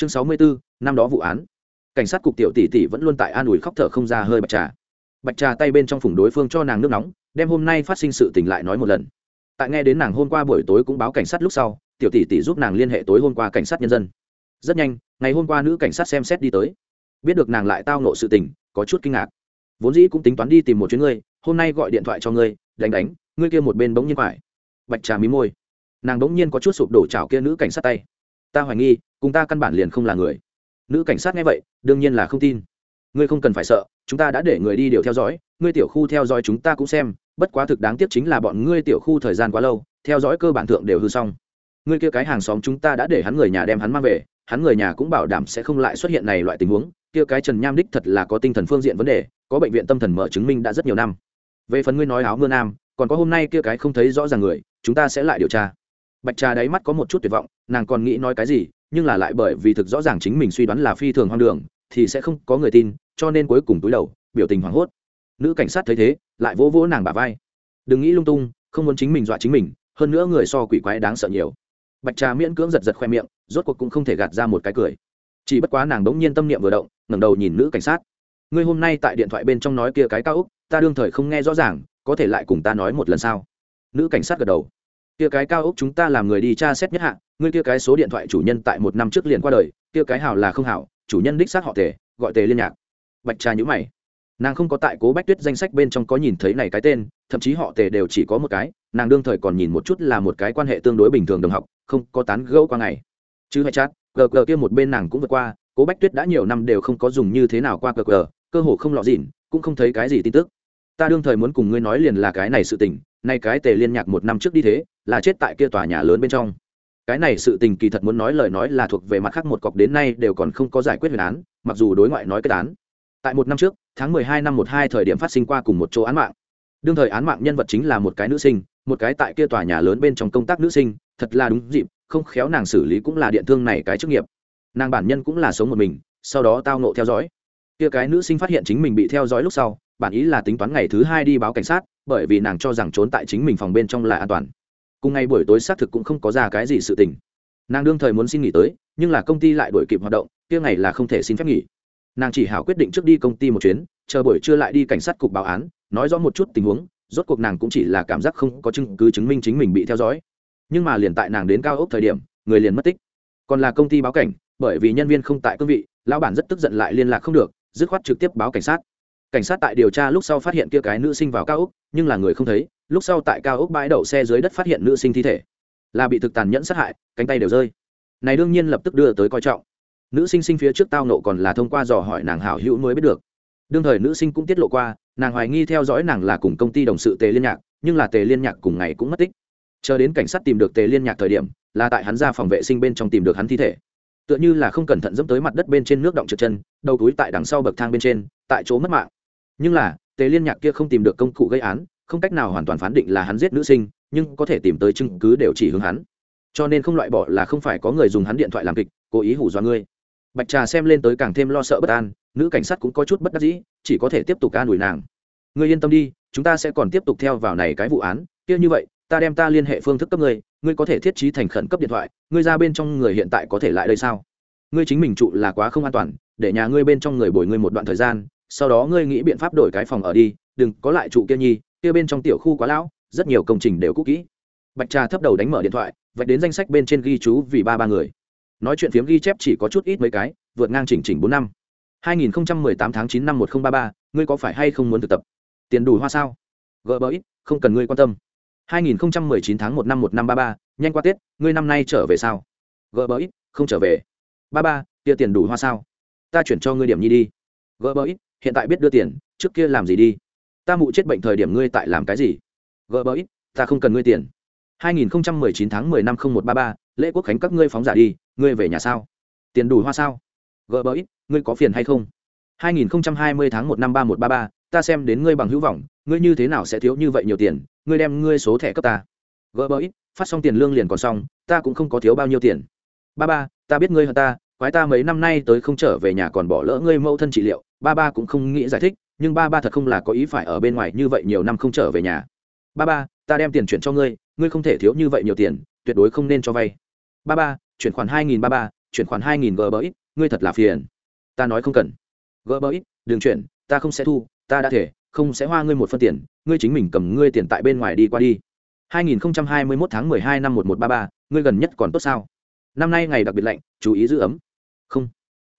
chương sáu mươi bốn năm đó vụ án. Cảnh sát cục tiểu tỷ tỷ vẫn luôn tại an ủi khóc thở không ra hơi bạch trà. Bạch trà tay bên trong phủng đối phương cho nàng nước nóng, đem hôm nay phát sinh sự tình lại nói một lần. Tại nghe đến nàng hôm qua buổi tối cũng báo cảnh sát lúc sau, tiểu tỷ tỷ giúp nàng liên hệ tối hôm qua cảnh sát nhân dân. Rất nhanh, ngày hôm qua nữ cảnh sát xem xét đi tới. Biết được nàng lại tao nộ sự tình, có chút kinh ngạc. Vốn dĩ cũng tính toán đi tìm một chuyến ngươi, hôm nay gọi điện thoại cho ngươi, đánh đánh, ngươi kia một bên bỗng nhiên phải bạch trà mí môi. Nàng bỗng nhiên có chút sụp đổ chảo kia nữ cảnh sát tay ta hoài nghi, cùng ta căn bản liền không là người. Nữ cảnh sát nghe vậy, đương nhiên là không tin. Ngươi không cần phải sợ, chúng ta đã để người đi điều theo dõi, ngươi tiểu khu theo dõi chúng ta cũng xem, bất quá thực đáng tiếc chính là bọn ngươi tiểu khu thời gian quá lâu, theo dõi cơ bản thượng đều hư xong. Ngươi kia cái hàng xóm chúng ta đã để hắn người nhà đem hắn mang về, hắn người nhà cũng bảo đảm sẽ không lại xuất hiện này loại tình huống, kia cái trần nham đích thật là có tinh thần phương diện vấn đề, có bệnh viện tâm thần mở chứng minh đã rất nhiều năm. Về phần ngươi nói áo mưa nam, còn có hôm nay kia cái không thấy rõ ràng người, chúng ta sẽ lại điều tra bạch trà đáy mắt có một chút tuyệt vọng, nàng còn nghĩ nói cái gì, nhưng là lại bởi vì thực rõ ràng chính mình suy đoán là phi thường hoang đường, thì sẽ không có người tin, cho nên cuối cùng túi đầu, biểu tình hoảng hốt. Nữ cảnh sát thấy thế, lại vỗ vỗ nàng bà vai. Đừng nghĩ lung tung, không muốn chính mình dọa chính mình, hơn nữa người so quỷ quái đáng sợ nhiều. Bạch trà miễn cưỡng giật giật khoe miệng, rốt cuộc cũng không thể gạt ra một cái cười. Chỉ bất quá nàng đống nhiên tâm niệm vừa động, ngẩng đầu nhìn nữ cảnh sát. Ngươi hôm nay tại điện thoại bên trong nói kia cái cao úc, ta đương thời không nghe rõ ràng, có thể lại cùng ta nói một lần sao? Nữ cảnh sát gật đầu kia cái cao úc chúng ta làm người đi tra xét nhất hạ, ngươi kia cái số điện thoại chủ nhân tại một năm trước liền qua đời, kia cái hảo là không hảo, chủ nhân đích xác họ tề, gọi tề liên nhạc. Bạch trà nhữ mày. Nàng không có tại cố bách tuyết danh sách bên trong có nhìn thấy này cái tên, thậm chí họ tề đều chỉ có một cái, nàng đương thời còn nhìn một chút là một cái quan hệ tương đối bình thường đồng học, không có tán gẫu qua ngày. Chứ hay chát, gờ gờ kia một bên nàng cũng vượt qua, cố bách tuyết đã nhiều năm đều không có dùng như thế nào qua gờ gờ, cơ hồ không lọ dịn, cũng không thấy cái gì tin tức. Ta đương thời muốn cùng ngươi nói liền là cái này sự tình nay cái tề liên nhạc một năm trước đi thế, là chết tại kia tòa nhà lớn bên trong. Cái này sự tình kỳ thật muốn nói lời nói là thuộc về mặt khác một cọc đến nay đều còn không có giải quyết huyền án, mặc dù đối ngoại nói kết án. Tại một năm trước, tháng mười hai năm một hai thời điểm phát sinh qua cùng một chỗ án mạng. Đương thời án mạng nhân vật chính là một cái nữ sinh, một cái tại kia tòa nhà lớn bên trong công tác nữ sinh, thật là đúng dịp, không khéo nàng xử lý cũng là điện thương này cái chức nghiệp. Nàng bản nhân cũng là sống một mình, sau đó tao nộ theo dõi. Kia cái nữ sinh phát hiện chính mình bị theo dõi lúc sau bản ý là tính toán ngày thứ hai đi báo cảnh sát, bởi vì nàng cho rằng trốn tại chính mình phòng bên trong là an toàn. Cùng ngày buổi tối xác thực cũng không có ra cái gì sự tình. Nàng đương thời muốn xin nghỉ tới, nhưng là công ty lại đổi kịp hoạt động, kia ngày là không thể xin phép nghỉ. Nàng chỉ hảo quyết định trước đi công ty một chuyến, chờ buổi trưa lại đi cảnh sát cục báo án, nói rõ một chút tình huống, rốt cuộc nàng cũng chỉ là cảm giác không có chứng cứ chứng minh chính mình bị theo dõi. Nhưng mà liền tại nàng đến cao ốc thời điểm, người liền mất tích. Còn là công ty báo cảnh, bởi vì nhân viên không tại cương vị, lão bản rất tức giận lại liên lạc không được, dứt khoát trực tiếp báo cảnh sát cảnh sát tại điều tra lúc sau phát hiện kia cái nữ sinh vào cao ốc, nhưng là người không thấy, lúc sau tại cao ốc bãi đậu xe dưới đất phát hiện nữ sinh thi thể. Là bị thực tàn nhẫn sát hại, cánh tay đều rơi. Này đương nhiên lập tức đưa tới coi trọng. Nữ sinh sinh phía trước tao nộ còn là thông qua dò hỏi nàng hảo hữu mới biết được. Đương thời nữ sinh cũng tiết lộ qua, nàng hoài nghi theo dõi nàng là cùng công ty đồng sự tề liên nhạc, nhưng là tề liên nhạc cùng ngày cũng mất tích. Chờ đến cảnh sát tìm được tề liên nhạc thời điểm, là tại hắn ra phòng vệ sinh bên trong tìm được hắn thi thể. Tựa như là không cẩn thận dẫm tới mặt đất bên trên nước động trượt chân, đầu túi tại đằng sau bậc thang bên trên, tại chỗ mất mạng nhưng là, tề liên nhạc kia không tìm được công cụ gây án, không cách nào hoàn toàn phán định là hắn giết nữ sinh, nhưng có thể tìm tới chứng cứ đều chỉ hướng hắn. Cho nên không loại bỏ là không phải có người dùng hắn điện thoại làm kịch, cố ý hủ dọa ngươi. Bạch trà xem lên tới càng thêm lo sợ bất an, nữ cảnh sát cũng có chút bất đắc dĩ, chỉ có thể tiếp tục ca đuổi nàng. Ngươi yên tâm đi, chúng ta sẽ còn tiếp tục theo vào này cái vụ án, kia như vậy, ta đem ta liên hệ phương thức cấp ngươi ngươi có thể thiết trí thành khẩn cấp điện thoại, ngươi ra bên trong người hiện tại có thể lại đây sao? Ngươi chính mình trụ là quá không an toàn, để nhà ngươi bên trong người bồi ngươi một đoạn thời gian sau đó ngươi nghĩ biện pháp đổi cái phòng ở đi đừng có lại trụ kia nhi kia bên trong tiểu khu quá lão rất nhiều công trình đều cũ kỹ. Bạch trà thấp đầu đánh mở điện thoại vạch đến danh sách bên trên ghi chú vì ba ba người. Nói chuyện phiếm ghi chép chỉ có chút ít mấy cái vượt ngang chỉnh chỉnh bốn năm. 2018 tháng 9 năm 1033, ngươi có phải hay không muốn thực tập? Tiền đủ hoa sao? Gỡ bẫy không cần ngươi quan tâm. 2019 tháng 1 năm 1533, nhanh qua tết ngươi năm nay trở về sao? Gỡ bẫy không trở về. Ba ba kia tiền đủ hoa sao? Ta chuyển cho ngươi điểm nhi đi. Gỡ bẫy hiện tại biết đưa tiền trước kia làm gì đi? Ta mụ chết bệnh thời điểm ngươi tại làm cái gì? Gỡ bẫy ta không cần ngươi tiền. 2019 tháng 10 năm 0133, lễ quốc khánh các ngươi phóng giả đi ngươi về nhà sao? Tiền đủ hoa sao? Gỡ bẫy ngươi có phiền hay không? 2020 tháng 1 năm 3133, ta xem đến ngươi bằng hữu vọng ngươi như thế nào sẽ thiếu như vậy nhiều tiền? Ngươi đem ngươi số thẻ cấp ta. Gỡ bẫy phát xong tiền lương liền còn xong ta cũng không có thiếu bao nhiêu tiền. Ba ba ta biết ngươi hơn ta quái ta mấy năm nay tới không trở về nhà còn bỏ lỡ ngươi mẫu thân trị liệu ba ba cũng không nghĩ giải thích nhưng ba ba thật không là có ý phải ở bên ngoài như vậy nhiều năm không trở về nhà. Ba ba ta đem tiền chuyển cho ngươi ngươi không thể thiếu như vậy nhiều tiền tuyệt đối không nên cho vay. Ba ba chuyển khoản hai nghìn ba ba chuyển khoản hai nghìn gb ngươi thật là phiền. Ta nói không cần. Gb đừng chuyển ta không sẽ thu ta đã thể không sẽ hoa ngươi một phân tiền ngươi chính mình cầm ngươi tiền tại bên ngoài đi qua đi. 2021 tháng 12 năm 1133, ngươi gần nhất còn tốt sao? Năm nay ngày đặc biệt lạnh chú ý giữ ấm. Không.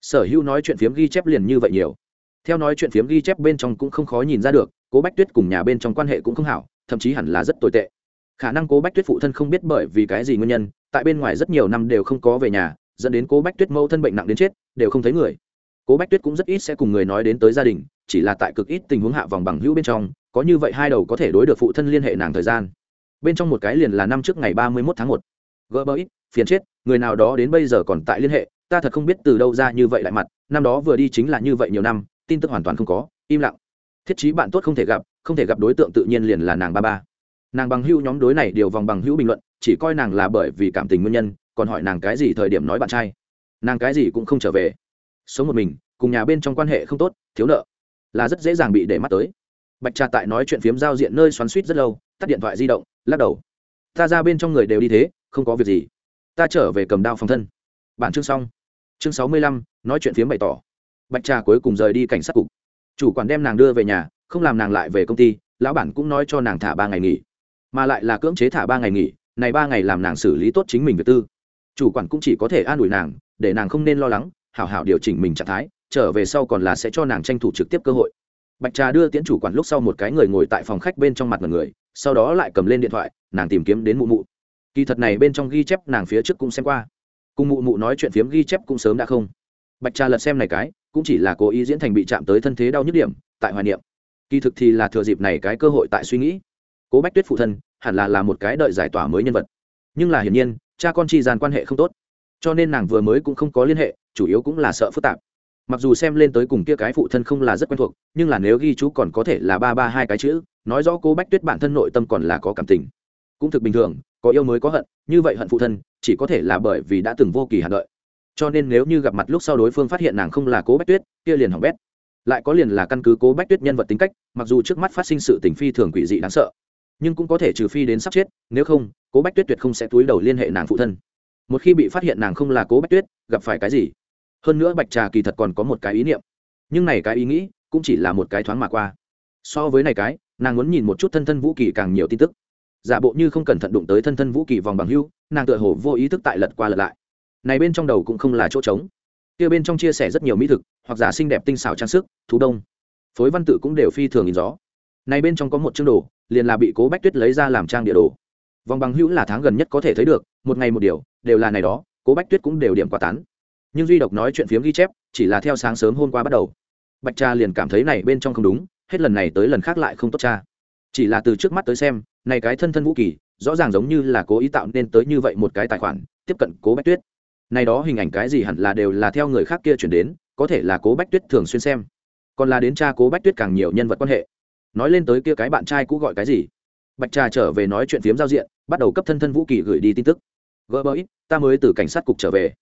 Sở hữu nói chuyện phiếm ghi chép liền như vậy nhiều theo nói chuyện phiếm ghi chép bên trong cũng không khó nhìn ra được, cố bách tuyết cùng nhà bên trong quan hệ cũng không hảo, thậm chí hẳn là rất tồi tệ. Khả năng cố bách tuyết phụ thân không biết bởi vì cái gì nguyên nhân, tại bên ngoài rất nhiều năm đều không có về nhà, dẫn đến cố bách tuyết mẫu thân bệnh nặng đến chết, đều không thấy người. Cố bách tuyết cũng rất ít sẽ cùng người nói đến tới gia đình, chỉ là tại cực ít tình huống hạ vòng bằng hữu bên trong, có như vậy hai đầu có thể đối được phụ thân liên hệ nàng thời gian. Bên trong một cái liền là năm trước ngày ba mươi mốt tháng một. Gỡ bỡ ít phiền chết, người nào đó đến bây giờ còn tại liên hệ, ta thật không biết từ đâu ra như vậy lại mặt, năm đó vừa đi chính là như vậy nhiều năm tin tức hoàn toàn không có, im lặng. Thiết chí bạn tốt không thể gặp, không thể gặp đối tượng tự nhiên liền là nàng ba ba. Nàng bằng hữu nhóm đối này điều vòng bằng hữu bình luận, chỉ coi nàng là bởi vì cảm tình nguyên nhân, còn hỏi nàng cái gì thời điểm nói bạn trai. Nàng cái gì cũng không trở về. Sống một mình, cùng nhà bên trong quan hệ không tốt, thiếu nợ. Là rất dễ dàng bị để mắt tới. Bạch trà tại nói chuyện phiếm giao diện nơi xoắn suýt rất lâu, tắt điện thoại di động, lắc đầu. Ta ra bên trong người đều đi thế, không có việc gì. Ta trở về cầm đao phòng thân. Bản chương xong. Chương sáu mươi lăm, nói chuyện phiếm bày tỏ bạch trà cuối cùng rời đi cảnh sát cục. Chủ quản đem nàng đưa về nhà, không làm nàng lại về công ty, lão bản cũng nói cho nàng thả ba ngày nghỉ. Mà lại là cưỡng chế thả ba ngày nghỉ, này ba ngày làm nàng xử lý tốt chính mình việc tư. Chủ quản cũng chỉ có thể an ủi nàng, để nàng không nên lo lắng, hảo hảo điều chỉnh mình trạng thái, trở về sau còn là sẽ cho nàng tranh thủ trực tiếp cơ hội. Bạch trà đưa tiễn chủ quản lúc sau một cái người ngồi tại phòng khách bên trong mặt một người, sau đó lại cầm lên điện thoại, nàng tìm kiếm đến mụ mụ. Kỳ thật này bên trong ghi chép nàng phía trước cũng xem qua. Cùng mụ mụ nói chuyện phiếm ghi chép cũng sớm đã không. Bạch trà lật xem này cái cũng chỉ là cố ý diễn thành bị chạm tới thân thế đau nhức điểm, tại hoài niệm. Kỳ thực thì là thừa dịp này cái cơ hội tại suy nghĩ. Cố bách tuyết phụ thân hẳn là là một cái đợi giải tỏa mới nhân vật. Nhưng là hiển nhiên, cha con chi dàn quan hệ không tốt, cho nên nàng vừa mới cũng không có liên hệ, chủ yếu cũng là sợ phức tạp. Mặc dù xem lên tới cùng kia cái phụ thân không là rất quen thuộc, nhưng là nếu ghi chú còn có thể là ba ba hai cái chữ, nói rõ cô bách tuyết bản thân nội tâm còn là có cảm tình. Cũng thực bình thường, có yêu mới có hận, như vậy hận phụ thân chỉ có thể là bởi vì đã từng vô kỳ hạn đợi cho nên nếu như gặp mặt lúc sau đối phương phát hiện nàng không là cố bách tuyết, kia liền hỏng bét. Lại có liền là căn cứ cố bách tuyết nhân vật tính cách, mặc dù trước mắt phát sinh sự tình phi thường quỷ dị đáng sợ, nhưng cũng có thể trừ phi đến sắp chết, nếu không, cố bách tuyết tuyệt không sẽ túi đầu liên hệ nàng phụ thân. Một khi bị phát hiện nàng không là cố bách tuyết, gặp phải cái gì? Hơn nữa bạch trà kỳ thật còn có một cái ý niệm. Nhưng này cái ý nghĩ cũng chỉ là một cái thoáng mà qua. So với này cái, nàng muốn nhìn một chút thân thân vũ kỳ càng nhiều tin tức. Giả bộ như không cẩn thận đụng tới thân thân vũ kỳ vòng bằng hưu, nàng tựa hồ vô ý thức tại lật qua lật lại này bên trong đầu cũng không là chỗ trống. Kia bên trong chia sẻ rất nhiều mỹ thực, hoặc giả xinh đẹp tinh xảo trang sức, thú đông. Phối văn tự cũng đều phi thường nhìn gió này bên trong có một chương đồ, liền là bị cố bách tuyết lấy ra làm trang địa đồ. Vòng bằng hữu là tháng gần nhất có thể thấy được, một ngày một điều, đều là này đó, cố bách tuyết cũng đều điểm quả tán. Nhưng duy độc nói chuyện phiếm ghi chép, chỉ là theo sáng sớm hôm qua bắt đầu. Bạch cha liền cảm thấy này bên trong không đúng, hết lần này tới lần khác lại không tốt cha. Chỉ là từ trước mắt tới xem, này cái thân thân vũ kỳ, rõ ràng giống như là cố ý tạo nên tới như vậy một cái tài khoản, tiếp cận cố bách tuyết này đó hình ảnh cái gì hẳn là đều là theo người khác kia chuyển đến, có thể là cố bách tuyết thường xuyên xem. Còn là đến cha cố bách tuyết càng nhiều nhân vật quan hệ. Nói lên tới kia cái bạn trai cũ gọi cái gì? Bạch trà trở về nói chuyện phiếm giao diện, bắt đầu cấp thân thân vũ kỳ gửi đi tin tức. Gỡ bơ ít, ta mới từ cảnh sát cục trở về.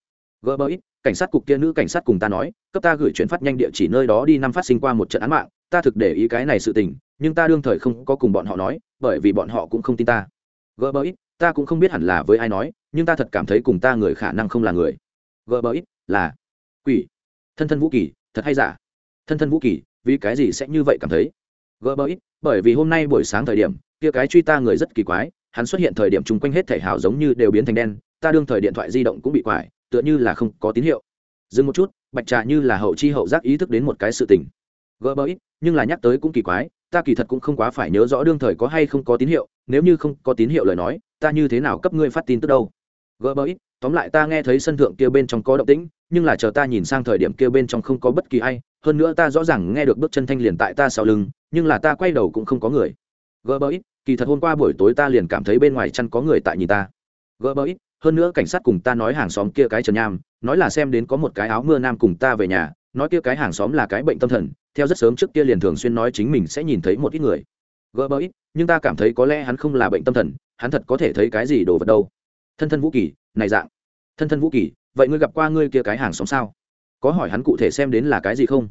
Gỡ bơ ít, cảnh sát cục kia nữ cảnh sát cùng ta nói, cấp ta gửi chuyển phát nhanh địa chỉ nơi đó đi năm phát sinh qua một trận án mạng, ta thực để ý cái này sự tình, nhưng ta đương thời không có cùng bọn họ nói, bởi vì bọn họ cũng không tin ta. Gỡ bơ ít ta cũng không biết hẳn là với ai nói, nhưng ta thật cảm thấy cùng ta người khả năng không là người. Gỡ bờ ít là quỷ. Thân thân vũ kỳ thật hay giả? Thân thân vũ kỳ vì cái gì sẽ như vậy cảm thấy? Gỡ bờ ít bởi vì hôm nay buổi sáng thời điểm, kia cái truy ta người rất kỳ quái, hắn xuất hiện thời điểm chung quanh hết thể hào giống như đều biến thành đen, ta đương thời điện thoại di động cũng bị quải, tựa như là không có tín hiệu. Dừng một chút, bạch trà như là hậu chi hậu giác ý thức đến một cái sự tình. Gỡ bờ ít nhưng là nhắc tới cũng kỳ quái, ta kỳ thật cũng không quá phải nhớ rõ đương thời có hay không có tín hiệu, nếu như không có tín hiệu lời nói ta như thế nào cấp ngươi phát tin tức đâu? Gỡ bơ ít, tóm lại ta nghe thấy sân thượng kia bên trong có động tĩnh, nhưng là chờ ta nhìn sang thời điểm kia bên trong không có bất kỳ ai, hơn nữa ta rõ ràng nghe được bước chân thanh liền tại ta sau lưng, nhưng là ta quay đầu cũng không có người. Gỡ bơ ít, kỳ thật hôm qua buổi tối ta liền cảm thấy bên ngoài chăn có người tại nhìn ta. Gỡ bơ ít, hơn nữa cảnh sát cùng ta nói hàng xóm kia cái trần nham, nói là xem đến có một cái áo mưa nam cùng ta về nhà, nói kia cái hàng xóm là cái bệnh tâm thần, theo rất sớm trước kia liền thường xuyên nói chính mình sẽ nhìn thấy một ít người gỡ bơ ít, nhưng ta cảm thấy có lẽ hắn không là bệnh tâm thần, hắn thật có thể thấy cái gì đồ vật đâu. Thân thân vũ kỳ, này dạng. Thân thân vũ kỳ, vậy ngươi gặp qua ngươi kia cái hàng xóm sao? Có hỏi hắn cụ thể xem đến là cái gì không?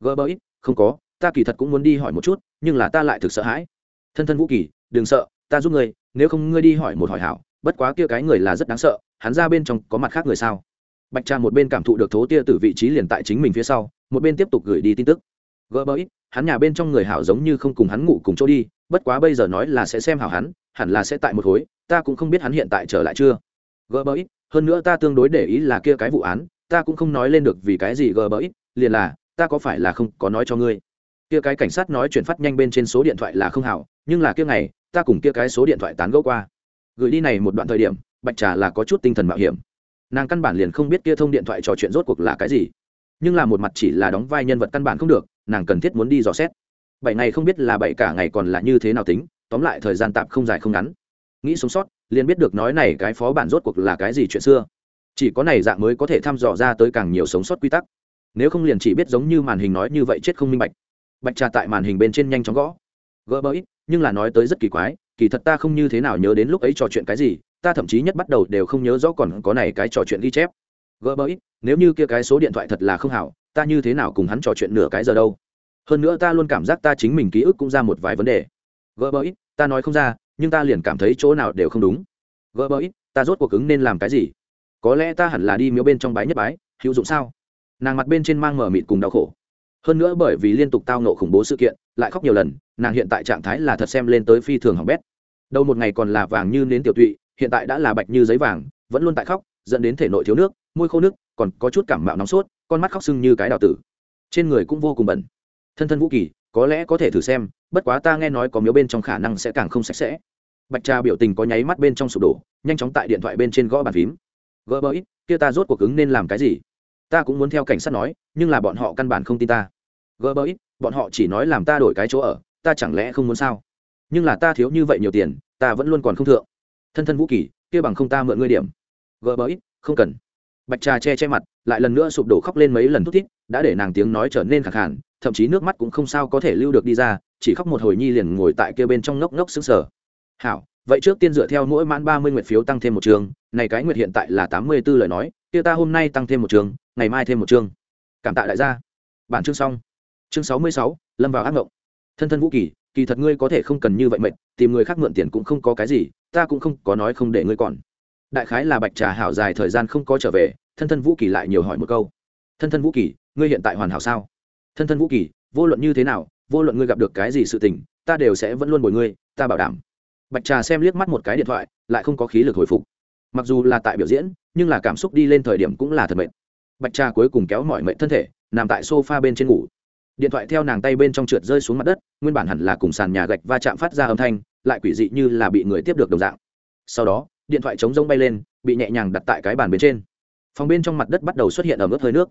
Gỡ bơ ít, không có, ta kỳ thật cũng muốn đi hỏi một chút, nhưng là ta lại thực sợ hãi. Thân thân vũ kỳ, đừng sợ, ta giúp ngươi, nếu không ngươi đi hỏi một hỏi hảo, bất quá kia cái người là rất đáng sợ, hắn ra bên trong có mặt khác người sao? Bạch trà một bên cảm thụ được thố tia từ vị trí liền tại chính mình phía sau, một bên tiếp tục gửi đi tin tức. Gỡ hắn nhà bên trong người hảo giống như không cùng hắn ngủ cùng chỗ đi, bất quá bây giờ nói là sẽ xem hảo hắn, hẳn là sẽ tại một khối, ta cũng không biết hắn hiện tại trở lại chưa. Gỡ bẫy hơn nữa ta tương đối để ý là kia cái vụ án, ta cũng không nói lên được vì cái gì gỡ bẫy liền là, ta có phải là không có nói cho ngươi. Kia cái cảnh sát nói chuyển phát nhanh bên trên số điện thoại là không hảo, nhưng là kia ngày, ta cùng kia cái số điện thoại tán gẫu qua. Gửi đi này một đoạn thời điểm, bạch trà là có chút tinh thần mạo hiểm. Nàng căn bản liền không biết kia thông điện thoại trò chuyện rốt cuộc là cái gì. Nhưng là một mặt chỉ là đóng vai nhân vật căn bản không được nàng cần thiết muốn đi dò xét. Bảy ngày không biết là bảy cả ngày còn là như thế nào tính, tóm lại thời gian tạm không dài không ngắn. Nghĩ sống sót, liền biết được nói này cái phó bản rốt cuộc là cái gì chuyện xưa. Chỉ có này dạng mới có thể thăm dò ra tới càng nhiều sống sót quy tắc. Nếu không liền chỉ biết giống như màn hình nói như vậy chết không minh bạch. Bạch trà tại màn hình bên trên nhanh chóng gõ. Gỡ bẫy, nhưng là nói tới rất kỳ quái, kỳ thật ta không như thế nào nhớ đến lúc ấy trò chuyện cái gì, ta thậm chí nhất bắt đầu đều không nhớ rõ còn có này cái trò chuyện ghi chép. Gỡ bẫy, nếu như kia cái số điện thoại thật là không hảo ta như thế nào cùng hắn trò chuyện nửa cái giờ đâu? Hơn nữa ta luôn cảm giác ta chính mình ký ức cũng ra một vài vấn đề. Gỡ bẫy ta nói không ra, nhưng ta liền cảm thấy chỗ nào đều không đúng. Gỡ bẫy ta rốt cuộc ứng nên làm cái gì? Có lẽ ta hẳn là đi miếu bên trong bái nhất bái, hữu dụng sao? Nàng mặt bên trên mang mở mịt cùng đau khổ. Hơn nữa bởi vì liên tục tao nộ khủng bố sự kiện, lại khóc nhiều lần, nàng hiện tại trạng thái là thật xem lên tới phi thường hỏng bét. Đầu một ngày còn là vàng như nến tiểu tụy, hiện tại đã là bạch như giấy vàng, vẫn luôn tại khóc, dẫn đến thể nội thiếu nước, môi khô nước còn có chút cảm mạo nóng sốt, con mắt khóc sưng như cái đào tử. Trên người cũng vô cùng bẩn. Thân thân vũ kỳ, có lẽ có thể thử xem, bất quá ta nghe nói có miếu bên trong khả năng sẽ càng không sạch sẽ. Bạch trà biểu tình có nháy mắt bên trong sụp đổ, nhanh chóng tại điện thoại bên trên gõ bàn phím. Gỡ bẫy kia ta rốt cuộc ứng nên làm cái gì? Ta cũng muốn theo cảnh sát nói, nhưng là bọn họ căn bản không tin ta. Gỡ bẫy bọn họ chỉ nói làm ta đổi cái chỗ ở, ta chẳng lẽ không muốn sao? Nhưng là ta thiếu như vậy nhiều tiền, ta vẫn luôn còn không thượng. Thân thân vũ kỳ, kia bằng không ta mượn ngươi điểm. Gỡ bẫy không cần bạch trà che che mặt, lại lần nữa sụp đổ khóc lên mấy lần thút thít, đã để nàng tiếng nói trở nên khẳng khản thậm chí nước mắt cũng không sao có thể lưu được đi ra, chỉ khóc một hồi nhi liền ngồi tại kia bên trong ngốc ngốc xứng sở hảo, vậy trước tiên dựa theo mỗi mãn ba mươi nguyệt phiếu tăng thêm một trường này cái nguyệt hiện tại là tám mươi b ố lời nói, kia ta hôm nay tăng thêm một trường ngày mai thêm một chương. Cảm tạ đại gia. Bản chương xong. Chương sáu mươi sáu, lâm vào ác mộng. Thân thân vũ kỳ kỳ thật ngươi có thể không cần như vậy mệnh tìm người khác mượn tiền cũng không có cái gì, ta cũng không có nói không để ngươi còn đại khái là bạch trà hảo dài thời gian không có trở về, thân thân vũ kỳ lại nhiều hỏi một câu. Thân thân vũ kỳ, ngươi hiện tại hoàn hảo sao? Thân thân vũ kỳ, vô luận như thế nào, vô luận ngươi gặp được cái gì sự tình, ta đều sẽ vẫn luôn bồi ngươi, ta bảo đảm. Bạch trà xem liếc mắt một cái điện thoại, lại không có khí lực hồi phục. Mặc dù là tại biểu diễn, nhưng là cảm xúc đi lên thời điểm cũng là thật mệt. Bạch trà cuối cùng kéo mọi mệnh thân thể, nằm tại sofa bên trên ngủ. Điện thoại theo nàng tay bên trong trượt rơi xuống mặt đất, nguyên bản hẳn là cùng sàn nhà gạch va chạm phát ra âm thanh, lại quỷ dị như là bị người tiếp được đồng dạng. Sau đó điện thoại chống rông bay lên, bị nhẹ nhàng đặt tại cái bàn bên trên. Phòng bên trong mặt đất bắt đầu xuất hiện ở mức hơi nước,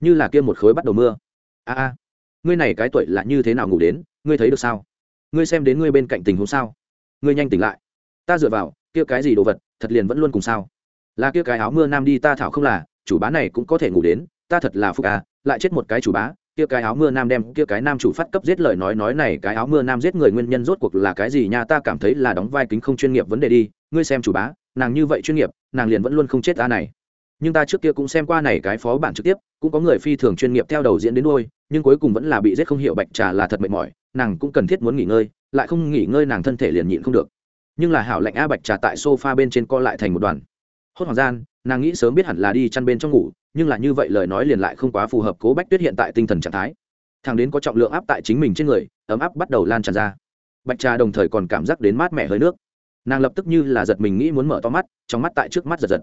như là kia một khối bắt đầu mưa. A a, ngươi này cái tuổi là như thế nào ngủ đến, ngươi thấy được sao? Ngươi xem đến ngươi bên cạnh tình huống sao? Ngươi nhanh tỉnh lại. Ta dựa vào, kia cái gì đồ vật, thật liền vẫn luôn cùng sao? Là kia cái áo mưa nam đi ta thảo không là, chủ bá này cũng có thể ngủ đến, ta thật là phúc à lại chết một cái chủ bá kia cái áo mưa nam đem kia cái nam chủ phát cấp giết lời nói nói này, cái áo mưa nam giết người nguyên nhân rốt cuộc là cái gì nha? Ta cảm thấy là đóng vai kính không chuyên nghiệp vấn đề đi. Ngươi xem chủ bá, nàng như vậy chuyên nghiệp, nàng liền vẫn luôn không chết ta này. Nhưng ta trước kia cũng xem qua này cái phó bản trực tiếp, cũng có người phi thường chuyên nghiệp theo đầu diễn đến đôi nhưng cuối cùng vẫn là bị giết không hiểu bạch trà là thật mệt mỏi, nàng cũng cần thiết muốn nghỉ ngơi, lại không nghỉ ngơi nàng thân thể liền nhịn không được. Nhưng là hảo lạnh a bạch trà tại sofa bên trên co lại thành một đoàn. Hốt hoàng gian, nàng nghĩ sớm biết hẳn là đi chăn bên trong ngủ nhưng là như vậy lời nói liền lại không quá phù hợp cố bách tuyết hiện tại tinh thần trạng thái thằng đến có trọng lượng áp tại chính mình trên người ấm áp bắt đầu lan tràn ra bạch trà đồng thời còn cảm giác đến mát mẻ hơi nước nàng lập tức như là giật mình nghĩ muốn mở to mắt trong mắt tại trước mắt giật giật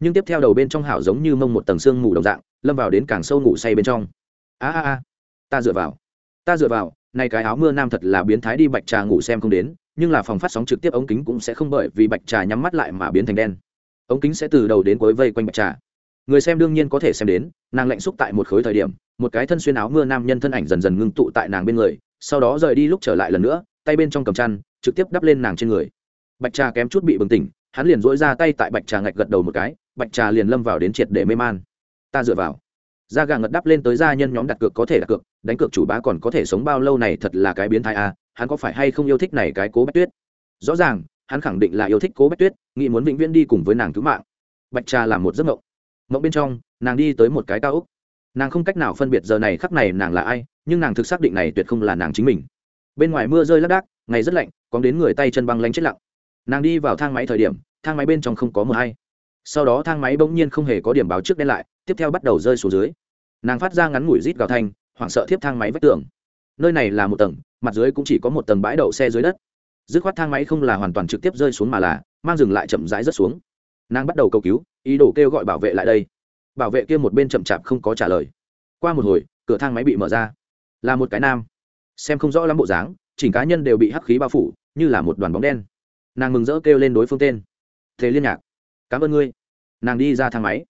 nhưng tiếp theo đầu bên trong hảo giống như mông một tầng xương ngủ đồng dạng lâm vào đến càng sâu ngủ say bên trong a a a ta dựa vào ta dựa vào nay cái áo mưa nam thật là biến thái đi bạch trà ngủ xem không đến nhưng là phòng phát sóng trực tiếp ống kính cũng sẽ không bởi vì bạch trà nhắm mắt lại mà biến thành đen ống kính sẽ từ đầu đến cuối vây quanh bạch trà người xem đương nhiên có thể xem đến, nàng lạnh xúc tại một khối thời điểm, một cái thân xuyên áo mưa nam nhân thân ảnh dần dần ngưng tụ tại nàng bên người, sau đó rời đi lúc trở lại lần nữa, tay bên trong cầm chăn, trực tiếp đắp lên nàng trên người. Bạch trà kém chút bị bừng tỉnh, hắn liền dỗi ra tay tại bạch trà ngạch gật đầu một cái, bạch trà liền lâm vào đến triệt để mê man. Ta dựa vào. Da gà ngật đắp lên tới gia nhân nhóm đặt cược có thể đặt cược, đánh cược chủ bá còn có thể sống bao lâu này thật là cái biến thái à hắn có phải hay không yêu thích này cái cố bách tuyết? Rõ ràng, hắn khẳng định là yêu thích cố bách tuyết, nghĩ muốn vĩnh viễn đi cùng với nàng cứu mạng. Bạch trà làm một giấc mộng mộng bên trong, nàng đi tới một cái cao úc nàng không cách nào phân biệt giờ này khắc này nàng là ai, nhưng nàng thực xác định này tuyệt không là nàng chính mình. Bên ngoài mưa rơi lác đác, ngày rất lạnh, có đến người tay chân băng lanh chết lặng. Nàng đi vào thang máy thời điểm, thang máy bên trong không có mờ hay. Sau đó thang máy bỗng nhiên không hề có điểm báo trước đen lại, tiếp theo bắt đầu rơi xuống dưới. Nàng phát ra ngắn ngủi rít gào thanh, hoảng sợ thiếp thang máy vách tường. Nơi này là một tầng, mặt dưới cũng chỉ có một tầng bãi đậu xe dưới đất. Dứt khoát thang máy không là hoàn toàn trực tiếp rơi xuống mà là, mang dừng lại chậm rãi rớt xuống nàng bắt đầu cầu cứu, ý đồ kêu gọi bảo vệ lại đây. Bảo vệ kia một bên chậm chạp không có trả lời. Qua một hồi, cửa thang máy bị mở ra. Là một cái nam. Xem không rõ lắm bộ dáng, chỉnh cá nhân đều bị hắc khí bao phủ, như là một đoàn bóng đen. Nàng mừng rỡ kêu lên đối phương tên. Thế liên nhạc. Cảm ơn ngươi. Nàng đi ra thang máy.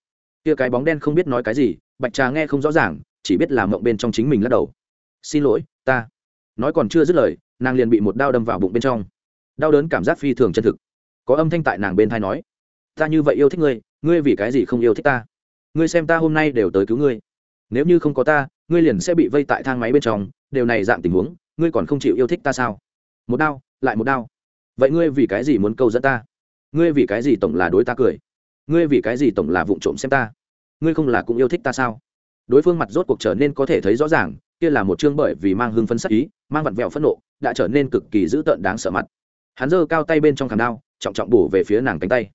Kia cái bóng đen không biết nói cái gì, bạch trà nghe không rõ ràng, chỉ biết làm mộng bên trong chính mình lắc đầu. Xin lỗi, ta. Nói còn chưa dứt lời, nàng liền bị một đao đâm vào bụng bên trong. Đau đớn cảm giác phi thường chân thực. Có âm thanh tại nàng bên thai nói ta như vậy yêu thích ngươi ngươi vì cái gì không yêu thích ta? Ngươi xem ta hôm nay đều tới cứu ngươi. Nếu như không có ta ngươi liền sẽ bị vây tại thang máy bên trong điều này dạng tình huống ngươi còn không chịu yêu thích ta sao? Một đau, lại một đau. vậy ngươi vì cái gì muốn câu dẫn ta? Ngươi vì cái gì tổng là đối ta cười? Ngươi vì cái gì tổng là vụng trộm xem ta? Ngươi không là cũng yêu thích ta sao? Đối phương mặt rốt cuộc trở nên có thể thấy rõ ràng kia là một chương bởi vì mang hương phân sắc ý mang vặn vẹo phẫn nộ đã trở nên cực kỳ dữ tợn đáng sợ mặt. Hắn giơ cao tay bên trong khảm đao trọng trọng bổ về phía nàng cánh tay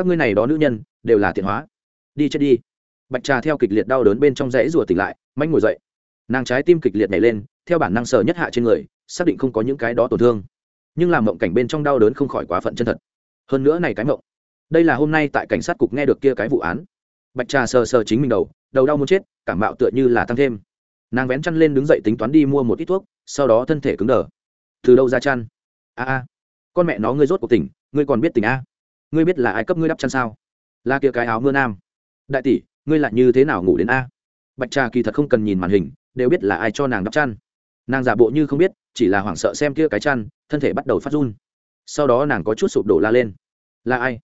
các ngươi này đó nữ nhân, đều là tiện hóa. Đi chết đi. Bạch trà theo kịch liệt đau đớn bên trong rẽ rùa tỉnh lại manh ngồi dậy. Nàng trái tim kịch liệt nhảy lên, theo bản năng sờ nhất hạ trên người, xác định không có những cái đó tổn thương. Nhưng làm mộng cảnh bên trong đau đớn không khỏi quá phận chân thật. Hơn nữa này cái mộng, đây là hôm nay tại cảnh sát cục nghe được kia cái vụ án. Bạch trà sờ sờ chính mình đầu đầu đau muốn chết, cảm mạo tựa như là tăng thêm. Nàng vén chăn lên đứng dậy tính toán đi mua một ít thuốc, sau đó thân thể cứng đờ. Từ đâu ra chăn? A a. Con mẹ nó, ngươi rốt cuộc tỉnh, ngươi còn biết tỉnh a? Ngươi biết là ai cấp ngươi đắp chăn sao? Là kia cái áo mưa nam. Đại tỷ, ngươi lại như thế nào ngủ đến a? Bạch trà kỳ thật không cần nhìn màn hình, đều biết là ai cho nàng đắp chăn. Nàng giả bộ như không biết, chỉ là hoảng sợ xem kia cái chăn, thân thể bắt đầu phát run. Sau đó nàng có chút sụp đổ la lên. Là ai?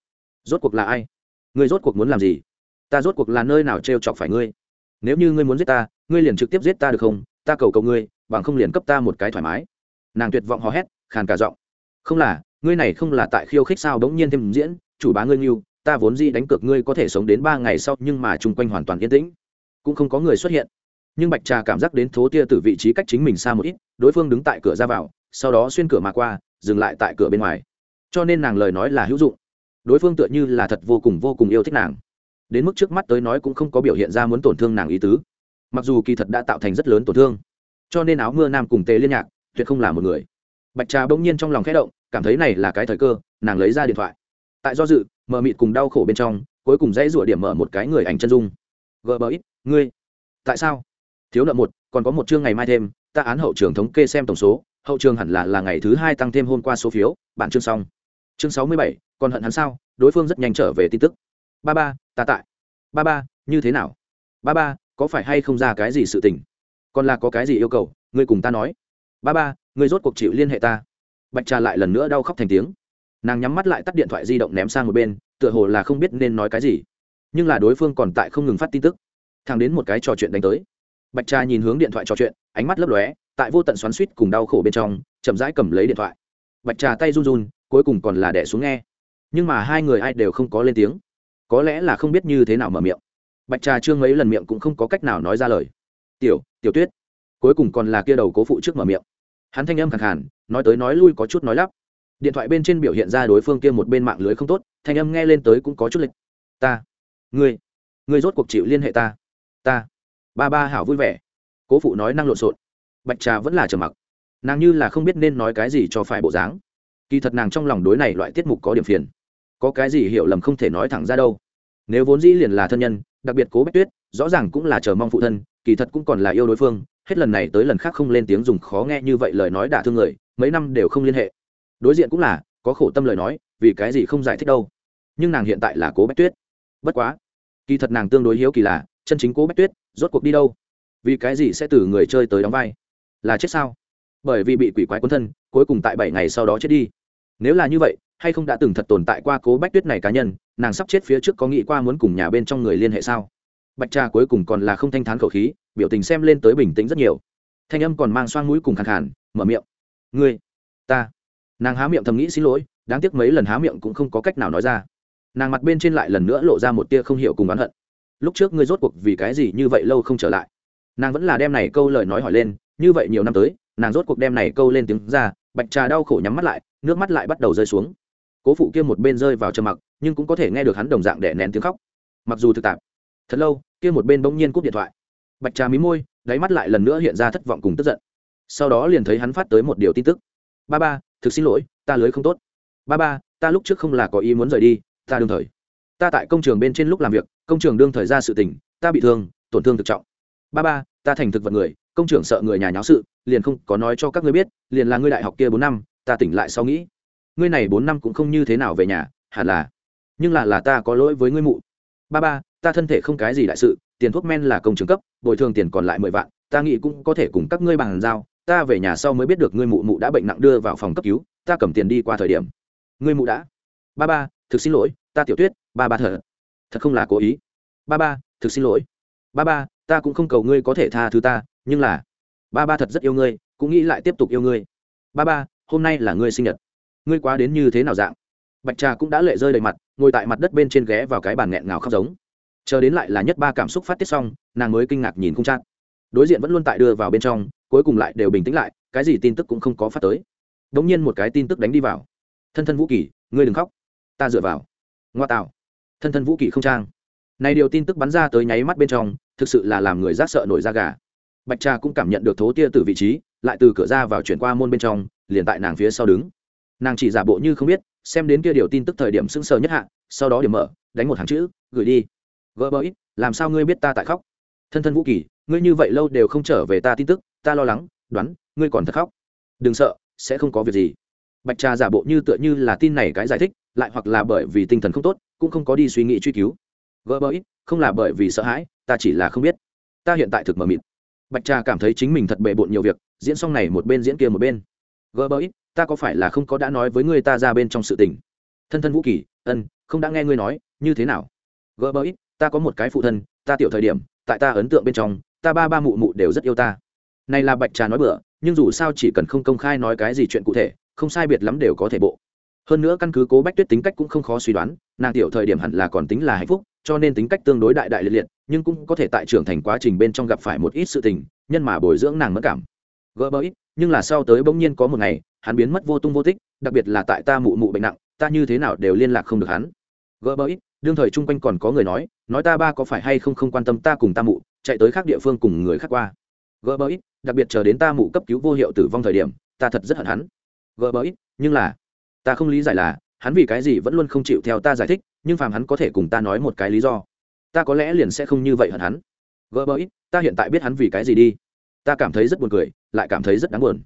Rốt cuộc là ai? Ngươi rốt cuộc muốn làm gì? Ta rốt cuộc là nơi nào t chọc phải ngươi? Nếu như ngươi muốn giết ta, ngươi liền trực tiếp giết ta được không? Ta cầu cầu ngươi, bằng không liền cấp ta một cái thoải mái. Nàng tuyệt vọng hò hét, khàn cả giọng. Không là ngươi này không là tại khiêu khích sao bỗng nhiên thêm diễn, chủ bá ngươi nghiêu ta vốn di đánh cược ngươi có thể sống đến ba ngày sau, nhưng mà chung quanh hoàn toàn yên tĩnh, cũng không có người xuất hiện. Nhưng bạch trà cảm giác đến thố tia từ vị trí cách chính mình xa một ít, đối phương đứng tại cửa ra vào, sau đó xuyên cửa mà qua, dừng lại tại cửa bên ngoài. Cho nên nàng lời nói là hữu dụng. Đối phương tựa như là thật vô cùng vô cùng yêu thích nàng. Đến mức trước mắt tới nói cũng không có biểu hiện ra muốn tổn thương nàng ý tứ. Mặc dù kỳ thật đã tạo thành rất lớn tổn thương. Cho nên áo mưa nam cùng tề liên nhạc tuyệt không là một người. Bạch trà bỗng nhiên trong lòng khẽ động cảm thấy này là cái thời cơ, nàng lấy ra điện thoại. Tại do dự, mờ mịt cùng đau khổ bên trong, cuối cùng dãy rủa điểm mở một cái người ảnh chân dung. Gờ bờ ít ngươi, tại sao? Thiếu nợ một, còn có một chương ngày mai thêm, ta án hậu trường thống kê xem tổng số, hậu trường hẳn là là ngày thứ hai tăng thêm hôm qua số phiếu, bản chương xong. Chương sáu mươi bảy, còn hận hắn sao? Đối phương rất nhanh trở về tin tức. Ba ba, ta tại. Ba ba, như thế nào? Ba ba, có phải hay không ra cái gì sự tình? Còn là có cái gì yêu cầu? Ngươi cùng ta nói. Ba ba, ngươi rốt cuộc chịu liên hệ ta bạch trà lại lần nữa đau khóc thành tiếng. Nàng nhắm mắt lại tắt điện thoại di động ném sang một bên, tựa hồ là không biết nên nói cái gì. Nhưng là đối phương còn tại không ngừng phát tin tức. Thang đến một cái trò chuyện đánh tới. Bạch trà nhìn hướng điện thoại trò chuyện, ánh mắt lấp lóe, tại vô tận xoắn suýt cùng đau khổ bên trong, chậm rãi cầm lấy điện thoại. Bạch trà tay run run, cuối cùng còn là đẻ xuống nghe. Nhưng mà hai người ai đều không có lên tiếng. Có lẽ là không biết như thế nào mở miệng. Bạch trà trương mấy lần miệng cũng không có cách nào nói ra lời. Tiểu tiểu tuyết. Cuối cùng còn là kia đầu cố phụ trước mở miệng hắn thanh âm khẳng khàn, nói tới nói lui có chút nói lắp. Điện thoại bên trên biểu hiện ra đối phương kia một bên mạng lưới không tốt, thanh âm nghe lên tới cũng có chút lịch. Ta, ngươi ngươi rốt cuộc chịu liên hệ ta. Ta, ba ba hảo vui vẻ. Cố phụ nói năng lộn xộn. Bạch trà vẫn là trầm mặc. Nàng như là không biết nên nói cái gì cho phải bộ dáng. Kỳ thật nàng trong lòng đối này loại tiết mục có điểm phiền. Có cái gì hiểu lầm không thể nói thẳng ra đâu. Nếu vốn dĩ liền là thân nhân, đặc biệt cố bách tuyết, rõ ràng cũng là chờ mong phụ thân, kỳ thật cũng còn là yêu đối phương hết lần này tới lần khác không lên tiếng dùng khó nghe như vậy lời nói đả thương người, mấy năm đều không liên hệ. Đối diện cũng là, có khổ tâm lời nói, vì cái gì không giải thích đâu. Nhưng nàng hiện tại là cố bách tuyết. Bất quá, kỳ thật nàng tương đối hiếu kỳ là, chân chính cố bách tuyết rốt cuộc đi đâu? Vì cái gì sẽ từ người chơi tới đóng vai? Là chết sao? Bởi vì bị quỷ quái quân thân, cuối cùng tại bảy ngày sau đó chết đi. Nếu là như vậy, hay không đã từng thật tồn tại qua cố bách tuyết này cá nhân, nàng sắp chết phía trước có nghĩ qua muốn cùng nhà bên trong người liên hệ sao? Bạch trà cuối cùng còn là không thanh thán khẩu khí, biểu tình xem lên tới bình tĩnh rất nhiều. Thanh âm còn mang xoang mũi cùng khàn khàn, mở miệng. Ngươi, ta. Nàng há miệng thầm nghĩ xin lỗi, đáng tiếc mấy lần há miệng cũng không có cách nào nói ra. Nàng mặt bên trên lại lần nữa lộ ra một tia không hiểu cùng oán hận. Lúc trước ngươi rốt cuộc vì cái gì như vậy lâu không trở lại? Nàng vẫn là đem này câu lời nói hỏi lên, như vậy nhiều năm tới, nàng rốt cuộc đem này câu lên tiếng ra, bạch trà đau khổ nhắm mắt lại, nước mắt lại bắt đầu rơi xuống. Cố phụ kia một bên rơi vào trầm mặc, nhưng cũng có thể nghe được hắn đồng dạng để nén tiếng khóc. Mặc dù thực tạp, thật lâu kia một bên bỗng nhiên cúp điện thoại. Bạch trà mí môi, đáy mắt lại lần nữa hiện ra thất vọng cùng tức giận. Sau đó liền thấy hắn phát tới một điều tin tức. Ba ba, thực xin lỗi, ta lưới không tốt. Ba ba, ta lúc trước không là có ý muốn rời đi, ta đương thời. Ta tại công trường bên trên lúc làm việc, công trường đương thời ra sự tình, ta bị thương, tổn thương thực trọng. Ba ba, ta thành thực vật người, công trường sợ người nhà nháo sự, liền không có nói cho các ngươi biết, liền là ngươi đại học kia bốn năm, ta tỉnh lại sau nghĩ. Ngươi này bốn năm cũng không như thế nào về nhà, hẳn là. Nhưng là là ta có lỗi với ngươi mụ. Ba ba ta thân thể không cái gì đại sự tiền thuốc men là công trường cấp bồi thường tiền còn lại mười vạn ta nghĩ cũng có thể cùng các ngươi bàn giao ta về nhà sau mới biết được ngươi mụ mụ đã bệnh nặng đưa vào phòng cấp cứu ta cầm tiền đi qua thời điểm. Ngươi mụ đã. Ba ba thực xin lỗi ta tiểu tuyết ba ba thở, thật không là cố ý. Ba ba thực xin lỗi. Ba ba ta cũng không cầu ngươi có thể tha thứ ta nhưng là ba ba thật rất yêu ngươi cũng nghĩ lại tiếp tục yêu ngươi. Ba ba hôm nay là ngươi sinh nhật. Ngươi quá đến như thế nào dạng? Bạch trà cũng đã lệ rơi đầy mặt ngồi tại mặt đất bên trên ghé vào cái bàn nghẹn ngào khóc giống chờ đến lại là nhất ba cảm xúc phát tiết xong nàng mới kinh ngạc nhìn không trang, đối diện vẫn luôn tại đưa vào bên trong cuối cùng lại đều bình tĩnh lại cái gì tin tức cũng không có phát tới. Đ ỗ n g nhiên một cái tin tức đánh đi vào. Thân thân vũ kỳ ngươi đừng khóc. Ta dựa vào. Ngoa tạo. Thân thân vũ kỳ không trang. Này điều tin tức bắn ra tới nháy mắt bên trong thực sự là làm người rát sợ nổi da gà. Bạch trà cũng cảm nhận được thố tia từ vị trí lại từ cửa ra vào chuyển qua môn bên trong liền tại nàng phía sau đứng. Nàng chỉ giả bộ như không biết xem đến kia điều tin tức thời điểm sững sờ nhất hạ sau đó điểm mở đánh một hàng chữ gửi đi gỡ ít, làm sao ngươi biết ta tại khóc? Thân thân vũ kỳ, ngươi như vậy lâu đều không trở về ta tin tức, ta lo lắng, đoán, ngươi còn thật khóc. Đừng sợ, sẽ không có việc gì. Bạch trà giả bộ như tựa như là tin này cái giải thích, lại hoặc là bởi vì tinh thần không tốt, cũng không có đi suy nghĩ truy cứu. Gỡ ít, không là bởi vì sợ hãi, ta chỉ là không biết. Ta hiện tại thực mờ mịt. Bạch trà cảm thấy chính mình thật bề bộn nhiều việc, diễn xong này một bên diễn kia một bên. Gỡ ít, ta có phải là không có đã nói với ngươi ta ra bên trong sự tình? Thân thân vũ kỳ, ân, không đã nghe ngươi nói, như thế nào? Gỡ ít ta có một cái phụ thân, ta tiểu thời điểm, tại ta ấn tượng bên trong, ta ba ba mụ mụ đều rất yêu ta. Này là bạch trà nói bữa nhưng dù sao chỉ cần không công khai nói cái gì chuyện cụ thể, không sai biệt lắm đều có thể bộ. Hơn nữa căn cứ cố bách tuyết tính cách cũng không khó suy đoán, nàng tiểu thời điểm hẳn là còn tính là hạnh phúc, cho nên tính cách tương đối đại đại liệt liệt, nhưng cũng có thể tại trưởng thành quá trình bên trong gặp phải một ít sự tình, nhân mà bồi dưỡng nàng mất cảm. Gỡ bẫy nhưng là sau tới bỗng nhiên có một ngày, hắn biến mất vô tung vô tích, đặc biệt là tại ta mụ mụ bệnh nặng, ta như thế nào đều liên lạc không được hắn. Gỡ bẫy đương thời chung quanh còn có người nói nói ta ba có phải hay không không quan tâm ta cùng ta mụ, chạy tới khác địa phương cùng người khác qua. Gỡ bẫy đặc biệt chờ đến ta mụ cấp cứu vô hiệu tử vong thời điểm, ta thật rất hận hắn. Gỡ bẫy nhưng là, ta không lý giải là, hắn vì cái gì vẫn luôn không chịu theo ta giải thích, nhưng phàm hắn có thể cùng ta nói một cái lý do, ta có lẽ liền sẽ không như vậy hận hắn. Gỡ bẫy ta hiện tại biết hắn vì cái gì đi. Ta cảm thấy rất buồn cười, lại cảm thấy rất đáng buồn.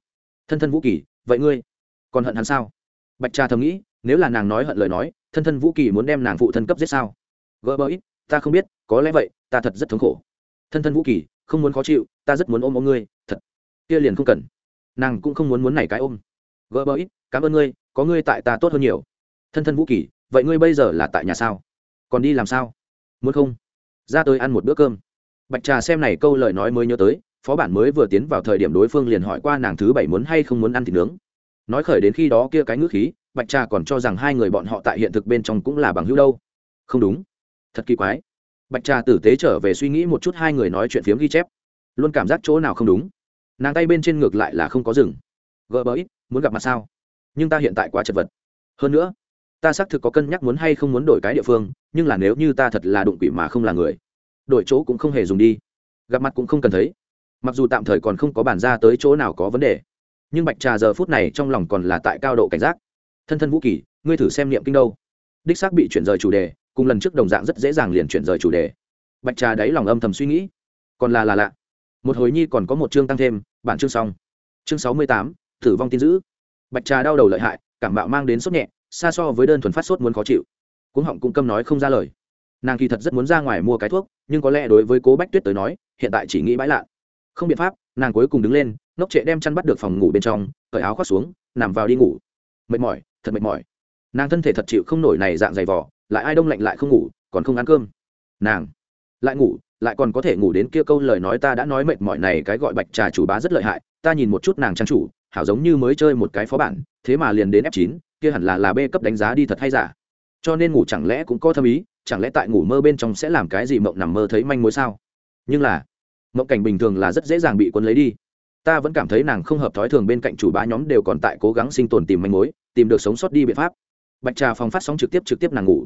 Thân thân vũ kỳ, vậy ngươi còn hận hắn sao? Bạch trà thầm nghĩ, nếu là nàng nói hận lời nói, thân thân vũ kỳ muốn đem nàng phụ thân cấp giết sao? Gỡ bẫy ta không biết, có lẽ vậy, ta thật rất thống khổ. Thân thân vũ kỳ, không muốn khó chịu, ta rất muốn ôm ôm ngươi, thật. Kia liền không cần. Nàng cũng không muốn muốn này cái ôm. Gỡ bẫy cảm ơn ngươi, có ngươi tại ta tốt hơn nhiều. Thân thân vũ kỳ, vậy ngươi bây giờ là tại nhà sao? Còn đi làm sao? Muốn không? Ra tới ăn một bữa cơm. Bạch trà xem này câu lời nói mới nhớ tới, phó bản mới vừa tiến vào thời điểm đối phương liền hỏi qua nàng thứ bảy muốn hay không muốn ăn thịt nướng. Nói khởi đến khi đó kia cái ngữ khí, bạch trà còn cho rằng hai người bọn họ tại hiện thực bên trong cũng là bằng hữu đâu. Không đúng thật kỳ quái. Bạch trà tử tế trở về suy nghĩ một chút hai người nói chuyện phiếm ghi chép. Luôn cảm giác chỗ nào không đúng. Nàng tay bên trên ngược lại là không có rừng gỡ bẫy muốn gặp mặt sao? Nhưng ta hiện tại quá chật vật. Hơn nữa, ta xác thực có cân nhắc muốn hay không muốn đổi cái địa phương, nhưng là nếu như ta thật là đụng quỷ mà không là người, đổi chỗ cũng không hề dùng đi. Gặp mặt cũng không cần thấy. Mặc dù tạm thời còn không có bàn ra tới chỗ nào có vấn đề, nhưng bạch trà giờ phút này trong lòng còn là tại cao độ cảnh giác. Thân thân vũ kỳ ngươi thử xem niệm kinh đâu. Đích xác bị chuyển rời chủ đề cùng lần trước đồng dạng rất dễ dàng liền chuyển rời chủ đề. Bạch trà đáy lòng âm thầm suy nghĩ. Còn là là lạ. Một hồi nhi còn có một chương tăng thêm, bản chương xong. Chương sáu mươi tám thử vong tin giữ bạch trà đau đầu lợi hại, cảm bạo mang đến sốt nhẹ, xa so với đơn thuần phát sốt muốn khó chịu. Cuống họng cũng câm nói không ra lời. Nàng kỳ thật rất muốn ra ngoài mua cái thuốc, nhưng có lẽ đối với cố bách tuyết tới nói, hiện tại chỉ nghĩ bãi lạ. Không biện pháp, nàng cuối cùng đứng lên, ngốc trệ đem chăn bắt được phòng ngủ bên trong, cởi áo khoác xuống, nằm vào đi ngủ. Mệt mỏi, thật mệt mỏi. Nàng thân thể thật chịu không nổi này dạng dày vỏ lại ai đông lạnh lại không ngủ, còn không ăn cơm. Nàng, lại ngủ, lại còn có thể ngủ đến kia câu lời nói ta đã nói mệt mỏi này cái gọi bạch trà chủ bá rất lợi hại, ta nhìn một chút nàng trang chủ, hảo giống như mới chơi một cái phó bản, thế mà liền đến f 9 kia hẳn là là b cấp đánh giá đi thật hay giả. Cho nên ngủ chẳng lẽ cũng có thâm ý, chẳng lẽ tại ngủ mơ bên trong sẽ làm cái gì mộng nằm mơ thấy manh mối sao? Nhưng là, mộng cảnh bình thường là rất dễ dàng bị quân lấy đi. Ta vẫn cảm thấy nàng không hợp thói thường bên cạnh chủ bá nhóm đều còn tại cố gắng sinh tồn tìm manh mối, tìm được sống sót đi biện pháp. Bạch trà phòng phát sóng trực tiếp trực tiếp nàng ngủ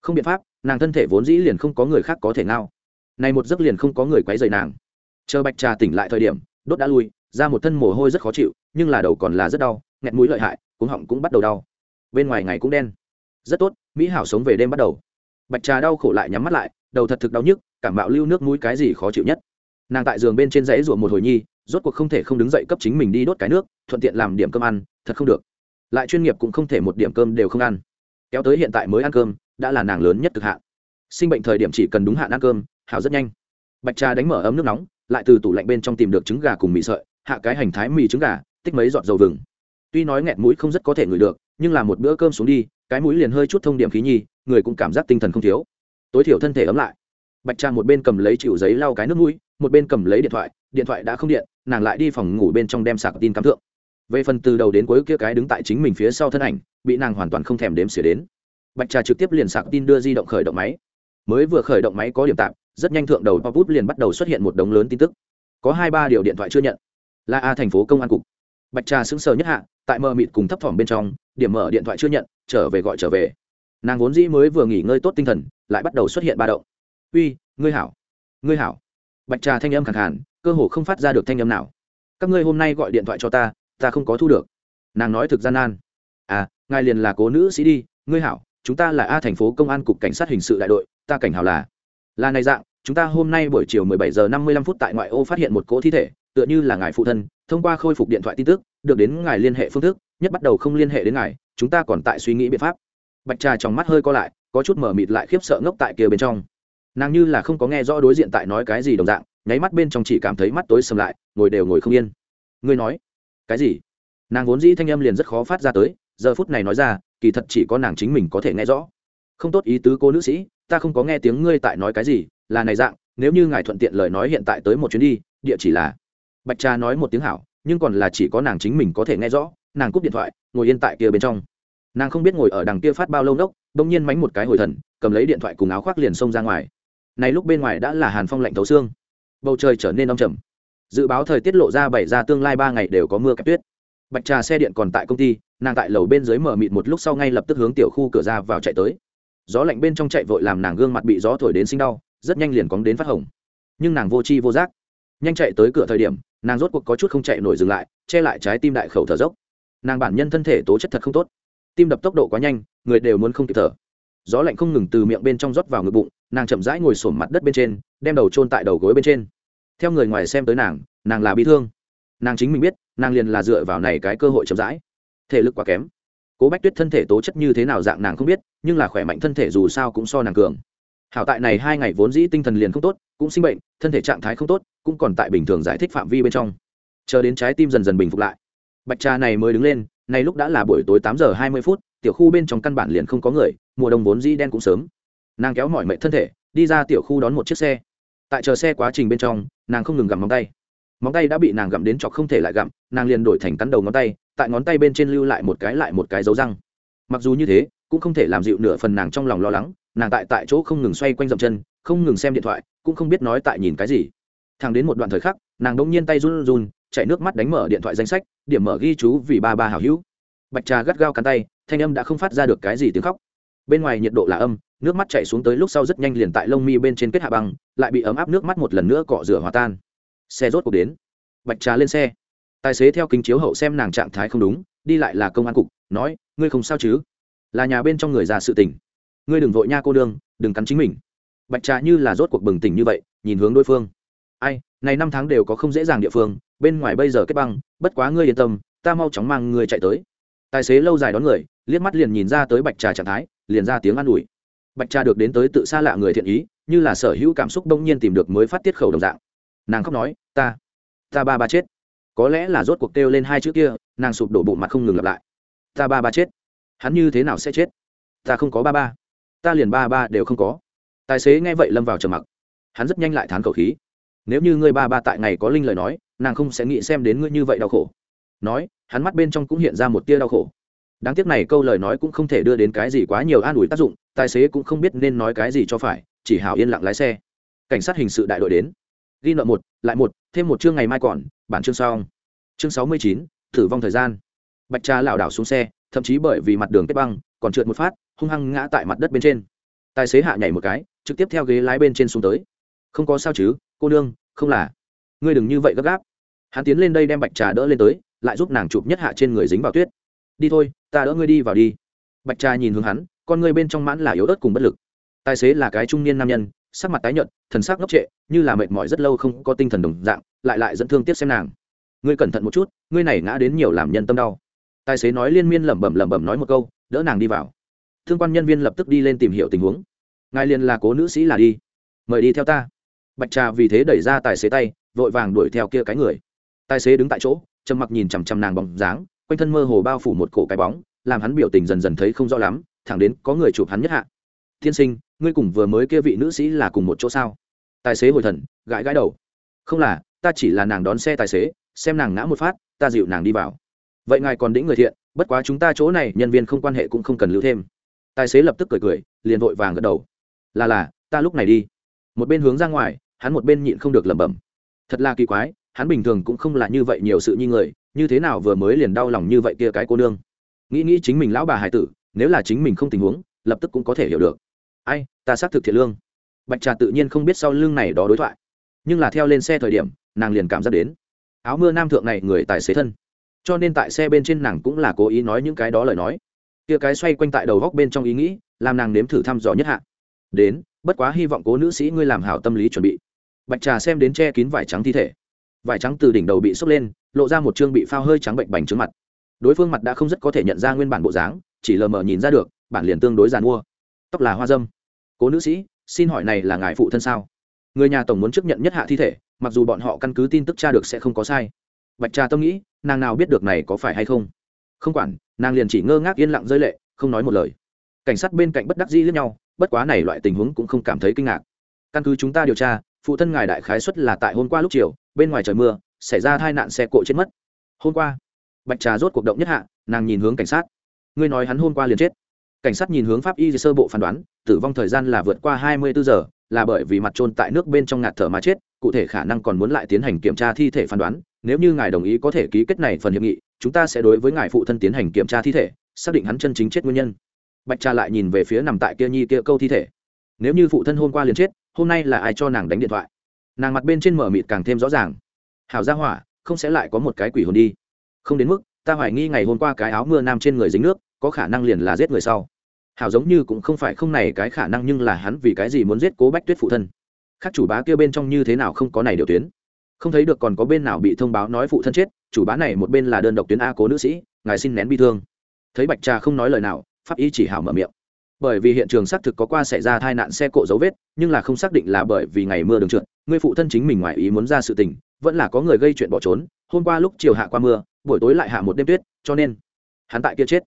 không biện pháp, nàng thân thể vốn dĩ liền không có người khác có thể nào này một giấc liền không có người quấy rầy nàng. Chờ bạch trà tỉnh lại thời điểm, đốt đã lui, ra một thân mồ hôi rất khó chịu, nhưng là đầu còn là rất đau, nghẹt mũi lợi hại, cuống họng cũng bắt đầu đau. Bên ngoài ngày cũng đen. Rất tốt, mỹ hảo sống về đêm bắt đầu. Bạch trà đau khổ lại nhắm mắt lại, đầu thật thực đau nhức, cảm bạo lưu nước mũi cái gì khó chịu nhất. Nàng tại giường bên trên dãy ruộng một hồi nhi, rốt cuộc không thể không đứng dậy cấp chính mình đi đốt cái nước, thuận tiện làm điểm cơm ăn, thật không được. Lại chuyên nghiệp cũng không thể một điểm cơm đều không ăn. Kéo tới hiện tại mới ăn cơm đã là nàng lớn nhất cực hạn. Sinh bệnh thời điểm chỉ cần đúng hạn ăn cơm, hảo rất nhanh. Bạch trà đánh mở ấm nước nóng, lại từ tủ lạnh bên trong tìm được trứng gà cùng mì sợi, hạ cái hành thái mì trứng gà, tích mấy giọt dầu vừng. Tuy nói nghẹt mũi không rất có thể ngửi được, nhưng là một bữa cơm xuống đi, cái mũi liền hơi chút thông điểm khí nhi, người cũng cảm giác tinh thần không thiếu. Tối thiểu thân thể ấm lại. Bạch trà một bên cầm lấy chịu giấy lau cái nước mũi, một bên cầm lấy điện thoại điện thoại đã không điện, nàng lại đi phòng ngủ bên trong đem sạc tin cắm thượng. Về phần từ đầu đến cuối kia cái đứng tại chính mình phía sau thân ảnh, bị nàng hoàn toàn không thèm đếm xỉa đến bạch trà trực tiếp liền sạc tin đưa di động khởi động máy. Mới vừa khởi động máy có điểm tạm, rất nhanh thượng đầu pop bút liền bắt đầu xuất hiện một đống lớn tin tức. Có hai ba điều điện thoại chưa nhận. Là a thành phố công an cục. Bạch trà sững sờ nhất hạ, tại mờ mịt cùng thấp thỏm bên trong, điểm mở điện thoại chưa nhận, trở về gọi trở về. Nàng vốn dĩ mới vừa nghỉ ngơi tốt tinh thần, lại bắt đầu xuất hiện ba động. Uy, ngươi hảo ngươi hảo. Bạch trà thanh âm khẳng hẳn cơ hồ không phát ra được thanh âm nào. Các ngươi hôm nay gọi điện thoại cho ta ta không có thu được. Nàng nói thực gian nan. À ngài liền là cố nữ sĩ đi, ngươi hảo chúng ta là a thành phố công an cục cảnh sát hình sự đại đội, ta cảnh hào là. Là này dạng, chúng ta hôm nay buổi chiều 17 giờ 55 phút tại ngoại ô phát hiện một cỗ thi thể, tựa như là ngài phụ thân, thông qua khôi phục điện thoại tin tức, được đến ngài liên hệ phương thức, nhất bắt đầu không liên hệ đến ngài, chúng ta còn tại suy nghĩ biện pháp. Bạch trà trong mắt hơi co lại, có chút mở mịt lại khiếp sợ ngốc tại kia bên trong. Nàng như là không có nghe rõ đối diện tại nói cái gì đồng dạng, nháy mắt bên trong chỉ cảm thấy mắt tối sầm lại, ngồi đều ngồi không yên. Ngươi nói, cái gì? Nàng vốn dĩ thanh âm liền rất khó phát ra tới, giờ phút này nói ra kỳ thật chỉ có nàng chính mình có thể nghe rõ. Không tốt ý tứ cô nữ sĩ, ta không có nghe tiếng ngươi tại nói cái gì, là này dạng, nếu như ngài thuận tiện lời nói hiện tại tới một chuyến đi, địa chỉ là bạch trà nói một tiếng hảo, nhưng còn là chỉ có nàng chính mình có thể nghe rõ, nàng cúp điện thoại, ngồi yên tại kia bên trong. Nàng không biết ngồi ở đằng kia phát bao lâu nốc đông nhiên mánh một cái hồi thần, cầm lấy điện thoại cùng áo khoác liền xông ra ngoài. Này lúc bên ngoài đã là hàn phong lạnh thấu xương. Bầu trời trở nên đông trầm. Dự báo thời tiết lộ ra bảy ra tương lai ba ngày đều có mưa kẹp tuyết bạch trà xe điện còn tại công ty, nàng tại lầu bên dưới mở mịt một lúc sau ngay lập tức hướng tiểu khu cửa ra vào chạy tới. Gió lạnh bên trong chạy vội làm nàng gương mặt bị gió thổi đến sinh đau, rất nhanh liền cóng đến phát hồng. Nhưng nàng vô chi vô giác. Nhanh chạy tới cửa thời điểm, nàng rốt cuộc có chút không chạy nổi dừng lại, che lại trái tim đại khẩu thở dốc. Nàng bản nhân thân thể tố chất thật không tốt. Tim đập tốc độ quá nhanh, người đều muốn không kịp thở. Gió lạnh không ngừng từ miệng bên trong rót vào ngực bụng, nàng chậm rãi ngồi sổm mặt đất bên trên, đem đầu trôn tại đầu gối bên trên. Theo người ngoài xem tới nàng nàng là bị thương nàng chính mình biết, nàng liền là dựa vào này cái cơ hội chậm rãi. Thể lực quá kém. Cố bách tuyết thân thể tố chất như thế nào dạng nàng không biết, nhưng là khỏe mạnh thân thể dù sao cũng so nàng cường. Hảo tại này hai ngày vốn dĩ tinh thần liền không tốt, cũng sinh bệnh, thân thể trạng thái không tốt, cũng còn tại bình thường giải thích phạm vi bên trong. Chờ đến trái tim dần dần bình phục lại. Bạch trà này mới đứng lên, này lúc đã là buổi tối tám giờ hai mươi phút, tiểu khu bên trong căn bản liền không có người, mùa đông vốn dĩ đen cũng sớm. Nàng kéo mọi mệnh thân thể, đi ra tiểu khu đón một chiếc xe. Tại chờ xe quá trình bên trong, nàng không ngừng gặm móng tay móng tay đã bị nàng gặm đến chọc không thể lại gặm, nàng liền đổi thành cắn đầu ngón tay, tại ngón tay bên trên lưu lại một cái lại một cái dấu răng. Mặc dù như thế, cũng không thể làm dịu nửa phần nàng trong lòng lo lắng, nàng tại tại chỗ không ngừng xoay quanh dậm chân, không ngừng xem điện thoại, cũng không biết nói tại nhìn cái gì. Thằng đến một đoạn thời khắc, nàng đông nhiên tay run run chạy nước mắt đánh mở điện thoại danh sách, điểm mở ghi chú vì ba ba hào hữu. Bạch trà gắt gao cắn tay, thanh âm đã không phát ra được cái gì tiếng khóc. Bên ngoài nhiệt độ là âm, nước mắt chạy xuống tới lúc sau rất nhanh liền tại lông mi bên trên kết hạ băng, lại bị ấm áp nước mắt một lần nữa cọ rửa hòa tan xe rốt cuộc đến. Bạch trà lên xe. Tài xế theo kính chiếu hậu xem nàng trạng thái không đúng, đi lại là công an cục, nói, ngươi không sao chứ? Là nhà bên trong người già sự tình. Ngươi đừng vội nha cô đương đừng cắn chính mình. Bạch trà như là rốt cuộc bừng tỉnh như vậy, nhìn hướng đối phương. Ai, này năm tháng đều có không dễ dàng địa phương, bên ngoài bây giờ kết băng, bất quá ngươi yên tâm, ta mau chóng mang ngươi chạy tới. Tài xế lâu dài đón người, liếc mắt liền nhìn ra tới bạch trà trạng thái, liền ra tiếng an ủi. Bạch trà được đến tới tự xa lạ người thiện ý, như là sở hữu cảm xúc đông nhiên tìm được mới phát tiết khẩu đồng dạng nàng khóc nói, ta ta ba ba chết. Có lẽ là rốt cuộc kêu lên hai chữ kia, nàng sụp đổ bụng mặt không ngừng lặp lại. Ta ba ba chết, hắn như thế nào sẽ chết? Ta không có ba ba, ta liền ba ba đều không có. Tài xế nghe vậy lâm vào trầm mặc. Hắn rất nhanh lại thán cầu khí. Nếu như ngươi ba ba tại ngày có linh lời nói, nàng không sẽ nghĩ xem đến ngươi như vậy đau khổ. Nói, hắn mắt bên trong cũng hiện ra một tia đau khổ. Đáng tiếc này câu lời nói cũng không thể đưa đến cái gì quá nhiều an ủi tác dụng, tài xế cũng không biết nên nói cái gì cho phải, chỉ hào yên lặng lái xe. Cảnh sát hình sự đại đội đến ghi nợ một, lại một, thêm một chương ngày mai còn, bản chương xong. Chương sáu mươi chín, tử vong thời gian. Bạch trà lảo đảo xuống xe, thậm chí bởi vì mặt đường kết băng, còn trượt một phát, hung hăng ngã tại mặt đất bên trên. Tài xế hạ nhảy một cái, trực tiếp theo ghế lái bên trên xuống tới. Không có sao chứ, cô nương, không là. Ngươi đừng như vậy gấp gáp. Hắn tiến lên đây đem bạch trà đỡ lên tới, lại giúp nàng chụp nhất hạ trên người dính vào tuyết. Đi thôi, ta đỡ ngươi đi vào đi. Bạch trà nhìn hướng hắn, con ngươi bên trong mãn là yếu ớt cùng bất lực. Tài xế là cái trung niên nam nhân sắc mặt tái nhợt, thần sắc ngốc trệ, như là mệt mỏi rất lâu không có tinh thần đồng dạng, lại lại dẫn thương tiếc xem nàng. Ngươi cẩn thận một chút, ngươi này ngã đến nhiều làm nhân tâm đau. Tài xế nói liên miên lẩm bẩm lẩm bẩm nói một câu, đỡ nàng đi vào. Thương quan nhân viên lập tức đi lên tìm hiểu tình huống. Ngài liền là cố nữ sĩ là đi. Mời đi theo ta. Bạch trà vì thế đẩy ra tài xế tay, vội vàng đuổi theo kia cái người. Tài xế đứng tại chỗ, trầm mặc nhìn chằm chằm nàng bóng dáng, quanh thân mơ hồ bao phủ một cổ cái bóng, làm hắn biểu tình dần dần thấy không rõ lắm, thẳng đến có người chụp hắn nhất hạ. Thiên sinh ngươi cùng vừa mới kia vị nữ sĩ là cùng một chỗ sao? Tài xế hồi thần, gãi gãi đầu. Không là, ta chỉ là nàng đón xe tài xế, xem nàng ngã một phát, ta dịu nàng đi vào. Vậy ngài còn đĩnh người thiện, bất quá chúng ta chỗ này nhân viên không quan hệ cũng không cần lưu thêm. Tài xế lập tức cười cười, liền vội vàng gật đầu. Là là, ta lúc này đi. Một bên hướng ra ngoài, hắn một bên nhịn không được lẩm bẩm. Thật là kỳ quái, hắn bình thường cũng không là như vậy nhiều sự như người như thế nào vừa mới liền đau lòng như vậy kia cái cô nương. Nghĩ nghĩ chính mình lão bà hải tử, nếu là chính mình không tình huống, lập tức cũng có thể hiểu được ai, ta xác thực thiệt lương. Bạch trà tự nhiên không biết sau lưng này đó đối thoại. Nhưng là theo lên xe thời điểm, nàng liền cảm giác đến áo mưa nam thượng này người tài xế thân. Cho nên tại xe bên trên nàng cũng là cố ý nói những cái đó lời nói. Kia cái xoay quanh tại đầu góc bên trong ý nghĩ, làm nàng nếm thử thăm dò nhất hạ. Đến, bất quá hy vọng cố nữ sĩ ngươi làm hảo tâm lý chuẩn bị. Bạch trà xem đến che kín vải trắng thi thể. Vải trắng từ đỉnh đầu bị sốc lên, lộ ra một chương bị phao hơi trắng bệnh bành trướng mặt. Đối phương mặt đã không rất có thể nhận ra nguyên bản bộ dáng, chỉ lờ mờ nhìn ra được, bản liền tương đối giàn mua. Tóc là hoa dâm cố nữ sĩ, xin hỏi này là ngài phụ thân sao? Người nhà tổng muốn chấp nhận nhất hạ thi thể, mặc dù bọn họ căn cứ tin tức tra được sẽ không có sai. Bạch trà tâm nghĩ, nàng nào biết được này có phải hay không? Không quản, nàng liền chỉ ngơ ngác yên lặng rơi lệ, không nói một lời. Cảnh sát bên cạnh bất đắc dĩ lẫn nhau, bất quá này loại tình huống cũng không cảm thấy kinh ngạc. Căn cứ chúng ta điều tra, phụ thân ngài đại khái xuất là tại hôm qua lúc chiều, bên ngoài trời mưa, xảy ra tai nạn xe cộ chết mất. Hôm qua, bạch trà rốt cuộc động nhất hạ, nàng nhìn hướng cảnh sát. Ngươi nói hắn hôm qua liền chết cảnh sát nhìn hướng pháp y sơ bộ phán đoán, tử vong thời gian là vượt qua hai mươi bốn giờ, là bởi vì mặt trôn tại nước bên trong ngạt thở mà chết, cụ thể khả năng còn muốn lại tiến hành kiểm tra thi thể phán đoán, nếu như ngài đồng ý có thể ký kết này phần hiệp nghị, chúng ta sẽ đối với ngài phụ thân tiến hành kiểm tra thi thể, xác định hắn chân chính chết nguyên nhân. Bạch cha lại nhìn về phía nằm tại kia nhi kia câu thi thể. Nếu như phụ thân hôm qua liền chết, hôm nay là ai cho nàng đánh điện thoại? Nàng mặt bên trên mở mịt càng thêm rõ ràng. Hảo gia hỏa, không sẽ lại có một cái quỷ hồn đi. Không đến mức, ta hoài nghi ngày hôm qua cái áo mưa nam trên người dính nước, có khả năng liền là giết người sau hảo giống như cũng không phải không này cái khả năng nhưng là hắn vì cái gì muốn giết cố bách tuyết phụ thân? Khác chủ bá kia bên trong như thế nào không có này điều tuyến? Không thấy được còn có bên nào bị thông báo nói phụ thân chết, chủ bá này một bên là đơn độc tuyến a cố nữ sĩ, ngài xin nén bi thương. Thấy bạch trà không nói lời nào, pháp y chỉ hảo mở miệng. Bởi vì hiện trường xác thực có qua xảy ra tai nạn xe cộ dấu vết, nhưng là không xác định là bởi vì ngày mưa đường trượt, người phụ thân chính mình ngoài ý muốn ra sự tình, vẫn là có người gây chuyện bỏ trốn, hôm qua lúc chiều hạ qua mưa, buổi tối lại hạ một đêm tuyết, cho nên hắn tại kia chết.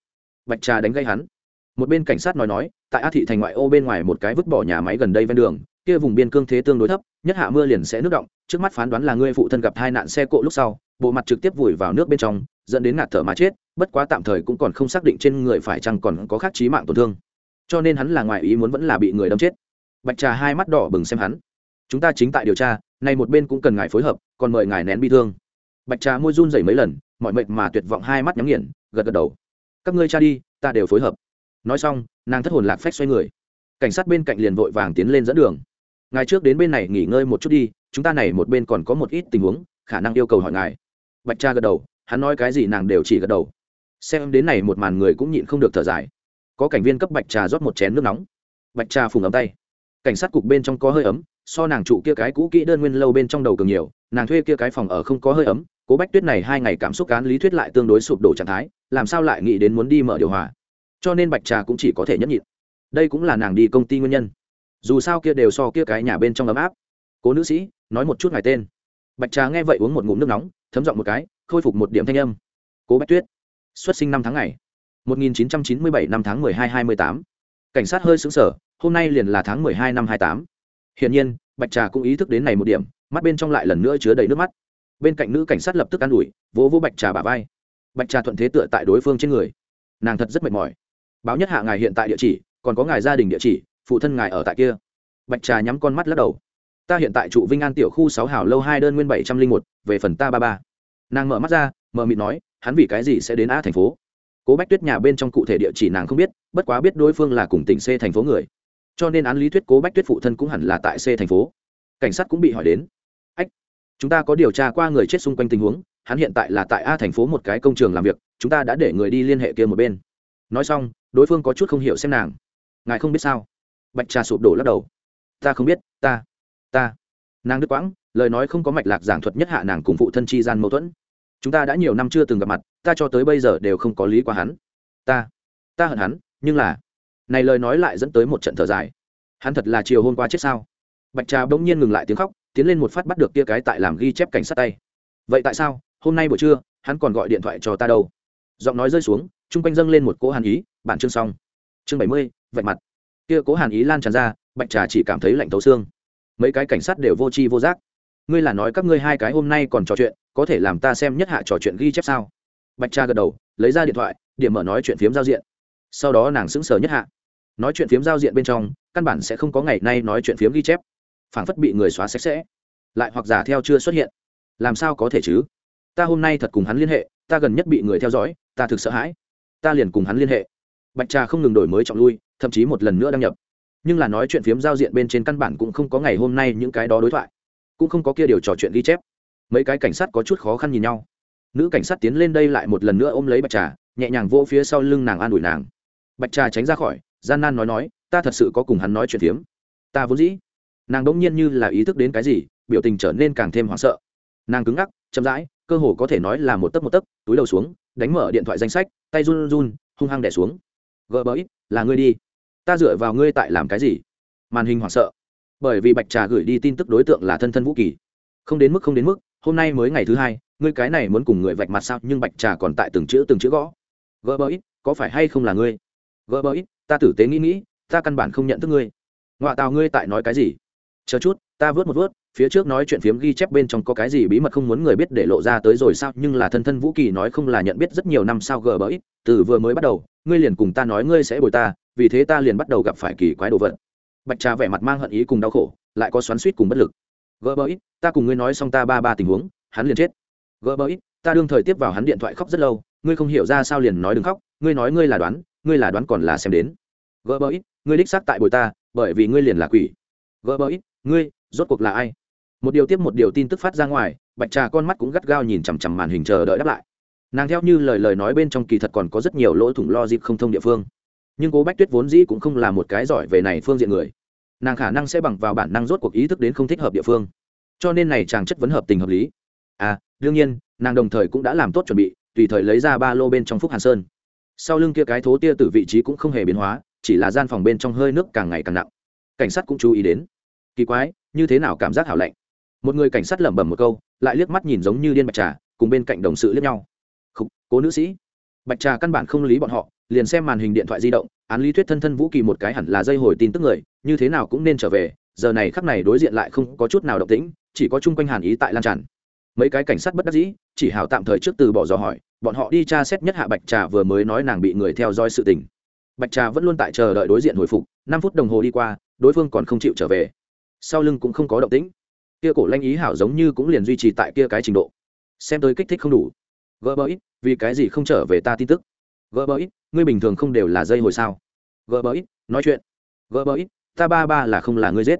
Bạch trà đánh gây hắn một bên cảnh sát nói nói, tại a thị thành ngoại ô bên ngoài một cái vứt bỏ nhà máy gần đây ven đường, kia vùng biên cương thế tương đối thấp, nhất hạ mưa liền sẽ nước động, trước mắt phán đoán là ngươi phụ thân gặp hai nạn xe cộ lúc sau, bộ mặt trực tiếp vùi vào nước bên trong, dẫn đến ngạt thở mà chết, bất quá tạm thời cũng còn không xác định trên người phải chăng còn có khác chí mạng tổn thương. Cho nên hắn là ngoài ý muốn vẫn là bị người đâm chết. Bạch trà hai mắt đỏ bừng xem hắn. Chúng ta chính tại điều tra này một bên cũng cần ngài phối hợp, còn mời ngài nén bi thương. Bạch trà môi run rẩy mấy lần, mọi mệt mà tuyệt vọng hai mắt nhắm nghiền, gật gật đầu. Các ngươi cha đi, ta đều phối hợp nói xong, nàng thất hồn lạc phách xoay người. Cảnh sát bên cạnh liền vội vàng tiến lên dẫn đường. Ngài trước đến bên này nghỉ ngơi một chút đi, chúng ta này một bên còn có một ít tình huống, khả năng yêu cầu hỏi ngài. Bạch cha gật đầu, hắn nói cái gì nàng đều chỉ gật đầu. Xem đến này một màn người cũng nhịn không được thở dài. Có cảnh viên cấp bạch trà rót một chén nước nóng. Bạch trà phùng ấm tay. Cảnh sát cục bên trong có hơi ấm, so nàng trụ kia cái cũ kỹ đơn nguyên lâu bên trong đầu cường nhiều, nàng thuê kia cái phòng ở không có hơi ấm, cố bách tuyết này hai ngày cảm xúc cán lý thuyết lại tương đối sụp đổ trạng thái, làm sao lại nghĩ đến muốn đi mở điều hòa cho nên bạch trà cũng chỉ có thể nhẫn nhịn. Đây cũng là nàng đi công ty nguyên nhân. Dù sao kia đều so kia cái nhà bên trong ấm áp. Cố nữ sĩ, nói một chút ngài tên. Bạch trà nghe vậy uống một ngụm nước nóng, thấm giọng một cái, khôi phục một điểm thanh âm. Cố bách tuyết, xuất sinh năm tháng ngày 1997 năm tháng 12 28. cảnh sát hơi sững sờ, hôm nay liền là tháng 12 năm 28. hiển nhiên, bạch trà cũng ý thức đến này một điểm, mắt bên trong lại lần nữa chứa đầy nước mắt. Bên cạnh nữ cảnh sát lập tức an ủi, vỗ vỗ bạch trà bả vai. Bạch trà thuận thế tựa tại đối phương trên người. Nàng thật rất mệt mỏi báo nhất hạ ngài hiện tại địa chỉ, còn có ngài gia đình địa chỉ, phụ thân ngài ở tại kia. Bạch trà nhắm con mắt lắc đầu. Ta hiện tại trụ vinh an tiểu khu sáu hảo lâu hai đơn nguyên bảy trăm linh một, về phần ta ba ba. Nàng mở mắt ra mờ mịt nói, hắn vì cái gì sẽ đến a thành phố? Cố bách tuyết nhà bên trong cụ thể địa chỉ nàng không biết, bất quá biết đối phương là cùng tỉnh c thành phố người. Cho nên án lý thuyết cố bách tuyết phụ thân cũng hẳn là tại c thành phố. Cảnh sát cũng bị hỏi đến. Ách, chúng ta có điều tra qua người chết xung quanh tình huống, hắn hiện tại là tại a thành phố một cái công trường làm việc, chúng ta đã để người đi liên hệ kia một bên. Nói xong đối phương có chút không hiểu xem nàng. Ngài không biết sao? Bạch trà sụp đổ lắc đầu. Ta không biết, ta ta. Nàng đức quãng, lời nói không có mạch lạc giảng thuật nhất hạ nàng cùng phụ thân chi gian mâu thuẫn. Chúng ta đã nhiều năm chưa từng gặp mặt, ta cho tới bây giờ đều không có lý qua hắn. Ta ta hận hắn, nhưng là, này lời nói lại dẫn tới một trận thở dài. Hắn thật là chiều hôm qua chết sao? Bạch trà bỗng nhiên ngừng lại tiếng khóc, tiến lên một phát bắt được kia cái tại làm ghi chép cảnh sát tay. Vậy tại sao, hôm nay buổi trưa, hắn còn gọi điện thoại cho ta đâu? Giọng nói rơi xuống chung quanh dâng lên một cỗ hàn ý, bản chương xong. Chương bảy mươi, vạch mặt. Kia cố hàn ý lan tràn ra, bạch trà chỉ cảm thấy lạnh thấu xương. Mấy cái cảnh sát đều vô tri vô giác. Ngươi là nói các ngươi hai cái hôm nay còn trò chuyện, có thể làm ta xem nhất hạ trò chuyện ghi chép sao? Bạch trà gật đầu, lấy ra điện thoại, điểm mở nói chuyện phiếm giao diện. Sau đó nàng sững sờ nhất hạ. Nói chuyện phiếm giao diện bên trong, căn bản sẽ không có ngày nay nói chuyện phiếm ghi chép. Phảng phất bị người xóa sạch sẽ. Lại hoặc giả theo chưa xuất hiện. Làm sao có thể chứ? Ta hôm nay thật cùng hắn liên hệ, ta gần nhất bị người theo dõi, ta thực sợ hãi ta liền cùng hắn liên hệ. Bạch trà không ngừng đổi mới trọng lui, thậm chí một lần nữa đăng nhập. Nhưng là nói chuyện phiếm giao diện bên trên căn bản cũng không có ngày hôm nay những cái đó đối thoại. Cũng không có kia điều trò chuyện ghi chép. Mấy cái cảnh sát có chút khó khăn nhìn nhau. Nữ cảnh sát tiến lên đây lại một lần nữa ôm lấy bạch trà, nhẹ nhàng vỗ phía sau lưng nàng an ủi nàng. Bạch trà tránh ra khỏi, gian nan nói nói, ta thật sự có cùng hắn nói chuyện phiếm. Ta vốn dĩ. Nàng đỗng nhiên như là ý thức đến cái gì, biểu tình trở nên càng thêm hoảng sợ. Nàng cứng ngắc, chậm rãi, cơ hồ có thể nói là một tấc một tấc, túi đầu xuống đánh mở điện thoại danh sách, tay run run, hung hăng đẻ xuống. Gỡ bẫy là ngươi đi. Ta dựa vào ngươi tại làm cái gì? Màn hình hoảng sợ. Bởi vì bạch trà gửi đi tin tức đối tượng là thân thân vũ kỳ. Không đến mức, không đến mức, hôm nay mới ngày thứ hai, ngươi cái này muốn cùng người vạch mặt sao, nhưng bạch trà còn tại từng chữ từng chữ gõ. Gỡ bẫy có phải hay không là ngươi? Gỡ bẫy ta tử tế nghĩ nghĩ, ta căn bản không nhận thức ngươi. Ngoại tào ngươi tại nói cái gì? Chờ chút, ta vớt một vớt, phía trước nói chuyện phiếm ghi chép bên trong có cái gì bí mật không muốn người biết để lộ ra tới rồi sao, nhưng là thân thân vũ kỳ nói không là nhận biết rất nhiều năm sao gờ bẫy, từ vừa mới bắt đầu, ngươi liền cùng ta nói ngươi sẽ bồi ta, vì thế ta liền bắt đầu gặp phải kỳ quái đồ vật. Bạch trà vẻ mặt mang hận ý cùng đau khổ, lại có xoắn suýt cùng bất lực. Gỡ bẫy, ta cùng ngươi nói xong ta ba ba tình huống, hắn liền chết. Gỡ bẫy, ta đương thời tiếp vào hắn điện thoại khóc rất lâu, ngươi không hiểu ra sao liền nói đừng khóc, ngươi nói ngươi là đoán, ngươi là đoán còn là xem đến. Gỡ bẫy, ngươi đích xác tại bồi ta, bởi vì ngươi liền là quỷ. Gỡ bẫy ngươi, rốt cuộc là ai? Một điều tiếp một điều tin tức phát ra ngoài, bạch trà con mắt cũng gắt gao nhìn chằm chằm màn hình chờ đợi đáp lại. Nàng theo như lời lời nói bên trong kỳ thật còn có rất nhiều lỗ thủng lo dịp không thông địa phương. Nhưng cố bách tuyết vốn dĩ cũng không là một cái giỏi về này phương diện người. Nàng khả năng sẽ bằng vào bản năng rốt cuộc ý thức đến không thích hợp địa phương. Cho nên này chàng chất vấn hợp tình hợp lý. À đương nhiên, nàng đồng thời cũng đã làm tốt chuẩn bị, tùy thời lấy ra ba lô bên trong phúc hàn sơn. Sau lưng kia cái thố tia từ vị trí cũng không hề biến hóa, chỉ là gian phòng bên trong hơi nước càng ngày càng nặng. Cảnh sát cũng chú ý đến kỳ quái như thế nào cảm giác hảo lạnh? Một người cảnh sát lẩm bẩm một câu lại liếc mắt nhìn giống như điên bạch trà cùng bên cạnh đồng sự liếc nhau. Khúc, cố nữ sĩ. Bạch trà căn bản không lý bọn họ liền xem màn hình điện thoại di động án lý thuyết thân thân vũ kỳ một cái hẳn là dây hồi tin tức người như thế nào cũng nên trở về giờ này khắc này đối diện lại không có chút nào động tĩnh chỉ có chung quanh hàn ý tại lan tràn. Mấy cái cảnh sát bất đắc dĩ chỉ hào tạm thời trước từ bỏ dò hỏi bọn họ đi tra xét nhất hạ bạch trà vừa mới nói nàng bị người theo dõi sự tình. Bạch trà vẫn luôn tại chờ đợi đối diện hồi phục năm phút đồng hồ đi qua đối phương còn không chịu trở về sau lưng cũng không có động tĩnh. Kia cổ lanh ý hảo giống như cũng liền duy trì tại kia cái trình độ. Xem tới kích thích không đủ. Gỡ bỡ ít, vì cái gì không trở về ta tin tức? Gỡ bỡ ít, ngươi bình thường không đều là dây hồi sao? Gỡ bỡ ít, nói chuyện. Gỡ bỡ ít, ta ba ba là không là ngươi giết.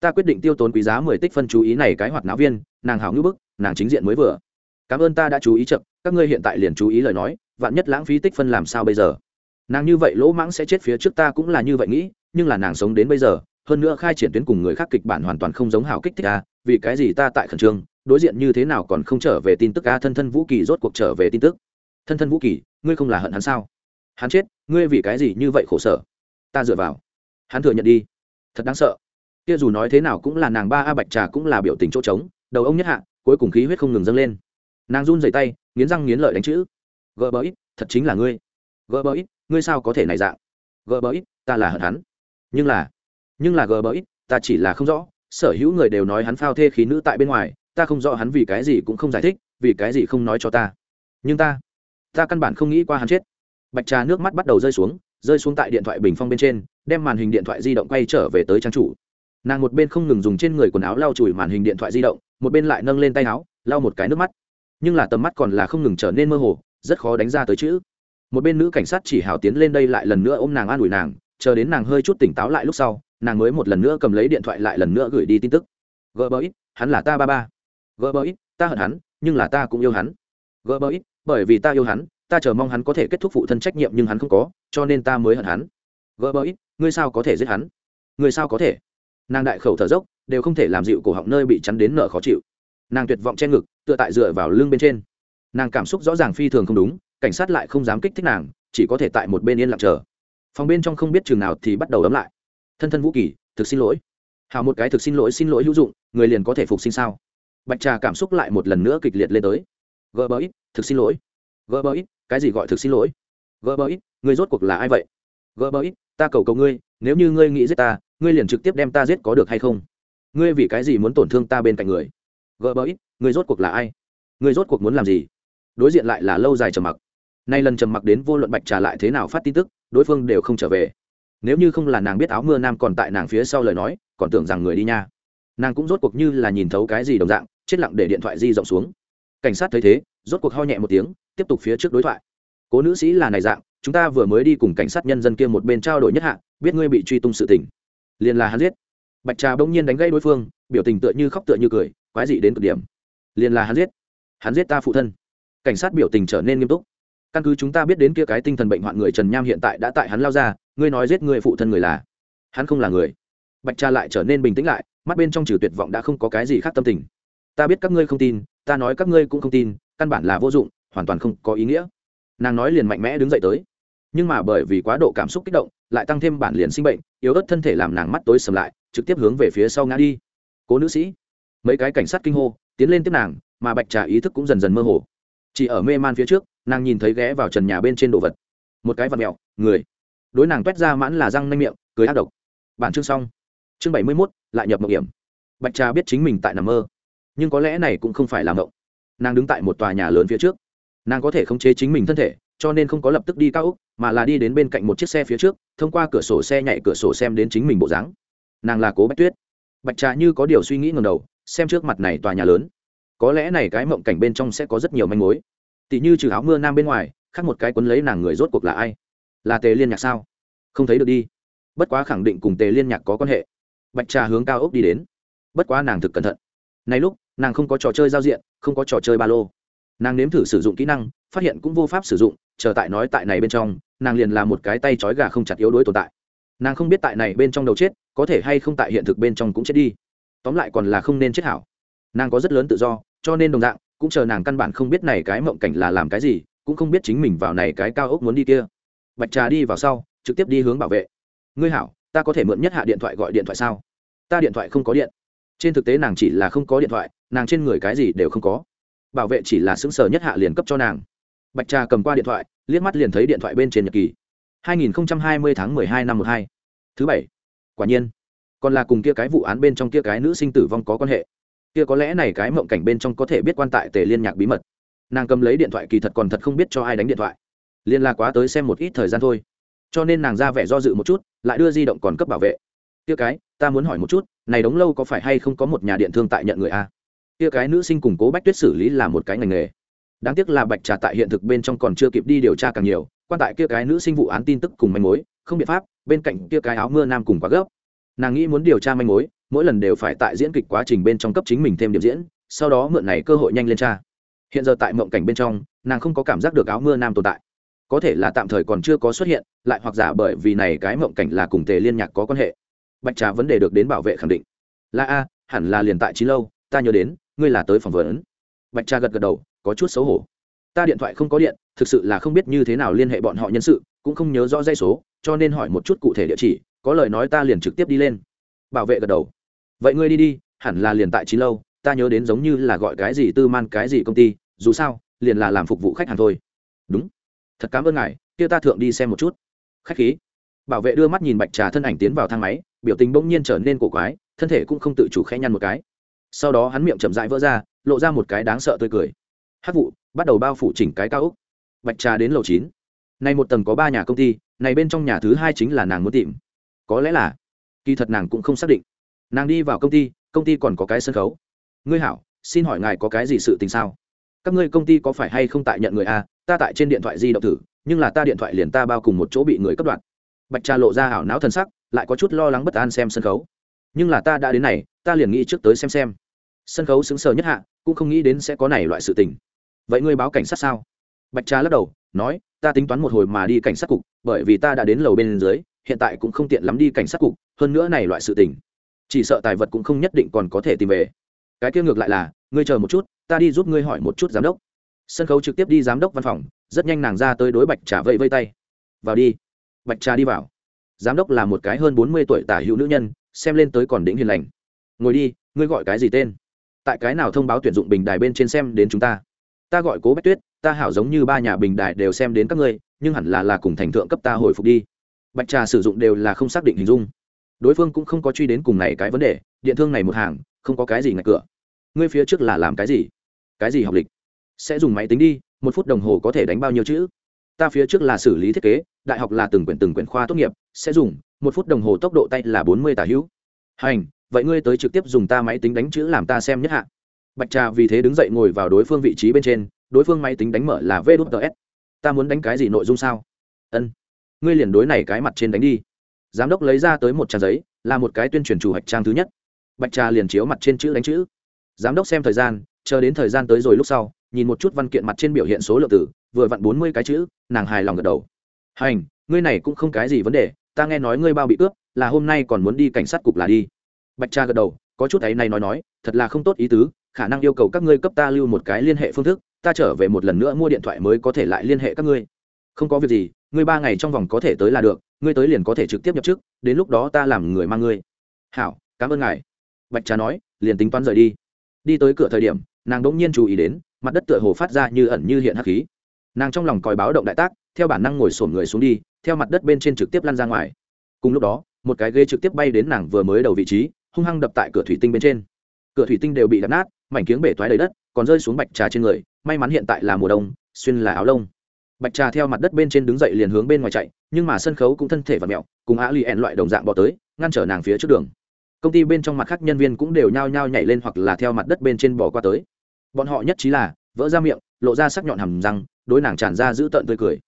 Ta quyết định tiêu tốn quý giá mười tích phân chú ý này cái hoạt náo viên, nàng hảo ngữ bức, nàng chính diện mới vừa. Cảm ơn ta đã chú ý chậm, các ngươi hiện tại liền chú ý lời nói, vạn nhất lãng phí tích phân làm sao bây giờ? Nàng như vậy lỗ mãng sẽ chết phía trước ta cũng là như vậy nghĩ, nhưng là nàng sống đến bây giờ hơn nữa khai triển tuyến cùng người khác kịch bản hoàn toàn không giống hảo kích thích a, vì cái gì ta tại khẩn trương, đối diện như thế nào còn không trở về tin tức a, thân thân vũ kỳ rốt cuộc trở về tin tức. Thân thân vũ kỳ, ngươi không là hận hắn sao? Hắn chết, ngươi vì cái gì như vậy khổ sở? Ta dựa vào. Hắn thừa nhận đi. Thật đáng sợ. Kia dù nói thế nào cũng là nàng ba a bạch trà cũng là biểu tình chỗ trống, đầu ông nhất hạ, cuối cùng khí huyết không ngừng dâng lên. Nàng run dày tay, nghiến răng nghiến lợi đánh chữ. Gỡ bỡ ít, thật chính là ngươi. Gỡ bỡ ít, ngươi sao có thể này dạng? Gỡ bỡ ít, ta là hận hắn. Nhưng là nhưng là gờ bỡ ít, ta chỉ là không rõ, sở hữu người đều nói hắn phao thê khí nữ tại bên ngoài, ta không rõ hắn vì cái gì cũng không giải thích, vì cái gì không nói cho ta. Nhưng ta ta căn bản không nghĩ qua hắn chết. Bạch trà nước mắt bắt đầu rơi xuống rơi xuống tại điện thoại bình phong bên trên, đem màn hình điện thoại di động quay trở về tới trang chủ. Nàng một bên không ngừng dùng trên người quần áo lau chùi màn hình điện thoại di động, một bên lại nâng lên tay áo, lau một cái nước mắt. Nhưng là tầm mắt còn là không ngừng trở nên mơ hồ, rất khó đánh ra tới chữ. Một bên nữ cảnh sát chỉ hào tiến lên đây lại lần nữa ôm nàng an ủi nàng, chờ đến nàng hơi chút tỉnh táo lại lúc sau nàng mới một lần nữa cầm lấy điện thoại lại lần nữa gửi đi tin tức. Gỡ bờ ít, hắn là ta ba ba. Gỡ bờ ít, ta hận hắn, nhưng là ta cũng yêu hắn. Gỡ bờ ít, bởi vì ta yêu hắn, ta chờ mong hắn có thể kết thúc phụ thân trách nhiệm nhưng hắn không có, cho nên ta mới hận hắn. Gỡ bờ ít, ngươi sao có thể giết hắn? Ngươi sao có thể? Nàng đại khẩu thở dốc, đều không thể làm dịu cổ họng nơi bị chắn đến nợ khó chịu. Nàng tuyệt vọng che ngực, tựa tại dựa vào lưng bên trên. Nàng cảm xúc rõ ràng phi thường không đúng, cảnh sát lại không dám kích thích nàng, chỉ có thể tại một bên yên lặng chờ. Phòng bên trong không biết chừng nào thì bắt đầu ấm lại thân thân vũ kỳ, thực xin lỗi. Hào một cái thực xin lỗi xin lỗi hữu dụng, người liền có thể phục sinh sao? Bạch trà cảm xúc lại một lần nữa kịch liệt lên tới. Gỡ bờ ít thực xin lỗi. Gỡ bờ ít cái gì gọi thực xin lỗi? Gỡ bờ ít người rốt cuộc là ai vậy? Gỡ bờ ít ta cầu cầu ngươi, nếu như ngươi nghĩ giết ta, ngươi liền trực tiếp đem ta giết có được hay không? Ngươi vì cái gì muốn tổn thương ta bên cạnh người? Gỡ bờ ít người rốt cuộc là ai? Người rốt cuộc muốn làm gì? Đối diện lại là lâu dài trầm mặc. Nay lần trầm mặc đến vô luận bạch trà lại thế nào phát tin tức, đối phương đều không trở về nếu như không là nàng biết áo mưa nam còn tại nàng phía sau lời nói, còn tưởng rằng người đi nha. Nàng cũng rốt cuộc như là nhìn thấu cái gì đồng dạng, chết lặng để điện thoại di rộng xuống. Cảnh sát thấy thế, rốt cuộc ho nhẹ một tiếng, tiếp tục phía trước đối thoại. Cố nữ sĩ là này dạng, chúng ta vừa mới đi cùng cảnh sát nhân dân kia một bên trao đổi nhất hạ, biết ngươi bị truy tung sự tình. Liền là hắn giết. Bạch trà bỗng nhiên đánh gây đối phương, biểu tình tựa như khóc tựa như cười, quái dị đến cực điểm. Liền là hắn giết. Hắn giết ta phụ thân. Cảnh sát biểu tình trở nên nghiêm túc. Căn cứ chúng ta biết đến kia cái tinh thần bệnh hoạn người trần nham hiện tại đã tại hắn lao ra ngươi nói giết người phụ thân người là. Hắn không là người. Bạch cha lại trở nên bình tĩnh lại, mắt bên trong trừ tuyệt vọng đã không có cái gì khác tâm tình. Ta biết các ngươi không tin, ta nói các ngươi cũng không tin, căn bản là vô dụng, hoàn toàn không có ý nghĩa. Nàng nói liền mạnh mẽ đứng dậy tới. Nhưng mà bởi vì quá độ cảm xúc kích động, lại tăng thêm bản liền sinh bệnh, yếu ớt thân thể làm nàng mắt tối sầm lại, trực tiếp hướng về phía sau ngã đi. Cố nữ sĩ. Mấy cái cảnh sát kinh hô, tiến lên tiếp nàng, mà bạch trà ý thức cũng dần dần mơ hồ. Chỉ ở mê man phía trước, nàng nhìn thấy ghé vào trần nhà bên trên đồ vật. Một cái vật mẹo người đối nàng quét ra mãn là răng nanh miệng, cười ác độc. Bản chương xong. Chương bảy mươi mốt, lại nhập mộng hiểm. Bạch trà biết chính mình tại nằm mơ, nhưng có lẽ này cũng không phải là mộng. Nàng đứng tại một tòa nhà lớn phía trước. Nàng có thể khống chế chính mình thân thể, cho nên không có lập tức đi cao úc mà là đi đến bên cạnh một chiếc xe phía trước, thông qua cửa sổ xe nhảy cửa sổ xem đến chính mình bộ dáng. Nàng là cố bạch tuyết. Bạch trà như có điều suy nghĩ ngầm đầu, xem trước mặt này tòa nhà lớn. Có lẽ này cái mộng cảnh bên trong sẽ có rất nhiều manh mối. Tỷ như trừ áo mưa nam bên ngoài, khác một cái quấn lấy nàng người rốt cuộc là ai? Là tề liên nhạc sao? Không thấy được đi. Bất quá khẳng định cùng tề liên nhạc có quan hệ. Bạch trà hướng cao ốc đi đến. Bất quá nàng thực cẩn thận. Này lúc, nàng không có trò chơi giao diện, không có trò chơi ba lô. Nàng nếm thử sử dụng kỹ năng, phát hiện cũng vô pháp sử dụng, chờ tại nói tại này bên trong, nàng liền là một cái tay trói gà không chặt yếu đuối tồn tại. Nàng không biết tại này bên trong đầu chết, có thể hay không tại hiện thực bên trong cũng chết đi. Tóm lại còn là không nên chết hảo. Nàng có rất lớn tự do, cho nên đồng dạng, cũng chờ nàng căn bản không biết này cái mộng cảnh là làm cái gì, cũng không biết chính mình vào này cái cao ốc muốn đi kia bạch trà đi vào sau, trực tiếp đi hướng bảo vệ. Ngươi hảo, ta có thể mượn nhất hạ điện thoại gọi điện thoại sao? Ta điện thoại không có điện. Trên thực tế nàng chỉ là không có điện thoại, nàng trên người cái gì đều không có. Bảo vệ chỉ là xứng sở nhất hạ liền cấp cho nàng. Bạch trà cầm qua điện thoại, liếc mắt liền thấy điện thoại bên trên nhật kỳ 2020 tháng 12 năm 12. thứ bảy. Quả nhiên, còn là cùng kia cái vụ án bên trong kia cái nữ sinh tử vong có quan hệ. Kia có lẽ này cái mộng cảnh bên trong có thể biết quan tại tề liên nhạc bí mật. Nàng cầm lấy điện thoại kỳ thật còn thật không biết cho ai đánh điện thoại liên lạc quá tới xem một ít thời gian thôi. Cho nên nàng ra vẻ do dự một chút, lại đưa di động còn cấp bảo vệ. Tia cái, ta muốn hỏi một chút, này đóng lâu có phải hay không có một nhà điện thương tại nhận người a? Tia cái nữ sinh củng cố bách tuyết xử lý là một cái ngành nghề. Đáng tiếc là bạch trà tại hiện thực bên trong còn chưa kịp đi điều tra càng nhiều, quan tại kia cái nữ sinh vụ án tin tức cùng manh mối, không biện pháp, bên cạnh kia cái áo mưa nam cùng quá gấp. Nàng nghĩ muốn điều tra manh mối, mỗi lần đều phải tại diễn kịch quá trình bên trong cấp chính mình thêm điểm diễn, sau đó mượn này cơ hội nhanh lên tra. Hiện giờ tại mộng cảnh bên trong, nàng không có cảm giác được áo mưa nam tồn tại có thể là tạm thời còn chưa có xuất hiện, lại hoặc giả bởi vì này cái mộng cảnh là cùng tề liên nhạc có quan hệ. Bạch trà vấn đề được đến bảo vệ khẳng định. Là a, hẳn là liền tại trí lâu, ta nhớ đến, ngươi là tới phỏng vấn. Bạch trà gật gật đầu, có chút xấu hổ. Ta điện thoại không có điện, thực sự là không biết như thế nào liên hệ bọn họ nhân sự, cũng không nhớ rõ dây số, cho nên hỏi một chút cụ thể địa chỉ, có lời nói ta liền trực tiếp đi lên. Bảo vệ gật đầu. Vậy ngươi đi đi, hẳn là liền tại trí lâu, ta nhớ đến giống như là gọi cái gì tư man cái gì công ty, dù sao, liền là làm phục vụ khách hàng thôi. Đúng thật cảm ơn ngài, kia ta thượng đi xem một chút. Khách khí. Bảo vệ đưa mắt nhìn bạch trà thân ảnh tiến vào thang máy, biểu tình bỗng nhiên trở nên cổ quái, thân thể cũng không tự chủ khẽ nhăn một cái. Sau đó hắn miệng chậm rãi vỡ ra, lộ ra một cái đáng sợ tươi cười. Hát vụ, bắt đầu bao phủ chỉnh cái cao úc bạch trà đến lầu chín. Nay một tầng có ba nhà công ty, này bên trong nhà thứ hai chính là nàng muốn tìm. Có lẽ là, kỳ thật nàng cũng không xác định. Nàng đi vào công ty công ty còn có cái sân khấu. Ngươi hảo, xin hỏi ngài có cái gì sự tình sao? Các ngươi công ty có phải hay không tại nhận người a ta tại trên điện thoại di động thử, nhưng là ta điện thoại liền ta bao cùng một chỗ bị người cấp đoạn bạch trà lộ ra ảo não thân sắc, lại có chút lo lắng bất an xem sân khấu. Nhưng là ta đã đến này, ta liền nghĩ trước tới xem xem. Sân khấu xứng sờ nhất hạ, cũng không nghĩ đến sẽ có này loại sự tình. Vậy ngươi báo cảnh sát sao? Bạch trà lắc đầu, nói, ta tính toán một hồi mà đi cảnh sát cục, bởi vì ta đã đến lầu bên dưới, hiện tại cũng không tiện lắm đi cảnh sát cục, hơn nữa này loại sự tình. Chỉ sợ tài vật cũng không nhất định còn có thể tìm về. Cái kia ngược lại là, ngươi chờ một chút, ta đi giúp ngươi hỏi một chút giám đốc sân khấu trực tiếp đi giám đốc văn phòng, rất nhanh nàng ra tới đối bạch trà vẫy vây tay. Vào đi. Bạch trà đi vào. Giám đốc là một cái hơn bốn mươi tuổi tả hữu nữ nhân, xem lên tới còn đỉnh hiền lành. Ngồi đi, ngươi gọi cái gì tên? Tại cái nào thông báo tuyển dụng bình đài bên trên xem đến chúng ta? Ta gọi cố bách tuyết, ta hảo giống như ba nhà bình đài đều xem đến các ngươi, nhưng hẳn là là cùng thành thượng cấp ta hồi phục đi. Bạch trà sử dụng đều là không xác định hình dung. Đối phương cũng không có truy đến cùng này cái vấn đề, điện thương này một hàng, không có cái gì ngạch cửa. Ngươi phía trước là làm cái gì? Cái gì học lịch? Sẽ dùng máy tính đi, một phút đồng hồ có thể đánh bao nhiêu chữ. Ta phía trước là xử lý thiết kế, đại học là từng quyển từng quyển khoa tốt nghiệp, sẽ dùng, một phút đồng hồ tốc độ tay là bốn mươi tả hữu. Hành, vậy ngươi tới trực tiếp dùng ta máy tính đánh chữ làm ta xem nhất hạ. Bạch trà vì thế đứng dậy ngồi vào đối phương vị trí bên trên, đối phương máy tính đánh mở là vds ta muốn đánh cái gì nội dung sao? Ân. Ngươi liền đối này cái mặt trên đánh đi. Giám đốc lấy ra tới một trang giấy, là một cái tuyên truyền chủ hạch trang thứ nhất. Bạch trà liền chiếu mặt trên chữ đánh chữ. Giám đốc xem thời gian, chờ đến thời gian tới rồi lúc sau nhìn một chút văn kiện mặt trên biểu hiện số lượng tử vừa vặn bốn mươi cái chữ, nàng hài lòng gật đầu. Hành, ngươi này cũng không cái gì vấn đề, ta nghe nói ngươi bao bị cướp, là hôm nay còn muốn đi cảnh sát cục là đi. Bạch cha gật đầu, có chút ấy này nói nói, thật là không tốt ý tứ, khả năng yêu cầu các ngươi cấp ta lưu một cái liên hệ phương thức, ta trở về một lần nữa mua điện thoại mới có thể lại liên hệ các ngươi. Không có việc gì, ngươi ba ngày trong vòng có thể tới là được, ngươi tới liền có thể trực tiếp nhập chức, đến lúc đó ta làm người mang ngươi. Hảo, cảm ơn ngài. Bạch trà nói, liền tính toán rời đi. Đi tới cửa thời điểm, nàng đỗng nhiên chú ý đến mặt đất tựa hồ phát ra như ẩn như hiện hắc khí. Nàng trong lòng còi báo động đại tác, theo bản năng ngồi sổn người xuống đi, theo mặt đất bên trên trực tiếp lăn ra ngoài. Cùng lúc đó, một cái ghế trực tiếp bay đến nàng vừa mới đầu vị trí, hung hăng đập tại cửa thủy tinh bên trên. Cửa thủy tinh đều bị đập nát, mảnh kiếng bể toái đầy đất, còn rơi xuống bạch trà trên người, may mắn hiện tại là mùa đông, xuyên là áo lông. Bạch trà theo mặt đất bên trên đứng dậy liền hướng bên ngoài chạy, nhưng mà sân khấu cũng thân thể và mẹo, cùng á lì ẹn loại đồng dạng bỏ tới, ngăn trở nàng phía trước đường. Công ty bên trong mặt khác nhân viên cũng đều nhao nhao nhảy lên hoặc là theo mặt đất bên trên bỏ qua tới bọn họ nhất trí là, vỡ ra miệng, lộ ra sắc nhọn hầm răng, đối nàng tràn ra giữ tợn tươi cười.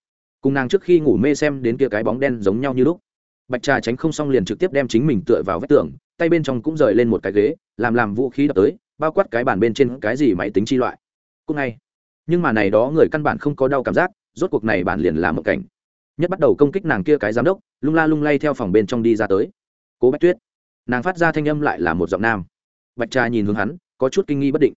Cùng nàng trước khi ngủ mê xem đến kia cái bóng đen giống nhau như lúc. Bạch trà tránh không xong liền trực tiếp đem chính mình tựa vào vách tường, tay bên trong cũng rời lên một cái ghế, làm làm vũ khí đập tới, bao quát cái bàn bên trên cái gì máy tính chi loại. Cũng ngay. Nhưng mà này đó người căn bản không có đau cảm giác, rốt cuộc này bản liền làm một cảnh. Nhất bắt đầu công kích nàng kia cái giám đốc, lung la lung lay theo phòng bên trong đi ra tới. Cố bạch tuyết. Nàng phát ra thanh âm lại là một giọng nam. Bạch trà nhìn hướng hắn, có chút kinh nghi bất định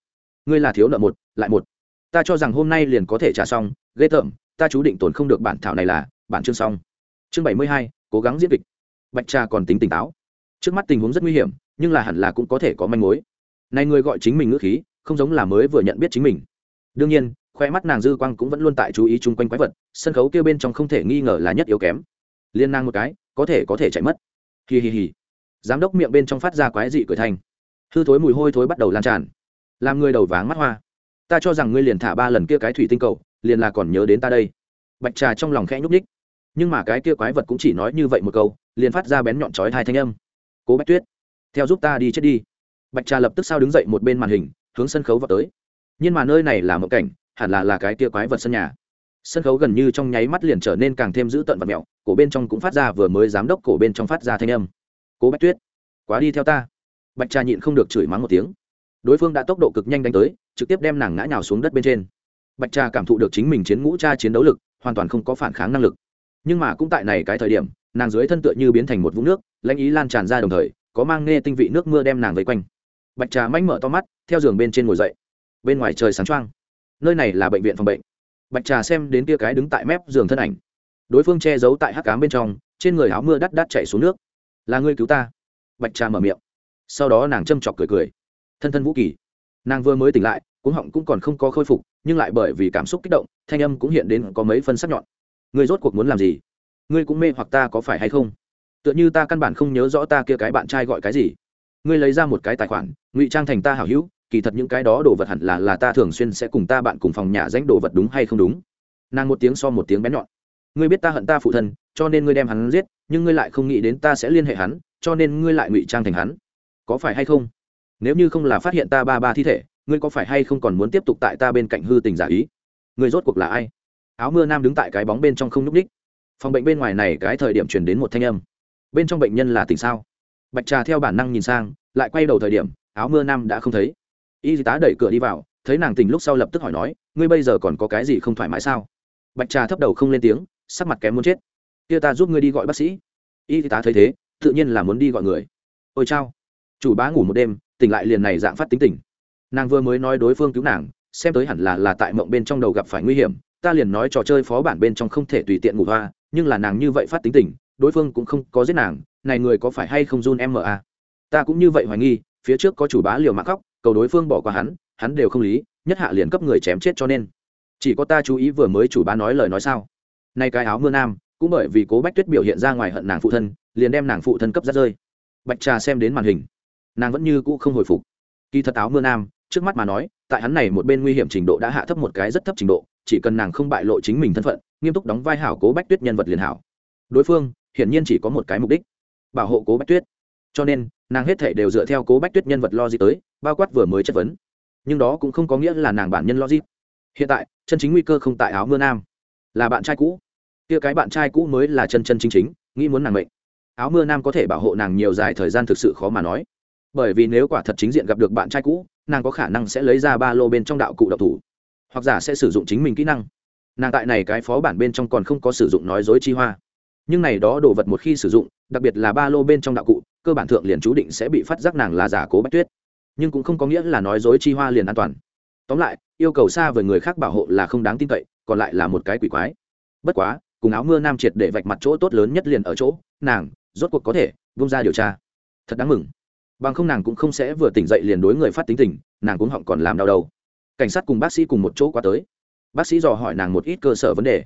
ngươi là thiếu nợ một, lại một. Ta cho rằng hôm nay liền có thể trả xong, ghê tởm, ta chú định tồn không được bản thảo này là, bản chương xong. Chương bảy mươi hai, cố gắng diễn kịch. Bạch trà còn tính tỉnh táo. Trước mắt tình huống rất nguy hiểm, nhưng là hẳn là cũng có thể có manh mối. Này người gọi chính mình ngữ khí, không giống là mới vừa nhận biết chính mình. Đương nhiên, khoe mắt nàng dư quang cũng vẫn luôn tại chú ý chung quanh quái vật, sân khấu kia bên trong không thể nghi ngờ là nhất yếu kém. Liên năng một cái, có thể có thể chạy mất. Hì hì hì giám đốc miệng bên trong phát ra quái dị cười thành. Hư thối mùi hôi thối bắt đầu lan tràn làm người đầu váng mắt hoa. Ta cho rằng ngươi liền thả ba lần kia cái thủy tinh cầu, liền là còn nhớ đến ta đây. Bạch trà trong lòng khẽ nhúc ních nhưng mà cái kia quái vật cũng chỉ nói như vậy một câu, liền phát ra bén nhọn chói hai thanh âm. Cố bạch tuyết, theo giúp ta đi chết đi. Bạch trà lập tức sao đứng dậy một bên màn hình, hướng sân khấu vào tới. Nhưng mà nơi này là một cảnh, hẳn là là cái kia quái vật sân nhà. Sân khấu gần như trong nháy mắt liền trở nên càng thêm dữ tợn và mẹo, cổ bên trong cũng phát ra vừa mới giám đốc cổ bên trong phát ra thanh âm. Cố bạch tuyết, quá đi theo ta. Bạch trà nhịn không được chửi mắng một tiếng đối phương đã tốc độ cực nhanh đánh tới, trực tiếp đem nàng ngã nhào xuống đất bên trên. Bạch trà cảm thụ được chính mình chiến ngũ cha chiến đấu lực, hoàn toàn không có phản kháng năng lực. Nhưng mà cũng tại này cái thời điểm, nàng dưới thân tựa như biến thành một vũng nước, lãnh ý lan tràn ra đồng thời, có mang nghe tinh vị nước mưa đem nàng vây quanh. Bạch trà manh mở to mắt, theo giường bên trên ngồi dậy. Bên ngoài trời sáng trăng nơi này là bệnh viện phòng bệnh. Bạch trà xem đến kia cái đứng tại mép giường thân ảnh. Đối phương che giấu tại hắc cám bên trong, trên người áo mưa đắt đắt chạy xuống nước. Là ngươi cứu ta? Bạch trà mở miệng. Sau đó nàng châm chọc cười cười thân thân vũ kỳ. Nàng vừa mới tỉnh lại, cuống họng cũng còn không có khôi phục, nhưng lại bởi vì cảm xúc kích động, thanh âm cũng hiện đến có mấy phân sắc nhọn. Ngươi rốt cuộc muốn làm gì? Ngươi cũng mê hoặc ta có phải hay không? Tựa như ta căn bản không nhớ rõ ta kia cái bạn trai gọi cái gì. Ngươi lấy ra một cái tài khoản, ngụy trang thành ta hảo hữu, kỳ thật những cái đó đồ vật hẳn là là ta thường xuyên sẽ cùng ta bạn cùng phòng nhà danh đồ vật đúng hay không đúng? Nàng một tiếng so một tiếng bén nhọn. Ngươi biết ta hận ta phụ thân, cho nên ngươi đem hắn giết, nhưng ngươi lại không nghĩ đến ta sẽ liên hệ hắn, cho nên ngươi lại ngụy trang thành hắn. Có phải hay không? Nếu như không là phát hiện ta ba ba thi thể, ngươi có phải hay không còn muốn tiếp tục tại ta bên cạnh hư tình giả ý? Ngươi rốt cuộc là ai? Áo mưa nam đứng tại cái bóng bên trong không n ú c ních phòng bệnh bên ngoài này cái thời điểm chuyển đến một thanh âm. Bên trong bệnh nhân là tỉnh sao? Bạch trà theo bản năng nhìn sang, lại quay đầu thời điểm, áo mưa nam đã không thấy. Y tá đẩy cửa đi vào, thấy nàng tỉnh lúc sau lập tức hỏi nói, ngươi bây giờ còn có cái gì không thoải mái sao? Bạch trà thấp đầu không lên tiếng, sắc mặt kém muốn chết. Kia ta giúp ngươi đi gọi bác sĩ. Y tá thấy thế, tự nhiên là muốn đi gọi người. Ôi chao, chủ bá ngủ một đêm tỉnh lại liền này dạng phát tính tình, nàng vừa mới nói đối phương cứu nàng xem tới hẳn là là tại mộng bên trong đầu gặp phải nguy hiểm ta liền nói trò chơi phó bản bên trong không thể tùy tiện ngủ hoa nhưng là nàng như vậy phát tính tình, đối phương cũng không có giết nàng này người có phải hay không run em à? ta cũng như vậy hoài nghi phía trước có chủ bá liều mạng khóc cầu đối phương bỏ qua hắn hắn đều không lý nhất hạ liền cấp người chém chết cho nên. Chỉ có ta chú ý vừa mới chủ bá nói lời nói sao. Nay cái áo mưa nam cũng bởi vì cố bách tuyết biểu hiện ra ngoài hận nàng phụ thân liền đem nàng phụ thân cấp ra rơi. Bạch trà xem đến màn hình nàng vẫn như cũ không hồi phục. Kỳ thật áo mưa nam, trước mắt mà nói, tại hắn này một bên nguy hiểm trình độ đã hạ thấp một cái rất thấp trình độ, chỉ cần nàng không bại lộ chính mình thân phận, nghiêm túc đóng vai hảo cố bách tuyết nhân vật liền hảo. Đối phương, hiển nhiên chỉ có một cái mục đích, bảo hộ cố bách tuyết. Cho nên, nàng hết thể đều dựa theo cố bách tuyết nhân vật lo gì tới, bao quát vừa mới chất vấn. Nhưng đó cũng không có nghĩa là nàng bản nhân lo gì hiện tại, chân chính nguy cơ không tại áo mưa nam, là bạn trai cũ. Kia cái bạn trai cũ mới là chân chân chính chính, nghĩ muốn nàng mệnh. Áo mưa nam có thể bảo hộ nàng nhiều dài thời gian thực sự khó mà nói bởi vì nếu quả thật chính diện gặp được bạn trai cũ, nàng có khả năng sẽ lấy ra ba lô bên trong đạo cụ độc thủ, hoặc giả sẽ sử dụng chính mình kỹ năng. Nàng tại này cái phó bản bên trong còn không có sử dụng nói dối chi hoa. Nhưng này đó đồ vật một khi sử dụng, đặc biệt là ba lô bên trong đạo cụ, cơ bản thượng liền chú định sẽ bị phát giác nàng là giả cố bách tuyết. Nhưng cũng không có nghĩa là nói dối chi hoa liền an toàn. Tóm lại, yêu cầu xa với người khác bảo hộ là không đáng tin cậy, còn lại là một cái quỷ quái. Bất quá, cùng áo mưa nam triệt để vạch mặt chỗ tốt lớn nhất liền ở chỗ, nàng, rốt cuộc có thể vung ra điều tra. Thật đáng mừng bằng không nàng cũng không sẽ vừa tỉnh dậy liền đối người phát tính tình, nàng cũng họng còn làm đau đầu. Cảnh sát cùng bác sĩ cùng một chỗ qua tới. Bác sĩ dò hỏi nàng một ít cơ sở vấn đề.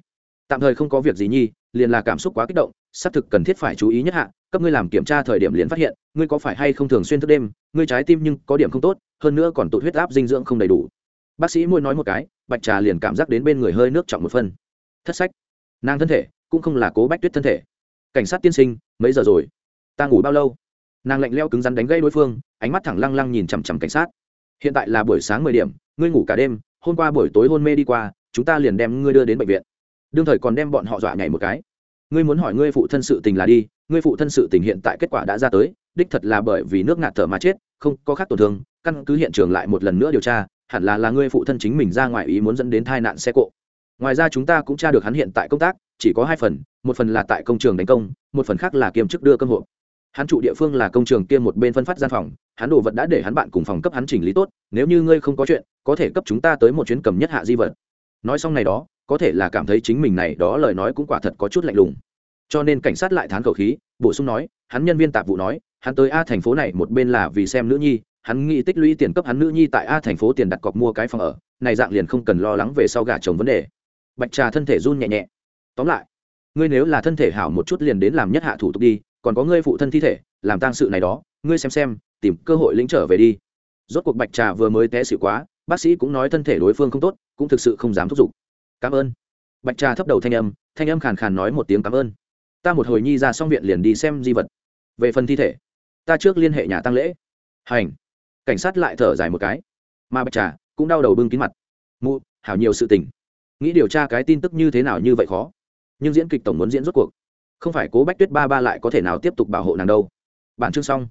Tạm thời không có việc gì nhi, liền là cảm xúc quá kích động, xác thực cần thiết phải chú ý nhất hạ, cấp ngươi làm kiểm tra thời điểm liền phát hiện, ngươi có phải hay không thường xuyên thức đêm, ngươi trái tim nhưng có điểm không tốt, hơn nữa còn tụt huyết áp dinh dưỡng không đầy đủ. Bác sĩ môi nói một cái, bạch trà liền cảm giác đến bên người hơi nước trọng một phân thất sách. Nàng thân thể, cũng không là cố bách tuyết thân thể. Cảnh sát tiên sinh, mấy giờ rồi? Ta ngủ bao lâu? Nàng lạnh leo cứng rắn đánh gây đối phương, ánh mắt thẳng lăng lăng nhìn chằm chằm cảnh sát. Hiện tại là buổi sáng mười điểm, ngươi ngủ cả đêm, hôm qua buổi tối hôn mê đi qua, chúng ta liền đem ngươi đưa đến bệnh viện. Đương thời còn đem bọn họ dọa nhảy một cái. Ngươi muốn hỏi ngươi phụ thân sự tình là đi, ngươi phụ thân sự tình hiện tại kết quả đã ra tới, đích thật là bởi vì nước ngạt thở mà chết, không có khác tổn thương, căn cứ hiện trường lại một lần nữa điều tra, hẳn là là ngươi phụ thân chính mình ra ngoài ý muốn dẫn đến tai nạn xe cộ. Ngoài ra chúng ta cũng tra được hắn hiện tại công tác, chỉ có hai phần, một phần là tại công trường đánh công, một phần khác là kiêm chức đưa cơm hộp hắn trụ địa phương là công trường kia một bên phân phát gian phòng, hắn đồ vật đã để hắn bạn cùng phòng cấp hắn chỉnh lý tốt, nếu như ngươi không có chuyện, có thể cấp chúng ta tới một chuyến cầm nhất hạ di vật. Nói xong này đó, có thể là cảm thấy chính mình này đó lời nói cũng quả thật có chút lạnh lùng. Cho nên cảnh sát lại thán khẩu khí, bổ sung nói, hắn nhân viên tạp vụ nói, hắn tới a thành phố này một bên là vì xem nữ nhi, hắn nghĩ tích lũy tiền cấp hắn nữ nhi tại a thành phố tiền đặt cọc mua cái phòng ở, này dạng liền không cần lo lắng về sau gả chồng vấn đề. Bạch trà thân thể run nhẹ nhẹ. Tóm lại, ngươi nếu là thân thể hảo một chút liền đến làm nhất hạ thủ tục đi còn có ngươi phụ thân thi thể, làm tang sự này đó, ngươi xem xem, tìm cơ hội lĩnh trở về đi. Rốt cuộc bạch trà vừa mới té xịu quá, bác sĩ cũng nói thân thể đối phương không tốt, cũng thực sự không dám thúc giục. Cảm ơn. Bạch trà thấp đầu thanh âm thanh âm khàn khàn nói một tiếng cảm ơn. Ta một hồi nhi ra xong viện liền đi xem di vật. Về phần thi thể, ta trước liên hệ nhà tăng lễ. Hành. Cảnh sát lại thở dài một cái. Mà bạch trà cũng đau đầu bưng kín mặt. Mụ, hảo nhiều sự tình. Nghĩ điều tra cái tin tức như thế nào như vậy khó. Nhưng diễn kịch tổng muốn diễn rốt cuộc không phải cố bách tuyết ba ba lại có thể nào tiếp tục bảo hộ nàng đâu. Bản chương xong.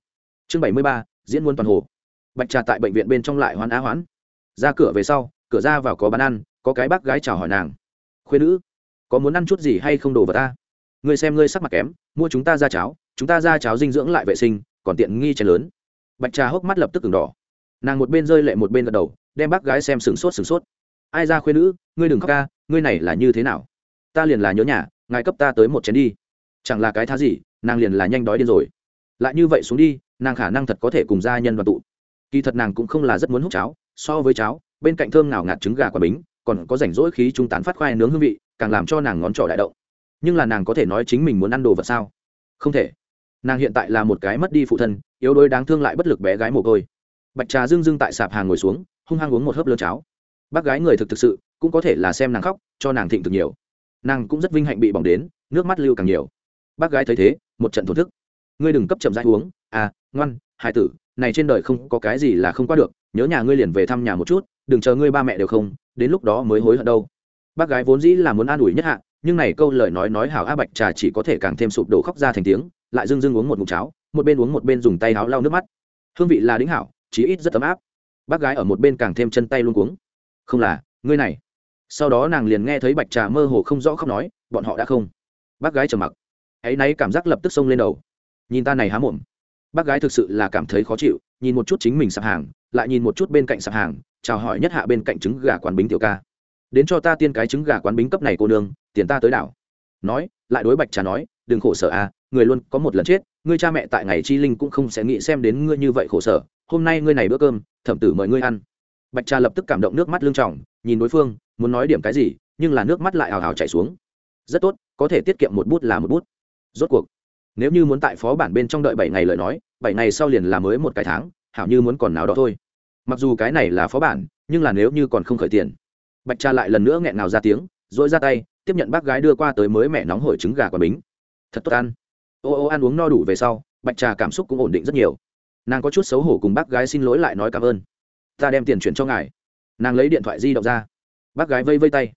Chương bảy mươi ba, diễn muôn toàn hồ. Bạch trà tại bệnh viện bên trong lại hoán á hoán. Ra cửa về sau, cửa ra vào có bán ăn, có cái bác gái chào hỏi nàng. Khuyên nữ, có muốn ăn chút gì hay không đổ vào ta? Ngươi xem ngươi sắc mặt kém, mua chúng ta ra cháo, chúng ta ra cháo dinh dưỡng lại vệ sinh, còn tiện nghi chén lớn. Bạch trà hốc mắt lập tức từng đỏ. Nàng một bên rơi lệ một bên gật đầu, đem bác gái xem sửng sốt sửng sốt. Ai ra khuyên nữ, ngươi đừng khóc ca, ngươi này là như thế nào? Ta liền là nhớ nhà, ngài cấp ta tới một chén đi chẳng là cái thá gì, nàng liền là nhanh đói điên rồi. Lại như vậy xuống đi, nàng khả năng thật có thể cùng gia nhân đoàn tụ. Kỳ thật nàng cũng không là rất muốn hút cháo, so với cháo, bên cạnh thơm nào ngạt trứng gà quả bính, còn có rảnh rỗi khí trung tán phát khoai nướng hương vị, càng làm cho nàng ngón trỏ đại động. Nhưng là nàng có thể nói chính mình muốn ăn đồ vật sao? Không thể. Nàng hiện tại là một cái mất đi phụ thân, yếu đuối đáng thương lại bất lực bé gái mồ côi. Bạch trà dưng dưng tại sạp hàng ngồi xuống, hung hăng uống một hớp lớn cháo. Bác gái người thực thực sự, cũng có thể là xem nàng khóc, cho nàng thịnh thực nhiều. Nàng cũng rất vinh hạnh bị bỏng đến, nước mắt lưu càng nhiều bác gái thấy thế, một trận thổn thức. Ngươi đừng cấp chậm rãi uống. À ngoan hai tử, này trên đời không có cái gì là không qua được, nhớ nhà ngươi liền về thăm nhà một chút, đừng chờ ngươi ba mẹ đều không, đến lúc đó mới hối hận đâu. Bác gái vốn dĩ là muốn an ủi nhất hạ, nhưng này câu lời nói nói hảo a bạch trà chỉ có thể càng thêm sụp đổ khóc ra thành tiếng, lại dưng dưng uống một mụn cháo, một bên uống một bên dùng tay áo lau nước mắt. Hương vị là đính hảo, chí ít rất ấm áp. Bác gái ở một bên càng thêm chân tay luôn cuống. Không là, ngươi này. Sau đó nàng liền nghe thấy bạch trà mơ hồ không rõ khóc nói, bọn họ đã không. Bác gái trầm mặc ấy náy cảm giác lập tức xông lên đầu. Nhìn ta này há mồm. Bác gái thực sự là cảm thấy khó chịu, nhìn một chút chính mình sạp hàng, lại nhìn một chút bên cạnh sạp hàng, chào hỏi nhất hạ bên cạnh trứng gà quán bính tiểu ca. Đến cho ta tiên cái trứng gà quán bính cấp này cô nương, tiền ta tới đảo. Nói, lại đối bạch trà nói, đừng khổ sở à người luôn có một lần chết, ngươi cha mẹ tại ngày chi linh cũng không sẽ nghĩ xem đến ngươi như vậy khổ sở, hôm nay ngươi này bữa cơm, thẩm tử mời ngươi ăn. Bạch trà lập tức cảm động nước mắt lưng trọng nhìn đối phương, muốn nói điểm cái gì, nhưng là nước mắt lại hào hào chảy xuống. Rất tốt, có thể tiết kiệm một bút là một bút rốt cuộc, nếu như muốn tại phó bản bên trong đợi bảy ngày lời nói, bảy ngày sau liền là mới một cái tháng, hảo như muốn còn nào đó thôi. Mặc dù cái này là phó bản, nhưng là nếu như còn không khởi tiền, bạch cha lại lần nữa nghẹn nào ra tiếng dỗi ra tay, tiếp nhận bác gái đưa qua tới mới mẹ nóng hổi trứng gà quả bính. Thật tốt ăn. Ô ô ăn uống no đủ về sau, bạch trà cảm xúc cũng ổn định rất nhiều. Nàng có chút xấu hổ cùng bác gái xin lỗi lại nói cảm ơn. Ta đem tiền chuyển cho ngài. Nàng lấy điện thoại di động ra. Bác gái vây vây tay.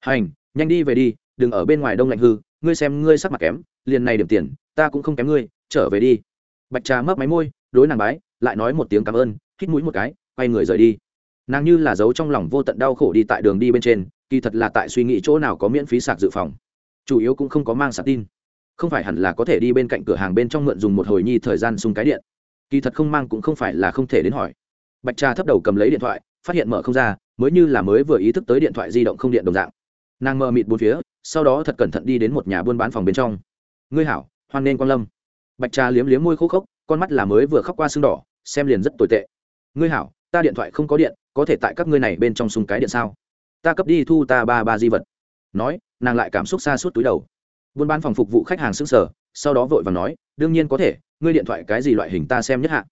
Hành, nhanh đi về đi, đừng ở bên ngoài đông lạnh hư, ngươi xem ngươi sắc mặt kém liền này điểm tiền, ta cũng không kém ngươi, trở về đi. Bạch trà mấp máy môi, đối nàng bái, lại nói một tiếng cảm ơn, hít mũi một cái, quay người rời đi. Nàng như là giấu trong lòng vô tận đau khổ đi tại đường đi bên trên, kỳ thật là tại suy nghĩ chỗ nào có miễn phí sạc dự phòng. Chủ yếu cũng không có mang sạc tin. Không phải hẳn là có thể đi bên cạnh cửa hàng bên trong mượn dùng một hồi nhi thời gian sung cái điện. Kỳ thật không mang cũng không phải là không thể đến hỏi. Bạch trà thấp đầu cầm lấy điện thoại, phát hiện mở không ra, mới như là mới vừa ý thức tới điện thoại di động không điện đồng dạng. Nàng mờ mịt bốn phía, sau đó thật cẩn thận đi đến một nhà buôn bán phòng bên trong ngươi hảo, hoan nên quan lâm. Bạch trà liếm liếm môi khô khốc, con mắt là mới vừa khóc qua sưng đỏ, xem liền rất tồi tệ. Ngươi hảo, ta điện thoại không có điện, có thể tại các ngươi này bên trong súng cái điện sao? Ta cấp đi thu ta ba ba di vật. Nói, nàng lại cảm xúc xa suốt túi đầu. Buôn bán phòng phục vụ khách hàng xứng sở sau đó vội và nói, đương nhiên có thể, ngươi điện thoại cái gì loại hình ta xem nhất hạ.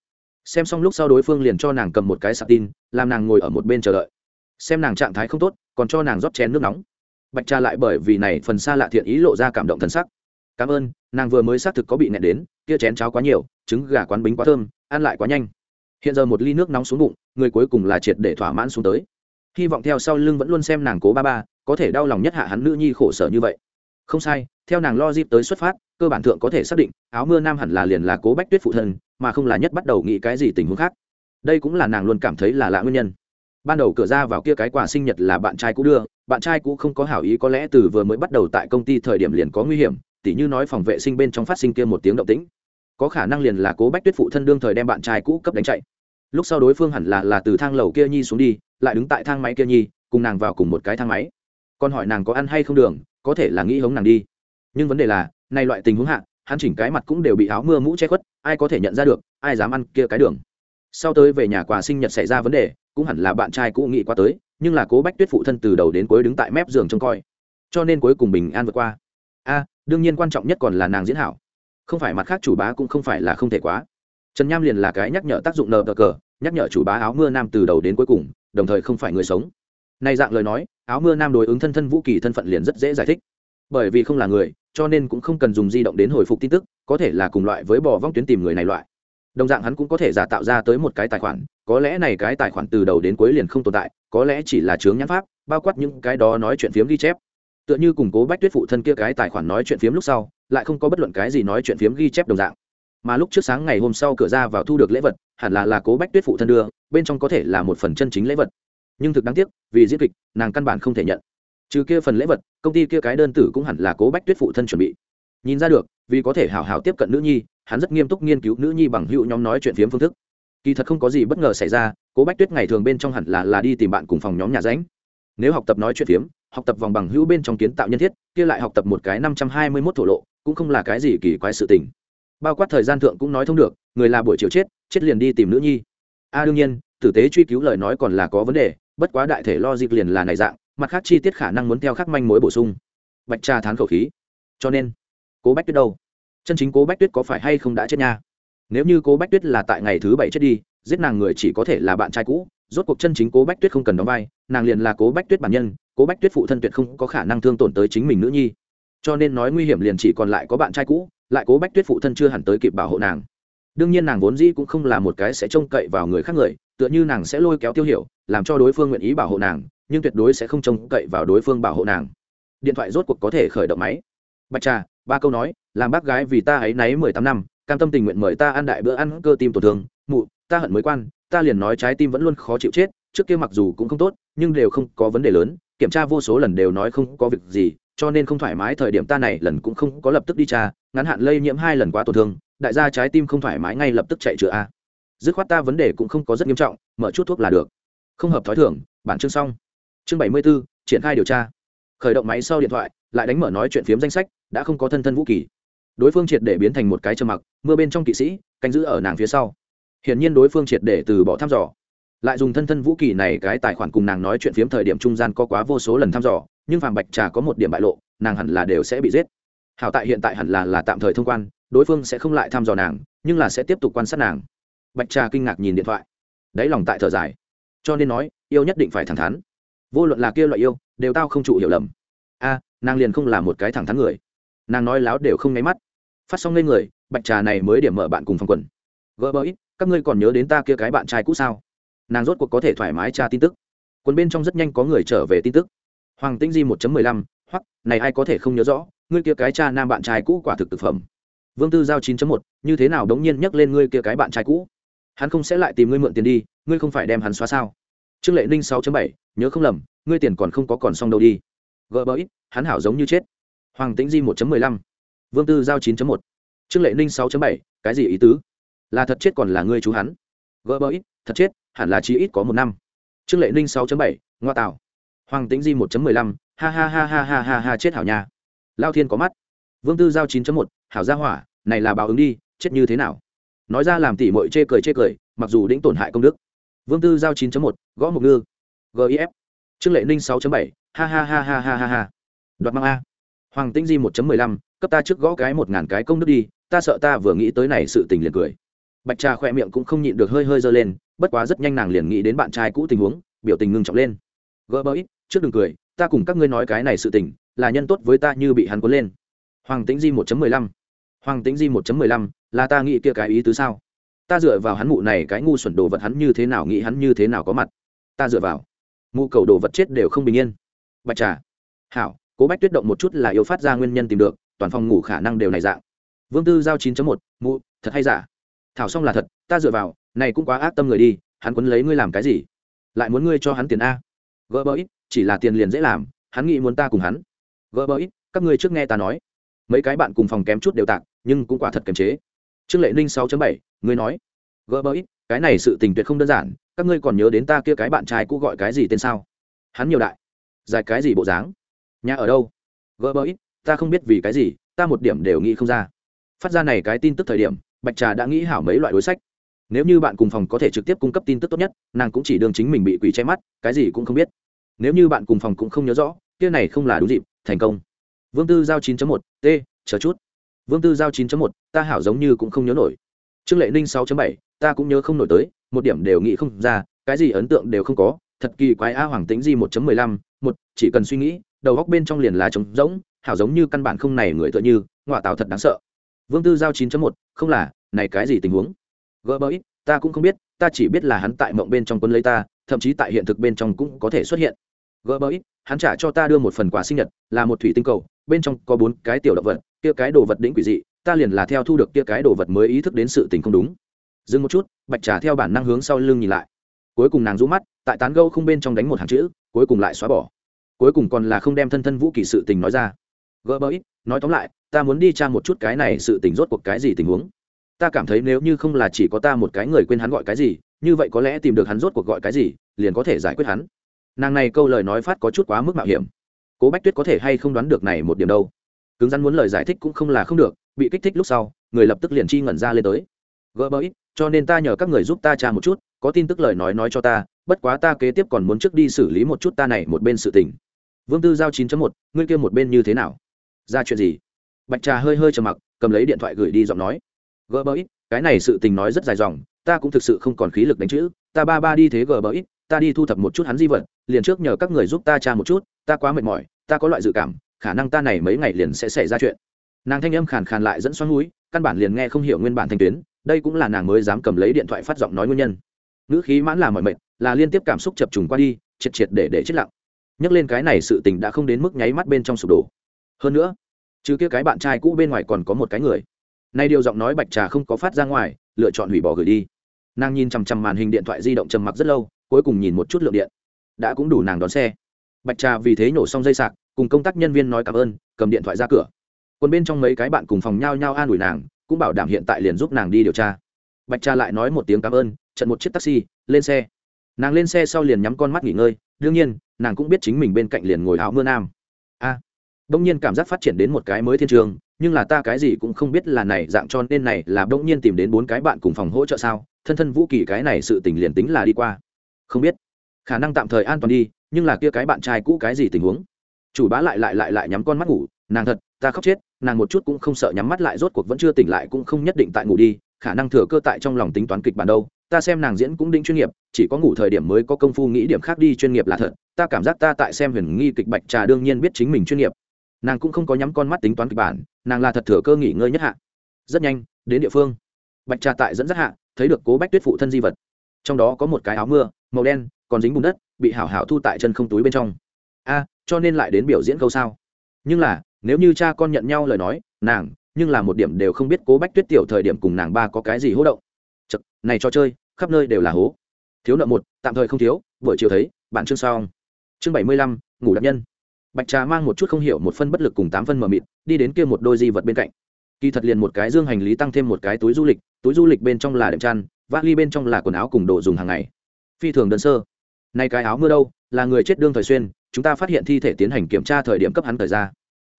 Xem xong lúc sau đối phương liền cho nàng cầm một cái sạc tin, làm nàng ngồi ở một bên chờ đợi. Xem nàng trạng thái không tốt, còn cho nàng rót chén nước nóng. Bạch cha lại bởi vì này phần xa lạ thiện ý lộ ra cảm động thân sắc cảm ơn, nàng vừa mới xác thực có bị nẹt đến, kia chén cháo quá nhiều, trứng gà quán bính quá thơm, ăn lại quá nhanh. Hiện giờ một ly nước nóng xuống bụng, người cuối cùng là triệt để thỏa mãn xuống tới. Hy vọng theo sau lưng vẫn luôn xem nàng cố ba ba, có thể đau lòng nhất hạ hắn nữ nhi khổ sở như vậy. Không sai, theo nàng lo dịp tới xuất phát, cơ bản thượng có thể xác định, áo mưa nam hẳn là liền là cố bách tuyết phụ thân, mà không là nhất bắt đầu nghĩ cái gì tình huống khác. Đây cũng là nàng luôn cảm thấy là lạ nguyên nhân. Ban đầu cửa ra vào kia cái quà sinh nhật là bạn trai cũ đưa, bạn trai cũ không có hảo ý có lẽ từ vừa mới bắt đầu tại công ty thời điểm liền có nguy hiểm tỉ như nói phòng vệ sinh bên trong phát sinh kia một tiếng động tĩnh, có khả năng liền là cố bách tuyết phụ thân đương thời đem bạn trai cũ cấp đánh chạy. Lúc sau đối phương hẳn là là từ thang lầu kia nhi xuống đi, lại đứng tại thang máy kia nhi, cùng nàng vào cùng một cái thang máy. Còn hỏi nàng có ăn hay không đường, có thể là nghĩ hống nàng đi. Nhưng vấn đề là nay loại tình huống hạ, hắn chỉnh cái mặt cũng đều bị áo mưa mũ che khuất, ai có thể nhận ra được, ai dám ăn kia cái đường. Sau tới về nhà quà sinh nhật xảy ra vấn đề, cũng hẳn là bạn trai cũ nghĩ qua tới, nhưng là cố bách tuyết phụ thân từ đầu đến cuối đứng tại mép giường trông coi. Cho nên cuối cùng bình an vượt qua. A đương nhiên quan trọng nhất còn là nàng diễn hảo. Không phải mặt khác chủ bá cũng không phải là không thể quá. Trần nham liền là cái nhắc nhở tác dụng nờ cờ, nhắc nhở chủ bá áo mưa nam từ đầu đến cuối cùng, đồng thời không phải người sống. Nay dạng lời nói, áo mưa nam đối ứng thân thân vũ kỳ thân phận liền rất dễ giải thích. Bởi vì không là người, cho nên cũng không cần dùng di động đến hồi phục tin tức, có thể là cùng loại với bò vong tuyến tìm người này loại. Đồng dạng hắn cũng có thể giả tạo ra tới một cái tài khoản, có lẽ này cái tài khoản từ đầu đến cuối liền không tồn tại, có lẽ chỉ là chướng nhãn pháp, bao quát những cái đó nói chuyện phiếm ghi chép tựa như củng cố bách tuyết phụ thân kia cái tài khoản nói chuyện phiếm lúc sau, lại không có bất luận cái gì nói chuyện phiếm ghi chép đồng dạng. Mà lúc trước sáng ngày hôm sau cửa ra vào thu được lễ vật, hẳn là là cố bách tuyết phụ thân đưa, bên trong có thể là một phần chân chính lễ vật. Nhưng thực đáng tiếc, vì diễn kịch, nàng căn bản không thể nhận. Trừ kia phần lễ vật, công ty kia cái đơn tử cũng hẳn là cố bách tuyết phụ thân chuẩn bị. Nhìn ra được, vì có thể hào hào tiếp cận nữ nhi, hắn rất nghiêm túc nghiên cứu nữ nhi bằng hữu nhóm nói chuyện phiếm phương thức. Kỳ thật không có gì bất ngờ xảy ra, cố bách tuyết ngày thường bên trong hẳn là là đi tìm bạn cùng phòng nhóm nhà ránh. Nếu học tập nói chuyện phiếm học tập vòng bằng hữu bên trong kiến tạo nhân thiết, kia lại học tập một cái năm trăm hai mươi mốt thổ lộ, cũng không là cái gì kỳ quái sự tình. Bao quát thời gian thượng cũng nói thông được, người là buổi chiều chết chết liền đi tìm nữ nhi. A, đương nhiên, tử tế truy cứu lời nói còn là có vấn đề, bất quá đại thể lo dịp liền là này dạng, mặt khác chi tiết khả năng muốn theo khắc manh mối bổ sung. Bạch trà thán khẩu khí. Cho nên, cố bách tuyết đâu? Chân chính cố bách tuyết có phải hay không đã chết nha? Nếu như cố bách tuyết là tại ngày thứ bảy chết đi, giết nàng người chỉ có thể là bạn trai cũ rốt cuộc chân chính cố bách tuyết không cần đóng vai, nàng liền là cố bách tuyết bản nhân, cố bách tuyết phụ thân tuyệt không có khả năng thương tổn tới chính mình nữ nhi. Cho nên nói nguy hiểm liền chỉ còn lại có bạn trai cũ, lại cố bách tuyết phụ thân chưa hẳn tới kịp bảo hộ nàng. Đương nhiên nàng vốn dĩ cũng không là một cái sẽ trông cậy vào người khác người, tựa như nàng sẽ lôi kéo tiêu hiểu, làm cho đối phương nguyện ý bảo hộ nàng, nhưng tuyệt đối sẽ không trông cậy vào đối phương bảo hộ nàng. Điện thoại rốt cuộc có thể khởi động máy. Bạch trà, ba câu nói, làm bác gái vì ta ấy náy mười tám năm, cam tâm tình nguyện mời ta ăn đại bữa ăn cơ tim tổn thương, mụ, ta hận mới quan ta liền nói trái tim vẫn luôn khó chịu chết trước kia mặc dù cũng không tốt nhưng đều không có vấn đề lớn kiểm tra vô số lần đều nói không có việc gì cho nên không thoải mái thời điểm ta này lần cũng không có lập tức đi tra ngắn hạn lây nhiễm hai lần quá tổn thương đại gia trái tim không thoải mái ngay lập tức chạy chữa a. Dứt khoát ta vấn đề cũng không có rất nghiêm trọng mở chút thuốc là được. Không hợp thói thưởng bản chương xong. Chương bảy mươi 74, triển khai điều tra. Khởi động máy sau điện thoại lại đánh mở nói chuyện phiếm danh sách đã không có thân thân vũ kỳ đối phương triệt để biến thành một cái trầm mặc mưa bên trong kỵ sĩ canh giữ ở nàng phía sau hiển nhiên đối phương triệt để từ bỏ thăm dò. Lại dùng thân thân vũ kỳ này cái tài khoản cùng nàng nói chuyện phiếm thời điểm trung gian có quá vô số lần thăm dò, nhưng phạm bạch trà có một điểm bại lộ, nàng hẳn là đều sẽ bị giết. Hảo tại hiện tại hẳn là là tạm thời thông quan, đối phương sẽ không lại thăm dò nàng, nhưng là sẽ tiếp tục quan sát nàng. Bạch trà kinh ngạc nhìn điện thoại. Đáy lòng tại thở dài. Cho nên nói, yêu nhất định phải thẳng thắn. Vô luận là kia loại yêu, đều tao không trụ hiểu lầm. A, nàng liền không là một cái thẳng thắn người. Nàng nói láo đều không nháy mắt. Phát xong lên người, bạch trà này mới điểm mở bạn cùng phòng quần. Gỡ bỡ ít các ngươi còn nhớ đến ta kia cái bạn trai cũ sao? Nàng rốt cuộc có thể thoải mái tra tin tức. Quần bên trong rất nhanh có người trở về tin tức. Hoàng tĩnh di một mười lăm hoặc này ai có thể không nhớ rõ, ngươi kia cái cha nam bạn trai cũ quả thực thực phẩm. Vương tư giao chín một, như thế nào đống nhiên nhắc lên ngươi kia cái bạn trai cũ? Hắn không sẽ lại tìm ngươi mượn tiền đi, ngươi không phải đem hắn xóa sao? Trương lệ ninh sáu bảy, nhớ không lầm, ngươi tiền còn không có còn xong đâu đi. Gỡ bỡ ít hắn hảo giống như chết. Hoàng tĩnh di một mười lăm, vương tư giao chín một, trương lệ ninh sáu bảy, cái gì ý tứ? Là thật chết còn là ngươi chú hắn gỡ bỡ ít thật chết hẳn là chí ít có một năm trương lệ ninh sáu bảy ngoa tạo hoàng tĩnh di một mười lăm ha ha ha ha ha ha ha chết hảo nha lao thiên có mắt vương tư giao chín một hảo gia hỏa này là báo ứng đi chết như thế nào nói ra làm tỉ mội chê cười chê cười mặc dù đĩnh tổn hại công đức vương tư giao chín một gõ một ngư gif trương lệ ninh sáu bảy ha ha ha ha ha ha ha đoạt mang a hoàng tĩnh di một mười lăm cấp ta trước gõ cái một ngàn cái công đức đi ta sợ ta vừa nghĩ tới này sự tình liền cười bạch trà khoe miệng cũng không nhịn được hơi hơi dơ lên, bất quá rất nhanh nàng liền nghĩ đến bạn trai cũ tình huống, biểu tình ngưng trọng lên. Gỡ bỡ ít trước đừng cười, ta cùng các ngươi nói cái này sự tình, là nhân tốt với ta như bị hắn cuốn lên. Hoàng tĩnh di một mười lăm. Hoàng tĩnh di một mười lăm, là ta nghĩ kia cái ý tứ sao? Ta dựa vào hắn mụ này cái ngu xuẩn đồ vật hắn như thế nào nghĩ hắn như thế nào có mặt. Ta dựa vào. Mụ cầu đồ vật chết đều không bình yên. Bạch trà. Hảo, cố bách tuyết động một chút là yêu phát ra nguyên nhân tìm được, toàn phòng ngủ khả năng đều này dạng. Vương tư giao chín một, mụ, thật hay giả? Thảo xong là thật, ta dựa vào, này cũng quá ác tâm người đi, hắn quấn lấy ngươi làm cái gì? Lại muốn ngươi cho hắn tiền a. Gỡ bỡ ít, chỉ là tiền liền dễ làm, hắn nghĩ muốn ta cùng hắn. Gỡ bỡ ít, các ngươi trước nghe ta nói. Mấy cái bạn cùng phòng kém chút đều tạc, nhưng cũng quả thật kiềm chế. Trương lệ ninh sáu bảy, ngươi nói. Gỡ bỡ ít, cái này sự tình tuyệt không đơn giản, các ngươi còn nhớ đến ta kia cái bạn trai cũ gọi cái gì tên sao? Hắn nhiều đại. Dài cái gì bộ dáng? Nhà ở đâu? Gỡ bỡ ít, ta không biết vì cái gì, ta một điểm đều nghĩ không ra. Phát ra này cái tin tức thời điểm bạch trà đã nghĩ hảo mấy loại đối sách. Nếu như bạn cùng phòng có thể trực tiếp cung cấp tin tức tốt nhất, nàng cũng chỉ đương chính mình bị quỷ che mắt, cái gì cũng không biết. Nếu như bạn cùng phòng cũng không nhớ rõ, kia này không là đúng dịp, thành công. Vương tư giao 9 một, t, chờ chút. Vương tư giao 9 một, ta hảo giống như cũng không nhớ nổi. Trương lệ ninh 6 bảy, ta cũng nhớ không nổi tới, một điểm đều nghĩ không ra, cái gì ấn tượng đều không có, thật kỳ quái a hoàng tĩnh di 1 15 một, chỉ cần suy nghĩ, đầu góc bên trong liền là trống rỗng, hảo giống như căn bản không này người tựa như, ngoại tào thật đáng sợ vương tư giao 9 một, không là, này cái gì tình huống? Gỡ bẫy, ta cũng không biết, ta chỉ biết là hắn tại mộng bên trong quân lấy ta, thậm chí tại hiện thực bên trong cũng có thể xuất hiện. Gỡ bẫy, hắn trả cho ta đưa một phần quà sinh nhật, là một thủy tinh cầu, bên trong có bốn cái tiểu động vật, kia cái đồ vật đỉnh quỷ dị, ta liền là theo thu được kia cái đồ vật mới ý thức đến sự tình không đúng. Dừng một chút, bạch trả theo bản năng hướng sau lưng nhìn lại. Cuối cùng nàng rũ mắt, tại tán gâu không bên trong đánh một hàng chữ, cuối cùng lại xóa bỏ. Cuối cùng còn là không đem thân thân vũ kỳ sự tình nói ra gỡ bẫy nói tóm lại, ta muốn đi tra một chút cái này sự tình rốt cuộc cái gì tình huống. Ta cảm thấy nếu như không là chỉ có ta một cái người quên hắn gọi cái gì, như vậy có lẽ tìm được hắn rốt cuộc gọi cái gì, liền có thể giải quyết hắn. Nàng này câu lời nói phát có chút quá mức mạo hiểm. Cố bách tuyết có thể hay không đoán được này một điểm đâu. Cứng rắn muốn lời giải thích cũng không là không được, bị kích thích lúc sau, người lập tức liền chi ngẩn ra lên tới. Gỡ bẫy cho nên ta nhờ các người giúp ta tra một chút, có tin tức lời nói nói cho ta, bất quá ta kế tiếp còn muốn trước đi xử lý một chút ta này một bên sự tình. Vương tư giao 9 một, ngươi kia một bên như thế nào? Ra chuyện gì? Bạch trà hơi hơi trầm mặc, cầm lấy điện thoại gửi đi giọng nói. Gỡ bờ ít cái này sự tình nói rất dài dòng, ta cũng thực sự không còn khí lực đánh chữ. Ta ba ba đi thế gờ bờ ít ta đi thu thập một chút hắn di vật, liền trước nhờ các người giúp ta tra một chút, ta quá mệt mỏi, ta có loại dự cảm, khả năng ta này mấy ngày liền sẽ xảy ra chuyện. Nàng thanh âm khàn khàn lại dẫn xoắn núi, căn bản liền nghe không hiểu nguyên bản thanh tuyến, đây cũng là nàng mới dám cầm lấy điện thoại phát giọng nói nguyên nhân. Ngữ khí mãn là mọi mệt, là liên tiếp cảm xúc chập trùng qua đi, triệt triệt để để chết lặng. Nhắc lên cái này sự tình đã không đến mức nháy mắt bên trong sụp đổ hơn nữa chứ kia cái bạn trai cũ bên ngoài còn có một cái người. Nay điều giọng nói bạch trà không có phát ra ngoài lựa chọn hủy bỏ gửi đi. Nàng nhìn chằm chằm màn hình điện thoại di động trầm mặc rất lâu cuối cùng nhìn một chút lượng điện. Đã cũng đủ nàng đón xe. Bạch trà vì thế nổ xong dây sạc cùng công tác nhân viên nói cảm ơn cầm điện thoại ra cửa. Còn bên trong mấy cái bạn cùng phòng nhau nhau an ủi nàng cũng bảo đảm hiện tại liền giúp nàng đi điều tra. Bạch trà lại nói một tiếng cảm ơn trận một chiếc taxi lên xe. Nàng lên xe sau liền nhắm con mắt nghỉ ngơi đương nhiên nàng cũng biết chính mình bên cạnh liền ngồi áo mưa nam. A à, đông nhiên cảm giác phát triển đến một cái mới thiên trường, nhưng là ta cái gì cũng không biết là này dạng cho nên này là đông nhiên tìm đến bốn cái bạn cùng phòng hỗ trợ sao, thân thân vũ kỳ cái này sự tình liền tính là đi qua. Không biết. Khả năng tạm thời an toàn đi, nhưng là kia cái bạn trai cũ cái gì tình huống? Chủ bá lại lại lại lại nhắm con mắt ngủ, nàng thật, ta khóc chết, nàng một chút cũng không sợ nhắm mắt lại rốt cuộc vẫn chưa tỉnh lại cũng không nhất định tại ngủ đi, khả năng thừa cơ tại trong lòng tính toán kịch bản đâu, ta xem nàng diễn cũng đĩnh chuyên nghiệp, chỉ có ngủ thời điểm mới có công phu nghĩ điểm khác đi chuyên nghiệp là thật, ta cảm giác ta tại xem huyền nghi kịch bạch trà đương nhiên biết chính mình chuyên nghiệp nàng cũng không có nhắm con mắt tính toán kịch bản nàng là thật thừa cơ nghỉ ngơi nhất hạ. Rất nhanh đến địa phương. Bạch trà tại dẫn dắt hạ thấy được cố bách tuyết phụ thân di vật. Trong đó có một cái áo mưa màu đen còn dính bùn đất bị hảo hảo thu tại chân không túi bên trong. A cho nên lại đến biểu diễn câu sao? Nhưng là nếu như cha con nhận nhau lời nói nàng nhưng là một điểm đều không biết cố bách tuyết tiểu thời điểm cùng nàng ba có cái gì hỗ động. Chật, này cho chơi khắp nơi đều là hố. Thiếu nợ một tạm thời không thiếu buổi chiều thấy bạn chương xong. Chương bảy mươi lăm ngủ đặc nhân bạch trà mang một chút không hiểu một phân bất lực cùng tám phân mờ mịt, đi đến kia một đôi di vật bên cạnh. Kỳ thật liền một cái dương hành lý tăng thêm một cái túi du lịch, túi du lịch bên trong là đệm chăn vali bên trong là quần áo cùng đồ dùng hàng ngày. Phi thường đơn sơ. Nay cái áo mưa đâu, là người chết đương thời xuyên, chúng ta phát hiện thi thể tiến hành kiểm tra thời điểm cấp hắn thời ra.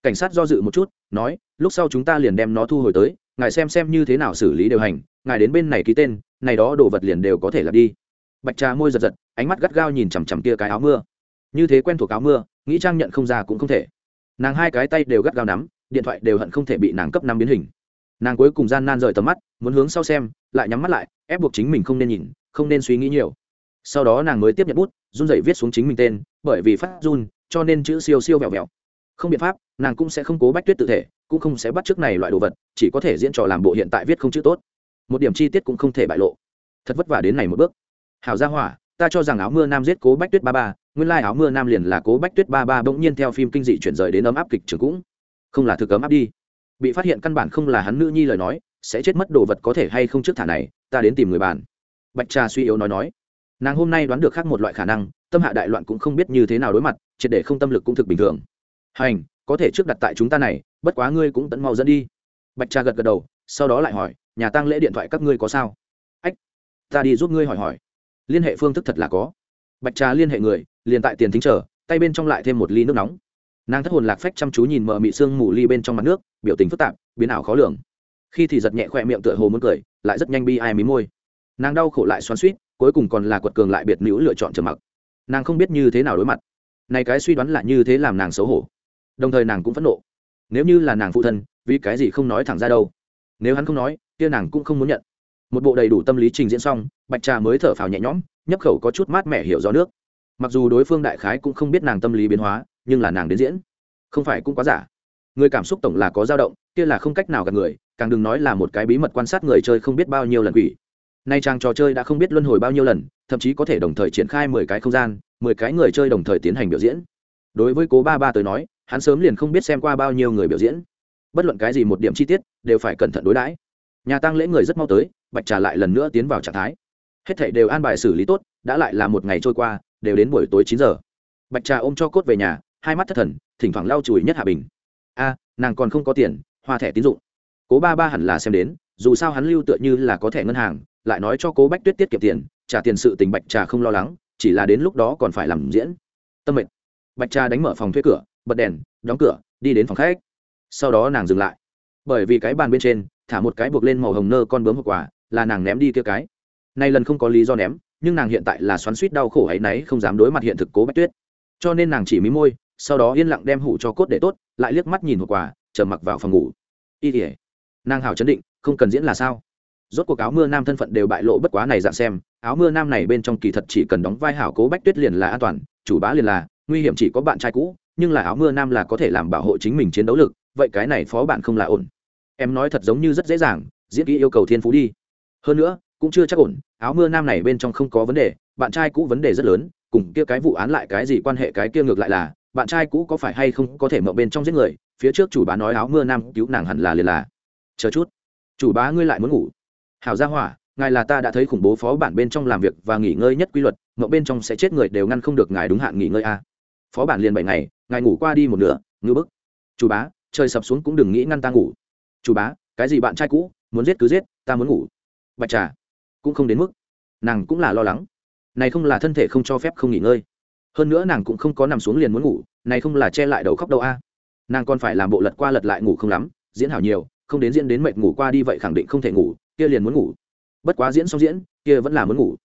Cảnh sát do dự một chút, nói, lúc sau chúng ta liền đem nó thu hồi tới, ngài xem xem như thế nào xử lý điều hành, ngài đến bên này ký tên, này đó đồ vật liền đều có thể là đi. Bạch trà môi giật giật, ánh mắt gắt gao nhìn chằm chằm kia cái áo mưa. Như thế quen thuộc áo mưa nghĩ trang nhận không ra cũng không thể. Nàng hai cái tay đều gắt gao nắm, điện thoại đều hận không thể bị nàng cấp năm biến hình. Nàng cuối cùng gian nan rời tầm mắt, muốn hướng sau xem, lại nhắm mắt lại, ép buộc chính mình không nên nhìn, không nên suy nghĩ nhiều. Sau đó nàng mới tiếp nhận bút, run dậy viết xuống chính mình tên, bởi vì phát run, cho nên chữ siêu siêu vẹo vẹo. Không biện pháp, nàng cũng sẽ không cố bách tuyết tự thể, cũng không sẽ bắt t r ư ớ c này loại đồ vật, chỉ có thể diễn trò làm bộ hiện tại viết không chữ tốt. Một điểm chi tiết cũng không thể bại lộ. Thật vất vả đến này một bước. Hảo gia hỏa ta cho rằng áo mưa nam giết cố bách tuyết ba ba, nguyên lai áo mưa nam liền là cố bách tuyết ba ba bỗng nhiên theo phim kinh dị chuyển rời đến ấm áp kịch trường cũng. Không là thực ấm áp đi. Bị phát hiện căn bản không là hắn nữ nhi lời nói, sẽ chết mất đồ vật có thể hay không trước thả này, ta đến tìm người bàn bạch trà suy yếu nói nói. Nàng hôm nay đoán được khác một loại khả năng, tâm hạ đại loạn cũng không biết như thế nào đối mặt, triệt để không tâm lực cũng thực bình thường. Hành, có thể trước đặt tại chúng ta này, bất quá ngươi cũng tận mau dẫn đi. Bạch trà gật gật đầu, sau đó lại hỏi, nhà tăng lễ điện thoại các ngươi có sao? Ách, ta đi giúp ngươi hỏi hỏi liên hệ phương thức thật là có. Bạch trà liên hệ người, liền tại tiền thính trở tay bên trong lại thêm một ly nước nóng. Nàng thất hồn lạc phách chăm chú nhìn mờ mị sương mù ly bên trong mặt nước, biểu tình phức tạp, biến ảo khó lường. Khi thì giật nhẹ khoe miệng tựa hồ muốn cười, lại rất nhanh bi ai mí môi. Nàng đau khổ lại xoắn suýt cuối cùng còn là quật cường lại biệt nữ lựa chọn trầm mặc. Nàng không biết như thế nào đối mặt. Này cái suy đoán là như thế làm nàng xấu hổ. Đồng thời nàng cũng phẫn nộ. Nếu như là nàng phụ thân, vì cái gì không nói thẳng ra đâu? Nếu hắn không nói, kia nàng cũng không muốn nhận một bộ đầy đủ tâm lý trình diễn xong, bạch trà mới thở phào nhẹ nhõm, nhấp khẩu có chút mát mẻ hiểu rõ nước. Mặc dù đối phương đại khái cũng không biết nàng tâm lý biến hóa, nhưng là nàng đến diễn. Không phải cũng quá giả. Người cảm xúc tổng là có dao động, kia là không cách nào gặp người, càng đừng nói là một cái bí mật quan sát người chơi không biết bao nhiêu lần quỷ. Nay trang trò chơi đã không biết luân hồi bao nhiêu lần, thậm chí có thể đồng thời triển khai mười cái không gian, mười cái người chơi đồng thời tiến hành biểu diễn. Đối với cố ba ba tới nói, hắn sớm liền không biết xem qua bao nhiêu người biểu diễn. Bất luận cái gì một điểm chi tiết, đều phải cẩn thận đối đãi. Nhà tăng lễ người rất mau tới bạch trà lại lần nữa tiến vào trạng thái. Hết thảy đều an bài xử lý tốt, đã lại là một ngày trôi qua, đều đến buổi tối chín giờ. Bạch trà ôm cho cốt về nhà, hai mắt thất thần, thỉnh thoảng lau chùi nhất hạ bình. A, nàng còn không có tiền, hoa thẻ tín dụng. Cố ba ba hẳn là xem đến, dù sao hắn lưu tựa như là có thẻ ngân hàng, lại nói cho cố bách tuyết tiết kiệm tiền, trả tiền sự tình bạch trà không lo lắng, chỉ là đến lúc đó còn phải làm diễn. Tâm mệnh bạch trà đánh mở phòng thuê cửa, bật đèn, đóng cửa, đi đến phòng khách. Sau đó nàng dừng lại. Bởi vì cái bàn bên trên, thả một cái buộc lên màu hồng nơ con bướm hộp quà là nàng ném đi kia cái. Nay lần không có lý do ném, nhưng nàng hiện tại là xoắn suýt đau khổ ấy náy không dám đối mặt hiện thực cố bách tuyết. Cho nên nàng chỉ mí môi, sau đó yên lặng đem hủ cho cốt để tốt, lại liếc mắt nhìn hộp quà, chờ mặc vào phòng ngủ. Y tỉa nàng hào chấn định, không cần diễn là sao? Rốt cuộc áo mưa nam thân phận đều bại lộ bất quá này dạng xem, áo mưa nam này bên trong kỳ thật chỉ cần đóng vai hảo cố bách tuyết liền là an toàn, chủ bá liền là, nguy hiểm chỉ có bạn trai cũ, nhưng là áo mưa nam là có thể làm bảo hộ chính mình chiến đấu lực, vậy cái này phó bạn không là ổn. Em nói thật giống như rất dễ dàng, diễn kỹ yêu cầu thiên phú đi hơn nữa, cũng chưa chắc ổn, áo mưa nam này bên trong không có vấn đề, bạn trai cũ vấn đề rất lớn, cùng kia cái vụ án lại cái gì quan hệ cái kia ngược lại là, bạn trai cũ có phải hay không có thể mở bên trong giết người, phía trước chủ bá nói áo mưa nam cứu nàng hẳn là liền là. Chờ chút. Chủ bá ngươi lại muốn ngủ. Hảo gia hỏa, ngài là ta đã thấy khủng bố phó bản bên trong làm việc và nghỉ ngơi nhất quy luật mộng bên trong sẽ chết người đều ngăn không được ngài đúng hạn nghỉ ngơi a. Phó bản liền bảy ngày, ngài ngủ qua đi một nửa, ngư bức. Chủ bá, trời sập xuống cũng đừng nghĩ ngăn ta ngủ. Chủ bá, cái gì bạn trai cũ, muốn giết cứ giết, ta muốn ngủ bạch trà cũng không đến mức nàng cũng là lo lắng này không là thân thể không cho phép không nghỉ ngơi hơn nữa nàng cũng không có nằm xuống liền muốn ngủ này không là che lại đầu khóc đâu a nàng còn phải làm bộ lật qua lật lại ngủ không lắm diễn hảo nhiều không đến diễn đến mệt ngủ qua đi vậy khẳng định không thể ngủ kia liền muốn ngủ bất quá diễn xong diễn kia vẫn là muốn ngủ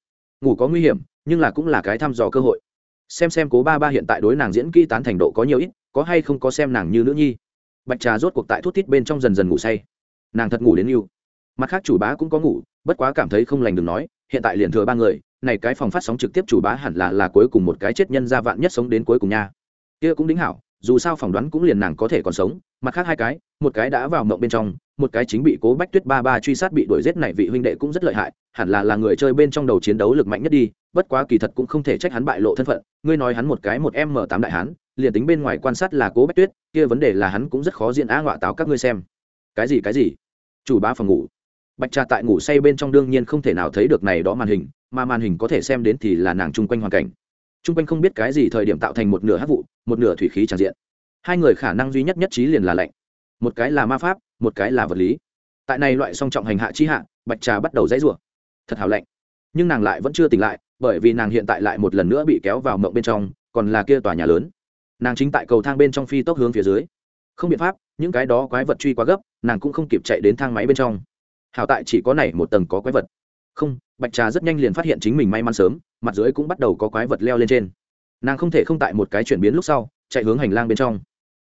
ngủ có nguy hiểm nhưng là cũng là cái thăm dò cơ hội xem xem cố ba ba hiện tại đối nàng diễn kỹ tán thành độ có nhiều ít có hay không có xem nàng như nữ nhi bạch trà rốt cuộc tại thuốc tít bên trong dần dần ngủ say nàng thật ngủ đến yêu mặt khác chủ bá cũng có ngủ bất quá cảm thấy không lành đừng nói, hiện tại liền thừa ba người, này cái phòng phát sóng trực tiếp chủ bá hẳn là là cuối cùng một cái chết nhân gia vạn nhất sống đến cuối cùng nha. Kia cũng đính hảo, dù sao phỏng đoán cũng liền nàng có thể còn sống, mặt khác hai cái, một cái đã vào mộng bên trong, một cái chính bị cố bách tuyết ba ba truy sát bị đuổi giết này vị huynh đệ cũng rất lợi hại, hẳn là là người chơi bên trong đầu chiến đấu lực mạnh nhất đi, bất quá kỳ thật cũng không thể trách hắn bại lộ thân phận, ngươi nói hắn một cái một m tám đại hán, liền tính bên ngoài quan sát là cố bách tuyết, kia vấn đề là hắn cũng rất khó diễn á ngọa táo các ngươi xem. Cái gì cái gì? Chủ bá phòng ngủ bạch trà tại ngủ say bên trong đương nhiên không thể nào thấy được này đó màn hình, mà màn hình có thể xem đến thì là nàng chung quanh hoàn cảnh. Chung quanh không biết cái gì thời điểm tạo thành một nửa hát vụ, một nửa thủy khí tràn diện. Hai người khả năng duy nhất nhất trí liền là lạnh. Một cái là ma pháp, một cái là vật lý. Tại này loại song trọng hành hạ chi hạ, bạch trà bắt đầu dãy rủa. Thật hào lạnh. Nhưng nàng lại vẫn chưa tỉnh lại, bởi vì nàng hiện tại lại một lần nữa bị kéo vào mộng bên trong, còn là kia tòa nhà lớn. Nàng chính tại cầu thang bên trong phi tốc hướng phía dưới. Không biện pháp, những cái đó quái vật truy quá gấp, nàng cũng không kịp chạy đến thang máy bên trong hảo tại chỉ có này một tầng có quái vật. Không, bạch trà rất nhanh liền phát hiện chính mình may mắn sớm, mặt dưới cũng bắt đầu có quái vật leo lên trên. Nàng không thể không tại một cái chuyển biến lúc sau, chạy hướng hành lang bên trong.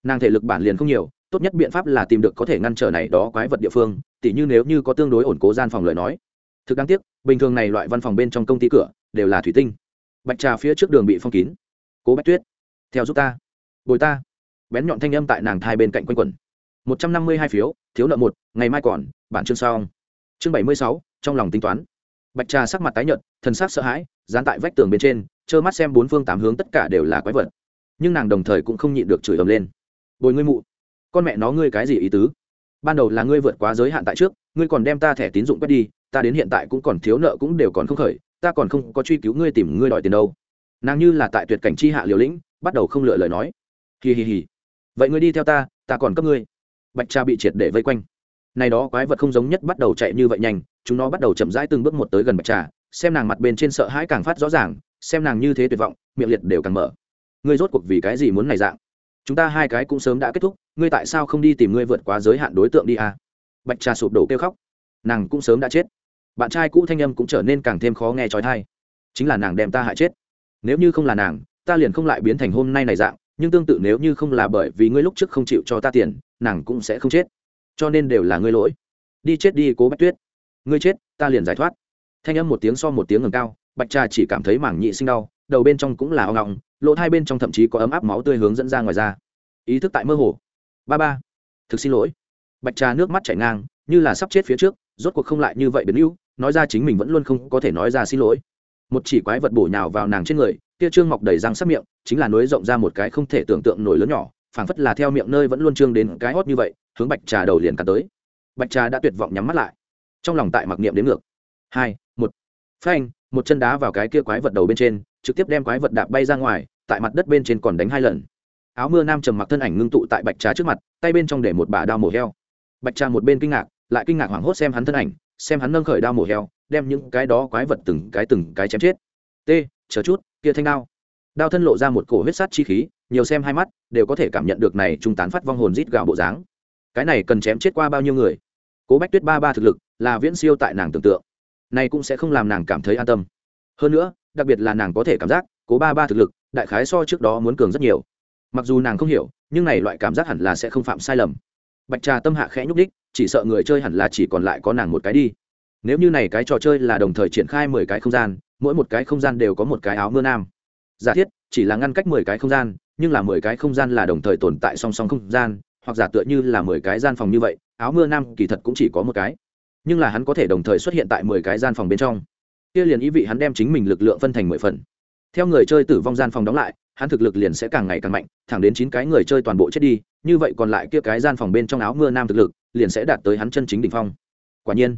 Nàng thể lực bản liền không nhiều, tốt nhất biện pháp là tìm được có thể ngăn trở này đó quái vật địa phương, tỉ như nếu như có tương đối ổn cố gian phòng lời nói. Thực đáng tiếc, bình thường này loại văn phòng bên trong công ty cửa, đều là thủy tinh. Bạch trà phía trước đường bị phong kín. Cố bách tuyết, theo giúp ta. Bồi ta. Bén nhọn thanh âm tại nàng thai bên cạnh quanh quẩn. Một trăm năm mươi hai phiếu, thiếu nợ một, ngày mai còn bản chương xong. Chương bảy mươi sáu, trong lòng tính toán. Bạch trà sắc mặt tái nhợt, thần sắc sợ hãi, dán tại vách tường bên trên, trơ mắt xem bốn phương tám hướng tất cả đều là quái vật. Nhưng nàng đồng thời cũng không nhịn được chửi ầm lên. Bồi ngươi mụ, con mẹ nó ngươi cái gì ý tứ? Ban đầu là ngươi vượt quá giới hạn tại trước, ngươi còn đem ta thẻ tín dụng quét đi, ta đến hiện tại cũng còn thiếu nợ cũng đều còn không khởi, ta còn không có truy cứu ngươi tìm ngươi đòi tiền đâu. Nàng như là tại tuyệt cảnh chi hạ liều lĩnh, bắt đầu không lựa lời nói. Hì hì hì vậy ngươi đi theo ta ta còn cấp ngươi. Bạch cha bị triệt để vây quanh này đó quái vật không giống nhất bắt đầu chạy như vậy nhanh, chúng nó bắt đầu chậm rãi từng bước một tới gần bạch trà, xem nàng mặt bên trên sợ hãi càng phát rõ ràng, xem nàng như thế tuyệt vọng, miệng liệt đều càng mở. Ngươi rốt cuộc vì cái gì muốn này dạng? Chúng ta hai cái cũng sớm đã kết thúc, ngươi tại sao không đi tìm ngươi vượt quá giới hạn đối tượng đi à? bạch trà sụp đổ kêu khóc. Nàng cũng sớm đã chết. Bạn trai cũ thanh âm cũng trở nên càng thêm khó nghe trói thai. Chính là nàng đem ta hại chết. Nếu như không là nàng, ta liền không lại biến thành hôm nay này dạng, nhưng tương tự nếu như không là bởi vì ngươi lúc trước không chịu cho ta tiền, nàng cũng sẽ không chết cho nên đều là ngươi lỗi. Đi chết đi, cố bách tuyết. Ngươi chết, ta liền giải thoát. Thanh âm một tiếng so một tiếng ngừng cao, bạch trà chỉ cảm thấy mảng nhị sinh đau, đầu bên trong cũng là hoang ngọng lỗ hai bên trong thậm chí có ấm áp máu tươi hướng dẫn ra ngoài ra. Ý thức tại mơ hồ. Ba ba, thực xin lỗi. Bạch trà nước mắt chảy ngang, như là sắp chết phía trước, rốt cuộc không lại như vậy biến hữu, nói ra chính mình vẫn luôn không có thể nói ra xin lỗi. Một chỉ quái vật bổ nhào vào nàng trên người tia trương mọc đầy răng sắc miệng, chính là nối rộng ra một cái không thể tưởng tượng nổi lớn nhỏ, phảng phất là theo miệng nơi vẫn luôn trương đến cái hót như vậy hướng bạch trà đầu liền cắn tới. Bạch trà đã tuyệt vọng nhắm mắt lại. Trong lòng tại mặc niệm đến ngược. Hai, một. Phanh, một chân đá vào cái kia quái vật đầu bên trên, trực tiếp đem quái vật đạp bay ra ngoài, tại mặt đất bên trên còn đánh hai lần. Áo mưa nam trầm mặc thân ảnh ngưng tụ tại bạch trà trước mặt, tay bên trong để một bà đao mổ heo. Bạch trà một bên kinh ngạc, lại kinh ngạc hoảng hốt xem hắn thân ảnh, xem hắn nâng khởi đao mổ heo, đem những cái đó quái vật từng cái từng cái chém chết. T, chờ chút, kia thanh đao. Đao thân lộ ra một cổ huyết sát chi khí, nhiều xem hai mắt, đều có thể cảm nhận được này trung tán phát vong hồn rít gạo bộ dáng cái này cần chém chết qua bao nhiêu người? Cố bách tuyết ba ba thực lực là viễn siêu tại nàng tưởng tượng. Này cũng sẽ không làm nàng cảm thấy an tâm. Hơn nữa, đặc biệt là nàng có thể cảm giác, cố ba ba thực lực, đại khái so trước đó muốn cường rất nhiều. Mặc dù nàng không hiểu, nhưng này loại cảm giác hẳn là sẽ không phạm sai lầm. Bạch trà tâm hạ khẽ nhúc đích chỉ sợ người chơi hẳn là chỉ còn lại có nàng một cái đi. Nếu như này cái trò chơi là đồng thời triển khai mười cái không gian, mỗi một cái không gian đều có một cái áo mưa nam. Giả thiết, chỉ là ngăn cách mười cái không gian, nhưng là mười cái không gian là đồng thời tồn tại song song không gian hoặc giả tựa như là mười cái gian phòng như vậy, áo mưa nam kỳ thật cũng chỉ có một cái. Nhưng là hắn có thể đồng thời xuất hiện tại mười cái gian phòng bên trong. Kia liền ý vị hắn đem chính mình lực lượng phân thành mười phần. Theo người chơi tử vong gian phòng đóng lại, hắn thực lực liền sẽ càng ngày càng mạnh, thẳng đến chín cái người chơi toàn bộ chết đi, như vậy còn lại kia cái gian phòng bên trong áo mưa nam thực lực, liền sẽ đạt tới hắn chân chính đ ỉ n h phong. Quả nhiên,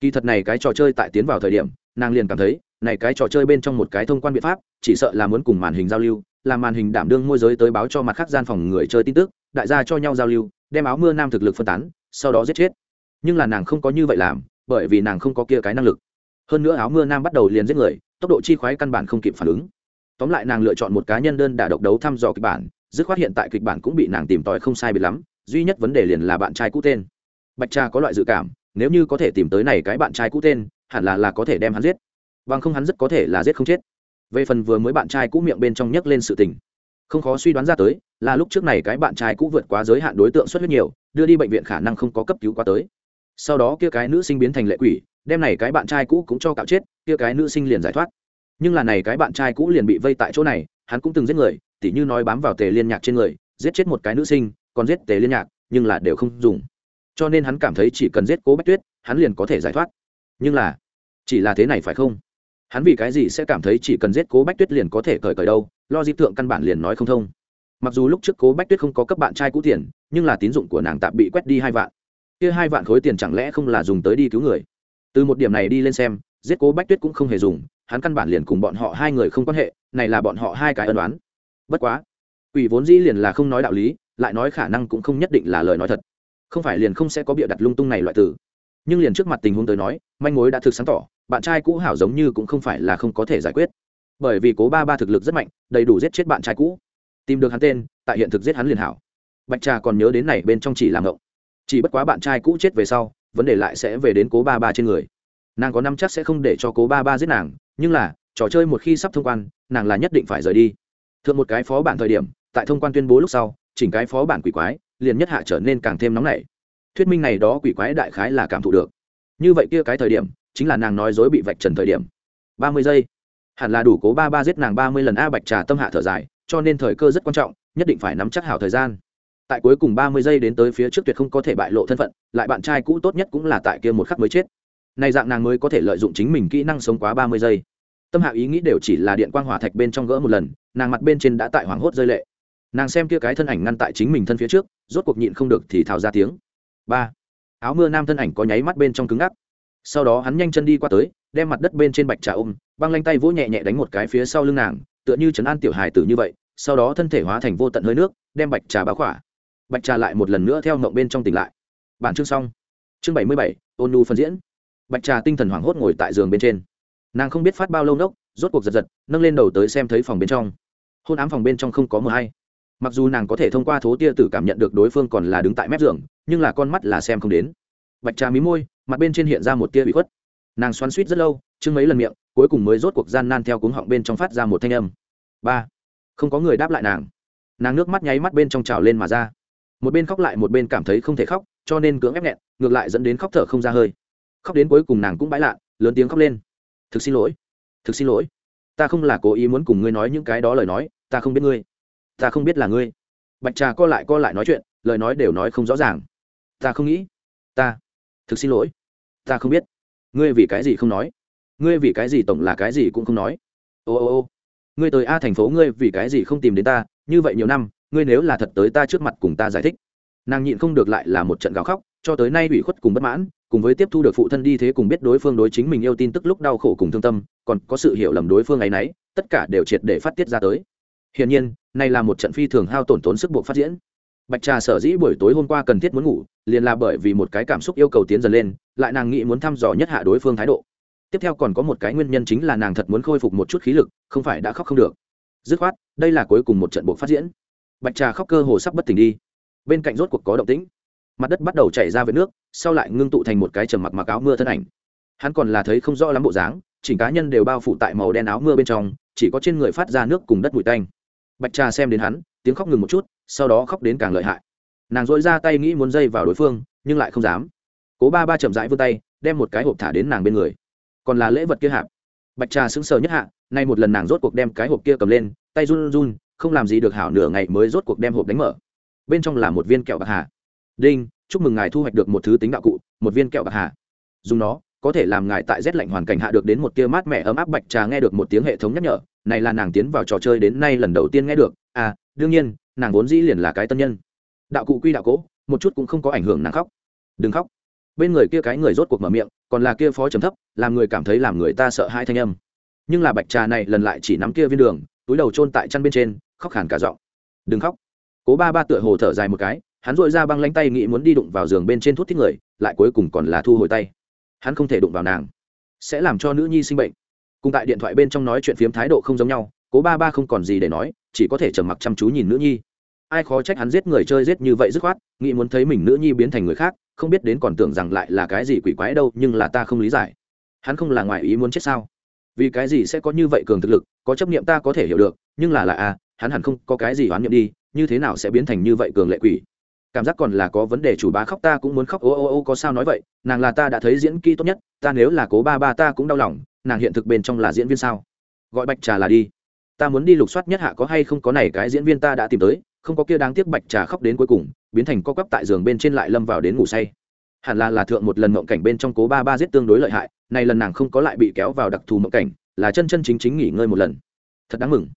kỳ thật này cái trò chơi tại tiến vào thời điểm, nàng liền cảm thấy, này cái trò chơi bên trong một cái thông quan biện pháp, chỉ sợ là muốn cùng màn hình giao lưu làm màn hình đảm đương môi giới tới báo cho mặt khác gian phòng người chơi tin tức đại gia cho nhau giao lưu, đem áo mưa nam thực lực phân tán, sau đó giết chết. Nhưng là nàng không có như vậy làm, bởi vì nàng không có kia cái năng lực. Hơn nữa áo mưa nam bắt đầu liền giết người, tốc độ chi khoái căn bản không kịp phản ứng. Tóm lại nàng lựa chọn một cá nhân đơn đả độc đấu thăm dò kịch bản, dứt khoát hiện tại kịch bản cũng bị nàng tìm tòi không sai biệt lắm, duy nhất vấn đề liền là bạn trai cũ tên. Bạch cha có loại dự cảm, nếu như có thể tìm tới này cái bạn trai cũ tên, hẳn là là có thể đem hắn giết. Bằng không hắn rất có thể là giết không chết. Về phần vừa mới bạn trai cũ miệng bên trong nhấc lên sự tình, không khó suy đoán ra tới là lúc trước này cái bạn trai cũ vượt quá giới hạn đối tượng xuất huyết nhiều, đưa đi bệnh viện khả năng không có cấp cứu qua tới. Sau đó kia cái nữ sinh biến thành lệ quỷ, đem này cái bạn trai cũ cũng cho cạo chết, kia cái nữ sinh liền giải thoát. Nhưng là này cái bạn trai cũ liền bị vây tại chỗ này, hắn cũng từng giết người, tỉ như nói bám vào tề liên nhạc trên người, giết chết một cái nữ sinh, còn giết tề liên nhạc, nhưng là đều không dùng. Cho nên hắn cảm thấy chỉ cần giết cố bách tuyết, hắn liền có thể giải thoát. Nhưng là, chỉ là thế này phải không? Hắn vì cái gì sẽ cảm thấy chỉ cần giết cố bách tuyết liền có thể cởi cởi đâu? Lo di tượng căn bản liền nói không thông mặc dù lúc trước cố bách tuyết không có cấp bạn trai cũ tiền, nhưng là tín dụng của nàng tạm bị quét đi hai vạn. Kia hai vạn khối tiền chẳng lẽ không là dùng tới đi cứu người? Từ một điểm này đi lên xem, giết cố bách tuyết cũng không hề dùng, hắn căn bản liền cùng bọn họ hai người không quan hệ, này là bọn họ hai cái ân đoán bất quá, quỷ vốn dĩ liền là không nói đạo lý, lại nói khả năng cũng không nhất định là lời nói thật. Không phải liền không sẽ có bịa đặt lung tung này loại từ nhưng liền trước mặt tình huống tới nói, manh mối đã thực sáng tỏ, bạn trai cũ hảo giống như cũng không phải là không có thể giải quyết. Bởi vì cố ba ba thực lực rất mạnh, đầy đủ giết chết bạn trai cũ tìm được hắn tên, tại hiện thực giết hắn liền hảo. Bạch trà còn nhớ đến này bên trong chỉ làm ngộng. Chỉ bất quá bạn trai cũ chết về sau, vấn đề lại sẽ về đến cố ba ba trên người. Nàng có năm chắc sẽ không để cho cố ba ba giết nàng, nhưng là, trò chơi một khi sắp thông quan, nàng là nhất định phải rời đi. Thượng một cái phó bản thời điểm, tại thông quan tuyên bố lúc sau, chỉnh cái phó bản quỷ quái, liền nhất hạ trở nên càng thêm nóng nảy. Thuyết minh này đó quỷ quái đại khái là cảm thụ được. Như vậy kia cái thời điểm, chính là nàng nói dối bị vạch trần thời điểm. Ba mươi giây. Hẳn là đủ cố ba ba giết nàng ba mươi lần a, bạch trà tâm hạ thở dài cho nên thời cơ rất quan trọng, nhất định phải nắm chắc hảo thời gian. Tại cuối cùng ba mươi giây đến tới phía trước tuyệt không có thể bại lộ thân phận, lại bạn trai cũ tốt nhất cũng là tại kia một khắc mới chết. Này dạng nàng mới có thể lợi dụng chính mình kỹ năng sống quá ba mươi giây. Tâm hạ ý nghĩ đều chỉ là điện quang hỏa thạch bên trong gỡ một lần, nàng mặt bên trên đã tại hoảng hốt rơi lệ. Nàng xem kia cái thân ảnh ngăn tại chính mình thân phía trước, rốt cuộc nhịn không được thì thào ra tiếng. Ba. Áo mưa nam thân ảnh có nháy mắt bên trong cứng ngắc. Sau đó hắn nhanh chân đi qua tới, đem mặt đất bên trên bạch trà ôm, băng lanh tay vỗ nhẹ nhẹ đánh một cái phía sau lưng nàng tựa như chấn an tiểu hài tử như vậy, sau đó thân thể hóa thành vô tận hơi nước, đem bạch trà báo khỏa. Bạch trà lại một lần nữa theo mộng bên trong tỉnh lại. Bản chương xong. Chương bảy mươi bảy, ôn nu phân diễn. Bạch trà tinh thần hoảng hốt ngồi tại giường bên trên. Nàng không biết phát bao lâu nốc, rốt cuộc giật giật, nâng lên đầu tới xem thấy phòng bên trong. Hôn ám phòng bên trong không có mờ hay. Mặc dù nàng có thể thông qua thố tia tử cảm nhận được đối phương còn là đứng tại mép giường, nhưng là con mắt là xem không đến. Bạch trà mí môi, mặt bên trên hiện ra một tia bị khuất. Nàng xoắn suýt rất lâu chưng mấy lần miệng, cuối cùng mới rốt cuộc gian nan theo cuống họng bên trong phát ra một thanh âm. Ba. Không có người đáp lại nàng. Nàng nước mắt nháy mắt bên trong trào lên mà ra. Một bên khóc lại một bên cảm thấy không thể khóc, cho nên cưỡng ép nghẹn, ngược lại dẫn đến khóc thở không ra hơi. Khóc đến cuối cùng nàng cũng bãi lạ, lớn tiếng khóc lên. Thực xin lỗi. Thực xin lỗi. Ta không là cố ý muốn cùng ngươi nói những cái đó lời nói, ta không biết ngươi. Ta không biết là ngươi. Bạch trà co lại co lại nói chuyện, lời nói đều nói không rõ ràng. Ta không nghĩ. Ta. Thực xin lỗi. Ta không biết. Ngươi vì cái gì không nói? Ngươi vì cái gì tổng là cái gì cũng không nói. Ô ô ô. Ngươi tới a thành phố ngươi vì cái gì không tìm đến ta, như vậy nhiều năm, ngươi nếu là thật tới ta trước mặt cùng ta giải thích. Nàng nhịn không được lại là một trận gào khóc, cho tới nay ủy khuất cùng bất mãn, cùng với tiếp thu được phụ thân đi thế cùng biết đối phương đối chính mình yêu tin tức lúc đau khổ cùng thương tâm, còn có sự hiểu lầm đối phương ấy nấy, tất cả đều triệt để phát tiết ra tới. Hiển nhiên, này là một trận phi thường hao tổn tốn sức buộc phát diễn. Bạch trà sở dĩ buổi tối hôm qua cần thiết muốn ngủ, liền là bởi vì một cái cảm xúc yêu cầu tiến dần lên, lại nàng nghĩ muốn thăm dò nhất hạ đối phương thái độ tiếp theo còn có một cái nguyên nhân chính là nàng thật muốn khôi phục một chút khí lực, không phải đã khóc không được. Dứt khoát, đây là cuối cùng một trận buộc phát diễn. Bạch trà khóc cơ hồ sắp bất tỉnh đi. Bên cạnh rốt cuộc có động tĩnh. Mặt đất bắt đầu chảy ra với nước, sau lại ngưng tụ thành một cái trầm mặc mặc áo mưa thân ảnh. Hắn còn là thấy không rõ lắm bộ dáng, chỉnh cá nhân đều bao phủ tại màu đen áo mưa bên trong, chỉ có trên người phát ra nước cùng đất bụi tanh. Bạch trà xem đến hắn, tiếng khóc ngừng một chút, sau đó khóc đến càng lợi hại. Nàng dội ra tay nghĩ muốn dây vào đối phương, nhưng lại không dám. Cố ba ba chậm rãi vươn tay, đem một cái hộp thả đến nàng bên người còn là lễ vật kia hạp. Bạch trà sững sờ nhất hạ, nay một lần nàng rốt cuộc đem cái hộp kia cầm lên, tay run run, không làm gì được hảo nửa ngày mới rốt cuộc đem hộp đánh mở. Bên trong là một viên kẹo bạc hà. Đinh, chúc mừng ngài thu hoạch được một thứ tính đạo cụ, một viên kẹo bạc hà. Dùng nó, có thể làm ngài tại rét lạnh hoàn cảnh hạ được đến một tia mát mẻ ấm áp. Bạch trà nghe được một tiếng hệ thống nhắc nhở, này là nàng tiến vào trò chơi đến nay lần đầu tiên nghe được. À đương nhiên, nàng vốn dĩ liền là cái tân nhân. Đạo cụ quy đạo cỗ một chút cũng không có ảnh hưởng nàng khóc. Đừng khóc bên người kia cái người rốt cuộc mở miệng, còn là kia phó trầm thấp, làm người cảm thấy làm người ta sợ hai thanh âm. Nhưng là bạch trà này lần lại chỉ nắm kia viên đường, túi đầu chôn tại chăn bên trên, khóc hẳn cả giọng. Đừng khóc. Cố ba ba tựa hồ thở dài một cái, hắn dội ra băng lánh tay nghĩ muốn đi đụng vào giường bên trên thuốc thích người, lại cuối cùng còn là thu hồi tay. Hắn không thể đụng vào nàng. Sẽ làm cho nữ nhi sinh bệnh. Cùng tại điện thoại bên trong nói chuyện phiếm thái độ không giống nhau, cố ba ba không còn gì để nói, chỉ có thể trầm mặc chăm chú nhìn nữ nhi. Ai khó trách hắn giết người chơi giết như vậy dứt khoát, nghĩ muốn thấy mình nữ nhi biến thành người khác không biết đến còn tưởng rằng lại là cái gì quỷ quái đâu nhưng là ta không lý giải. Hắn không là ngoài ý muốn chết sao? Vì cái gì sẽ có như vậy cường thực lực có chấp niệm ta có thể hiểu được nhưng là là a à, hắn hẳn không có cái gì oán niệm đi như thế nào sẽ biến thành như vậy cường lệ quỷ? Cảm giác còn là có vấn đề chủ bá khóc ta cũng muốn khóc ô ô ô có sao nói vậy nàng là ta đã thấy diễn kỹ tốt nhất ta nếu là cố ba ba ta cũng đau lòng nàng hiện thực bên trong là diễn viên sao? Gọi bạch trà là đi. Ta muốn đi lục soát nhất hạ có hay không có này cái diễn viên ta đã tìm tới không có kia đáng tiếc bạch trà khóc đến cuối cùng, biến thành co quắp tại giường bên trên lại lâm vào đến ngủ say. Hẳn là là thượng một lần mộng cảnh bên trong cố ba ba giết tương đối lợi hại này lần nàng không có lại bị kéo vào đặc thù mộng cảnh, là chân chân chính chính nghỉ ngơi một lần. Thật đáng mừng.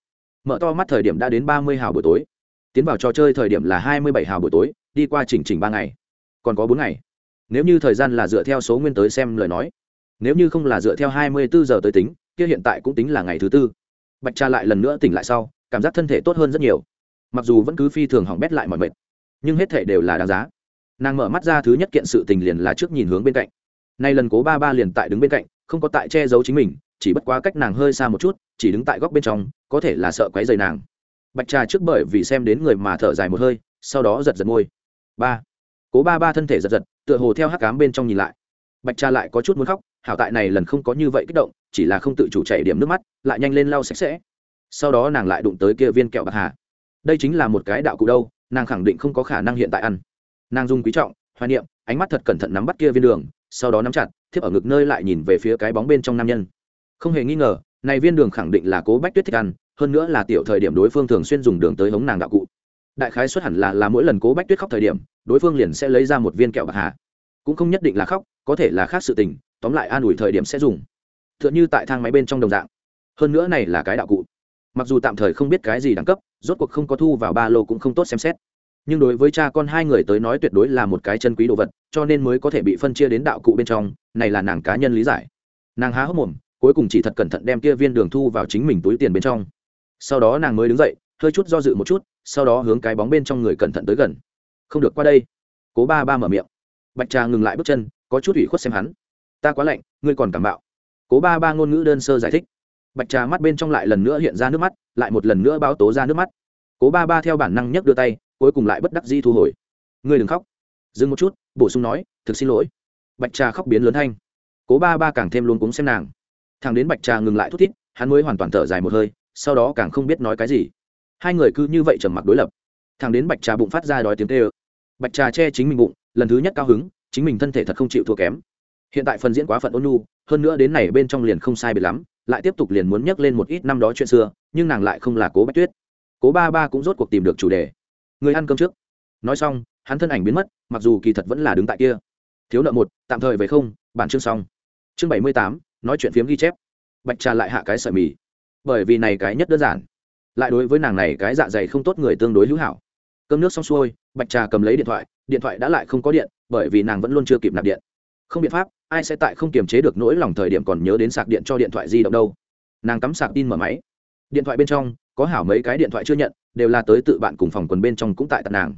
Mở to mắt thời điểm đã đến ba mươi hào buổi tối. Tiến vào trò chơi thời điểm là hai mươi bảy hào buổi tối, đi qua chỉnh chỉnh ba ngày. Còn có bốn ngày. Nếu như thời gian là dựa theo số nguyên tới xem lời nói, nếu như không là dựa theo hai mươi bốn giờ tới tính, kia hiện tại cũng tính là ngày thứ tư. Bạch cha lại lần nữa tỉnh lại sau, cảm giác thân thể tốt hơn rất nhiều mặc dù vẫn cứ phi thường hỏng bét lại mọi mệt, nhưng hết thể đều là đáng giá. Nàng mở mắt ra thứ nhất kiện sự tình liền là trước nhìn hướng bên cạnh. Nay lần cố ba ba liền tại đứng bên cạnh, không có tại che giấu chính mình, chỉ bất quá cách nàng hơi xa một chút, chỉ đứng tại góc bên trong, có thể là sợ quấy rầy nàng. Bạch trà trước bởi vì xem đến người mà thở dài một hơi, sau đó giật giật môi. Ba. Cố ba ba thân thể giật giật, tựa hồ theo hắc cám bên trong nhìn lại. Bạch trà lại có chút muốn khóc, hảo tại này lần không có như vậy kích động, chỉ là không tự chủ chảy điểm nước mắt, lại nhanh lên lau sạch sẽ. Sau đó nàng lại đụng tới kia viên kẹo bạc hà đây chính là một cái đạo cụ đâu, nàng khẳng định không có khả năng hiện tại ăn. Nàng dung quý trọng, hoài niệm, ánh mắt thật cẩn thận nắm bắt kia viên đường, sau đó nắm chặt, thiếp ở ngực nơi lại nhìn về phía cái bóng bên trong nam nhân. Không hề nghi ngờ, này viên đường khẳng định là cố bách tuyết thích ăn, hơn nữa là tiểu thời điểm đối phương thường xuyên dùng đường tới hống nàng đạo cụ. Đại khái xuất hẳn là là mỗi lần cố bách tuyết khóc thời điểm, đối phương liền sẽ lấy ra một viên kẹo bạc hà. Cũng không nhất định là khóc, có thể là khác sự tình, tóm lại an ủi thời điểm sẽ dùng. T h ư ợ n h ư tại thang máy bên trong đồng dạng. Hơn nữa này là cái đạo cụ mặc dù tạm thời không biết cái gì đẳng cấp, rốt cuộc không có thu vào ba lô cũng không tốt xem xét. Nhưng đối với cha con hai người tới nói tuyệt đối là một cái chân quý đồ vật, cho nên mới có thể bị phân chia đến đạo cụ bên trong, này là nàng cá nhân lý giải. Nàng há hốc mồm, cuối cùng chỉ thật cẩn thận đem kia viên đường thu vào chính mình túi tiền bên trong. Sau đó nàng mới đứng dậy, hơi chút do dự một chút, sau đó hướng cái bóng bên trong người cẩn thận tới gần. Không được qua đây. Cố ba ba mở miệng. Bạch trà ngừng lại bước chân, có chút ủy khuất xem hắn. Ta quá lạnh, ngươi còn cảm bạo. Cố ba ba ngôn ngữ đơn sơ giải thích bạch trà mắt bên trong lại lần nữa hiện ra nước mắt, lại một lần nữa báo tố ra nước mắt. Cố ba ba theo bản năng nhấc đưa tay, cuối cùng lại bất đắc di thu hồi. Ngươi đừng khóc. Dừng một chút, bổ sung nói, thực xin lỗi. Bạch trà khóc biến lớn thanh. Cố ba ba càng thêm luôn cúng xem nàng. Thằng đến bạch trà ngừng lại thút thít, hắn mới hoàn toàn thở dài một hơi, sau đó càng không biết nói cái gì. Hai người cứ như vậy trầm mặc đối lập. Thằng đến bạch trà bụng phát ra đói tiếng tê ơ bạch trà che chính mình bụng, lần thứ nhất cao hứng, chính mình thân thể thật không chịu thua kém. Hiện tại phần diễn quá phận ôn nhu, hơn nữa đến này bên trong liền không sai biệt lắm lại tiếp tục liền muốn nhắc lên một ít năm đó chuyện xưa, nhưng nàng lại không là cố bạch tuyết. Cố ba ba cũng rốt cuộc tìm được chủ đề. Người ăn cơm trước. Nói xong, hắn thân ảnh biến mất, mặc dù kỳ thật vẫn là đứng tại kia. Thiếu nợ một, tạm thời về không, bản chương xong. Chương bảy mươi tám, nói chuyện phiếm ghi chép. Bạch trà lại hạ cái sợi mì. Bởi vì này cái nhất đơn giản. Lại đối với nàng này cái dạ dày không tốt người tương đối hữu hảo. Cơm nước xong xuôi, bạch trà cầm lấy điện thoại điện thoại đã lại không có điện, bởi vì nàng vẫn luôn chưa kịp nạp điện. Không biện pháp ai sẽ tại không kiềm chế được nỗi lòng thời điểm còn nhớ đến sạc điện cho điện thoại di động đâu? Nàng cắm sạc tin mở máy. Điện thoại bên trong, có hảo mấy cái điện thoại chưa nhận, đều là tới tự bạn cùng phòng quần bên trong cũng tại tận nàng.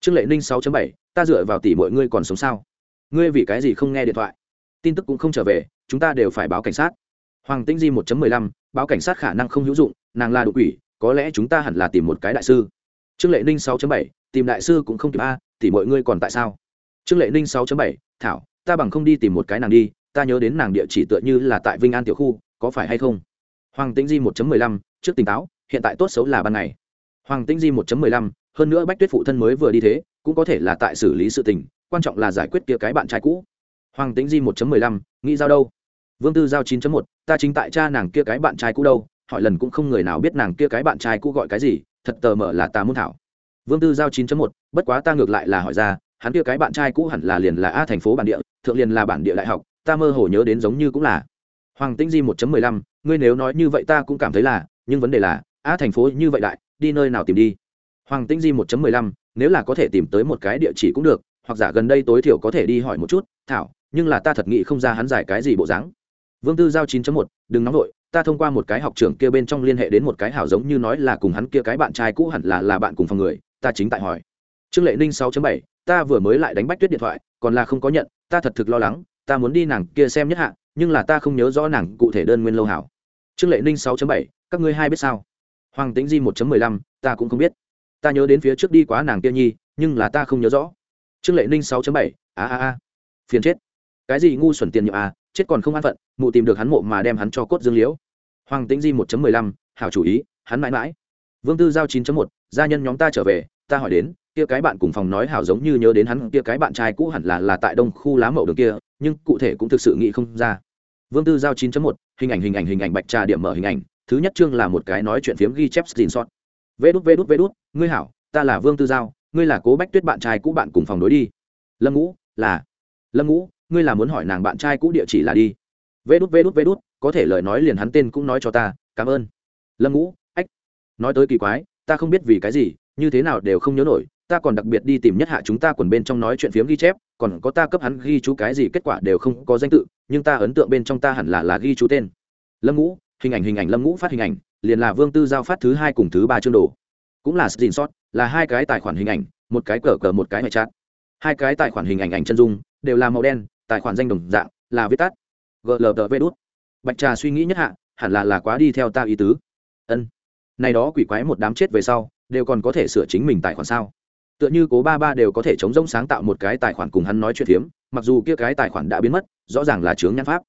Trương lệ ninh 6 bảy, ta dựa vào tỷ mọi ngươi còn sống sao? Ngươi vì cái gì không nghe điện thoại? Tin tức cũng không trở về, chúng ta đều phải báo cảnh sát. Hoàng tĩnh di 1 lăm, báo cảnh sát khả năng không hữu dụng, nàng là đột quỷ, có lẽ chúng ta hẳn là tìm một cái đại sư. Trương lệ ninh 6 bảy, tìm đại sư cũng không kịp a thì mọi ngươi còn tại sao? Trương lệ ninh 6 bảy, thảo ta bằng không đi tìm một cái nàng đi, ta nhớ đến nàng địa chỉ tựa như là tại vinh an tiểu khu, có phải hay không? Hoàng tĩnh di một mười lăm, trước tỉnh táo, hiện tại tốt xấu là ban ngày. Hoàng tĩnh di một mười lăm, hơn nữa bách tuyết phụ thân mới vừa đi thế, cũng có thể là tại xử lý sự tình, quan trọng là giải quyết kia cái bạn trai cũ. Hoàng tĩnh di một mười lăm, nghĩ giao đâu? Vương tư giao chín một, ta chính tại cha nàng kia cái bạn trai cũ đâu, hỏi lần cũng không người nào biết nàng kia cái bạn trai cũ gọi cái gì, thật tờ mở là ta muốn thảo. Vương tư giao chín một, bất quá ta ngược lại là hỏi ra hắn kia cái bạn trai cũ hẳn là liền là a thành phố bản địa, thượng liền là bản địa đại học, ta mơ hồ nhớ đến giống như cũng là. Hoàng tĩnh di 1 lăm, ngươi nếu nói như vậy ta cũng cảm thấy là, nhưng vấn đề là, a thành phố như vậy đại, đi nơi nào tìm đi? Hoàng tĩnh di 1 lăm, nếu là có thể tìm tới một cái địa chỉ cũng được, hoặc giả gần đây tối thiểu có thể đi hỏi một chút, thảo, nhưng là ta thật nghĩ không ra hắn giải cái gì bộ dáng. Vương tư giao 9 một, đừng nóng vội, ta thông qua một cái học trưởng kia bên trong liên hệ đến một cái hảo giống như nói là cùng hắn kia cái bạn trai cũ hẳn là là bạn cùng phòng người, ta chính tại hỏi. Trương lệ ninh 6 bảy ta vừa mới lại đánh bách tuyết điện thoại, còn là không có nhận, ta thật thực lo lắng, ta muốn đi nàng kia xem nhất hạ, nhưng là ta không nhớ rõ nàng cụ thể đơn nguyên lâu hảo. Trương lệ ninh 6 bảy, các ngươi hai biết sao? Hoàng tĩnh di 1 15 ta cũng không biết. Ta nhớ đến phía trước đi quá nàng kia nhi, nhưng là ta không nhớ rõ. Trương lệ ninh 6 bảy, a a a. Phiền chết. Cái gì ngu xuẩn tiền nhiệm à chết còn không an phận, mụ tìm được hắn mộ mà đem hắn cho cốt dương liễu. Hoàng tĩnh di 1 15 hảo chủ ý, hắn mãi mãi. Vương tư giao 9 một, gia nhân nhóm ta trở về, ta hỏi đến kia cái bạn cùng phòng nói hảo giống như nhớ đến hắn, kia cái bạn trai cũ hẳn là là tại đông khu lá mậu đường kia, nhưng cụ thể cũng thực sự nghĩ không ra. Vương tư giao 9 một, hình ảnh hình ảnh hình ảnh, bạch trà điểm mở hình ảnh. Thứ nhất chương là một cái nói chuyện phiếm ghi chép xin sót vê đút vê đút vê đút, ngươi hảo, ta là vương tư giao, ngươi là cố bách tuyết bạn trai cũ bạn cùng phòng đối đi. Lâm ngũ, là. Lâm ngũ, ngươi là muốn hỏi nàng bạn trai cũ địa chỉ là đi. Vê đút vê đút vê đút, có thể lời nói liền hắn tên cũng nói cho ta, cảm ơn. Lâm ngũ, ách, nói tới kỳ quái, ta không biết vì cái gì, như thế nào đều không nhớ nổi ta còn đặc biệt đi tìm nhất hạ chúng ta quần bên trong nói chuyện phiếm ghi chép, còn có ta cấp hắn ghi chú cái gì kết quả đều không có danh tự, nhưng ta ấn tượng bên trong ta hẳn là là ghi chú tên. Lâm ngũ, hình ảnh hình ảnh, lâm ngũ phát hình ảnh, liền là vương tư giao phát thứ hai cùng thứ ba chương đồ. Cũng là xin sót, là hai cái tài khoản hình ảnh, một cái cờ cờ, một cái hệ chat. Hai cái tài khoản hình ảnh ảnh chân dung, đều là màu đen, tài khoản danh đồng dạng, là viết tắt. Gltv đút. Bạch trà suy nghĩ nhất hạ, hẳn là là quá đi theo ta ý tứ. Ân. Này đó quỷ quái một đám chết về sau, đều còn có thể sửa chính mình tài khoản sao? Tựa như cố ba ba đều có thể chống rỗng sáng tạo một cái tài khoản cùng hắn nói chuyện phiếm, mặc dù kia cái tài khoản đã biến mất, rõ ràng là chướng nhãn pháp.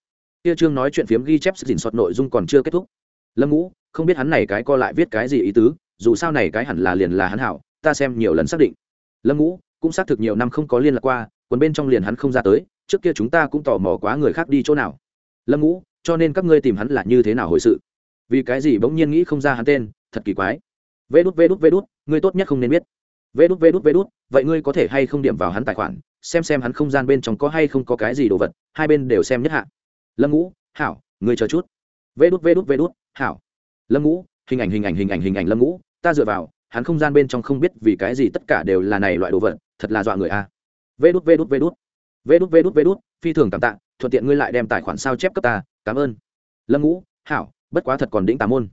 Kia chương nói chuyện phiếm ghi chép dình soạt nội dung còn chưa kết thúc. Lâm ngũ, không biết hắn này cái co lại viết cái gì ý tứ, dù sao này cái hẳn là liền là hắn hảo, ta xem nhiều lần xác định. Lâm ngũ, cũng xác thực nhiều năm không có liên lạc qua, còn bên trong liền hắn không ra tới, trước kia chúng ta cũng tò mò quá người khác đi chỗ nào. Lâm ngũ, cho nên các ngươi tìm hắn là như thế nào hồi sự? Vì cái gì bỗng nhiên nghĩ không ra hắn tên, thật kỳ quái. Vê đút vê đút vê đút ngươi tốt nhất không nên biết vê đút vê đút vê đút vậy ngươi có thể hay không điểm vào hắn tài khoản xem xem hắn không gian bên trong có hay không có cái gì đồ vật hai bên đều xem nhất hạ lâm ngũ hảo ngươi chờ chút vê đút vê đút vê đút hảo lâm ngũ hình ảnh hình ảnh hình ảnh hình ảnh lâm ngũ ta dựa vào hắn không gian bên trong không biết vì cái gì tất cả đều là này loại đồ vật thật là dọa người a vê đút vê đút vê đút vê đút vê đút vê đút phi thường cảm tạ thuận tiện ngươi lại đem tài khoản sao chép cấp ta cảm ơn lâm ngũ hảo bất quá thật còn đĩnh tà môn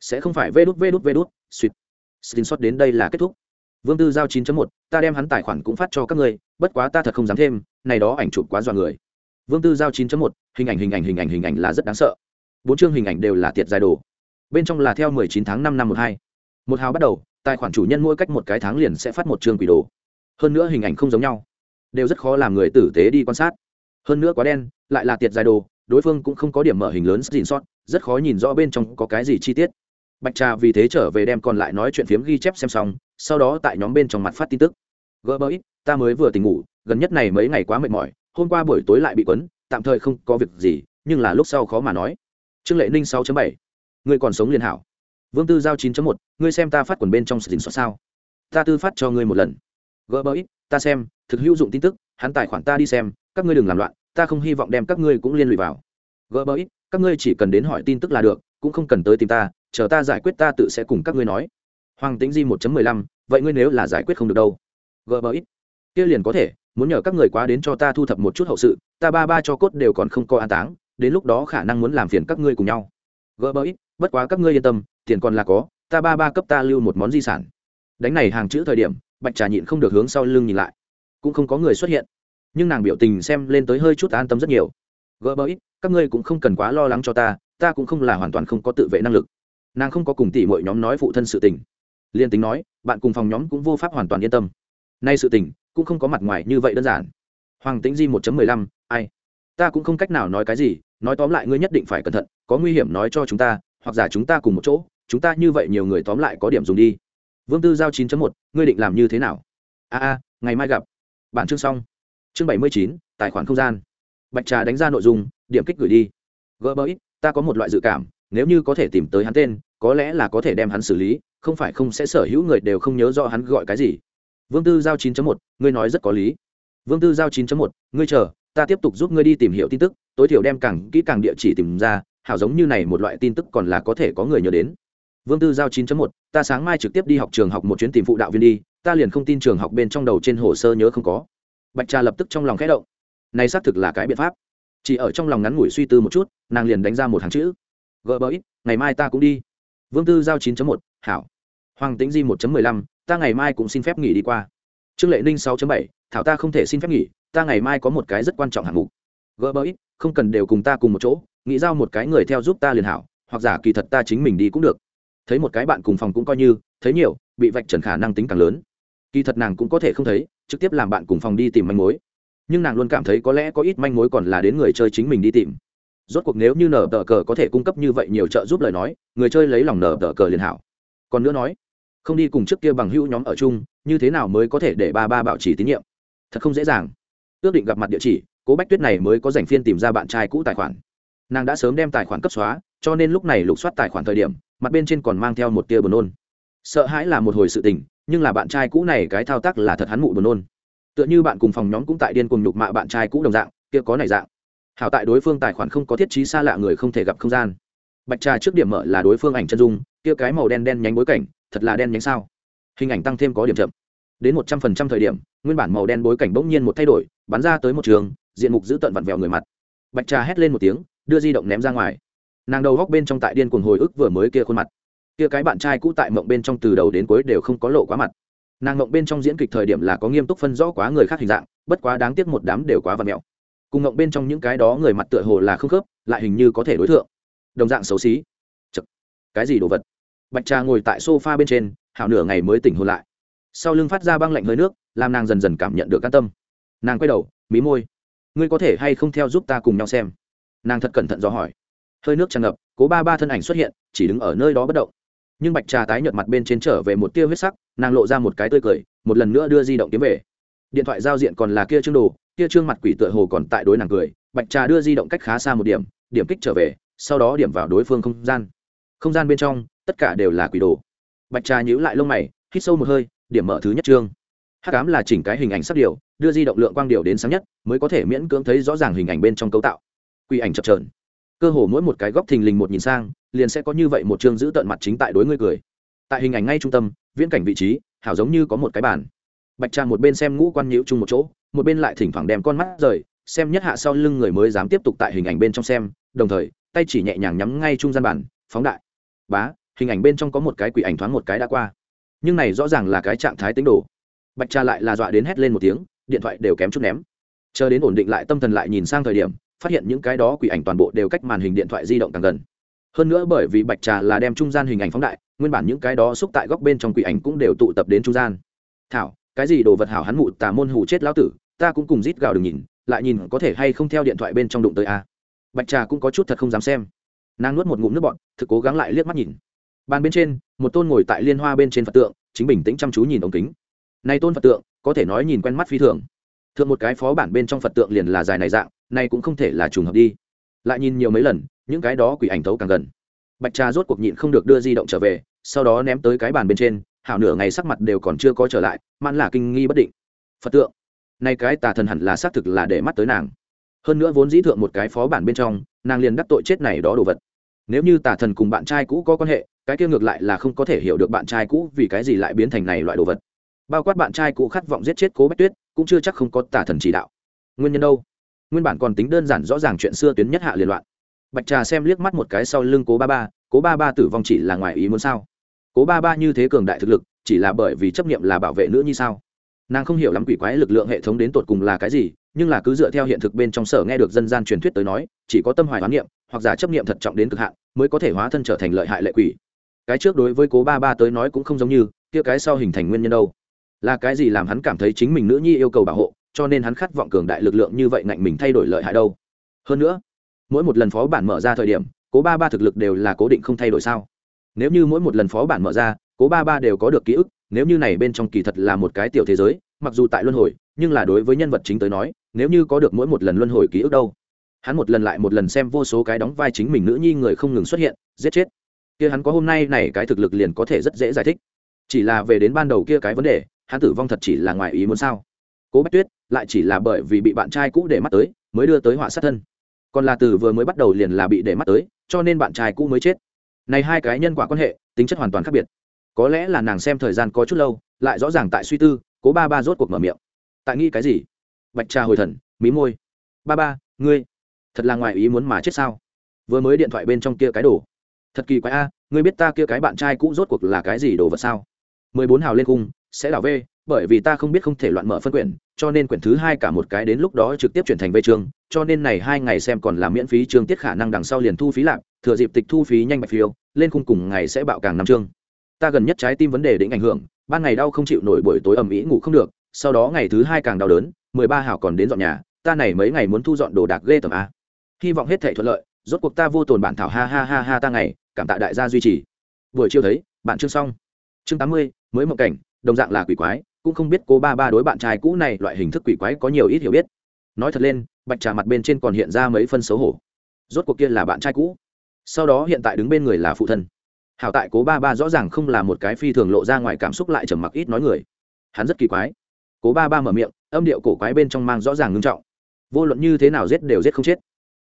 sẽ không phải vê đút vê đút vê đút suýt xin xót đến đây là kết thúc vương tư giao 9 một, ta đem hắn tài khoản cũng phát cho các ngươi, bất quá ta thật không dám thêm, này đó ảnh chụp quá dọa người. Vương tư giao 9 một, hình ảnh hình ảnh hình ảnh hình ảnh là rất đáng sợ. Bốn chương hình ảnh đều là tiệt dài đồ. Bên trong là theo 19 tháng 5 năm một hai. Một hào bắt đầu, tài khoản chủ nhân mỗi cách một cái tháng liền sẽ phát một chương quỷ đồ. Hơn nữa hình ảnh không giống nhau. Đều rất khó làm người tử tế đi quan sát. Hơn nữa quá đen, lại là tiệt dài đồ, đối phương cũng không có điểm mở hình lớn xin sót, rất khó nhìn rõ bên trong có cái gì chi tiết. Bạch trà vì thế trở về đem còn lại nói chuyện phiếm ghi chép xem xong sau đó tại nhóm bên trong mặt phát tin tức. Gỡ bỡ ít, ta mới vừa tỉnh ngủ, gần nhất này mấy ngày quá mệt mỏi, hôm qua buổi tối lại bị quấn, tạm thời không có việc gì, nhưng là lúc sau khó mà nói. Trương lệ ninh 6 bảy. Ngươi còn sống liền hảo. Vương tư giao 9 một, ngươi xem ta phát quần bên trong sự dình sao? Ta tư phát cho ngươi một lần. Gỡ bỡ ít, ta xem, thực hữu dụng tin tức, hắn tài khoản ta đi xem, các ngươi đừng làm loạn, ta không hy vọng đem các ngươi cũng liên lụy vào. Gỡ bỡ ít, các ngươi chỉ cần đến hỏi tin tức là được, cũng không cần tới tìm ta, chờ ta giải quyết ta tự sẽ cùng các ngươi nói hoàng tĩnh di một mười lăm, vậy ngươi nếu là giải quyết không được đâu? Gờ bỡ ít kia liền có thể, muốn nhờ các người quá đến cho ta thu thập một chút hậu sự, ta ba ba cho cốt đều còn không có an táng, đến lúc đó khả năng muốn làm phiền các ngươi cùng nhau. Gỡ bỡ ít bất quá các ngươi yên tâm, tiền còn là có, ta ba ba cấp ta lưu một món di sản. Đánh này hàng chữ thời điểm, bạch trà nhịn không được hướng sau lưng nhìn lại. Cũng không có người xuất hiện. Nhưng nàng biểu tình xem lên tới hơi chút an tâm rất nhiều. Gỡ bỡ ít các ngươi cũng không cần quá lo lắng cho ta ta cũng không là hoàn toàn không có tự vệ năng lực. Nàng không có cùng tỷ mọi nhóm nói phụ thân sự tình liên tính nói, bạn cùng phòng nhóm cũng vô pháp hoàn toàn yên tâm. Nay sự tình, cũng không có mặt ngoài như vậy đơn giản. Hoàng tĩnh di một mười lăm, ai? Ta cũng không cách nào nói cái gì, nói tóm lại ngươi nhất định phải cẩn thận, có nguy hiểm nói cho chúng ta, hoặc giả chúng ta cùng một chỗ, chúng ta như vậy nhiều người tóm lại có điểm dùng đi. Vương tư giao 9 một, ngươi định làm như thế nào? A a, ngày mai gặp. Bản chương xong. Chương bảy mươi chín, tài khoản không gian. Bạch trà đánh ra nội dung, điểm kích gửi đi. Gỡ bẫy, ta có một loại dự cảm, nếu như có thể tìm tới hắn tên, có lẽ là có thể đem hắn xử lý không phải không sẽ sở hữu người đều không nhớ rõ hắn gọi cái gì. Vương tư giao 9 một, ngươi nói rất có lý. Vương tư giao 9 một, ngươi chờ, ta tiếp tục giúp ngươi đi tìm hiểu tin tức, tối thiểu đem càng kỹ càng địa chỉ tìm ra, hảo giống như này một loại tin tức còn là có thể có người nhớ đến. Vương tư giao 9 một, ta sáng mai trực tiếp đi học trường học một chuyến tìm phụ đạo viên đi, ta liền không tin trường học bên trong đầu trên hồ sơ nhớ không có. Bạch trà lập tức trong lòng khẽ động. Này xác thực là cái biện pháp. Chỉ ở trong lòng ngắn ngủi suy tư một chút, nàng liền đánh ra một hàng chữ. Gỡ bẫy, ngày mai ta cũng đi. Vương tư giao 9 một hảo. Hoàng tĩnh di một mười lăm, ta ngày mai cũng xin phép nghỉ đi qua. Trương lệ ninh sáu bảy, thảo ta không thể xin phép nghỉ, ta ngày mai có một cái rất quan trọng hạng mục. Gỡ bẫy, không cần đều cùng ta cùng một chỗ, nghĩ giao một cái người theo giúp ta liền hảo, hoặc giả kỳ thật ta chính mình đi cũng được. Thấy một cái bạn cùng phòng cũng coi như, thấy nhiều, bị vạch trần khả năng tính càng lớn. Kỳ thật nàng cũng có thể không thấy, trực tiếp làm bạn cùng phòng đi tìm manh mối. Nhưng nàng luôn cảm thấy có lẽ có ít manh mối còn là đến người chơi chính mình đi tìm. Rốt cuộc nếu như nở tờ cờ có thể cung cấp như vậy nhiều trợ giúp lời nói, người chơi lấy lòng nở tờ cờ liền hảo còn nữa nói, không đi cùng trước kia bằng hữu nhóm ở chung, như thế nào mới có thể để ba ba bảo trì tín nhiệm? Thật không dễ dàng. Ước định gặp mặt địa chỉ, cố bách tuyết này mới có dành phiên tìm ra bạn trai cũ tài khoản. Nàng đã sớm đem tài khoản cấp xóa, cho nên lúc này lục soát tài khoản thời điểm, mặt bên trên còn mang theo một tia buồn nôn. Sợ hãi là một hồi sự tình, nhưng là bạn trai cũ này cái thao tác là thật hắn mụ buồn nôn. Tựa như bạn cùng phòng nhóm cũng tại điên cùng nhục mạ bạn trai cũ đồng dạng, kia có này dạng. Hảo tại đối phương tài khoản không có thiết trí xa lạ người không thể gặp không gian bạch trà trước điểm mở là đối phương ảnh chân dung, kia cái màu đen đen nhánh bối cảnh, thật là đen nhánh sao? Hình ảnh tăng thêm có điểm chậm. Đến một trăm phần trăm thời điểm, nguyên bản màu đen bối cảnh bỗng nhiên một thay đổi, bắn ra tới một trường, diện mục giữ tận vặn vẹo người mặt. Bạch trà hét lên một tiếng, đưa di động ném ra ngoài. Nàng đầu góc bên trong tại điên cuồng hồi ức vừa mới kia khuôn mặt. Kia cái bạn trai cũ tại mộng bên trong từ đầu đến cuối đều không có lộ quá mặt. Nàng mộng bên trong diễn kịch thời điểm là có nghiêm túc phân rõ quá người khác hình dạng, bất quá đáng tiếc một đám đều quá vặn mẹo cùng mộng bên trong những cái đó người mặt tựa hồ là không khớp, lại hình như có thể đối tượng đồng dạng xấu xí. Chật. cái gì đồ vật? Bạch trà ngồi tại sofa bên trên, hảo nửa ngày mới tỉnh hôn lại. Sau lưng phát ra băng lạnh hơi nước, làm nàng dần dần cảm nhận được can tâm. Nàng quay đầu, mí môi. Ngươi có thể hay không theo giúp ta cùng nhau xem? Nàng thật cẩn thận do hỏi. Hơi nước tràn ngập, cố ba ba thân ảnh xuất hiện, chỉ đứng ở nơi đó bất động. Nhưng bạch trà tái nhợt mặt bên trên trở về một tia huyết sắc, nàng lộ ra một cái tươi cười, một lần nữa đưa di động kiếm về. Điện thoại giao diện còn là kia trương đồ, kia trương mặt quỷ tựa hồ còn tại đối nàng cười. Bạch trà đưa di động cách khá xa một điểm điểm kích trở về sau đó điểm vào đối phương không gian. Không gian bên trong, tất cả đều là quỷ đồ. Bạch trà nhíu lại lông mày, hít sâu một hơi, điểm mở thứ nhất trương hắc ám là chỉnh cái hình ảnh sắc điều đưa di động lượng quang điều đến sáng nhất, mới có thể miễn cưỡng thấy rõ ràng hình ảnh bên trong cấu tạo. Quỷ ảnh chập trờn cơ hồ mỗi một cái góc thình lình một nhìn sang, liền sẽ có như vậy một chương giữ tận mặt chính tại đối ngươi cười. Tại hình ảnh ngay trung tâm, viễn cảnh vị trí, hảo giống như có một cái bàn. Bạch trà một bên xem ngũ quan nhiễu chung một chỗ, một bên lại thỉnh thoảng đem con mắt rời, xem nhất hạ sau lưng người mới dám tiếp tục tại hình ảnh bên trong xem đồng thời, tay chỉ nhẹ nhàng nhắm ngay trung gian bản phóng đại. Bá, hình ảnh bên trong có một cái quỷ ảnh thoáng một cái đã qua. Nhưng này rõ ràng là cái trạng thái tính đồ. Bạch cha lại là dọa đến hét lên một tiếng, điện thoại đều kém chút ném. Chờ đến ổn định lại tâm thần lại nhìn sang thời điểm, phát hiện những cái đó quỷ ảnh toàn bộ đều cách màn hình điện thoại di động càng gần. Hơn nữa bởi vì bạch trà là đem trung gian hình ảnh phóng đại, nguyên bản những cái đó xúc tại góc bên trong quỷ ảnh cũng đều tụ tập đến trung gian. Thảo, cái gì đồ vật hảo hắn mụ tà môn hủ chết lão tử, ta cũng cùng rít gào đừng nhìn, lại nhìn có thể hay không theo điện thoại bên trong đụng tới a bạch trà cũng có chút thật không dám xem. Nàng nuốt một ngụm nước bọn thực cố gắng lại liếc mắt nhìn. Bàn bên trên, một tôn ngồi tại liên hoa bên trên phật tượng, chính bình tĩnh chăm chú nhìn ống kính. Này tôn phật tượng, có thể nói nhìn quen mắt phi thường. Thượng một cái phó bản bên trong phật tượng liền là dài này dạng này cũng không thể là trùng hợp đi. Lại nhìn nhiều mấy lần, những cái đó quỷ ảnh thấu càng gần. Bạch trà rốt cuộc nhịn không được đưa di động trở về, sau đó ném tới cái bàn bên trên, hảo nửa ngày sắc mặt đều còn chưa có trở lại, mãn là kinh nghi bất định. Phật tượng, nay cái tà thần hẳn là xác thực là để mắt tới nàng hơn nữa vốn dĩ thượng một cái phó bản bên trong, nàng liền đắc tội chết này đó đồ vật. Nếu như tà thần cùng bạn trai cũ có quan hệ, cái kia ngược lại là không có thể hiểu được bạn trai cũ vì cái gì lại biến thành này loại đồ vật. Bao quát bạn trai cũ khát vọng giết chết cố bách tuyết, cũng chưa chắc không có tà thần chỉ đạo. Nguyên nhân đâu? Nguyên bản còn tính đơn giản rõ ràng chuyện xưa tuyến nhất hạ liên loạn. Bạch trà xem liếc mắt một cái sau lưng cố ba ba, cố ba ba tử vong chỉ là ngoài ý muốn sao? Cố ba ba như thế cường đại thực lực, chỉ là bởi vì chấp nghiệm là bảo vệ nữ như sao? Nàng không hiểu lắm quỷ quái lực lượng hệ thống đến tột cùng là cái gì nhưng là cứ dựa theo hiện thực bên trong sở nghe được dân gian truyền thuyết tới nói, chỉ có tâm hoài hoán niệm, hoặc giả chấp niệm thật trọng đến cực hạn, mới có thể hóa thân trở thành lợi hại lệ quỷ. Cái trước đối với cố ba ba tới nói cũng không giống như, kia cái sau hình thành nguyên nhân đâu. Là cái gì làm hắn cảm thấy chính mình nữ nhi yêu cầu bảo hộ, cho nên hắn khát vọng cường đại lực lượng như vậy ngạnh mình thay đổi lợi hại đâu. Hơn nữa, mỗi một lần phó bản mở ra thời điểm, cố ba ba thực lực đều là cố định không thay đổi sao? Nếu như mỗi một lần phó bản mở ra, cố ba ba đều có được ký ức, nếu như này bên trong kỳ thật là một cái tiểu thế giới, mặc dù tại luân hồi, nhưng là đối với nhân vật chính tới nói nếu như có được mỗi một lần luân hồi ký ức đâu, hắn một lần lại một lần xem vô số cái đóng vai chính mình nữ nhi người không ngừng xuất hiện, giết chết. Kia hắn có hôm nay này cái thực lực liền có thể rất dễ giải thích. Chỉ là về đến ban đầu kia cái vấn đề, hắn tử vong thật chỉ là ngoài ý muốn sao? Cố bách tuyết lại chỉ là bởi vì bị bạn trai cũ để mắt tới, mới đưa tới họa sát thân. Còn là từ vừa mới bắt đầu liền là bị để mắt tới, cho nên bạn trai cũ mới chết. Này hai cái nhân quả quan hệ, tính chất hoàn toàn khác biệt. Có lẽ là nàng xem thời gian có chút lâu, lại rõ ràng tại suy tư, cố ba ba rốt cuộc mở miệng. Tại nghĩ cái gì? Bạch trà hồi thần mí môi. Ba ba ngươi thật là ngoài ý muốn mà chết sao? Vừa mới điện thoại bên trong kia cái đồ. Thật kỳ quái a ngươi biết ta kia cái bạn trai cũ rốt cuộc là cái gì đồ vật sao? Mười bốn hào lên cung sẽ đảo v bởi vì ta không biết không thể loạn mở phân quyển cho nên quyển thứ hai cả một cái đến lúc đó trực tiếp chuyển thành vây trường, cho nên này hai ngày xem còn là miễn phí trường tiết khả năng đằng sau liền thu phí lạc thừa dịp tịch thu phí nhanh bạch phiếu lên khung cùng ngày sẽ bạo càng năm chương. Ta gần nhất trái tim vấn đề định ảnh hưởng ban ngày đau không chịu nổi buổi tối ầm ĩ ngủ không được sau đó ngày thứ hai càng đau đớn mười ba hảo còn đến dọn nhà, ta này mấy ngày muốn thu dọn đồ đạc ghê tởm a. Hy vọng hết thể thuận lợi, rốt cuộc ta vô tồn bản thảo ha ha ha ha ta ngày, cảm tạ đại gia duy trì. Buổi chiều thấy, bạn chương xong. Chương tám mươi, mới mộng cảnh, đồng dạng là quỷ quái, cũng không biết cô ba ba đối bạn trai cũ này loại hình thức quỷ quái có nhiều ít hiểu biết. Nói thật lên, bạch trà mặt bên trên còn hiện ra mấy phân xấu hổ. Rốt cuộc kia là bạn trai cũ. Sau đó hiện tại đứng bên người là phụ thân. Hảo tại cố ba ba rõ ràng không là một cái phi thường lộ ra ngoài cảm xúc lại trầm mặc ít nói người. Hắn rất kỳ quái. Cố ba ba mở miệng âm điệu cổ quái bên trong mang rõ ràng ngưng trọng. Vô luận như thế nào giết đều giết không chết.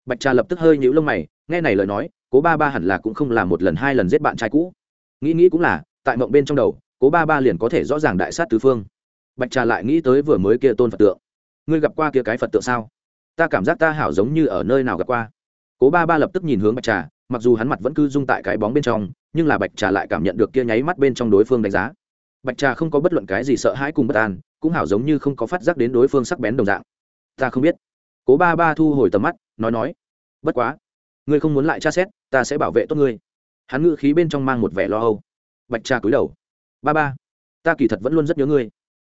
Bạch trà lập tức hơi nhũ lông mày, nghe này lời nói, cố ba ba hẳn là cũng không là một lần hai lần giết bạn trai cũ. Nghĩ nghĩ cũng là, tại mộng bên trong đầu, cố ba ba liền có thể rõ ràng đại sát tứ phương. Bạch trà lại nghĩ tới vừa mới kia tôn phật tượng. Ngươi gặp qua kia cái phật tượng sao? Ta cảm giác ta hảo giống như ở nơi nào gặp qua. Cố ba ba lập tức nhìn hướng bạch trà, mặc dù hắn mặt vẫn cứ dung tại cái bóng bên trong, nhưng là bạch trà lại cảm nhận được kia nháy mắt bên trong đối phương đánh giá. Bạch trà không có bất luận cái gì sợ hãi cùng bất an cũng hảo giống như không có phát giác đến đối phương sắc bén đồng dạng. Ta không biết. Cố ba ba thu hồi tầm mắt, nói nói. Bất quá. Ngươi không muốn lại tra xét, ta sẽ bảo vệ tốt ngươi. Hắn ngự khí bên trong mang một vẻ lo âu. Bạch cha cúi đầu. Ba ba, ta kỳ thật vẫn luôn rất nhớ ngươi.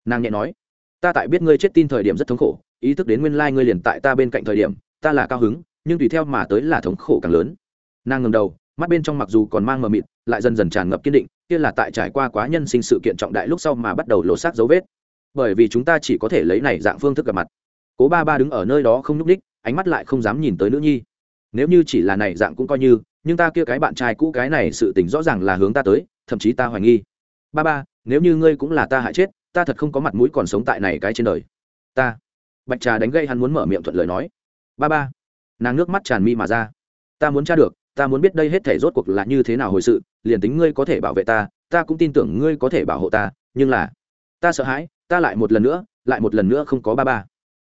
Nàng nhẹ nói. Ta tại biết ngươi chết tin thời điểm rất thống khổ, ý thức đến nguyên lai ngươi liền tại ta bên cạnh thời điểm, ta là cao hứng, nhưng tùy theo mà tới là thống khổ càng lớn. Nàng ngầm đầu, mắt bên trong mặc dù còn mang mờ mịt, lại dần dần tràn ngập kiên định, kia là tại trải qua quá nhân sinh sự kiện trọng đại lúc sau mà bắt đầu lộ xác dấu vết bởi vì chúng ta chỉ có thể lấy này dạng phương thức gặp mặt. Cố ba ba đứng ở nơi đó không nhúc ních ánh mắt lại không dám nhìn tới nữ nhi. Nếu như chỉ là này dạng cũng coi như, nhưng ta kia cái bạn trai cũ cái này sự tình rõ ràng là hướng ta tới, thậm chí ta hoài nghi. Ba ba, nếu như ngươi cũng là ta hại chết, ta thật không có mặt mũi còn sống tại này cái trên đời. Ta. Bạch trà đánh gây hắn muốn mở miệng thuận lời nói. Ba ba. Nàng nước mắt tràn mi mà ra. Ta muốn tra được, ta muốn biết đây hết thể rốt cuộc là như thế nào hồi sự, liền tính ngươi có thể bảo vệ ta ta cũng tin tưởng ngươi có thể bảo hộ ta, nhưng là, ta sợ hãi ta lại một lần nữa, lại một lần nữa không có ba ba.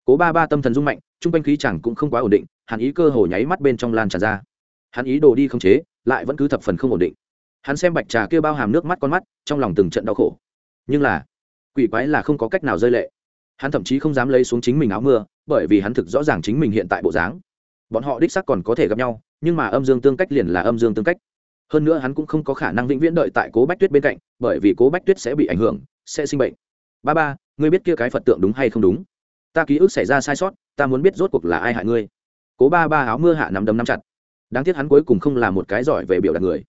Cố ba ba tâm thần rung mạnh chung quanh khí chẳng cũng không quá ổn định hắn ý cơ hồ nháy mắt bên trong lan tràn ra. Hắn ý đồ đi không chế, lại vẫn cứ thập phần không ổn định. Hắn xem bạch trà kia bao hàm nước mắt con mắt, trong lòng từng trận đau khổ. Nhưng là, quỷ quái là không có cách nào rơi lệ. Hắn thậm chí không dám lấy xuống chính mình áo mưa, bởi vì hắn thực rõ ràng chính mình hiện tại bộ dáng. Bọn họ đích sắc còn có thể gặp nhau, nhưng mà âm dương tương cách liền là âm dương tương cách. Hơn nữa hắn cũng không có khả năng vĩnh viễn đợi tại cố bách tuyết bên cạnh, bởi vì cố bách tuyết sẽ bị ảnh hưởng, sẽ sinh bệnh ba ba, ngươi biết kia cái phật tượng đúng hay không đúng? Ta ký ức xảy ra sai sót, ta muốn biết rốt cuộc là ai hại ngươi. Cố ba ba áo mưa hạ nằm đấm nắm chặt. Đáng tiếc hắn cuối cùng không là một cái giỏi về biểu đạt người.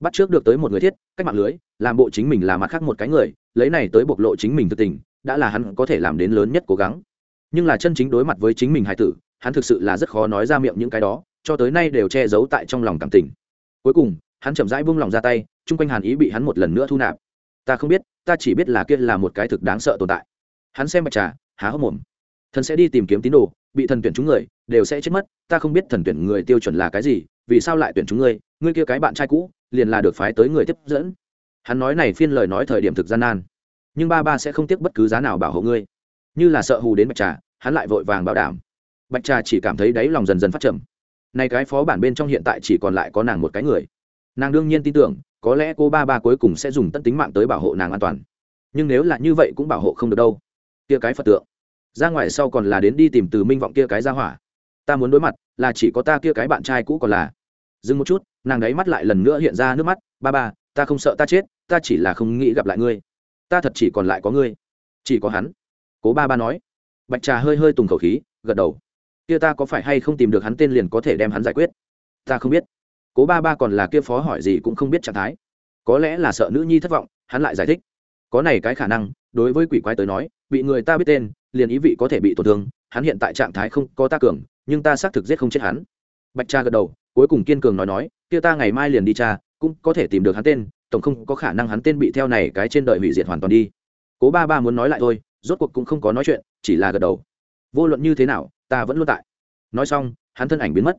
Bắt trước được tới một người thiết, cách mạng lưới, làm bộ chính mình là mặt khác một cái người, lấy này tới bộc lộ chính mình thực tình, đã là hắn có thể làm đến lớn nhất cố gắng. Nhưng là chân chính đối mặt với chính mình hài tử, hắn thực sự là rất khó nói ra miệng những cái đó, cho tới nay đều che giấu tại trong lòng cảm tình. Cuối cùng, hắn chậm rãi buông lòng ra tay, chung quanh hàn ý bị hắn một lần nữa thu nạp ta không biết, ta chỉ biết là kia là một cái thực đáng sợ tồn tại. Hắn xem bạch trà, há hốc mồm. Thần sẽ đi tìm kiếm tín đồ, bị thần tuyển chúng người, đều sẽ chết mất, ta không biết thần tuyển người tiêu chuẩn là cái gì, vì sao lại tuyển chúng ngươi ngươi kia cái bạn trai cũ, liền là được phái tới người tiếp dẫn. Hắn nói này phiên lời nói thời điểm thực gian nan. Nhưng ba ba sẽ không tiếc bất cứ giá nào bảo hộ ngươi. Như là sợ hù đến bạch trà, hắn lại vội vàng bảo đảm. Bạch trà chỉ cảm thấy đáy lòng dần dần phát trầm. Nay cái phó bản bên trong hiện tại chỉ còn lại có nàng một cái người. Nàng đương nhiên tin tưởng có lẽ cô ba ba cuối cùng sẽ dùng tất tính mạng tới bảo hộ nàng an toàn. Nhưng nếu là như vậy cũng bảo hộ không được đâu. Kia cái phật tượng. Ra ngoài sau còn là đến đi tìm từ minh vọng kia cái ra hỏa. Ta muốn đối mặt, là chỉ có ta kia cái bạn trai cũ còn là. Dừng một chút, nàng đáy mắt lại lần nữa hiện ra nước mắt. Ba ba, ta không sợ ta chết, ta chỉ là không nghĩ gặp lại ngươi. Ta thật chỉ còn lại có ngươi. Chỉ có hắn. Cố ba ba nói. Bạch trà hơi hơi tùng khẩu khí, gật đầu. Kia ta có phải hay không tìm được hắn tên liền có thể đem hắn giải quyết? Ta không biết cố ba ba còn là kia phó hỏi gì cũng không biết trạng thái. Có lẽ là sợ nữ nhi thất vọng, hắn lại giải thích. Có này cái khả năng, đối với quỷ quái tới nói, bị người ta biết tên, liền ý vị có thể bị tổn thương, hắn hiện tại trạng thái không có ta cường, nhưng ta xác thực giết không chết hắn. Bạch cha gật đầu, cuối cùng kiên cường nói nói, kia ta ngày mai liền đi cha, cũng có thể tìm được hắn tên, tổng không có khả năng hắn tên bị theo này cái trên đời hủy diệt hoàn toàn đi. Cố ba ba muốn nói lại thôi, rốt cuộc cũng không có nói chuyện, chỉ là gật đầu. Vô luận như thế nào, ta vẫn luôn tại. Nói xong, hắn thân ảnh biến mất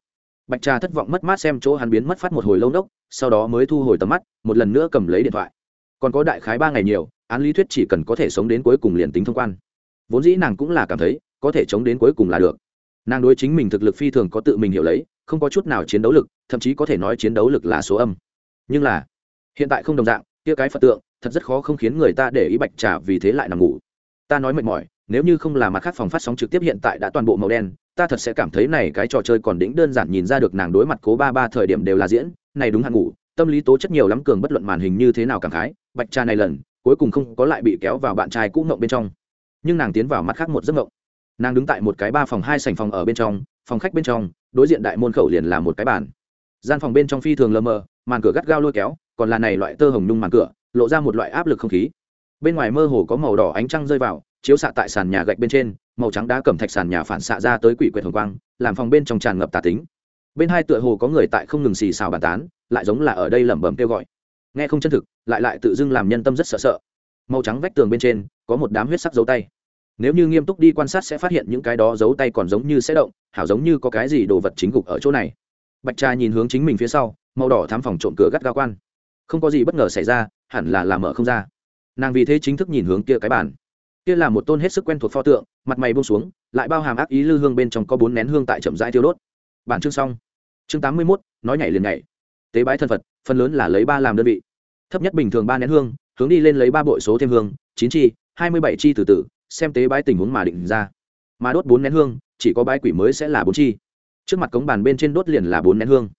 bạch trà thất vọng mất mát xem chỗ hắn biến mất phát một hồi lâu nốc, sau đó mới thu hồi tầm mắt, một lần nữa cầm lấy điện thoại. Còn có đại khái ba ngày nhiều, án lý thuyết chỉ cần có thể sống đến cuối cùng liền tính thông quan. Vốn dĩ nàng cũng là cảm thấy, có thể chống đến cuối cùng là được. Nàng đối chính mình thực lực phi thường có tự mình hiểu lấy, không có chút nào chiến đấu lực, thậm chí có thể nói chiến đấu lực là số âm. Nhưng là, hiện tại không đồng dạng, kia cái phật tượng, thật rất khó không khiến người ta để ý bạch trà vì thế lại nằm ngủ. Ta nói mệt mỏi, nếu như không là mặt khác phòng phát sóng trực tiếp hiện tại đã toàn bộ màu đen ta thật sẽ cảm thấy này cái trò chơi còn đỉnh đơn giản nhìn ra được nàng đối mặt cố ba ba thời điểm đều là diễn, này đúng hạn ngủ, tâm lý tố chất nhiều lắm, cường bất luận màn hình như thế nào cảm khái, bạch trà này lần, cuối cùng không có lại bị kéo vào bạn trai cũ ngộng bên trong. Nhưng nàng tiến vào mắt khác một giấc ngộng. Nàng đứng tại một cái ba phòng, hai sành phòng ở bên trong, phòng khách bên trong, đối diện đại môn khẩu liền là một cái bàn. Gian phòng bên trong phi thường lờ mờ, màn cửa gắt gao lôi kéo, còn là này loại tơ hồng nhung màn cửa, lộ ra một loại áp lực không khí. Bên ngoài mơ hồ có màu đỏ ánh trăng rơi vào chiếu xạ tại sàn nhà gạch bên trên, màu trắng đá cẩm thạch sàn nhà phản xạ ra tới quỷ quyệt hồng quang, làm phòng bên trong tràn ngập tà tính. Bên hai tựa hồ có người tại không ngừng xì xào bàn tán, lại giống là ở đây lẩm bẩm kêu gọi. Nghe không chân thực, lại lại tự dưng làm nhân tâm rất sợ sợ. Màu trắng vách tường bên trên, có một đám huyết sắc dấu tay. Nếu như nghiêm túc đi quan sát sẽ phát hiện những cái đó dấu tay còn giống như sẽ động, hảo giống như có cái gì đồ vật chính gục ở chỗ này. Bạch trà nhìn hướng chính mình phía sau, màu đỏ thám phòng trộm cửa gắt ga quan. Không có gì bất ngờ xảy ra, hẳn là làm mở không ra. Nàng vì thế chính thức nhìn hướng kia cái bàn kia là một tôn hết sức quen thuộc pho tượng, mặt mày buông xuống, lại bao hàm ác ý lư hương bên trong có bốn nén hương tại chậm rãi tiêu đốt. Bản chương xong. Chương tám mươi mốt, nói nhảy liền nhảy. Tế bái thân phật, phần lớn là lấy ba làm đơn vị. Thấp nhất bình thường ba nén hương, hướng đi lên lấy ba bội số thêm hương, chín chi, hai mươi bảy chi từ từ, xem tế bái tình huống mà định ra. Mà đốt bốn nén hương, chỉ có bái quỷ mới sẽ là bốn chi. Trước mặt cống bàn bên trên đốt liền là bốn nén hương.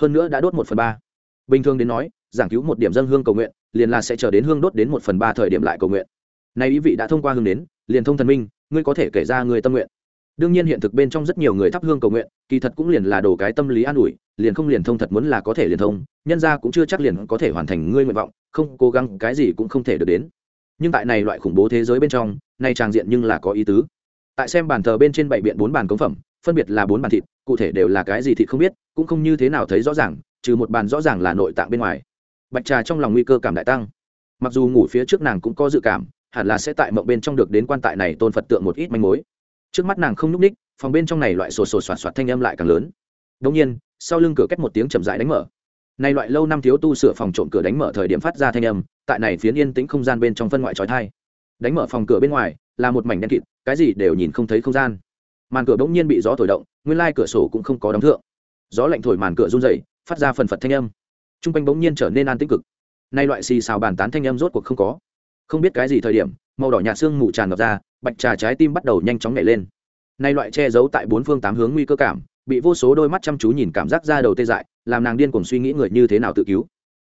Hơn nữa đã đốt một phần ba. Bình thường đến nói, giảng cứu một điểm dân hương cầu nguyện, liền là sẽ chờ đến hương đốt đến một phần ba thời điểm lại cầu nguyện nay ý vị đã thông qua hương đến, liền thông thần minh, ngươi có thể kể ra người tâm nguyện. Đương nhiên hiện thực bên trong rất nhiều người thắp hương cầu nguyện, kỳ thật cũng liền là đồ cái tâm lý an ủi, liền không liền thông thật muốn là có thể liền thông, nhân ra cũng chưa chắc liền có thể hoàn thành ngươi nguyện vọng, không cố gắng cái gì cũng không thể được đến. Nhưng tại này loại khủng bố thế giới bên trong, nay tràng diện nhưng là có ý tứ. Tại xem bàn thờ bên trên bảy biện bốn bàn cống phẩm, phân biệt là bốn bàn thịt, cụ thể đều là cái gì thịt không biết, cũng không như thế nào thấy rõ ràng, trừ một bàn rõ ràng là nội tạng bên ngoài. Bạch trà trong lòng nguy cơ cảm đại tăng. Mặc dù ngủ phía trước nàng cũng có dự cảm hẳn là sẽ tại mộng bên trong được đến quan tại này tôn phật tượng một ít manh mối. Trước mắt nàng không n ú c ních phòng bên trong này loại sổ sổ soạt soạt thanh âm lại càng lớn. Đông nhiên, sau lưng cửa cách một tiếng chậm rãi đánh mở. Này loại lâu năm thiếu tu sửa phòng trộm cửa đánh mở thời điểm phát ra thanh âm, tại này phiến yên tĩnh không gian bên trong phân ngoại trói thai. Đánh mở phòng cửa bên ngoài, là một mảnh đen kịt, cái gì đều nhìn không thấy không gian. Màn cửa bỗng nhiên bị gió thổi động, nguyên lai cửa sổ cũng không có đóng thượng. Gió lạnh thổi màn cửa run dày phát ra phần phật thanh âm. T r u n g quanh bỗng nhiên trở nên an tĩnh cực. Nay loại xì xào bàn tán thanh âm rốt cuộc không có không biết cái gì thời điểm, màu đỏ nhạt xương mù tràn ngập ra, bạch trà trái tim bắt đầu nhanh chóng nhảy lên. Nay loại che giấu tại bốn phương tám hướng nguy cơ cảm, bị vô số đôi mắt chăm chú nhìn cảm giác ra đầu tê dại, làm nàng điên cuồng suy nghĩ người như thế nào tự cứu.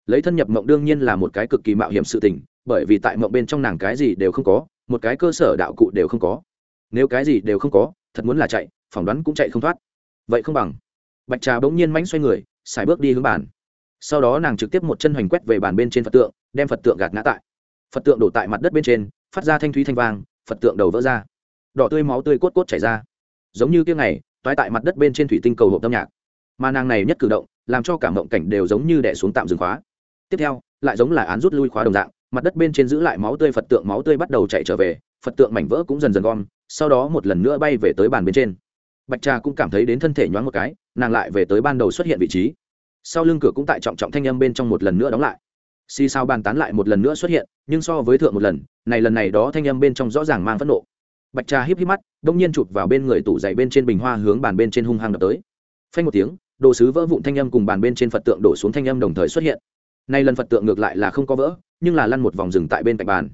Lấy thân nhập mộng đương nhiên là một cái cực kỳ mạo hiểm sự tình, bởi vì tại mộng bên trong nàng cái gì đều không có, một cái cơ sở đạo cụ đều không có. Nếu cái gì đều không có, thật muốn là chạy, phỏng đoán cũng chạy không thoát. Vậy không bằng. Bạch trà bỗng nhiên mánh xoay người, xài bước đi hướng bàn. Sau đó nàng trực tiếp một chân hoành quét về bàn bên trên phật tượng, đem phật tượng gạt ngã tại phật tượng đổ tại mặt đất bên trên phát ra thanh thúy thanh vang phật tượng đầu vỡ ra. Đỏ tươi máu tươi cốt cốt chảy ra. Giống như kia ngày, toái tại mặt đất bên trên thủy tinh cầu hộp âm nhạc. Mà nàng này nhất cử động làm cho cả mộng cảnh đều giống như đẻ xuống tạm dừng khóa. Tiếp theo lại giống là án rút lui khóa đồng dạng mặt đất bên trên giữ lại máu tươi phật tượng máu tươi bắt đầu chạy trở về phật tượng mảnh vỡ cũng dần dần gom sau đó một lần nữa bay về tới bàn bên trên. Bạch trà cũng cảm thấy đến thân thể nhoáng một cái nàng lại về tới ban đầu xuất hiện vị trí. Sau lưng cửa cũng tại trọng trọng thanh âm bên trong một lần nữa đóng lại xì sao bàn tán lại một lần nữa xuất hiện, nhưng so với thượng một lần, này lần này đó thanh âm bên trong rõ ràng mang phẫn nộ. Bạch trà híp híp mắt, đông nhiên chụp vào bên người tủ dậy bên trên bình hoa hướng bàn bên trên hung hăng đập tới. Phanh một tiếng, đồ sứ vỡ vụn thanh âm cùng bàn bên trên phật tượng đổ xuống thanh âm đồng thời xuất hiện. Nay lần phật tượng ngược lại là không có vỡ, nhưng là lăn một vòng rừng tại bên cạnh bàn.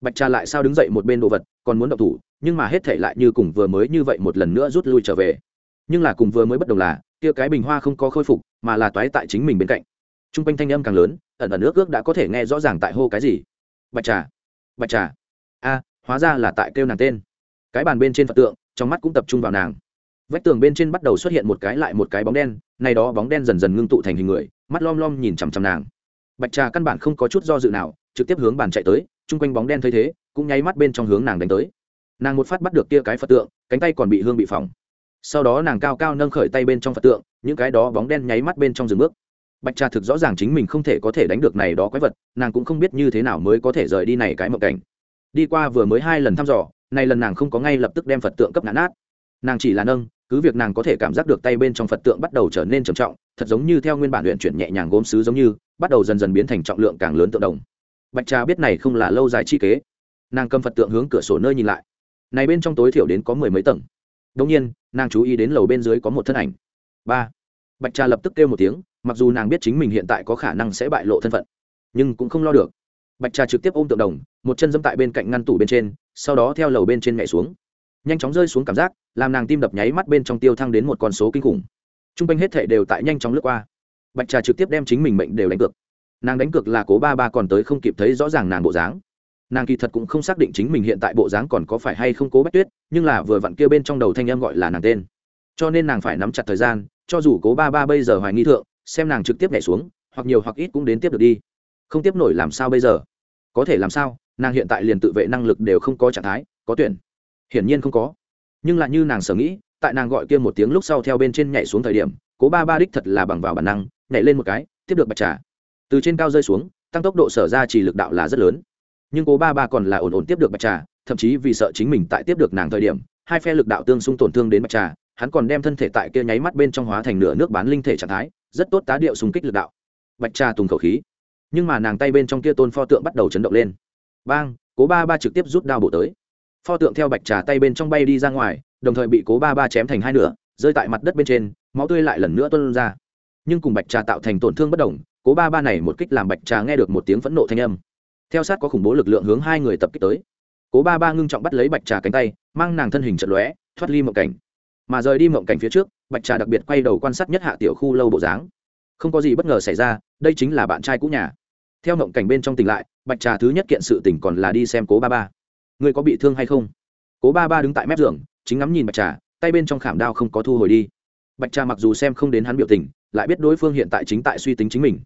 Bạch trà lại sao đứng dậy một bên đồ vật, còn muốn động thủ, nhưng mà hết thể lại như cùng vừa mới như vậy một lần nữa rút lui trở về. Nhưng là cùng vừa mới bất đồng là, kia cái bình hoa không có khôi phục, mà là toái tại chính mình bên cạnh t r u n g quanh thanh âm càng lớn, ẩn ẩn ước ước đã có thể nghe rõ ràng tại hô cái gì. Bạch trà bạch trà. A, hóa ra là tại kêu nàng tên. Cái bàn bên trên phật tượng, trong mắt cũng tập trung vào nàng. Vách tường bên trên bắt đầu xuất hiện một cái lại một cái bóng đen nay đó bóng đen dần dần ngưng tụ thành hình người, mắt lom lom nhìn chằm chằm nàng. Bạch trà căn bản không có chút do dự nào, trực tiếp hướng bàn chạy tới chung quanh bóng đen thấy thế, cũng nháy mắt bên trong hướng nàng đánh tới. Nàng một phát bắt được kia cái phật tượng, cánh tay còn bị hương bị phỏng. Sau đó nàng cao cao nâng khởi tay bên trong phật tượng, những cái đó bóng đen nháy mắt bên trong rừng bước bạch trà thực rõ ràng chính mình không thể có thể đánh được này đó quái vật, nàng cũng không biết như thế nào mới có thể rời đi này cái mộng cảnh. Đi qua vừa mới hai lần thăm dò, này lần nàng không có ngay lập tức đem phật tượng cấp nạn nát. Nàng chỉ là nâng, cứ việc nàng có thể cảm giác được tay bên trong phật tượng bắt đầu trở nên trầm trọng, thật giống như theo nguyên bản luyện chuyển nhẹ nhàng gốm xứ giống như, bắt đầu dần dần biến thành trọng lượng càng lớn tượng đồng. Bạch trà biết này không là lâu dài chi kế. Nàng cầm phật tượng hướng cửa sổ nơi nhìn lại. Này bên trong tối thiểu đến có mười mấy tầng. Đông nhiên, nàng chú ý đến lầu bên dưới có một thân ảnh. Ba bạch trà lập tức kêu một tiếng, mặc dù nàng biết chính mình hiện tại có khả năng sẽ bại lộ thân phận, nhưng cũng không lo được. Bạch trà trực tiếp ôm tượng đồng, một chân dẫm tại bên cạnh ngăn tủ bên trên, sau đó theo lầu bên trên nhảy xuống. Nhanh chóng rơi xuống cảm giác, làm nàng tim đập nháy mắt bên trong tiêu thăng đến một con số kinh khủng. T r u n g quanh hết thệ đều tại nhanh chóng lướt qua. Bạch trà trực tiếp đem chính mình mệnh đều đánh cược. Nàng đánh cược là cố ba ba còn tới không kịp thấy rõ ràng nàng bộ dáng. Nàng kỳ thật cũng không xác định chính mình hiện tại bộ dáng còn có phải hay không cố bách tuyết, nhưng là vừa vặn kia bên trong đầu thanh âm gọi là nàng tên. Cho nên nàng phải nắm chặt thời gian cho dù cố ba ba bây giờ hoài nghi thượng, xem nàng trực tiếp nhảy xuống, hoặc nhiều hoặc ít cũng đến tiếp được đi. Không tiếp nổi làm sao bây giờ? Có thể làm sao? Nàng hiện tại liền tự vệ năng lực đều không có trạng thái, có tuyển. Hiển nhiên không có. Nhưng lại như nàng sở nghĩ, tại nàng gọi kia một tiếng lúc sau theo bên trên nhảy xuống thời điểm, cố ba ba đích thật là bằng vào bản năng, nhảy lên một cái, tiếp được bạch trà. Từ trên cao rơi xuống, tăng tốc độ sở ra chỉ lực đạo là rất lớn. Nhưng cố ba ba còn là ổn ổn tiếp được bạch trà, thậm chí vì sợ chính mình tại tiếp được nàng thời điểm, hai phe lực đạo tương xung tổn thương đến bạch trà hắn còn đem thân thể tại kia nháy mắt bên trong hóa thành nửa nước bán linh thể trạng thái, rất tốt tá điệu xung kích lực đạo. Bạch trà tùng khẩu khí. Nhưng mà nàng tay bên trong kia tôn pho tượng bắt đầu chấn động lên. Bang, cố ba ba trực tiếp rút đao bổ tới. Pho tượng theo bạch trà tay bên trong bay đi ra ngoài, đồng thời bị cố ba ba chém thành hai nửa, rơi tại mặt đất bên trên, máu tươi lại lần nữa tuân ra. Nhưng cùng bạch trà tạo thành tổn thương bất đồng, cố ba ba này một kích làm bạch trà nghe được một tiếng phẫn nộ thanh âm. Theo sát có khủng bố lực lượng hướng hai người tập kích tới. Cố ba ba ngưng trọng bắt lấy bạch trà cánh tay, mang nàng thân hình trận lóe, thoát ly mộng cảnh mà rời đi mộng cảnh phía trước, bạch trà đặc biệt quay đầu quan sát nhất hạ tiểu khu lâu bộ dáng. Không có gì bất ngờ xảy ra, đây chính là bạn trai cũ nhà. Theo mộng cảnh bên trong tỉnh lại, bạch trà thứ nhất kiện sự tỉnh còn là đi xem cố ba ba. Người có bị thương hay không? Cố ba ba đứng tại mép giường, chính ngắm nhìn bạch trà, tay bên trong khảm đao không có thu hồi đi. Bạch trà mặc dù xem không đến hắn biểu tình, lại biết đối phương hiện tại chính tại suy tính chính mình.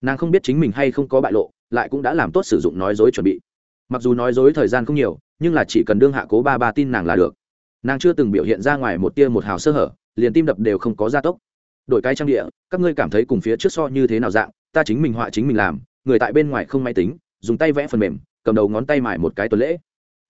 Nàng không biết chính mình hay không có bại lộ, lại cũng đã làm tốt sử dụng nói dối chuẩn bị. Mặc dù nói dối thời gian không nhiều, nhưng là chỉ cần đương hạ cố ba ba tin nàng là được nàng chưa từng biểu hiện ra ngoài một tia một hào sơ hở, liền tim đập đều không có gia tốc. Đổi cái trang địa, các ngươi cảm thấy cùng phía trước so như thế nào dạng, ta chính mình họa chính mình làm, người tại bên ngoài không máy tính, dùng tay vẽ phần mềm, cầm đầu ngón tay mải một cái tuần lễ.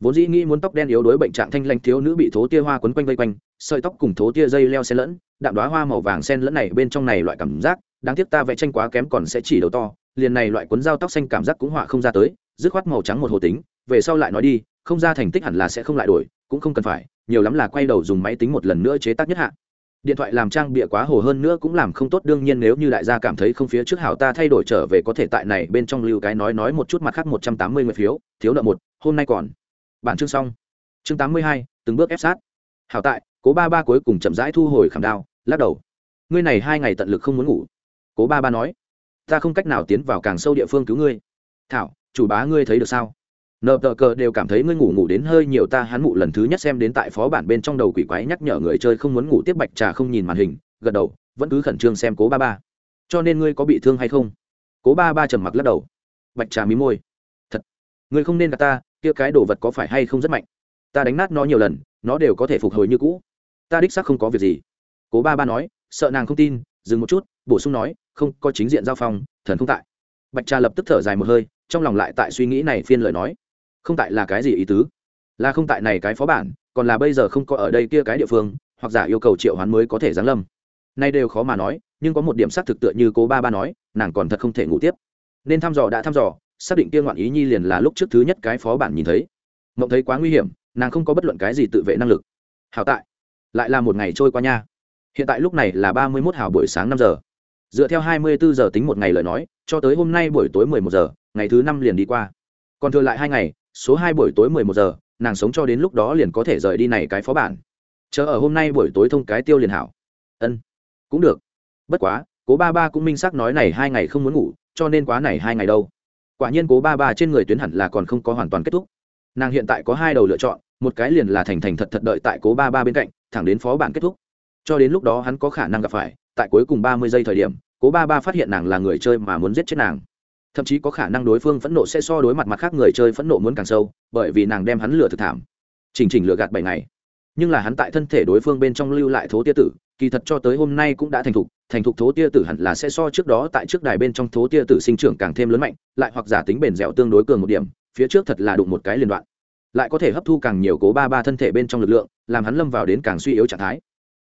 Vốn dĩ nghĩ muốn tóc đen yếu đối bệnh trạng thanh lanh thiếu nữ bị thố tia hoa quấn quanh vây quanh, sợi tóc cùng thố tia dây leo xen lẫn, đạm đoá hoa màu vàng xen lẫn này bên trong này loại cảm giác, đáng tiếc ta vẽ tranh quá kém còn sẽ chỉ đầu to, liền này loại cuốn dao tóc xanh cảm giác cũng họa không ra tới, dứt khoát màu trắng một hồ tính, về sau lại nói đi, không ra thành tích hẳn là sẽ không lại đổi, cũng không cần phải nhiều lắm là quay đầu dùng máy tính một lần nữa chế tác nhất hạ. Điện thoại làm trang bịa quá hồ hơn nữa cũng làm không tốt, đương nhiên nếu như đại gia cảm thấy không phía trước hảo ta thay đổi trở về có thể tại này bên trong lưu cái nói nói một chút mặt khác một trăm tám mươi người phiếu, thiếu nợ một, hôm nay còn. Bản chương xong. Chương tám mươi hai, từng bước ép sát. Hảo tại, cố ba ba cuối cùng chậm rãi thu hồi khảm đao, lắc đầu. Ngươi này hai ngày tận lực không muốn ngủ. Cố ba ba nói. Ta không cách nào tiến vào càng sâu địa phương cứu ngươi. Thảo, chủ bá ngươi thấy được sao? Nợ tờ cờ đều cảm thấy ngươi ngủ ngủ đến hơi nhiều, ta hắn mụ lần thứ nhất xem đến tại phó bản bên trong đầu quỷ quái nhắc nhở người chơi không muốn ngủ, tiếp bạch trà không nhìn màn hình, gật đầu, vẫn cứ khẩn trương xem cố ba ba. Cho nên ngươi có bị thương hay không? Cố ba ba trầm mặc lắc đầu. Bạch trà mí môi. Thật, ngươi không nên gặp ta, kia cái đồ vật có phải hay không rất mạnh? Ta đánh nát nó nhiều lần, nó đều có thể phục hồi như cũ. Ta đích xác không có việc gì. Cố ba ba nói, sợ nàng không tin, dừng một chút, bổ sung nói, không, có chính diện giao phong, thần không tại. Bạch trà lập tức thở dài một hơi, trong lòng lại tại suy nghĩ này phiên lời nói không tại là cái gì ý tứ? Là không tại này cái phó bản, còn là bây giờ không có ở đây kia cái địa phương, hoặc giả yêu cầu triệu hoán mới có thể giáng lâm. Nay đều khó mà nói, nhưng có một điểm xác thực tựa như cố ba ba nói, nàng còn thật không thể ngủ tiếp. Nên thăm dò đã thăm dò, xác định kia ngoạn ý nhi liền là lúc trước thứ nhất cái phó bản nhìn thấy. Mộng thấy quá nguy hiểm, nàng không có bất luận cái gì tự vệ năng lực. Hảo tại, lại là một ngày trôi qua nha. Hiện tại lúc này là ba mươi mốt hào buổi sáng năm giờ. Dựa theo hai mươi bốn giờ tính một ngày lời nói, cho tới hôm nay buổi tối mười một giờ, ngày thứ năm liền đi qua. Còn thừa lại hai ngày số hai buổi tối mười một giờ, nàng sống cho đến lúc đó liền có thể rời đi này cái phó bản. Chờ ở hôm nay buổi tối thông cái tiêu liền hảo. Ân, cũng được. Bất quá, cố ba ba cũng minh xác nói này hai ngày không muốn ngủ, cho nên quá này hai ngày đâu. Quả nhiên cố ba ba trên người tuyến hẳn là còn không có hoàn toàn kết thúc. Nàng hiện tại có hai đầu lựa chọn, một cái liền là thành thành thật thật đợi tại cố ba ba bên cạnh, thẳng đến phó bản kết thúc. Cho đến lúc đó hắn có khả năng gặp phải, tại cuối cùng ba mươi giây thời điểm, cố ba ba phát hiện nàng là người chơi mà muốn giết chết nàng thậm chí có khả năng đối phương phẫn nộ sẽ so đối mặt mặt khác người chơi phẫn nộ muốn càng sâu, bởi vì nàng đem hắn lừa thực thảm. Chỉnh chỉnh lừa gạt bảy ngày. Nhưng là hắn tại thân thể đối phương bên trong lưu lại thố tia tử, kỳ thật cho tới hôm nay cũng đã thành thục thành thục thố tia tử hẳn là sẽ so trước đó tại trước đài bên trong thố tia tử sinh trưởng càng thêm lớn mạnh, lại hoặc giả tính bền dẻo tương đối cường một điểm, phía trước thật là đụng một cái liên đoạn. Lại có thể hấp thu càng nhiều cố ba ba thân thể bên trong lực lượng, làm hắn lâm vào đến càng suy yếu trạng thái.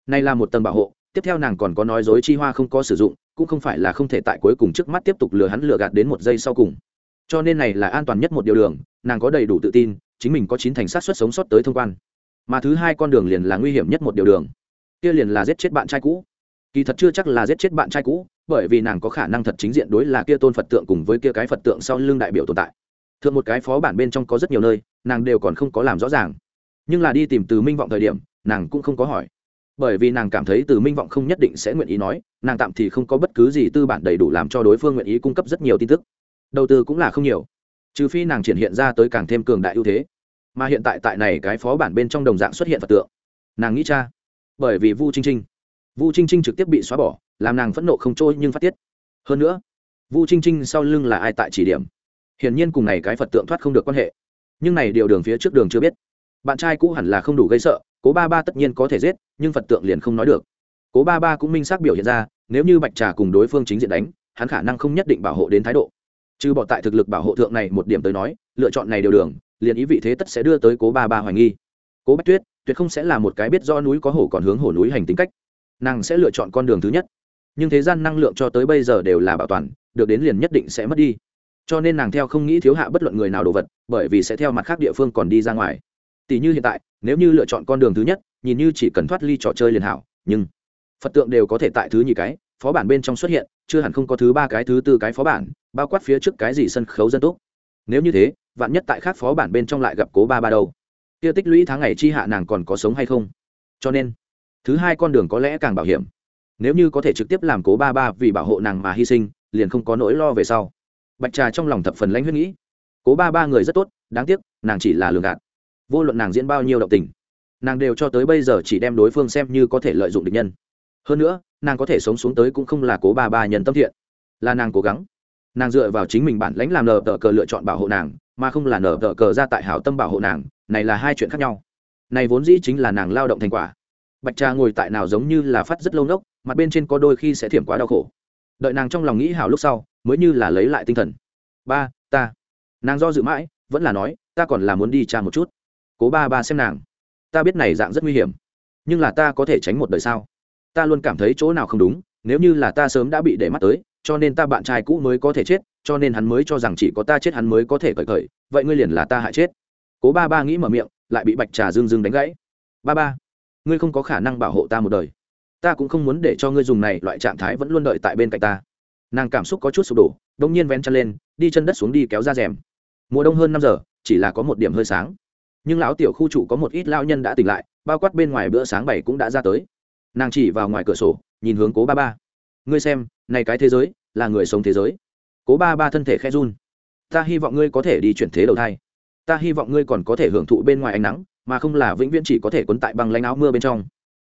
Này là một tầng bảo hộ tiếp theo nàng còn có nói dối chi hoa không có sử dụng, cũng không phải là không thể tại cuối cùng trước mắt tiếp tục lừa hắn lừa gạt đến một giây sau cùng. Cho nên này là an toàn nhất một điều đường, nàng có đầy đủ tự tin, chính mình có chín thành sát xuất sống sót tới thông quan. Mà thứ hai con đường liền là nguy hiểm nhất một điều đường. Kia liền là giết chết bạn trai cũ. Kỳ thật chưa chắc là giết chết bạn trai cũ, bởi vì nàng có khả năng thật chính diện đối là kia tôn phật tượng cùng với kia cái phật tượng sau lưng đại biểu tồn tại. Thượng một cái phó bản bên trong có rất nhiều nơi, nàng đều còn không có làm rõ ràng. Nhưng là đi tìm từ minh vọng thời điểm, nàng cũng không có hỏi bởi vì nàng cảm thấy từ minh vọng không nhất định sẽ nguyện ý nói, nàng tạm thì không có bất cứ gì tư bản đầy đủ làm cho đối phương nguyện ý cung cấp rất nhiều tin tức. Đầu tư cũng là không nhiều, trừ phi nàng triển hiện ra tới càng thêm cường đại ưu thế. Mà hiện tại tại này cái phó bản bên trong đồng dạng xuất hiện phật tượng. Nàng nghĩ cha, bởi vì vu trinh trinh vu trinh trinh trực tiếp bị xóa bỏ, làm nàng phẫn nộ không trôi nhưng phát tiết. Hơn nữa, vu trinh trinh sau lưng là ai tại chỉ điểm? Hiển nhiên cùng này cái phật tượng thoát không được quan hệ. Nhưng này điều đường phía trước đường chưa biết bạn trai cũ hẳn là không đủ gây sợ, cố ba ba tất nhiên có thể giết, nhưng phật tượng liền không nói được. Cố ba ba cũng minh xác biểu hiện ra, nếu như bạch trà cùng đối phương chính diện đánh, hắn khả năng không nhất định bảo hộ đến thái độ. Trừ bỏ tại thực lực bảo hộ thượng này một điểm tới nói, lựa chọn này đều đường, liền ý vị thế tất sẽ đưa tới cố ba ba hoài nghi. Cố bách tuyết, tuyệt không sẽ là một cái biết do núi có hổ còn hướng hổ núi hành tính cách. Nàng sẽ lựa chọn con đường thứ nhất. Nhưng thế gian năng lượng cho tới bây giờ đều là bảo toàn, được đến liền nhất định sẽ mất đi. Cho nên nàng theo không nghĩ thiếu hạ bất luận người nào đồ vật, bởi vì sẽ theo mặt khác địa phương còn đi ra ngoài tỷ như hiện tại, nếu như lựa chọn con đường thứ nhất, nhìn như chỉ cần thoát ly trò chơi liền hảo, nhưng phật tượng đều có thể tại thứ nhì cái, phó bản bên trong xuất hiện, chưa hẳn không có thứ ba cái, thứ tư cái phó bản, bao quát phía trước cái gì sân khấu dân tốt nếu như thế, vạn nhất tại khác phó bản bên trong lại gặp cố ba ba đâu. Kia tích lũy tháng ngày chi hạ nàng còn có sống hay không? Cho nên, thứ hai con đường có lẽ càng bảo hiểm. Nếu như có thể trực tiếp làm cố ba ba vì bảo hộ nàng mà hy sinh, liền không có nỗi lo về sau. Bạch trà trong lòng thập phần lãnh huyết nghĩ. Cố ba ba người rất tốt, đáng tiếc, nàng chỉ là lường gạt vô luận nàng diễn bao nhiêu động tình, nàng đều cho tới bây giờ chỉ đem đối phương xem như có thể lợi dụng địch nhân. Hơn nữa, nàng có thể sống xuống tới cũng không là cố ba ba nhân tâm thiện, là nàng cố gắng. Nàng dựa vào chính mình bản lãnh làm nở tờ cờ lựa chọn bảo hộ nàng, mà không là nở tờ cờ ra tại hảo tâm bảo hộ nàng, này là hai chuyện khác nhau. Này vốn dĩ chính là nàng lao động thành quả. Bạch trà ngồi tại nào giống như là phát rất lâu nốc mặt bên trên có đôi khi sẽ thiểm quá đau khổ. Đợi nàng trong lòng nghĩ hảo lúc sau, mới như là lấy lại tinh thần. Ba, ta. Nàng do dự mãi, vẫn là nói, ta còn là muốn đi cha một chút cố ba ba xem nàng. Ta biết này dạng rất nguy hiểm, nhưng là ta có thể tránh một đời sao? Ta luôn cảm thấy chỗ nào không đúng, nếu như là ta sớm đã bị để mắt tới, cho nên ta bạn trai cũ mới có thể chết, cho nên hắn mới cho rằng chỉ có ta chết hắn mới có thể cởi cởi, vậy ngươi liền là ta hại chết. Cố ba ba nghĩ mở miệng, lại bị bạch trà dương dương đánh gãy. Ba ba, ngươi không có khả năng bảo hộ ta một đời. Ta cũng không muốn để cho ngươi dùng này loại trạng thái vẫn luôn đợi tại bên cạnh ta. Nàng cảm xúc có chút sụp đổ đông nhiên vén chân lên, đi chân đất xuống đi kéo ra rèm. Mùa đông hơn năm giờ, chỉ là có một điểm hơi sáng nhưng lão tiểu khu trụ có một ít lao nhân đã tỉnh lại, bao quát bên ngoài bữa sáng bảy cũng đã ra tới. Nàng chỉ vào ngoài cửa sổ, nhìn hướng cố ba ba. Ngươi xem, này cái thế giới, là người sống thế giới. Cố ba ba thân thể khe run. Ta hy vọng ngươi có thể đi chuyển thế đầu thai. Ta hy vọng ngươi còn có thể hưởng thụ bên ngoài ánh nắng, mà không là vĩnh viễn chỉ có thể quấn tại bằng lanh áo mưa bên trong.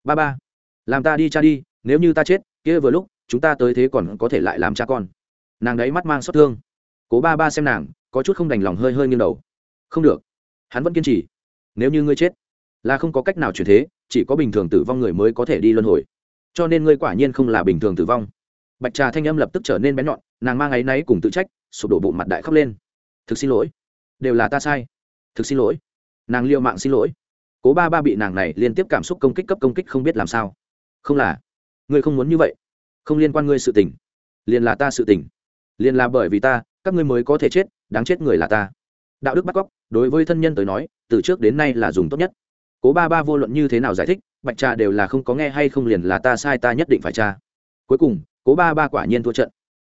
Ba ba, làm ta đi cha đi, nếu như ta chết, kia vừa lúc, chúng ta tới thế còn có thể lại làm cha con. Nàng đấy mắt mang xót thương. Cố ba ba xem nàng, có chút không đành lòng hơi hơi nghiêng đầu. Không được hắn vẫn kiên trì. Nếu như ngươi chết, là không có cách nào chuyển thế, chỉ có bình thường tử vong người mới có thể đi luân hồi. Cho nên ngươi quả nhiên không là bình thường tử vong. Bạch trà thanh âm lập tức trở nên bén nhọn, nàng mang áy náy cùng tự trách, sụp đổ bụng mặt đại khóc lên. Thực xin lỗi. Đều là ta sai. Thực xin lỗi. Nàng liệu mạng xin lỗi. Cố ba ba bị nàng này liên tiếp cảm xúc công kích cấp công kích không biết làm sao. Không là. Ngươi không muốn như vậy. Không liên quan ngươi sự tình. Liền là ta sự tình. Liền là bởi vì ta, các ngươi mới có thể chết, đáng chết người là ta đạo đức bắt cóc, đối với thân nhân tới nói, từ trước đến nay là dùng tốt nhất. Cố ba ba vô luận như thế nào giải thích, bạch trà đều là không có nghe hay không liền là ta sai ta nhất định phải tra. Cuối cùng, cố ba ba quả nhiên thua trận.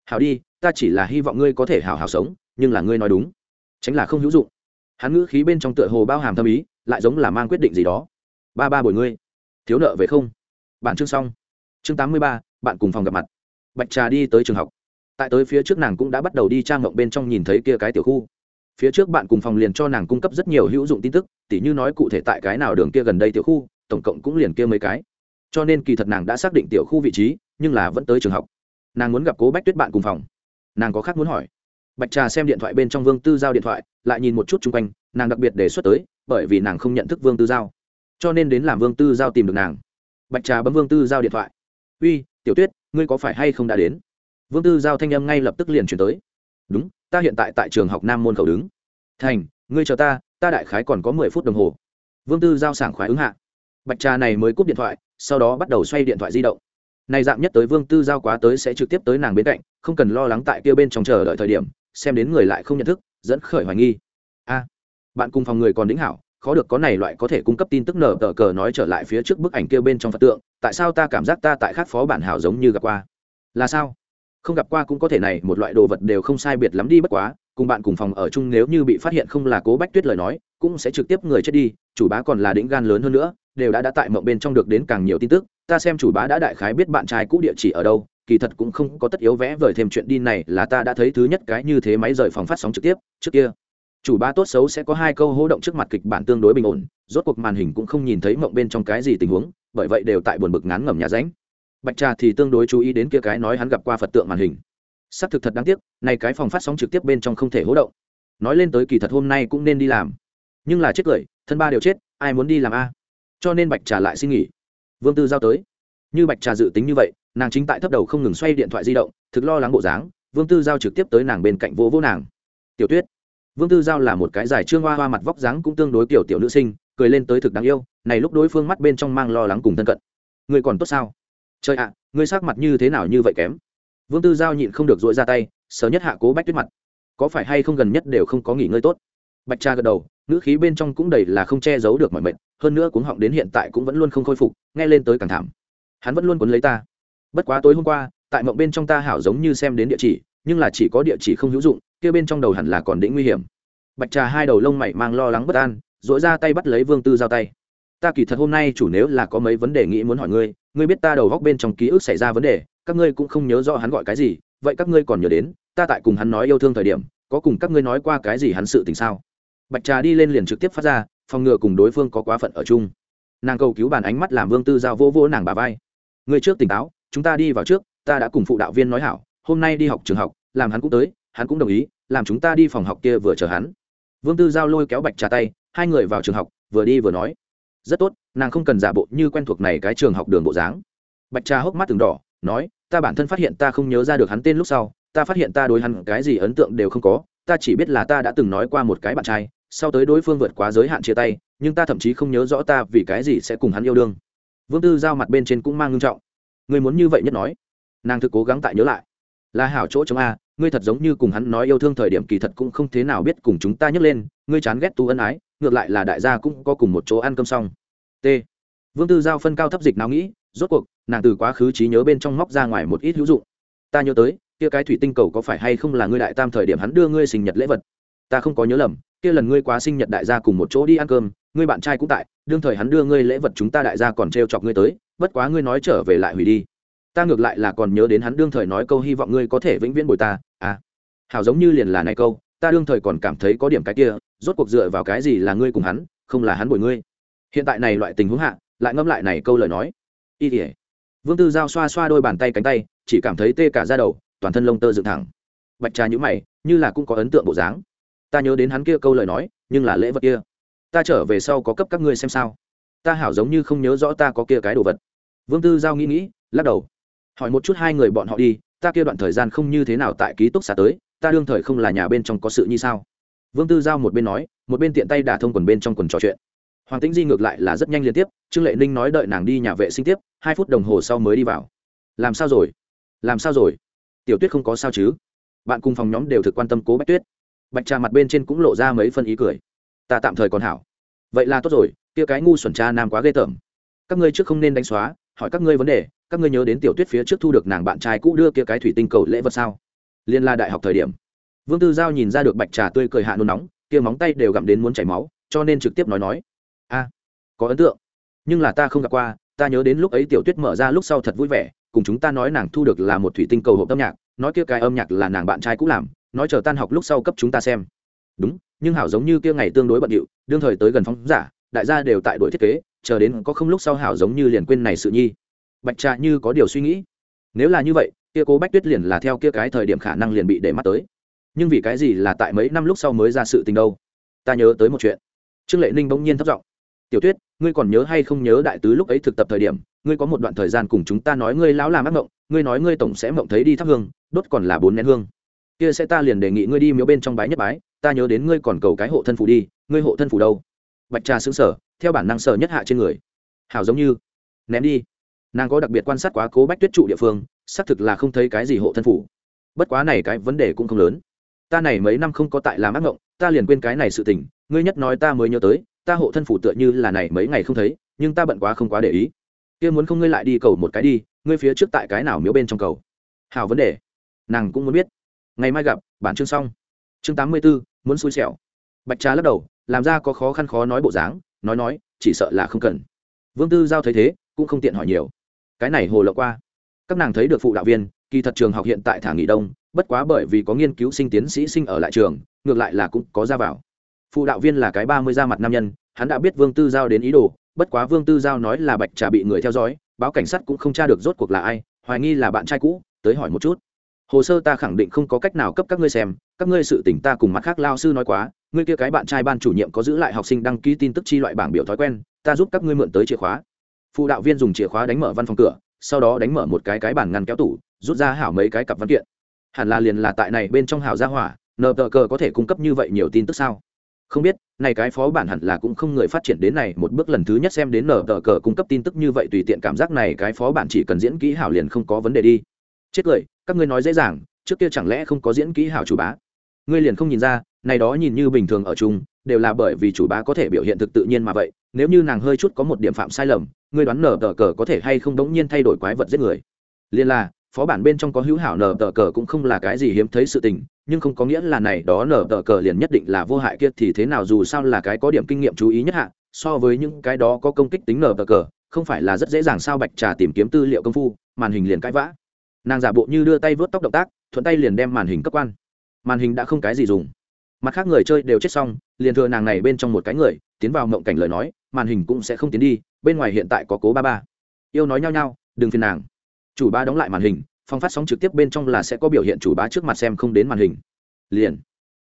Hảo đi, ta chỉ là hy vọng ngươi có thể hảo hảo sống, nhưng là ngươi nói đúng. Tránh là không hữu dụng. Hắn ngữ khí bên trong tựa hồ bao hàm thâm ý, lại giống là mang quyết định gì đó. Ba ba bồi ngươi. Thiếu nợ về không? Bản chương xong. Chương tám mươi ba, bạn cùng phòng gặp mặt. Bạch trà đi tới trường học. Tại tới phía trước nàng cũng đã bắt đầu đi trang ngộng bên trong nhìn thấy kia cái tiểu khu phía trước bạn cùng phòng liền cho nàng cung cấp rất nhiều hữu dụng tin tức, tỉ như nói cụ thể tại cái nào đường kia gần đây tiểu khu, tổng cộng cũng liền kia mấy cái. Cho nên kỳ thật nàng đã xác định tiểu khu vị trí, nhưng là vẫn tới trường học. Nàng muốn gặp cố bách tuyết bạn cùng phòng. Nàng có khác muốn hỏi. Bạch trà xem điện thoại bên trong vương tư giao điện thoại, lại nhìn một chút chung quanh, nàng đặc biệt đề xuất tới, bởi vì nàng không nhận thức vương tư giao. Cho nên đến làm vương tư giao tìm được nàng. Bạch trà bấm vương tư giao điện thoại. Uy, tiểu tuyết, ngươi có phải hay không đã đến? Vương tư giao thanh âm ngay lập tức liền chuyển tới đúng, ta hiện tại tại trường học nam môn khẩu đứng. Thành, ngươi chờ ta ta đại khái còn có mười phút đồng hồ. Vương tư giao sảng khoái ứng hạ. Bạch trà này mới cúp điện thoại, sau đó bắt đầu xoay điện thoại di động. Này dạng nhất tới vương tư giao quá tới sẽ trực tiếp tới nàng bên cạnh, không cần lo lắng tại kia bên trong chờ đợi thời điểm, xem đến người lại không nhận thức, dẫn khởi hoài nghi. A, bạn cùng phòng người còn đính hảo, khó được có này loại có thể cung cấp tin tức nở tờ cờ nói trở lại phía trước bức ảnh kia bên trong phật tượng, tại sao ta cảm giác ta tại khác phó bản hảo giống như gặp qua? Là sao? Không gặp qua cũng có thể này, một loại đồ vật đều không sai biệt lắm đi bất quá, cùng bạn cùng phòng ở chung nếu như bị phát hiện không là cố bách tuyết lời nói, cũng sẽ trực tiếp người chết đi, chủ bá còn là đĩnh gan lớn hơn nữa, đều đã đã tại mộng bên trong được đến càng nhiều tin tức, ta xem chủ bá đã đại khái biết bạn trai cũ địa chỉ ở đâu, kỳ thật cũng không có tất yếu vẽ vời thêm chuyện đi này là ta đã thấy thứ nhất cái như thế máy rời phòng phát sóng trực tiếp, trước kia. Chủ bá tốt xấu sẽ có hai câu hô động trước mặt kịch bản tương đối bình ổn, rốt cuộc màn hình cũng không nhìn thấy mộng bên trong cái gì tình huống, bởi vậy đều tại buồn bực ngán ngẩm nhà ránh bạch trà thì tương đối chú ý đến kia cái nói hắn gặp qua phật tượng màn hình. Xác thực thật đáng tiếc, này cái phòng phát sóng trực tiếp bên trong không thể hỗ động. Nói lên tới kỳ thật hôm nay cũng nên đi làm. Nhưng là chết cười, thân ba đều chết, ai muốn đi làm a? Cho nên bạch trà lại xin nghỉ. Vương tư giao tới. Như bạch trà dự tính như vậy, nàng chính tại thấp đầu không ngừng xoay điện thoại di động, thực lo lắng bộ dáng, vương tư giao trực tiếp tới nàng bên cạnh vỗ vỗ nàng. Tiểu tuyết. Vương tư giao là một cái dài trương hoa hoa mặt vóc dáng cũng tương đối tiểu tiểu nữ sinh, cười lên tới thực đáng yêu, này lúc đối phương mắt bên trong mang lo lắng cùng thân cận. Người còn tốt sao? Trời ạ, ngươi sắc mặt như thế nào như vậy kém? Vương tư giao nhịn không được dội ra tay sớm nhất hạ cố bách tuyết mặt. Có phải hay không gần nhất đều không có nghỉ ngơi tốt? Bạch cha gật đầu, ngữ khí bên trong cũng đầy là không che giấu được mọi mệnh hơn nữa cuống họng đến hiện tại cũng vẫn luôn không khôi phục, nghe lên tới càng thảm. Hắn vẫn luôn cuốn lấy ta. Bất quá tối hôm qua, tại mộng bên trong ta hảo giống như xem đến địa chỉ, nhưng là chỉ có địa chỉ không hữu dụng, kia bên trong đầu hẳn là còn đĩnh nguy hiểm. Bạch trà hai đầu lông mày mang lo lắng bất an dỗi ra tay bắt lấy vương tư giao tay ta kỳ thật hôm nay chủ nếu là có mấy vấn đề nghĩ muốn hỏi ngươi ngươi biết ta đầu góc bên trong ký ức xảy ra vấn đề, các ngươi cũng không nhớ rõ hắn gọi cái gì, vậy các ngươi còn nhớ đến, ta tại cùng hắn nói yêu thương thời điểm, có cùng các ngươi nói qua cái gì hắn sự tình sao? Bạch trà đi lên liền trực tiếp phát ra, phòng ngừa cùng đối phương có quá phận ở chung. Nàng cầu cứu bàn ánh mắt làm vương tư giao vô vỗ nàng bà vai. Người trước tỉnh táo, chúng ta đi vào trước, ta đã cùng phụ đạo viên nói hảo, hôm nay đi học trường học, làm hắn cũng tới, hắn cũng đồng ý, làm chúng ta đi phòng học kia vừa chờ hắn. Vương tư giao lôi kéo bạch trà tay, hai người vào trường học, vừa đi vừa nói rất tốt, nàng không cần giả bộ như quen thuộc này cái trường học đường bộ dáng. Bạch trà hốc mắt từng đỏ, nói, ta bản thân phát hiện ta không nhớ ra được hắn tên lúc sau, ta phát hiện ta đối hắn cái gì ấn tượng đều không có, ta chỉ biết là ta đã từng nói qua một cái bạn trai, sau tới đối phương vượt quá giới hạn chia tay, nhưng ta thậm chí không nhớ rõ ta vì cái gì sẽ cùng hắn yêu đương. Vương tư giao mặt bên trên cũng mang ngưng trọng. Người muốn như vậy nhất nói. Nàng thực cố gắng tại nhớ lại. Là hảo chỗ chống a, ngươi thật giống như cùng hắn nói yêu thương thời điểm kỳ thật cũng không thế nào biết cùng chúng ta nhấc lên, ngươi chán ghét tu ân ái ngược lại là đại gia cũng có cùng một chỗ ăn cơm xong. T. Vương tư giao phân cao thấp dịch nào nghĩ, rốt cuộc, nàng từ quá khứ trí nhớ bên trong móc ra ngoài một ít hữu dụng. Ta nhớ tới, kia cái thủy tinh cầu có phải hay không là ngươi đại tam thời điểm hắn đưa ngươi sinh nhật lễ vật? Ta không có nhớ lầm, kia lần ngươi quá sinh nhật đại gia cùng một chỗ đi ăn cơm, ngươi bạn trai cũng tại, đương thời hắn đưa ngươi lễ vật chúng ta đại gia còn trêu chọc ngươi tới, bất quá ngươi nói trở về lại hủy đi. Ta ngược lại là còn nhớ đến hắn đương thời nói câu hy vọng ngươi có thể vĩnh viễn bồi ta à. Hảo giống như liền là này câu, ta đương thời còn cảm thấy có điểm cái kia rốt cuộc dựa vào cái gì là ngươi cùng hắn, không là hắn bồi ngươi? Hiện tại này loại tình huống hạ, lại ngâm lại này câu lời nói. Y tỉa vương tư giao xoa xoa đôi bàn tay cánh tay, chỉ cảm thấy tê cả ra đầu, toàn thân lông tơ dựng thẳng. Bạch trà nhữ mày, như là cũng có ấn tượng bộ dáng. Ta nhớ đến hắn kia câu lời nói, nhưng là lễ vật kia. Ta trở về sau có cấp các ngươi xem sao. Ta hảo giống như không nhớ rõ ta có kia cái đồ vật. Vương tư giao nghĩ nghĩ, lắc đầu. Hỏi một chút hai người bọn họ đi, ta kia đoạn thời gian không như thế nào tại ký túc xá tới, ta đương thời không là nhà bên trong có sự như sao? Vương tư giao một bên nói, một bên tiện tay đả thông quần bên trong quần trò chuyện. Hoàng tĩnh di ngược lại là rất nhanh liên tiếp, trương lệ ninh nói đợi nàng đi nhà vệ sinh tiếp, hai phút đồng hồ sau mới đi vào. Làm sao rồi? Làm sao rồi? Tiểu tuyết không có sao chứ? Bạn cùng phòng nhóm đều thực quan tâm cố bách tuyết. Bạch trà mặt bên trên cũng lộ ra mấy phân ý cười. Ta tạm thời còn hảo. Vậy là tốt rồi, kia cái ngu xuẩn cha nam quá ghê tởm. Các ngươi trước không nên đánh xóa, hỏi các ngươi vấn đề, các ngươi nhớ đến tiểu tuyết phía trước thu được nàng bạn trai cũ đưa kia cái thủy tinh cầu lễ vật sao? Liên la đại học thời điểm vương tư giao nhìn ra được bạch trà tươi cười hạ nôn nóng, kia móng tay đều gặm đến muốn chảy máu, cho nên trực tiếp nói nói, a, có ấn tượng. Nhưng là ta không gặp qua, ta nhớ đến lúc ấy tiểu tuyết mở ra lúc sau thật vui vẻ, cùng chúng ta nói nàng thu được là một thủy tinh cầu hộp âm nhạc, nói kia cái âm nhạc là nàng bạn trai cũ làm, nói chờ tan học lúc sau cấp chúng ta xem. Đúng, nhưng hảo giống như kia ngày tương đối bận điệu, đương thời tới gần phóng giả, đại gia đều tại đội thiết kế, chờ đến có không lúc sau hảo giống như liền quên này sự nhi. Bạch trà như có điều suy nghĩ. Nếu là như vậy, kia cố bách tuyết liền là theo kia cái thời điểm khả năng liền bị để mắt tới nhưng vì cái gì là tại mấy năm lúc sau mới ra sự tình đâu? Ta nhớ tới một chuyện. Trương lệ ninh bỗng nhiên thất giọng. Tiểu tuyết, ngươi còn nhớ hay không nhớ đại tứ lúc ấy thực tập thời điểm, ngươi có một đoạn thời gian cùng chúng ta nói ngươi lão làm ác mộng, ngươi nói ngươi tổng sẽ mộng thấy đi thắp hương, đốt còn là bốn nén hương. Kia sẽ ta liền đề nghị ngươi đi miếu bên trong bái nhất bái, ta nhớ đến ngươi còn cầu cái hộ thân phủ đi, ngươi hộ thân phủ đâu? Bạch trà xứng sở theo bản năng sở nhất hạ trên người. Hảo giống như, ném đi. Nàng có đặc biệt quan sát quá cố bách tuyết trụ địa phương, xác thực là không thấy cái gì hộ thân phủ. Bất quá này cái vấn đề cũng không lớn ta này mấy năm không có tại làm ác mộng ta liền quên cái này sự tình ngươi nhất nói ta mới nhớ tới ta hộ thân phủ tựa như là này mấy ngày không thấy nhưng ta bận quá không quá để ý. Kia muốn không ngươi lại đi cầu một cái đi ngươi phía trước tại cái nào miếu bên trong cầu? Hào vấn đề. Nàng cũng muốn biết. Ngày mai gặp bản chương xong. Chương tám mươi 84, muốn xui xẻo. Bạch trà lắc đầu làm ra có khó khăn khó nói bộ dáng nói nói chỉ sợ là không cần. Vương tư giao thấy thế cũng không tiện hỏi nhiều. Cái này hồ lộ qua. Các nàng thấy được phụ đạo viên kỳ thật trường học hiện tại thả nghỉ đông bất quá bởi vì có nghiên cứu sinh tiến sĩ sinh ở lại trường, ngược lại là cũng có ra vào. Phụ đạo viên là cái ba mươi ra mặt nam nhân, hắn đã biết vương tư giao đến ý đồ, bất quá vương tư giao nói là bạch trà bị người theo dõi, báo cảnh sát cũng không tra được rốt cuộc là ai, hoài nghi là bạn trai cũ, tới hỏi một chút. Hồ sơ ta khẳng định không có cách nào cấp các ngươi xem, các ngươi sự tỉnh ta cùng mặt khác lao sư nói quá, ngươi kia cái bạn trai ban chủ nhiệm có giữ lại học sinh đăng ký tin tức chi loại bảng biểu thói quen, ta giúp các ngươi mượn tới chìa khóa. Phụ đạo viên dùng chìa khóa đánh mở văn phòng cửa, sau đó đánh mở một cái cái bản ngăn kéo tủ, rút ra hảo mấy cái cặp văn kiện hẳn là liền là tại này bên trong hào gia hỏa, nờ tờ cờ có thể cung cấp như vậy nhiều tin tức sao? Không biết, này cái phó bản hẳn là cũng không người phát triển đến này, một bước lần thứ nhất xem đến nở tờ cờ cung cấp tin tức như vậy tùy tiện cảm giác này cái phó bản chỉ cần diễn kỹ hảo liền không có vấn đề đi. Chết cười, các ngươi nói dễ dàng, trước kia chẳng lẽ không có diễn kỹ hảo chủ bá? Ngươi liền không nhìn ra, này đó nhìn như bình thường ở chung, đều là bởi vì chủ bá có thể biểu hiện thực tự nhiên mà vậy, nếu như nàng hơi chút có một điểm phạm sai lầm, ngươi đoán nở tờ cờ có thể hay không đống nhiên thay đổi quái vật giết người? Liên là phó bản bên trong có hữu hảo nở tờ cờ cũng không là cái gì hiếm thấy sự tình, nhưng không có nghĩa là này đó nở tờ cờ liền nhất định là vô hại kia thì thế nào dù sao là cái có điểm kinh nghiệm chú ý nhất hạ, so với những cái đó có công kích tính nở tờ cờ, không phải là rất dễ dàng sao bạch trà tìm kiếm tư liệu công phu, màn hình liền cãi vã. Nàng giả bộ như đưa tay vớt tóc động tác, thuận tay liền đem màn hình cấp quan. Màn hình đã không cái gì dùng. Mặt khác người chơi đều chết xong, liền thừa nàng này bên trong một cái người, tiến vào mộng cảnh lời nói, màn hình cũng sẽ không tiến đi, bên ngoài hiện tại có cố ba ba. Yêu nói nhau nhau, đừng phiền nàng chủ ba đóng lại màn hình, phong phát sóng trực tiếp bên trong là sẽ có biểu hiện chủ bá trước mặt xem không đến màn hình. Liền.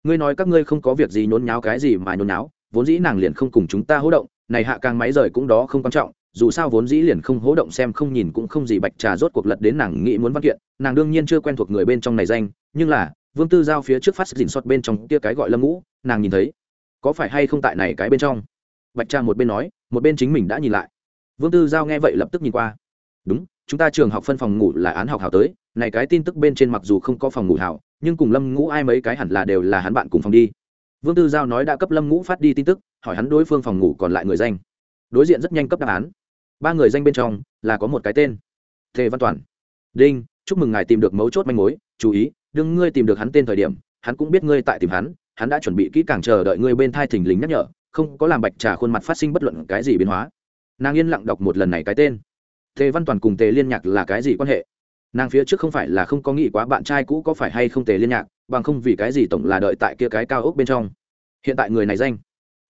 Ngươi nói các ngươi không có việc gì nhốn nháo cái gì mà nhốn nháo, vốn dĩ nàng liền không cùng chúng ta hỗ động, này hạ càng máy rời cũng đó không quan trọng, dù sao vốn dĩ liền không hỗ động xem không nhìn cũng không gì bạch trà rốt cuộc lật đến nàng nghĩ muốn văn kiện, nàng đương nhiên chưa quen thuộc người bên trong này danh, nhưng là, vương tư giao phía trước phát dình xót bên trong kia cái gọi lâm ngũ, nàng nhìn thấy, có phải hay không tại này cái bên trong? Bạch trà một bên nói, một bên chính mình đã nhìn lại. Vương tư giao nghe vậy lập tức nhìn qua. Đúng chúng ta trường học phân phòng ngủ là án học hảo tới, này cái tin tức bên trên mặc dù không có phòng ngủ hảo, nhưng cùng lâm ngũ ai mấy cái hẳn là đều là hắn bạn cùng phòng đi. Vương tư giao nói đã cấp lâm ngũ phát đi tin tức, hỏi hắn đối phương phòng ngủ còn lại người danh. Đối diện rất nhanh cấp đáp án. Ba người danh bên trong là có một cái tên. Thề văn toàn. Đinh, chúc mừng ngài tìm được mấu chốt manh mối, chú ý, đừng ngươi tìm được hắn tên thời điểm, hắn cũng biết ngươi tại tìm hắn hắn đã chuẩn bị kỹ càng chờ đợi ngươi bên thai thình lình nhắc nhở, không có làm bạch trà khuôn mặt phát sinh bất luận cái gì biến hóa. Nàng yên lặng đọc một lần này cái tên tề văn toàn cùng tề liên nhạc là cái gì quan hệ? Nàng phía trước không phải là không có nghĩ quá bạn trai cũ có phải hay không tề liên nhạc, bằng không vì cái gì tổng là đợi tại kia cái cao ốc bên trong. Hiện tại người này danh,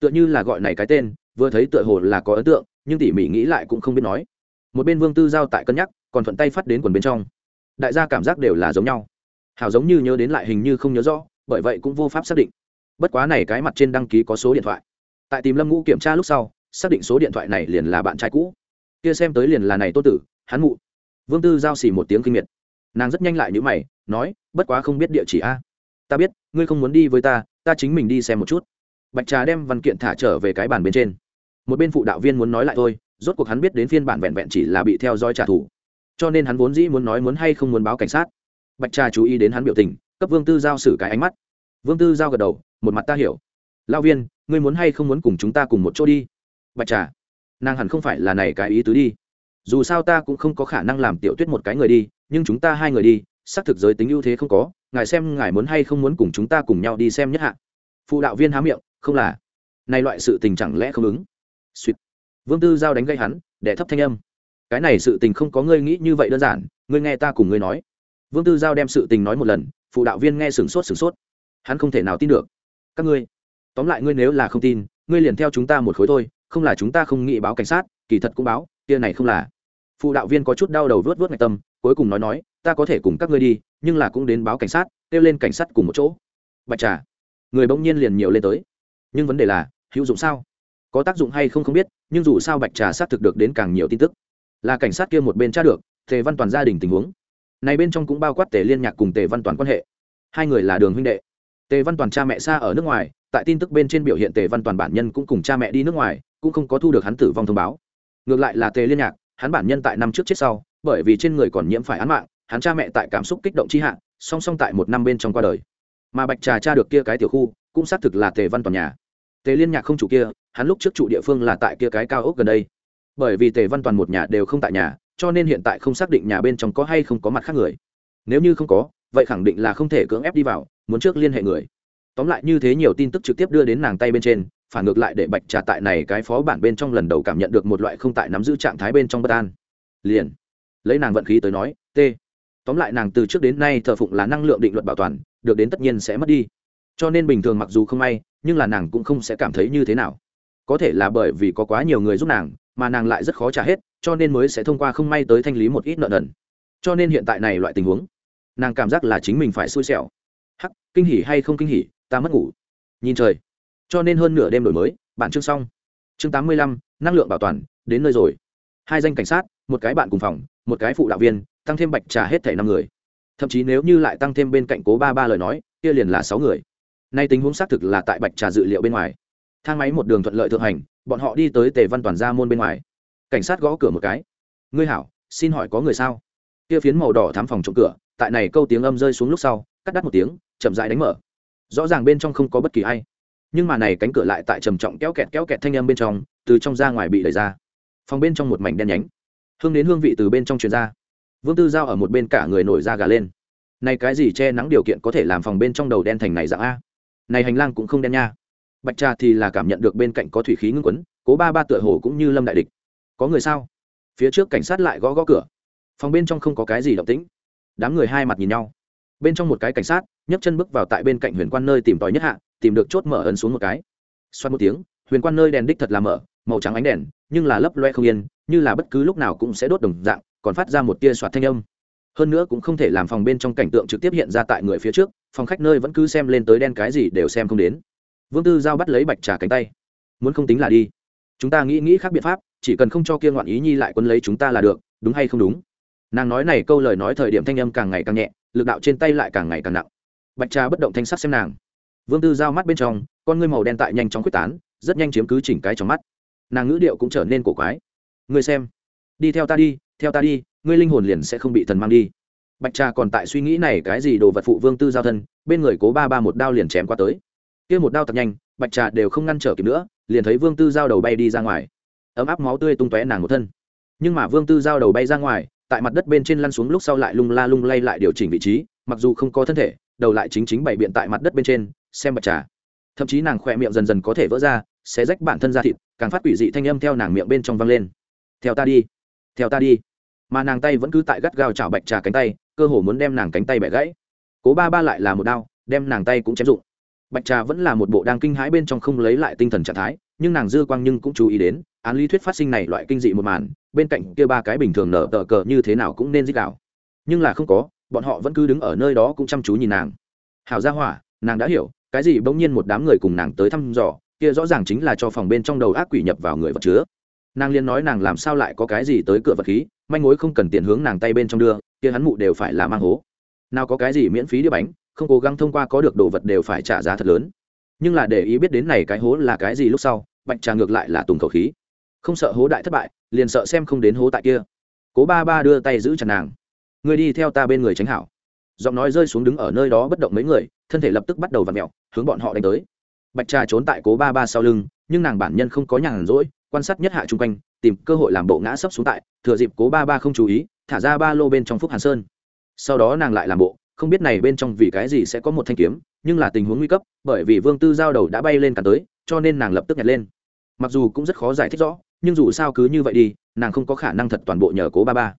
tựa như là gọi này cái tên, vừa thấy tựa hồ là có ấn tượng, nhưng tỉ mỉ nghĩ lại cũng không biết nói. Một bên vương tư giao tại cân nhắc, còn thuận tay phát đến quần bên trong. Đại gia cảm giác đều là giống nhau. Hảo giống như nhớ đến lại hình như không nhớ rõ, bởi vậy cũng vô pháp xác định. Bất quá này cái mặt trên đăng ký có số điện thoại. Tại tìm lâm ngũ kiểm tra lúc sau, xác định số điện thoại này liền là bạn trai cũ kia xem tới liền là này tô tử, hắn mụ. Vương tư giao xỉ một tiếng kinh miệt. Nàng rất nhanh lại nhữ mày, nói, bất quá không biết địa chỉ a. Ta biết, ngươi không muốn đi với ta ta chính mình đi xem một chút. Bạch trà đem văn kiện thả trở về cái bàn bên trên. Một bên phụ đạo viên muốn nói lại thôi, rốt cuộc hắn biết đến phiên bản vẹn vẹn chỉ là bị theo dõi trả thù. Cho nên hắn vốn dĩ muốn nói muốn hay không muốn báo cảnh sát. Bạch trà chú ý đến hắn biểu tình, cấp vương tư giao xử cái ánh mắt. Vương tư giao gật đầu, một mặt ta hiểu. Lao viên, ngươi muốn hay không muốn cùng chúng ta cùng một chỗ đi? Bạch trà nàng hẳn không phải là này cái ý tứ đi. Dù sao ta cũng không có khả năng làm tiểu tuyết một cái người đi, nhưng chúng ta hai người đi, xác thực giới tính ưu thế không có, ngài xem ngài muốn hay không muốn cùng chúng ta cùng nhau đi xem nhất hạ. Phụ đạo viên há miệng, không là. Này loại sự tình chẳng lẽ không ứng? Suýt vương tư giao đánh gây hắn để thấp thanh âm. Cái này sự tình không có ngươi nghĩ như vậy đơn giản, ngươi nghe ta cùng ngươi nói. Vương tư giao đem sự tình nói một lần, phụ đạo viên nghe sửng sốt sửng sốt. Hắn không thể nào tin được. Các ngươi, tóm lại ngươi nếu là không tin, ngươi liền theo chúng ta một khối thôi không là chúng ta không nghĩ báo cảnh sát, kỳ thật cũng báo, kia này không là. Phụ đạo viên có chút đau đầu vớt vớt ngạch tâm, cuối cùng nói nói, ta có thể cùng các ngươi đi, nhưng là cũng đến báo cảnh sát, kêu lên cảnh sát cùng một chỗ. Bạch trà, người bỗng nhiên liền nhiều lên tới. Nhưng vấn đề là, hữu dụng sao? Có tác dụng hay không không biết, nhưng dù sao bạch trà xác thực được đến càng nhiều tin tức. Là cảnh sát kia một bên tra được, tề văn toàn gia đình tình huống. Này bên trong cũng bao quát tề liên nhạc cùng tề văn toàn quan hệ. Hai người là đường huynh đệ. Tề văn toàn cha mẹ xa ở nước ngoài, tại tin tức bên trên biểu hiện tề văn toàn bản nhân cũng cùng cha mẹ đi nước ngoài cũng không có thu được hắn tử vong thông báo. Ngược lại là tề liên nhạc, hắn bản nhân tại năm trước chết sau, bởi vì trên người còn nhiễm phải án mạng, hắn cha mẹ tại cảm xúc kích động chi hạ, song song tại một năm bên trong qua đời. Mà bạch trà cha được kia cái tiểu khu, cũng xác thực là tề văn toàn nhà. Tề liên nhạc không chủ kia, hắn lúc trước trụ địa phương là tại kia cái cao ốc gần đây. Bởi vì tề văn toàn một nhà đều không tại nhà, cho nên hiện tại không xác định nhà bên trong có hay không có mặt khác người. Nếu như không có, vậy khẳng định là không thể cưỡng ép đi vào, muốn trước liên hệ người. Tóm lại như thế nhiều tin tức trực tiếp đưa đến nàng tay bên trên phản ngược lại để bạch trà tại này cái phó bản bên trong lần đầu cảm nhận được một loại không tại nắm giữ trạng thái bên trong bất an. Liền, lấy nàng vận khí tới nói, t. Tóm lại nàng từ trước đến nay thờ phụng là năng lượng định luật bảo toàn, được đến tất nhiên sẽ mất đi. Cho nên bình thường mặc dù không may, nhưng là nàng cũng không sẽ cảm thấy như thế nào. Có thể là bởi vì có quá nhiều người giúp nàng, mà nàng lại rất khó trả hết, cho nên mới sẽ thông qua không may tới thanh lý một ít nợ nần. Cho nên hiện tại này loại tình huống, nàng cảm giác là chính mình phải xui xẻo. Hắc, kinh hỉ hay không kinh hỉ, ta mất ngủ. Nhìn trời cho nên hơn nửa đêm đổi mới, bản chương xong. Chương tám mươi lăm, năng lượng bảo toàn, đến nơi rồi. Hai danh cảnh sát, một cái bạn cùng phòng, một cái phụ đạo viên, tăng thêm bạch trà hết thảy năm người. Thậm chí nếu như lại tăng thêm bên cạnh cố ba ba lời nói, kia liền là sáu người. Nay tình huống xác thực là tại bạch trà dự liệu bên ngoài. Thang máy một đường thuận lợi thượng hành, bọn họ đi tới tề văn toàn ra môn bên ngoài. Cảnh sát gõ cửa một cái. Ngươi hảo, xin hỏi có người sao? Kia phiến màu đỏ thám phòng trộm cửa, tại này câu tiếng âm rơi xuống lúc sau, cắt đắt một tiếng, chậm rãi đánh mở. Rõ ràng bên trong không có bất kỳ ai nhưng mà này cánh cửa lại tại trầm trọng kéo kẹt kéo kẹt thanh âm bên trong, từ trong ra ngoài bị đẩy ra. Phòng bên trong một mảnh đen nhánh. Hương đến hương vị từ bên trong truyền ra. Vương tư giao ở một bên cả người nổi da gà lên. Này cái gì che nắng điều kiện có thể làm phòng bên trong đầu đen thành này dạng a? Này hành lang cũng không đen nha. Bạch trà thì là cảm nhận được bên cạnh có thủy khí ngưng quấn, cố ba ba tựa hồ cũng như lâm đại địch. Có người sao? Phía trước cảnh sát lại gõ gõ cửa. Phòng bên trong không có cái gì động tĩnh. Đám người hai mặt nhìn nhau. Bên trong một cái cảnh sát, nhấc chân bước vào tại bên cạnh huyền quan nơi tìm tòi nhất hạ tìm được chốt mở ấn xuống một cái. Xoát một tiếng, huyền quan nơi đèn đích thật là mở, màu trắng ánh đèn, nhưng là lấp loe không yên, như là bất cứ lúc nào cũng sẽ đốt đồng dạng, còn phát ra một tia soạt thanh âm. Hơn nữa cũng không thể làm phòng bên trong cảnh tượng trực tiếp hiện ra tại người phía trước, phòng khách nơi vẫn cứ xem lên tới đen cái gì đều xem không đến. Vương tư giao bắt lấy bạch trà cánh tay. Muốn không tính là đi. Chúng ta nghĩ nghĩ khác biện pháp, chỉ cần không cho kia ngoạn ý nhi lại quân lấy chúng ta là được, đúng hay không đúng? Nàng nói này câu lời nói thời điểm thanh âm càng ngày càng nhẹ, lực đạo trên tay lại càng ngày càng nặng. Bạch trà bất động thanh sắc xem nàng vương tư giao mắt bên trong, con ngươi màu đen tại nhanh chóng quyết tán, rất nhanh chiếm cứ chỉnh cái trong mắt. Nàng ngữ điệu cũng trở nên cổ quái. Ngươi xem, đi theo ta đi, theo ta đi, ngươi linh hồn liền sẽ không bị thần mang đi. Bạch trà còn tại suy nghĩ này cái gì đồ vật phụ vương tư giao thân, bên người cố ba ba một đao liền chém qua tới. Kia một đao tập nhanh, bạch trà đều không ngăn trở kịp nữa, liền thấy vương tư giao đầu bay đi ra ngoài. Ấm áp máu tươi tung tóe nàng một thân. Nhưng mà vương tư giao đầu bay ra ngoài, tại mặt đất bên trên lăn xuống lúc sau lại lung la lung lay lại điều chỉnh vị trí, mặc dù không có thân thể, đầu lại chính chính bày biện tại mặt đất bên trên xem bạch trà. Thậm chí nàng khỏe miệng dần dần có thể vỡ ra, xé rách bản thân ra thịt, càng phát quỷ dị thanh âm theo nàng miệng bên trong văng lên. Theo ta đi, theo ta đi. Mà nàng tay vẫn cứ tại gắt gao chảo bạch trà cánh tay, cơ hồ muốn đem nàng cánh tay bẻ gãy. Cố ba ba lại là một đao, đem nàng tay cũng chém rụng bạch trà vẫn là một bộ đang kinh hãi bên trong không lấy lại tinh thần trạng thái, nhưng nàng dư quang nhưng cũng chú ý đến, án lý thuyết phát sinh này loại kinh dị một màn, bên cạnh kia ba cái bình thường nở tờ cờ như thế nào cũng nên dích đạo. Nhưng là không có, bọn họ vẫn cứ đứng ở nơi đó cũng chăm chú nhìn nàng. Hảo gia hỏa, nàng đã hiểu cái gì bỗng nhiên một đám người cùng nàng tới thăm dò, kia rõ ràng chính là cho phòng bên trong đầu ác quỷ nhập vào người vật chứa. Nàng liên nói nàng làm sao lại có cái gì tới cửa vật khí, manh mối không cần tiền hướng nàng tay bên trong đưa, kia hắn mụ đều phải là mang hố. Nào có cái gì miễn phí đĩa bánh, không cố gắng thông qua có được đồ vật đều phải trả giá thật lớn. Nhưng là để ý biết đến này cái hố là cái gì lúc sau, bạch trà ngược lại là tùng khẩu khí. Không sợ hố đại thất bại, liền sợ xem không đến hố tại kia. Cố ba ba đưa tay giữ chặt nàng. Người đi theo ta bên người tránh hảo giọng nói rơi xuống đứng ở nơi đó bất động mấy người, thân thể lập tức bắt đầu v ặ mẹo hướng bọn họ đánh tới. Bạch trà trốn tại cố ba ba sau lưng, nhưng nàng bản nhân không có nhàn rỗi, quan sát nhất hạ chung quanh, tìm cơ hội làm bộ ngã sấp xuống tại, thừa dịp cố ba ba không chú ý, thả ra ba lô bên trong phúc hàn sơn. Sau đó nàng lại làm bộ, không biết này bên trong vì cái gì sẽ có một thanh kiếm, nhưng là tình huống nguy cấp, bởi vì vương tư giao đầu đã bay lên cả tới, cho nên nàng lập tức nhặt lên. Mặc dù cũng rất khó giải thích rõ, nhưng dù sao cứ như vậy đi, nàng không có khả năng thật toàn bộ nhờ cố ba ba.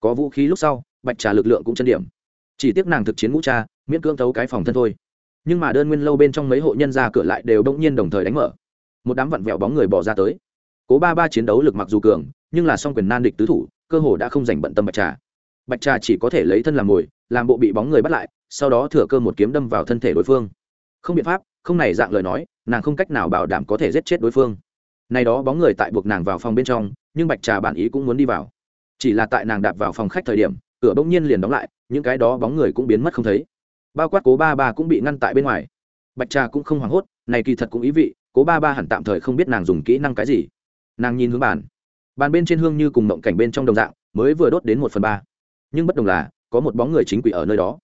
Có vũ khí lúc sau, bạch trà lực lượng cũng chân điểm chỉ tiếc nàng thực chiến ngũ cha miễn cưỡng thấu cái phòng thân thôi. Nhưng mà đơn nguyên lâu bên trong mấy hộ nhân ra cửa lại đều đông nhiên đồng thời đánh mở. Một đám vặn vẹo bóng người bỏ ra tới. Cố ba ba chiến đấu lực mặc dù cường, nhưng là song quyền nan địch tứ thủ, cơ hồ đã không dành bận tâm bạch trà. Bạch trà chỉ có thể lấy thân làm mồi, làm bộ bị bóng người bắt lại, sau đó thừa cơ một kiếm đâm vào thân thể đối phương. Không biện pháp, không này dạng lời nói, nàng không cách nào bảo đảm có thể giết chết đối phương. Này đó bóng người tại buộc nàng vào phòng bên trong, nhưng bạch trà bản ý cũng muốn đi vào. Chỉ là tại nàng đạp vào phòng khách thời điểm cửa bỗng nhiên liền đóng lại, những cái đó bóng người cũng biến mất không thấy. Bao quát cố ba ba cũng bị ngăn tại bên ngoài. Bạch trà cũng không hoảng hốt, này kỳ thật cũng ý vị, cố ba ba hẳn tạm thời không biết nàng dùng kỹ năng cái gì. Nàng nhìn hướng bàn. Bàn bên trên hương như cùng mộng cảnh bên trong đồng dạng, mới vừa đốt đến một phần ba. Nhưng bất đồng là, có một bóng người chính quỷ ở nơi đó.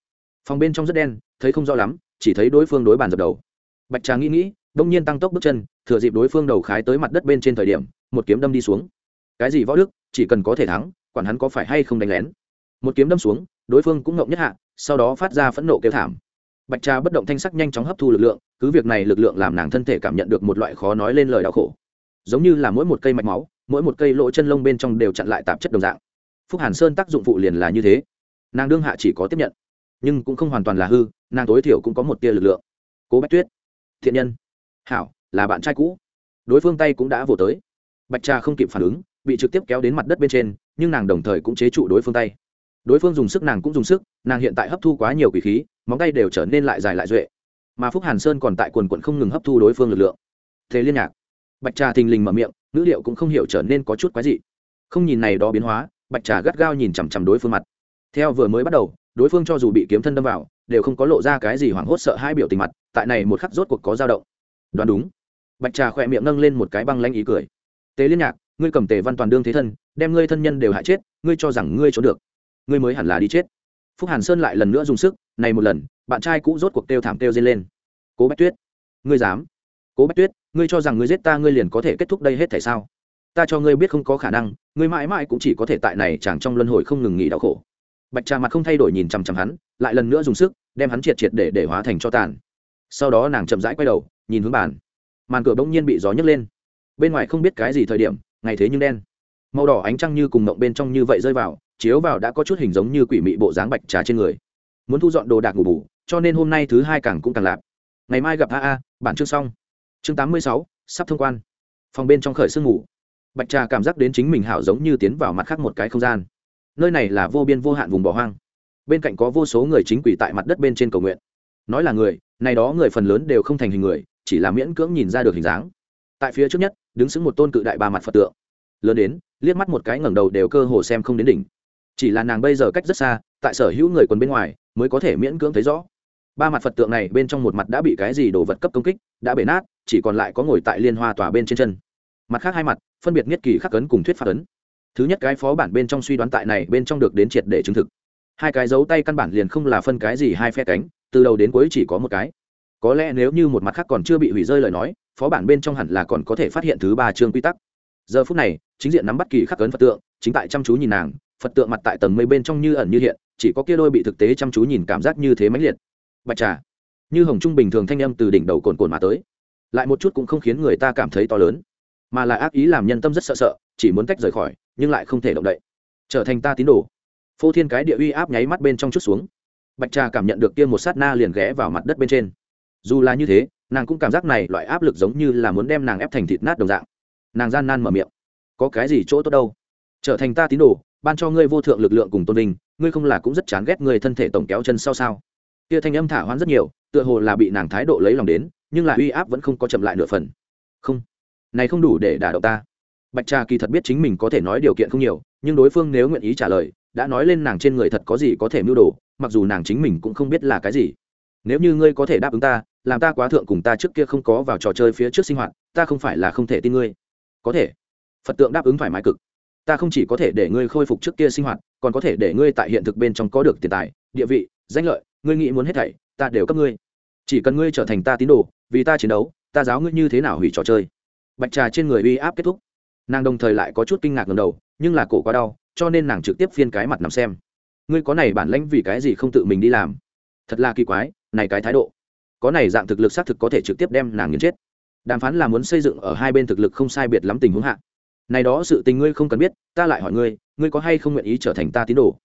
Phòng bên trong rất đen, thấy không rõ lắm, chỉ thấy đối phương đối bàn dập đầu. Bạch trà nghĩ nghĩ, đông nhiên tăng tốc bước chân, thừa dịp đối phương đầu khái tới mặt đất bên trên thời điểm, một kiếm đâm đi xuống. Cái gì võ đức, chỉ cần có thể thắng, quản hắn có phải hay không đánh lén một kiếm đâm xuống, đối phương cũng ngộng nhất hạ, sau đó phát ra phẫn nộ kêu thảm. Bạch trà bất động thanh sắc nhanh chóng hấp thu lực lượng, cứ việc này lực lượng làm nàng thân thể cảm nhận được một loại khó nói lên lời đau khổ. Giống như là mỗi một cây mạch máu, mỗi một cây lỗ chân lông bên trong đều chặn lại tạp chất đồng dạng. Phúc hàn sơn tác dụng phụ liền là như thế. Nàng đương hạ chỉ có tiếp nhận, nhưng cũng không hoàn toàn là hư, nàng tối thiểu cũng có một tia lực lượng. Cố bách tuyết, thiện nhân. Hảo, là bạn trai cũ. Đối phương tay cũng đã vỗ tới. Bạch trà không kịp phản ứng, bị trực tiếp kéo đến mặt đất bên trên, nhưng nàng đồng thời cũng chế trụ đối phương tay đối phương dùng sức nàng cũng dùng sức, nàng hiện tại hấp thu quá nhiều quỷ khí, móng tay đều trở nên lại dài lại duệ. Mà phúc hàn sơn còn tại quần quận không ngừng hấp thu đối phương lực lượng. Thế liên nhạc. Bạch trà thình lình mở miệng, ngữ liệu cũng không hiểu trở nên có chút quái dị. Không nhìn này đó biến hóa, bạch trà gắt gao nhìn chằm chằm đối phương mặt. Theo vừa mới bắt đầu, đối phương cho dù bị kiếm thân đâm vào, đều không có lộ ra cái gì hoảng hốt sợ hai biểu tình mặt, tại này một khắc rốt cuộc có dao động. Đoán đúng. Bạch trà khỏe miệng nâng lên một cái băng lanh ý cười. Tế liên nhạc, ngươi cầm tề văn toàn đương thế thân, đem ngươi thân nhân đều hại chết, ngươi cho rằng ngươi trốn được ngươi mới hẳn là đi chết. Phúc hàn sơn lại lần nữa dùng sức, này một lần, bạn trai cũ rốt cuộc kêu thảm kêu dây lên. Cố bách tuyết, ngươi dám? Cố bách tuyết, ngươi cho rằng ngươi giết ta, ngươi liền có thể kết thúc đây hết thể sao? Ta cho ngươi biết không có khả năng, ngươi mãi mãi cũng chỉ có thể tại này chẳng trong luân hồi không ngừng nghỉ đau khổ. Bạch trà mặt không thay đổi nhìn chằm chằm hắn, lại lần nữa dùng sức, đem hắn triệt triệt để để hóa thành cho tàn. Sau đó nàng chậm rãi quay đầu, nhìn hướng bàn. Màn cửa bỗng nhiên bị gió nhấc lên. Bên ngoài không biết cái gì thời điểm, ngày thế nhưng đen. Màu đỏ ánh trăng như cùng mộng bên trong như vậy rơi vào chiếu vào đã có chút hình giống như quỷ mị bộ dáng bạch trà trên người. Muốn thu dọn đồ đạc ngủ bù, cho nên hôm nay thứ hai càng cũng càng lạp ngày mai gặp a a, bản chương xong. Chương tám mươi sáu, sắp thông quan. Phòng bên trong khởi sương ngủ bạch trà cảm giác đến chính mình hảo giống như tiến vào mặt khác một cái không gian. Nơi này là vô biên vô hạn vùng bỏ hoang. Bên cạnh có vô số người chính quỷ tại mặt đất bên trên cầu nguyện. Nói là người, này đó người phần lớn đều không thành hình người, chỉ là miễn cưỡng nhìn ra được hình dáng. Tại phía trước nhất, đứng xứng một tôn cự đại ba mặt phật tượng. Lớn đến, liếc mắt một cái ngẩng đầu đều cơ hồ xem không đến đỉnh chỉ là nàng bây giờ cách rất xa, tại sở hữu người quần bên ngoài mới có thể miễn cưỡng thấy rõ. Ba mặt phật tượng này bên trong một mặt đã bị cái gì đồ vật cấp công kích, đã bể nát, chỉ còn lại có ngồi tại liên hoa tòa bên trên chân. Mặt khác hai mặt, phân biệt nhất kỳ khắc ấn cùng thuyết pháp ấn. Thứ nhất cái phó bản bên trong suy đoán tại này bên trong được đến triệt để chứng thực. Hai cái dấu tay căn bản liền không là phân cái gì hai phe cánh, từ đầu đến cuối chỉ có một cái. Có lẽ nếu như một mặt khác còn chưa bị hủy rơi lời nói, phó bản bên trong hẳn là còn có thể phát hiện thứ ba chương quy tắc giờ phút này, chính diện nắm bắt kỳ khắc ấn phật tượng, chính tại chăm chú nhìn nàng, phật tượng mặt tại tầng mây bên trong như ẩn như hiện, chỉ có kia đôi bị thực tế chăm chú nhìn cảm giác như thế mãnh liệt. Bạch trà, như hồng trung bình thường thanh âm từ đỉnh đầu cồn cồn mà tới. Lại một chút cũng không khiến người ta cảm thấy to lớn, mà lại ác ý làm nhân tâm rất sợ sợ, chỉ muốn tách rời khỏi, nhưng lại không thể động đậy. Trở thành ta tín đồ. Phô thiên cái địa uy áp nháy mắt bên trong chút xuống. Bạch trà cảm nhận được kia một sát na liền ghé vào mặt đất bên trên. Dù là như thế, nàng cũng cảm giác này loại áp lực giống như là muốn đem nàng ép thành thịt nát đồng dạng nàng gian nan mở miệng. Có cái gì chỗ tốt đâu? Trở thành ta tín đồ, ban cho ngươi vô thượng lực lượng cùng tôn vinh, ngươi không là cũng rất chán ghét người thân thể tổng kéo chân sau sao? Tia thanh âm thả hoãn rất nhiều, tựa hồ là bị nàng thái độ lấy lòng đến, nhưng lại uy áp vẫn không có chậm lại nửa phần. Không. Này không đủ để đả động ta. Bạch trà kỳ thật biết chính mình có thể nói điều kiện không nhiều, nhưng đối phương nếu nguyện ý trả lời, đã nói lên nàng trên người thật có gì có thể mưu đồ, mặc dù nàng chính mình cũng không biết là cái gì. Nếu như ngươi có thể đáp ứng ta, làm ta quá thượng cùng ta trước kia không có vào trò chơi phía trước sinh hoạt, ta không phải là không thể tin ngươi có thể. Phật tượng đáp ứng thoải mái cực. Ta không chỉ có thể để ngươi khôi phục trước kia sinh hoạt, còn có thể để ngươi tại hiện thực bên trong có được tiền tài, địa vị, danh lợi, ngươi nghĩ muốn hết thảy, ta đều cấp ngươi. Chỉ cần ngươi trở thành ta tín đồ, vì ta chiến đấu, ta giáo ngươi như thế nào hủy trò chơi. Bạch trà trên người uy áp kết thúc. Nàng đồng thời lại có chút kinh ngạc ngầm đầu, nhưng là cổ quá đau, cho nên nàng trực tiếp phiên cái mặt nằm xem. Ngươi có này bản lãnh vì cái gì không tự mình đi làm? Thật là kỳ quái, này cái thái độ. Có này dạng thực lực xác thực có thể trực tiếp đem nàng nghiền chết đàm phán là muốn xây dựng ở hai bên thực lực không sai biệt lắm tình huống hạ. Này đó sự tình ngươi không cần biết, ta lại hỏi ngươi ngươi có hay không nguyện ý trở thành ta tín đồ?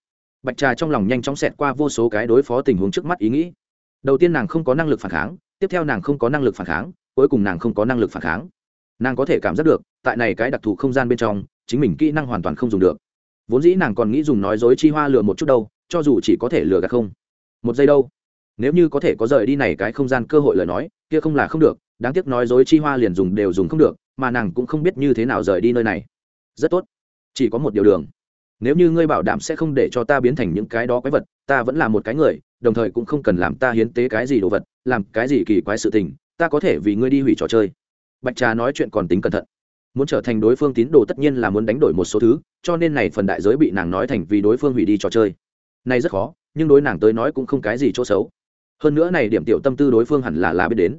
Bạch trà trong lòng nhanh chóng xẹt qua vô số cái đối phó tình huống trước mắt ý nghĩ. Đầu tiên nàng không có năng lực phản kháng, tiếp theo nàng không có năng lực phản kháng, cuối cùng nàng không có năng lực phản kháng. Nàng có thể cảm giác được, tại này cái đặc thù không gian bên trong, chính mình kỹ năng hoàn toàn không dùng được. Vốn dĩ nàng còn nghĩ dùng nói dối chi hoa lừa một chút đâu, cho dù chỉ có thể lừa gạt không. Một giây đâu nếu như có thể có rời đi này cái không gian cơ hội lời nói, kia không là không được, đáng tiếc nói dối chi hoa liền dùng đều dùng không được, mà nàng cũng không biết như thế nào rời đi nơi này. Rất tốt. Chỉ có một điều đường. Nếu như ngươi bảo đảm sẽ không để cho ta biến thành những cái đó quái vật, ta vẫn là một cái người, đồng thời cũng không cần làm ta hiến tế cái gì đồ vật, làm cái gì kỳ quái sự tình, ta có thể vì ngươi đi hủy trò chơi. Bạch trà nói chuyện còn tính cẩn thận. Muốn trở thành đối phương tín đồ tất nhiên là muốn đánh đổi một số thứ, cho nên này phần đại giới bị nàng nói thành vì đối phương hủy đi trò chơi. Này rất khó, nhưng đối nàng tới nói cũng không cái gì chỗ xấu hơn nữa này điểm tiểu tâm tư đối phương hẳn là là biết đến.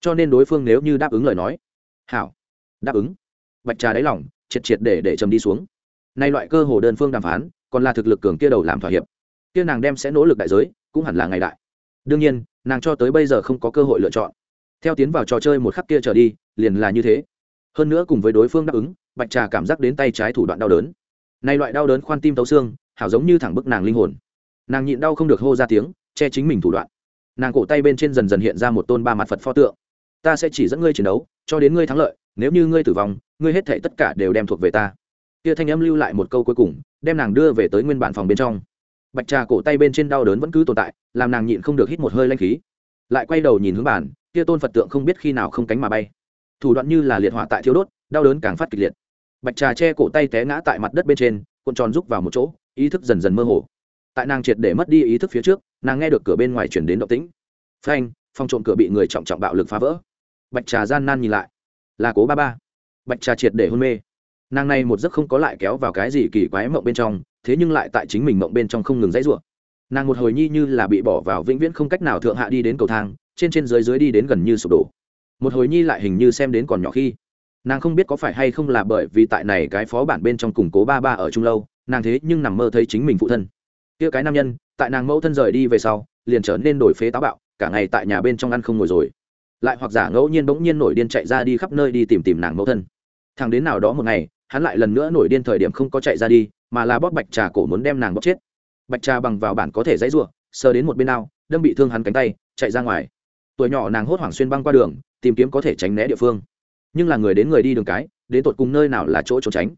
Cho nên đối phương nếu như đáp ứng lời nói. Hảo. Đáp ứng. Bạch trà đáy lỏng triệt triệt để để trầm đi xuống. Nay loại cơ hồ đơn phương đàm phán, còn là thực lực cường kia đầu làm thỏa hiệp. Kia nàng đem sẽ nỗ lực đại giới, cũng hẳn là ngày đại. Đương nhiên, nàng cho tới bây giờ không có cơ hội lựa chọn. Theo tiến vào trò chơi một khắc kia trở đi, liền là như thế. Hơn nữa cùng với đối phương đáp ứng, bạch trà cảm giác đến tay trái thủ đoạn đau đớn. Nay loại đau đớn khoan tim tấu xương, hảo giống như thẳng bức nàng linh hồn. Nàng nhịn đau không được hô ra tiếng, che chính mình thủ đoạn nàng cổ tay bên trên dần dần hiện ra một tôn ba mặt phật pho tượng. Ta sẽ chỉ dẫn ngươi chiến đấu, cho đến ngươi thắng lợi, nếu như ngươi tử vong, ngươi hết thể tất cả đều đem thuộc về ta. Kia thanh âm lưu lại một câu cuối cùng, đem nàng đưa về tới nguyên bản phòng bên trong. Bạch trà cổ tay bên trên đau đớn vẫn cứ tồn tại, làm nàng nhịn không được hít một hơi lanh khí. Lại quay đầu nhìn hướng bản kia tôn phật tượng không biết khi nào không cánh mà bay. Thủ đoạn như là liệt hỏa tại thiếu đốt, đau đớn càng phát kịch liệt. Bạch trà che cổ tay té ngã tại mặt đất bên trên, cuộn tròn rúc vào một chỗ, ý thức dần dần mơ hồ tại nàng triệt để mất đi ý thức phía trước, nàng nghe được cửa bên ngoài chuyển đến động tĩnh. Phanh, phòng trộm cửa bị người trọng trọng bạo lực phá vỡ. Bạch trà gian nan nhìn lại. Là cố ba ba. Bạch trà triệt để hôn mê. Nàng này một giấc không có lại kéo vào cái gì kỳ quái mộng bên trong, thế nhưng lại tại chính mình mộng bên trong không ngừng dãy rủa. Nàng một hồi nhi như là bị bỏ vào vĩnh viễn không cách nào thượng hạ đi đến cầu thang, trên trên dưới dưới đi đến gần như sụp đổ. Một hồi nhi lại hình như xem đến còn nhỏ khi. Nàng không biết có phải hay không là bởi vì tại này cái phó bản bên trong củng cố ba ba ở chung lâu, nàng thế nhưng nằm mơ thấy chính mình phụ thân kia cái nam nhân, tại nàng mẫu thân rời đi về sau, liền trở nên đổi phế táo bạo, cả ngày tại nhà bên trong ăn không ngồi rồi. Lại hoặc giả ngẫu nhiên bỗng nhiên nổi điên chạy ra đi khắp nơi đi tìm tìm nàng mẫu thân. Thằng đến nào đó một ngày, hắn lại lần nữa nổi điên thời điểm không có chạy ra đi, mà là bóp bạch trà cổ muốn đem nàng bóp chết. Bạch trà bằng vào bản có thể dãy ruộng sờ đến một bên nào đâm bị thương hắn cánh tay, chạy ra ngoài. Tuổi nhỏ nàng hốt hoảng xuyên băng qua đường, tìm kiếm có thể tránh né địa phương. Nhưng là người đến người đi đường cái, đến tột cùng nơi nào là chỗ trốn tránh.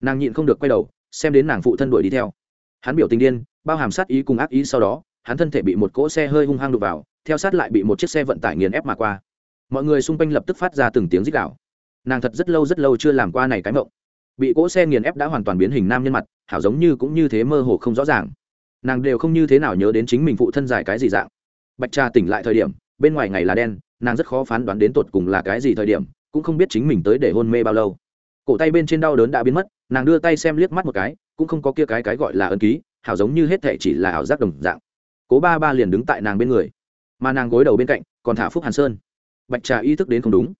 Nàng nhịn không được quay đầu, xem đến nàng phụ thân đuổi đi theo. Hắn biểu tình điên bao hàm sát ý cùng ác ý sau đó, hắn thân thể bị một cỗ xe hơi hung hăng đục vào, theo sát lại bị một chiếc xe vận tải nghiền ép mà qua. Mọi người xung quanh lập tức phát ra từng tiếng rít gạo nàng thật rất lâu rất lâu chưa làm qua này cái mộng. Bị cỗ xe nghiền ép đã hoàn toàn biến hình nam nhân mặt, hảo giống như cũng như thế mơ hồ không rõ ràng. Nàng đều không như thế nào nhớ đến chính mình phụ thân giải cái gì dạng. Bạch trà tỉnh lại thời điểm, bên ngoài ngày là đen, nàng rất khó phán đoán đến tột cùng là cái gì thời điểm, cũng không biết chính mình tới để hôn mê bao lâu. Cổ tay bên trên đau đớn đã biến mất, nàng đưa tay xem liếc mắt một cái, cũng không có kia cái cái gọi là ân ký hảo giống như hết thệ chỉ là ảo giác đồng dạng. Cố ba ba liền đứng tại nàng bên người, mà nàng gối đầu bên cạnh, còn thả phúc hàn sơn. Bạch trà ý thức đến không đúng.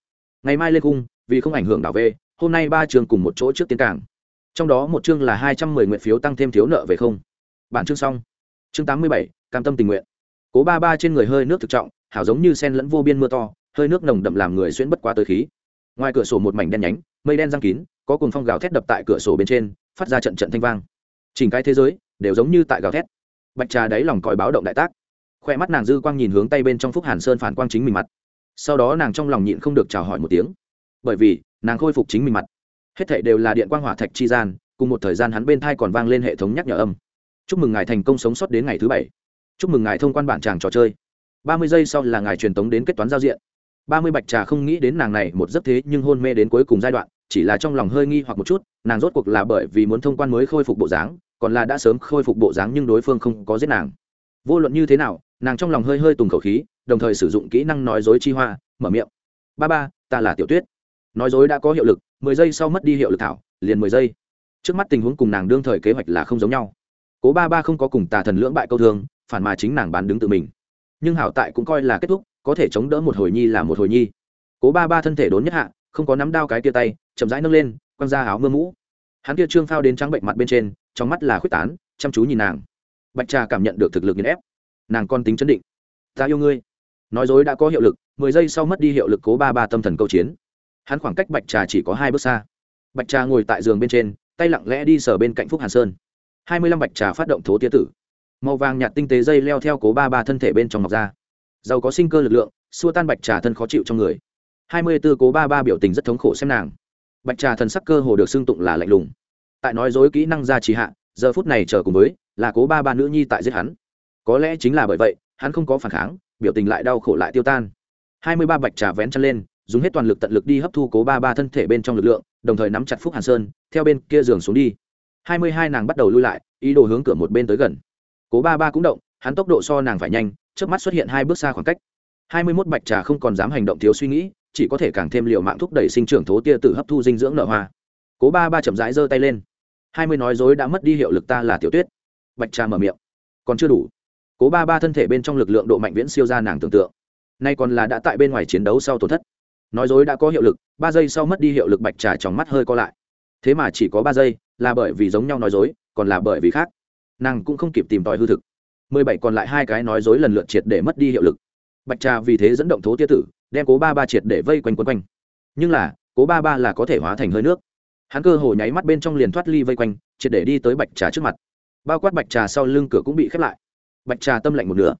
Ngày mai lên cung, vì không ảnh hưởng đảo về, hôm nay ba trường cùng một chỗ trước tiến cảng. Trong đó một chương là hai trăm mười nguyện phiếu tăng thêm thiếu nợ về không. Bản chương xong. Chương tám mươi bảy, cam tâm tình nguyện. Cố ba ba trên người hơi nước thực trọng, hảo giống như sen lẫn vô biên mưa to, hơi nước nồng đậm làm người xuyên bất quá tới khí. Ngoài cửa sổ một mảnh đen nhánh, mây đen răng kín, có cuồng phong gào thét đập tại cửa sổ bên trên, phát ra trận trận thanh vang. Chỉnh cái thế giới đều giống như tại gào thét. Bạch trà đáy lòng còi báo động đại tác. Khoe mắt nàng dư quang nhìn hướng tay bên trong phúc hàn sơn phản quang chính mình mặt. Sau đó nàng trong lòng nhịn không được chào hỏi một tiếng. Bởi vì, nàng khôi phục chính mình mặt. Hết thệ đều là điện quang hỏa thạch chi gian, cùng một thời gian hắn bên thai còn vang lên hệ thống nhắc nhở âm. Chúc mừng ngài thành công sống sót đến ngày thứ bảy. Chúc mừng ngài thông quan bản tràng trò chơi. Ba mươi giây sau là ngài truyền tống đến kết toán giao diện. Ba mươi bạch trà không nghĩ đến nàng này một giấc thế nhưng hôn mê đến cuối cùng giai đoạn, chỉ là trong lòng hơi nghi hoặc một chút, nàng rốt cuộc là bởi vì muốn thông quan mới khôi phục bộ dáng còn là đã sớm khôi phục bộ dáng nhưng đối phương không có giết nàng. Vô luận như thế nào, nàng trong lòng hơi hơi tùng khẩu khí, đồng thời sử dụng kỹ năng nói dối chi hoa, mở miệng. Ba ba, ta là tiểu tuyết. Nói dối đã có hiệu lực, mười giây sau mất đi hiệu lực thảo, liền mười giây. Trước mắt tình huống cùng nàng đương thời kế hoạch là không giống nhau. Cố ba ba không có cùng tà thần lưỡng bại câu thương, phản mà chính nàng bán đứng tự mình. Nhưng hảo tại cũng coi là kết thúc, có thể chống đỡ một hồi nhi là một hồi nhi. Cố ba ba thân thể đốn nhất hạ, không có nắm đao cái tia tay, chậm rãi nâng lên, quăng ra áo mưa mũ hắn kia trương phao đến trắng bệnh mặt bên trên, trong mắt là khuyết tán, chăm chú nhìn nàng. Bạch trà cảm nhận được thực lực nghiền ép. Nàng con tính chấn định. Ta yêu ngươi. Nói dối đã có hiệu lực, mười giây sau mất đi hiệu lực cố ba ba tâm thần câu chiến. Hắn khoảng cách bạch trà chỉ có hai bước xa. Bạch trà ngồi tại giường bên trên, tay lặng lẽ đi sở bên cạnh phúc hàn sơn. Hai mươi lăm bạch trà phát động thố tía tử. Màu vàng nhạt tinh tế dây leo theo cố ba ba thân thể bên trong ngọc ra. Giàu có sinh cơ lực lượng, xua tan bạch trà thân khó chịu trong người. Hai mươi b ố cố ba ba biểu tình rất thống khổ xem nàng bạch trà thần sắc cơ hồ được xưng tụng là lạnh lùng. Tại nói dối kỹ năng ra trì hạ, giờ phút này chờ cùng với là cố ba ba nữ nhi tại giết hắn. Có lẽ chính là bởi vậy, hắn không có phản kháng, biểu tình lại đau khổ lại tiêu tan. Hai mươi ba bạch trà vén chân lên, dùng hết toàn lực tận lực đi hấp thu cố ba ba thân thể bên trong lực lượng, đồng thời nắm chặt phúc hàn sơn, theo bên kia giường xuống đi. Hai mươi hai nàng bắt đầu lui lại, ý đồ hướng cửa một bên tới gần. Cố ba ba cũng động, hắn tốc độ so nàng phải nhanh trước mắt xuất hiện hai bước xa khoảng cách. Hai mươi mốt bạch trà không còn dám hành động thiếu suy nghĩ chỉ có thể càng thêm liệu mạng thúc đẩy sinh trưởng thố tia tử hấp thu dinh dưỡng nợ hoa. Cố ba ba chậm rãi giơ tay lên. Hai mươi nói dối đã mất đi hiệu lực ta là tiểu tuyết. Bạch trà mở miệng. Còn chưa đủ. Cố ba ba thân thể bên trong lực lượng độ mạnh viễn siêu ra nàng tưởng tượng. Nay còn là đã tại bên ngoài chiến đấu sau tổn thất. Nói dối đã có hiệu lực, ba giây sau mất đi hiệu lực bạch trà trong mắt hơi co lại. Thế mà chỉ có ba giây, là bởi vì giống nhau nói dối, còn là bởi vì khác. Nàng cũng không kịp tìm tòi hư thực. Mười bảy còn lại hai cái nói dối lần lượt triệt để mất đi hiệu lực. Bạch trà vì thế dẫn động thố tia tử đem cố ba ba triệt để vây quanh quấn quanh. Nhưng là, cố ba ba là có thể hóa thành hơi nước. Hắn cơ hồ nháy mắt bên trong liền thoát ly vây quanh, triệt để đi tới bạch trà trước mặt. Bao quát bạch trà sau lưng cửa cũng bị khép lại. Bạch trà tâm lạnh một nửa.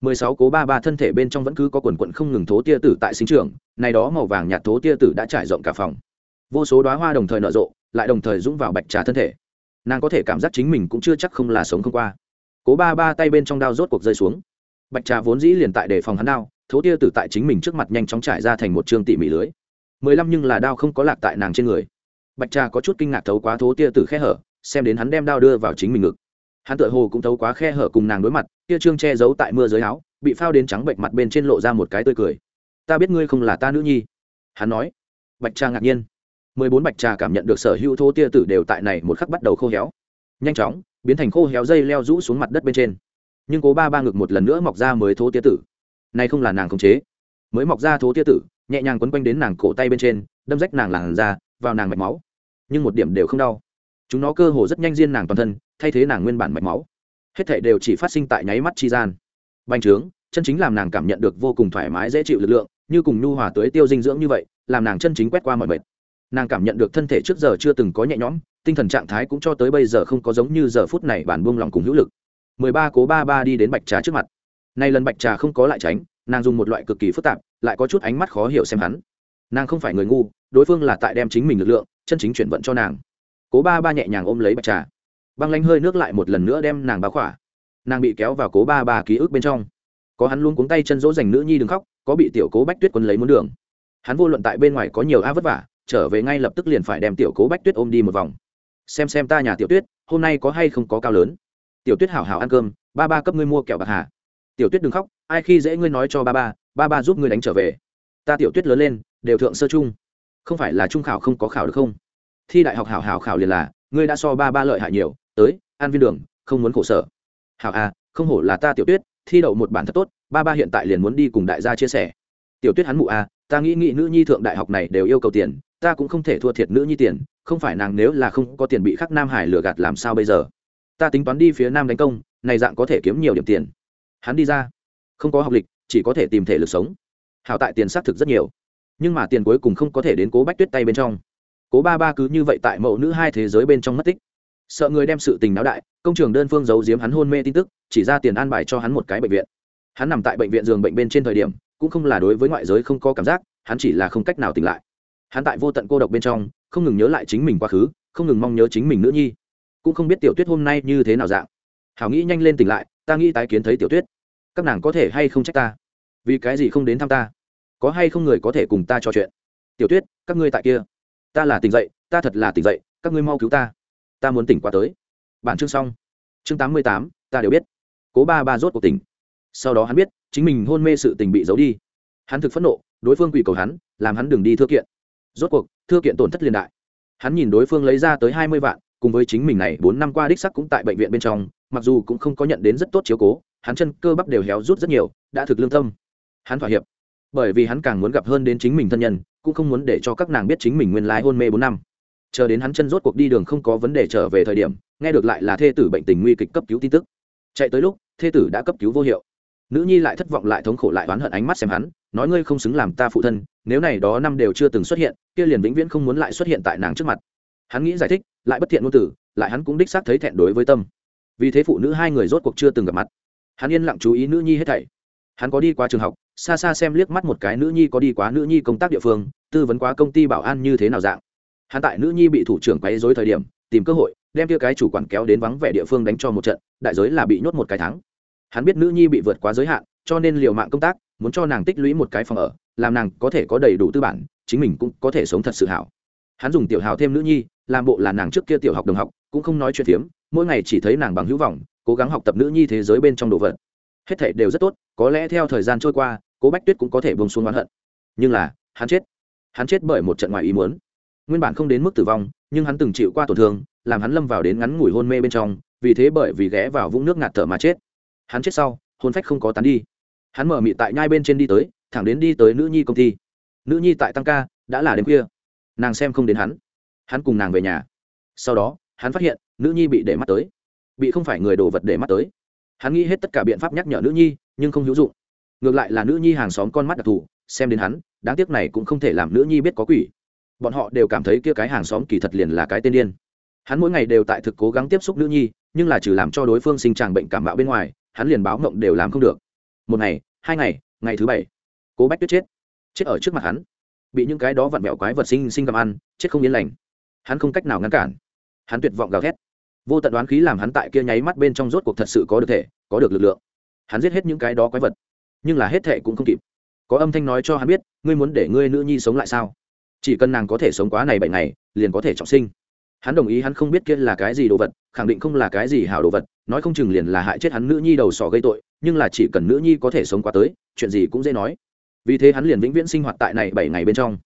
Mười sáu cố ba ba thân thể bên trong vẫn cứ có quần quận không ngừng thố tia tử tại sinh trường này đó màu vàng nhạt thố tia tử đã trải rộng cả phòng. Vô số đoá hoa đồng thời nở rộ, lại đồng thời dũng vào bạch trà thân thể. Nàng có thể cảm giác chính mình cũng chưa chắc không là sống không qua. Cố ba ba tay bên trong đao rốt cuộc rơi xuống. Bạch trà vốn dĩ liền tại để phòng hắn đao thố tia tử tại chính mình trước mặt nhanh chóng trải ra thành một chương tỉ mỉ lưới. Mười lăm nhưng là đao không có lạc tại nàng trên người. Bạch trà có chút kinh ngạc thấu quá thố tia tử khe hở, xem đến hắn đem đao đưa vào chính mình ngực. Hắn tựa hồ cũng thấu quá khe hở cùng nàng đối mặt tia trương che giấu tại mưa dưới áo, bị phao đến trắng bệnh mặt bên trên lộ ra một cái tươi cười. Ta biết ngươi không là ta nữ nhi. Hắn nói. Bạch trà ngạc nhiên. Mười bốn bạch trà cảm nhận được sở hữu thô tia tử đều tại này một khắc bắt đầu khô héo. Nhanh chóng, biến thành khô héo dây leo rũ xuống mặt đất bên trên. Nhưng cố ba ba ngực một lần nữa mọc ra mới thô tia tử này không là nàng khống chế. Mới mọc ra thố tia tử, nhẹ nhàng quấn quanh đến nàng cổ tay bên trên, đâm rách nàng làn ra vào nàng mạch máu. Nhưng một điểm đều không đau. Chúng nó cơ hồ rất nhanh diên nàng toàn thân, thay thế nàng nguyên bản mạch máu. Hết thể đều chỉ phát sinh tại nháy mắt chi gian. Bành trướng, chân chính làm nàng cảm nhận được vô cùng thoải mái dễ chịu lực lượng, như cùng nhu hòa tưới tiêu dinh dưỡng như vậy, làm nàng chân chính quét qua mọi mệt. Nàng cảm nhận được thân thể trước giờ chưa từng có nhẹ nhõm, tinh thần trạng thái cũng cho tới bây giờ không có giống như giờ phút này bản buông lòng cùng hữu lực. Mười ba cố ba ba đi đến bạch trà trước mặt nay lần bạch trà không có lại tránh, nàng dùng một loại cực kỳ phức tạp, lại có chút ánh mắt khó hiểu xem hắn. Nàng không phải người ngu, đối phương là tại đem chính mình lực lượng, chân chính chuyển vận cho nàng. Cố ba ba nhẹ nhàng ôm lấy bạch trà. Băng lánh hơi nước lại một lần nữa đem nàng báo khỏa. Nàng bị kéo vào cố ba ba ký ức bên trong. Có hắn luôn cuống tay chân dỗ dành nữ nhi đừng khóc, có bị tiểu cố bách tuyết quân lấy muốn đường. Hắn vô luận tại bên ngoài có nhiều a vất vả, trở về ngay lập tức liền phải đem tiểu cố bách tuyết ôm đi một vòng. Xem xem ta nhà tiểu tuyết, hôm nay có hay không có cao lớn? Tiểu tuyết hảo hảo ăn cơm, ba ba cấp ngươi mua kẹo bạc hà tiểu tuyết đừng khóc, ai khi dễ ngươi nói cho ba ba ba ba giúp ngươi đánh trở về. Ta tiểu tuyết lớn lên, đều thượng sơ chung không phải là trung khảo không có khảo được không? Thi đại học hảo hảo khảo liền là, ngươi đã so ba ba lợi hại nhiều, tới, an viên đường, không muốn khổ sở. Hảo à không hổ là ta tiểu tuyết, thi đậu một bản thật tốt, ba ba hiện tại liền muốn đi cùng đại gia chia sẻ. Tiểu tuyết hắn mụ à ta nghĩ nghĩ nữ nhi thượng đại học này đều yêu cầu tiền, ta cũng không thể thua thiệt nữ nhi tiền, không phải nàng nếu là không có tiền bị khắc nam hải lừa gạt làm sao bây giờ? Ta tính toán đi phía nam đánh công, này dạng có thể kiếm nhiều điểm tiền hắn đi ra. Không có học lịch, chỉ có thể tìm thể lực sống. Hảo tại tiền xác thực rất nhiều, nhưng mà tiền cuối cùng không có thể đến cố bách tuyết tay bên trong. Cố ba ba cứ như vậy tại mẫu nữ hai thế giới bên trong mất tích. Sợ người đem sự tình náo đại, công trường đơn phương giấu giếm hắn hôn mê tin tức, chỉ ra tiền an bài cho hắn một cái bệnh viện. Hắn nằm tại bệnh viện giường bệnh bên trên thời điểm, cũng không là đối với ngoại giới không có cảm giác, hắn chỉ là không cách nào tỉnh lại. Hắn tại vô tận cô độc bên trong, không ngừng nhớ lại chính mình quá khứ, không ngừng mong nhớ chính mình nữ nhi. Cũng không biết tiểu tuyết hôm nay như thế nào dạng. Hảo nghĩ nhanh lên tỉnh lại, ta nghĩ tái kiến thấy tiểu tuyết các nàng có thể hay không trách ta? Vì cái gì không đến thăm ta? Có hay không người có thể cùng ta trò chuyện? Tiểu tuyết, các ngươi tại kia. Ta là tỉnh dậy, ta thật là tỉnh dậy, các ngươi mau cứu ta. Ta muốn tỉnh qua tới. Bản chương xong. Chương tám mươi tám, ta đều biết. Cố ba ba rốt cuộc tỉnh. Sau đó hắn biết, chính mình hôn mê sự tình bị giấu đi. Hắn thực phẫn nộ, đối phương quỷ cầu hắn, làm hắn đừng đi thưa kiện. Rốt cuộc, thưa kiện tổn thất liên đại. Hắn nhìn đối phương lấy ra tới hai mươi vạn, cùng với chính mình này bốn năm qua đích sắc cũng tại bệnh viện bên trong, mặc dù cũng không có nhận đến rất tốt chiếu cố hắn chân cơ bắp đều héo rút rất nhiều, đã thực lương tâm. Hắn thỏa hiệp, bởi vì hắn càng muốn gặp hơn đến chính mình thân nhân, cũng không muốn để cho các nàng biết chính mình nguyên lai hôn mê bốn năm. Chờ đến hắn chân rốt cuộc đi đường không có vấn đề trở về thời điểm, nghe được lại là thê tử bệnh tình nguy kịch cấp cứu tin tức. Chạy tới lúc, thê tử đã cấp cứu vô hiệu. Nữ nhi lại thất vọng lại thống khổ lại oán hận ánh mắt xem hắn, nói ngươi không xứng làm ta phụ thân, nếu này đó năm đều chưa từng xuất hiện, kia liền vĩnh viễn không muốn lại xuất hiện tại nàng trước mặt. Hắn nghĩ giải thích, lại bất thiện ngôn tử lại hắn cũng đích xác thấy thẹn đối với tâm. Vì thế phụ nữ hai người rốt cuộc chưa từng gặp mặt hắn yên lặng chú ý nữ nhi hết thảy. Hắn có đi qua trường học, xa xa xem liếc mắt một cái nữ nhi có đi quá nữ nhi công tác địa phương, tư vấn quá công ty bảo an như thế nào dạng. Hắn tại nữ nhi bị thủ trưởng quấy dối thời điểm, tìm cơ hội, đem kia cái chủ quản kéo đến vắng vẻ địa phương đánh cho một trận, đại giới là bị nhốt một cái tháng hắn biết nữ nhi bị vượt quá giới hạn, cho nên liều mạng công tác, muốn cho nàng tích lũy một cái phòng ở, làm nàng có thể có đầy đủ tư bản, chính mình cũng có thể sống thật sự hảo. Hắn dùng tiểu hào thêm nữ nhi, làm bộ là nàng trước kia tiểu học đồng học, cũng không nói chuyện phiếm mỗi ngày chỉ thấy nàng bằng hữu vọng, cố gắng học tập nữ nhi thế giới bên trong đồ vật. Hết thể đều rất tốt, có lẽ theo thời gian trôi qua, cố bách tuyết cũng có thể bông xuống oán hận. Nhưng là, hắn chết. Hắn chết bởi một trận ngoài ý muốn. Nguyên bản không đến mức tử vong, nhưng hắn từng chịu qua tổn thương, làm hắn lâm vào đến ngắn ngủi hôn mê bên trong, vì thế bởi vì ghé vào vũng nước ngạt thở mà chết. Hắn chết sau hôn phách không có tán đi. Hắn mở mị tại nhai bên trên đi tới, thẳng đến đi tới nữ nhi công ty. Nữ nhi tại tăng ca, đã là đêm khuya. Nàng xem không đến hắn. Hắn cùng nàng về nhà. Sau đó, hắn phát hiện nữ nhi bị để mắt tới, bị không phải người đồ vật để mắt tới. Hắn nghĩ hết tất cả biện pháp nhắc nhở nữ nhi, nhưng không hữu dụng. Ngược lại là nữ nhi hàng xóm con mắt đặc thù, xem đến hắn, đáng tiếc này cũng không thể làm nữ nhi biết có quỷ. Bọn họ đều cảm thấy kia cái hàng xóm kỳ thật liền là cái tên điên. Hắn mỗi ngày đều tại thực cố gắng tiếp xúc nữ nhi, nhưng là trừ làm cho đối phương sinh tràng bệnh cảm mạo bên ngoài, hắn liền báo mộng đều làm không được. Một ngày, hai ngày ngày thứ bảy, cố bách tuyết chết. Chết ở trước mặt hắn. Bị những cái đó vặn vẹo quái vật sinh sinh cầm ăn, chết không yên lành. Hắn không cách nào ngăn cản. Hắn tuyệt vọng gào thét vô tận đoán khí làm hắn tại kia nháy mắt bên trong rốt cuộc thật sự có được thể, có được lực lượng. Hắn giết hết những cái đó quái vật, nhưng là hết thệ cũng không kịp. Có âm thanh nói cho hắn biết, ngươi muốn để ngươi nữ nhi sống lại sao? Chỉ cần nàng có thể sống quá này bảy ngày, liền có thể trọng sinh. Hắn đồng ý, hắn không biết kia là cái gì đồ vật, khẳng định không là cái gì hảo đồ vật, nói không chừng liền là hại chết hắn nữ nhi đầu sỏ gây tội, nhưng là chỉ cần nữ nhi có thể sống qua tới, chuyện gì cũng dễ nói. Vì thế hắn liền vĩnh viễn sinh hoạt tại này bảy ngày bên trong.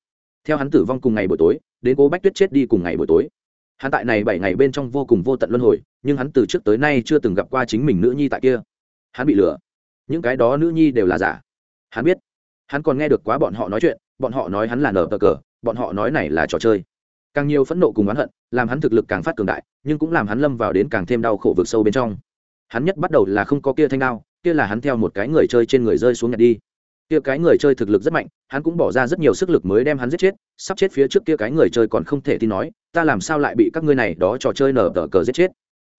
Theo hắn tử vong cùng ngày buổi tối, đến cố bách tuyết chết đi cùng ngày buổi tối hắn tại này bảy ngày bên trong vô cùng vô tận luân hồi, nhưng hắn từ trước tới nay chưa từng gặp qua chính mình nữ nhi tại kia. Hắn bị lừa. Những cái đó nữ nhi đều là giả. Hắn biết. Hắn còn nghe được quá bọn họ nói chuyện, bọn họ nói hắn là nở tờ cờ, bọn họ nói này là trò chơi. Càng nhiều phẫn nộ cùng oán hận, làm hắn thực lực càng phát cường đại, nhưng cũng làm hắn lâm vào đến càng thêm đau khổ vực sâu bên trong. Hắn nhất bắt đầu là không có kia thanh đao, kia là hắn theo một cái người chơi trên người rơi xuống nhặt đi kia cái người chơi thực lực rất mạnh hắn cũng bỏ ra rất nhiều sức lực mới đem hắn giết chết sắp chết phía trước kia cái người chơi còn không thể tin nói ta làm sao lại bị các ngươi này đó trò chơi nở tờ cờ giết chết?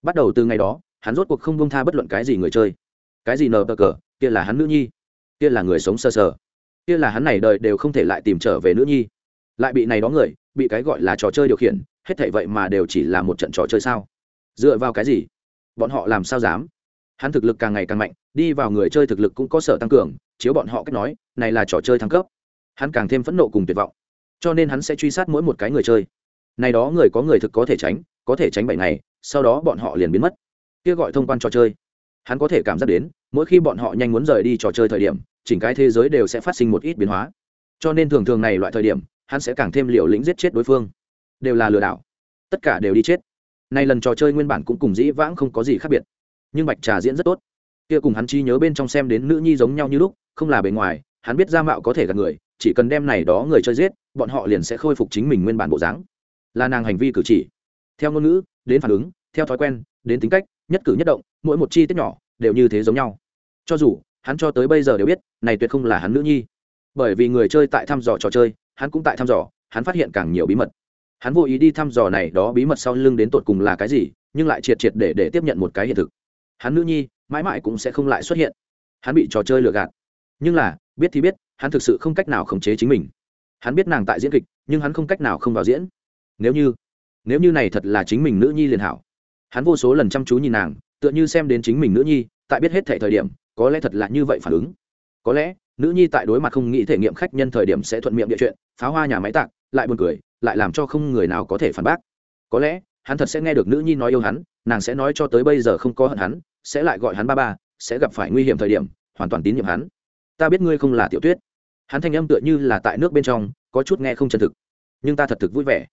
Bắt đầu từ ngày đó hắn rốt cuộc không bông tha bất luận cái gì người chơi. Cái gì nở tờ cờ? Kia là hắn nữ nhi. Kia là người sống sơ sờ, sờ. Kia là hắn này đời đều không thể lại tìm trở về nữ nhi. Lại bị này đó người bị cái gọi là trò chơi điều khiển hết thảy vậy mà đều chỉ là một trận trò chơi sao? Dựa vào cái gì? Bọn họ làm sao dám? Hắn thực lực càng ngày càng mạnh, đi vào người chơi thực lực cũng có sở tăng cường, chiếu bọn họ cách nói, này là trò chơi thăng cấp. Hắn càng thêm phẫn nộ cùng tuyệt vọng. Cho nên hắn sẽ truy sát mỗi một cái người chơi. Này đó người có người thực có thể tránh, có thể tránh bảy ngày, sau đó bọn họ liền biến mất. Kia gọi thông quan trò chơi. Hắn có thể cảm giác đến, mỗi khi bọn họ nhanh muốn rời đi trò chơi thời điểm, chỉnh cái thế giới đều sẽ phát sinh một ít biến hóa. Cho nên thường thường này loại thời điểm, hắn sẽ càng thêm liều lĩnh giết chết đối phương. Đều là lừa đảo. Tất cả đều đi chết. Nay lần trò chơi nguyên bản cũng cùng dĩ vãng không có gì khác biệt nhưng bạch trà diễn rất tốt. Kia cùng hắn chi nhớ bên trong xem đến nữ nhi giống nhau như lúc, không là bề ngoài, hắn biết ra mạo có thể gạt người, chỉ cần đem này đó người chơi giết, bọn họ liền sẽ khôi phục chính mình nguyên bản bộ dáng. Là nàng hành vi cử chỉ. Theo ngôn ngữ, đến phản ứng, theo thói quen, đến tính cách, nhất cử nhất động, mỗi một chi tiết nhỏ, đều như thế giống nhau. Cho dù, hắn cho tới bây giờ đều biết, này tuyệt không là hắn nữ nhi. Bởi vì người chơi tại thăm dò trò chơi, hắn cũng tại thăm dò, hắn phát hiện càng nhiều bí mật. Hắn vô ý đi thăm dò này đó bí mật sau lưng đến tột cùng là cái gì, nhưng lại triệt triệt để để tiếp nhận một cái hiện thực hắn nữ nhi mãi mãi cũng sẽ không lại xuất hiện. Hắn bị trò chơi lừa gạt. Nhưng là, biết thì biết, hắn thực sự không cách nào khống chế chính mình. Hắn biết nàng tại diễn kịch, nhưng hắn không cách nào không vào diễn. Nếu như nếu như này thật là chính mình nữ nhi liền hảo. Hắn vô số lần chăm chú nhìn nàng, tựa như xem đến chính mình nữ nhi, tại biết hết thể thời điểm, có lẽ thật là như vậy phản ứng. Có lẽ, nữ nhi tại đối mặt không nghĩ thể nghiệm khách nhân thời điểm sẽ thuận miệng địa chuyện, pháo hoa nhà máy tạc, lại buồn cười, lại làm cho không người nào có thể phản bác. Có lẽ, hắn thật sẽ nghe được nữ nhi nói yêu hắn, nàng sẽ nói cho tới bây giờ không có hận hắn sẽ lại gọi hắn ba ba, sẽ gặp phải nguy hiểm thời điểm, hoàn toàn tín nhiệm hắn. Ta biết ngươi không là tiểu tuyết. Hắn thanh âm tựa như là tại nước bên trong, có chút nghe không chân thực. Nhưng ta thật thực vui vẻ.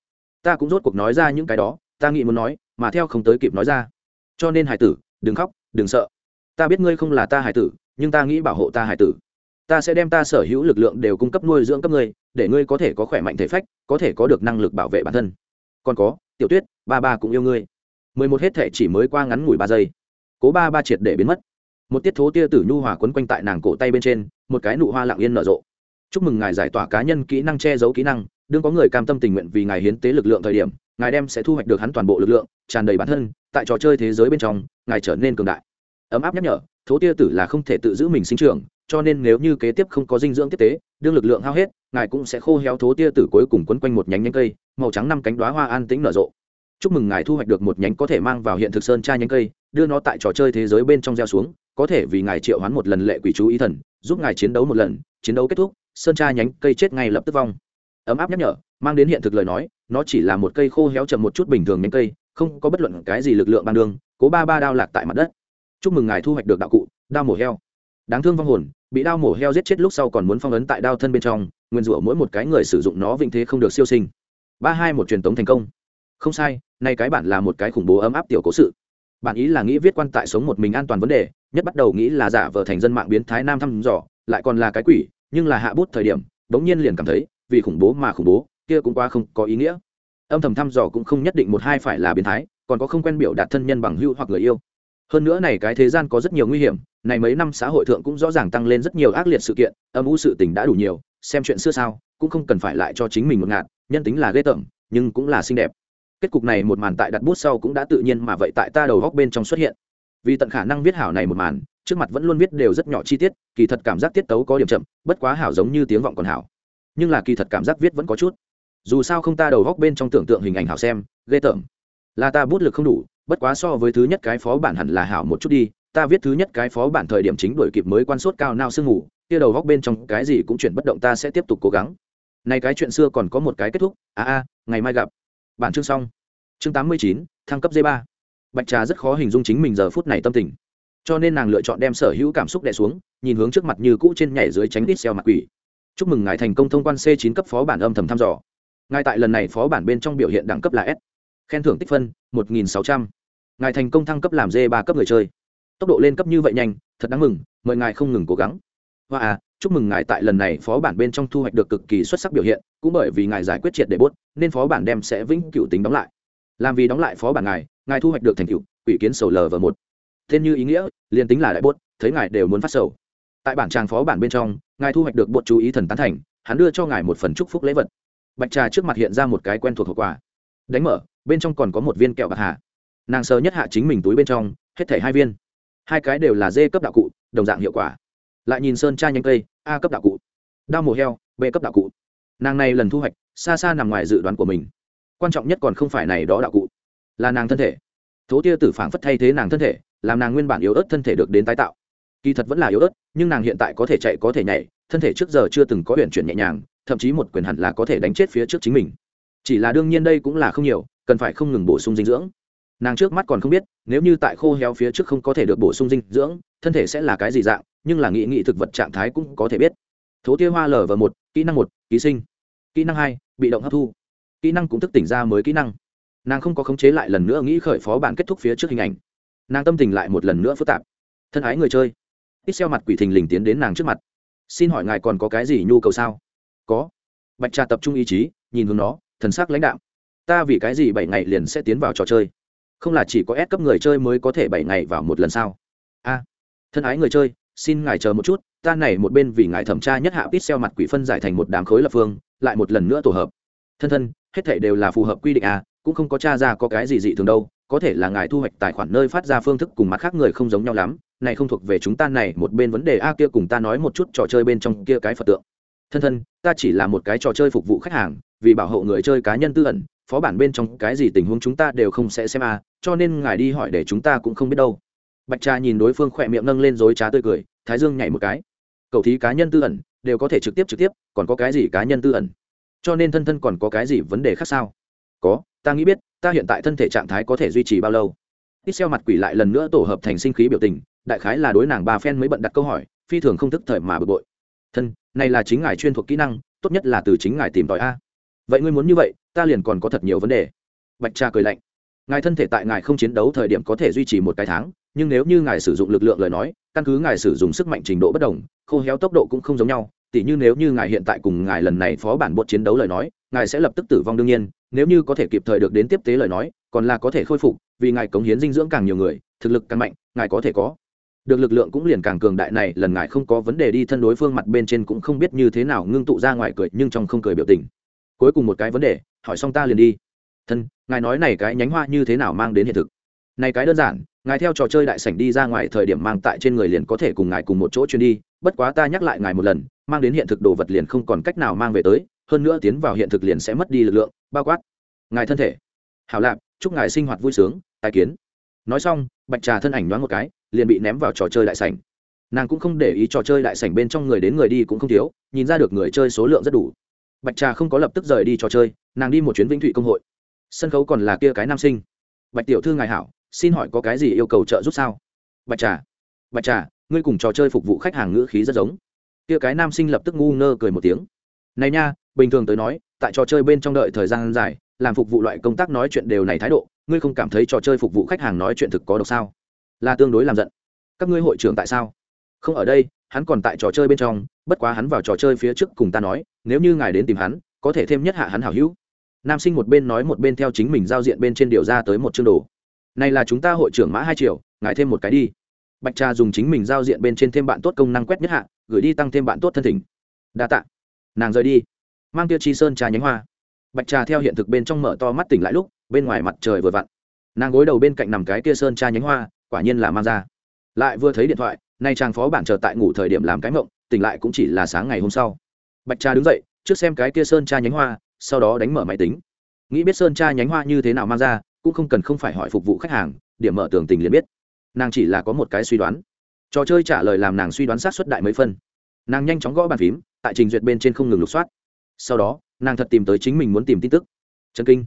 Ta cũng rốt cuộc nói ra những cái đó, ta nghĩ muốn nói, mà theo không tới kịp nói ra. Cho nên hải tử, đừng khóc, đừng sợ. Ta biết ngươi không là ta hải tử, nhưng ta nghĩ bảo hộ ta hải tử. Ta sẽ đem ta sở hữu lực lượng đều cung cấp nuôi dưỡng cấp ngươi, để ngươi có thể có khỏe mạnh thể phách, có thể có được năng lực bảo vệ bản thân. Còn có, tiểu tuyết, ba ba cũng yêu ngươi. Mười một hết thể chỉ mới qua ngắn ngủi ba giây cố ba ba triệt để biến mất. Một tiết thố tia tử nhu hòa quấn quanh tại nàng cổ tay bên trên, một cái nụ hoa lặng yên nở rộ. Chúc mừng ngài giải tỏa cá nhân kỹ năng che giấu kỹ năng đương có người cam tâm tình nguyện vì ngài hiến tế lực lượng thời điểm, ngài đem sẽ thu hoạch được hắn toàn bộ lực lượng, tràn đầy bản thân, tại trò chơi thế giới bên trong, ngài trở nên cường đại. Ấm áp nhắc nhở, thố tia tử là không thể tự giữ mình sinh trưởng, cho nên nếu như kế tiếp không có dinh dưỡng tiếp tế, đương lực lượng hao hết, ngài cũng sẽ khô héo thố tia tử cuối cùng quấn quanh một nhánh nhánh cây, màu trắng năm cánh đoá hoa an tĩnh nở rộ. Chúc mừng ngài thu hoạch được một nhánh có thể mang vào hiện thực sơn tra nhánh cây đưa nó tại trò chơi thế giới bên trong gieo xuống, có thể vì ngài triệu hoán một lần lệ quỷ chú ý thần, giúp ngài chiến đấu một lần, chiến đấu kết thúc, sơn tra nhánh cây chết ngay lập tức vong. Ấm áp nhắc nhở, mang đến hiện thực lời nói, nó chỉ là một cây khô héo chậm một chút bình thường nhánh cây, không có bất luận cái gì lực lượng ban đương, cố ba ba đao lạc tại mặt đất. Chúc mừng ngài thu hoạch được đạo cụ, đao mổ heo. Đáng thương vong hồn, bị đao mổ heo giết chết lúc sau còn muốn phong ấn tại đao thân bên trong, nguyên rủa mỗi một cái người sử dụng nó vinh thế không được siêu sinh. Ba hai một truyền tống thành công. Không sai, nay cái bản là một cái khủng bố ấm áp tiểu cố sự bản ý là nghĩ viết quan tại sống một mình an toàn vấn đề, nhất bắt đầu nghĩ là giả vờ thành dân mạng biến thái nam thăm dò, lại còn là cái quỷ, nhưng là hạ bút thời điểm bỗng nhiên liền cảm thấy, vì khủng bố mà khủng bố, kia cũng quá không có ý nghĩa. Âm thầm thăm dò cũng không nhất định một hai phải là biến thái, còn có không quen biểu đạt thân nhân bằng hữu hoặc người yêu. Hơn nữa này cái thế gian có rất nhiều nguy hiểm, này mấy năm xã hội thượng cũng rõ ràng tăng lên rất nhiều ác liệt sự kiện, âm u sự tình đã đủ nhiều, xem chuyện xưa sao, cũng không cần phải lại cho chính mình một ngạt, nhân tính là ghê tởm, nhưng cũng là xinh đẹp kết cục này một màn tại đặt bút sau cũng đã tự nhiên mà vậy tại ta đầu góc bên trong xuất hiện. Vì tận khả năng viết hảo này một màn, trước mặt vẫn luôn viết đều rất nhỏ chi tiết, kỳ thật cảm giác tiết tấu có điểm chậm, bất quá hảo giống như tiếng vọng còn hảo. Nhưng là kỳ thật cảm giác viết vẫn có chút. Dù sao không ta đầu góc bên trong tưởng tượng hình ảnh hảo xem, ghê tởm. Là ta bút lực không đủ, bất quá so với thứ nhất cái phó bản hẳn là hảo một chút đi, ta viết thứ nhất cái phó bản thời điểm chính đổi kịp mới quan sốt cao nao sương ngủ, kia đầu góc bên trong cái gì cũng chuyển bất động ta sẽ tiếp tục cố gắng. Này cái chuyện xưa còn có một cái kết thúc, a a, ngày mai gặp bản chương xong. Chương tám mươi chín, thăng cấp d ba. Bạch trà rất khó hình dung chính mình giờ phút này tâm tình. Cho nên nàng lựa chọn đem sở hữu cảm xúc đè xuống, nhìn hướng trước mặt như cũ trên nhảy dưới tránh ít xeo mặt quỷ. Chúc mừng ngài thành công thông quan c chín cấp phó bản âm thầm thăm dò. Ngài tại lần này phó bản bên trong biểu hiện đẳng cấp là s. Khen thưởng tích phân, một nghìn sáu trăm. Ngài thành công thăng cấp làm d ba cấp người chơi. Tốc độ lên cấp như vậy nhanh, thật đáng mừng, mời ngài không ngừng cố gắng. Và à chúc mừng ngài tại lần này phó bản bên trong thu hoạch được cực kỳ xuất sắc biểu hiện, cũng bởi vì ngài giải quyết triệt để bốt nên phó bản đem sẽ vĩnh cựu tính đóng lại. Làm vì đóng lại phó bản ngài ngài thu hoạch được thành cựu quỷ kiến sầu lờ và một. Tên như ý nghĩa, liền tính là đại bốt thấy ngài đều muốn phát sầu. Tại bản tràng phó bản bên trong, ngài thu hoạch được bột chú ý thần tán thành, hắn đưa cho ngài một phần chúc phúc lễ vật. Bạch trà trước mặt hiện ra một cái quen thuộc hậu quả đánh mở, bên trong còn có một viên kẹo bạc hà. Nàng sờ nhất hạ chính mình túi bên trong, hết thảy hai viên. Hai cái đều là dê cấp đạo cụ, đồng dạng hiệu quả lại nhìn sơn tra nhanh cây, a cấp đạo cụ. Đao mổ heo, b cấp đạo cụ. Nàng này lần thu hoạch, xa xa nằm ngoài dự đoán của mình. Quan trọng nhất còn không phải này đó đạo cụ, là nàng thân thể. Thố tia tử phảng phất thay thế nàng thân thể, làm nàng nguyên bản yếu ớt thân thể được đến tái tạo. Kỳ thật vẫn là yếu ớt, nhưng nàng hiện tại có thể chạy, có thể nhảy, thân thể trước giờ chưa từng có huyện chuyển nhẹ nhàng, thậm chí một quyền hẳn là có thể đánh chết phía trước chính mình. Chỉ là đương nhiên đây cũng là không nhiều, cần phải không ngừng bổ sung dinh dưỡng nàng trước mắt còn không biết, nếu như tại khô héo phía trước không có thể được bổ sung dinh dưỡng, thân thể sẽ là cái gì dạng, nhưng là nghị nghị thực vật trạng thái cũng có thể biết. Thố tia hoa lv một, kỹ năng một, ký sinh. Kỹ năng hai, bị động hấp thu. Kỹ năng cũng thức tỉnh ra mới kỹ năng. Nàng không có khống chế lại lần nữa nghĩ khởi phó bản kết thúc phía trước hình ảnh. Nàng tâm tình lại một lần nữa phức tạp. Thân ái người chơi. Ít xeo mặt quỷ thình lình tiến đến nàng trước mặt. Xin hỏi ngài còn có cái gì nhu cầu sao? Có. Bạch trà tập trung ý chí, nhìn hướng nó, thần sắc lãnh đạo ta vì cái gì bảy ngày liền sẽ tiến vào trò chơi? Không là chỉ có ép cấp người chơi mới có thể bảy ngày vào một lần sao? A, thân ái người chơi, xin ngài chờ một chút, ta này một bên vì ngài thẩm tra nhất hạ pít xeo mặt quỷ phân giải thành một đám khối lập phương, lại một lần nữa tổ hợp. Thân thân, hết thể đều là phù hợp quy định a, cũng không có t r a ra có cái gì dị thường đâu, có thể là ngài thu hoạch tài khoản nơi phát ra phương thức cùng mặt khác người không giống nhau lắm, này không thuộc về chúng ta này một bên vấn đề a kia cùng ta nói một chút trò chơi bên trong kia cái phật tượng. Thân thân, ta chỉ là một cái trò chơi phục vụ khách hàng, vì bảo hộ người chơi cá nhân tư ẩn phó bản bên trong cái gì tình huống chúng ta đều không sẽ xem à, cho nên ngài đi hỏi để chúng ta cũng không biết đâu. Bạch trà nhìn đối phương khỏe miệng nâng lên dối trá tươi cười thái dương nhảy một cái. Cậu thí cá nhân tư ẩn đều có thể trực tiếp trực tiếp còn có cái gì cá nhân tư ẩn? Cho nên thân thân còn có cái gì vấn đề khác sao? Có ta nghĩ biết ta hiện tại thân thể trạng thái có thể duy trì bao lâu? Ít xeo mặt quỷ lại lần nữa tổ hợp thành sinh khí biểu tình đại khái là đối nàng ba phen mới bận đặt câu hỏi phi thường không thức thời mà bực bội. Thân này là chính ngài chuyên thuộc kỹ năng tốt nhất là từ chính ngài tìm tòi a vậy ngươi muốn như vậy, ta liền còn có thật nhiều vấn đề. Bạch cha cười lạnh. Ngài thân thể tại ngài không chiến đấu thời điểm có thể duy trì một cái tháng, nhưng nếu như ngài sử dụng lực lượng lời nói, căn cứ ngài sử dụng sức mạnh trình độ bất đồng, khô héo tốc độ cũng không giống nhau, tỉ như nếu như ngài hiện tại cùng ngài lần này phó bản bột chiến đấu lời nói, ngài sẽ lập tức tử vong đương nhiên, nếu như có thể kịp thời được đến tiếp tế lời nói, còn là có thể khôi phục, vì ngài cống hiến dinh dưỡng càng nhiều người, thực lực càng mạnh, ngài có thể có. Được lực lượng cũng liền càng cường đại này, lần ngài không có vấn đề đi thân đối phương mặt bên trên cũng không biết như thế nào ngưng tụ ra ngoài cười, nhưng trong không cười biểu tình cuối cùng một cái vấn đề, hỏi xong ta liền đi. Thân, ngài nói này cái nhánh hoa như thế nào mang đến hiện thực? Này cái đơn giản, ngài theo trò chơi đại sảnh đi ra ngoài thời điểm mang tại trên người liền có thể cùng ngài cùng một chỗ chuyên đi, bất quá ta nhắc lại ngài một lần, mang đến hiện thực đồ vật liền không còn cách nào mang về tới, hơn nữa tiến vào hiện thực liền sẽ mất đi lực lượng, bao quát ngài thân thể. Hảo lạp, chúc ngài sinh hoạt vui sướng tài kiến. Nói xong, bạch trà thân ảnh nhoáng một cái, liền bị ném vào trò chơi đại sảnh. Nàng cũng không để ý trò chơi đại sảnh bên trong người đến người đi cũng không thiếu, nhìn ra được người chơi số lượng rất đủ bạch trà không có lập tức rời đi trò chơi, nàng đi một chuyến vĩnh thụy công hội. Sân khấu còn là kia cái nam sinh. Bạch tiểu thư ngài hảo, xin hỏi có cái gì yêu cầu trợ giúp sao? Bạch trà bạch trà, ngươi cùng trò chơi phục vụ khách hàng ngữ khí rất giống. Kia cái nam sinh lập tức ngu ngơ cười một tiếng. Này nha, bình thường tới nói, tại trò chơi bên trong đợi thời gian dài, làm phục vụ loại công tác nói chuyện đều này thái độ, ngươi không cảm thấy trò chơi phục vụ khách hàng nói chuyện thực có độc sao? Là tương đối làm giận. Các ngươi hội trưởng tại sao? Không ở đây, hắn còn tại trò chơi bên trong, bất quá hắn vào trò chơi phía trước cùng ta nói, nếu như ngài đến tìm hắn, có thể thêm nhất hạ hắn hảo hữu. Nam sinh một bên nói một bên theo chính mình giao diện bên trên điều ra tới một chương đồ. Này là chúng ta hội trưởng mã hai triệu, ngài thêm một cái đi. Bạch trà dùng chính mình giao diện bên trên thêm bạn tốt công năng quét nhất hạ, gửi đi tăng thêm bạn tốt thân thỉnh. Đa tạ. Nàng rời đi. Mang tiêu chi sơn trà nhánh hoa. Bạch trà theo hiện thực bên trong mở to mắt tỉnh lại lúc, bên ngoài mặt trời vừa vặn. Nàng gối đầu bên cạnh nằm cái kia sơn trà nhánh hoa, quả nhiên là mang ra. Lại vừa thấy điện thoại nay chàng phó bản chờ tại ngủ thời điểm làm cái mộng, tỉnh lại cũng chỉ là sáng ngày hôm sau. Bạch trà đứng dậy, trước xem cái kia sơn tra nhánh hoa, sau đó đánh mở máy tính. Nghĩ biết sơn tra nhánh hoa như thế nào mang ra, cũng không cần không phải hỏi phục vụ khách hàng, điểm mở tường tình liền biết. Nàng chỉ là có một cái suy đoán. Trò chơi trả lời làm nàng suy đoán sát xuất đại mấy phân. Nàng nhanh chóng gõ bàn phím, tại trình duyệt bên trên không ngừng lục soát. Sau đó, nàng thật tìm tới chính mình muốn tìm tin tức. Chân kinh.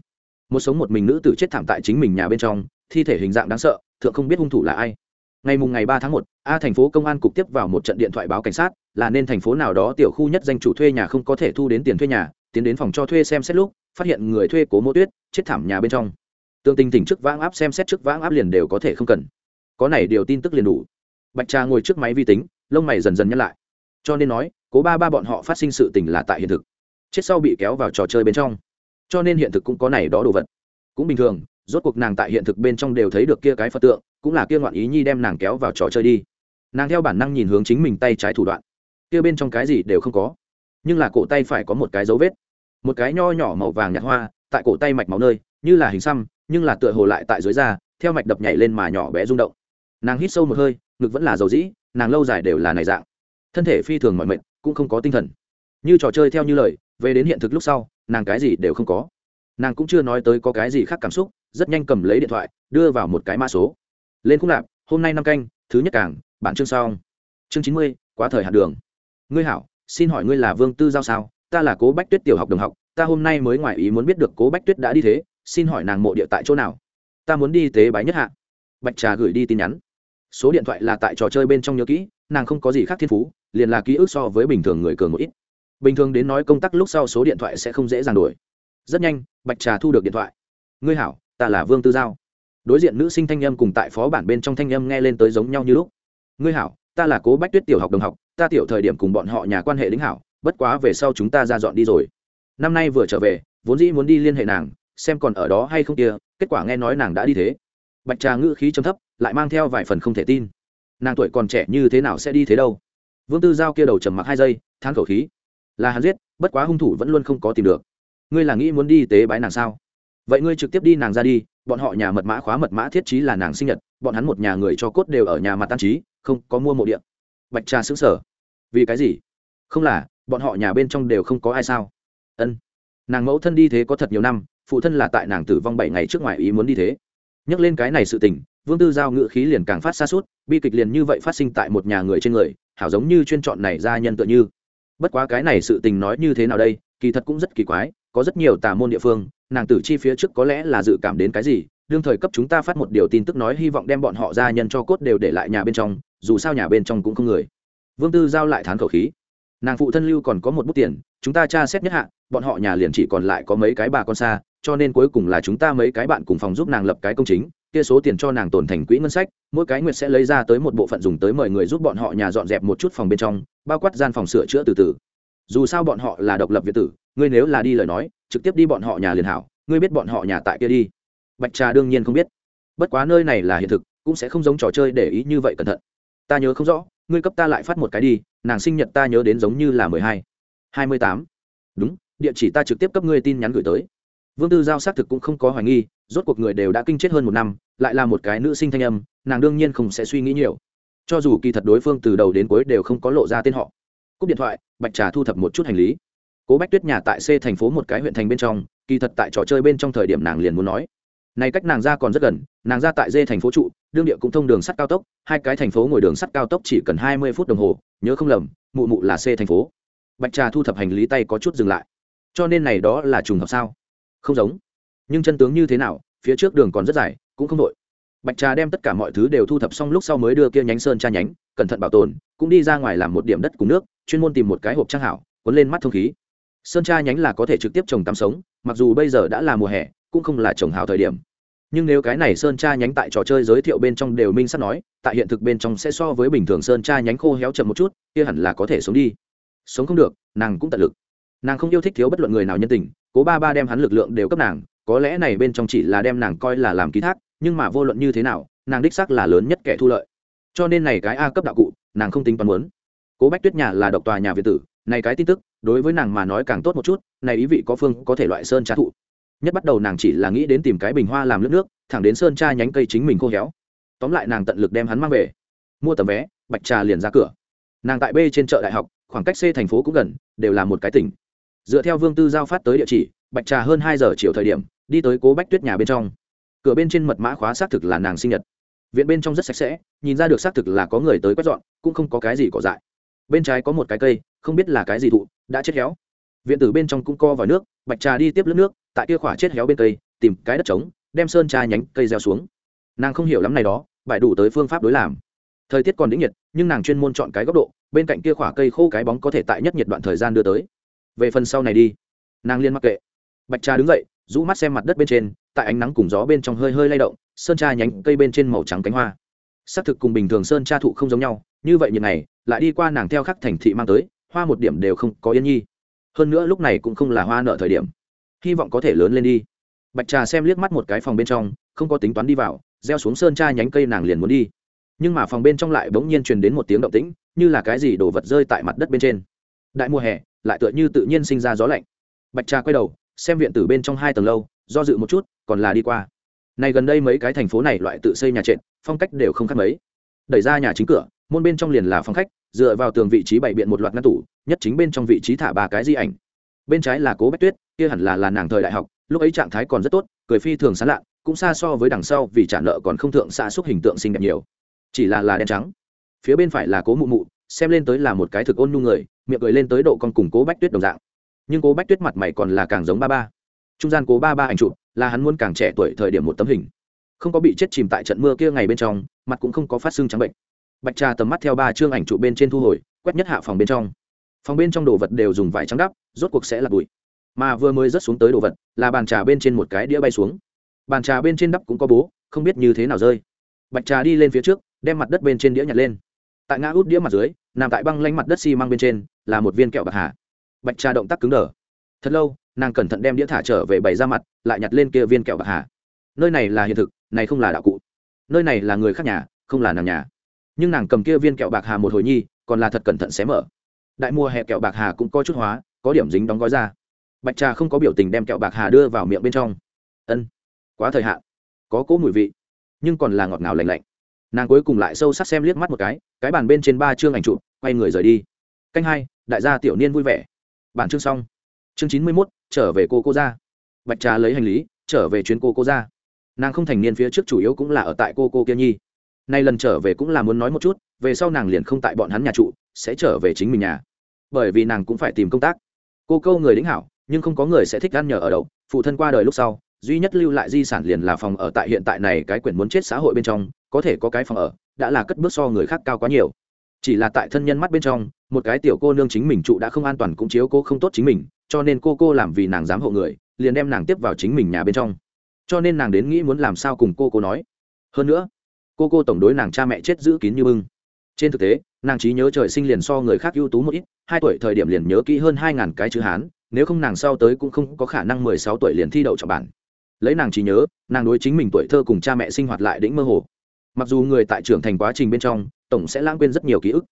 Một sống một mình nữ tử chết thảm tại chính mình nhà bên trong, thi thể hình dạng đáng sợ, thượng không biết hung thủ là ai ngày mùng ngày ba tháng một, a thành phố công an cục tiếp vào một trận điện thoại báo cảnh sát, là nên thành phố nào đó tiểu khu nhất danh chủ thuê nhà không có thể thu đến tiền thuê nhà, tiến đến phòng cho thuê xem xét lúc, phát hiện người thuê cố mô tuyết, chết thảm nhà bên trong. Tương tình tỉnh trước vãng áp xem xét trước vãng áp liền đều có thể không cần. Có này điều tin tức liền đủ. Bạch trà ngồi trước máy vi tính, lông mày dần dần nhăn lại. Cho nên nói, cố ba ba bọn họ phát sinh sự tình là tại hiện thực. Chết sau bị kéo vào trò chơi bên trong. Cho nên hiện thực cũng có này đó đồ vật. Cũng bình thường rốt cuộc nàng tại hiện thực bên trong đều thấy được kia cái phật tượng, cũng là kia ngoạn ý nhi đem nàng kéo vào trò chơi đi. Nàng theo bản năng nhìn hướng chính mình tay trái thủ đoạn. Kia bên trong cái gì đều không có, nhưng là cổ tay phải có một cái dấu vết. Một cái nho nhỏ màu vàng nhạt hoa, tại cổ tay mạch máu nơi, như là hình xăm, nhưng là tựa hồ lại tại dưới da, theo mạch đập nhảy lên mà nhỏ bé rung động. Nàng hít sâu một hơi, ngực vẫn là dầu dĩ, nàng lâu dài đều là này dạng. Thân thể phi thường mọi mệnh cũng không có tinh thần. Như trò chơi theo như lời, về đến hiện thực lúc sau, nàng cái gì đều không có nàng cũng chưa nói tới có cái gì khác cảm xúc, rất nhanh cầm lấy điện thoại, đưa vào một cái mã số. Lên khung lạp, hôm nay năm canh, thứ nhất cảng bản chương xong. Chương chín mươi, quá thời hạn đường. Ngươi hảo, xin hỏi ngươi là vương tư giao sao? Ta là cố bách tuyết tiểu học đồng học, ta hôm nay mới ngoài ý muốn biết được cố bách tuyết đã đi thế, xin hỏi nàng mộ địa tại chỗ nào? Ta muốn đi tế bái nhất hạ. Bạch trà gửi đi tin nhắn. Số điện thoại là tại trò chơi bên trong nhớ kỹ, nàng không có gì khác thiên phú, liền là ký ức so với bình thường người cường một ít. Bình thường đến nói công tác lúc sau số điện thoại sẽ không dễ dàng đổi. Rất nhanh bạch trà thu được điện thoại. Ngươi hảo, ta là vương tư giao. Đối diện nữ sinh thanh âm cùng tại phó bản bên trong thanh âm nghe lên tới giống nhau như lúc. Ngươi hảo, ta là cố bách tuyết tiểu học đồng học, ta tiểu thời điểm cùng bọn họ nhà quan hệ lính hảo, bất quá về sau chúng ta ra dọn đi rồi. Năm nay vừa trở về, vốn dĩ muốn đi liên hệ nàng, xem còn ở đó hay không kia, kết quả nghe nói nàng đã đi thế. Bạch trà ngữ khí chấm thấp, lại mang theo vài phần không thể tin. Nàng tuổi còn trẻ như thế nào sẽ đi thế đâu? Vương tư giao kia đầu trầm mặc hai giây thang khẩu khí. Là hắn giết, bất quá hung thủ vẫn luôn không có tìm được ngươi là nghĩ muốn đi tế bái nàng sao? Vậy ngươi trực tiếp đi nàng ra đi, bọn họ nhà mật mã khóa mật mã thiết trí là nàng sinh nhật, bọn hắn một nhà người cho cốt đều ở nhà mặt tan trí, không có mua mộ điện bạch trà xứng sở vì cái gì? Không là, bọn họ nhà bên trong đều không có ai sao? Ân. Nàng mẫu thân đi thế có thật nhiều năm, phụ thân là tại nàng tử vong bảy ngày trước ngoài ý muốn đi thế. Nhắc lên cái này sự tình, vương tư giao ngự khí liền càng phát xa suốt, bi kịch liền như vậy phát sinh tại một nhà người trên người, hảo giống như chuyên chọn này ra nhân tựa như. Bất quá cái này sự tình nói như thế nào đây, kỳ thật cũng rất kỳ quái có rất nhiều tà môn địa phương, nàng tử chi phía trước có lẽ là dự cảm đến cái gì, đương thời cấp chúng ta phát một điều tin tức nói hy vọng đem bọn họ ra nhân cho cốt đều để lại nhà bên trong, dù sao nhà bên trong cũng không người. Vương tư giao lại thán khẩu khí. Nàng phụ thân lưu còn có một bút tiền, chúng ta tra xét nhất hạ, bọn họ nhà liền chỉ còn lại có mấy cái bà con xa, cho nên cuối cùng là chúng ta mấy cái bạn cùng phòng giúp nàng lập cái công chính, kia số tiền cho nàng tồn thành quỹ ngân sách, mỗi cái nguyệt sẽ lấy ra tới một bộ phận dùng tới mời người giúp bọn họ nhà dọn dẹp một chút phòng bên trong, bao quát gian phòng sửa chữa từ từ. Dù sao bọn họ là độc lập việt tử ngươi nếu là đi lời nói, trực tiếp đi bọn họ nhà liền hảo, ngươi biết bọn họ nhà tại kia đi. Bạch trà đương nhiên không biết. Bất quá nơi này là hiện thực, cũng sẽ không giống trò chơi để ý như vậy cẩn thận. Ta nhớ không rõ, ngươi cấp ta lại phát một cái đi, nàng sinh nhật ta nhớ đến giống như là mười hai. Hai mươi tám. Đúng, địa chỉ ta trực tiếp cấp ngươi tin nhắn gửi tới. Vương tư giao xác thực cũng không có hoài nghi, rốt cuộc người đều đã kinh chết hơn một năm, lại là một cái nữ sinh thanh âm, nàng đương nhiên không sẽ suy nghĩ nhiều. Cho dù kỳ thật đối phương từ đầu đến cuối đều không có lộ ra tên họ. Cúp điện thoại, bạch trà thu thập một chút hành lý cố bách tuyết nhà tại c thành phố một cái huyện thành bên trong, kỳ thật tại trò chơi bên trong thời điểm nàng liền muốn nói. Này cách nàng ra còn rất gần, nàng ra tại d thành phố trụ, đương địa cũng thông đường sắt cao tốc, hai cái thành phố ngồi đường sắt cao tốc chỉ cần hai mươi phút đồng hồ, nhớ không lầm, mụ mụ là c thành phố. Bạch trà thu thập hành lý tay có chút dừng lại. Cho nên này đó là trùng hợp sao? Không giống. Nhưng chân tướng như thế nào, phía trước đường còn rất dài, cũng không đội. Bạch trà đem tất cả mọi thứ đều thu thập xong lúc sau mới đưa kia nhánh sơn tra nhánh, cẩn thận bảo tồn, cũng đi ra ngoài làm một điểm đất cùng nước, chuyên môn tìm một cái hộp trang hảo, cuốn lên mắt thông khí sơn tra nhánh là có thể trực tiếp trồng tắm sống, mặc dù bây giờ đã là mùa hè, cũng không là trồng hào thời điểm. Nhưng nếu cái này sơn tra nhánh tại trò chơi giới thiệu bên trong đều minh sắp nói, tại hiện thực bên trong sẽ so với bình thường sơn tra nhánh khô héo chậm một chút, kia hẳn là có thể sống đi. Sống không được, nàng cũng tận lực. Nàng không yêu thích thiếu bất luận người nào nhân tình, cố ba ba đem hắn lực lượng đều cấp nàng, có lẽ này bên trong chỉ là đem nàng coi là làm ký thác, nhưng mà vô luận như thế nào, nàng đích xác là lớn nhất kẻ thu lợi. Cho nên này cái a cấp đạo cụ, nàng không tính toán muốn cố bách tuyết nhà là độc tòa nhà việt tử, này cái tin tức, đối với nàng mà nói càng tốt một chút, này ý vị có phương có thể loại sơn trá thụ. Nhất bắt đầu nàng chỉ là nghĩ đến tìm cái bình hoa làm nước nước, thẳng đến sơn tra nhánh cây chính mình khô héo. Tóm lại nàng tận lực đem hắn mang về. Mua tấm vé, bạch trà liền ra cửa. Nàng tại b trên chợ đại học, khoảng cách c thành phố cũng gần, đều là một cái tỉnh. Dựa theo vương tư giao phát tới địa chỉ, bạch trà hơn hai giờ chiều thời điểm, đi tới cố bách tuyết nhà bên trong. Cửa bên trên mật mã khóa xác thực là nàng sinh nhật. Viện bên trong rất sạch sẽ, nhìn ra được xác thực là có người tới quét dọn, cũng không có cái gì cỏ dại bên trái có một cái cây, không biết là cái gì thụ, đã chết héo. Viện tử bên trong cũng co vào nước, bạch trà đi tiếp lớp nước, tại kia khỏa chết héo bên cây, tìm cái đất trống, đem sơn trà nhánh cây gieo xuống. Nàng không hiểu lắm này đó bại đủ tới phương pháp đối làm. Thời tiết còn đĩnh nhiệt, nhưng nàng chuyên môn chọn cái góc độ, bên cạnh kia khỏa cây khô cái bóng có thể tại nhất nhiệt đoạn thời gian đưa tới. Về phần sau này đi, nàng liên mắc kệ. Bạch trà đứng dậy, rũ mắt xem mặt đất bên trên, tại ánh nắng cùng gió bên trong hơi hơi lay động, sơn trà nhánh cây bên trên màu trắng cánh hoa. Xác thực cùng bình thường sơn tra thụ không giống nhau như vậy nhiệt này lại đi qua nàng theo khắc thành thị mang tới, hoa một điểm đều không có yên nhi. Hơn nữa lúc này cũng không là hoa nợ thời điểm. Hy vọng có thể lớn lên đi. Bạch trà xem liếc mắt một cái phòng bên trong, không có tính toán đi vào, gieo xuống sơn tra nhánh cây nàng liền muốn đi. Nhưng mà phòng bên trong lại bỗng nhiên truyền đến một tiếng động tĩnh, như là cái gì đổ vật rơi tại mặt đất bên trên. Đại mùa hè, lại tựa như tự nhiên sinh ra gió lạnh. Bạch trà quay đầu, xem viện tử bên trong hai tầng lâu, do dự một chút, còn là đi qua. Này gần đây mấy cái thành phố này loại tự xây nhà trệt, phong cách đều không khác mấy. Đẩy ra nhà chính cửa môn bên trong liền là phòng khách, dựa vào tường vị trí bày biện một loạt ngăn tủ, nhất chính bên trong vị trí thả ba cái di ảnh. Bên trái là cố bách tuyết, kia hẳn là là nàng thời đại học, lúc ấy trạng thái còn rất tốt, cười phi thường sán lạ, cũng xa so với đằng sau vì trả nợ còn không thượng xa xúc hình tượng xinh đẹp nhiều. Chỉ là là đen trắng. Phía bên phải là cố mụ mụ, xem lên tới là một cái thực ôn nhu người, miệng cười lên tới độ con cùng cố bách tuyết đồng dạng. Nhưng cố bách tuyết mặt mày còn là càng giống ba ba. Trung gian cố ba ba ảnh chụp, là hắn muốn càng trẻ tuổi thời điểm một tấm hình. Không có bị chết chìm tại trận mưa kia ngày bên trong, mặt cũng không có phát xương trắng bệnh bạch trà tầm mắt theo ba chương ảnh trụ bên trên thu hồi, quét nhất hạ phòng bên trong. Phòng bên trong đồ vật đều dùng vải trắng đắp, rốt cuộc sẽ là bụi. Mà vừa mới rớt xuống tới đồ vật, là bàn trà bên trên một cái đĩa bay xuống. Bàn trà bên trên đắp cũng có bố, không biết như thế nào rơi. Bạch trà đi lên phía trước, đem mặt đất bên trên đĩa nhặt lên. Tại ngã út đĩa mặt dưới, nằm tại băng lanh mặt đất xi măng bên trên, là một viên kẹo bạc hà. Bạch trà động tác cứng đờ. Thật lâu, nàng cẩn thận đem đĩa thả trở về bày ra mặt, lại nhặt lên kia viên kẹo bạc hà. Nơi này là hiện thực, này không là đạo cụ. Nơi này là người khác nhà, không là nàng nhà nhưng nàng cầm kia viên kẹo bạc hà một hồi nhi, còn là thật cẩn thận xé mở. Đại mùa hè kẹo bạc hà cũng có chút hóa, có điểm dính đóng gói ra. Bạch trà không có biểu tình đem kẹo bạc hà đưa vào miệng bên trong. Ân, quá thời hạn, có cỗ mùi vị, nhưng còn là ngọt ngào lành lạnh. Nàng cuối cùng lại sâu sắc xem liếc mắt một cái cái bàn bên trên ba chương ảnh chụp, quay người rời đi. Canh hai, đại gia tiểu niên vui vẻ. Bản chương xong. Chương chín mươi mốt, trở về cô cô ra bạch trà lấy hành lý, trở về chuyến cô cô ra nàng không thành niên phía trước chủ yếu cũng là ở tại cô cô kia nhi nay lần trở về cũng là muốn nói một chút, về sau nàng liền không tại bọn hắn nhà trụ, sẽ trở về chính mình nhà. Bởi vì nàng cũng phải tìm công tác. Cô câu người đính hảo, nhưng không có người sẽ thích ăn nhờ ở đậu. Phụ thân qua đời lúc sau, duy nhất lưu lại di sản liền là phòng ở tại hiện tại này cái quyển muốn chết xã hội bên trong, có thể có cái phòng ở, đã là cất bước so người khác cao quá nhiều. Chỉ là tại thân nhân mắt bên trong, một cái tiểu cô nương chính mình trụ đã không an toàn cũng chiếu cô không tốt chính mình, cho nên cô cô làm vì nàng dám hộ người, liền đem nàng tiếp vào chính mình nhà bên trong. Cho nên nàng đến nghĩ muốn làm sao cùng cô cô nói. Hơn nữa cô cô tổng đối nàng cha mẹ chết giữ kín như bưng. Trên thực tế, nàng trí nhớ trời sinh liền so người khác ưu tú một ít, hai tuổi thời điểm liền nhớ kỹ hơn hai ngàn cái chữ hán, nếu không nàng sau tới cũng không có khả năng mười sáu tuổi liền thi đậu trọng bản. Lấy nàng trí nhớ, nàng đối chính mình tuổi thơ cùng cha mẹ sinh hoạt lại đĩnh mơ hồ. Mặc dù người tại trưởng thành quá trình bên trong, tổng sẽ lãng quên rất nhiều ký ức,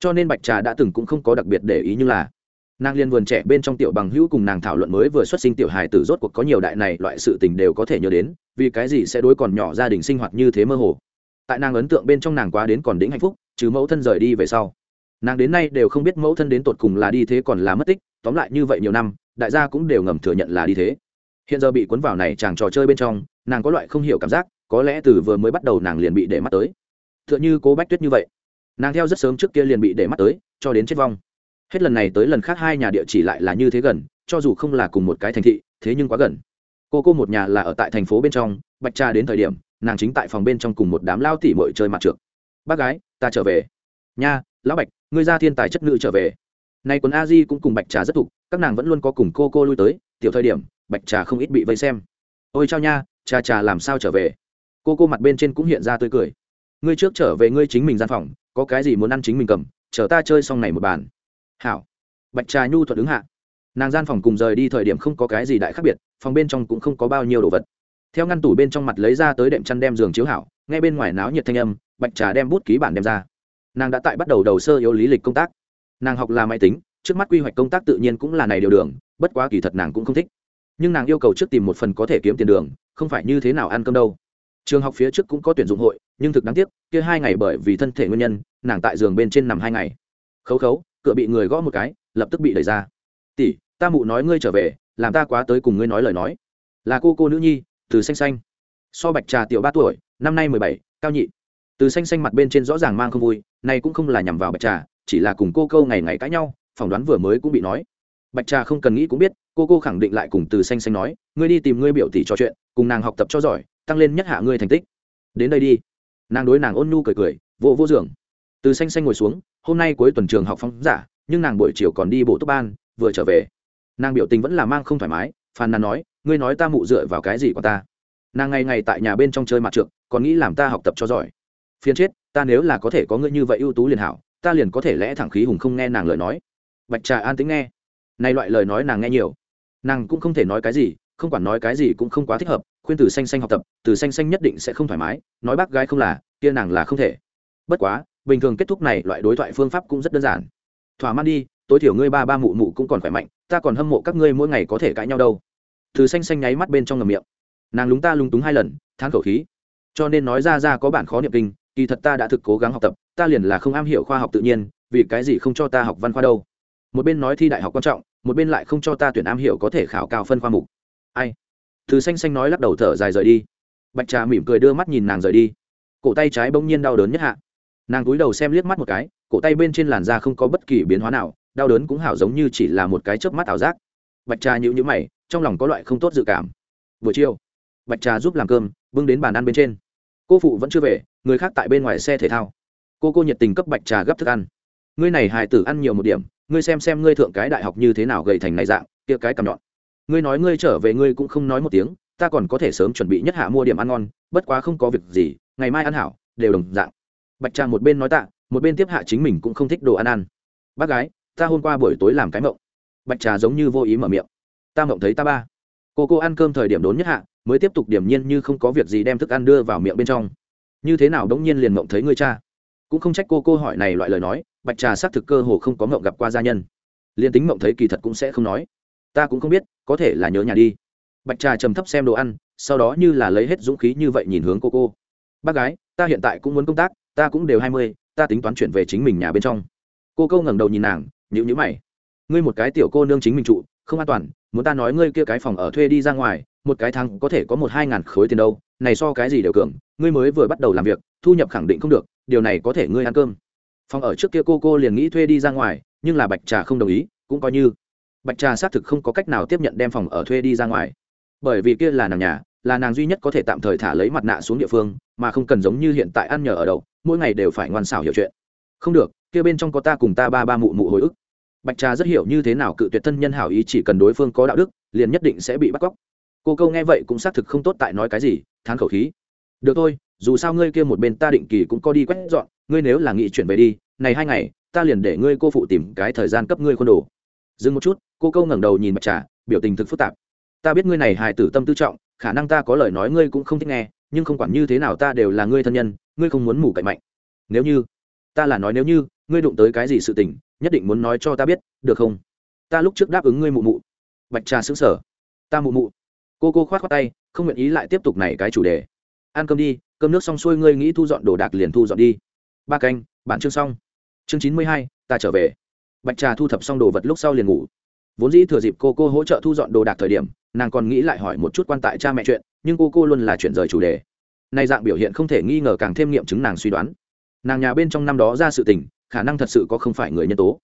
cho nên bạch trà đã từng cũng không có đặc biệt để ý như là, nàng liên vườn trẻ bên trong tiểu bằng hữu cùng nàng thảo luận mới vừa xuất sinh tiểu hài tử rốt cuộc có nhiều đại này, loại sự tình đều có thể nhớ đến, vì cái gì sẽ đối còn nhỏ gia đình sinh hoạt như thế mơ hồ? Tại nàng ấn tượng bên trong nàng quá đến còn đĩnh hạnh phúc chứ mẫu thân rời đi về sau. Nàng đến nay đều không biết mẫu thân đến tột cùng là đi thế còn là mất tích, tóm lại như vậy nhiều năm, đại gia cũng đều ngầm thừa nhận là đi thế. Hiện giờ bị cuốn vào này chàng trò chơi bên trong, nàng có loại không hiểu cảm giác, có lẽ từ vừa mới bắt đầu nàng liền bị để mắt tới. T h ư ợ n h ư cố bách tuyết như vậy. Nàng theo rất sớm trước kia liền bị để mắt tới, cho đến chết vong. Hết lần này tới lần khác hai nhà địa chỉ lại là như thế gần, cho dù không là cùng một cái thành thị, thế nhưng quá gần. Cô cô một nhà là ở tại thành phố bên trong, bạch cha đến thời điểm nàng chính tại phòng bên trong cùng một đám lao tỉ mội chơi mặt trượt bác gái, ta trở về. Nha, lão bạch, ngươi ra thiên tài chất nữ trở về. Nay quần a di cũng cùng bạch trà rất thục, các nàng vẫn luôn có cùng cô cô lui tới, tiểu thời điểm, bạch trà không ít bị vây xem. Ôi chao nha cha trà làm sao trở về? Cô cô mặt bên trên cũng hiện ra tươi cười. Ngươi trước trở về ngươi chính mình gian phòng, có cái gì muốn ăn chính mình cầm, chờ ta chơi xong này một bàn. Hảo. Bạch trà nhu thuận ứng hạ. Nàng gian phòng cùng rời đi thời điểm không có cái gì đại khác biệt, phòng bên trong cũng không có bao nhiêu đồ vật theo ngăn tủ bên trong mặt lấy ra tới đệm chăn đem giường chiếu hảo ngay bên ngoài náo nhiệt thanh âm, bạch trà đem bút ký bản đem ra. Nàng đã tại bắt đầu đầu sơ yếu lý lịch công tác. Nàng học là máy tính, trước mắt quy hoạch công tác tự nhiên cũng là này điều đường, bất quá kỳ thật nàng cũng không thích. Nhưng nàng yêu cầu trước tìm một phần có thể kiếm tiền đường, không phải như thế nào ăn cơm đâu. Trường học phía trước cũng có tuyển dụng hội, nhưng thực đáng tiếc, kia hai ngày bởi vì thân thể nguyên nhân, nàng tại giường bên trên nằm hai ngày. Khấu khấu, cửa bị người gõ một cái, lập tức bị đẩy ra. Tỷ, ta mụ nói ngươi trở về, làm ta quá tới cùng ngươi nói lời nói. Là cô cô nữ nhi từ xanh xanh. So bạch trà tiểu ba tuổi, năm nay mười bảy, cao nhị. Từ xanh xanh mặt bên trên rõ ràng mang không vui này cũng không là nhằm vào bạch trà, chỉ là cùng cô câu ngày ngày cãi nhau, phỏng đoán vừa mới cũng bị nói. Bạch trà không cần nghĩ cũng biết, cô cô khẳng định lại cùng từ xanh xanh nói, ngươi đi tìm ngươi biểu tỷ trò chuyện, cùng nàng học tập cho giỏi, tăng lên nhất hạ ngươi thành tích. Đến đây đi. Nàng đối nàng ôn nhu cười cười, vô vô giường. Từ xanh xanh ngồi xuống, hôm nay cuối tuần trường học phóng giả, nhưng nàng buổi chiều còn đi bộ túc ban, vừa trở về. Nàng biểu tình vẫn là mang không thoải mái, phàn nàn nói ngươi nói ta mụ dựa vào cái gì của ta? Nàng ngày ngày tại nhà bên trong chơi mặt trượng, còn nghĩ làm ta học tập cho giỏi. Phiên chết ta nếu là có thể có ngươi như vậy ưu tú liền hảo ta liền có thể lẽ thẳng khí hùng không nghe nàng lời nói. Bạch trà an tính nghe. Nay loại lời nói nàng nghe nhiều. Nàng cũng không thể nói cái gì không quản nói cái gì cũng không quá thích hợp khuyên từ xanh xanh học tập từ xanh xanh nhất định sẽ không thoải mái nói bác gái không là kia nàng là không thể. Bất quá bình thường kết thúc này loại đối thoại phương pháp cũng rất đơn giản. Thỏa mãn đi tối thiểu ngươi ba ba mụ mụ cũng còn khỏe mạnh ta còn hâm mộ các ngươi mỗi ngày có thể cãi nhau đâu từ xanh xanh nháy mắt bên trong ngầm miệng. Nàng lúng ta lúng túng hai lần, thán khẩu khí. Cho nên nói ra ra có bản khó niệm kinh, kỳ thật ta đã thực cố gắng học tập, ta liền là không am hiểu khoa học tự nhiên, vì cái gì không cho ta học văn khoa đâu. Một bên nói thi đại học quan trọng, một bên lại không cho ta tuyển am hiểu có thể khảo cao phân khoa mục. Ai? Từ xanh xanh nói lắc đầu thở dài rời đi. Bạch trà mỉm cười đưa mắt nhìn nàng rời đi. Cổ tay trái bỗng nhiên đau đớn nhất hạ. Nàng cúi đầu xem liếc mắt một cái, cổ tay bên trên làn da không có bất kỳ biến hóa nào, đau đớn cũng hảo giống như chỉ là một cái chớp mắt ảo giác. Bạch trà nhữ nhữ mày trong lòng có loại không tốt dự cảm. Buổi chiều, bạch trà giúp làm cơm, bưng đến bàn ăn bên trên. Cô phụ vẫn chưa về, người khác tại bên ngoài xe thể thao. Cô cô nhiệt tình cấp bạch trà gấp thức ăn. Ngươi này hài tử ăn nhiều một điểm, ngươi xem xem ngươi thượng cái đại học như thế nào gầy thành này dạng, kia cái cầm nhọn. Ngươi nói ngươi trở về ngươi cũng không nói một tiếng, ta còn có thể sớm chuẩn bị nhất hạ mua điểm ăn ngon, bất quá không có việc gì, ngày mai ăn hảo, đều đồng dạng. Bạch trà một bên nói tạ, một bên tiếp hạ chính mình cũng không thích đồ ăn ăn. Bác gái, ta hôm qua buổi tối làm cái mộng. Bạch trà giống như vô ý mở miệng ta mộng thấy ta ba. Cô cô ăn cơm thời điểm đốn nhất hạ, mới tiếp tục điểm nhiên như không có việc gì đem thức ăn đưa vào miệng bên trong. Như thế nào đống nhiên liền mộng thấy người cha? Cũng không trách cô cô hỏi này loại lời nói, bạch trà xác thực cơ hồ không có mộng gặp qua gia nhân. Liền tính mộng thấy kỳ thật cũng sẽ không nói. Ta cũng không biết, có thể là nhớ nhà đi. Bạch trà trầm thấp xem đồ ăn, sau đó như là lấy hết dũng khí như vậy nhìn hướng cô cô. Bác gái, ta hiện tại cũng muốn công tác, ta cũng đều hai mươi, ta tính toán chuyển về chính mình nhà bên trong. Cô câu ngẩng đầu nhìn nàng nhữ nhữ mày. Ngươi một cái tiểu cô nương chính mình trụ, không an toàn muốn ta nói ngươi kia cái phòng ở thuê đi ra ngoài, một cái tháng có thể có một hai ngàn khối tiền đâu, này so cái gì đều cường, ngươi mới vừa bắt đầu làm việc, thu nhập khẳng định không được, điều này có thể ngươi ăn cơm. Phòng ở trước kia cô cô liền nghĩ thuê đi ra ngoài, nhưng là bạch trà không đồng ý, cũng coi như. Bạch trà xác thực không có cách nào tiếp nhận đem phòng ở thuê đi ra ngoài. Bởi vì kia là nàng nhà, là nàng duy nhất có thể tạm thời thả lấy mặt nạ xuống địa phương, mà không cần giống như hiện tại ăn nhờ ở đậu, mỗi ngày đều phải ngoan xảo hiểu chuyện. Không được, kia bên trong có ta cùng ta ba ba mụ mụ hồi ức bạch trà rất hiểu như thế nào cự tuyệt thân nhân hảo ý chỉ cần đối phương có đạo đức, liền nhất định sẽ bị bắt cóc. Cô câu nghe vậy cũng xác thực không tốt tại nói cái gì, thán khẩu khí. Được thôi, dù sao ngươi kia một bên ta định kỳ cũng có đi quét dọn, ngươi nếu là nghị chuyển về đi, này hai ngày, ta liền để ngươi cô phụ tìm cái thời gian cấp ngươi khuôn đồ. Dừng một chút, cô câu ngẩng đầu nhìn bạch trà, biểu tình thực phức tạp. Ta biết ngươi này hài tử tâm tư trọng, khả năng ta có lời nói ngươi cũng không thích nghe, nhưng không quản như thế nào ta đều là ngươi thân nhân, ngươi không muốn mủ cậy mạnh. Nếu như, ta là nói nếu như, ngươi đụng tới cái gì sự tình nhất định muốn nói cho ta biết, được không? Ta lúc trước đáp ứng ngươi mụ mụ. Bạch trà xứng sở ta mụ mụ. Cô cô khoát khoát tay, không nguyện ý lại tiếp tục này cái chủ đề. Ăn cơm đi, cơm nước xong xuôi ngươi nghĩ thu dọn đồ đạc liền thu dọn đi. Ba canh bản chương xong. Chương chín mươi hai, ta trở về. Bạch trà thu thập xong đồ vật lúc sau liền ngủ. Vốn dĩ thừa dịp cô cô hỗ trợ thu dọn đồ đạc thời điểm, nàng còn nghĩ lại hỏi một chút quan tại cha mẹ chuyện, nhưng cô cô luôn là chuyển rời chủ đề. Nay dạng biểu hiện không thể nghi ngờ càng thêm nghiệm chứng nàng suy đoán. Nàng nhà bên trong năm đó ra sự tình khả năng thật sự có không phải người nhân tố.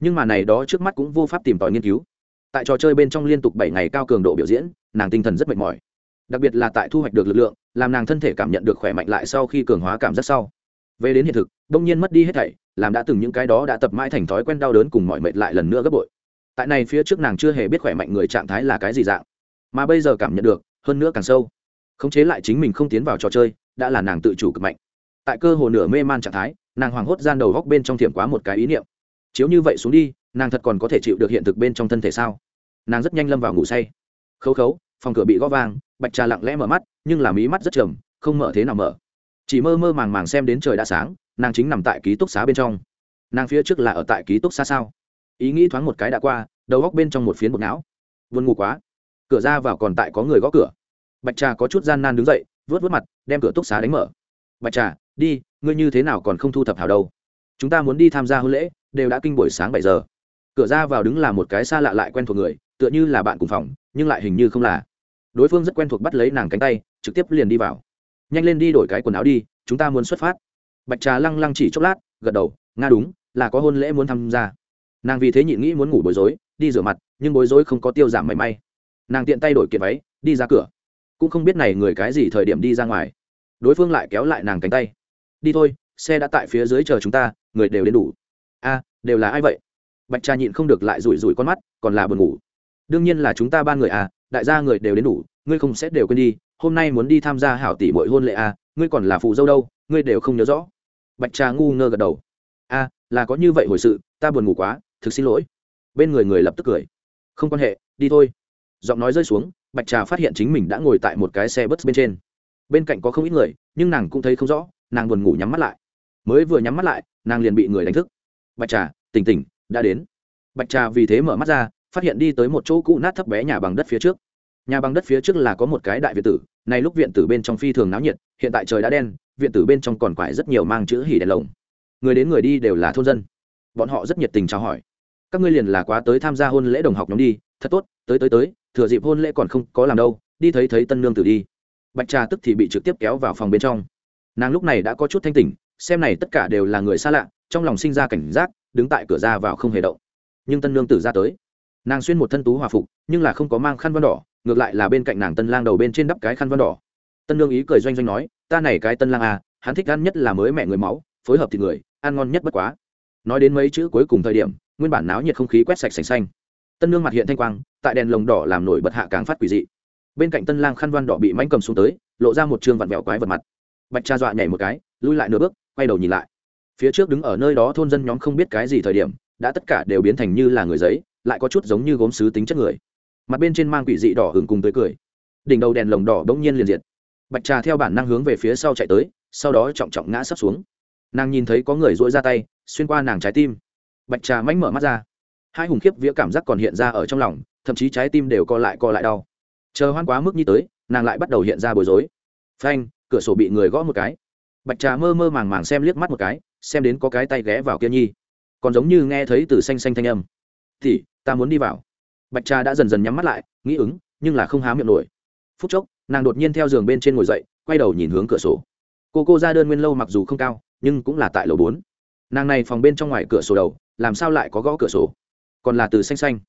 Nhưng mà này đó trước mắt cũng vô pháp tìm tòi nghiên cứu. Tại trò chơi bên trong liên tục bảy ngày cao cường độ biểu diễn, nàng tinh thần rất mệt mỏi. Đặc biệt là tại thu hoạch được lực lượng, làm nàng thân thể cảm nhận được khỏe mạnh lại sau khi cường hóa cảm giác sau. Về đến hiện thực, đông nhiên mất đi hết thảy, làm đã từng những cái đó đã tập mãi thành thói quen đau đớn cùng mọi mệt lại lần nữa gấp bội. Tại này phía trước nàng chưa hề biết khỏe mạnh người trạng thái là cái gì dạng. Mà bây giờ cảm nhận được, hơn nữa càng sâu. Khống chế lại chính mình không tiến vào trò chơi, đã là nàng tự chủ cực mạnh. Tại cơ hồ nửa mê man trạng thái nàng hoảng hốt gian đầu góc bên trong thiểm quá một cái ý niệm. Chiếu như vậy xuống đi, nàng thật còn có thể chịu được hiện thực bên trong thân thể sao? Nàng rất nhanh lâm vào ngủ say. Khấu khấu, phòng cửa bị gõ vang, bạch trà lặng lẽ mở mắt, nhưng làm ý mắt rất trầm, không mở thế nào mở. Chỉ mơ mơ màng màng xem đến trời đã sáng, nàng chính nằm tại ký túc xá bên trong. Nàng phía trước là ở tại ký túc xá sao? Ý nghĩ thoáng một cái đã qua, đầu góc bên trong một phiến một não. Vươn ngủ quá. Cửa ra vào còn tại có người gõ cửa. Bạch trà có chút gian nan đứng dậy vớt vớt mặt, đem cửa túc xá đánh mở. Bạch trà, đi ngươi như thế nào còn không thu thập hào đâu? Chúng ta muốn đi tham gia hôn lễ, đều đã kinh buổi sáng bảy giờ. Cửa ra vào đứng là một cái xa lạ lại quen thuộc người, tựa như là bạn cùng phòng, nhưng lại hình như không là. Đối phương rất quen thuộc bắt lấy nàng cánh tay, trực tiếp liền đi vào. Nhanh lên đi đổi cái quần áo đi, chúng ta muốn xuất phát. Bạch trà lăng lăng chỉ chốc lát, gật đầu, nga đúng, là có hôn lễ muốn tham gia. Nàng vì thế nhịn nghĩ muốn ngủ bối rối, đi rửa mặt, nhưng bối rối không có tiêu giảm mảy may. Nàng tiện tay đổi kiện váy, đi ra cửa. Cũng không biết này người cái gì thời điểm đi ra ngoài. Đối phương lại kéo lại nàng cánh tay đi thôi, xe đã tại phía dưới chờ chúng ta, người đều đến đủ. A, đều là ai vậy? Bạch trà nhịn không được lại rủi rủi con mắt, còn là buồn ngủ. Đương nhiên là chúng ta ba người à đại gia người đều đến đủ, ngươi không sẽ đều quên đi, hôm nay muốn đi tham gia hảo tỷ bội hôn lễ à ngươi còn là phụ dâu đâu, ngươi đều không nhớ rõ. Bạch trà ngu ngơ gật đầu. A, là có như vậy hồi sự, ta buồn ngủ quá, thực xin lỗi. Bên người người lập tức cười. Không quan hệ, đi thôi. Giọng nói rơi xuống, bạch trà phát hiện chính mình đã ngồi tại một cái xe bus bên trên. Bên cạnh có không ít người, nhưng nàng cũng thấy không rõ nàng buồn ngủ nhắm mắt lại. Mới vừa nhắm mắt lại, nàng liền bị người đánh thức. Bạch trà, tỉnh tỉnh, đã đến. Bạch trà vì thế mở mắt ra, phát hiện đi tới một chỗ cũ nát thấp bé nhà bằng đất phía trước. Nhà bằng đất phía trước là có một cái đại viện tử, này lúc viện tử bên trong phi thường náo nhiệt, hiện tại trời đã đen, viện tử bên trong còn quải rất nhiều mang chữ hỉ đèn lồng. Người đến người đi đều là thôn dân. Bọn họ rất nhiệt tình chào hỏi. Các ngươi liền là quá tới tham gia hôn lễ đồng học nhóm đi, thật tốt, tới tới tới, thừa dịp hôn lễ còn không có làm đâu, đi thấy thấy tân nương tử đi. Bạch trà tức thì bị trực tiếp kéo vào phòng bên trong nàng lúc này đã có chút thanh tỉnh, xem này tất cả đều là người xa lạ, trong lòng sinh ra cảnh giác, đứng tại cửa ra vào không hề động. Nhưng tân lương tử ra tới. Nàng xuyên một thân tú hòa phục, nhưng là không có mang khăn văn đỏ, ngược lại là bên cạnh nàng tân lang đầu bên trên đắp cái khăn văn đỏ. Tân lương ý cười doanh doanh nói, ta này cái tân lang à hắn thích ăn nhất là mới mẹ người máu, phối hợp thì người, ăn ngon nhất bất quá. Nói đến mấy chữ cuối cùng thời điểm, nguyên bản náo nhiệt không khí quét sạch sành xanh. Tân lương mặt hiện thanh quang, tại đèn lồng đỏ làm nổi bật hạ càng phát quỷ dị. Bên cạnh tân lang khăn văn đỏ bị mánh cầm xuống tới, lộ ra một chương vặn vẹo quái vật mặt bạch cha dọa nhảy một cái, lui lại nửa bước, quay đầu nhìn lại. Phía trước đứng ở nơi đó thôn dân nhóm không biết cái gì thời điểm, đã tất cả đều biến thành như là người giấy, lại có chút giống như gốm sứ tính chất người. Mặt bên trên mang quỷ dị đỏ hừng cùng tới cười. Đỉnh đầu đèn lồng đỏ bỗng nhiên liền diệt. Bạch trà theo bản năng hướng về phía sau chạy tới, sau đó trọng trọng ngã sấp xuống. Nàng nhìn thấy có người dỗi ra tay, xuyên qua nàng trái tim. Bạch trà mánh mở mắt ra. Hai hùng khiếp vía cảm giác còn hiện ra ở trong lòng, thậm chí trái tim đều co lại co lại đau. Chờ hoan quá mức như tới, nàng lại bắt đầu hiện ra bối rối. Phanh cửa sổ bị người gõ một cái. Bạch trà mơ mơ màng màng xem liếc mắt một cái, xem đến có cái tay ghé vào kia nhi. Còn giống như nghe thấy từ xanh xanh thanh âm. Thì ta muốn đi vào. Bạch trà đã dần dần nhắm mắt lại, nghĩ ứng, nhưng là không há miệng nổi. Phút chốc, nàng đột nhiên theo giường bên trên ngồi dậy, quay đầu nhìn hướng cửa sổ. Cô cô ra đơn nguyên lâu mặc dù không cao, nhưng cũng là tại lầu bốn. Nàng này phòng bên trong ngoài cửa sổ đầu, làm sao lại có gõ cửa sổ? Còn là từ xanh xanh.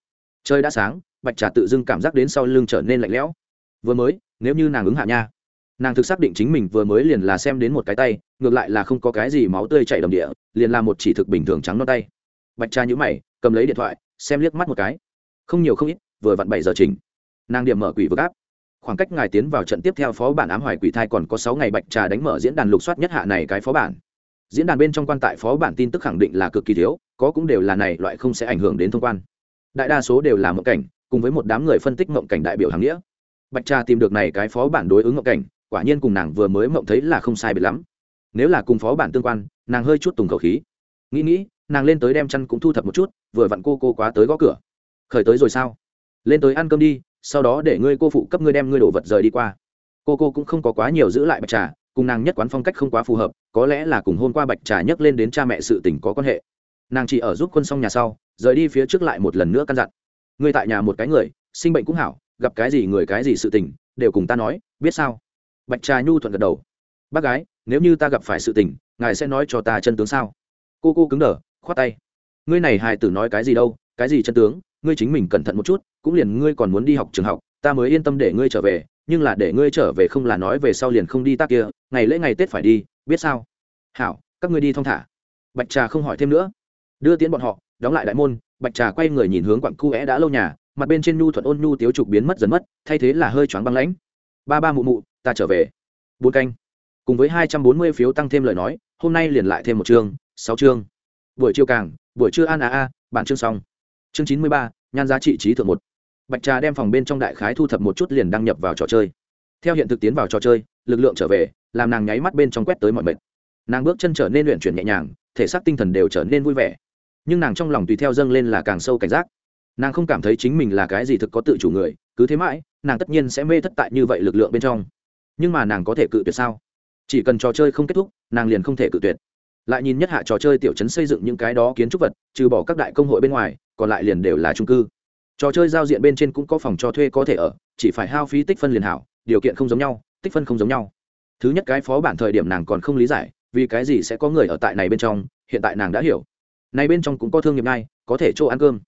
Trời đã sáng, bạch trà tự dưng cảm giác đến sau lưng trở nên lạnh lẽo. Vừa mới, nếu như nàng ứng hạ nha nàng thực xác định chính mình vừa mới liền là xem đến một cái tay, ngược lại là không có cái gì máu tươi chảy đầm địa, liền là một chỉ thực bình thường trắng non tay. Bạch trà nhữ mày, cầm lấy điện thoại, xem liếc mắt một cái. Không nhiều không ít, vừa vặn bảy giờ trình nàng điểm mở quỷ vực áp khoảng cách ngài tiến vào trận tiếp theo phó bản ám hoài quỷ thai còn có sáu ngày bạch trà đánh mở diễn đàn lục soát nhất hạ này cái phó bản. Diễn đàn bên trong quan tại phó bản tin tức khẳng định là cực kỳ thiếu, có cũng đều là này loại không sẽ ảnh hưởng đến thông quan. Đại đa số đều là mộng cảnh, cùng với một đám người phân tích mộng cảnh đại biểu hàng nghĩa. Bạch trà tìm được này cái phó bản đối ứng mộng cảnh quả nhiên cùng nàng vừa mới mộng thấy là không sai biệt lắm. Nếu là cùng phó bản tương quan, nàng hơi chút tùng khẩu khí. Nghĩ nghĩ, nàng lên tới đem chăn cũng thu thập một chút, vừa vặn cô cô quá tới gõ cửa. Khởi tới rồi sao? Lên tới ăn cơm đi, sau đó để ngươi cô phụ cấp ngươi đem ngươi đổ vật rời đi qua. Cô cô cũng không có quá nhiều giữ lại bạch trà, cùng nàng nhất quán phong cách không quá phù hợp, có lẽ là cùng hôm qua bạch trà nhắc lên đến cha mẹ sự tình có quan hệ. Nàng chỉ ở giúp quân xong nhà sau, rời đi phía trước lại một lần nữa căn dặn. Ngươi tại nhà một cái người, sinh bệnh cũng hảo, gặp cái gì người cái gì sự tình, đều cùng ta nói, biết sao? Bạch trà nhu thuận gật đầu. Bác gái, nếu như ta gặp phải sự tình, ngài sẽ nói cho ta chân tướng sao? Cô cô cứng đờ, khoát tay. Ngươi này hài tử nói cái gì đâu, cái gì chân tướng, ngươi chính mình cẩn thận một chút, cũng liền ngươi còn muốn đi học trường học, ta mới yên tâm để ngươi trở về, nhưng là để ngươi trở về không là nói về sau liền không đi ta kia, ngày lễ ngày tết phải đi, biết sao? Hảo, các ngươi đi thong thả. Bạch trà không hỏi thêm nữa. Đưa tiến bọn họ, đóng lại đại môn, bạch trà quay người nhìn hướng quặng cu é đã lâu nhà, mặt bên trên nhu thuận ôn nhu tiếu trục biến mất dần mất, thay thế là hơi choáng băng lãnh. Ba ba mụ mụ ta trở về. Bốn canh. Cùng với hai trăm bốn mươi phiếu tăng thêm lời nói, hôm nay liền lại thêm một chương, sáu chương. Buổi chiều càng, buổi trưa an a a, bản chương xong. Chương chín mươi ba, nhan giá trị trí thượng một. Bạch trà đem phòng bên trong đại khái thu thập một chút liền đăng nhập vào trò chơi. Theo hiện thực tiến vào trò chơi, lực lượng trở về, làm nàng nháy mắt bên trong quét tới mọi mệt. Nàng bước chân trở nên luyện chuyển nhẹ nhàng, thể xác tinh thần đều trở nên vui vẻ. Nhưng nàng trong lòng tùy theo dâng lên là càng sâu cảnh giác. Nàng không cảm thấy chính mình là cái gì thực có tự chủ người, cứ thế mãi, nàng tất nhiên sẽ mê thất tại như vậy lực lượng bên trong nhưng mà nàng có thể cự tuyệt sao? Chỉ cần trò chơi không kết thúc, nàng liền không thể cự tuyệt. Lại nhìn nhất hạ trò chơi tiểu chấn xây dựng những cái đó kiến trúc vật, trừ bỏ các đại công hội bên ngoài, còn lại liền đều là trung cư. Trò chơi giao diện bên trên cũng có phòng cho thuê có thể ở, chỉ phải hao phí tích phân liền hảo, điều kiện không giống nhau, tích phân không giống nhau. Thứ nhất cái phó bản thời điểm nàng còn không lý giải, vì cái gì sẽ có người ở tại này bên trong, hiện tại nàng đã hiểu. Này bên trong cũng có thương nghiệp ngay, có thể chỗ ăn cơm.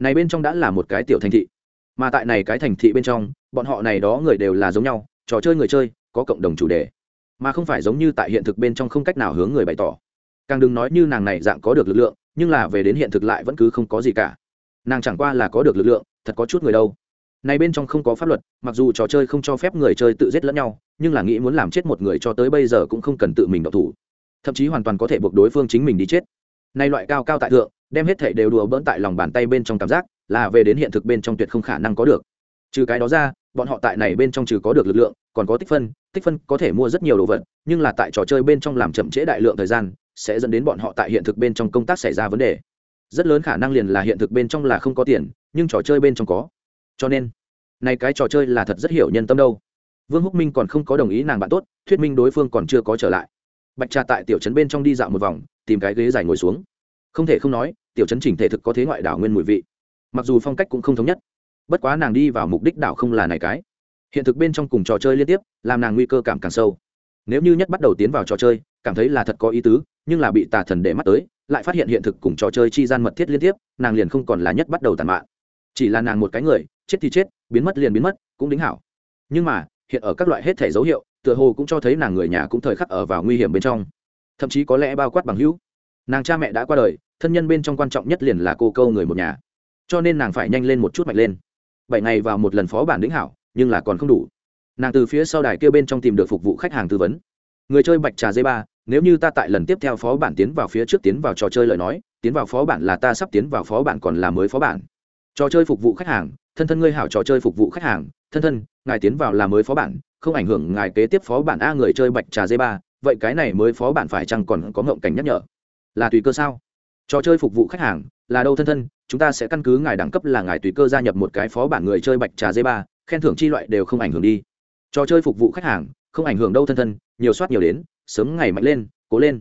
Này bên trong đã là một cái tiểu thành thị, mà tại này cái thành thị bên trong, bọn họ này đó người đều là giống nhau trò chơi người chơi, có cộng đồng chủ đề. Mà không phải giống như tại hiện thực bên trong không cách nào hướng người bày tỏ. Càng đừng nói như nàng này dạng có được lực lượng, nhưng là về đến hiện thực lại vẫn cứ không có gì cả. Nàng chẳng qua là có được lực lượng, thật có chút người đâu. Này bên trong không có pháp luật, mặc dù trò chơi không cho phép người chơi tự giết lẫn nhau, nhưng là nghĩ muốn làm chết một người cho tới bây giờ cũng không cần tự mình độc thủ. Thậm chí hoàn toàn có thể buộc đối phương chính mình đi chết. Nay loại cao cao tại thượng, đem hết thể đều đùa bỡn tại lòng bàn tay bên trong cảm giác, là về đến hiện thực bên trong tuyệt không khả năng có được. Trừ cái đó ra bọn họ tại này bên trong trừ có được lực lượng, còn có tích phân tích phân có thể mua rất nhiều đồ vật, nhưng là tại trò chơi bên trong làm chậm trễ đại lượng thời gian, sẽ dẫn đến bọn họ tại hiện thực bên trong công tác xảy ra vấn đề. Rất lớn khả năng liền là hiện thực bên trong là không có tiền, nhưng trò chơi bên trong có. Cho nên, này cái trò chơi là thật rất hiểu nhân tâm đâu. Vương húc minh còn không có đồng ý nàng bạn tốt, thuyết minh đối phương còn chưa có trở lại. Bạch trà tại tiểu trấn bên trong đi dạo một vòng, tìm cái ghế dài ngồi xuống. Không thể không nói, tiểu trấn chỉnh thể thực có thế ngoại đảo nguyên mùi vị. Mặc dù phong cách cũng không thống nhất bất quá nàng đi vào mục đích đảo không là này cái. Hiện thực bên trong cùng trò chơi liên tiếp, làm nàng nguy cơ cảm càng sâu. Nếu như nhất bắt đầu tiến vào trò chơi, cảm thấy là thật có ý tứ, nhưng là bị tà thần để mắt tới, lại phát hiện hiện thực cùng trò chơi chi gian mật thiết liên tiếp, nàng liền không còn là nhất bắt đầu tàn mạng. chỉ là nàng một cái người, chết thì chết, biến mất liền biến mất, cũng đính hảo. Nhưng mà, hiện ở các loại hết thể dấu hiệu, tựa hồ cũng cho thấy nàng người nhà cũng thời khắc ở vào nguy hiểm bên trong. Thậm chí có lẽ bao quát bằng hữu. Nàng cha mẹ đã qua đời, thân nhân bên trong quan trọng nhất liền là cô câu người một nhà. Cho nên nàng phải nhanh lên một chút mạnh lên bảy ngày vào một lần phó bản đính hảo, nhưng là còn không đủ. Nàng từ phía sau đài kêu bên trong tìm được phục vụ khách hàng tư vấn. Người chơi bạch trà dây ba nếu như ta tại lần tiếp theo phó bản tiến vào phía trước tiến vào trò chơi lời nói, tiến vào phó bản là ta sắp tiến vào phó bản còn là mới phó bản. Trò chơi phục vụ khách hàng, thân thân ngươi hảo trò chơi phục vụ khách hàng, thân thân, ngài tiến vào là mới phó bản, không ảnh hưởng ngài kế tiếp phó bản a người chơi bạch trà dây ba vậy cái này mới phó bản phải chăng còn có ngộng cảnh nhắc nhở? Là tùy cơ sao? Trò chơi phục vụ khách hàng, là đâu thân thân, chúng ta sẽ căn cứ ngài đẳng cấp là ngài tùy cơ gia nhập một cái phó bản người chơi bạch trà dây ba khen thưởng chi loại đều không ảnh hưởng đi. Trò chơi phục vụ khách hàng, không ảnh hưởng đâu thân thân, nhiều soát nhiều đến, sớm ngày mạnh lên, cố lên.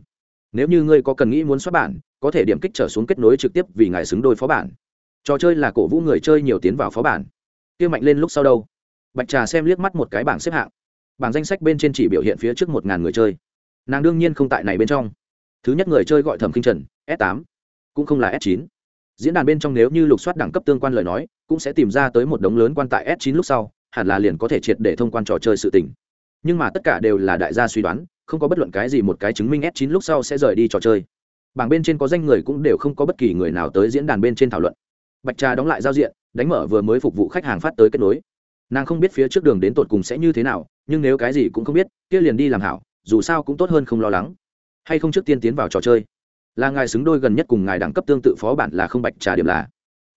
Nếu như ngươi có cần nghĩ muốn soát bản, có thể điểm kích trở xuống kết nối trực tiếp vì ngài xứng đôi phó bản. Trò chơi là cổ vũ người chơi nhiều tiến vào phó bản. Kia mạnh lên lúc sau đâu? Bạch trà xem liếc mắt một cái bảng xếp hạng. Bảng danh sách bên trên chỉ biểu hiện phía trước một ngàn người chơi. Nàng đương nhiên không tại này bên trong. Thứ nhất người chơi gọi thẩm kinh trần, s 8 cũng không là s 9 diễn đàn bên trong nếu như lục soát đẳng cấp tương quan lời nói, cũng sẽ tìm ra tới một đống lớn quan tại s 9 lúc sau, hẳn là liền có thể triệt để thông quan trò chơi sự tình. Nhưng mà tất cả đều là đại gia suy đoán, không có bất luận cái gì một cái chứng minh s 9 lúc sau sẽ rời đi trò chơi. Bảng bên trên có danh người cũng đều không có bất kỳ người nào tới diễn đàn bên trên thảo luận. Bạch trà đóng lại giao diện, đánh mở vừa mới phục vụ khách hàng phát tới kết nối. Nàng không biết phía trước đường đến tột cùng sẽ như thế nào, nhưng nếu cái gì cũng không biết, kia liền đi làm hảo, dù sao cũng tốt hơn không lo lắng. Hay không trước tiên tiến vào trò chơi là ngài xứng đôi gần nhất cùng ngài đẳng cấp tương tự phó bản là không bạch trà điểm là.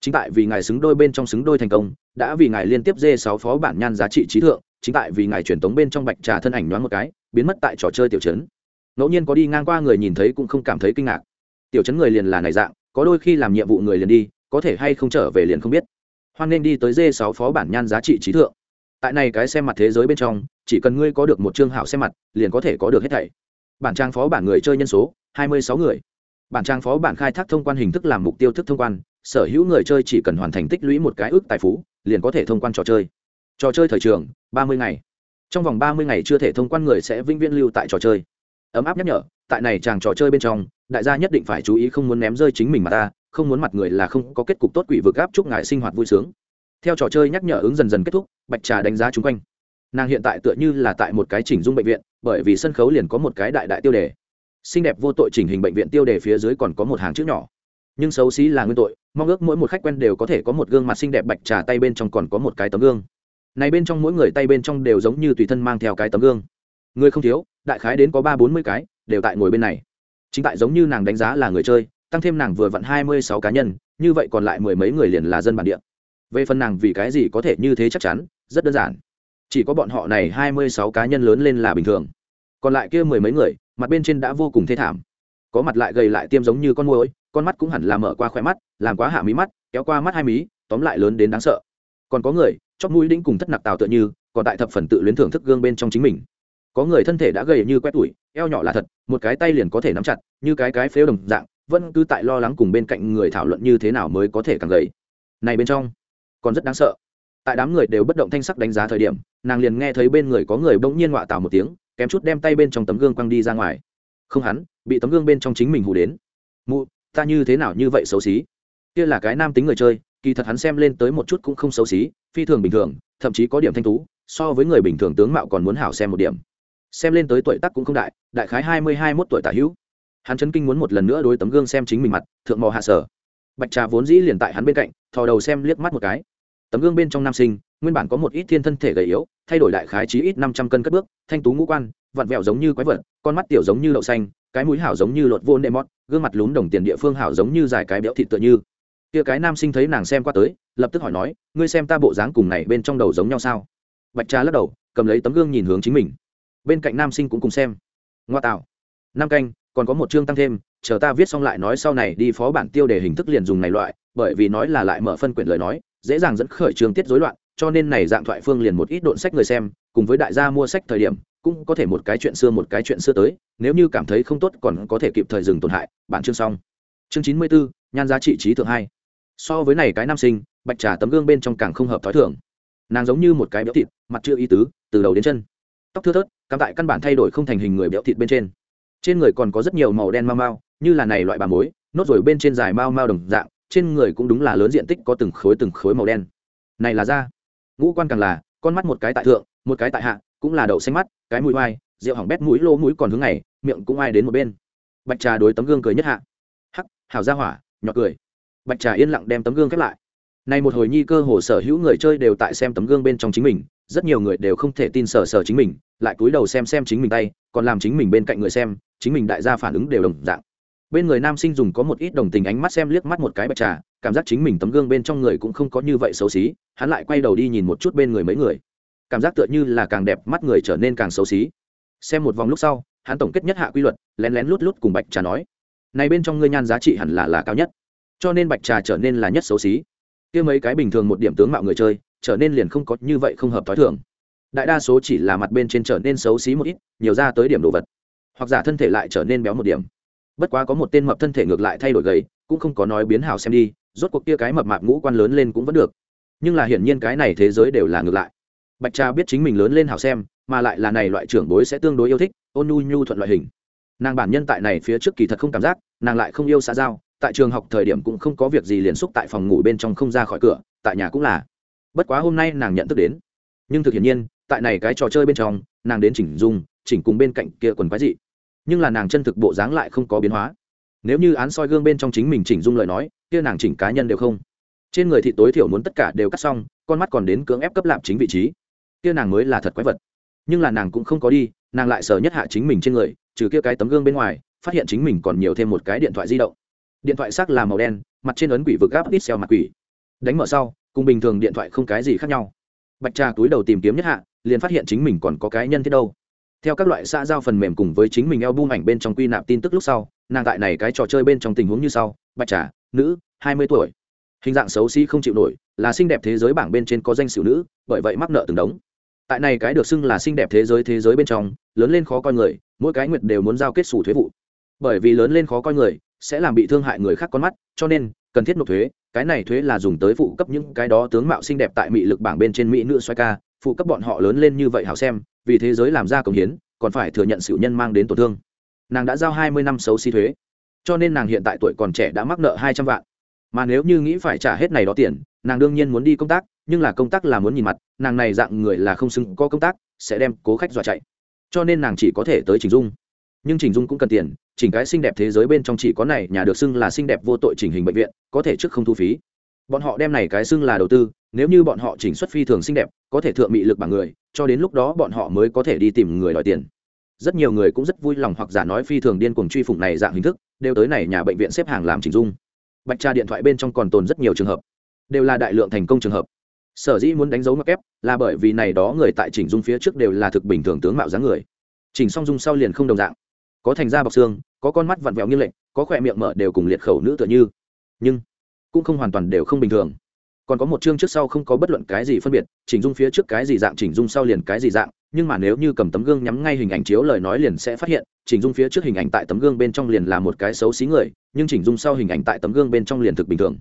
Chính tại vì ngài xứng đôi bên trong xứng đôi thành công, đã vì ngài liên tiếp dê sáu phó bản nhan giá trị trí thượng, chính tại vì ngài truyền tống bên trong bạch trà thân ảnh nhoáng một cái, biến mất tại trò chơi tiểu chấn ngẫu nhiên có đi ngang qua người nhìn thấy cũng không cảm thấy kinh ngạc. Tiểu chấn người liền là này dạng, có đôi khi làm nhiệm vụ người liền đi, có thể hay không trở về liền không biết. Hoan nên đi tới dê sáu phó bản nhan giá trị trí thượng. Tại này cái xem mặt thế giới bên trong, chỉ cần ngươi có được một chương hảo xem mặt, liền có thể có được hết thảy. Bản trang phó bản người chơi nhân số, hai mươi sáu người bản trang phó bản khai thác thông quan hình thức làm mục tiêu thức thông quan, sở hữu người chơi chỉ cần hoàn thành tích lũy một cái ước tài phú, liền có thể thông quan trò chơi. Trò chơi thời trường, ba mươi ngày. Trong vòng ba mươi ngày chưa thể thông quan người sẽ vĩnh viễn lưu tại trò chơi. Ấm áp nhắc nhở, tại này chàng trò chơi bên trong, đại gia nhất định phải chú ý không muốn ném rơi chính mình mà ta, không muốn mặt người là không có kết cục tốt quỷ vực áp chúc ngài sinh hoạt vui sướng. Theo trò chơi nhắc nhở ứng dần dần kết thúc, bạch trà đánh giá chung quanh. Nàng hiện tại tựa như là tại một cái chỉnh dung bệnh viện, bởi vì sân khấu liền có một cái đại đại tiêu đề xinh đẹp vô tội chỉnh hình bệnh viện tiêu đề phía dưới còn có một hàng chữ nhỏ. Nhưng xấu xí là nguyên tội, mong ước mỗi một khách quen đều có thể có một gương mặt xinh đẹp bạch trà tay bên trong còn có một cái tấm gương. Này bên trong mỗi người tay bên trong đều giống như tùy thân mang theo cái tấm gương. Người không thiếu, đại khái đến có ba bốn mươi cái, đều tại ngồi bên này. Chính tại giống như nàng đánh giá là người chơi, tăng thêm nàng vừa vặn hai mươi sáu cá nhân, như vậy còn lại mười mấy người liền là dân bản địa. Về phần nàng vì cái gì có thể như thế chắc chắn, rất đơn giản. Chỉ có bọn họ này hai mươi sáu cá nhân lớn lên là bình thường. Còn lại kia mười mấy người mặt bên trên đã vô cùng thê thảm. Có mặt lại gầy lại tiêm giống như con môi con mắt cũng hẳn là mở qua khỏe mắt, làm quá hạ mí mắt, kéo qua mắt hai mí, tóm lại lớn đến đáng sợ. Còn có người, chóp mũi đĩnh cùng thất nặc tào tựa như, còn tại thập phần tự luyến thưởng thức gương bên trong chính mình. Có người thân thể đã gầy như quét tủi eo nhỏ là thật, một cái tay liền có thể nắm chặt, như cái cái phếu đồng dạng, vẫn cứ tại lo lắng cùng bên cạnh người thảo luận như thế nào mới có thể càng gầy. Này bên trong, còn rất đáng sợ. Tại đám người đều bất động thanh sắc đánh giá thời điểm, nàng liền nghe thấy bên người có người bỗng nhiên ngọa tào một tiếng kém chút đem tay bên trong tấm gương quăng đi ra ngoài. Không hắn, bị tấm gương bên trong chính mình hù đến. Mụ, ta như thế nào như vậy xấu xí? Kia là cái nam tính người chơi, kỳ thật hắn xem lên tới một chút cũng không xấu xí, phi thường bình thường, thậm chí có điểm thanh tú, so với người bình thường tướng mạo còn muốn hảo xem một điểm. Xem lên tới tuổi tác cũng không đại đại khái hai mươi hai mốt tuổi tả hữu. Hắn chấn kinh muốn một lần nữa đối tấm gương xem chính mình mặt, thượng mò hạ sở. Bạch trà vốn dĩ liền tại hắn bên cạnh, thò đầu xem liếc mắt một cái tấm gương bên trong nam sinh, nguyên bản có một ít thiên thân thể gầy yếu, thay đổi đại khái chí ít năm trăm cân cất bước, thanh tú ngũ quan, vặn vẹo giống như quái vật, con mắt tiểu giống như đậu xanh, cái mũi hảo giống như lột vô nệ mót, gương mặt lún đồng tiền địa phương hảo giống như dài cái béo thịt tựa như. Kia cái nam sinh thấy nàng xem qua tới, lập tức hỏi nói, ngươi xem ta bộ dáng cùng này bên trong đầu giống nhau sao? Bạch trà lắc đầu, cầm lấy tấm gương nhìn hướng chính mình. Bên cạnh nam sinh cũng cùng xem. Ngoa tạo. Năm canh, còn có một chương tăng thêm, chờ ta viết xong lại nói sau này đi phó bản tiêu đề hình thức liền dùng này loại, bởi vì nói là lại mở phân quyển lời nói dễ dàng dẫn khởi trường tiết rối loạn, cho nên này dạng thoại phương liền một ít độn sách người xem, cùng với đại gia mua sách thời điểm, cũng có thể một cái chuyện xưa một cái chuyện xưa tới, nếu như cảm thấy không tốt còn có thể kịp thời dừng tổn hại bản chương xong. Chương chín mươi bốn, nhan giá trị trí thượng hai. So với này cái nam sinh, bạch trà tấm gương bên trong càng không hợp thói thường. Nàng giống như một cái béo thịt, mặt chưa ý tứ, từ đầu đến chân. Tóc thưa thớt, cắm tại căn bản thay đổi không thành hình người béo thịt bên trên. Trên người còn có rất nhiều màu đen mau mau, như là này loại bà mối, nốt rồi bên trên dài mau mau đồng dạng trên người cũng đúng là lớn diện tích có từng khối từng khối màu đen. Này là da. Ngũ quan càng là, con mắt một cái tại thượng, một cái tại hạ, cũng là đậu xanh mắt, cái mũi oai rượu hỏng bét mũi lô mũi còn hướng này miệng cũng ai đến một bên. Bạch trà đối tấm gương cười nhất hạ. Hắc, hảo ra hỏa nhọt cười. Bạch trà yên lặng đem tấm gương khép lại. Này một hồi nhi cơ hồ sở hữu người chơi đều tại xem tấm gương bên trong chính mình, rất nhiều người đều không thể tin sở sở chính mình, lại cúi đầu xem xem chính mình tay, còn làm chính mình bên cạnh người xem, chính mình đại gia phản ứng đều đồng dạng bên người nam sinh dùng có một ít đồng tình ánh mắt xem liếc mắt một cái bạch trà, cảm giác chính mình tấm gương bên trong người cũng không có như vậy xấu xí, hắn lại quay đầu đi nhìn một chút bên người mấy người. Cảm giác tựa như là càng đẹp mắt người trở nên càng xấu xí. Xem một vòng lúc sau, hắn tổng kết nhất hạ quy luật, lén lén lút lút cùng bạch trà nói, này bên trong ngươi nhan giá trị hẳn là là cao nhất, cho nên bạch trà trở nên là nhất xấu xí. Kia mấy cái bình thường một điểm tướng mạo người chơi, trở nên liền không có như vậy không hợp t h o i thường. Đại đa số chỉ là mặt bên trên trở nên xấu xí một ít, nhiều ra tới điểm đồ vật, hoặc giả thân thể lại trở nên béo một điểm bất quá có một tên mập thân thể ngược lại thay đổi gầy, cũng không có nói biến hào xem đi, rốt cuộc kia cái mập mạp ngũ quan lớn lên cũng vẫn được. Nhưng là hiển nhiên cái này thế giới đều là ngược lại. Bạch cha biết chính mình lớn lên hào xem, mà lại là này loại trưởng bối sẽ tương đối yêu thích, ôn nhu nhu thuận loại hình. Nàng bản nhân tại này phía trước kỳ thật không cảm giác, nàng lại không yêu xã giao, tại trường học thời điểm cũng không có việc gì liền xúc tại phòng ngủ bên trong không ra khỏi cửa, tại nhà cũng là. Bất quá hôm nay nàng nhận thức đến. Nhưng thực hiện nhiên, tại này cái trò chơi bên trong, nàng đến chỉnh dung, chỉnh cùng bên cạnh kia quần quái dị nhưng là nàng chân thực bộ dáng lại không có biến hóa. Nếu như án soi gương bên trong chính mình chỉnh dung lời nói, kia nàng chỉnh cá nhân đều không. Trên người thị tối thiểu muốn tất cả đều cắt xong, con mắt còn đến cưỡng ép cấp lạp chính vị trí. Kia nàng mới là thật quái vật. Nhưng là nàng cũng không có đi, nàng lại sờ nhất hạ chính mình trên người, trừ kia cái tấm gương bên ngoài, phát hiện chính mình còn nhiều thêm một cái điện thoại di động. Điện thoại xác là màu đen, mặt trên ấn quỷ vực gáp ít xeo mặt quỷ. Đánh mở sau, cùng bình thường điện thoại không cái gì khác nhau. Bạch trà túi đầu tìm kiếm nhất hạ, liền phát hiện chính mình còn có cái nhân thiết đâu theo các loại xã giao phần mềm cùng với chính mình eo bung ảnh bên trong quy nạp tin tức lúc sau, nàng tại này cái trò chơi bên trong tình huống như sau, bạch trà, nữ, hai mươi tuổi. Hình dạng xấu xí không chịu nổi, là xinh đẹp thế giới bảng bên trên có danh sử nữ, bởi vậy mắc nợ từng đống. Tại này cái được xưng là xinh đẹp thế giới thế giới bên trong, lớn lên khó coi người, mỗi cái nguyệt đều muốn giao kết xù thuế vụ. Bởi vì lớn lên khó coi người, sẽ làm bị thương hại người khác con mắt, cho nên, cần thiết nộp thuế, cái này thuế là dùng tới phụ cấp những cái đó tướng mạo xinh đẹp tại mỹ lực bảng bên trên mỹ nữ xoay ca, phụ cấp bọn họ lớn lên như vậy hảo xem vì thế giới làm ra công hiến, còn phải thừa nhận sự nhân mang đến tổn thương. Nàng đã giao hai mươi năm xấu xí thuế, cho nên nàng hiện tại tuổi còn trẻ đã mắc nợ hai trăm vạn. Mà nếu như nghĩ phải trả hết này đó tiền, nàng đương nhiên muốn đi công tác, nhưng là công tác là muốn nhìn mặt, nàng này dạng người là không xứng có công tác, sẽ đem cố khách dọa chạy. Cho nên nàng chỉ có thể tới chỉnh dung. Nhưng chỉnh dung cũng cần tiền chỉnh cái xinh đẹp thế giới bên trong chỉ có này, nhà được xưng là xinh đẹp vô tội chỉnh hình bệnh viện, có thể trước không thu phí bọn họ đem này cái xưng là đầu tư, nếu như bọn họ chỉnh xuất phi thường xinh đẹp, có thể thượng mị lực bằng người, cho đến lúc đó bọn họ mới có thể đi tìm người đòi tiền. Rất nhiều người cũng rất vui lòng hoặc giả nói phi thường điên cuồng truy phủng này dạng hình thức, đều tới này nhà bệnh viện xếp hàng làm chỉnh dung. Bạch tra điện thoại bên trong còn tồn rất nhiều trường hợp, đều là đại lượng thành công trường hợp. Sở dĩ muốn đánh dấu mặc ép là bởi vì này đó người tại chỉnh dung phía trước đều là thực bình thường tướng mạo dáng người. Chỉnh song dung sau liền không đồng dạng. Có thành da bọc xương, có con mắt vặn vẹo như lệnh, có khỏe miệng mở đều cùng liệt khẩu nữ tựa như. Nhưng cũng không hoàn toàn đều không bình thường. Còn có một chương trước sau không có bất luận cái gì phân biệt, chỉnh dung phía trước cái gì dạng, chỉnh dung sau liền cái gì dạng, nhưng mà nếu như cầm tấm gương nhắm ngay hình ảnh chiếu lời nói liền sẽ phát hiện, chỉnh dung phía trước hình ảnh tại tấm gương bên trong liền là một cái xấu xí người, nhưng chỉnh dung sau hình ảnh tại tấm gương bên trong liền thực bình thường.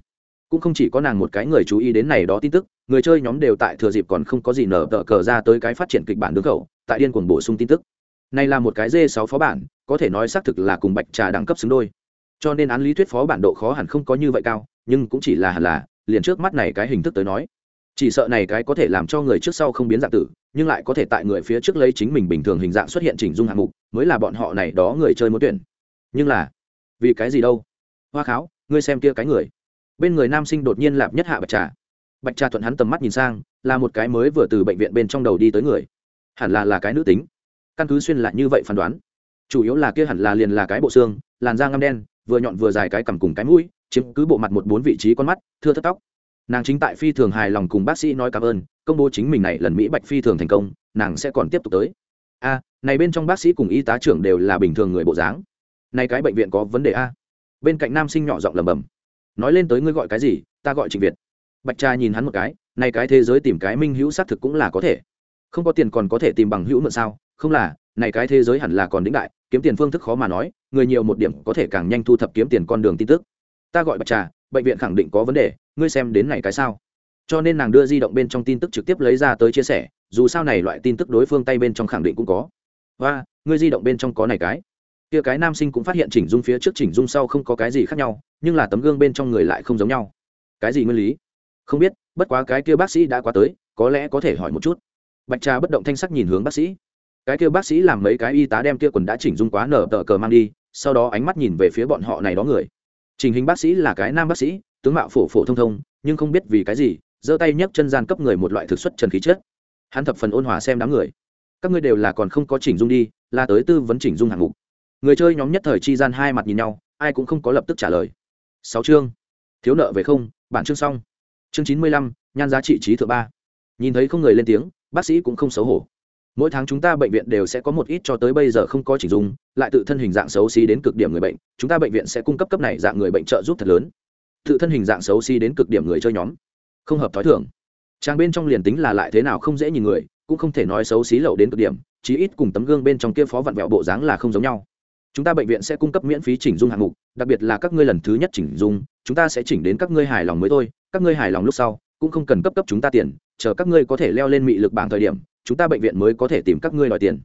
Cũng không chỉ có nàng một cái người chú ý đến này đó tin tức, người chơi nhóm đều tại thừa dịp còn không có gì nở tờ cờ ra tới cái phát triển kịch bản đứng khẩu, tại điên cuồng bổ sung tin tức. Này là một cái d 6 phó bản, có thể nói xác thực là cùng bạch trà đẳng cấp xứng đôi. Cho nên án lý thuyết phó bản độ khó hẳn không có như vậy cao nhưng cũng chỉ là hẳn là, liền trước mắt này cái hình thức tới nói. Chỉ sợ này cái có thể làm cho người trước sau không biến dạng tử, nhưng lại có thể tại người phía trước lấy chính mình bình thường hình dạng xuất hiện chỉnh dung hạng mục, mới là bọn họ này đó người chơi muốn tuyển. Nhưng là, vì cái gì đâu? Hoa kháo, ngươi xem kia cái người. Bên người nam sinh đột nhiên lạp nhất hạ bạch trà. Bạch trà thuận hắn tầm mắt nhìn sang, là một cái mới vừa từ bệnh viện bên trong đầu đi tới người. Hẳn là là cái nữ tính. Căn cứ xuyên lại như vậy phán đoán. Chủ yếu là kia hẳn là liền là cái bộ xương, làn da ngăm đen, vừa nhọn vừa dài cái cằm cùng cái mũi chiếm cứ bộ mặt một bốn vị trí con mắt, thưa thất tóc. Nàng chính tại phi thường hài lòng cùng bác sĩ nói cảm ơn, công bố chính mình này lần mỹ bạch phi thường thành công, nàng sẽ còn tiếp tục tới. A, này bên trong bác sĩ cùng y tá trưởng đều là bình thường người bộ dáng. Này cái bệnh viện có vấn đề a. Bên cạnh nam sinh nhỏ giọng lầm bầm nói lên tới ngươi gọi cái gì, ta gọi trịnh việt. Bạch cha nhìn hắn một cái, này cái thế giới tìm cái minh hữu xác thực cũng là có thể. Không có tiền còn có thể tìm bằng hữu mượn sao? Không là, này cái thế giới hẳn là còn đĩnh đại, kiếm tiền phương thức khó mà nói, người nhiều một điểm có thể càng nhanh thu thập kiếm tiền con đường tin tức ta gọi bạch trà, bệnh viện khẳng định có vấn đề, ngươi xem đến này cái sao. Cho nên nàng đưa di động bên trong tin tức trực tiếp lấy ra tới chia sẻ, dù sao này loại tin tức đối phương tay bên trong khẳng định cũng có. Và, ngươi di động bên trong có này cái. Kia cái nam sinh cũng phát hiện chỉnh dung phía trước chỉnh dung sau không có cái gì khác nhau, nhưng là tấm gương bên trong người lại không giống nhau. Cái gì nguyên lý? Không biết, bất quá cái kia bác sĩ đã qua tới, có lẽ có thể hỏi một chút. Bạch trà bất động thanh sắc nhìn hướng bác sĩ. Cái kia bác sĩ làm mấy cái y tá đem kia quần đã chỉnh dung quá nở tờ cờ mang đi, sau đó ánh mắt nhìn về phía bọn họ này đó người trình hình bác sĩ là cái nam bác sĩ, tướng mạo phổ phổ thông thông, nhưng không biết vì cái gì, giơ tay nhấc chân gian cấp người một loại thực xuất trần khí chết hắn thập phần ôn hòa xem đám người. Các ngươi đều là còn không có chỉnh dung đi, là tới tư vấn chỉnh dung hạng mục. Người chơi nhóm nhất thời chi gian hai mặt nhìn nhau, ai cũng không có lập tức trả lời. Sáu chương. Thiếu nợ về không, bản chương xong. Chương chín mươi lăm, nhan giá trị trí thượng ba. Nhìn thấy không người lên tiếng, bác sĩ cũng không xấu hổ mỗi tháng chúng ta bệnh viện đều sẽ có một ít cho tới bây giờ không có chỉnh dung, lại tự thân hình dạng xấu xí đến cực điểm người bệnh, chúng ta bệnh viện sẽ cung cấp cấp này dạng người bệnh trợ giúp thật lớn. Tự thân hình dạng xấu xí đến cực điểm người chơi nhóm. Không hợp t h ó i trang bên trong liền tính là lại thế nào không dễ nhìn người, cũng không thể nói xấu xí lậu đến cực điểm, chí ít cùng tấm gương bên trong kia phó vặn vẹo bộ dáng là không giống nhau. Chúng ta bệnh viện sẽ cung cấp miễn phí chỉnh dung hạng mục, đặc biệt là các ngươi lần thứ nhất chỉnh dung, chúng ta sẽ chỉnh đến các ngươi hài lòng mới thôi, các ngươi hài lòng lúc sau, cũng không cần cấp cấp chúng ta tiền, chờ các ngươi có thể leo lên mị lực bảng thời điểm chúng ta bệnh viện mới có thể tìm các ngươi đòi tiền.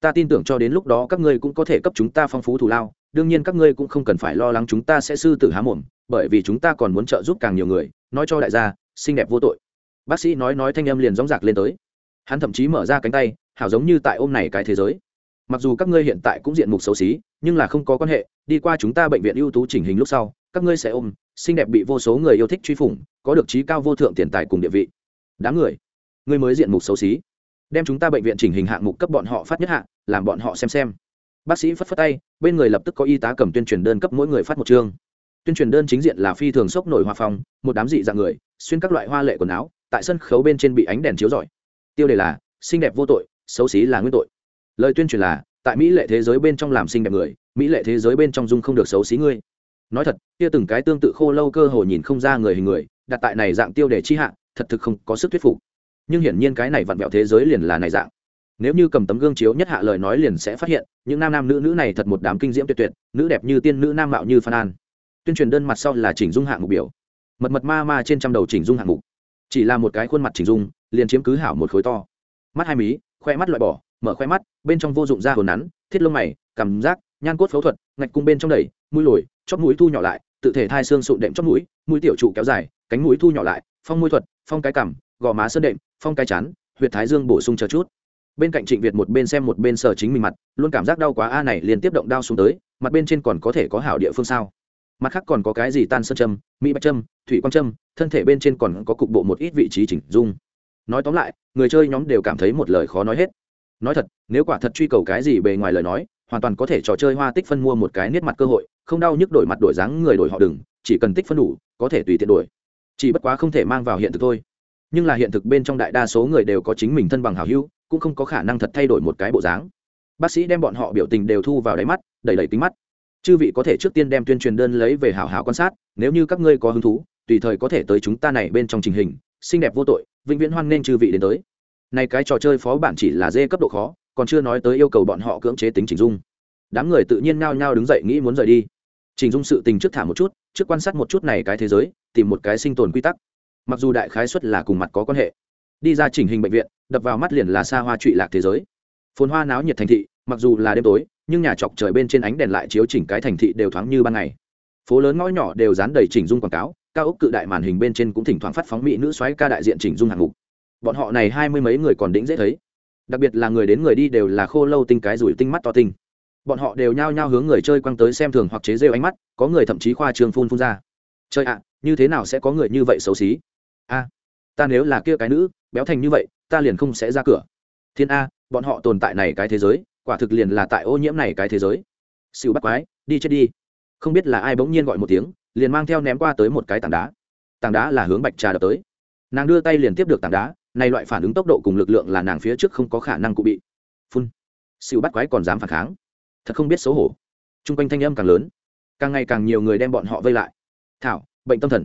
Ta tin tưởng cho đến lúc đó các ngươi cũng có thể cấp chúng ta phong phú thù lao, đương nhiên các ngươi cũng không cần phải lo lắng chúng ta sẽ sư tử há mồm, bởi vì chúng ta còn muốn trợ giúp càng nhiều người, nói cho đại gia, xinh đẹp vô tội. Bác sĩ nói nói thanh âm liền dóng dạc lên tới. Hắn thậm chí mở ra cánh tay, hảo giống như tại ôm này cái thế giới. Mặc dù các ngươi hiện tại cũng diện mục xấu xí, nhưng là không có quan hệ, đi qua chúng ta bệnh viện ưu tú chỉnh hình lúc sau, các ngươi sẽ ôm, xinh đẹp bị vô số người yêu thích truy phủng, có được trí cao vô thượng tiền tài cùng địa vị. Đáng người. Ngươi mới diện mục xấu xí đem chúng ta bệnh viện chỉnh hình hạng mục cấp bọn họ phát nhất hạng, làm bọn họ xem xem. Bác sĩ phất phất tay, bên người lập tức có y tá cầm tuyên truyền đơn cấp mỗi người phát một chương. Tuyên truyền đơn chính diện là phi thường sốc nổi hoa phong, một đám dị dạng người, xuyên các loại hoa lệ quần áo, tại sân khấu bên trên bị ánh đèn chiếu rọi. Tiêu đề là, xinh đẹp vô tội, xấu xí là nguyên tội. Lời tuyên truyền là, tại mỹ lệ thế giới bên trong làm xinh đẹp người, mỹ lệ thế giới bên trong dung không được xấu xí ngươi. Nói thật, kia từng cái tương tự khô lâu cơ hồ nhìn không ra người hình người, đặt tại này dạng tiêu đề chi hạ, thật thực không có sức thuyết phục nhưng hiển nhiên cái này vặn vẹo thế giới liền là này dạng. Nếu như cầm tấm gương chiếu nhất hạ lời nói liền sẽ phát hiện, những nam nam nữ nữ này thật một đám kinh diễm tuyệt tuyệt, nữ đẹp như tiên, nữ nam mạo như phan an. Tuyên truyền đơn mặt sau là chỉnh dung hạng mục biểu. Mật mật ma ma trên trăm đầu chỉnh dung hạng mục. Chỉ là một cái khuôn mặt chỉnh dung, liền chiếm cứ hảo một khối to. Mắt hai mí, khoe mắt loại bỏ, mở khoe mắt, bên trong vô dụng da hồn nắn, thiết lông mày, cảm giác, nhan cốt phẫu thuật, ngạch cung bên trong đầy, mũi lồi, chóp mũi thu nhỏ lại, tự thể thai xương sụn đệm chóp mũi mũi tiểu trụ kéo dài, cánh mũi thu nhỏ lại, phong mũi thuật, phong cái cằm, gò má sơn đệm phong cái chán, huyệt thái dương bổ sung chờ chút. Bên cạnh trịnh việt một bên xem một bên sờ chính mình mặt, luôn cảm giác đau quá, a này liền tiếp động đau xuống tới, mặt bên trên còn có thể có hảo địa phương sao? Mặt khác còn có cái gì tan sơn châm, mỹ bạch châm, thủy quang châm, thân thể bên trên còn có cục bộ một ít vị trí chỉnh dung. Nói tóm lại, người chơi nhóm đều cảm thấy một lời khó nói hết. Nói thật, nếu quả thật truy cầu cái gì bề ngoài lời nói, hoàn toàn có thể trò chơi hoa tích phân mua một cái niết mặt cơ hội, không đau nhức đổi mặt đổi dáng người đổi họ đừng, chỉ cần tích phân đủ, có thể tùy tiện đổi. Chỉ bất quá không thể mang vào hiện thực thôi nhưng là hiện thực bên trong đại đa số người đều có chính mình thân bằng hảo hữu, cũng không có khả năng thật thay đổi một cái bộ dáng. Bác sĩ đem bọn họ biểu tình đều thu vào đáy mắt đẩy đầy kính mắt. Chư vị có thể trước tiên đem tuyên truyền đơn lấy về hảo hảo quan sát, nếu như các ngươi có hứng thú, tùy thời có thể tới chúng ta này bên trong trình hình, xinh đẹp vô tội, vĩnh viễn hoan nên chư vị đến tới. Này cái trò chơi phó bản chỉ là dê cấp độ khó, còn chưa nói tới yêu cầu bọn họ cưỡng chế tính chỉnh dung. Đám người tự nhiên nao nhao đứng dậy nghĩ muốn rời đi. Chỉnh dung sự tình trước thả một chút, trước quan sát một chút này cái thế giới, tìm một cái sinh tồn quy tắc mặc dù đại khái xuất là cùng mặt có quan hệ. Đi ra chỉnh hình bệnh viện, đập vào mắt liền là xa hoa trụy lạc thế giới. Phồn hoa náo nhiệt thành thị, mặc dù là đêm tối, nhưng nhà chọc trời bên trên ánh đèn lại chiếu chỉnh cái thành thị đều thoáng như ban ngày. Phố lớn ngõ nhỏ đều dán đầy chỉnh dung quảng cáo, cao ốc cự đại màn hình bên trên cũng thỉnh thoảng phát phóng mỹ nữ xoáy ca đại diện chỉnh dung hạng mục. Bọn họ này hai mươi mấy người còn đĩnh dễ thấy. Đặc biệt là người đến người đi đều là khô lâu tinh cái rủi tinh mắt to tinh. Bọn họ đều nhao nhao hướng người chơi quăng tới xem thường hoặc chế rêu ánh mắt, có người thậm chí khoa trường phun phun ra. Chơi ạ, như thế nào sẽ có người như vậy xấu xí? A, ta nếu là kia cái nữ, béo thành như vậy, ta liền không sẽ ra cửa. Thiên a, bọn họ tồn tại này cái thế giới, quả thực liền là tại ô nhiễm này cái thế giới. Xỉu bắt quái, đi chết đi. Không biết là ai bỗng nhiên gọi một tiếng, liền mang theo ném qua tới một cái tảng đá. Tảng đá là hướng bạch trà đập tới. Nàng đưa tay liền tiếp được tảng đá, này loại phản ứng tốc độ cùng lực lượng là nàng phía trước không có khả năng cụ bị. Phun. Xỉu bắt quái còn dám phản kháng. Thật không biết xấu hổ. T r u n g quanh thanh âm càng lớn. Càng ngày càng nhiều người đem bọn họ vây lại. Thảo, bệnh tâm thần.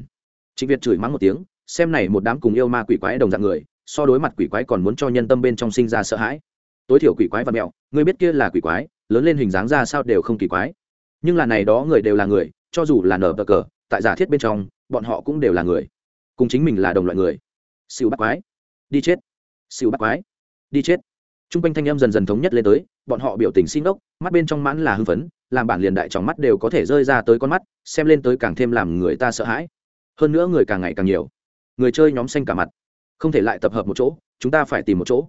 Trịnh việt chửi mắng một tiếng xem này một đám cùng yêu ma quỷ quái đồng dạng người, so đối mặt quỷ quái còn muốn cho nhân tâm bên trong sinh ra sợ hãi. Tối thiểu quỷ quái và mẹo người biết kia là quỷ quái, lớn lên hình dáng ra sao đều không kỳ quái. Nhưng là này đó người đều là người, cho dù là nở bờ cờ, tại giả thiết bên trong, bọn họ cũng đều là người. Cùng chính mình là đồng loại người. Siêu bắt quái. Đi chết. Siêu bắt quái. Đi chết. T r u n g quanh thanh âm dần dần thống nhất lên tới, bọn họ biểu tình xin ốc mắt bên trong mãn là hưng phấn, làm bản liền đại trong mắt đều có thể rơi ra tới con mắt, xem lên tới càng thêm làm người ta sợ hãi. Hơn nữa người càng ngày càng nhiều người chơi nhóm xanh cả mặt. Không thể lại tập hợp một chỗ, chúng ta phải tìm một chỗ.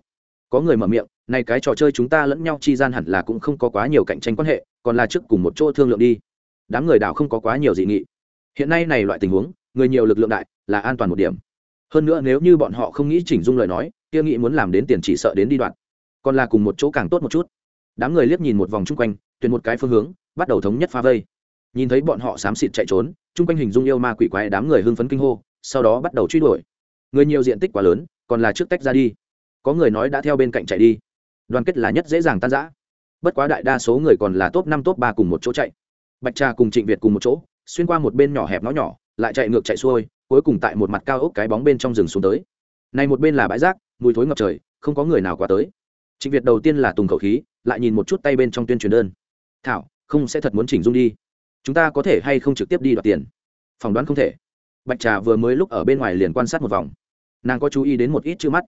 Có người mở miệng, này cái trò chơi chúng ta lẫn nhau chi gian hẳn là cũng không có quá nhiều cạnh tranh quan hệ, còn là trước cùng một chỗ thương lượng đi. Đám người đảo không có quá nhiều dị nghị. Hiện nay này loại tình huống, người nhiều lực lượng đại, là an toàn một điểm. Hơn nữa nếu như bọn họ không nghĩ chỉnh dung lời nói, kia nghĩ muốn làm đến tiền chỉ sợ đến đi đoạn. Còn là cùng một chỗ càng tốt một chút. Đám người liếc nhìn một vòng chung quanh, tuyển một cái phương hướng, bắt đầu thống nhất phá vây. Nhìn thấy bọn họ xám xịt chạy trốn, chung quanh hình dung yêu ma quỷ quái đám người hưng phấn kinh hô sau đó bắt đầu truy đuổi. Người nhiều diện tích quá lớn, còn là trước tách ra đi. Có người nói đã theo bên cạnh chạy đi. Đoàn kết là nhất dễ dàng tan giã bất quá đại đa số người còn là top năm, top ba cùng một chỗ chạy. Bạch trà cùng trịnh việt cùng một chỗ, xuyên qua một bên nhỏ hẹp nó nhỏ, lại chạy ngược chạy xuôi, cuối cùng tại một mặt cao ốc cái bóng bên trong rừng xuống tới. Này một bên là bãi rác, mùi thối ngập trời, không có người nào qua tới. Trịnh việt đầu tiên là tùng khẩu khí, lại nhìn một chút tay bên trong tuyên truyền đơn. Thảo, không sẽ thật muốn chỉnh dung đi. Chúng ta có thể hay không trực tiếp đi đoạt tiền? Phỏng đoán không thể bạch trà vừa mới lúc ở bên ngoài liền quan sát một vòng. Nàng có chú ý đến một ít chữ mắt.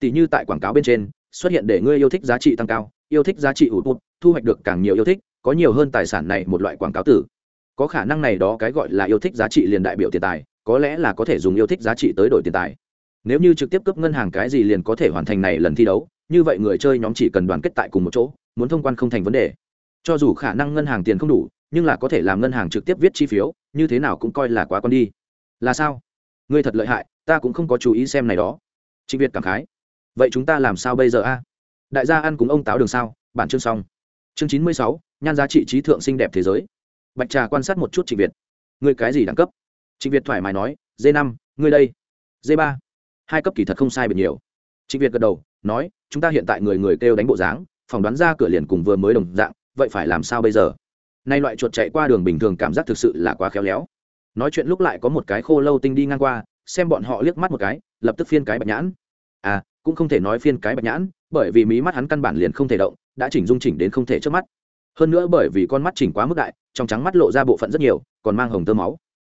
Tỷ như tại quảng cáo bên trên, xuất hiện để ngươi yêu thích giá trị tăng cao, yêu thích giá trị ủ tụt, thu hoạch được càng nhiều yêu thích, có nhiều hơn tài sản này một loại quảng cáo tử. Có khả năng này đó cái gọi là yêu thích giá trị liền đại biểu tiền tài, có lẽ là có thể dùng yêu thích giá trị tới đổi tiền tài. Nếu như trực tiếp cấp ngân hàng cái gì liền có thể hoàn thành này lần thi đấu, như vậy người chơi nhóm chỉ cần đoàn kết tại cùng một chỗ, muốn thông quan không thành vấn đề. Cho dù khả năng ngân hàng tiền không đủ, nhưng là có thể làm ngân hàng trực tiếp viết chi phiếu, như thế nào cũng coi là quá con đi là sao? Ngươi thật lợi hại, ta cũng không có chú ý xem này đó. Trịnh việt cảm khái. Vậy chúng ta làm sao bây giờ a? Đại gia ăn cùng ông táo đường sao? Bản chương xong. Chương chín mươi sáu, nhan giá trị trí thượng xinh đẹp thế giới. Bạch trà quan sát một chút trịnh việt. Ngươi cái gì đẳng cấp? Trịnh việt thoải mái nói d năm, ngươi đây. D ba. Hai cấp kỳ thật không sai biệt nhiều. Trịnh việt gật đầu, nói, chúng ta hiện tại người người kêu đánh bộ dáng, phỏng đoán ra cửa liền cùng vừa mới đồng dạng, vậy phải làm sao bây giờ? Nay loại chuột chạy qua đường bình thường cảm giác thực sự là quá khéo léo nói chuyện lúc lại có một cái khô lâu tinh đi ngang qua, xem bọn họ liếc mắt một cái, lập tức phiên cái bạch nhãn. À cũng không thể nói phiên cái bạch nhãn, bởi vì mí mắt hắn căn bản liền không thể động, đã chỉnh dung chỉnh đến không thể trước mắt. Hơn nữa bởi vì con mắt chỉnh quá mức đại, trong trắng mắt lộ ra bộ phận rất nhiều, còn mang hồng tơ máu.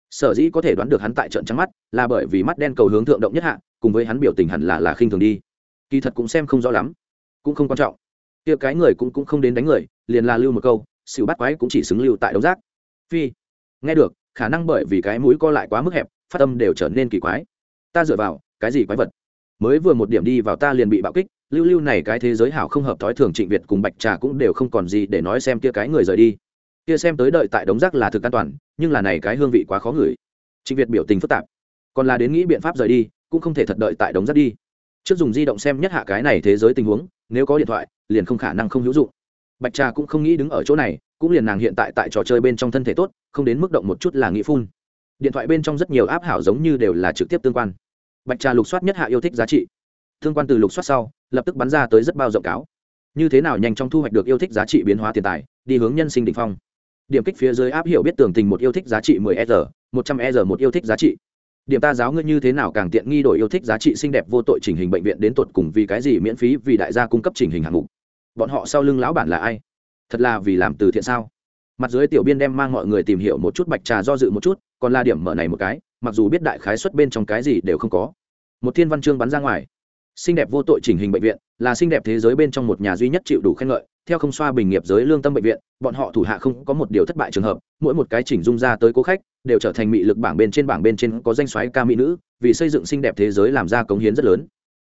Sở dĩ có thể đoán được hắn tại trận trắng mắt, là bởi vì mắt đen cầu hướng thượng động nhất hạ, cùng với hắn biểu tình hẳn là là khinh thường đi. Kỳ thật cũng xem không rõ lắm, cũng không quan trọng. Kia cái người cũng cũng không đến đánh người, liền là lưu một câu, xỉu bắt quái cũng chỉ xứng lưu tại đống rác. Phi, nghe được khả năng bởi vì cái mũi co lại quá mức hẹp, phát âm đều trở nên kỳ quái. Ta dựa vào, cái gì quái vật? Mới vừa một điểm đi vào ta liền bị bạo kích, lưu lưu này cái thế giới hảo không hợp thói thường trịnh việt cùng bạch trà cũng đều không còn gì để nói xem kia cái người rời đi. Kia xem tới đợi tại đống rác là thực an toàn, nhưng là này cái hương vị quá khó ngửi. Trịnh việt biểu tình phức tạp. Còn là đến nghĩ biện pháp rời đi, cũng không thể thật đợi tại đống rác đi. Trước dùng di động xem nhất hạ cái này thế giới tình huống, nếu có điện thoại, liền không khả năng không hữu dụng. Bạch trà cũng không nghĩ đứng ở chỗ này, cũng liền nàng hiện tại tại trò chơi bên trong thân thể tốt không đến mức động một chút là nghĩ phun. Điện thoại bên trong rất nhiều áp hảo giống như đều là trực tiếp tương quan. Bạch trà lục soát nhất hạ yêu thích giá trị. Tương quan từ lục soát sau, lập tức bắn ra tới rất bao rộng cáo. Như thế nào nhanh trong thu hoạch được yêu thích giá trị biến hóa tiền tài, đi hướng nhân sinh đ ỉ n h phong. Điểm kích phía dưới áp hiểu biết tường tình một yêu thích giá trị 10 r 100 r một yêu thích giá trị. Điểm ta giáo ngươi như thế nào càng tiện nghi đổi yêu thích giá trị xinh đẹp vô tội chỉnh hình bệnh viện đến tột cùng vì cái gì miễn phí vì đại gia cung cấp chỉnh hình hạng mục. Bọn họ sau lưng lão bản là ai? Thật là vì làm từ thiện sao? Mặt dưới tiểu biên đem mang mọi người tìm hiểu một chút bạch trà do dự một chút, còn là điểm mở này một cái, mặc dù biết đại khái xuất bên trong cái gì đều không có. Một thiên văn chương bắn ra ngoài. Xinh đẹp vô tội chỉnh hình bệnh viện, là xinh đẹp thế giới bên trong một nhà duy nhất chịu đủ khen ngợi, theo không xoa bình nghiệp giới lương tâm bệnh viện, bọn họ thủ hạ không có một điều thất bại trường hợp, mỗi một cái chỉnh dung ra tới cố khách, đều trở thành mỹ lực bảng bên trên bảng bên trên có danh xoáy ca mỹ nữ, vì xây dựng xinh đẹp thế giới làm ra cống hiến rất lớn.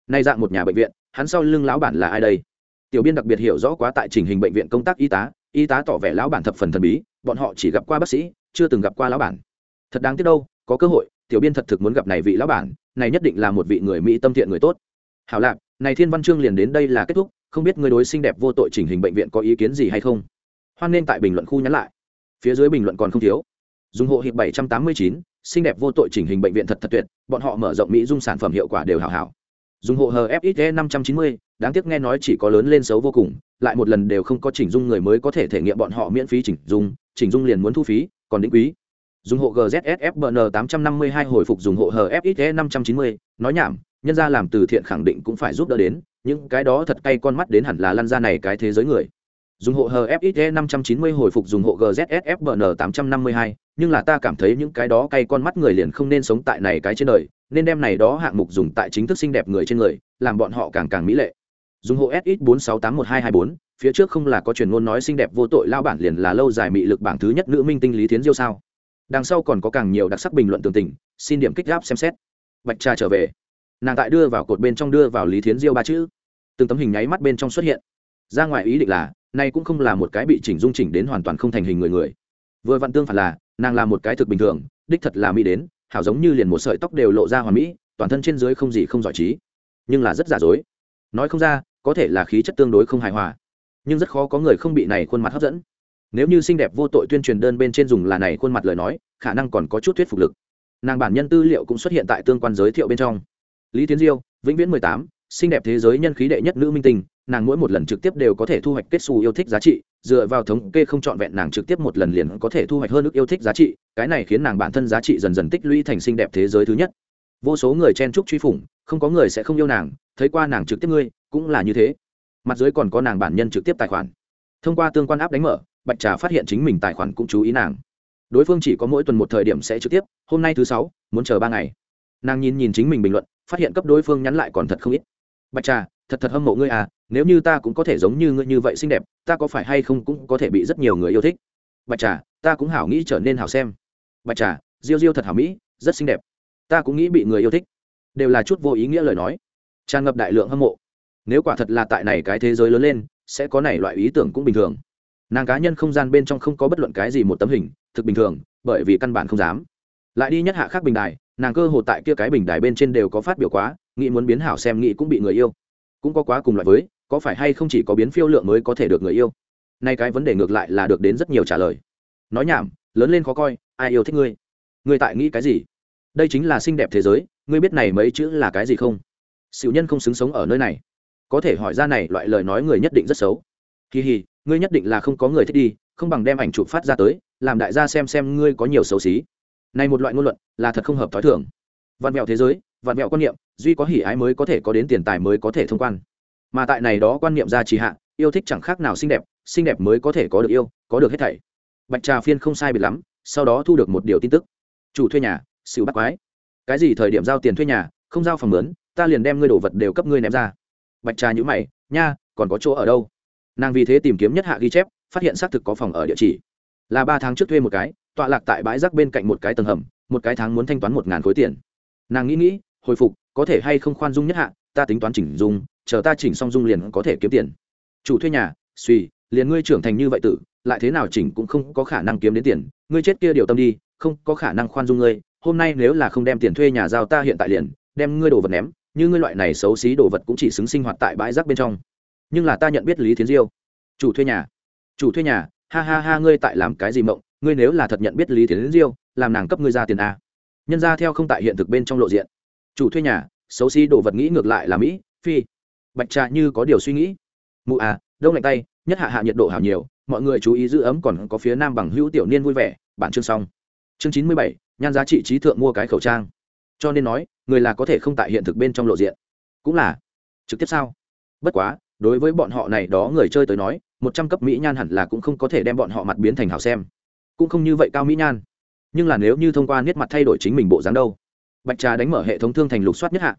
Nay dạng một nhà bệnh viện, hắn sau lưng lão bản là ai đây? Tiểu biên đặc biệt hiểu rõ quá tại chỉnh hình bệnh viện công tác y tá y tá tỏ vẻ lão bản thập phần thần bí, bọn họ chỉ gặp qua bác sĩ, chưa từng gặp qua lão bản. Thật đáng tiếc đâu, có cơ hội, tiểu biên thật thực muốn gặp này vị lão bản, này nhất định là một vị người mỹ tâm thiện người tốt. Hảo lạc, này thiên văn chương liền đến đây là kết thúc, không biết người đối xinh đẹp vô tội chỉnh hình bệnh viện có ý kiến gì hay không. Hoan nên tại bình luận khu nhắn lại. Phía dưới bình luận còn không thiếu. Dùng hộ hiệp bảy trăm tám mươi chín, xinh đẹp vô tội chỉnh hình bệnh viện thật thật tuyệt, bọn họ mở rộng mỹ dung sản phẩm hiệu quả đều hảo hảo. Dùng hộ hờ fxe năm trăm chín mươi, đáng tiếc nghe nói chỉ có lớn lên xấu vô cùng lại một lần đều không có chỉnh dung người mới có thể thể nghiệm bọn họ miễn phí chỉnh dung chỉnh dung liền muốn thu phí, còn định quý. Dùng hộ gzsfbn tám trăm năm mươi hai hồi phục dùng hộ hờ fxe năm trăm chín mươi, nói nhảm, nhân ra làm từ thiện khẳng định cũng phải giúp đỡ đến, những cái đó thật cay con mắt đến hẳn là lăn ra này cái thế giới người. Dùng hộ hờ fxe năm trăm chín mươi hồi phục dùng hộ gzsfbn tám trăm năm mươi hai, nhưng là ta cảm thấy những cái đó cay con mắt người liền không nên sống tại này cái trên đời, nên đem này đó hạng mục dùng tại chính thức xinh đẹp người trên người, làm bọn họ càng càng mỹ lệ dùng hộ sx bốn sáu tám một hai hai bốn, phía trước không là có truyền ngôn nói xinh đẹp vô tội lao bản liền là lâu dài mị lực bảng thứ nhất nữ minh tinh lý tiến diêu sao? Đằng sau còn có càng nhiều đặc sắc bình luận tường tình, xin điểm kích gáp xem xét. Bạch trà trở về. Nàng tại đưa vào cột bên trong đưa vào lý thiến diêu ba chữ. Từng tấm hình nháy mắt bên trong xuất hiện. Ra ngoài ý định là, nay cũng không là một cái bị chỉnh dung chỉnh đến hoàn toàn không thành hình người người. Vừa vặn tương phản là, nàng là một cái thực bình thường, đích thật là mỹ đến, hảo giống như liền một sợi tóc đều lộ ra hoàn mỹ, toàn thân trên dưới không gì không giỏi trí. Nhưng là rất giả dối. Nói không ra có thể là khí chất tương đối không hài hòa. Nhưng rất khó có người không bị này khuôn mặt hấp dẫn. Nếu như xinh đẹp vô tội tuyên truyền đơn bên trên dùng là này khuôn mặt lời nói, khả năng còn có chút thuyết phục lực. Nàng bản nhân tư liệu cũng xuất hiện tại tương quan giới thiệu bên trong. Lý tiến diêu, vĩnh viễn mười tám, xinh đẹp thế giới nhân khí đệ nhất nữ minh tinh, nàng mỗi một lần trực tiếp đều có thể thu hoạch kết xù yêu thích giá trị, dựa vào thống kê không trọn vẹn nàng trực tiếp một lần liền có thể thu hoạch hơn ước yêu thích giá trị, cái này khiến nàng bản thân giá trị dần dần tích lũy thành xinh đẹp thế giới thứ nhất. Vô số người chen trúc truy phủng không có người sẽ không yêu nàng, thấy qua nàng trực tiếp ngươi, cũng là như thế. Mặt dưới còn có nàng bản nhân trực tiếp tài khoản. Thông qua tương quan áp đánh mở, bạch trà phát hiện chính mình tài khoản cũng chú ý nàng. Đối phương chỉ có mỗi tuần một thời điểm sẽ trực tiếp, hôm nay thứ sáu, muốn chờ ba ngày. Nàng nhìn nhìn chính mình bình luận, phát hiện cấp đối phương nhắn lại còn thật không ít. Bạch trà, thật thật hâm mộ ngươi à nếu như ta cũng có thể giống như ngươi như vậy xinh đẹp, ta có phải hay không cũng có thể bị rất nhiều người yêu thích? Bạch trà, ta cũng hảo nghĩ trở nên hảo xem. Bạch trà, diêu diêu thật hảo mỹ, rất xinh đẹp. Ta cũng nghĩ bị người yêu thích đều là chút vô ý nghĩa lời nói. Tràn ngập đại lượng hâm mộ. Nếu quả thật là tại này cái thế giới lớn lên, sẽ có này loại ý tưởng cũng bình thường. Nàng cá nhân không gian bên trong không có bất luận cái gì một tấm hình, thực bình thường, bởi vì căn bản không dám. Lại đi nhất hạ khác bình đài, nàng cơ hồ tại kia cái bình đài bên trên đều có phát biểu quá, nghĩ muốn biến hảo xem nghĩ cũng bị người yêu. Cũng có quá cùng loại với, có phải hay không chỉ có biến phiêu lượng mới có thể được người yêu? Nay cái vấn đề ngược lại là được đến rất nhiều trả lời. Nói nhảm, lớn lên khó coi, ai yêu thích ngươi? Ngươi tại nghĩ cái gì? Đây chính là xinh đẹp thế giới ngươi biết này mấy chữ là cái gì không? Xỉu nhân không xứng sống ở nơi này. Có thể hỏi ra này loại lời nói người nhất định rất xấu. Kỳ hì ngươi nhất định là không có người thích đi, không bằng đem ảnh chụp phát ra tới, làm đại gia xem xem ngươi có nhiều xấu xí. Này một loại ngôn luận, là thật không hợp t h ó i thường. Vạn mẹo thế giới, vạn mẹo quan niệm, duy có hỉ ái mới có thể có đến tiền tài mới có thể thông quan. Mà tại này đó quan niệm ra trì hạ, yêu thích chẳng khác nào xinh đẹp xinh đẹp mới có thể có được yêu, có được hết thảy. Bạch trà phiên không sai biệt lắm, sau đó thu được một điều tin tức. Chủ thuê nhà xỉu bắt quái cái gì thời điểm giao tiền thuê nhà không giao phòng lớn, ta liền đem ngươi đồ vật đều cấp ngươi ném ra. Bạch trà nhữ mày nha còn có chỗ ở đâu? Nàng vì thế tìm kiếm nhất hạ ghi chép phát hiện xác thực có phòng ở địa chỉ. Là ba tháng trước thuê một cái tọa lạc tại bãi rác bên cạnh một cái tầng hầm một cái tháng muốn thanh toán một ngàn khối tiền. Nàng nghĩ nghĩ hồi phục có thể hay không khoan dung nhất hạ ta tính toán chỉnh dung chờ ta chỉnh xong dung liền có thể kiếm tiền. Chủ thuê nhà suy liền ngươi trưởng thành như vậy tử lại thế nào chỉnh cũng không có khả năng kiếm đến tiền ngươi chết kia điều tâm đi không có khả năng khoan dung ngươi hôm nay nếu là không đem tiền thuê nhà giao ta hiện tại liền, đem ngươi đồ vật ném, như ngươi loại này xấu xí đồ vật cũng chỉ xứng sinh hoạt tại bãi rác bên trong. Nhưng là ta nhận biết lý thiến diêu. Chủ thuê nhà. Chủ thuê nhà, ha ha ha, ngươi tại làm cái gì mộng, ngươi nếu là thật nhận biết lý thiến diêu, làm nàng cấp ngươi ra tiền a. Nhân ra theo không tại hiện thực bên trong lộ diện. Chủ thuê nhà, xấu xí đồ vật nghĩ ngược lại là mỹ, phi. Bạch trà như có điều suy nghĩ. Mụ à đông lạnh tay, nhất hạ hạ nhiệt độ hảo nhiều, mọi người chú ý giữ ấm còn có phía nam bằng hữu tiểu niên vui vẻ bản chương xong chương chín mươi bảy, nhan giá trị trí thượng mua cái khẩu trang. Cho nên nói, người là có thể không tại hiện thực bên trong lộ diện. Cũng là. Trực tiếp sao? Bất quá, đối với bọn họ này đó người chơi tới nói, một trăm cấp mỹ nhan hẳn là cũng không có thể đem bọn họ mặt biến thành hảo xem. Cũng không như vậy cao mỹ nhan. Nhưng là nếu như thông qua niết mặt thay đổi chính mình bộ dáng đâu? Bạch trà đánh mở hệ thống thương thành lục soát nhất hạ.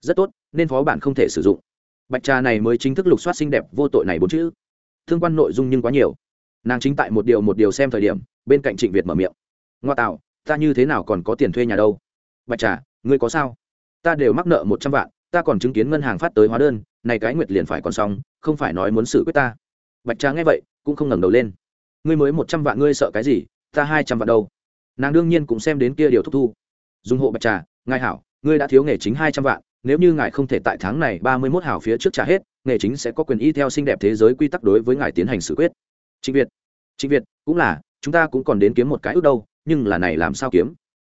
Rất tốt, nên phó bản không thể sử dụng. Bạch trà này mới chính thức lục soát xinh đẹp, vô tội này bốn chữ. Thương quan nội dung nhưng quá nhiều. Nàng chính tại một điều một điều xem thời điểm, bên cạnh trịnh việt mở miệng ngoa tạo, ta như thế nào còn có tiền thuê nhà đâu? Bạch trà, ngươi có sao? Ta đều mắc nợ một trăm vạn, ta còn chứng kiến ngân hàng phát tới hóa đơn, này cái nguyệt liền phải còn xong, không phải nói muốn xử quyết ta. Bạch trà nghe vậy, cũng không ngẩng đầu lên. Ngươi mới một trăm vạn, ngươi sợ cái gì? Ta hai trăm vạn đâu? Nàng đương nhiên cũng xem đến kia điều thúc thu. Dùng hộ bạch trà, ngài hảo, ngươi đã thiếu nghề chính hai trăm vạn, nếu như ngài không thể tại tháng này ba mươi mốt hảo phía trước trả hết, nghề chính sẽ có quyền y theo xinh đẹp thế giới quy tắc đối với ngài tiến hành xử quyết. Trịnh việt trịnh việt, cũng là, chúng ta cũng còn đến kiếm một cái ước đâu nhưng là này làm sao kiếm?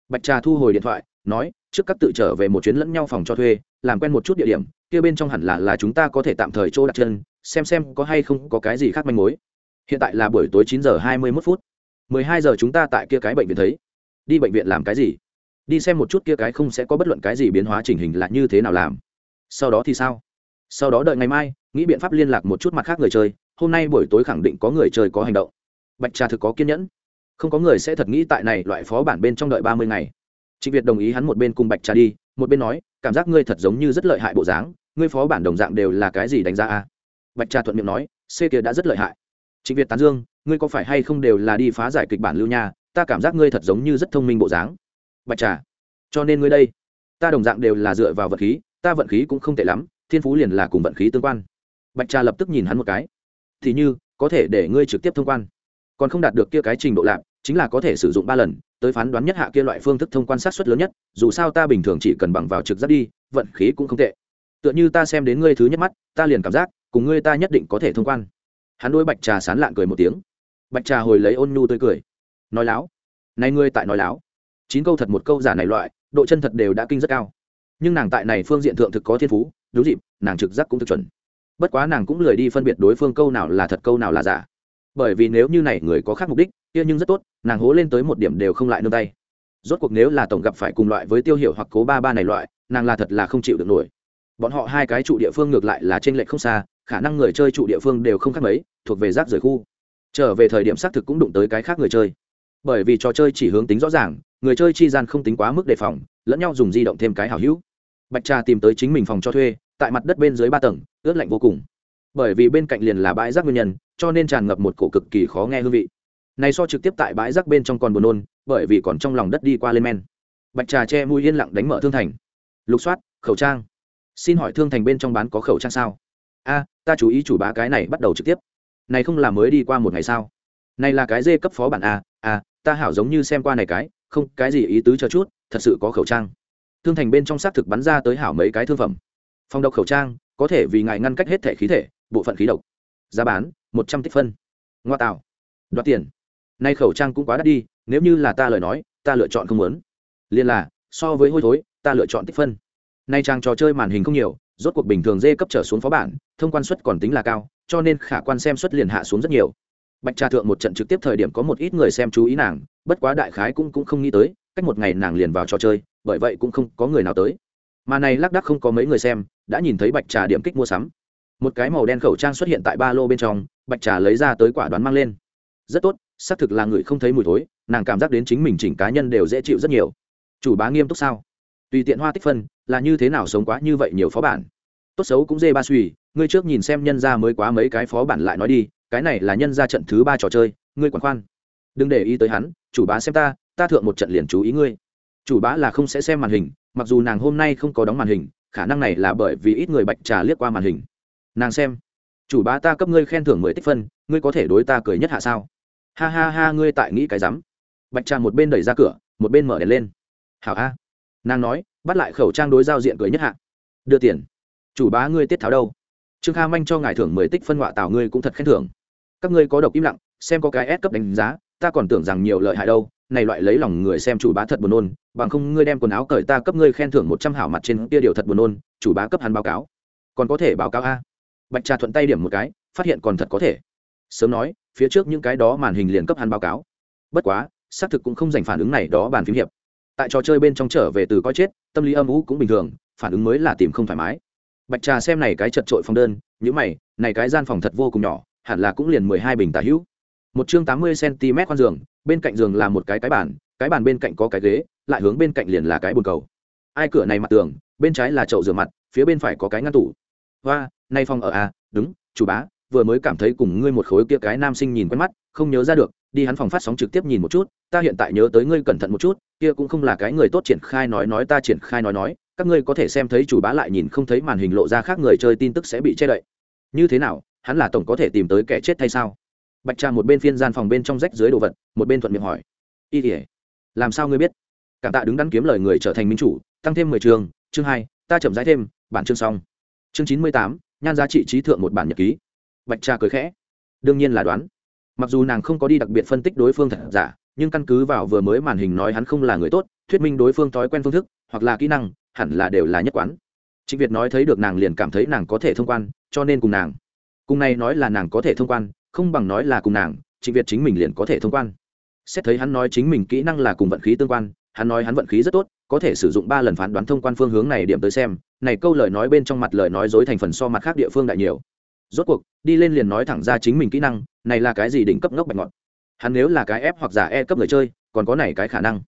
Bạch trà thu hồi điện thoại, nói, trước các tự trở về một chuyến lẫn nhau phòng cho thuê, làm quen một chút địa điểm, kia bên trong hẳn là là chúng ta có thể tạm thời chỗ đặt chân, xem xem có hay không có cái gì khác manh mối. Hiện tại là buổi tối chín giờ hai mươi mốt phút. Mười hai giờ chúng ta tại kia cái bệnh viện thấy. Đi bệnh viện làm cái gì? Đi xem một chút kia cái không sẽ có bất luận cái gì biến hóa chỉnh hình là như thế nào làm. Sau đó thì sao? Sau đó đợi ngày mai, nghĩ biện pháp liên lạc một chút mặt khác người chơi, hôm nay buổi tối khẳng định có người chơi có hành động. Bạch trà thực có kiên nhẫn không có người sẽ thật nghĩ tại này loại phó bản bên trong đợi ba mươi ngày. Trịnh việt đồng ý hắn một bên cùng bạch trà đi, một bên nói, cảm giác ngươi thật giống như rất lợi hại bộ dáng, ngươi phó bản đồng dạng đều là cái gì đánh giá a? Bạch trà thuận miệng nói, c kia đã rất lợi hại. Trịnh việt tán dương, ngươi có phải hay không đều là đi phá giải kịch bản lưu nha, ta cảm giác ngươi thật giống như rất thông minh bộ dáng. Bạch trà, cho nên ngươi đây, ta đồng dạng đều là dựa vào vật khí, ta vận khí cũng không tệ lắm, thiên phú liền là cùng vận khí tương quan. Bạch trà lập tức nhìn hắn một cái, thì như, có thể để ngươi trực tiếp thông quan, còn không đạt được kia cái trình độ lạc chính là có thể sử dụng ba lần, tới phán đoán nhất hạ kia loại phương thức thông quan sát suất lớn nhất, dù sao ta bình thường chỉ cần bằng vào trực giác đi, vận khí cũng không tệ. Tựa như ta xem đến ngươi thứ nhất mắt, ta liền cảm giác, cùng ngươi ta nhất định có thể thông quan. Hắn đôi bạch trà sán lạng cười một tiếng. Bạch trà hồi lấy ôn nhu tươi cười. Nói láo. Này ngươi tại nói láo. Chín câu thật một câu giả này loại, độ chân thật đều đã kinh rất cao. Nhưng nàng tại này phương diện thượng thực có thiên phú, đúng dịp, nàng trực giác cũng thực chuẩn. Bất quá nàng cũng lười đi phân biệt đối phương câu nào là thật câu nào là giả bởi vì nếu như này người có khác mục đích, kia nhưng rất tốt, nàng hố lên tới một điểm đều không lại nương tay. Rốt cuộc nếu là tổng gặp phải cùng loại với tiêu hiệu hoặc cố ba ba này loại, nàng là thật là không chịu được nổi. Bọn họ hai cái trụ địa phương ngược lại là trên lệch không xa, khả năng người chơi trụ địa phương đều không khác mấy, thuộc về rác rời khu. Trở về thời điểm xác thực cũng đụng tới cái khác người chơi. Bởi vì trò chơi chỉ hướng tính rõ ràng, người chơi chi gian không tính quá mức đề phòng, lẫn nhau dùng di động thêm cái hảo hữu. Bạch trà tìm tới chính mình phòng cho thuê, tại mặt đất bên dưới ba tầng, ướt lạnh vô cùng. Bởi vì bên cạnh liền là bãi rác nguyên nhân cho nên tràn ngập một cổ cực kỳ khó nghe hương vị. Này so trực tiếp tại bãi rác bên trong còn buồn nôn, bởi vì còn trong lòng đất đi qua lên men. Bạch trà che mũi yên lặng đánh mở thương thành. Lục soát, khẩu trang. Xin hỏi thương thành bên trong bán có khẩu trang sao? A, ta chú ý chủ bá cái này bắt đầu trực tiếp. Này không là mới đi qua một ngày sao? Này là cái dê cấp phó bản a a, ta hảo giống như xem qua này cái, không, cái gì ý tứ cho chút, thật sự có khẩu trang. Thương thành bên trong xác thực bắn ra tới hảo mấy cái thương phẩm. Phòng độc khẩu trang, có thể vì ngài ngăn cách hết thể khí thể, bộ phận khí độc giá bán một trăm tích phân. Ngoa tạo. Đoạt tiền. Nay khẩu trang cũng quá đắt đi, nếu như là ta lời nói, ta lựa chọn không muốn. Liên là, so với hôi thối, ta lựa chọn tích phân. Nay trang trò chơi màn hình không nhiều, rốt cuộc bình thường dê cấp trở xuống phó bản, thông quan suất còn tính là cao, cho nên khả quan xem suất liền hạ xuống rất nhiều. Bạch trà thượng một trận trực tiếp thời điểm có một ít người xem chú ý nàng, bất quá đại khái cũng cũng không nghĩ tới, cách một ngày nàng liền vào trò chơi, bởi vậy cũng không có người nào tới. Mà này lác đắc không có mấy người xem, đã nhìn thấy bạch trà điểm kích mua sắm một cái màu đen khẩu trang xuất hiện tại ba lô bên trong, bạch trà lấy ra tới quả đoán mang lên. Rất tốt, xác thực là người không thấy mùi thối, nàng cảm giác đến chính mình chỉnh cá nhân đều dễ chịu rất nhiều. Chủ bá nghiêm túc sao? Tùy tiện hoa tích phân, là như thế nào sống quá như vậy nhiều phó bản? Tốt xấu cũng dê ba suy, ngươi trước nhìn xem nhân ra mới quá mấy cái phó bản lại nói đi, cái này là nhân ra trận thứ ba trò chơi, ngươi quản khoan. Đừng để ý tới hắn, chủ bá xem ta ta thượng một trận liền chú ý ngươi. Chủ bá là không sẽ xem màn hình, mặc dù nàng hôm nay không có đóng màn hình, khả năng này là bởi vì ít người bạch trà liếc qua màn hình nàng xem. Chủ bá ta cấp ngươi khen thưởng mười tích phân, ngươi có thể đối ta cười nhất hạ sao? Ha ha ha, ngươi tại nghĩ cái rắm. Bạch trà một bên đẩy ra cửa, một bên mở đèn lên. Hảo a. Nàng nói, bắt lại khẩu trang đối giao diện cười nhất hạ. Đưa tiền. Chủ bá ngươi tiết tháo đâu? Trương kha manh cho ngài thưởng mười tích phân họa tào ngươi cũng thật khen thưởng. Các ngươi có độc im lặng, xem có cái S cấp đánh giá, ta còn tưởng rằng nhiều lợi hại đâu. Này loại lấy lòng người xem chủ bá thật buồn nôn, bằng không ngươi đem quần áo cởi ta cấp ngươi khen thưởng một trăm hảo mặt trên kia điều thật buồn nôn, chủ bá cấp hắn báo cáo. Còn có thể báo cáo a? Bạch trà thuận tay điểm một cái, phát hiện còn thật có thể. Sớm nói, phía trước những cái đó màn hình liền cấp hắn báo cáo. Bất quá, xác thực cũng không dành phản ứng này đó bàn phím hiệp. Tại trò chơi bên trong trở về từ coi chết, tâm lý âm ú cũng bình thường, phản ứng mới là tìm không thoải mái. Bạch trà xem này cái chật trội phòng đơn những mày, này cái gian phòng thật vô cùng nhỏ, hẳn là cũng liền mười hai bình tả hữu. Một chương tám mươi cm khoan giường, bên cạnh giường là một cái cái bàn cái bàn bên cạnh có cái ghế, lại hướng bên cạnh liền là cái bồn cầu. Ai cửa này mặt tường, bên trái là chậu rửa mặt, phía bên phải có cái ngăn tủ. Hoa nay phòng ở à đúng, chủ bá, vừa mới cảm thấy cùng ngươi một khối kia cái nam sinh nhìn quen mắt, không nhớ ra được, đi hắn phòng phát sóng trực tiếp nhìn một chút, ta hiện tại nhớ tới ngươi cẩn thận một chút, kia cũng không là cái người tốt triển khai nói nói ta triển khai nói nói, các ngươi có thể xem thấy chủ bá lại nhìn không thấy màn hình lộ ra khác người chơi tin tức sẽ bị che đậy. Như thế nào, hắn là tổng có thể tìm tới kẻ chết hay sao? Bạch trà một bên phiên gian phòng bên trong rách dưới đồ vật, một bên thuận miệng hỏi. Y tỉa làm sao ngươi biết? Cảm tạ đứng đắn kiếm lời người trở thành minh chủ, tăng thêm mười chương chương hai, ta chậm rãi thêm, bản chương xong. Chương chín mươi tám nhan giá trị trí thượng một bản nhật ký. Bạch trà cười khẽ. Đương nhiên là đoán. Mặc dù nàng không có đi đặc biệt phân tích đối phương thật giả, nhưng căn cứ vào vừa mới màn hình nói hắn không là người tốt, thuyết minh đối phương thói quen phương thức, hoặc là kỹ năng, hẳn là đều là nhất quán. Trịnh việt nói thấy được nàng liền cảm thấy nàng có thể thông quan, cho nên cùng nàng. Cùng này nói là nàng có thể thông quan, không bằng nói là cùng nàng, trịnh việt chính mình liền có thể thông quan. Xét thấy hắn nói chính mình kỹ năng là cùng vận khí tương quan, hắn nói hắn vận khí rất tốt, có thể sử dụng ba lần phán đoán thông quan phương hướng này điểm tới xem này câu lời nói bên trong mặt lời nói dối thành phần so mặt khác địa phương đại nhiều. Rốt cuộc, đi lên liền nói thẳng ra chính mình kỹ năng, này là cái gì đỉnh cấp ngốc bạch ngọt hắn nếu là cái f hoặc giả e cấp người chơi, còn có này cái khả năng.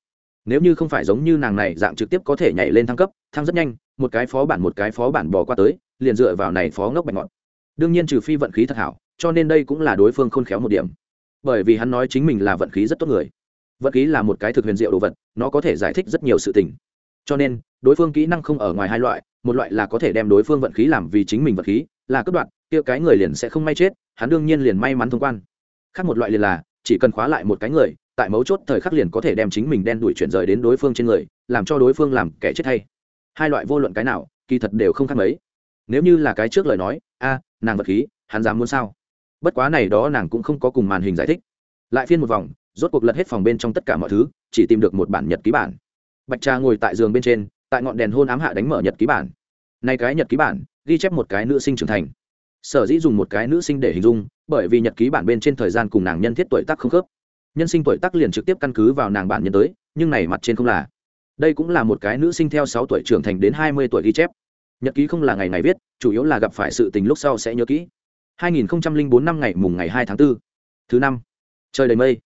Nếu như không phải giống như nàng này dạng trực tiếp có thể nhảy lên thăng cấp, thăng rất nhanh, một cái phó bản một cái phó bản bỏ qua tới, liền dựa vào này phó ngốc bạch ngọt đương nhiên trừ phi vận khí thật hảo, cho nên đây cũng là đối phương khôn khéo một điểm. Bởi vì hắn nói chính mình là vận khí rất tốt người. Vận khí là một cái thực huyền diệu đồ vật, nó có thể giải thích rất nhiều sự tình. Cho nên, đối phương kỹ năng không ở ngoài hai loại một loại là có thể đem đối phương vận khí làm vì chính mình vận khí, là cấp đoạn kia cái người liền sẽ không may chết, hắn đương nhiên liền may mắn thông quan. Khác một loại liền là, chỉ cần khóa lại một cái người, tại mấu chốt thời khắc liền có thể đem chính mình đen đuổi chuyển rời đến đối phương trên người, làm cho đối phương làm kẻ chết hay. Hai loại vô luận cái nào, kỳ thật đều không khác mấy. Nếu như là cái trước lời nói, a, nàng vật khí, hắn dám muốn sao? Bất quá này đó nàng cũng không có cùng màn hình giải thích. Lại phiên một vòng, rốt cuộc lật hết phòng bên trong tất cả mọi thứ, chỉ tìm được một bản nhật ký bản. Bạch trà ngồi tại giường bên trên tại ngọn đèn hôn ám hạ đánh mở nhật ký bản nay cái nhật ký bản ghi chép một cái nữ sinh trưởng thành sở dĩ dùng một cái nữ sinh để hình dung bởi vì nhật ký bản bên trên thời gian cùng nàng nhân thiết tuổi tác không khớp nhân sinh tuổi tác liền trực tiếp căn cứ vào nàng bản nhân tới nhưng này mặt trên không là đây cũng là một cái nữ sinh theo sáu tuổi trưởng thành đến hai mươi tuổi ghi chép nhật ký không là ngày ngày viết chủ yếu là gặp phải sự tình lúc sau sẽ nhớ kỹ 2004 năm ngày mùng ngày 2 tháng 4. Thứ năm. Trời đầy mây.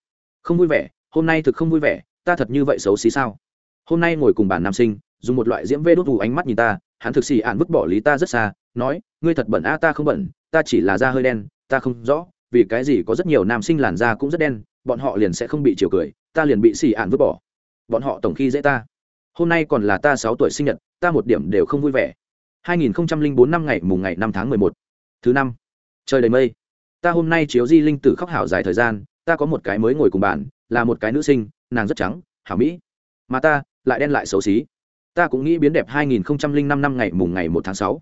Không vui vẻ, hôm nay thực không vui vẻ, ta thật như vậy xấu xí sao? Hôm nay ngồi cùng bản nam sinh, dùng một loại diễm vê đốt vụ ánh mắt nhìn ta, hắn thực sự ạn vứt bỏ lý ta rất xa, nói, ngươi thật bẩn a ta không bẩn, ta chỉ là da hơi đen, ta không rõ, vì cái gì có rất nhiều nam sinh làn da cũng rất đen, bọn họ liền sẽ không bị chiều cười, ta liền bị xì ạn vứt bỏ. Bọn họ tổng khi dễ ta. Hôm nay còn là ta sáu tuổi sinh nhật, ta một điểm đều không vui vẻ. 2004 năm ngày mùng ngày 5 tháng 11. Thứ năm trời đầy mây ta hôm nay chiếu di linh tử khóc hảo dài thời gian ta có một cái mới ngồi cùng bàn là một cái nữ sinh nàng rất trắng hảo mỹ mà ta lại đen lại xấu xí ta cũng nghĩ biến đẹp 2005 năm ngày mùng ngày 1 tháng 6.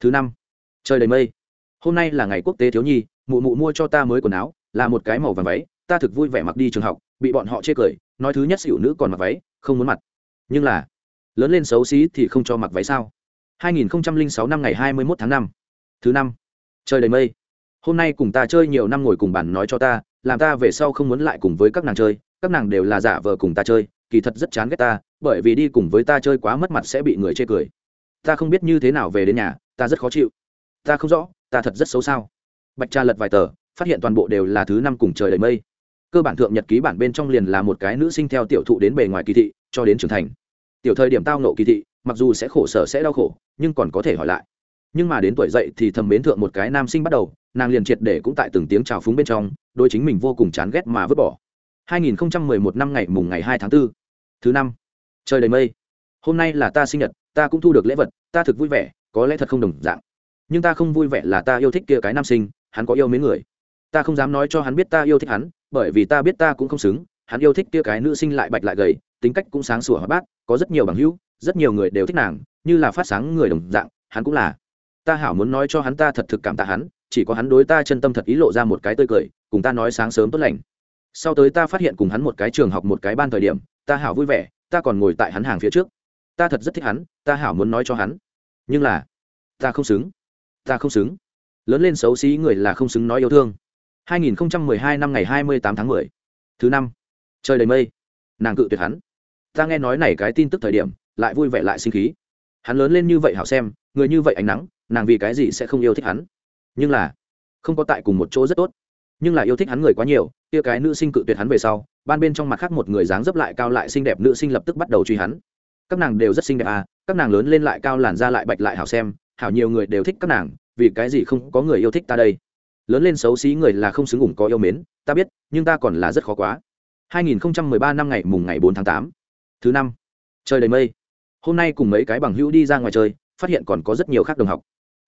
thứ năm trời đầy mây hôm nay là ngày quốc tế thiếu nhi, mụ mụ mua cho ta mới quần áo, là một cái màu vàng váy, ta thực vui vẻ mặc đi trường học, bị bọn họ chê cười, nói thứ nhất xỉu nữ còn mặc váy, không muốn mặc nhưng là, lớn lên xấu xí thì không cho mặc váy sao 2006 năm ngày 21 tháng 5. thứ năm trời đầy mây hôm nay cùng ta chơi nhiều năm ngồi cùng bàn nói cho ta, làm ta về sau không muốn lại cùng với các nàng chơi, các nàng đều là giả vờ cùng ta chơi kỳ thật rất chán ghét ta, bởi vì đi cùng với ta chơi quá mất mặt sẽ bị người chê cười. Ta không biết như thế nào về đến nhà, ta rất khó chịu. Ta không rõ, ta thật rất xấu sao bạch Tra lật vài tờ, phát hiện toàn bộ đều là thứ năm cùng trời đầy mây. Cơ bản thượng nhật ký bản bên trong liền là một cái nữ sinh theo tiểu thụ đến bề ngoài kỳ thị, cho đến trưởng thành. Tiểu thời điểm tao nộ kỳ thị, mặc dù sẽ khổ sở sẽ đau khổ, nhưng còn có thể hỏi lại. Nhưng mà đến tuổi dậy thì thầm mến thượng một cái nam sinh bắt đầu, nàng liền triệt để cũng tại từng tiếng trào phúng bên trong đôi chính mình vô cùng chán ghét mà vứt bỏ. 2011 năm ngày mùng ngày 2 tháng 4 thứ năm. Trời đầy mây. Hôm nay là ta sinh nhật, ta cũng thu được lễ vật, ta thực vui vẻ, có lẽ thật không đồng dạng. Nhưng ta không vui vẻ là ta yêu thích kia cái nam sinh, hắn có yêu mấy người. Ta không dám nói cho hắn biết ta yêu thích hắn, bởi vì ta biết ta cũng không xứng. Hắn yêu thích kia cái nữ sinh lại bạch lại gầy, tính cách cũng sáng sủa hóa bát, có rất nhiều bằng hữu, rất nhiều người đều thích nàng, như là phát sáng người đồng dạng, hắn cũng là. Ta hảo muốn nói cho hắn ta thật thực cảm tạ hắn, chỉ có hắn đối ta chân tâm thật ý lộ ra một cái tươi cười, cùng ta nói sáng sớm tốt lành. Sau tới ta phát hiện cùng hắn một cái trường học một cái ban thời điểm ta hảo vui vẻ, ta còn ngồi tại hắn hàng phía trước. Ta thật rất thích hắn, ta hảo muốn nói cho hắn. Nhưng là, ta không xứng. Ta không xứng. Lớn lên xấu xí người là không xứng nói yêu thương. 2012 năm ngày 28 tháng 10. thứ năm, trời đầy mây, nàng cự tuyệt hắn. Ta nghe nói này cái tin tức thời điểm, lại vui vẻ lại sinh khí. Hắn lớn lên như vậy hảo xem, người như vậy ánh nắng, nàng vì cái gì sẽ không yêu thích hắn? Nhưng là, không có tại cùng một chỗ rất tốt nhưng lại yêu thích hắn người quá nhiều, kia cái nữ sinh cự tuyệt hắn về sau, ban bên trong mặt khác một người dáng dấp lại cao lại xinh đẹp nữ sinh lập tức bắt đầu truy hắn. Các nàng đều rất xinh đẹp à các nàng lớn lên lại cao làn da lại bạch lại hảo xem, hảo nhiều người đều thích các nàng, vì cái gì không có người yêu thích ta đây? Lớn lên xấu xí người là không xứng ủng có yêu mến, ta biết, nhưng ta còn là rất khó quá. 2013 năm ngày mùng ngày 4 tháng 8. thứ năm. Trời đầy mây. Hôm nay cùng mấy cái bằng hữu đi ra ngoài chơi, phát hiện còn có rất nhiều khác đồng học.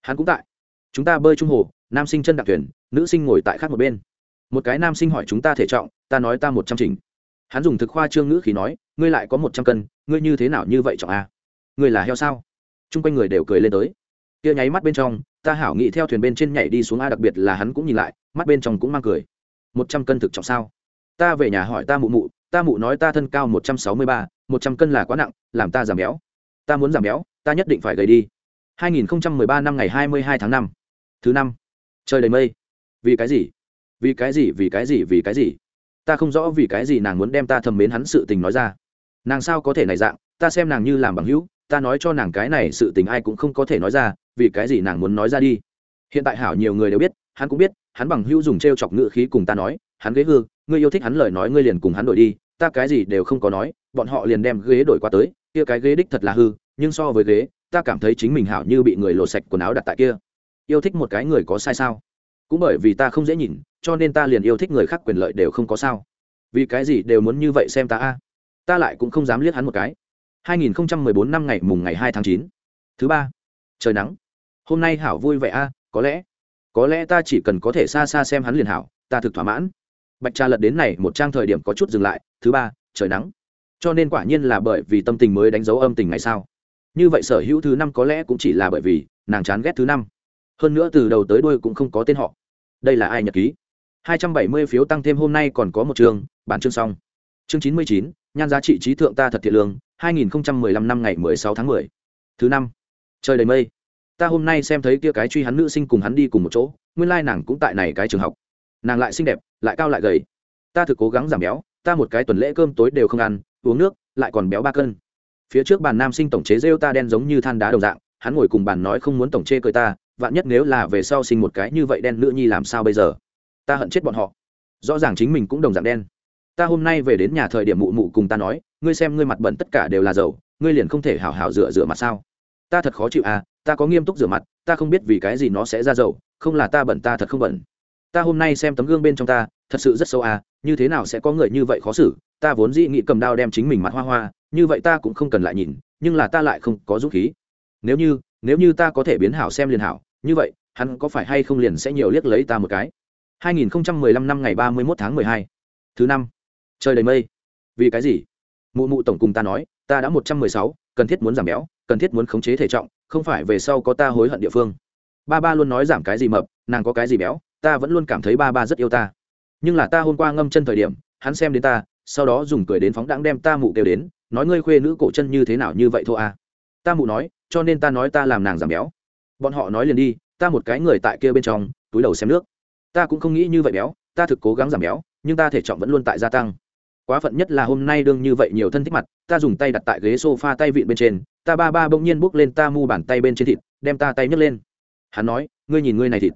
Hắn cũng tại chúng ta bơi trung hồ, nam sinh chân đặc thuyền, nữ sinh ngồi tại khác một bên. Một cái nam sinh hỏi chúng ta thể trọng, ta nói ta một trăm trình. Hắn dùng thực khoa trương ngữ khí nói, ngươi lại có một trăm cân, ngươi như thế nào như vậy trọng a? Ngươi là heo sao? T r u n g quanh người đều cười lên tới. Kia nháy mắt bên trong, ta hảo nghĩ theo thuyền bên trên nhảy đi xuống a, đặc biệt là hắn cũng nhìn lại, mắt bên trong cũng mang cười. Một trăm cân thực trọng sao? Ta về nhà hỏi ta mụ mụ, ta mụ nói ta thân cao một trăm sáu mươi ba, một trăm cân là quá nặng, làm ta giảm béo. Ta muốn giảm béo, ta nhất định phải gầy đi. 2013 năm ngày 22 tháng 5 thứ năm, trời đầy mây. Vì cái gì? Vì cái gì, vì cái gì, vì cái gì? Ta không rõ vì cái gì nàng muốn đem ta thầm mến hắn sự tình nói ra. Nàng sao có thể này dạng? Ta xem nàng như làm bằng hữu, ta nói cho nàng cái này sự tình ai cũng không có thể nói ra, vì cái gì nàng muốn nói ra đi? Hiện tại hảo nhiều người đều biết, hắn cũng biết, hắn bằng hữu dùng t r e o chọc ngự khí cùng ta nói, hắn ghế hư, ngươi yêu thích hắn lời nói ngươi liền cùng hắn đổi đi, ta cái gì đều không có nói, bọn họ liền đem ghế đổi qua tới, kia cái ghế đích thật là hư, nhưng so với ghế, ta cảm thấy chính mình hảo như bị người lột sạch quần áo đặt tại kia yêu thích một cái người có sai sao? Cũng bởi vì ta không dễ nhìn, cho nên ta liền yêu thích người khác quyền lợi đều không có sao. Vì cái gì đều muốn như vậy xem ta a? Ta lại cũng không dám liếc hắn một cái. 2014 năm ngày mùng ngày 2 tháng 9. thứ ba. Trời nắng. Hôm nay hảo vui vẻ a, có lẽ có lẽ ta chỉ cần có thể xa xa xem hắn liền hảo, ta thực thỏa mãn. Bạch trà lật đến này một trang thời điểm có chút dừng lại, thứ ba, trời nắng. Cho nên quả nhiên là bởi vì tâm tình mới đánh dấu âm tình ngày sao như vậy sở hữu thứ năm có lẽ cũng chỉ là bởi vì nàng chán ghét thứ năm hơn nữa từ đầu tới đuôi cũng không có tên họ. Đây là ai nhật ký? Hai trăm bảy mươi phiếu tăng thêm hôm nay còn có một chương bản chương xong. Chương chín mươi chín, nhan giá trị trí thượng ta thật thiệt lương, hai nghìn lăm năm ngày mười sáu tháng mười. Thứ năm, trời đầy mây. Ta hôm nay xem thấy kia cái truy hắn nữ sinh cùng hắn đi cùng một chỗ, nguyên lai nàng cũng tại này cái trường học. Nàng lại xinh đẹp, lại cao lại gầy. Ta thực cố gắng giảm béo, ta một cái tuần lễ cơm tối đều không ăn, uống nước, lại còn béo ba cân. Phía trước bàn nam sinh tổng chế rêu ta đen giống như than đá đồng dạng, hắn ngồi cùng bàn nói không muốn tổng chê cười ta vạn nhất nếu là về sau sinh một cái như vậy đen nữ nhi làm sao bây giờ? Ta hận chết bọn họ. Rõ ràng chính mình cũng đồng dạng đen. Ta hôm nay về đến nhà thời điểm mụ mụ cùng ta nói, ngươi xem ngươi mặt bẩn tất cả đều là dầu, ngươi liền không thể hảo hảo rửa rửa mặt sao? Ta thật khó chịu à ta có nghiêm túc rửa mặt, ta không biết vì cái gì nó sẽ ra dầu, không là ta bẩn ta thật không bẩn. Ta hôm nay xem tấm gương bên trong ta, thật sự rất xấu à như thế nào sẽ có người như vậy khó xử? Ta vốn dĩ nghĩ cầm đao đem chính mình mặt hoa hoa, như vậy ta cũng không cần lại nhìn, nhưng là ta lại không có dũng khí. Nếu như nếu như ta có thể biến hảo xem liền hảo như vậy hắn có phải hay không liền sẽ nhiều liếc lấy ta một cái? 2015 năm ngày 31 tháng 12. thứ năm. Trời đầy mây. Vì cái gì? Mụ mụ tổng cùng ta nói ta đã 116, cần thiết muốn giảm béo cần thiết muốn khống chế thể trọng không phải về sau có ta hối hận địa phương. Ba ba luôn nói giảm cái gì mập nàng có cái gì béo ta vẫn luôn cảm thấy ba ba rất yêu ta. Nhưng là ta hôm qua ngâm chân thời điểm hắn xem đến ta sau đó dùng cười đến phóng đãng đem ta mụ kêu đến nói ngươi khuê nữ cổ chân như thế nào như vậy thôi à. Ta mụ nói cho nên ta nói ta làm nàng giảm béo bọn họ nói liền đi, ta một cái người tại kia bên trong, túi đầu xem nước. Ta cũng không nghĩ như vậy béo, ta thực cố gắng giảm béo, nhưng ta thể trọng vẫn luôn tại gia tăng. Quá phận nhất là hôm nay đương như vậy nhiều thân thích mặt, ta dùng tay đặt tại ghế s o f a tay vịn bên trên, ta ba ba bỗng nhiên bốc lên ta mu bàn tay bên trên thịt, đem ta tay nhấc lên. Hắn nói, ngươi nhìn ngươi này thịt.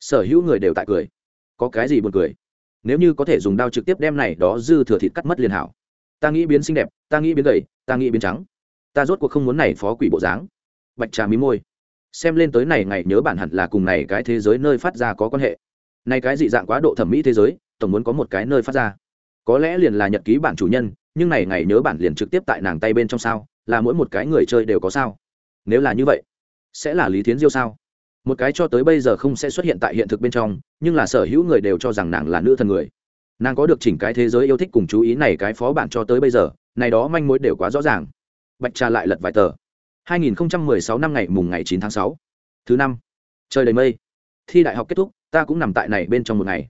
Sở hữu người đều tại cười. Có cái gì buồn cười? Nếu như có thể dùng đao trực tiếp đem này đó dư thừa thịt cắt mất liền hảo. Ta nghĩ biến xinh đẹp, ta nghĩ biến gầy, ta nghĩ biến trắng. Ta rốt cuộc không muốn này phó quỷ bộ dáng. Bạch trà mí môi xem lên tới này ngày nhớ bản hẳn là cùng này cái thế giới nơi phát ra có quan hệ. Này cái dị dạng quá độ thẩm mỹ thế giới, tổng muốn có một cái nơi phát ra. Có lẽ liền là nhật ký bản chủ nhân, nhưng này ngày nhớ bản liền trực tiếp tại nàng tay bên trong sao, là mỗi một cái người chơi đều có sao? Nếu là như vậy, sẽ là lý thiến diêu sao? Một cái cho tới bây giờ không sẽ xuất hiện tại hiện thực bên trong, nhưng là sở hữu người đều cho rằng nàng là nữ thần người. Nàng có được chỉnh cái thế giới yêu thích cùng chú ý này cái phó bản cho tới bây giờ, này đó manh mối đều quá rõ ràng. Bạch trà lại lật vài tờ. 2016 năm ngày mùng ngày 9 tháng 6. thứ năm. Trời đầy mây. Thi đại học kết thúc, ta cũng nằm tại này bên trong một ngày.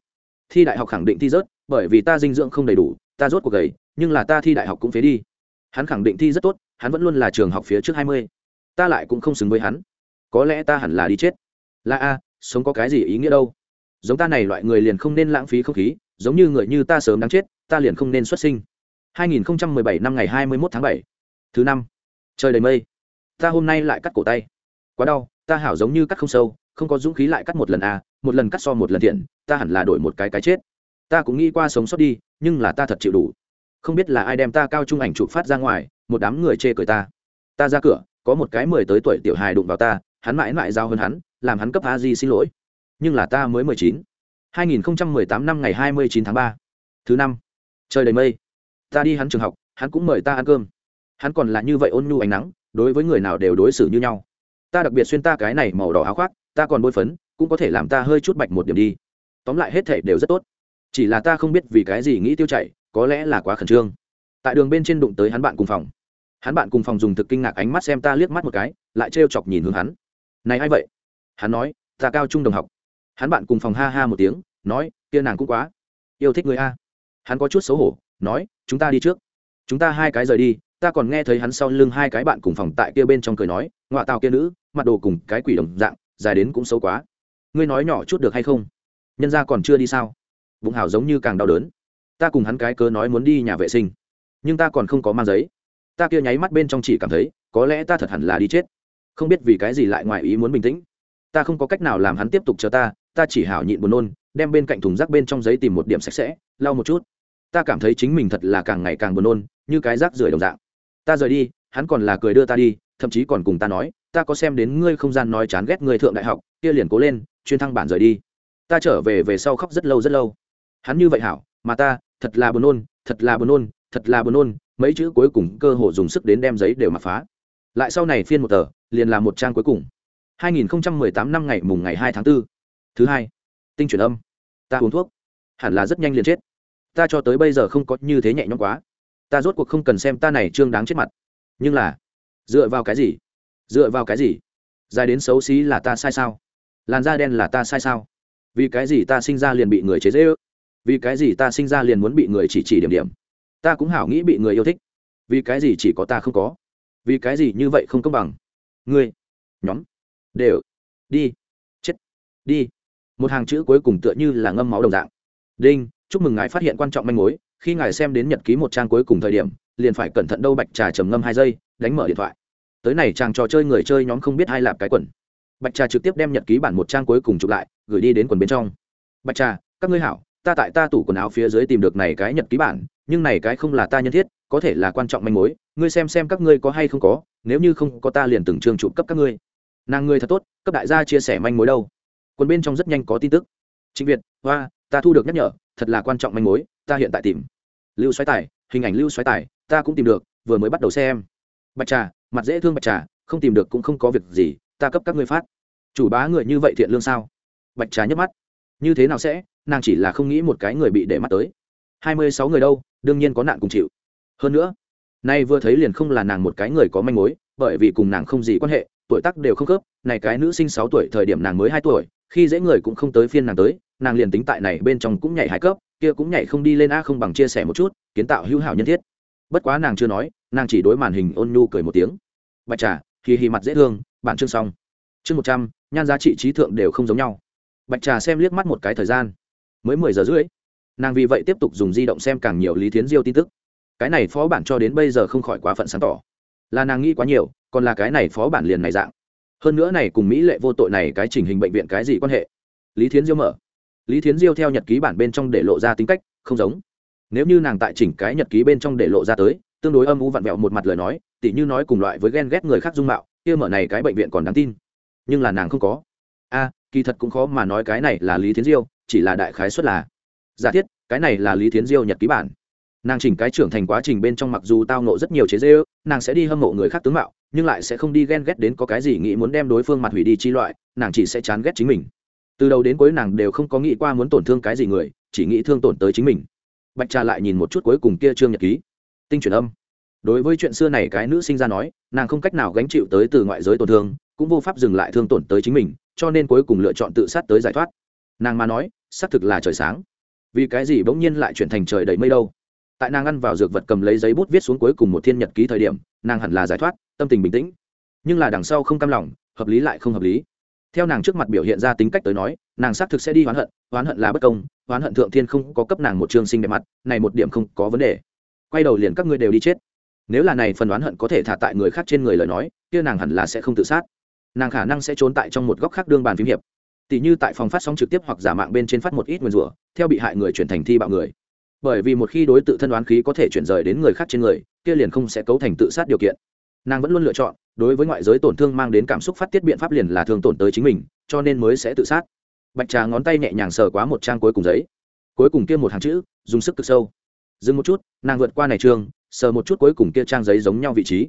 Thi đại học khẳng định thi rớt, bởi vì ta dinh dưỡng không đầy đủ, ta rốt cuộc gầy, nhưng là ta thi đại học cũng phế đi. Hắn khẳng định thi rất tốt, hắn vẫn luôn là trường học phía trước hai mươi. Ta lại cũng không xứng với hắn. Có lẽ ta hẳn là đi chết. La a, sống có cái gì ý nghĩa đâu? Giống ta này loại người liền không nên lãng phí không khí, giống như người như ta sớm đáng chết, ta liền không nên xuất sinh. 2017 năm ngày 21 tháng 7. thứ năm. Trời đầy mây ta hôm nay lại cắt cổ tay. Quá đau, ta hảo giống như cắt không sâu, không có dũng khí lại cắt một lần a một lần cắt so một lần thiện, ta hẳn là đổi một cái cái chết. Ta cũng nghĩ qua sống sót đi, nhưng là ta thật chịu đủ. Không biết là ai đem ta cao trung ảnh chụp phát ra ngoài, một đám người chê cười ta. Ta ra cửa, có một cái mười tới tuổi tiểu hài đụng vào ta, hắn mãi mãi giao hơn hắn, làm hắn cấp a di xin lỗi. Nhưng là ta mới mười chín. hai nghìn không trăm mười tám năm ngày hai mươi chín tháng ba, thứ năm. Trời đầy mây. Ta đi hắn trường học, hắn cũng mời ta ăn cơm. Hắn còn là như vậy ôn nhu ánh nắng đối với người nào đều đối xử như nhau. Ta đặc biệt xuyên ta cái này màu đỏ áo khoác, ta còn bôi phấn, cũng có thể làm ta hơi chút bạch một điểm đi. Tóm lại hết thể đều rất tốt. Chỉ là ta không biết vì cái gì nghĩ tiêu chảy, có lẽ là quá khẩn trương. Tại đường bên trên đụng tới hắn bạn cùng phòng. Hắn bạn cùng phòng dùng thực kinh ngạc ánh mắt xem ta liếc mắt một cái, lại trêu chọc nhìn hướng hắn. Này a i vậy? Hắn nói, ta cao trung đồng học. Hắn bạn cùng phòng ha ha một tiếng, nói, kia nàng cũng quá yêu thích người a. Hắn có chút xấu hổ, nói, chúng ta đi trước. Chúng ta hai cái rời đi ta còn nghe thấy hắn sau lưng hai cái bạn cùng phòng tại kia bên trong cười nói ngoại tàu kia nữ, mặt đồ cùng cái quỷ đồng dạng, dài đến cũng xấu quá. Ngươi nói nhỏ chút được hay không? Nhân ra còn chưa đi sao? Bụng hào giống như càng đau đớn. Ta cùng hắn cái cớ nói muốn đi nhà vệ sinh, nhưng ta còn không có mang giấy. Ta kia nháy mắt bên trong chỉ cảm thấy, có lẽ ta thật hẳn là đi chết. Không biết vì cái gì lại ngoài ý muốn bình tĩnh. Ta không có cách nào làm hắn tiếp tục chờ ta ta chỉ hảo nhịn buồn nôn, đem bên cạnh thùng rác bên trong giấy tìm một điểm sạch sẽ, lau một chút. Ta cảm thấy chính mình thật là càng ngày càng buồn nôn, như cái rác rưởi đồng dạng ta rời đi, hắn còn là cười đưa ta đi, thậm chí còn cùng ta nói, ta có xem đến ngươi không gian nói chán ghét người thượng đại học, kia liền cố lên, chuyên thăng bản rời đi. Ta trở về về sau khóc rất lâu rất lâu. Hắn như vậy hảo, mà ta, thật là buồn nôn, thật là buồn nôn, thật là buồn nôn, mấy chữ cuối cùng cơ hồ dùng sức đến đem giấy đều mặc phá. Lại sau này phiên một tờ, liền là một trang cuối cùng. 2018 năm ngày mùng ngày 2 tháng 4. thứ hai, tinh chuyển âm. Ta uống thuốc. Hẳn là rất nhanh liền chết. Ta cho tới bây giờ không có như thế nhẹ nhõm quá ta rốt cuộc không cần xem ta này trương đáng chết mặt. Nhưng là, dựa vào cái gì? Dựa vào cái gì? Dài đến xấu xí là ta sai sao? Làn da đen là ta sai sao? Vì cái gì ta sinh ra liền bị người chế dễ ước vì cái gì ta sinh ra liền muốn bị người chỉ chỉ điểm điểm? Ta cũng hảo nghĩ bị người yêu thích. Vì cái gì chỉ có ta không có? Vì cái gì như vậy không công bằng? Ngươi, nhóm, đều, đi, chết, đi. Một hàng chữ cuối cùng tựa như là ngâm máu đồng dạng. Đinh, chúc mừng ngài phát hiện quan trọng manh mối khi ngài xem đến nhật ký một trang cuối cùng thời điểm, liền phải cẩn thận đâu bạch trà trầm ngâm hai giây, đánh mở điện thoại. Tới này chàng trò chơi người chơi nhóm không biết hai lạp cái quần. Bạch trà trực tiếp đem nhật ký bản một trang cuối cùng chụp lại, gửi đi đến quần bên trong. Bạch trà, các ngươi hảo, ta tại ta tủ quần áo phía dưới tìm được này cái nhật ký bản, nhưng này cái không là ta nhân thiết, có thể là quan trọng manh mối, ngươi xem xem các ngươi có hay không có, nếu như không có ta liền từng trường chụp cấp các ngươi. Nàng ngươi thật tốt, cấp đại gia chia sẻ manh mối đâu. Quần bên trong rất nhanh có tin tức. Trịnh việt, hoa, ta thu được nhắc nhở, thật là quan trọng manh mối, ta hiện tại tìm lưu xoáy tài, hình ảnh lưu xoáy tài, ta cũng tìm được, vừa mới bắt đầu xem. Bạch trà, mặt dễ thương bạch trà, không tìm được cũng không có việc gì, ta cấp các ngươi phát. Chủ bá người như vậy thiện lương sao? Bạch trà nhấp mắt. Như thế nào sẽ? Nàng chỉ là không nghĩ một cái người bị để mắt tới. Hai mươi sáu người đâu, đương nhiên có nạn cùng chịu. Hơn nữa, nay vừa thấy liền không là nàng một cái người có manh mối, bởi vì cùng nàng không gì quan hệ, tuổi tác đều không khớp, này cái nữ sinh sáu tuổi thời điểm nàng mới hai tuổi, khi dễ người cũng không tới phiên nàng tới, nàng liền tính tại này bên trong cũng nhảy hai cấp kia cũng nhảy không đi lên a không bằng chia sẻ một chút, kiến tạo hữu hảo nhân thiết. Bất quá nàng chưa nói, nàng chỉ đối màn hình ôn nhu cười một tiếng. Bạch trà, hì hì mặt dễ thương bản chương xong. Chương một trăm, nhan giá trị trí thượng đều không giống nhau. Bạch trà xem liếc mắt một cái thời gian. Mới mười giờ rưỡi. Nàng vì vậy tiếp tục dùng di động xem càng nhiều lý thiến diêu tin tức. Cái này phó bản cho đến bây giờ không khỏi quá phận sáng tỏ. Là nàng nghĩ quá nhiều, còn là cái này phó bản liền này dạng. Hơn nữa này cùng mỹ lệ vô tội này cái trình hình bệnh viện cái gì quan hệ? Lý thiến diêu mở lý thiến diêu theo nhật ký bản bên trong để lộ ra tính cách, không giống. Nếu như nàng tại chỉnh cái nhật ký bên trong để lộ ra tới, tương đối âm u vặn vẹo một mặt lời nói, tỉ như nói cùng loại với ghen ghét người khác dung mạo, kia mở này cái bệnh viện còn đáng tin. Nhưng là nàng không có. A, kỳ thật cũng khó mà nói cái này là lý thiến diêu, chỉ là đại khái xuất là. Giả thiết, cái này là lý thiến diêu nhật ký bản. Nàng chỉnh cái trưởng thành quá trình bên trong mặc dù tao nộ rất nhiều chế dễ ư nàng sẽ đi hâm mộ người khác tướng mạo, nhưng lại sẽ không đi ghen ghét đến có cái gì nghĩ muốn đem đối phương mặt hủy đi chi loại, nàng chỉ sẽ chán ghét chính mình từ đầu đến cuối nàng đều không có nghĩ qua muốn tổn thương cái gì người, chỉ nghĩ thương tổn tới chính mình. Bạch trà lại nhìn một chút cuối cùng kia trương nhật ký. Tinh truyền âm. Đối với chuyện xưa này cái nữ sinh ra nói, nàng không cách nào gánh chịu tới từ ngoại giới tổn thương, cũng vô pháp dừng lại thương tổn tới chính mình, cho nên cuối cùng lựa chọn tự sát tới giải thoát. Nàng mà nói, xác thực là trời sáng. Vì cái gì bỗng nhiên lại chuyển thành trời đầy mây đâu? Tại nàng ăn vào dược vật cầm lấy giấy bút viết xuống cuối cùng một thiên nhật ký thời điểm, nàng hẳn là giải thoát, tâm tình bình tĩnh. Nhưng là đằng sau không cam lòng, hợp lý lại không hợp lý theo nàng trước mặt biểu hiện ra tính cách tới nói, nàng xác thực sẽ đi oán hận oán hận là bất công, oán hận thượng thiên không có cấp nàng một trường sinh đẹp mặt, này một điểm không có vấn đề. Quay đầu liền các ngươi đều đi chết. Nếu là này phần oán hận có thể thả tại người khác trên người lời nói, kia nàng hẳn là sẽ không tự sát. Nàng khả năng sẽ trốn tại trong một góc khác đương bàn phím hiệp. Tỷ như tại phòng phát sóng trực tiếp hoặc giả mạng bên trên phát một ít nguyên rủa, theo bị hại người chuyển thành thi bạo người. Bởi vì một khi đối tự thân đoán khí có thể chuyển rời đến người khác trên người, kia liền không sẽ cấu thành tự sát điều kiện nàng vẫn luôn lựa chọn, đối với ngoại giới tổn thương mang đến cảm xúc phát tiết biện pháp liền là thương tổn tới chính mình, cho nên mới sẽ tự sát. Bạch trà ngón tay nhẹ nhàng sờ quá một trang cuối cùng giấy. Cuối cùng kia một hàng chữ, dùng sức cực sâu. Dừng một chút, nàng vượt qua này trường, sờ một chút cuối cùng kia trang giấy giống nhau vị trí.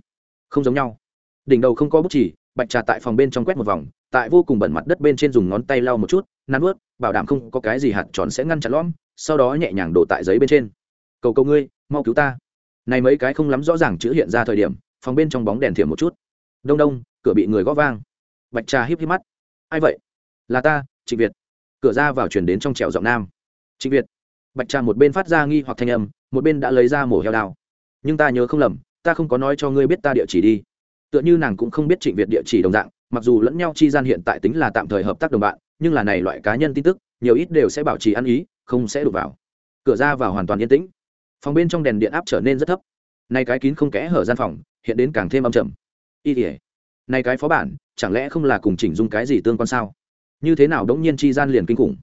Không giống nhau. Đỉnh đầu không có bút chỉ bạch trà tại phòng bên trong quét một vòng, tại vô cùng bẩn mặt đất bên trên dùng ngón tay lau một chút, nắn ướt bảo đảm không có cái gì hạt tròn sẽ ngăn chặn lõm, sau đó nhẹ nhàng đổ tại giấy bên trên. Cầu cầu ngươi, mau cứu ta. Này mấy cái không lắm rõ ràng chữ hiện ra thời điểm phòng bên trong bóng đèn thiểm một chút. Đông đông, cửa bị người gõ vang. Bạch trà híp híp mắt. Ai vậy? Là ta, trịnh việt. Cửa ra vào chuyển đến trong trèo giọng nam. Trịnh việt. Bạch trà một bên phát ra nghi hoặc thanh âm, một bên đã lấy ra mổ heo đào nhưng ta nhớ không lầm, ta không có nói cho ngươi biết ta địa chỉ đi. Tựa như nàng cũng không biết trịnh việt địa chỉ đồng dạng, mặc dù lẫn nhau chi gian hiện tại tính là tạm thời hợp tác đồng bạn, nhưng là này loại cá nhân tin tức, nhiều ít đều sẽ bảo trì ăn ý, không sẽ đụng vào. Cửa ra vào hoàn toàn yên tĩnh. Phòng bên trong đèn điện áp trở nên rất thấp. Nay cái kín không kẽ hở gian phòng hiện đến càng thêm âm trầm. Y tỉa nay cái phó bản, chẳng lẽ không là cùng chỉnh dung cái gì tương quan sao? Như thế nào đống nhiên chi gian liền kinh khủng?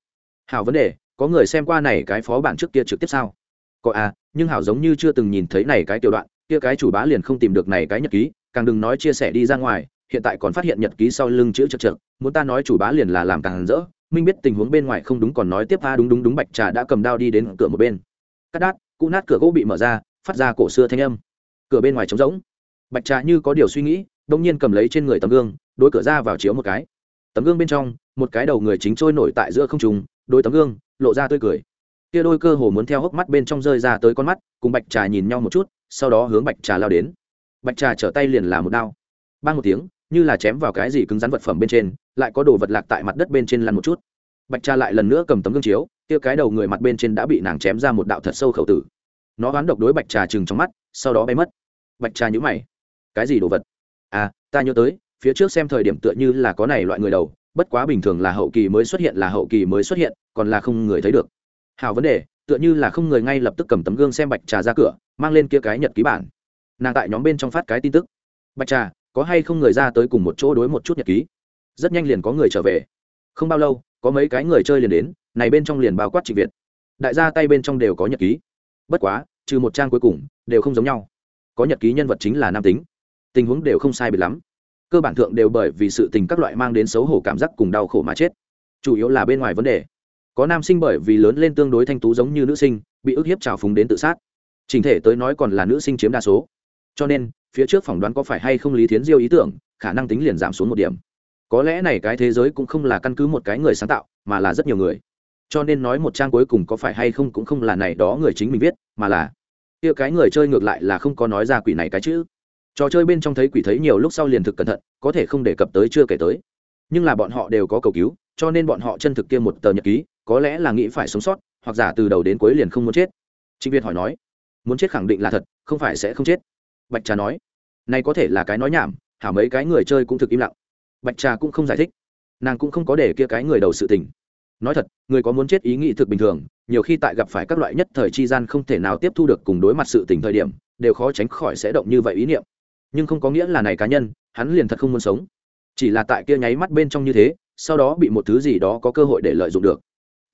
Hảo vấn đề, có người xem qua này cái phó bản trước kia trực tiếp sao? Có à nhưng hảo giống như chưa từng nhìn thấy này cái tiểu đoạn, kia cái chủ bá liền không tìm được này cái nhật ký, càng đừng nói chia sẻ đi ra ngoài, hiện tại còn phát hiện nhật ký sau lưng chữ chật chật, muốn ta nói chủ bá liền là làm càng rỡ, minh biết tình huống bên ngoài không đúng còn nói tiếp, a, đúng đúng đúng, bạch trà đã cầm đao đi đến cửa một bên. Cắt đát cụ nát cửa gỗ bị mở ra, phát ra cổ xưa thanh âm. Cửa bên ngoài trống rỗng bạch trà như có điều suy nghĩ đông nhiên cầm lấy trên người tấm gương đôi cửa ra vào chiếu một cái. Tấm gương bên trong, một cái đầu người chính trôi nổi tại giữa không trùng đôi tấm gương, lộ ra tươi cười. Kia đôi cơ hồ muốn theo hốc mắt bên trong rơi ra tới con mắt, cùng bạch trà nhìn nhau một chút, sau đó hướng bạch trà lao đến. Bạch trà trở tay liền là một đao. Ban một tiếng, như là chém vào cái gì cứng rắn vật phẩm bên trên, lại có đồ vật lạc tại mặt đất bên trên lăn một chút. Bạch trà lại lần nữa cầm tấm gương chiếu, kia cái đầu người mặt bên trên đã bị nàng chém ra một đạo thật sâu khẩu tử. Nó oán độc đối bạch trà chừng trong mắt, sau đó bay mất. Bạch trà nhũ mày cái gì đồ vật? À ta nhớ tới, phía trước xem thời điểm tựa như là có này loại người đầu, bất quá bình thường là hậu kỳ mới xuất hiện là hậu kỳ mới xuất hiện, còn là không người thấy được. Hào vấn đề, tựa như là không người ngay lập tức cầm tấm gương xem bạch trà ra cửa, mang lên kia cái nhật ký bản. Nàng tại nhóm bên trong phát cái tin tức. Bạch trà, có hay không người ra tới cùng một chỗ đối một chút nhật ký? Rất nhanh liền có người trở về. Không bao lâu, có mấy cái người chơi liền đến, này bên trong liền bao quát trịnh việt. Đại gia tay bên trong đều có nhật ký. Bất quá, trừ một trang cuối cùng, đều không giống nhau. Có nhật ký nhân vật chính là nam tính tình huống đều không sai biệt lắm. Cơ bản thượng đều bởi vì sự tình các loại mang đến xấu hổ cảm giác cùng đau khổ mà chết. Chủ yếu là bên ngoài vấn đề. Có nam sinh bởi vì lớn lên tương đối thanh tú giống như nữ sinh, bị ức hiếp trào phúng đến tự sát. Trình thể tới nói còn là nữ sinh chiếm đa số. Cho nên, phía trước phỏng đoán có phải hay không lý thiến diêu ý tưởng, khả năng tính liền giảm xuống một điểm. Có lẽ này cái thế giới cũng không là căn cứ một cái người sáng tạo, mà là rất nhiều người. Cho nên nói một trang cuối cùng có phải hay không cũng không là này đó người chính mình viết, mà là, kia cái người chơi ngược lại là không có nói ra quỷ này cái chữ trò chơi bên trong thấy quỷ thấy nhiều lúc sau liền thực cẩn thận, có thể không đề cập tới chưa kể tới. Nhưng là bọn họ đều có cầu cứu, cho nên bọn họ chân thực kia một tờ nhật ký, có lẽ là nghĩ phải sống sót, hoặc giả từ đầu đến cuối liền không muốn chết. Trịnh việt hỏi nói, muốn chết khẳng định là thật, không phải sẽ không chết. Bạch trà nói, này có thể là cái nói nhảm, hả mấy cái người chơi cũng thực im lặng. Bạch trà cũng không giải thích, nàng cũng không có để kia cái người đầu sự tình. Nói thật, người có muốn chết ý nghĩ thực bình thường, nhiều khi tại gặp phải các loại nhất thời chi gian không thể nào tiếp thu được cùng đối mặt sự tình thời điểm, đều khó tránh khỏi sẽ động như vậy ý niệm nhưng không có nghĩa là này cá nhân, hắn liền thật không muốn sống. Chỉ là tại kia nháy mắt bên trong như thế, sau đó bị một thứ gì đó có cơ hội để lợi dụng được.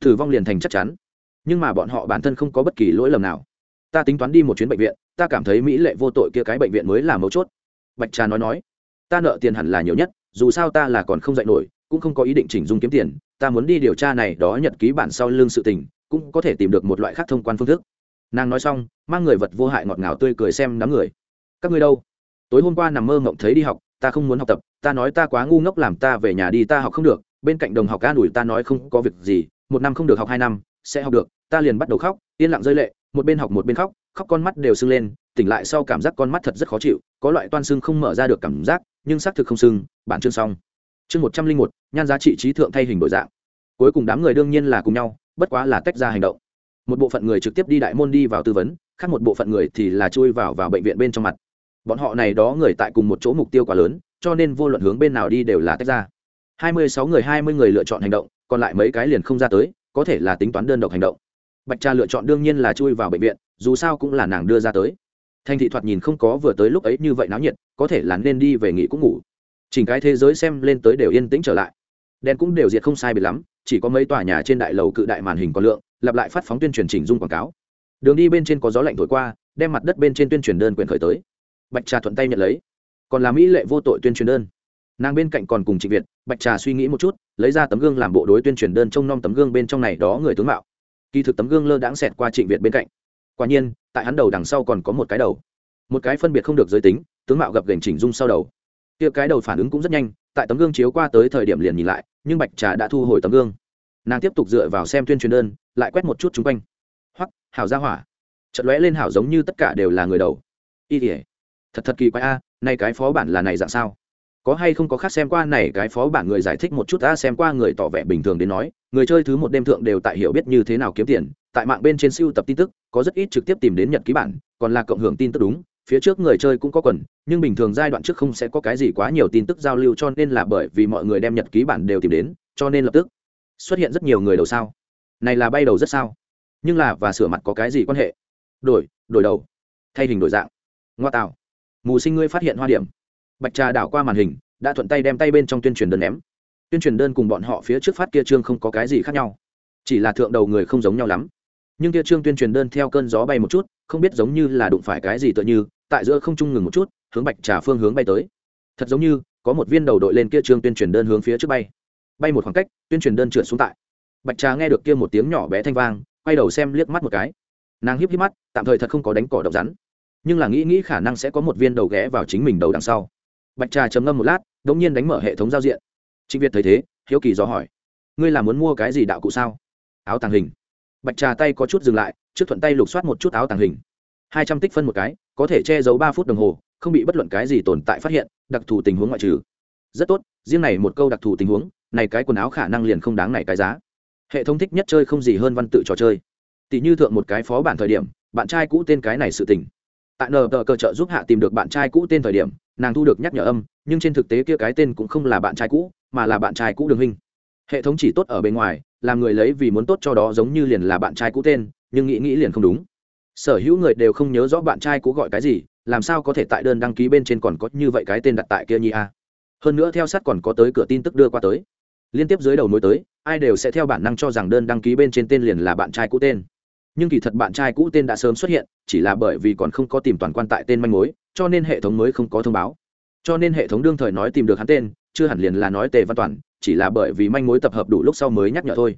Thử vong liền thành chắc chắn. Nhưng mà bọn họ bản thân không có bất kỳ lỗi lầm nào. Ta tính toán đi một chuyến bệnh viện, ta cảm thấy mỹ lệ vô tội kia cái bệnh viện mới là mấu chốt. Bạch trà nói nói, ta nợ tiền hẳn là nhiều nhất, dù sao ta là còn không dạy nổi, cũng không có ý định chỉnh dung kiếm tiền, ta muốn đi điều tra này đó nhật ký bản sau lương sự tình, cũng có thể tìm được một loại khác thông quan phương thức. Nàng nói xong, mang người vật vô hại ngọt ngào tươi cười xem đám người. Các ngươi đâu? Tối hôm qua nằm mơ mộng thấy đi học, ta không muốn học tập, ta nói ta quá ngu ngốc làm ta về nhà đi, ta học không được, bên cạnh đồng học ca đuổi ta nói không có việc gì, một năm không được học hai năm, sẽ học được, ta liền bắt đầu khóc, yên lặng rơi lệ, một bên học một bên khóc khóc con mắt đều sưng lên, tỉnh lại sau cảm giác con mắt thật rất khó chịu, có loại toan sưng không mở ra được cảm giác, nhưng xác thực không sưng, bản chương xong. Chương một trăm linh một, nhan giá trị trí thượng thay hình đổi dạng. Cuối cùng đám người đương nhiên là cùng nhau, bất quá là tách ra hành động. Một bộ phận người trực tiếp đi đại môn đi vào tư vấn, khác một bộ phận người thì là chui vào vào bệnh viện bên trong mặt bọn họ này đó người tại cùng một chỗ mục tiêu quá lớn, cho nên vô luận hướng bên nào đi đều là tách ra. Hai mươi sáu người, hai mươi người lựa chọn hành động, còn lại mấy cái liền không ra tới, có thể là tính toán đơn độc hành động. Bạch trà lựa chọn đương nhiên là chui vào bệnh viện, dù sao cũng là nàng đưa ra tới. Thanh thị thoạt nhìn không có vừa tới lúc ấy như vậy náo nhiệt, có thể là nên đi về nghỉ cũng ngủ. Chỉnh cái thế giới xem lên tới đều yên tĩnh trở lại. Đèn cũng đều diệt không sai biệt lắm, chỉ có mấy tòa nhà trên đại lầu cự đại màn hình có lượng, lặp lại phát phóng tuyên truyền chỉnh dung quảng cáo. Đường đi bên trên có gió lạnh thổi qua, đem mặt đất bên trên tuyên truyền đơn quyền khởi tới bạch trà thuận tay nhận lấy. Còn là mỹ lệ vô tội tuyên truyền đơn. Nàng bên cạnh còn cùng trịnh việt, bạch trà suy nghĩ một chút, lấy ra tấm gương làm bộ đối tuyên truyền đơn trông nom tấm gương bên trong này đó người tướng mạo. Kỳ thực tấm gương lơ đãng xẹt qua trịnh việt bên cạnh. Quả nhiên, tại hắn đầu đằng sau còn có một cái đầu. Một cái phân biệt không được giới tính, tướng mạo gập gành chỉnh dung sau đầu. Kia cái đầu phản ứng cũng rất nhanh, tại tấm gương chiếu qua tới thời điểm liền nhìn lại, nhưng bạch trà đã thu hồi tấm gương. Nàng tiếp tục dựa vào xem tuyên truyền đơn, lại quét một chút chung quanh. Hoắc, hảo ra hỏa. Trận lóe lên hảo giống như tất cả đều là người đầu. Y tỉa thật thật kỳ quái a, nay cái phó bản là này dạng sao? Có hay không có khác xem qua này cái phó bản người giải thích một chút ta xem qua người tỏ vẻ bình thường đến nói, người chơi thứ một đêm thượng đều tại hiểu biết như thế nào kiếm tiền, tại mạng bên trên siêu tập tin tức, có rất ít trực tiếp tìm đến nhật ký bản, còn là cộng hưởng tin tức đúng, phía trước người chơi cũng có quần, nhưng bình thường giai đoạn trước không sẽ có cái gì quá nhiều tin tức giao lưu cho nên là bởi vì mọi người đem nhật ký bản đều tìm đến, cho nên lập tức xuất hiện rất nhiều người đầu sao. Này là bay đầu rất sao? Nhưng là và sửa mặt có cái gì quan hệ? Đổi đổi đầu. Thay hình đổi dạng. Ngoa tạo mù sinh ngươi phát hiện hoa điểm. Bạch trà đảo qua màn hình, đã thuận tay đem tay bên trong tuyên truyền đơn ném. Tuyên truyền đơn cùng bọn họ phía trước phát kia trương không có cái gì khác nhau. Chỉ là thượng đầu người không giống nhau lắm. Nhưng kia trương tuyên truyền đơn theo cơn gió bay một chút, không biết giống như là đụng phải cái gì tựa như, tại giữa không trung ngừng một chút, hướng bạch trà phương hướng bay tới. Thật giống như, có một viên đầu đội lên kia trương tuyên truyền đơn hướng phía trước bay. Bay một khoảng cách, tuyên truyền đơn trượt xuống tại. Bạch trà nghe được kia một tiếng nhỏ bé thanh vang, quay đầu xem liếc mắt một cái. Nàng híp híp mắt, tạm thời thật không có đánh cỏ độc rắn nhưng là nghĩ nghĩ khả năng sẽ có một viên đầu ghé vào chính mình đầu đằng sau. Bạch trà chấm ngâm một lát đ ỗ n g nhiên đánh mở hệ thống giao diện. Trịnh việt thấy thế, hiếu kỳ dò hỏi, ngươi là muốn mua cái gì đạo cụ sao? Áo tàng hình. Bạch trà tay có chút dừng lại, trước thuận tay lục soát một chút áo tàng hình. Hai trăm tích phân một cái, có thể che giấu ba phút đồng hồ, không bị bất luận cái gì tồn tại phát hiện, đặc thù tình huống ngoại trừ. Rất tốt, riêng này một câu đặc thù tình huống, này cái quần áo khả năng liền không đáng này cái giá. Hệ thống thích nhất chơi không gì hơn văn tự trò chơi. Tỷ như thượng một cái phó bản thời điểm, bạn trai cũ tên cái này sự tình tại nờ tờ cờ trợ giúp hạ tìm được bạn trai cũ tên thời điểm, nàng thu được nhắc nhở âm, nhưng trên thực tế kia cái tên cũng không là bạn trai cũ, mà là bạn trai cũ đường hình hệ thống chỉ tốt ở bên ngoài, làm người lấy vì muốn tốt cho đó giống như liền là bạn trai cũ tên, nhưng nghĩ nghĩ liền không đúng. Sở hữu người đều không nhớ rõ bạn trai cũ gọi cái gì, làm sao có thể tại đơn đăng ký bên trên còn có như vậy cái tên đặt tại kia nhi a? Hơn nữa theo sát còn có tới cửa tin tức đưa qua tới. Liên tiếp dưới đầu nối tới, ai đều sẽ theo bản năng cho rằng đơn đăng ký bên trên tên liền là bạn trai cũ tên nhưng kỳ thật bạn trai cũ tên đã sớm xuất hiện, chỉ là bởi vì còn không có tìm toàn quan tại tên manh mối, cho nên hệ thống mới không có thông báo. Cho nên hệ thống đương thời nói tìm được hắn tên, chưa hẳn liền là nói tề văn toàn, chỉ là bởi vì manh mối tập hợp đủ lúc sau mới nhắc nhở thôi.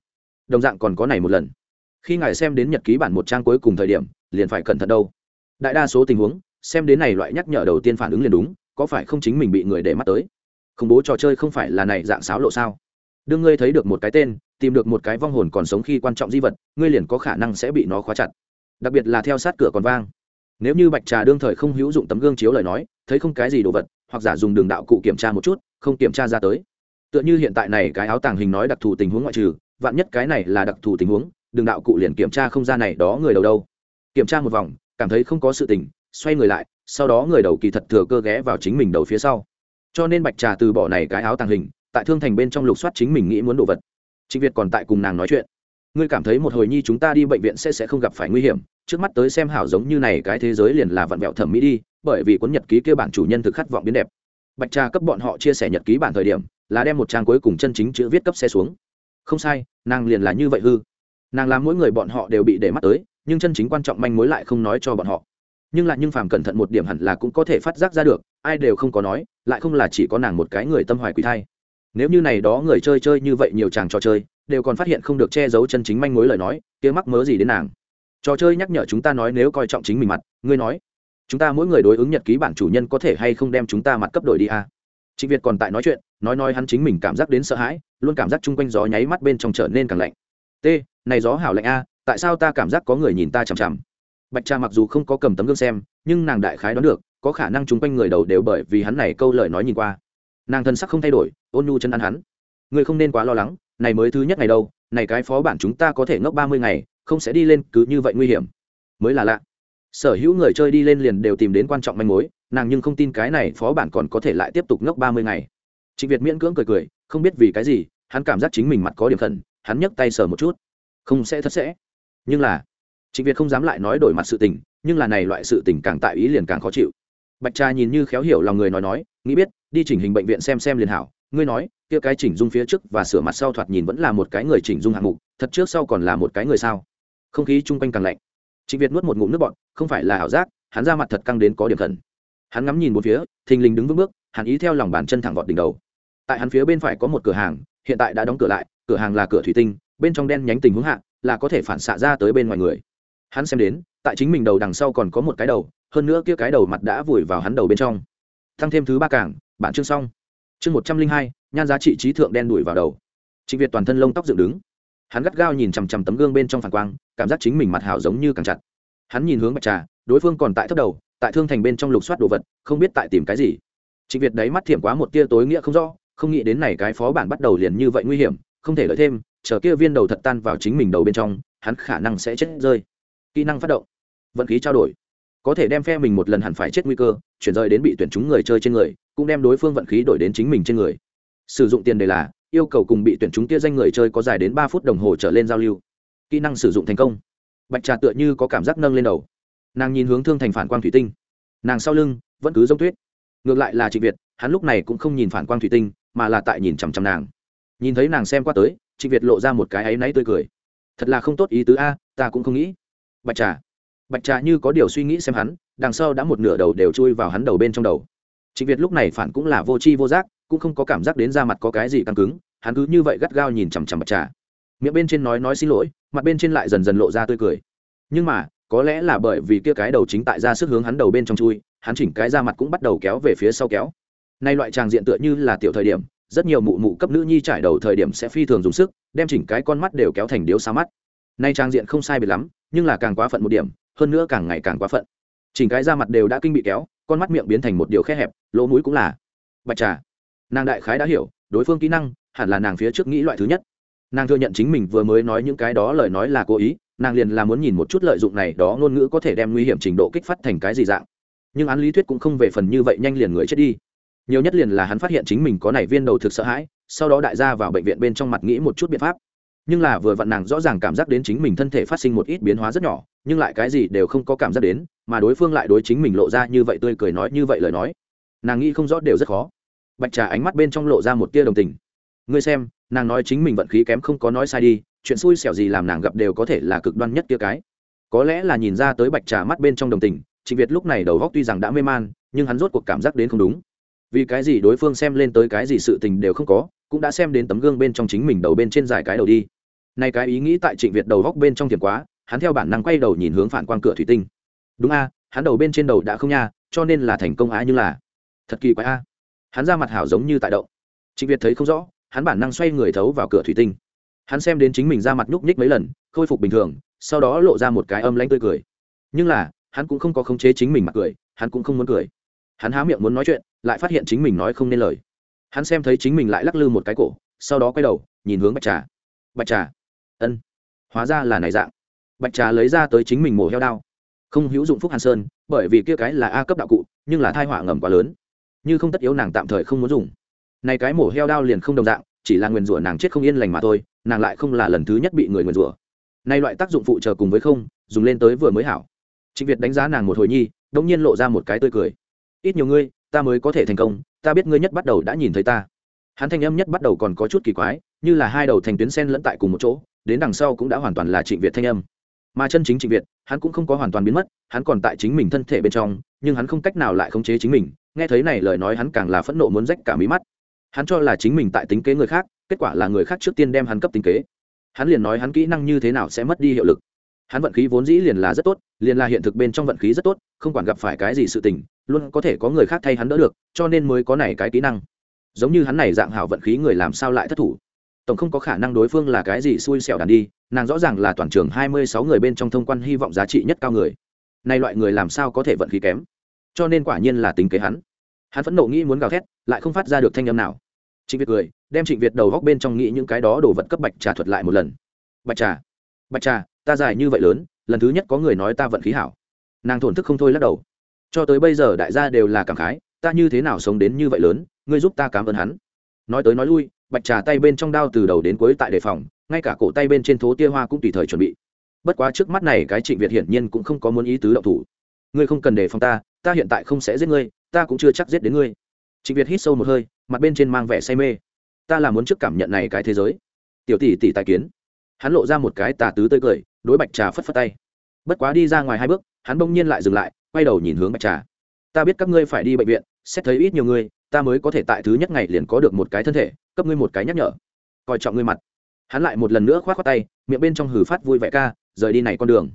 Đồng dạng còn có này một lần. Khi ngài xem đến nhật ký bản một trang cuối cùng thời điểm, liền phải cẩn thận đâu. Đại đa số tình huống, xem đến này loại nhắc nhở đầu tiên phản ứng liền đúng, có phải không chính mình bị người để mắt tới? Khủng bố trò chơi không phải là này dạng sáo lộ sao? Đương ngươi thấy được một cái tên tìm được một cái vong hồn còn sống khi quan trọng di vật, ngươi liền có khả năng sẽ bị nó khóa chặt. Đặc biệt là theo sát cửa còn vang. Nếu như bạch trà đương thời không hữu dụng tấm gương chiếu lời nói, thấy không cái gì đồ vật, hoặc giả dùng đường đạo cụ kiểm tra một chút, không kiểm tra ra tới. Tựa như hiện tại này cái áo tàng hình nói đặc thù tình huống ngoại trừ, vạn nhất cái này là đặc thù tình huống, đường đạo cụ liền kiểm tra không ra này đó người đầu đâu. Kiểm tra một vòng, cảm thấy không có sự tình, xoay người lại, sau đó người đầu kỳ thật thừa cơ ghé vào chính mình đầu phía sau. Cho nên bạch trà từ bỏ này cái áo tàng hình, tại thương thành bên trong lục soát chính mình nghĩ muốn đồ vật trịnh việt còn tại cùng nàng nói chuyện. Ngươi cảm thấy một hồi nhi chúng ta đi bệnh viện sẽ sẽ không gặp phải nguy hiểm, trước mắt tới xem hảo giống như này cái thế giới liền là vặn vẹo thẩm mỹ đi, bởi vì cuốn nhật ký kia bản chủ nhân thực khát vọng biến đẹp. Bạch trà cấp bọn họ chia sẻ nhật ký bản thời điểm, là đem một trang cuối cùng chân chính chữ viết cấp xe xuống. Không sai, nàng liền là như vậy hư. Nàng làm mỗi người bọn họ đều bị để mắt tới, nhưng chân chính quan trọng manh mối lại không nói cho bọn họ. Nhưng lại nhưng phàm cẩn thận một điểm hẳn là cũng có thể phát giác ra được, ai đều không có nói, lại không là chỉ có nàng một cái người tâm hoài quỷ thai nếu như này đó người chơi chơi như vậy nhiều chàng trò chơi, đều còn phát hiện không được che giấu chân chính manh mối lời nói, kia mắc mớ gì đến nàng? Trò chơi nhắc nhở chúng ta nói nếu coi trọng chính mình mặt, ngươi nói. Chúng ta mỗi người đối ứng nhật ký bản chủ nhân có thể hay không đem chúng ta mặt cấp đổi đi a à? trịnh việt còn tại nói chuyện, nói nói hắn chính mình cảm giác đến sợ hãi, luôn cảm giác chung quanh gió nháy mắt bên trong trở nên càng lạnh. T, này gió hảo lạnh a tại sao ta cảm giác có người nhìn ta chằm chằm? Bạch trà mặc dù không có cầm tấm gương xem, nhưng nàng đại khái đoán được, có khả năng chung quanh người đầu đều bởi vì hắn này câu lời nói nhìn qua nàng thân sắc không thay đổi, ôn nhu chân ăn hắn. Người không nên quá lo lắng, này mới thứ nhất ngày đâu này cái phó bản chúng ta có thể ngốc ba mươi ngày, không sẽ đi lên cứ như vậy nguy hiểm. Mới là lạ. Sở hữu người chơi đi lên liền đều tìm đến quan trọng manh mối, nàng nhưng không tin cái này phó bản còn có thể lại tiếp tục ngốc ba mươi ngày. Trịnh việt miễn cưỡng cười cười, không biết vì cái gì, hắn cảm giác chính mình mặt có điểm khẩn, hắn nhấc tay sờ một chút. Không sẽ thật sẽ. Nhưng là trịnh việt không dám lại nói đổi mặt sự tình, nhưng là này loại sự tình càng tại ý liền càng khó chịu bạch trà nhìn như khéo hiểu lòng người nói nói, nghĩ biết, đi chỉnh hình bệnh viện xem xem liền hảo. Ngươi nói, kia cái chỉnh dung phía trước và sửa mặt sau thoạt nhìn vẫn là một cái người chỉnh dung hạng mục, thật trước sau còn là một cái người sao? Không khí chung quanh càng lạnh. Trịnh việt nuốt một ngụm nước bọn không phải là ảo giác, hắn ra mặt thật căng đến có điểm thần hắn ngắm nhìn một phía, thình lình đứng vững bước, hắn ý theo lòng bàn chân thẳng vọt đỉnh đầu. Tại hắn phía bên phải có một cửa hàng, hiện tại đã đóng cửa lại, cửa hàng là cửa thủy tinh, bên trong đen nhánh tình huống hạ, là có thể phản xạ ra tới bên ngoài người. Hắn xem đến, tại chính mình đầu đằng sau còn có một cái đầu hơn nữa kia cái đầu mặt đã vùi vào hắn đầu bên trong. Tăng thêm thứ ba cảng, bản chương xong. Chương một trăm linh hai, nhan giá trị trí thượng đen đuổi vào đầu. Trịnh việt toàn thân lông tóc dựng đứng. Hắn gắt gao nhìn chằm chằm tấm gương bên trong phản quang, cảm giác chính mình mặt hảo giống như càng chặt. Hắn nhìn hướng bạch trà, đối phương còn tại thấp đầu, tại thương thành bên trong lục soát đồ vật, không biết tại tìm cái gì. Trịnh việt đáy mắt thiểm quá một tia tối nghĩa không rõ, không nghĩ đến này cái phó bản bắt đầu liền như vậy nguy hiểm, không thể lợi thêm, chờ kia viên đầu thật tan vào chính mình đầu bên trong, hắn khả năng sẽ chết rơi. Kỹ năng phát động. Vận khí trao đổi có thể đem phe mình một lần hẳn phải chết nguy cơ, chuyển rời đến bị tuyển chúng người chơi trên người, cũng đem đối phương vận khí đổi đến chính mình trên người. Sử dụng tiền đề là, yêu cầu cùng bị tuyển chúng tia danh người chơi có dài đến ba phút đồng hồ trở lên giao lưu. Kỹ năng sử dụng thành công. Bạch trà tựa như có cảm giác nâng lên đầu. Nàng nhìn hướng thương thành phản quang thủy tinh. Nàng sau lưng, vẫn cứ giống tuyết. Ngược lại là trịnh việt, hắn lúc này cũng không nhìn phản quang thủy tinh, mà là tại nhìn chằm chằm nàng. Nhìn thấy nàng xem qua tới trịnh việt lộ ra một cái áy náy tươi cười. Thật là không tốt ý tứ a, ta cũng không nghĩ. Bạch trà bạch trà như có điều suy nghĩ xem hắn, đằng sau đã một nửa đầu đều chui vào hắn đầu bên trong đầu. Trịnh việt lúc này phản cũng là vô tri vô giác, cũng không có cảm giác đến da mặt có cái gì căng cứng, hắn cứ như vậy gắt gao nhìn chằm chằm bạch trà. Miệng bên trên nói nói xin lỗi, mặt bên trên lại dần dần lộ ra tươi cười. Nhưng mà, có lẽ là bởi vì kia cái đầu chính tại ra sức hướng hắn đầu bên trong chui, hắn chỉnh cái da mặt cũng bắt đầu kéo về phía sau kéo. Nay loại tràng diện tựa như là tiểu thời điểm, rất nhiều mụ mụ cấp nữ nhi trải đầu thời điểm sẽ phi thường dùng sức, đem chỉnh cái con mắt đều kéo thành điếu xa mắt. Nay trang diện không sai biệt lắm, nhưng là càng quá phận một điểm hơn nữa càng ngày càng quá phận. Chỉnh cái da mặt đều đã kinh bị kéo, con mắt miệng biến thành một điều khe hẹp, lỗ mũi cũng là. Bạch trà, nàng đại khái đã hiểu, đối phương kỹ năng hẳn là nàng phía trước nghĩ loại thứ nhất. Nàng thừa nhận chính mình vừa mới nói những cái đó lời nói là cố ý, nàng liền là muốn nhìn một chút lợi dụng này đó ngôn ngữ có thể đem nguy hiểm trình độ kích phát thành cái gì dạng. Nhưng án lý thuyết cũng không về phần như vậy nhanh liền người chết đi. Nhiều nhất liền là hắn phát hiện chính mình có nảy viên đầu thực sợ hãi, sau đó đại gia vào bệnh viện bên trong mặt nghĩ một chút biện pháp nhưng là vừa vặn nàng rõ ràng cảm giác đến chính mình thân thể phát sinh một ít biến hóa rất nhỏ, nhưng lại cái gì đều không có cảm giác đến, mà đối phương lại đối chính mình lộ ra như vậy tươi cười nói như vậy lời nói. Nàng nghĩ không rõ đều rất khó. Bạch trà ánh mắt bên trong lộ ra một tia đồng tình. Ngươi xem, nàng nói chính mình vận khí kém không có nói sai đi, chuyện xui xẻo gì làm nàng gặp đều có thể là cực đoan nhất tia cái. Có lẽ là nhìn ra tới bạch trà mắt bên trong đồng tình, trịnh việt lúc này đầu góc tuy rằng đã mê man, nhưng hắn rốt cuộc cảm giác đến không đúng. Vì cái gì đối phương xem lên tới cái gì sự tình đều không có, cũng đã xem đến tấm gương bên trong chính mình đầu bên trên dài cái đầu đi nay cái ý nghĩ tại trịnh việt đầu góc bên trong thiền quá, hắn theo bản năng quay đầu nhìn hướng phản quang cửa thủy tinh. Đúng a, hắn đầu bên trên đầu đã không nha, cho nên là thành công á như là thật kỳ quái a. Hắn ra mặt hảo giống như tại động. Trịnh việt thấy không rõ, hắn bản năng xoay người thấu vào cửa thủy tinh. Hắn xem đến chính mình ra mặt nhúc nhích mấy lần, khôi phục bình thường, sau đó lộ ra một cái âm lanh tươi cười. Nhưng là, hắn cũng không có khống chế chính mình mặt cười, hắn cũng không muốn cười. Hắn há miệng muốn nói chuyện, lại phát hiện chính mình nói không nên lời. Hắn xem thấy chính mình lại lắc lư một cái cổ, sau đó quay đầu, nhìn hướng bạch trà. Bạch trà ân. Hóa ra là này dạng. Bạch trà lấy ra tới chính mình mổ heo đao. Không hữu dụng phúc hàn sơn, bởi vì kia cái là a cấp đạo cụ, nhưng là thai họa ngầm quá lớn. Như không tất yếu nàng tạm thời không muốn dùng. Này cái mổ heo đao liền không đồng dạng, chỉ là nguyền rủa nàng chết không yên lành mà thôi, nàng lại không là lần thứ nhất bị người nguyền rủa. Nay loại tác dụng phụ trợ cùng với không, dùng lên tới vừa mới hảo. Trịnh việt đánh giá nàng một hồi nhi, đống nhiên lộ ra một cái tươi cười. Ít nhiều ngươi, ta mới có thể thành công, ta biết ngươi nhất bắt đầu đã nhìn thấy ta. Hắn thanh âm nhất bắt đầu còn có chút kỳ quái, như là hai đầu thành tuyến sen lẫn tại cùng một chỗ đến đằng sau cũng đã hoàn toàn là trịnh việt thanh âm. Mà chân chính trịnh việt, hắn cũng không có hoàn toàn biến mất, hắn còn tại chính mình thân thể bên trong, nhưng hắn không cách nào lại khống chế chính mình. Nghe thấy này lời nói hắn càng là phẫn nộ muốn rách cả mí mắt. Hắn cho là chính mình tại tính kế người khác, kết quả là người khác trước tiên đem hắn cấp tính kế. Hắn liền nói hắn kỹ năng như thế nào sẽ mất đi hiệu lực. Hắn vận khí vốn dĩ liền là rất tốt, liền là hiện thực bên trong vận khí rất tốt, không quản gặp phải cái gì sự tình, luôn có thể có người khác thay hắn đỡ được, cho nên mới có này cái kỹ năng. Giống như hắn này dạng hảo vận khí người làm sao lại thất thủ tổng không có khả năng đối phương là cái gì xui xẻo đàn đi, nàng rõ ràng là toàn trường hai mươi sáu người bên trong thông quan hy vọng giá trị nhất cao người. Nay loại người làm sao có thể vận khí kém? Cho nên quả nhiên là tính kế hắn. Hắn phẫn nộ nghĩ muốn gào thét, lại không phát ra được thanh âm nào. Trịnh việt cười, đem trịnh việt đầu góc bên trong nghĩ những cái đó đồ vật cấp bạch trà thuật lại một lần. Bạch trà bạch trà, ta dài như vậy lớn, lần thứ nhất có người nói ta vận khí hảo. Nàng thổn thức không thôi lắc đầu. Cho tới bây giờ đại gia đều là cảm khái, ta như thế nào sống đến như vậy lớn, ngươi giúp ta cảm ơn hắn. Nói tới nói lui bạch trà tay bên trong đao từ đầu đến cuối tại đề phòng, ngay cả cổ tay bên trên thố tia hoa cũng tùy thời chuẩn bị. Bất quá trước mắt này cái trịnh việt hiển nhiên cũng không có muốn ý tứ động thủ. Ngươi không cần đề phòng ta ta hiện tại không sẽ giết ngươi, ta cũng chưa chắc giết đến ngươi. Trịnh việt hít sâu một hơi, mặt bên trên mang vẻ say mê. Ta là muốn trước cảm nhận này cái thế giới. Tiểu tỷ tỷ tài kiến. Hắn lộ ra một cái tà tứ tơi cười, đối bạch trà phất phất tay. Bất quá đi ra ngoài hai bước, hắn bỗng nhiên lại dừng lại, quay đầu nhìn hướng bạch trà. Ta biết các ngươi phải đi bệnh viện, xét thấy ít nhiều người ta mới có thể tại thứ nhất ngày liền có được một cái thân thể, cấp ngươi một cái nhắc nhở. Coi trọng ngươi mặt. Hắn lại một lần nữa k h o á t khoác tay, miệng bên trong hử phát vui vẻ ca, rời đi này con đường.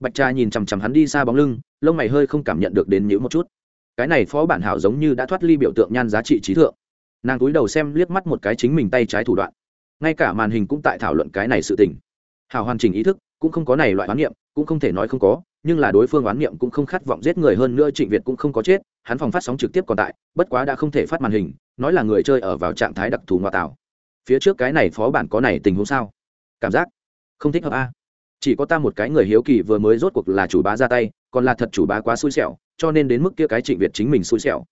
Bạch cha nhìn chằm chằm hắn đi xa bóng lưng, lông mày hơi không cảm nhận được đến nhữ một chút. Cái này phó bản hảo giống như đã thoát ly biểu tượng nhan giá trị trí thượng. Nàng cúi đầu xem liếc mắt một cái chính mình tay trái thủ đoạn. Ngay cả màn hình cũng tại thảo luận cái này sự tình. Hảo hoàn chỉnh ý thức, cũng không có này loại oán niệm, cũng không thể nói không có, nhưng là đối phương oán niệm cũng không khát vọng giết người hơn nữa trịnh việt cũng không có chết hắn phòng phát sóng trực tiếp còn tại, bất quá đã không thể phát màn hình, nói là người chơi ở vào trạng thái đặc thù ngoại tạo. Phía trước cái này phó bản có này tình huống sao? Cảm giác không thích hợp a. Chỉ có ta một cái người hiếu kỳ vừa mới rốt cuộc là chủ bá ra tay, còn là thật chủ bá quá xui xẻo, cho nên đến mức kia cái trịnh việt chính mình xui xẻo.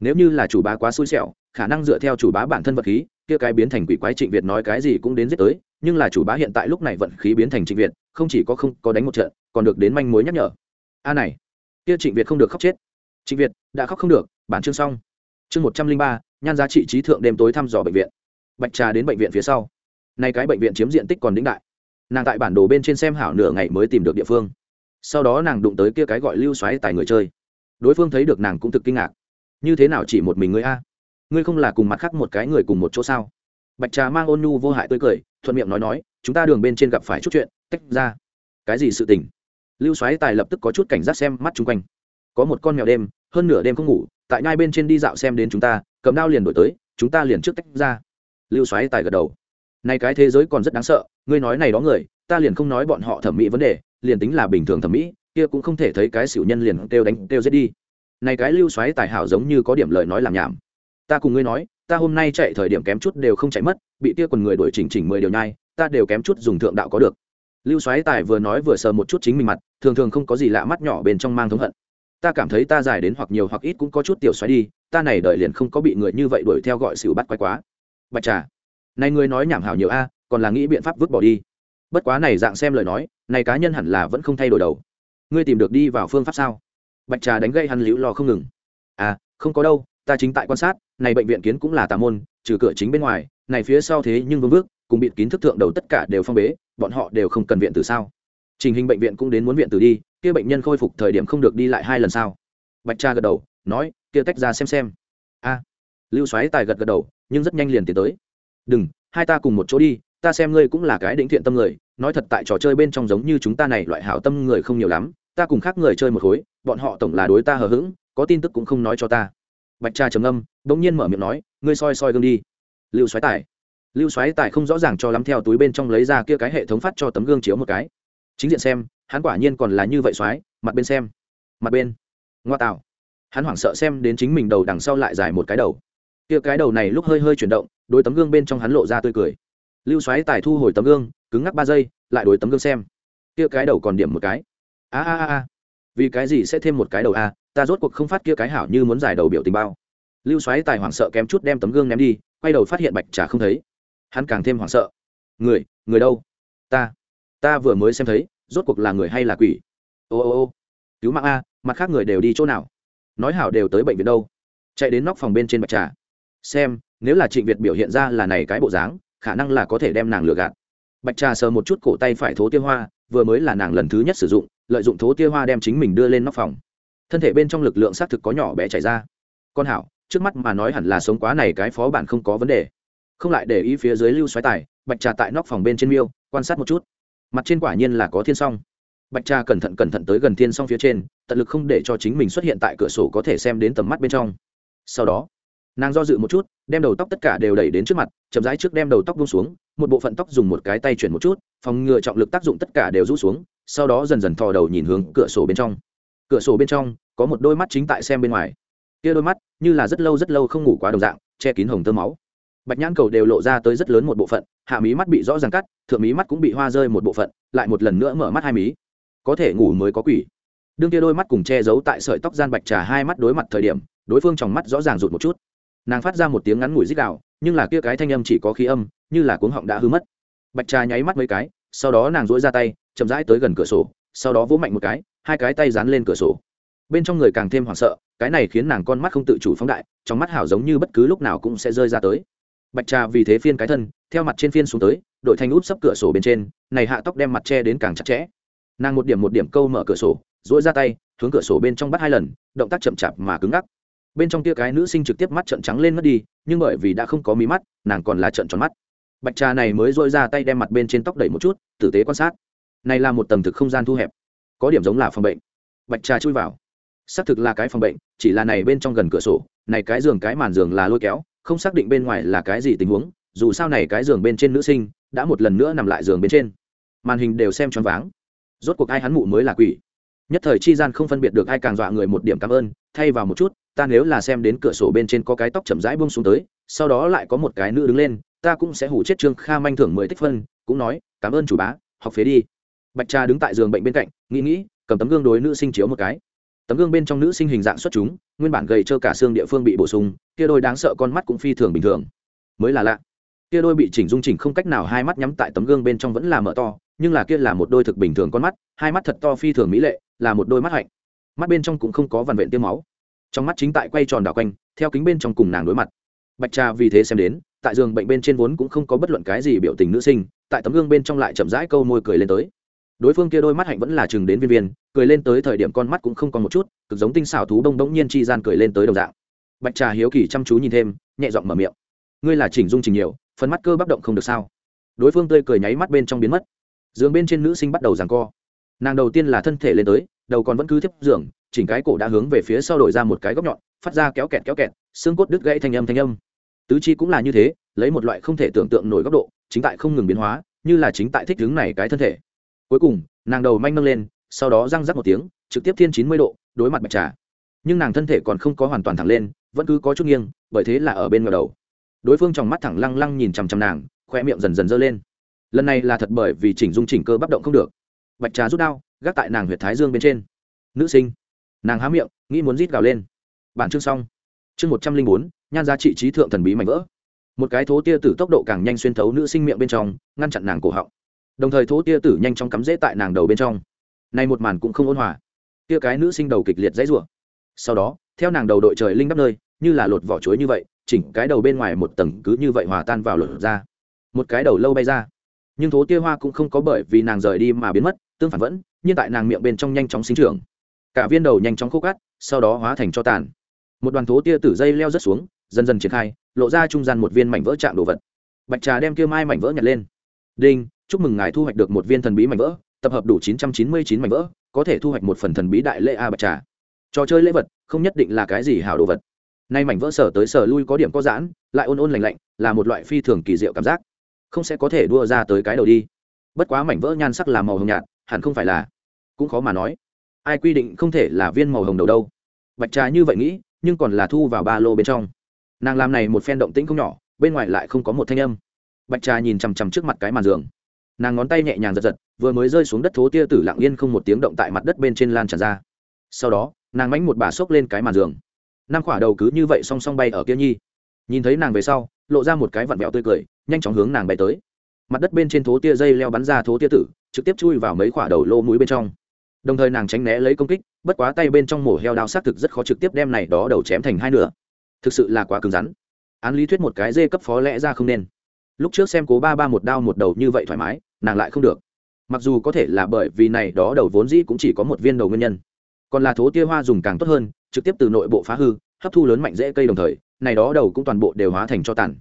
Nếu như là chủ bá quá xui xẻo, khả năng dựa theo chủ bá bản thân vật khí, kia cái biến thành quỷ quái trịnh việt nói cái gì cũng đến giết tới, nhưng là chủ bá hiện tại lúc này vận khí biến thành trịnh việt, không chỉ có không có đánh một trận, còn được đến manh mối nhắc nhở. A này, kia trịnh việt không được khóc chết trịnh việt, đã khóc không được, bản chương xong. Chương một trăm linh ba, nhan giá trị trí thượng đêm tối thăm dò bệnh viện. Bạch trà đến bệnh viện phía sau. Nay cái bệnh viện chiếm diện tích còn đĩnh đại. Nàng tại bản đồ bên trên xem hảo nửa ngày mới tìm được địa phương. Sau đó nàng đụng tới kia cái gọi lưu xoáy tài người chơi. Đối phương thấy được nàng cũng thực kinh ngạc. Như thế nào chỉ một mình ngươi a? Ngươi không là cùng mặt khác một cái người cùng một chỗ sao? Bạch trà mang ôn nhu vô hại tươi cười, thuận miệng nói nói, chúng ta đường bên trên gặp phải chút chuyện, tách ra. Cái gì sự tình? Lưu xoáy tài lập tức có chút cảnh giác xem mắt chung quanh có một con mèo đêm, hơn nửa đêm không ngủ, tại nhai bên trên đi dạo xem đến chúng ta, cầm đao liền đổi tới, chúng ta liền trước tách ra. Lưu xoáy tài gật đầu. Nay cái thế giới còn rất đáng sợ, ngươi nói này đó người, ta liền không nói bọn họ thẩm mỹ vấn đề, liền tính là bình thường thẩm mỹ, kia cũng không thể thấy cái xỉu nhân liền kêu đánh, kêu giết đi. Này cái lưu xoáy tài hảo giống như có điểm lời nói làm nhảm. Ta cùng ngươi nói, ta hôm nay chạy thời điểm kém chút đều không chạy mất, bị kia quần người đuổi chỉnh chỉnh mười điều nhai, ta đều kém chút dùng thượng đạo có được. Lưu soái tài vừa nói vừa sờ một chút chính mình mặt, thường thường không có gì lạ mắt nhỏ bên trong mang thống hận ta cảm thấy ta dài đến hoặc nhiều hoặc ít cũng có chút tiểu xoáy đi, ta này đợi liền không có bị người như vậy đuổi theo gọi xỉu bắt quái quá. Bạch trà, này ngươi nói nhảm hảo nhiều a, còn là nghĩ biện pháp vứt bỏ đi. Bất quá này dạng xem lời nói, này cá nhân hẳn là vẫn không thay đổi đầu. Ngươi tìm được đi vào phương pháp sao? Bạch trà đánh gây hắn liễu lo không ngừng. À không có đâu, ta chính tại quan sát, này bệnh viện kiến cũng là tà môn, trừ cửa chính bên ngoài, này phía sau thế nhưng vương vước, cùng bịt kín thức thượng đầu tất cả đều phong bế, bọn họ đều không cần viện từ sao. Trình hình bệnh viện cũng đến muốn viện từ đi kia bệnh nhân khôi phục thời điểm không được đi lại hai lần sao? Bạch cha gật đầu, nói, kia tách ra xem xem. A. Lưu xoáy tài gật gật đầu, nhưng rất nhanh liền tiến tới. Đừng, hai ta cùng một chỗ đi, ta xem ngươi cũng là cái định thiện tâm người, nói thật tại trò chơi bên trong giống như chúng ta này loại hảo tâm người không nhiều lắm, ta cùng khác người chơi một khối, bọn họ tổng là đối ta hờ hững, có tin tức cũng không nói cho ta. Bạch cha trầm âm đ ỗ n g nhiên mở miệng nói, ngươi soi soi gương đi. Lưu xoáy tài. Lưu xoáy tài không rõ ràng cho lắm theo túi bên trong lấy ra kia cái hệ thống phát cho tấm gương chiếu một cái. Chính diện xem hắn quả nhiên còn là như vậy xoái, mặt bên xem. Mặt bên. Ngoa tạo. Hắn hoảng sợ xem đến chính mình đầu đằng sau lại dài một cái đầu. Kia cái đầu này lúc hơi hơi chuyển động đôi tấm gương bên trong hắn lộ ra tươi cười. Lưu xoáy tài thu hồi tấm gương cứng ngắc ba giây lại đối tấm gương xem. Kia cái đầu còn điểm một cái. A a a vì cái gì sẽ thêm một cái đầu a ta rốt cuộc không phát kia cái hảo như muốn giải đầu biểu tình bao. Lưu xoáy tài hoảng sợ kém chút đem tấm gương ném đi quay đầu phát hiện bạch trà không thấy. Hắn càng thêm hoảng sợ. Người người đâu? Ta. Ta vừa mới xem thấy rốt cuộc là người hay là quỷ? Ô ô ô. Cứu mạng a, mặt khác người đều đi chỗ nào? Nói hảo đều tới bệnh viện đâu? Chạy đến nóc phòng bên trên bạch trà. Xem, nếu là trịnh việt biểu hiện ra là này cái bộ dáng, khả năng là có thể đem nàng lừa gạt. Bạch trà sờ một chút cổ tay phải thố tiêu hoa, vừa mới là nàng lần thứ nhất sử dụng, lợi dụng thố tiêu hoa đem chính mình đưa lên nóc phòng. Thân thể bên trong lực lượng xác thực có nhỏ bé chảy ra. Con hảo, trước mắt mà nói hẳn là sống quá này cái phó bản không có vấn đề. Không lại để ý phía dưới lưu xoáy tài, bạch trà tại nóc phòng bên trên miêu, quan sát một chút mặt trên quả nhiên là có thiên song. Bạch tra cẩn thận cẩn thận tới gần thiên song phía trên, tận lực không để cho chính mình xuất hiện tại cửa sổ có thể xem đến tầm mắt bên trong. Sau đó, nàng do dự một chút, đem đầu tóc tất cả đều đẩy đến trước mặt, chậm rãi trước đem đầu tóc bung xuống, một bộ phận tóc dùng một cái tay chuyển một chút, phòng ngừa trọng lực tác dụng tất cả đều rũ xuống, sau đó dần dần thò đầu nhìn hướng cửa sổ bên trong. Cửa sổ bên trong, có một đôi mắt chính tại xem bên ngoài. Kia đôi mắt, như là rất lâu rất lâu không ngủ quá đồng dạng, che kín hồng tơ máu bạch nhãn cầu đều lộ ra tới rất lớn một bộ phận, hạ mí mắt bị rõ ràng cắt, thượng mí mắt cũng bị hoa rơi một bộ phận, lại một lần nữa mở mắt hai mí. Có thể ngủ mới có quỷ. Đương kia đôi mắt cùng che giấu tại sợi tóc gian bạch trà hai mắt đối mặt thời điểm, đối phương trong mắt rõ ràng rụt một chút. Nàng phát ra một tiếng ngắn ngủi rít đạo nhưng là kia cái thanh âm chỉ có khí âm, như là cuống họng đã hư mất. Bạch trà nháy mắt mấy cái, sau đó nàng dỗi ra tay, chậm rãi tới gần cửa sổ, sau đó vỗ mạnh một cái, hai cái tay dán lên cửa sổ. Bên trong người càng thêm hoảng sợ, cái này khiến nàng con mắt không tự chủ phóng đại, trong mắt hảo giống như bất cứ lúc nào cũng sẽ rơi ra tới bạch trà vì thế phiên cái thân, theo mặt trên phiên xuống tới, đội thanh út sấp cửa sổ bên trên, này hạ tóc đem mặt che đến càng chặt chẽ. Nàng một điểm một điểm câu mở cửa sổ dỗi ra tay, hướng cửa sổ bên trong bắt hai lần, động tác chậm chạp mà cứng ngắc. Bên trong tia cái nữ sinh trực tiếp mắt trợn trắng lên mất đi, nhưng bởi vì đã không có mí mắt, nàng còn là trợn tròn mắt. Bạch trà này mới dội ra tay đem mặt bên trên tóc đẩy một chút, tử tế quan sát. Này là một tầng thực không gian thu hẹp, có điểm giống là phòng bệnh. Bạch trà chui vào. Xác thực là cái phòng bệnh, chỉ là này bên trong gần cửa sổ, này cái giường cái màn giường là lôi kéo không xác định bên ngoài là cái gì tình huống, dù sao này cái giường bên trên nữ sinh đã một lần nữa nằm lại giường bên trên. Màn hình đều xem choáng váng. Rốt cuộc ai hắn mụ mới là quỷ. Nhất thời chi gian không phân biệt được ai càng dọa người một điểm cảm ơn, thay vào một chút, ta nếu là xem đến cửa sổ bên trên có cái tóc chậm rãi buông xuống tới, sau đó lại có một cái nữ đứng lên, ta cũng sẽ hủ chết trương kha manh thưởng mười tích phân, cũng nói, cảm ơn chủ bá, học phế đi. Bạch cha đứng tại giường bệnh bên cạnh, nghĩ nghĩ, cầm tấm gương đối nữ sinh chiếu một cái. Tấm gương bên trong nữ sinh hình dạng xuất chúng, nguyên bản gầy trơ cả xương địa phương bị bổ sung kia đôi đáng sợ con mắt cũng phi thường bình thường. Mới là lạ. Kia đôi bị chỉnh dung chỉnh không cách nào hai mắt nhắm tại tấm gương bên trong vẫn là mở to, nhưng là kia là một đôi thực bình thường con mắt, hai mắt thật to phi thường mỹ lệ, là một đôi mắt hạnh. Mắt bên trong cũng không có vằn vện tiêm máu. Trong mắt chính tại quay tròn đảo quanh, theo kính bên trong cùng nàng đối mặt. Bạch trà vì thế xem đến, tại giường bệnh bên trên vốn cũng không có bất luận cái gì biểu tình nữ sinh, tại tấm gương bên trong lại chậm rãi câu môi cười lên tới. Đối phương kia đôi mắt hạnh vẫn là chừng đến viên viên, cười lên tới thời điểm con mắt cũng không còn một chút, cực giống tinh xảo thú đông đống nhiên chi gian cười lên tới đồng dạng bạch trà hiếu kỳ chăm chú nhìn thêm, nhẹ giọng mở miệng. Ngươi là chỉnh dung trình nhiều, phần mắt cơ bắp động không được sao? Đối phương tươi cười nháy mắt bên trong biến mất. Giường bên trên nữ sinh bắt đầu giằng co. Nàng đầu tiên là thân thể lên tới, đầu còn vẫn cứ tiếp giường, chỉnh cái cổ đã hướng về phía sau đổi ra một cái góc nhọn, phát ra kéo kẹt kéo kẹt, xương cốt đứt gãy thanh âm thanh âm. Tứ chi cũng là như thế, lấy một loại không thể tưởng tượng nổi góc độ, chính tại không ngừng biến hóa, như là chính tại thích đứng này cái thân thể. Cuối cùng, nàng đầu manh nâng lên, sau đó răng rắc một tiếng, trực tiếp thiên chín mươi độ, đối mặt bạch trà nhưng nàng thân thể còn không có hoàn toàn thẳng lên, vẫn cứ có chút nghiêng, bởi thế là ở bên ngờ đầu. Đối phương trong mắt thẳng lăng lăng nhìn chằm chằm nàng khoe miệng dần dần dơ lên. Lần này là thật bởi vì chỉnh dung chỉnh cơ bắp động không được. Bạch trà rút đao, gác tại nàng huyệt thái dương bên trên. Nữ sinh. Nàng há miệng, nghĩ muốn rít gào lên. Bản chương xong. Chương một trăm linh bốn, nhan giá trị trí thượng thần bí mạnh vỡ. Một cái thố tia tử tốc độ càng nhanh xuyên thấu nữ sinh miệng bên trong, ngăn chặn nàng cổ họng. Đồng thời thố tia tử nhanh chóng cắm rễ tại nàng đầu bên trong. Nay một màn cũng không ôn hòa. Tia cái nữ sinh đầu kịch liệt dãy rủa sau đó, theo nàng đầu đội trời linh đắp nơi, như là lột vỏ chuối như vậy, chỉnh cái đầu bên ngoài một tầng cứ như vậy hòa tan vào lột ra. Một cái đầu lâu bay ra. Nhưng thố tia hoa cũng không có bởi vì nàng rời đi mà biến mất, tương phản vẫn, nhưng tại nàng miệng bên trong nhanh chóng sinh trưởng. Cả viên đầu nhanh chóng khô cắt sau đó hóa thành cho tàn. Một đoàn thố tia tử dây leo rất xuống, dần dần triển khai, lộ ra trung gian một viên mảnh vỡ trạng đồ vật. Bạch trà đem kia mai mảnh vỡ nhặt lên. Đinh, chúc mừng ngài thu hoạch được một viên thần bí mảnh vỡ, tập hợp đủ chín trăm chín mươi chín mảnh vỡ, có thể thu hoạch một phần thần bí đại lễ a bạch trà trò chơi lễ vật, không nhất định là cái gì hảo đồ vật. Nay mảnh vỡ sở tới sở lui có điểm có giãn, lại ôn ôn lành lạnh, là một loại phi thường kỳ diệu cảm giác. Không sẽ có thể đua ra tới cái đầu đi. Bất quá mảnh vỡ nhan sắc là màu hồng nhạt, hẳn không phải là. Cũng khó mà nói. Ai quy định không thể là viên màu hồng đầu đâu. Bạch trà như vậy nghĩ, nhưng còn là thu vào ba lô bên trong. Nàng làm này một phen động tĩnh không nhỏ, bên ngoài lại không có một thanh âm. Bạch trà nhìn chằm chằm trước mặt cái màn giường. Nàng ngón tay nhẹ nhàng giật giật, vừa mới rơi xuống đất thố tia tử lặng yên không một tiếng động tại mặt đất bên trên lan tràn ra. Sau đó nàng mánh một bà xốc lên cái màn giường. Năm khỏa đầu cứ như vậy song song bay ở kia nhi. Nhìn thấy nàng về sau, lộ ra một cái vặn vẹo tươi cười, nhanh chóng hướng nàng bay tới. Mặt đất bên trên thố tia dây leo bắn ra thố tia tử, trực tiếp chui vào mấy khỏa đầu lô mũi bên trong. Đồng thời nàng tránh né lấy công kích, bất quá tay bên trong mổ heo đao xác thực rất khó trực tiếp đem này đó đầu chém thành hai nửa. Thực sự là quá cứng rắn. Án lý thuyết một cái dê cấp phó lẽ ra không nên. Lúc trước xem cố ba ba một đao một đầu như vậy thoải mái, nàng lại không được. Mặc dù có thể là bởi vì này đó đầu vốn dĩ cũng chỉ có một viên đầu nguyên nhân còn là thố tia hoa dùng càng tốt hơn, trực tiếp từ nội bộ phá hư, hấp thu lớn mạnh dễ cây đồng thời, này đó đầu cũng toàn bộ đều hóa thành cho tàn.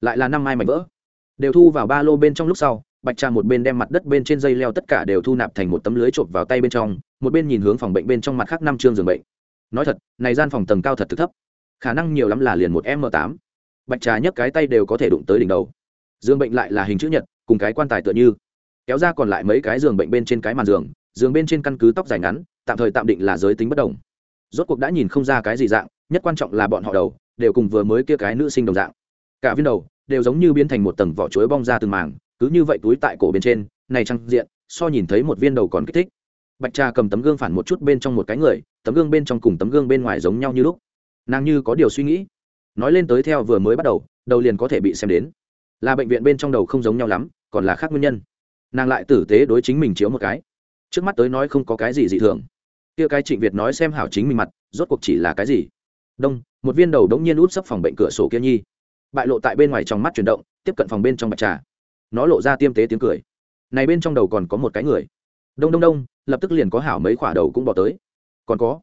Lại là năm mai mảnh vỡ. Đều thu vào ba lô bên trong lúc sau, bạch trà một bên đem mặt đất bên trên dây leo tất cả đều thu nạp thành một tấm lưới chộp vào tay bên trong, một bên nhìn hướng phòng bệnh bên trong mặt khác năm chương giường bệnh. Nói thật, này gian phòng tầng cao thật thực thấp. Khả năng nhiều lắm là liền một m tám. Bạch trà nhấc cái tay đều có thể đụng tới đỉnh đầu. Giường bệnh lại là hình chữ nhật, cùng cái quan tài tựa như. Kéo ra còn lại mấy cái giường bệnh bên trên cái màn giường giường bên trên căn cứ tóc dài ngắn tạm thời tạm định là giới tính bất đồng. Rốt cuộc đã nhìn không ra cái gì dạng, nhất quan trọng là bọn họ đầu, đều cùng vừa mới kia cái nữ sinh đồng dạng. Cả viên đầu đều giống như biến thành một tầng vỏ chuối bong ra từng màng cứ như vậy túi tại cổ bên trên, này trăng diện, so nhìn thấy một viên đầu còn kích thích. Bạch trà cầm tấm gương phản một chút bên trong một cái người, tấm gương bên trong cùng tấm gương bên ngoài giống nhau như lúc. Nàng như có điều suy nghĩ. Nói lên tới theo vừa mới bắt đầu đầu liền có thể bị xem đến. Là bệnh viện bên trong đầu không giống nhau lắm, còn là khác nguyên nhân. Nàng lại tử tế đối chính mình chiếu một cái trước mắt tới nói không có cái gì dị thường. Kia cái trịnh việt nói xem hảo chính mình mặt, rốt cuộc chỉ là cái gì? Đông, một viên đầu đống nhiên út sấp phòng bệnh cửa sổ kia nhi. Bại lộ tại bên ngoài trong mắt chuyển động, tiếp cận phòng bên trong bạch trà. Nó lộ ra tiêm tế tiếng cười. Này bên trong đầu còn có một cái người. Đông đông đông, lập tức liền có hảo mấy khỏa đầu cũng bỏ tới. Còn có.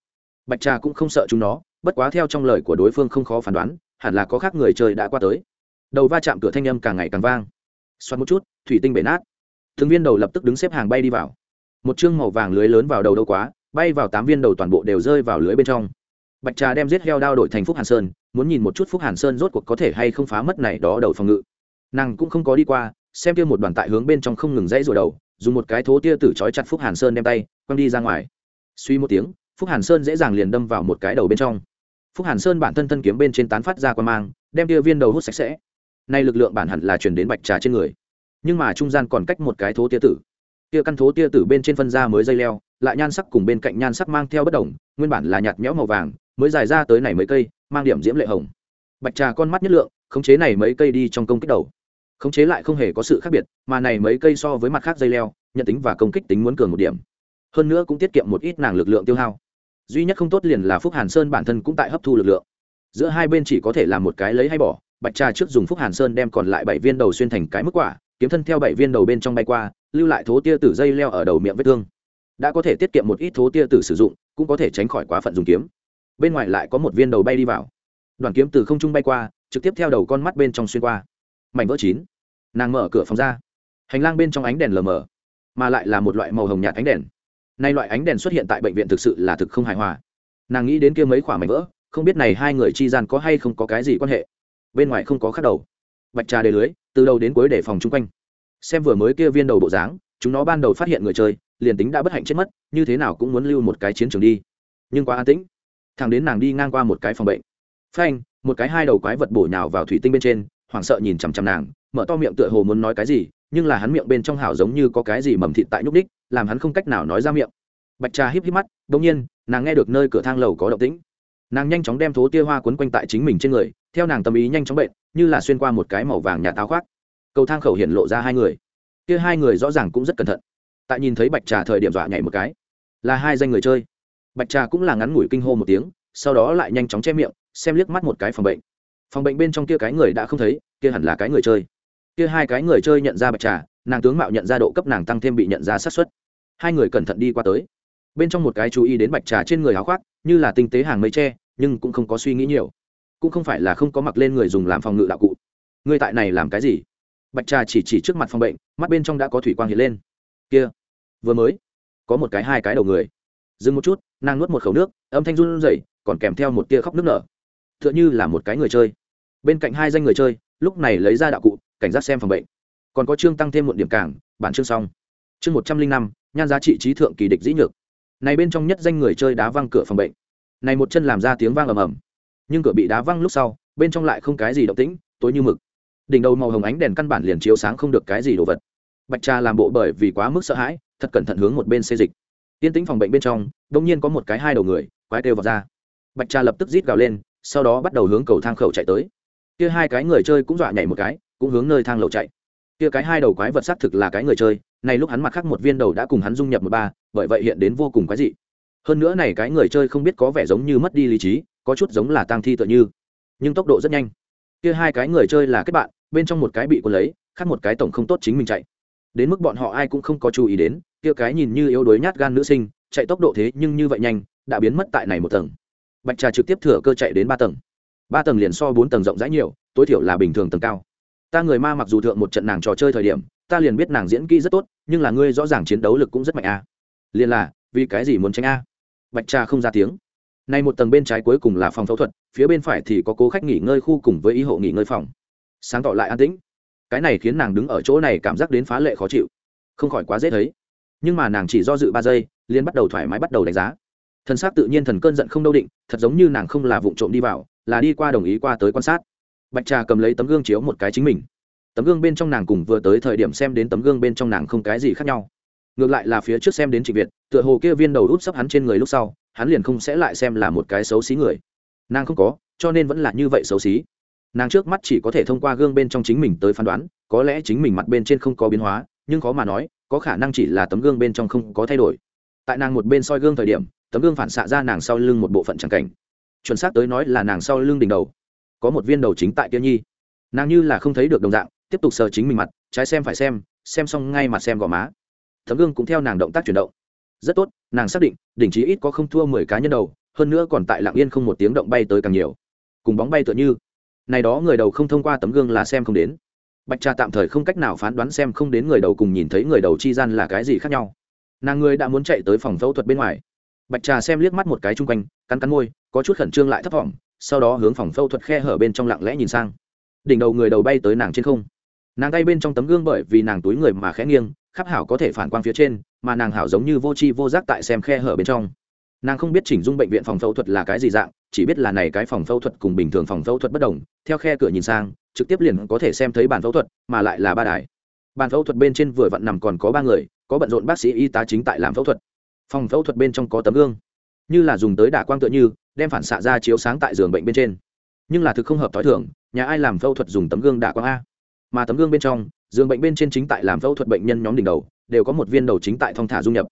Bạch trà cũng không sợ chúng nó, bất quá theo trong lời của đối phương không khó phán đoán, hẳn là có khác người chơi đã qua tới. Đầu va chạm cửa thanh âm càng ngày càng vang. Xoắn một chút, thủy tinh bể nát. Thường viên đầu lập tức đứng xếp hàng bay đi vào một chương màu vàng lưới lớn vào đầu đâu quá, bay vào tám viên đầu toàn bộ đều rơi vào lưới bên trong. Bạch trà đem giết heo đao đổi thành phúc hàn sơn, muốn nhìn một chút phúc hàn sơn rốt cuộc có thể hay không phá mất này đó đầu phòng ngự. Nàng cũng không có đi qua, xem kia một đoàn tại hướng bên trong không ngừng dãy rồi đầu, dùng một cái thố tia tử trói chặt phúc hàn sơn đem tay, quăng đi ra ngoài. Suy một tiếng, phúc hàn sơn dễ dàng liền đâm vào một cái đầu bên trong. Phúc hàn sơn bản thân thân kiếm bên trên tán phát ra qua mang, đem tia viên đầu hút sạch sẽ. Nay lực lượng bản hẳn là chuyển đến bạch trà trên người. Nhưng mà trung gian còn cách một cái thố tia tử tia căn thố tia tử bên trên phân ra mới dây leo, lại nhan sắc cùng bên cạnh nhan sắc mang theo bất đồng, nguyên bản là nhạt nhẽo màu vàng, mới dài ra tới này mấy cây, mang điểm diễm lệ hồng. Bạch trà con mắt nhất lượng, khống chế này mấy cây đi trong công kích đầu. Khống chế lại không hề có sự khác biệt, mà này mấy cây so với mặt khác dây leo, nhận tính và công kích tính muốn cường một điểm. Hơn nữa cũng tiết kiệm một ít nàng lực lượng tiêu hao. Duy nhất không tốt liền là phúc hàn sơn bản thân cũng tại hấp thu lực lượng. Giữa hai bên chỉ có thể làm một cái lấy hay bỏ, bạch trà trước dùng phúc hàn sơn đem còn lại bảy viên đầu xuyên thành cái mức quả, kiếm thân theo bảy viên đầu bên trong bay qua lưu lại thố tia tử dây leo ở đầu miệng vết thương. Đã có thể tiết kiệm một ít thố tia tử sử dụng, cũng có thể tránh khỏi quá phận dùng kiếm. Bên ngoài lại có một viên đầu bay đi vào. Đoàn kiếm từ không trung bay qua, trực tiếp theo đầu con mắt bên trong xuyên qua. Mảnh vỡ chín. Nàng mở cửa phòng ra. Hành lang bên trong ánh đèn lờ mờ, mà lại là một loại màu hồng nhạt ánh đèn. Nay loại ánh đèn xuất hiện tại bệnh viện thực sự là thực không hài hòa. Nàng nghĩ đến kia mấy khoả mảnh vỡ, không biết này hai người chi gian có hay không có cái gì quan hệ. Bên ngoài không có khắc đầu. Bạch trà đề lưới, từ đầu đến cuối để phòng chung quanh xem vừa mới kia viên đầu bộ dáng, chúng nó ban đầu phát hiện người chơi, liền tính đã bất hạnh chết mất, như thế nào cũng muốn lưu một cái chiến trường đi. Nhưng quá an tĩnh. Thằng đến nàng đi ngang qua một cái phòng bệnh. Phanh, một cái hai đầu quái vật bổ nhào vào thủy tinh bên trên, hoảng sợ nhìn chằm chằm nàng, mở to miệng tựa hồ muốn nói cái gì, nhưng là hắn miệng bên trong hảo giống như có cái gì mầm thịt tại nhúc đích làm hắn không cách nào nói ra miệng. Bạch trà híp híp mắt đ nhiên, nàng nghe được nơi cửa thang lầu có động tĩnh. Nàng nhanh chóng đem thố tia hoa quấn quanh tại chính mình trên người, theo nàng tâm ý nhanh chóng bệnh, như là xuyên qua một cái màu vàng nhà táo khoác cầu thang khẩu hiện lộ ra hai người. Kia hai người rõ ràng cũng rất cẩn thận. Tại nhìn thấy bạch trà thời điểm dọa nhảy một cái. Là hai danh người chơi. Bạch trà cũng là ngắn ngủi kinh hô một tiếng, sau đó lại nhanh chóng che miệng, xem liếc mắt một cái phòng bệnh. Phòng bệnh bên trong kia cái người đã không thấy, kia hẳn là cái người chơi. Kia hai cái người chơi nhận ra bạch trà, nàng tướng mạo nhận ra độ cấp nàng tăng thêm bị nhận ra sát xuất hai người cẩn thận đi qua tới. Bên trong một cái chú ý đến bạch trà trên người áo khoác, như là tinh tế hàng mây tre nhưng cũng không có suy nghĩ nhiều. Cũng không phải là không có mặc lên người dùng làm phòng ngự đạo cụ. Người tại này làm cái gì? Bạch trà chỉ chỉ trước mặt phòng bệnh, mắt bên trong đã có thủy quang hiện lên. Kia, vừa mới, có một cái hai cái đầu người. Dừng một chút, nàng nuốt một khẩu nước, âm thanh run rẩy, còn kèm theo một tia khóc nước nở. T h ư ợ n h ư là một cái người chơi. Bên cạnh hai danh người chơi, lúc này lấy ra đạo cụ, cảnh giác xem phòng bệnh. Còn có chương tăng thêm một điểm cảng bản chương xong. Chương một trăm linh năm, nhan giá trị trí thượng kỳ địch dĩ nhược. Này bên trong nhất danh người chơi đá văng cửa phòng bệnh. Này một chân làm ra tiếng vang ầm ầm. Nhưng cửa bị đá văng lúc sau, bên trong lại không cái gì động tĩnh, tối như mực đỉnh đầu màu hồng ánh đèn căn bản liền chiếu sáng không được cái gì đồ vật. Bạch trà làm bộ bởi vì quá mức sợ hãi, thật cẩn thận hướng một bên xê dịch. Tiên tĩnh phòng bệnh bên trong đông nhiên có một cái hai đầu người, quái kêu vào ra. Bạch trà lập tức rít gào lên, sau đó bắt đầu hướng cầu thang khẩu chạy tới. Kia hai cái người chơi cũng dọa nhảy một cái, cũng hướng nơi thang lầu chạy. Kia cái hai đầu quái vật xác thực là cái người chơi, này lúc hắn mặt khác một viên đầu đã cùng hắn dung nhập một ba, bởi vậy hiện đến vô cùng quái dị. Hơn nữa này cái người chơi không biết có vẻ giống như mất đi lý trí, có chút giống là tang thi tựa như, nhưng tốc độ rất nhanh. Kia hai cái người chơi là kết bạn bên trong một cái bị quân lấy, khác một cái tổng không tốt chính mình chạy. Đến mức bọn họ ai cũng không có chú ý đến, kia cái nhìn như yếu đuối nhát gan nữ sinh, chạy tốc độ thế nhưng như vậy nhanh, đã biến mất tại này một tầng. Bạch trà trực tiếp thừa cơ chạy đến ba tầng. Ba tầng liền so bốn tầng rộng rãi nhiều, tối thiểu là bình thường tầng cao. Ta người ma mặc dù thượng một trận nàng trò chơi thời điểm, ta liền biết nàng diễn kỹ rất tốt, nhưng là ngươi rõ ràng chiến đấu lực cũng rất mạnh a. Liền là, vì cái gì muốn tránh a? Bạch trà không ra tiếng. Nay một tầng bên trái cuối cùng là phòng phẫu thuật, phía bên phải thì có cố khách nghỉ ngơi khu cùng với ý hộ nghỉ ngơi phòng sáng tỏ lại an tĩnh. Cái này khiến nàng đứng ở chỗ này cảm giác đến phá lệ khó chịu. Không khỏi quá dễ thấy. Nhưng mà nàng chỉ do dự ba giây liên bắt đầu thoải mái bắt đầu đánh giá. Thần s á c tự nhiên thần cơn giận không đâu định, thật giống như nàng không là vụ trộm đi vào, là đi qua đồng ý qua tới quan sát. Bạch trà cầm lấy tấm gương chiếu một cái chính mình. Tấm gương bên trong nàng cùng vừa tới thời điểm xem đến tấm gương bên trong nàng không cái gì khác nhau. Ngược lại là phía trước xem đến trịnh việt, tựa hồ kia viên đầu úp sấp hắn trên người lúc sau, hắn liền không sẽ lại xem là một cái xấu xí người. Nàng không có, cho nên vẫn là như vậy xấu xí nàng trước mắt chỉ có thể thông qua gương bên trong chính mình tới phán đoán, có lẽ chính mình mặt bên trên không có biến hóa, nhưng khó mà nói, có khả năng chỉ là tấm gương bên trong không có thay đổi. Tại nàng một bên soi gương thời điểm, tấm gương phản xạ ra nàng sau lưng một bộ phận trắng cảnh. Chuẩn xác tới nói là nàng sau lưng đỉnh đầu. Có một viên đầu chính tại kia nhi. Nàng như là không thấy được đồng dạng, tiếp tục sờ chính mình mặt, trái xem phải xem xem xong ngay mặt xem gò má. Tấm gương cũng theo nàng động tác chuyển động. Rất tốt, nàng xác định, đỉnh trí ít có không thua mười cá nhân đầu, hơn nữa còn tại lạng yên không một tiếng động bay tới càng nhiều. Cùng bóng bay tựa như này đó người đầu không thông qua tấm gương là xem không đến. Bạch trà tạm thời không cách nào phán đoán xem không đến người đầu cùng nhìn thấy người đầu chi gian là cái gì khác nhau. Nàng người đã muốn chạy tới phòng phẫu thuật bên ngoài. Bạch trà xem liếc mắt một cái chung quanh, cắn cắn môi, có chút khẩn trương lại thấp thỏm, sau đó hướng phòng phẫu thuật khe hở bên trong lặng lẽ nhìn sang. Đỉnh đầu người đầu bay tới nàng trên không. Nàng tay bên trong tấm gương bởi vì nàng túi người mà khẽ nghiêng, khắp hảo có thể phản quang phía trên, mà nàng hảo giống như vô tri vô giác tại xem khe hở bên trong nàng không biết chỉnh dung bệnh viện phòng phẫu thuật là cái gì dạng, chỉ biết là này cái phòng phẫu thuật cùng bình thường phòng phẫu thuật bất đồng, theo khe cửa nhìn sang, trực tiếp liền có thể xem thấy bàn phẫu thuật, mà lại là ba đài. Bàn phẫu thuật bên trên vừa vặn nằm còn có ba người, có bận rộn bác sĩ y tá chính tại làm phẫu thuật. Phòng phẫu thuật bên trong có tấm gương, như là dùng tới đả quang tựa như, đem phản xạ ra chiếu sáng tại giường bệnh bên trên. Nhưng là thực không hợp t h ó i thưởng nhà ai làm phẫu thuật dùng tấm gương đả quang a? Mà tấm gương bên trong, giường bệnh bên trên chính tại làm phẫu thuật bệnh nhân nhóm đỉnh đầu, đều có một viên đầu chính tại thong thả dung nhập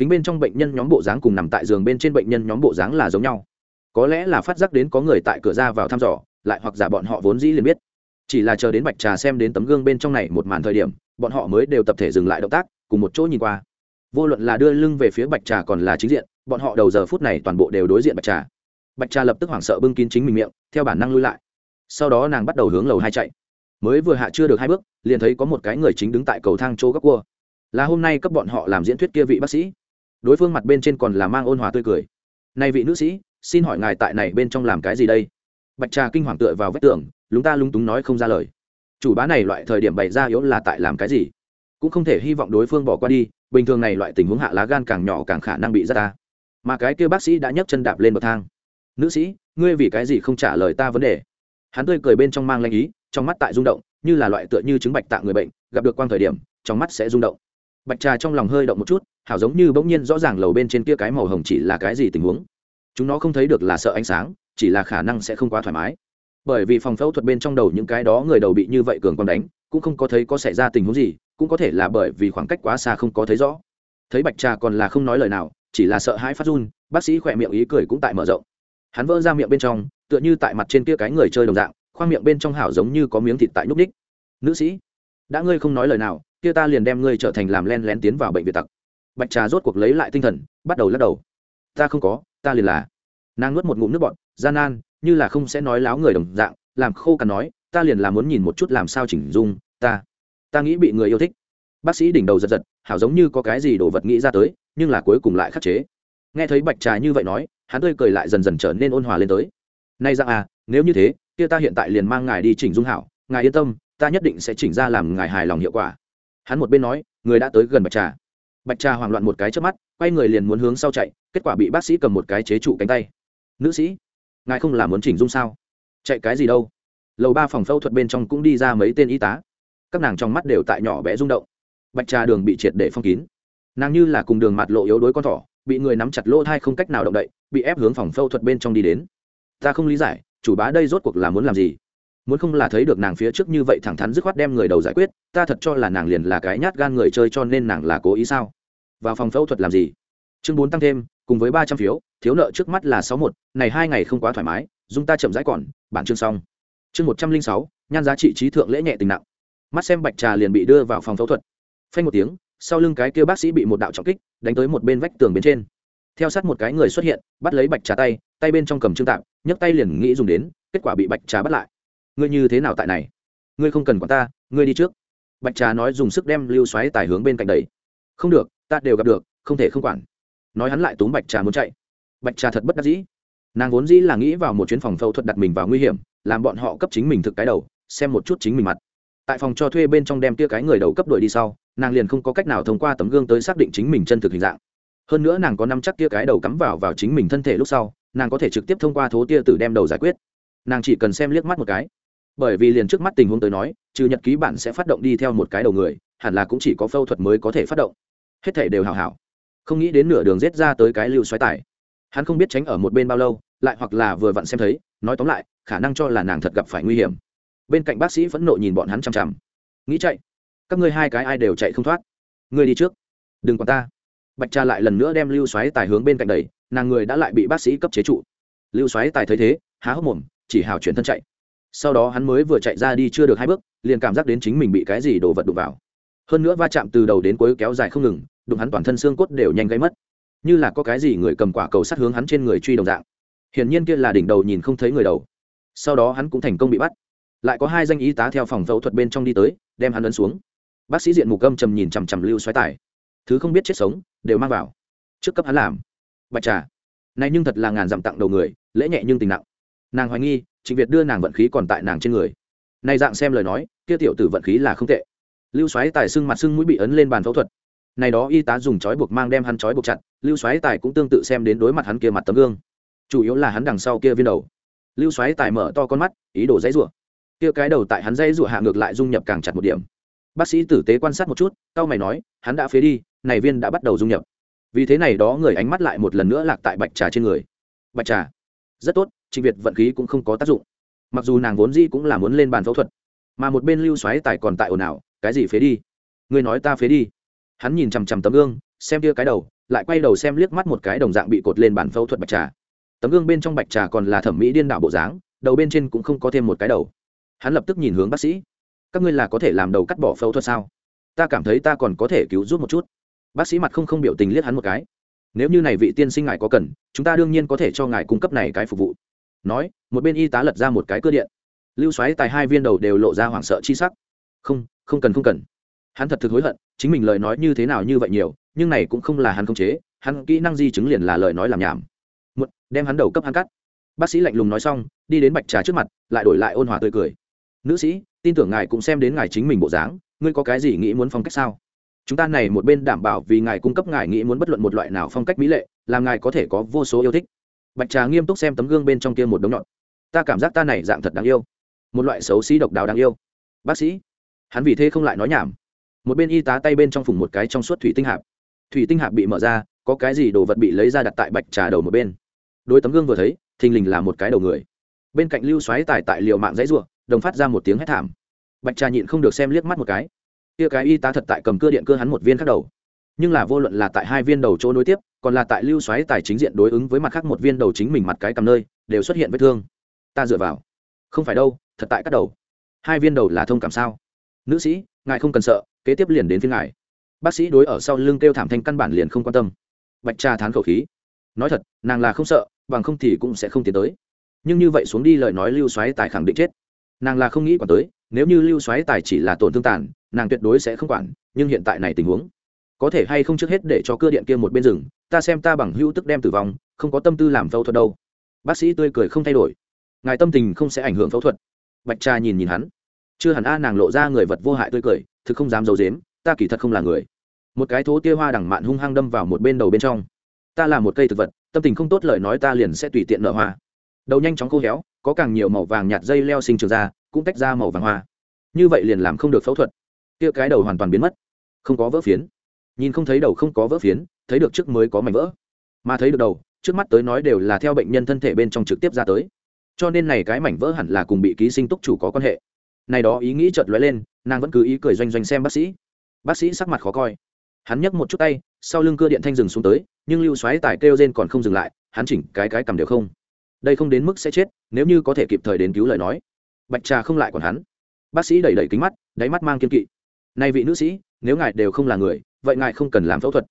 kính bên trong bệnh nhân nhóm bộ dáng cùng nằm tại giường bên trên bệnh nhân nhóm bộ dáng là giống nhau. Có lẽ là phát giác đến có người tại cửa ra vào thăm dò, lại hoặc giả bọn họ vốn dĩ liền biết. Chỉ là chờ đến bạch trà xem đến tấm gương bên trong này một màn thời điểm, bọn họ mới đều tập thể dừng lại động tác, cùng một chỗ nhìn qua. Vô luận là đưa lưng về phía bạch trà còn là chính diện, bọn họ đầu giờ phút này toàn bộ đều đối diện bạch trà. Bạch trà lập tức hoảng sợ bưng kín chính mình miệng, theo bản năng lui lại. Sau đó nàng bắt đầu hướng lầu hai chạy. Mới vừa hạ chưa được hai bước, liền thấy có một cái người chính đứng tại cầu thang chỗ góc cua. Là hôm nay cấp bọn họ làm diễn thuyết kia vị bác sĩ đối phương mặt bên trên còn là mang ôn hòa tươi cười. Này vị nữ sĩ, xin hỏi ngài tại này bên trong làm cái gì đây? Bạch trà kinh hoàng tựa vào vách tường, lúng ta lúng túng nói không ra lời. Chủ bá này loại thời điểm bày ra yếu là tại làm cái gì? Cũng không thể hy vọng đối phương bỏ qua đi, bình thường này loại tình huống hạ lá gan càng nhỏ càng khả năng bị ra ta. Mà cái kia bác sĩ đã nhấc chân đạp lên bậc thang. Nữ sĩ, ngươi vì cái gì không trả lời ta vấn đề? Hắn tươi cười bên trong mang lanh ý, trong mắt tại rung động, như là loại tựa như chứng bạch tạ người bệnh, gặp được quang thời điểm, trong mắt sẽ rung động bạch trà trong lòng hơi động một chút, hảo giống như bỗng nhiên rõ ràng lầu bên trên kia cái màu hồng chỉ là cái gì tình huống. Chúng nó không thấy được là sợ ánh sáng, chỉ là khả năng sẽ không quá thoải mái. Bởi vì phòng phẫu thuật bên trong đầu những cái đó người đầu bị như vậy cường còn đánh, cũng không có thấy có xảy ra tình huống gì, cũng có thể là bởi vì khoảng cách quá xa không có thấy rõ. Thấy bạch trà còn là không nói lời nào, chỉ là sợ hãi phát run, bác sĩ khỏe miệng ý cười cũng tại mở rộng. Hắn vỡ ra miệng bên trong, tựa như tại mặt trên kia cái người chơi đồng dạng, khoang miệng bên trong hảo giống như có miếng thịt tại nhúc ních nữ sĩ, đã ngươi không nói lời nào kia ta liền đem ngươi trở thành làm len lén tiến vào bệnh viện tặc. Bạch trà rốt cuộc lấy lại tinh thần, bắt đầu lắc đầu. Ta không có, ta liền là. Nàng nuốt một ngụm nước bọt, gian nan, như là không sẽ nói láo người đồng dạng, làm khô cằn nói, ta liền là muốn nhìn một chút làm sao chỉnh dung, ta ta nghĩ bị người yêu thích. Bác sĩ đỉnh đầu giật giật, hảo giống như có cái gì đồ vật nghĩ ra tới, nhưng là cuối cùng lại khắc chế. Nghe thấy bạch trà như vậy nói, hắn tươi cười lại dần dần trở nên ôn hòa lên tới. Nay rằng à nếu như thế, kia ta hiện tại liền mang ngài đi chỉnh dung hảo, ngài yên tâm, ta nhất định sẽ chỉnh ra làm ngài hài lòng hiệu quả hắn một bên nói, người đã tới gần bạch trà. Bạch trà hoảng loạn một cái trước mắt, quay người liền muốn hướng sau chạy, kết quả bị bác sĩ cầm một cái chế trụ cánh tay. Nữ sĩ, ngài không làm muốn chỉnh dung sao? Chạy cái gì đâu? Lầu ba phòng phẫu thuật bên trong cũng đi ra mấy tên y tá. Các nàng trong mắt đều tại nhỏ bé rung động. Bạch trà đường bị triệt để phong kín. Nàng như là cùng đường mặt lộ yếu đuối con thỏ, bị người nắm chặt lỗ thai không cách nào động đậy, bị ép hướng phòng phẫu thuật bên trong đi đến. Ta không lý giải, chủ bá đây rốt cuộc là muốn làm gì? Muốn không là thấy được nàng phía trước như vậy thẳng thắn dứt khoát đem người đầu giải quyết, ta thật cho là nàng liền là cái nhát gan người chơi cho nên nàng là cố ý sao? Vào phòng phẫu thuật làm gì? Chương bốn tăng thêm, cùng với ba trăm phiếu, thiếu nợ trước mắt là sáu một, này hai ngày không quá thoải mái, dung ta chậm rãi còn, bản chương xong. Chương một trăm linh sáu, nhan giá trị trí thượng lễ nhẹ tình nặng. Mắt xem bạch trà liền bị đưa vào phòng phẫu thuật. Phanh một tiếng, sau lưng cái kia bác sĩ bị một đạo trọng kích, đánh tới một bên vách tường bên trên. Theo sát một cái người xuất hiện, bắt lấy bạch trà tay tay bên trong cầm trương tạm, nhấc tay liền nghĩ dùng đến, kết quả bị bạch trà bắt lại ngươi như thế nào tại này? Ngươi không cần quản ta, ngươi đi trước. Bạch trà nói dùng sức đem lưu xoáy tài hướng bên cạnh đầy không được, ta đều gặp được, không thể không quản. Nói hắn lại túm bạch trà muốn chạy. Bạch trà thật bất đắc dĩ. Nàng vốn dĩ là nghĩ vào một chuyến phòng phẫu thuật đặt mình vào nguy hiểm, làm bọn họ cấp chính mình thực cái đầu, xem một chút chính mình mặt. Tại phòng cho thuê bên trong đem tia cái người đầu cấp đội đi sau, nàng liền không có cách nào thông qua tấm gương tới xác định chính mình chân thực hình dạng. Hơn nữa nàng có năm chắc tia cái đầu cắm vào vào chính mình thân thể lúc sau, nàng có thể trực tiếp thông qua thố tia tử đem đầu giải quyết. Nàng chỉ cần xem liếc mắt một cái bởi vì liền trước mắt tình huống tới nói, trừ nhật ký bản sẽ phát động đi theo một cái đầu người, hẳn là cũng chỉ có phẫu thuật mới có thể phát động. Hết thể đều hảo hảo. Không nghĩ đến nửa đường rết ra tới cái lưu xoáy tải. Hắn không biết tránh ở một bên bao lâu, lại hoặc là vừa vặn xem thấy, nói tóm lại, khả năng cho là nàng thật gặp phải nguy hiểm. Bên cạnh bác sĩ phẫn nộ nhìn bọn hắn chằm chằm. Nghĩ chạy. Các ngươi hai cái ai đều chạy không thoát. Ngươi đi trước. Đừng còn ta. Bạch cha lại lần nữa đem lưu xoáy tài hướng bên cạnh đầy nàng người đã lại bị bác sĩ cấp chế trụ. Lưu xoáy tài thấy thế, há hốc mồm, chỉ hào chuyển thân chạy sau đó hắn mới vừa chạy ra đi chưa được hai bước, liền cảm giác đến chính mình bị cái gì đổ vật đụng vào. Hơn nữa va chạm từ đầu đến cuối kéo dài không ngừng, đụng hắn toàn thân xương cốt đều nhanh gây mất. Như là có cái gì người cầm quả cầu sát hướng hắn trên người truy đồng dạng. Hiển nhiên kia là đỉnh đầu nhìn không thấy người đầu. Sau đó hắn cũng thành công bị bắt. Lại có hai danh y tá theo phòng phẫu thuật bên trong đi tới, đem hắn ấn xuống. Bác sĩ diện mục âm trầm nhìn chằm chằm lưu xoáy tải thứ không biết chết sống, đều mang vào. Trước cấp hắn làm. Bạch trà. Này nhưng thật là ngàn dặm tặng đầu người, lễ nhẹ nhưng tình nặng. Nàng hoài nghi trịnh việt đưa nàng vận khí còn tại nàng trên người. Này dạng xem lời nói, kia tiểu tử vận khí là không tệ. Lưu xoáy tài xưng mặt xưng mũi bị ấn lên bàn phẫu thuật. Này đó y tá dùng chói buộc mang đem hắn chói buộc chặt, lưu xoáy tài cũng tương tự xem đến đối mặt hắn kia mặt tấm gương. Chủ yếu là hắn đằng sau kia viên đầu. Lưu xoáy tài mở to con mắt, ý đồ dãy rủa. Kia cái đầu tại hắn dãy rủa hạ ngược lại dung nhập càng chặt một điểm. Bác sĩ tử tế quan sát một chút tao mày nói, hắn đã phế đi, này viên đã bắt đầu dung nhập. Vì thế này đó người ánh mắt lại một lần nữa lạc tại bạch trà trên người. Bạch trà, rất tốt trịnh việt vận khí cũng không có tác dụng. Mặc dù nàng vốn dĩ cũng là muốn lên bàn phẫu thuật, mà một bên lưu xoáy tài còn tại ồn ào, cái gì phế đi? Ngươi nói ta phế đi? Hắn nhìn chằm chằm tấm gương, xem kia cái đầu, lại quay đầu xem liếc mắt một cái đồng dạng bị cột lên bàn phẫu thuật bạch trà. Tấm gương bên trong bạch trà còn là thẩm mỹ điên đảo bộ dáng, đầu bên trên cũng không có thêm một cái đầu. Hắn lập tức nhìn hướng bác sĩ. Các ngươi là có thể làm đầu cắt bỏ phẫu thuật sao? Ta cảm thấy ta còn có thể cứu giúp một chút. Bác sĩ mặt không không biểu tình liếc hắn một cái. Nếu như này vị tiên sinh ngài có cần, chúng ta đương nhiên có thể cho ngài cung cấp này cái phục vụ nói, một bên y tá lật ra một cái cơ điện. Lưu xoáy tài hai viên đầu đều lộ ra hoảng sợ chi sắc. Không không cần không cần. Hắn thật thực hối hận, chính mình lời nói như thế nào như vậy nhiều, nhưng này cũng không là hắn không chế, hắn kỹ năng di chứng liền là lời nói làm nhảm. Một, đem hắn đầu cấp hắn cắt. Bác sĩ lạnh lùng nói xong, đi đến bạch trà trước mặt, lại đổi lại ôn hòa tươi cười. Nữ sĩ, tin tưởng ngài cũng xem đến ngài chính mình bộ dáng, ngươi có cái gì nghĩ muốn phong cách sao? Chúng ta này một bên đảm bảo vì ngài cung cấp ngài nghĩ muốn bất luận một loại nào phong cách mỹ lệ, làm ngài có thể có vô số yêu thích bạch trà nghiêm túc xem tấm gương bên trong kia một đống nhọn. Ta cảm giác ta này dạng thật đáng yêu. Một loại xấu xí độc đáo đáng yêu. Bác sĩ, hắn vì thế không lại nói nhảm. Một bên y tá tay bên trong phùng một cái trong suốt thủy tinh hạp. Thủy tinh hạp bị mở ra, có cái gì đồ vật bị lấy ra đặt tại bạch trà đầu một bên. Đôi tấm gương vừa thấy, thình lình là một cái đầu người. Bên cạnh lưu xoáy tài tại liều mạng dãy ruộng đồng phát ra một tiếng hét thảm. Bạch trà nhịn không được xem liếc mắt một cái. Kia cái y tá thật tại cầm cưa điện cơ hắn một viên khắc đầu nhưng là vô luận là tại hai viên đầu chỗ nối tiếp, còn là tại lưu xoáy tài chính diện đối ứng với mặt khác một viên đầu chính mình mặt cái cầm nơi, đều xuất hiện vết thương. Ta dựa vào. Không phải đâu, thật tại các đầu. Hai viên đầu là thông cảm sao? Nữ sĩ, ngài không cần sợ, kế tiếp liền đến phía ngài. Bác sĩ đối ở sau lưng kêu thảm thanh căn bản liền không quan tâm. Bạch trà thán khẩu khí. Nói thật, nàng là không sợ, bằng không thì cũng sẽ không tiến tới. Nhưng như vậy xuống đi lời nói lưu xoáy tài khẳng định chết. Nàng là không nghĩ quản tới, nếu như lưu xoáy tài chỉ là tổn thương tàn, nàng tuyệt đối sẽ không quản, nhưng hiện tại này tình huống có thể hay không trước hết để cho cưa điện kia một bên rừng, ta xem ta bằng hữu tức đem tử vong, không có tâm tư làm phẫu thuật đâu. Bác sĩ tươi cười không thay đổi. Ngài tâm tình không sẽ ảnh hưởng phẫu thuật. Bạch trà nhìn nhìn hắn. Chưa hẳn a nàng lộ ra người vật vô hại tươi cười, thực không dám d i ấ u dếm ta kỳ thật không là người. Một cái thố tia hoa đằng mạn hung hăng đâm vào một bên đầu bên trong. Ta là một cây thực vật, tâm tình không tốt lời nói ta liền sẽ tùy tiện nở hoa. Đầu nhanh chóng khô héo, có càng nhiều màu vàng nhạt dây leo sinh trường ra, cũng tách ra màu vàng hoa. Như vậy liền làm không được phẫu thuật. Tia cái đầu hoàn toàn biến mất. Không có vỡ phiến nhìn không thấy đầu không có vỡ phiến, thấy được trước mới có mảnh vỡ. Mà thấy được đầu, trước mắt tới nói đều là theo bệnh nhân thân thể bên trong trực tiếp ra tới. Cho nên này cái mảnh vỡ hẳn là cùng bị ký sinh túc chủ có quan hệ. Này đó ý nghĩ chợt lóe lên, nàng vẫn cứ ý cười doanh doanh xem bác sĩ. Bác sĩ sắc mặt khó coi. Hắn nhấc một chút tay, sau lưng cưa điện thanh dừng xuống tới, nhưng lưu xoáy tải kêu rên còn không dừng lại, hắn chỉnh cái cái cầm đều không. Đây không đến mức sẽ chết, nếu như có thể kịp thời đến cứu lời nói. Bạch trà không lại còn hắn. Bác sĩ đẩy đẩy kính mắt, đáy mắt mang kiên kỵ. Nay vị nữ sĩ, nếu ngài đều không là người vậy ngài không cần làm phẫu thuật.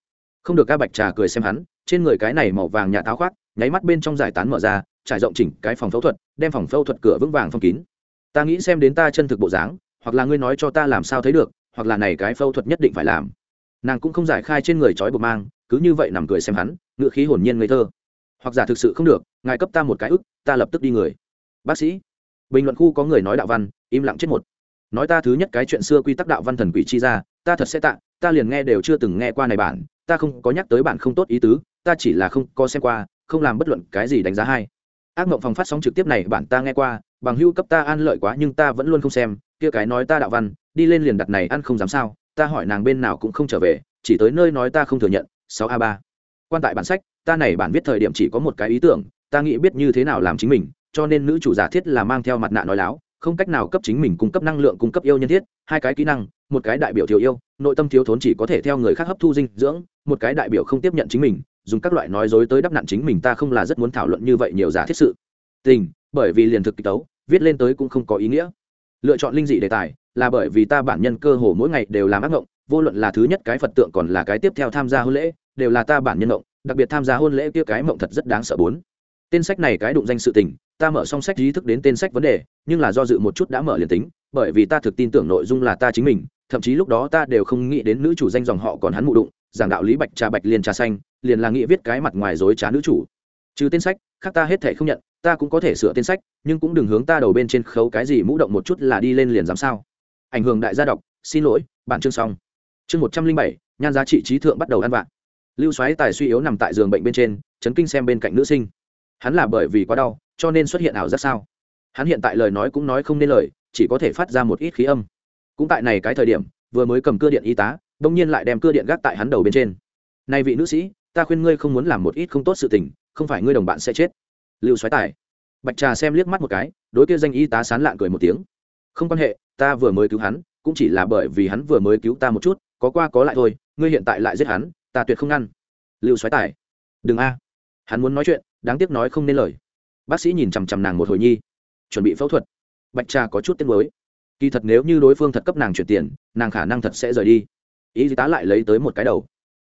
Không được ca bạch trà cười xem hắn, trên người cái này màu vàng nhạt tháo khoác, nháy mắt bên trong giải tán mở ra, trải rộng chỉnh cái phòng phẫu thuật, đem phòng phẫu thuật cửa vững vàng phong kín. Ta nghĩ xem đến ta chân thực bộ dáng, hoặc là ngươi nói cho ta làm sao thấy được, hoặc là này cái phẫu thuật nhất định phải làm. Nàng cũng không giải khai trên người trói buộc mang, cứ như vậy nằm cười xem hắn, ngựa khí hồn nhiên ngây thơ. Hoặc giả thực sự không được, ngài cấp ta một cái ức, ta lập tức đi người. Bác sĩ, bình luận khu có người nói đạo văn, im lặng chết một. Nói ta thứ nhất cái chuyện xưa quy tắc đạo văn thần quỷ chi ra ta thật sẽ tạ, ta liền nghe đều chưa từng nghe qua này bản, ta không có nhắc tới bản không tốt ý tứ, ta chỉ là không có xem qua, không làm bất luận cái gì đánh giá hay. Ác mộng phòng phát sóng trực tiếp này bản ta nghe qua, bằng hưu cấp ta an lợi quá nhưng ta vẫn luôn không xem, kia cái nói ta đạo văn, đi lên liền đặt này ăn không dám sao, ta hỏi nàng bên nào cũng không trở về, chỉ tới nơi nói ta không thừa nhận, sáu a ba. Quan tại bản sách, ta này bản viết thời điểm chỉ có một cái ý tưởng, ta nghĩ biết như thế nào làm chính mình, cho nên nữ chủ giả thiết là mang theo mặt nạ nói láo, không cách nào cấp chính mình cung cấp năng lượng cung cấp yêu nhân thiết, hai cái kỹ năng một cái đại biểu thiếu yêu, nội tâm thiếu thốn chỉ có thể theo người khác hấp thu dinh dưỡng, một cái đại biểu không tiếp nhận chính mình, dùng các loại nói dối tới đắp nặn chính mình ta không là rất muốn thảo luận như vậy nhiều giả thiết sự. Tình, bởi vì liền thực kịch tấu, viết lên tới cũng không có ý nghĩa. Lựa chọn linh dị đề tài, là bởi vì ta bản nhân cơ hồ mỗi ngày đều làm ác ngộng, vô luận là thứ nhất cái phật tượng còn là cái tiếp theo tham gia hôn lễ, đều là ta bản nhân ngộng, đặc biệt tham gia hôn lễ kia cái mộng thật rất đáng sợ bốn. Tên sách này cái đụng danh sự tình, ta mở xong sách ý thức đến tên sách vấn đề, nhưng là do dự một chút đã mở liền tính, bởi vì ta thực tin tưởng nội dung là ta chính mình thậm chí lúc đó ta đều không nghĩ đến nữ chủ danh dòng họ còn hắn mụ đụng, giảng đạo lý bạch trà bạch liền trà xanh, liền là nghĩ viết cái mặt ngoài dối trá nữ chủ. Trừ tên sách, khác ta hết thể không nhận, ta cũng có thể sửa tên sách, nhưng cũng đừng hướng ta đầu bên trên khấu cái gì mũ động một chút là đi lên liền dám sao. Ảnh hưởng đại gia đọc, xin lỗi, bản chương xong. Chương một trăm linh bảy, nhan giá trị trí thượng bắt đầu ăn vạn lưu xoáy tài suy yếu nằm tại giường bệnh bên trên, chấn kinh xem bên cạnh nữ sinh. Hắn là bởi vì quá đau, cho nên xuất hiện ảo giác sao? Hắn hiện tại lời nói cũng nói không nên lời, chỉ có thể phát ra một ít khí âm cũng tại này cái thời điểm, vừa mới cầm cưa điện y tá đông nhiên lại đem cưa điện gác tại hắn đầu bên trên. Nay vị nữ sĩ, ta khuyên ngươi không muốn làm một ít không tốt sự tình, không phải ngươi đồng bạn sẽ chết. Lưu xoáy tài. Bạch trà xem liếc mắt một cái, đối kia danh y tá sán lạn cười một tiếng. Không quan hệ, ta vừa mới cứu hắn, cũng chỉ là bởi vì hắn vừa mới cứu ta một chút, có qua có lại thôi, ngươi hiện tại lại giết hắn, ta tuyệt không ngăn. Lưu xoáy tài. Đừng a, hắn muốn nói chuyện, đáng tiếc nói không nên lời. Bác sĩ nhìn chằm chằm nàng một hồi nhi. Chuẩn bị phẫu thuật. Bạch trà có chút tiếc mới kỳ thật nếu như đối phương thật cấp nàng chuyển tiền, nàng khả năng thật sẽ rời đi. Y tá lại lấy tới một cái đầu.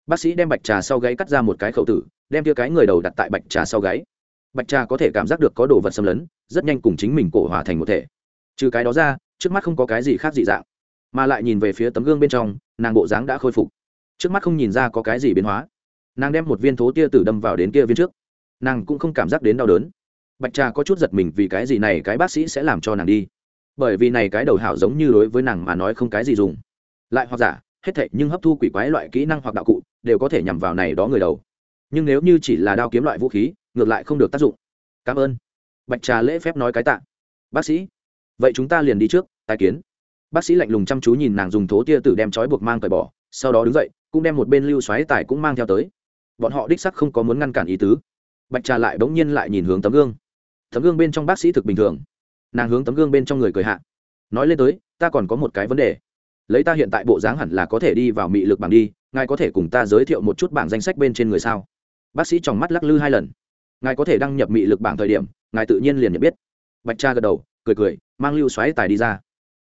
Bác sĩ đem bạch trà sau gáy cắt ra một cái khẩu tử, đem kia cái người đầu đặt tại bạch trà sau gáy. Bạch trà có thể cảm giác được có đồ vật xâm lấn, rất nhanh cùng chính mình cổ hòa thành một thể. Trừ cái đó ra, trước mắt không có cái gì khác dị dạng. Mà lại nhìn về phía tấm gương bên trong, nàng bộ dáng đã khôi phục. Trước mắt không nhìn ra có cái gì biến hóa. Nàng đem một viên thố tia tử đâm vào đến kia viên trước. Nàng cũng không cảm giác đến đau đớn. Bạch trà có chút giật mình vì cái gì này cái bác sĩ sẽ làm cho nàng đi bởi vì này cái đầu hảo giống như đối với nàng mà nói không cái gì dùng. Lại hoặc giả, hết thệ nhưng hấp thu quỷ quái loại kỹ năng hoặc đạo cụ, đều có thể nhằm vào này đó người đầu. Nhưng nếu như chỉ là đao kiếm loại vũ khí, ngược lại không được tác dụng. Cảm ơn. Bạch trà lễ phép nói cái tạ. Bác sĩ, vậy chúng ta liền đi trước tài kiến. Bác sĩ lạnh lùng chăm chú nhìn nàng dùng thố tia tử đem trói buộc mang cởi bỏ, sau đó đứng dậy, cũng đem một bên lưu xoáy tải cũng mang theo tới. Bọn họ đích sắc không có muốn ngăn cản ý tứ. Bạch trà lại bỗng nhiên lại nhìn hướng tấm gương. Tấm gương bên trong bác sĩ thực bình thường nàng hướng tấm gương bên trong người cười hạ. Nói lên tới, ta còn có một cái vấn đề. Lấy ta hiện tại bộ dáng hẳn là có thể đi vào mị lực bảng đi, ngài có thể cùng ta giới thiệu một chút bảng danh sách bên trên người sao? Bác sĩ tròng mắt lắc lư hai lần. Ngài có thể đăng nhập mị lực bảng thời điểm, ngài tự nhiên liền nhận biết. Bạch cha gật đầu, cười cười, mang lưu xoáy tài đi ra.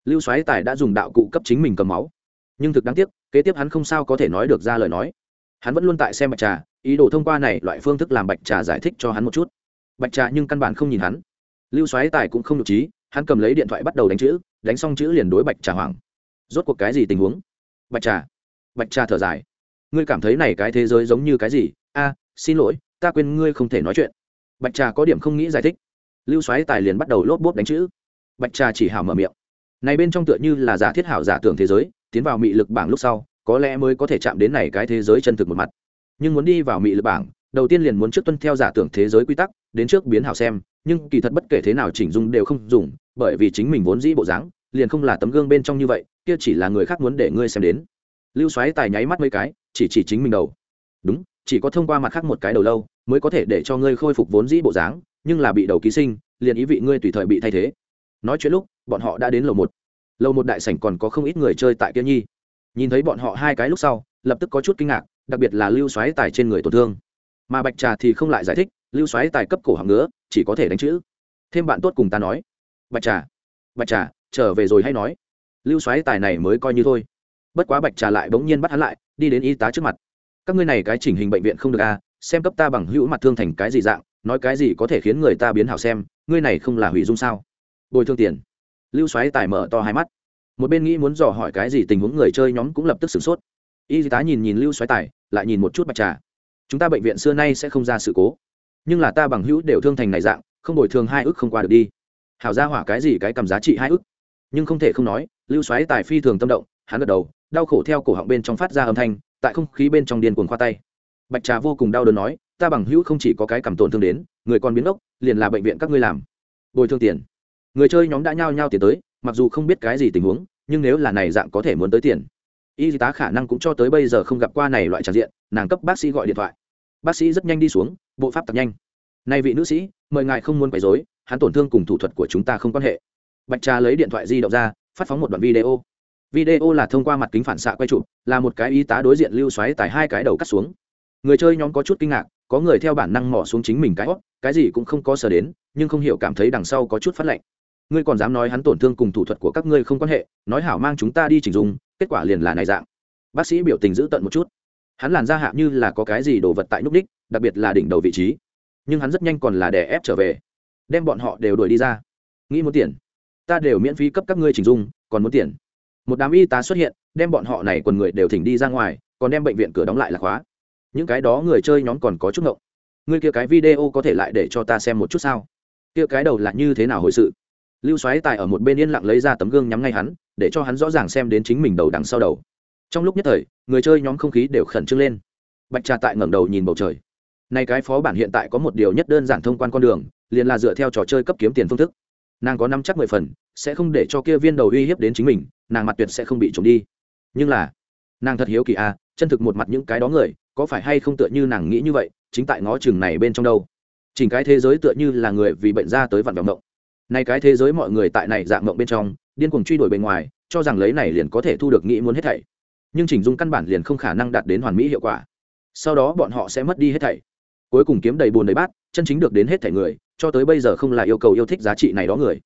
Lưu xoáy tài đã dùng đạo cụ cấp chính mình cầm máu. Nhưng thực đáng tiếc, kế tiếp hắn không sao có thể nói được ra lời nói. Hắn vẫn luôn tại xem bạch trà, ý đồ thông qua này loại phương thức làm bạch trà giải thích cho hắn một chút. Bạch trà nhưng căn bản không nhìn hắn lưu xoáy tài cũng không được trí, hắn cầm lấy điện thoại bắt đầu đánh chữ, đánh xong chữ liền đối bạch trà hoảng. Rốt cuộc cái gì tình huống? Bạch trà bạch trà thở dài. Ngươi cảm thấy này cái thế giới giống như cái gì? A, xin lỗi, ta quên ngươi không thể nói chuyện. Bạch trà có điểm không nghĩ giải thích. Lưu xoáy tài liền bắt đầu lốp bốp đánh chữ. Bạch trà chỉ hảo mở miệng. Này bên trong tựa như là giả thiết hảo giả tưởng thế giới, tiến vào mị lực bảng lúc sau, có lẽ mới có thể chạm đến này cái thế giới chân thực một mặt. Nhưng muốn đi vào mị lực bảng đầu tiên liền muốn trước tuân theo giả tưởng thế giới quy tắc, đến trước biến hảo xem, nhưng kỳ thật bất kể thế nào chỉnh dung đều không dùng, bởi vì chính mình vốn dĩ bộ dáng, liền không là tấm gương bên trong như vậy, kia chỉ là người khác muốn để ngươi xem đến. Lưu xoáy tài nháy mắt mấy cái, chỉ chỉ chính mình đầu. Đúng, chỉ có thông qua mặt khác một cái đầu lâu, mới có thể để cho ngươi khôi phục vốn dĩ bộ dáng, nhưng là bị đầu ký sinh, liền ý vị ngươi tùy thời bị thay thế. Nói chuyện lúc, bọn họ đã đến lầu một. Lầu một đại sảnh còn có không ít người chơi tại kia nhi. Nhìn thấy bọn họ hai cái lúc sau, lập tức có chút kinh ngạc, đặc biệt là lưu xoáy tài trên người tổn thương mà bạch trà thì không lại giải thích, lưu xoáy tài cấp cổ họng ngứa, chỉ có thể đánh chữ. Thêm bạn tốt cùng ta nói. Bạch trà bạch trà, trở về rồi hay nói. Lưu xoáy tài này mới coi như thôi. Bất quá bạch trà lại bỗng nhiên bắt hắn lại, đi đến y tá trước mặt. Các ngươi này cái chỉnh hình bệnh viện không được à xem cấp ta bằng hữu mặt thương thành cái gì dạng, nói cái gì có thể khiến người ta biến hảo xem, ngươi này không là hủy dung sao? Bồi thương tiền. Lưu xoáy tài mở to hai mắt. Một bên nghĩ muốn dò hỏi cái gì tình huống người chơi nhóm cũng lập tức sửng sốt. Y tá nhìn nhìn lưu xoáy tài, lại nhìn một chút bạch trà chúng ta bệnh viện xưa nay sẽ không ra sự cố. Nhưng là ta bằng hữu đều thương thành này dạng, không bồi thường hai ước không qua được đi. Hảo ra hỏa cái gì cái cầm giá trị hai ước nhưng không thể không nói, lưu xoáy tài phi thường tâm động, hắn gật đầu, đau khổ theo cổ họng bên trong phát ra âm thanh, tại không khí bên trong điên cuồng khoa tay. Bạch trà vô cùng đau đớn nói, ta bằng hữu không chỉ có cái cầm tổn thương đến, người còn biến ốc, liền là bệnh viện các ngươi làm. Bồi thường tiền. Người chơi nhóm đã nhao nhao tiền tới, mặc dù không biết cái gì tình huống, nhưng nếu là này dạng có thể muốn tới tiền y tá khả năng cũng cho tới bây giờ không gặp qua này loại tràn diện, nàng cấp bác sĩ gọi điện thoại. Bác sĩ rất nhanh đi xuống, bộ pháp tập nhanh. Nay vị nữ sĩ, mời ngài không muốn quấy rối, hắn tổn thương cùng thủ thuật của chúng ta không quan hệ. Bạch trà lấy điện thoại di động ra, phát phóng một đoạn video. Video là thông qua mặt kính phản xạ quay chụp, là một cái y tá đối diện lưu xoáy tại hai cái đầu cắt xuống. Người chơi nhóm có chút kinh ngạc, có người theo bản năng mỏ xuống chính mình cái hót cái gì cũng không có sở đến, nhưng không hiểu cảm thấy đằng sau có chút phát lạnh ngươi còn dám nói hắn tổn thương cùng thủ thuật của các ngươi không quan hệ, nói hảo mang chúng ta đi chỉnh dung, kết quả liền là này dạng. Bác sĩ biểu tình giữ tận một chút. Hắn làn ra hạ như là có cái gì đồ vật tại núc đích, đặc biệt là đỉnh đầu vị trí. Nhưng hắn rất nhanh còn là đè ép trở về. Đem bọn họ đều đuổi đi ra. Nghĩ muốn tiền. Ta đều miễn phí cấp các ngươi chỉnh dung, còn muốn tiền. Một đám y tá xuất hiện, đem bọn họ này quần người đều thỉnh đi ra ngoài, còn đem bệnh viện cửa đóng lại là khóa. Những cái đó người chơi nhóm còn có chút ngộng. Ngươi kia cái video có thể lại để cho ta xem một chút sao? Kia cái đầu là như thế nào hồi sự? Lưu xoáy tài ở một bên yên lặng lấy ra tấm gương nhắm ngay hắn, để cho hắn rõ ràng xem đến chính mình đầu đằng sau đầu. Trong lúc nhất thời, người chơi nhóm không khí đều khẩn trương lên. Bạch trà tại ngẩng đầu nhìn bầu trời. Nay cái phó bản hiện tại có một điều nhất đơn giản thông quan con đường, liền là dựa theo trò chơi cấp kiếm tiền phương thức. Nàng có năm chắc mười phần, sẽ không để cho kia viên đầu uy hiếp đến chính mình, nàng mặt tuyệt sẽ không bị trộm đi. Nhưng là, nàng thật hiếu kỳ à chân thực một mặt những cái đó người, có phải hay không tựa như nàng nghĩ như vậy, chính tại ngõ chừng này bên trong đâu. Chỉnh cái thế giới tựa như là người vì bệnh ra tới vạn vọng động này cái thế giới mọi người tại này dạng mộng bên trong, điên cuồng truy đuổi bên ngoài, cho rằng lấy này liền có thể thu được nghĩ muốn hết thảy. Nhưng chỉnh dung căn bản liền không khả năng đạt đến hoàn mỹ hiệu quả. Sau đó bọn họ sẽ mất đi hết thảy. Cuối cùng kiếm đầy buồn đầy bát, chân chính được đến hết thảy người, cho tới bây giờ không là yêu cầu yêu thích giá trị này đó người.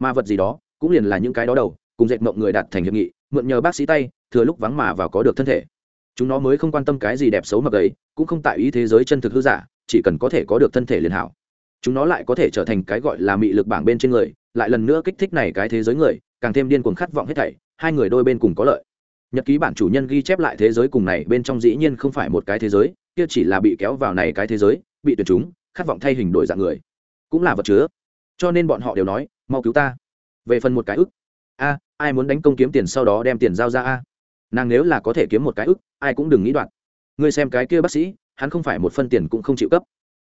Mà vật gì đó, cũng liền là những cái đó đầu, cùng dệt mộng người đạt thành hiệp nghị, mượn nhờ bác sĩ tay, thừa lúc vắng mà vào có được thân thể. Chúng nó mới không quan tâm cái gì đẹp xấu mập ấy cũng không tại ý thế giới chân thực hư giả, chỉ cần có thể có được thân thể liền hảo chúng nó lại có thể trở thành cái gọi là mị lực bảng bên trên người, lại lần nữa kích thích này cái thế giới người, càng thêm điên cuồng khát vọng hết thảy, hai người đôi bên cùng có lợi. Nhật ký bản chủ nhân ghi chép lại thế giới cùng này, bên trong dĩ nhiên không phải một cái thế giới, kia chỉ là bị kéo vào này cái thế giới, bị tuyệt chúng, khát vọng thay hình đổi dạng người. Cũng là vật chứa. Cho nên bọn họ đều nói, mau cứu ta. Về phần một cái ức, a, ai muốn đánh công kiếm tiền sau đó đem tiền giao ra a? Nàng nếu là có thể kiếm một cái ức, ai cũng đừng nghĩ đoạn. Ngươi xem cái kia bác sĩ, hắn không phải một phân tiền cũng không chịu cấp.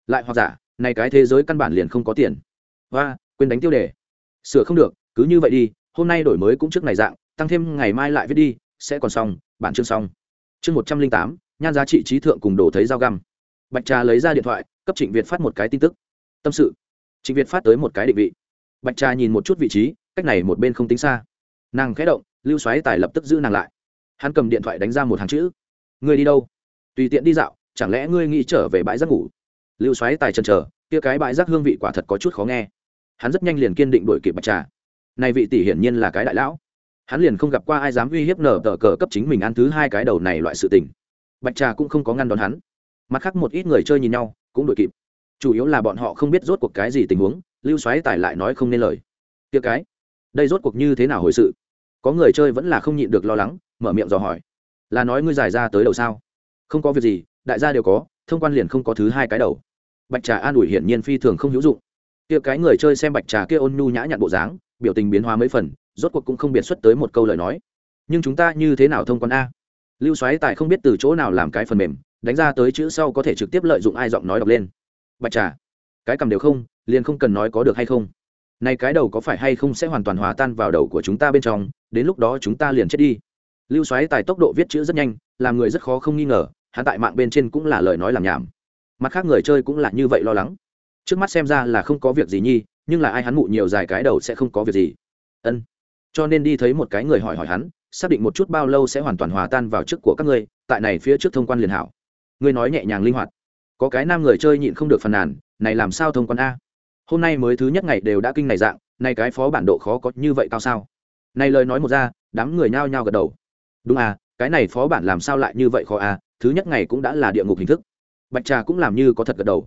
Lại hoặc giả này cái thế giới căn bản liền không có tiền. Và quên đánh tiêu đề. Sửa không được, cứ như vậy đi, hôm nay đổi mới cũng trước này dạng, tăng thêm ngày mai lại viết đi, sẽ còn xong, bản chương xong. Chương một trăm linh tám, nhan giá trị trí thượng cùng đổ thấy dao găm. Bạch trà lấy ra điện thoại, cấp trịnh việt phát một cái tin tức. Tâm sự. Trịnh việt phát tới một cái định vị. Bạch trà nhìn một chút vị trí, cách này một bên không tính xa. Nàng khẽ động, lưu xoáy tài lập tức giữ nàng lại. Hắn cầm điện thoại đánh ra một hàng chữ. Ngươi đi đâu? Tùy tiện đi dạo, chẳng lẽ ngươi nghĩ trở về bãi giấc ngủ? Lưu xoáy tài chân trở kia cái bãi rác hương vị quả thật có chút khó nghe. Hắn rất nhanh liền kiên định đổi kịp bạch trà. Này vị tỷ hiển nhiên là cái đại lão. Hắn liền không gặp qua ai dám uy hiếp nở tờ cờ cấp chính mình ăn thứ hai cái đầu này loại sự tình. Bạch trà cũng không có ngăn đón hắn. Mặt khác một ít người chơi nhìn nhau, cũng đổi kịp. Chủ yếu là bọn họ không biết rốt cuộc cái gì tình huống, lưu xoáy tài lại nói không nên lời. Kia cái, đây rốt cuộc như thế nào hồi sự? Có người chơi vẫn là không nhịn được lo lắng, mở miệng dò hỏi. Là nói ngươi giải ra tới đầu sao? Không có việc gì, đại gia đều có, thông quan liền không có thứ hai cái đầu bạch trà an ủi hiển nhiên phi thường không hữu dụng. Kia cái người chơi xem bạch trà kia ôn nhu nhã nhặn bộ dáng, biểu tình biến hóa mấy phần, rốt cuộc cũng không biệt xuất tới một câu lời nói. Nhưng chúng ta như thế nào thông quan a? Lưu xoáy tại không biết từ chỗ nào làm cái phần mềm, đánh ra tới chữ sau có thể trực tiếp lợi dụng ai giọng nói đọc lên. Bạch trà, cái cầm đều không, liền không cần nói có được hay không? Nay cái đầu có phải hay không sẽ hoàn toàn hòa tan vào đầu của chúng ta bên trong, đến lúc đó chúng ta liền chết đi. Lưu xoáy tài tốc độ viết chữ rất nhanh, làm người rất khó không nghi ngờ, hắn tại mạng bên trên cũng là lời nói làm nhảm mặt khác người chơi cũng là như vậy lo lắng. Trước mắt xem ra là không có việc gì nhi, nhưng là ai hắn mụ nhiều dài cái đầu sẽ không có việc gì. Ân. Cho nên đi thấy một cái người hỏi hỏi hắn, xác định một chút bao lâu sẽ hoàn toàn hòa tan vào trước của các ngươi, tại này phía trước thông quan liền hảo. Ngươi nói nhẹ nhàng linh hoạt. Có cái nam người chơi nhịn không được phàn nàn, này làm sao thông quan a? Hôm nay mới thứ nhất ngày đều đã kinh này dạng nay cái phó bản độ khó có như vậy cao sao? Này lời nói một ra, đám người nhao nhao gật đầu. Đúng à cái này phó bản làm sao lại như vậy khó à thứ nhất ngày cũng đã là địa ngục hình thức bạch trà cũng làm như có thật gật đầu.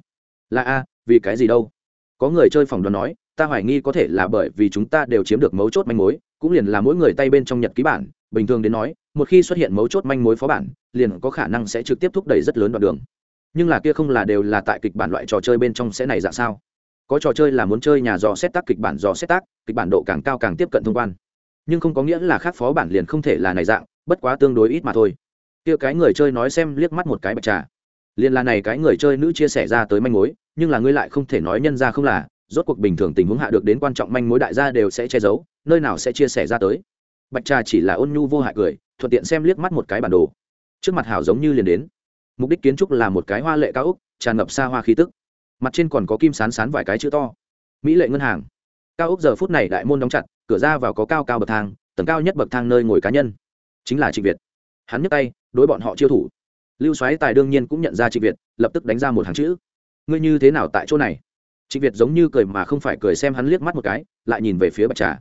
Là a, vì cái gì đâu? Có người chơi phòng đoán nói, ta hoài nghi có thể là bởi vì chúng ta đều chiếm được mấu chốt manh mối, cũng liền là mỗi người tay bên trong nhật ký bản. Bình thường đến nói, một khi xuất hiện mấu chốt manh mối phó bản, liền có khả năng sẽ trực tiếp thúc đẩy rất lớn đoạn đường. Nhưng là kia không là đều là tại kịch bản loại trò chơi bên trong sẽ này dạng sao? Có trò chơi là muốn chơi nhà dò xét tác, kịch bản dò xét tác, kịch bản độ càng cao càng tiếp cận thông quan. Nhưng không có nghĩa là khác phó bản liền không thể là này dạng, bất quá tương đối ít mà thôi. Kia cái người chơi nói xem liếc mắt một cái bạch trà liền là này cái người chơi nữ chia sẻ ra tới manh mối, nhưng là ngươi lại không thể nói nhân ra không là, rốt cuộc bình thường tình huống hạ được đến quan trọng manh mối đại gia đều sẽ che giấu, nơi nào sẽ chia sẻ ra tới. Bạch trà chỉ là ôn nhu vô hại cười, thuận tiện xem liếc mắt một cái bản đồ. Trước mặt hảo giống như liền đến. Mục đích kiến trúc là một cái hoa lệ cao úc tràn ngập xa hoa khí tức. Mặt trên còn có kim sán sán vài cái chữ to. Mỹ lệ ngân hàng. Cao úc giờ phút này đại môn đóng chặt, cửa ra vào có cao cao bậc thang, tầng cao nhất bậc thang nơi ngồi cá nhân. Chính là trịnh việt. Hắn nhấc tay, đối bọn họ chiêu thủ lưu Soái tài đương nhiên cũng nhận ra trịnh việt, lập tức đánh ra một hàng chữ. Ngươi như thế nào tại chỗ này? Trịnh việt giống như cười mà không phải cười xem hắn liếc mắt một cái, lại nhìn về phía bạch trà.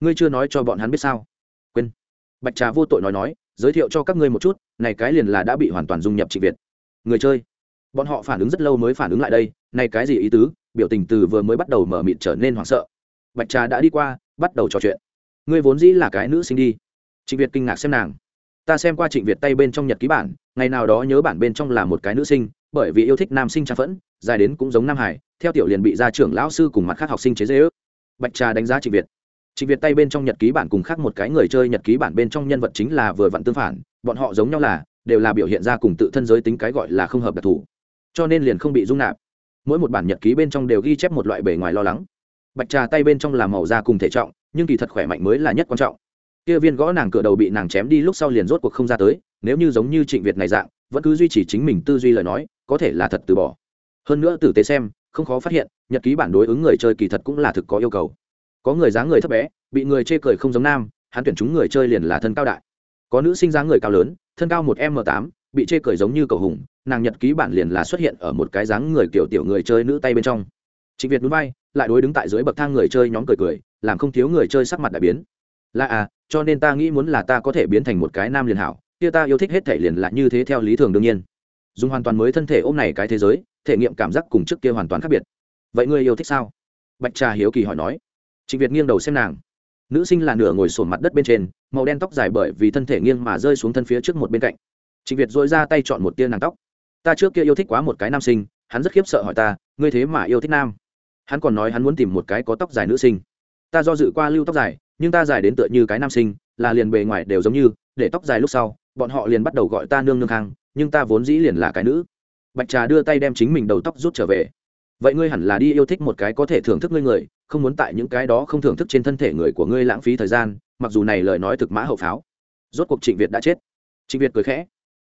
Ngươi chưa nói cho bọn hắn biết sao? Quên. Bạch trà vô tội nói nói, giới thiệu cho các ngươi một chút, này cái liền là đã bị hoàn toàn dung nhập trịnh việt. Người chơi. Bọn họ phản ứng rất lâu mới phản ứng lại đây, này cái gì ý tứ? Biểu tình từ vừa mới bắt đầu mở mịt trở nên hoảng sợ. Bạch trà đã đi qua, bắt đầu trò chuyện. Ngươi vốn dĩ là cái nữ sinh đi. Trịnh việt kinh ngạc xem nàng ta xem qua trịnh việt tay bên trong nhật ký bản, ngày nào đó nhớ bản bên trong là một cái nữ sinh, bởi vì yêu thích nam sinh trang phẫn, dài đến cũng giống nam hải, theo tiểu liền bị gia trưởng lão sư cùng mặt khác học sinh chế dễ ước bạch trà đánh giá trịnh việt. Trịnh việt tay bên trong nhật ký bản cùng khác một cái người chơi nhật ký bản bên trong nhân vật chính là vừa vặn tương phản, bọn họ giống nhau là, đều là biểu hiện ra cùng tự thân giới tính cái gọi là không hợp đặc thù. Cho nên liền không bị dung nạp. Mỗi một bản nhật ký bên trong đều ghi chép một loại bề ngoài lo lắng. Bạch trà tay bên trong là màu da cùng thể trọng, nhưng kỳ thật khỏe mạnh mới là nhất quan trọng kia viên gõ nàng cửa đầu bị nàng chém đi lúc sau liền rốt cuộc không ra tới, nếu như giống như trịnh việt này dạng, vẫn cứ duy trì chính mình tư duy lời nói, có thể là thật từ bỏ. Hơn nữa tử tế xem, không khó phát hiện, nhật ký bản đối ứng người chơi kỳ thật cũng là thực có yêu cầu. Có người dáng người thấp bé, bị người chê cười không giống nam, hắn tuyển chúng người chơi liền là thân cao đại. Có nữ sinh dáng người cao lớn, thân cao một m tám, bị chê cười giống như cầu hùng, nàng nhật ký bản liền là xuất hiện ở một cái dáng người kiểu tiểu người chơi nữ tay bên trong. Trịnh việt núi bay, lại đối đứng tại dưới bậc thang người chơi nhóm cười cười, làm không thiếu người chơi sắc mặt đại biến là à cho nên ta nghĩ muốn là ta có thể biến thành một cái nam liền hảo, kia ta yêu thích hết thể liền là như thế theo lý thường đương nhiên. Dùng hoàn toàn mới thân thể ôm này cái thế giới, thể nghiệm cảm giác cùng trước kia hoàn toàn khác biệt. Vậy ngươi yêu thích sao? Bạch trà hiếu kỳ hỏi nói. Trịnh việt nghiêng đầu xem nàng. Nữ sinh là nửa ngồi sổn mặt đất bên trên, màu đen tóc dài bởi vì thân thể nghiêng mà rơi xuống thân phía trước một bên cạnh. Trịnh việt dội ra tay chọn một tia nàng tóc. Ta trước kia yêu thích quá một cái nam sinh, hắn rất khiếp sợ hỏi ta, ngươi thế mà yêu thích nam? Hắn còn nói hắn muốn tìm một cái có tóc dài nữ sinh. Ta do dự qua lưu tóc dài nhưng ta dài đến tựa như cái nam sinh, là liền bề ngoài đều giống như, để tóc dài lúc sau, bọn họ liền bắt đầu gọi ta nương nương khang, nhưng ta vốn dĩ liền là cái nữ. Bạch trà đưa tay đem chính mình đầu tóc rút trở về. Vậy ngươi hẳn là đi yêu thích một cái có thể thưởng thức ngươi người, không muốn tại những cái đó không thưởng thức trên thân thể người của ngươi lãng phí thời gian, mặc dù này lời nói thực mã hậu pháo. Rốt cuộc trịnh việt đã chết. Trịnh việt cười khẽ.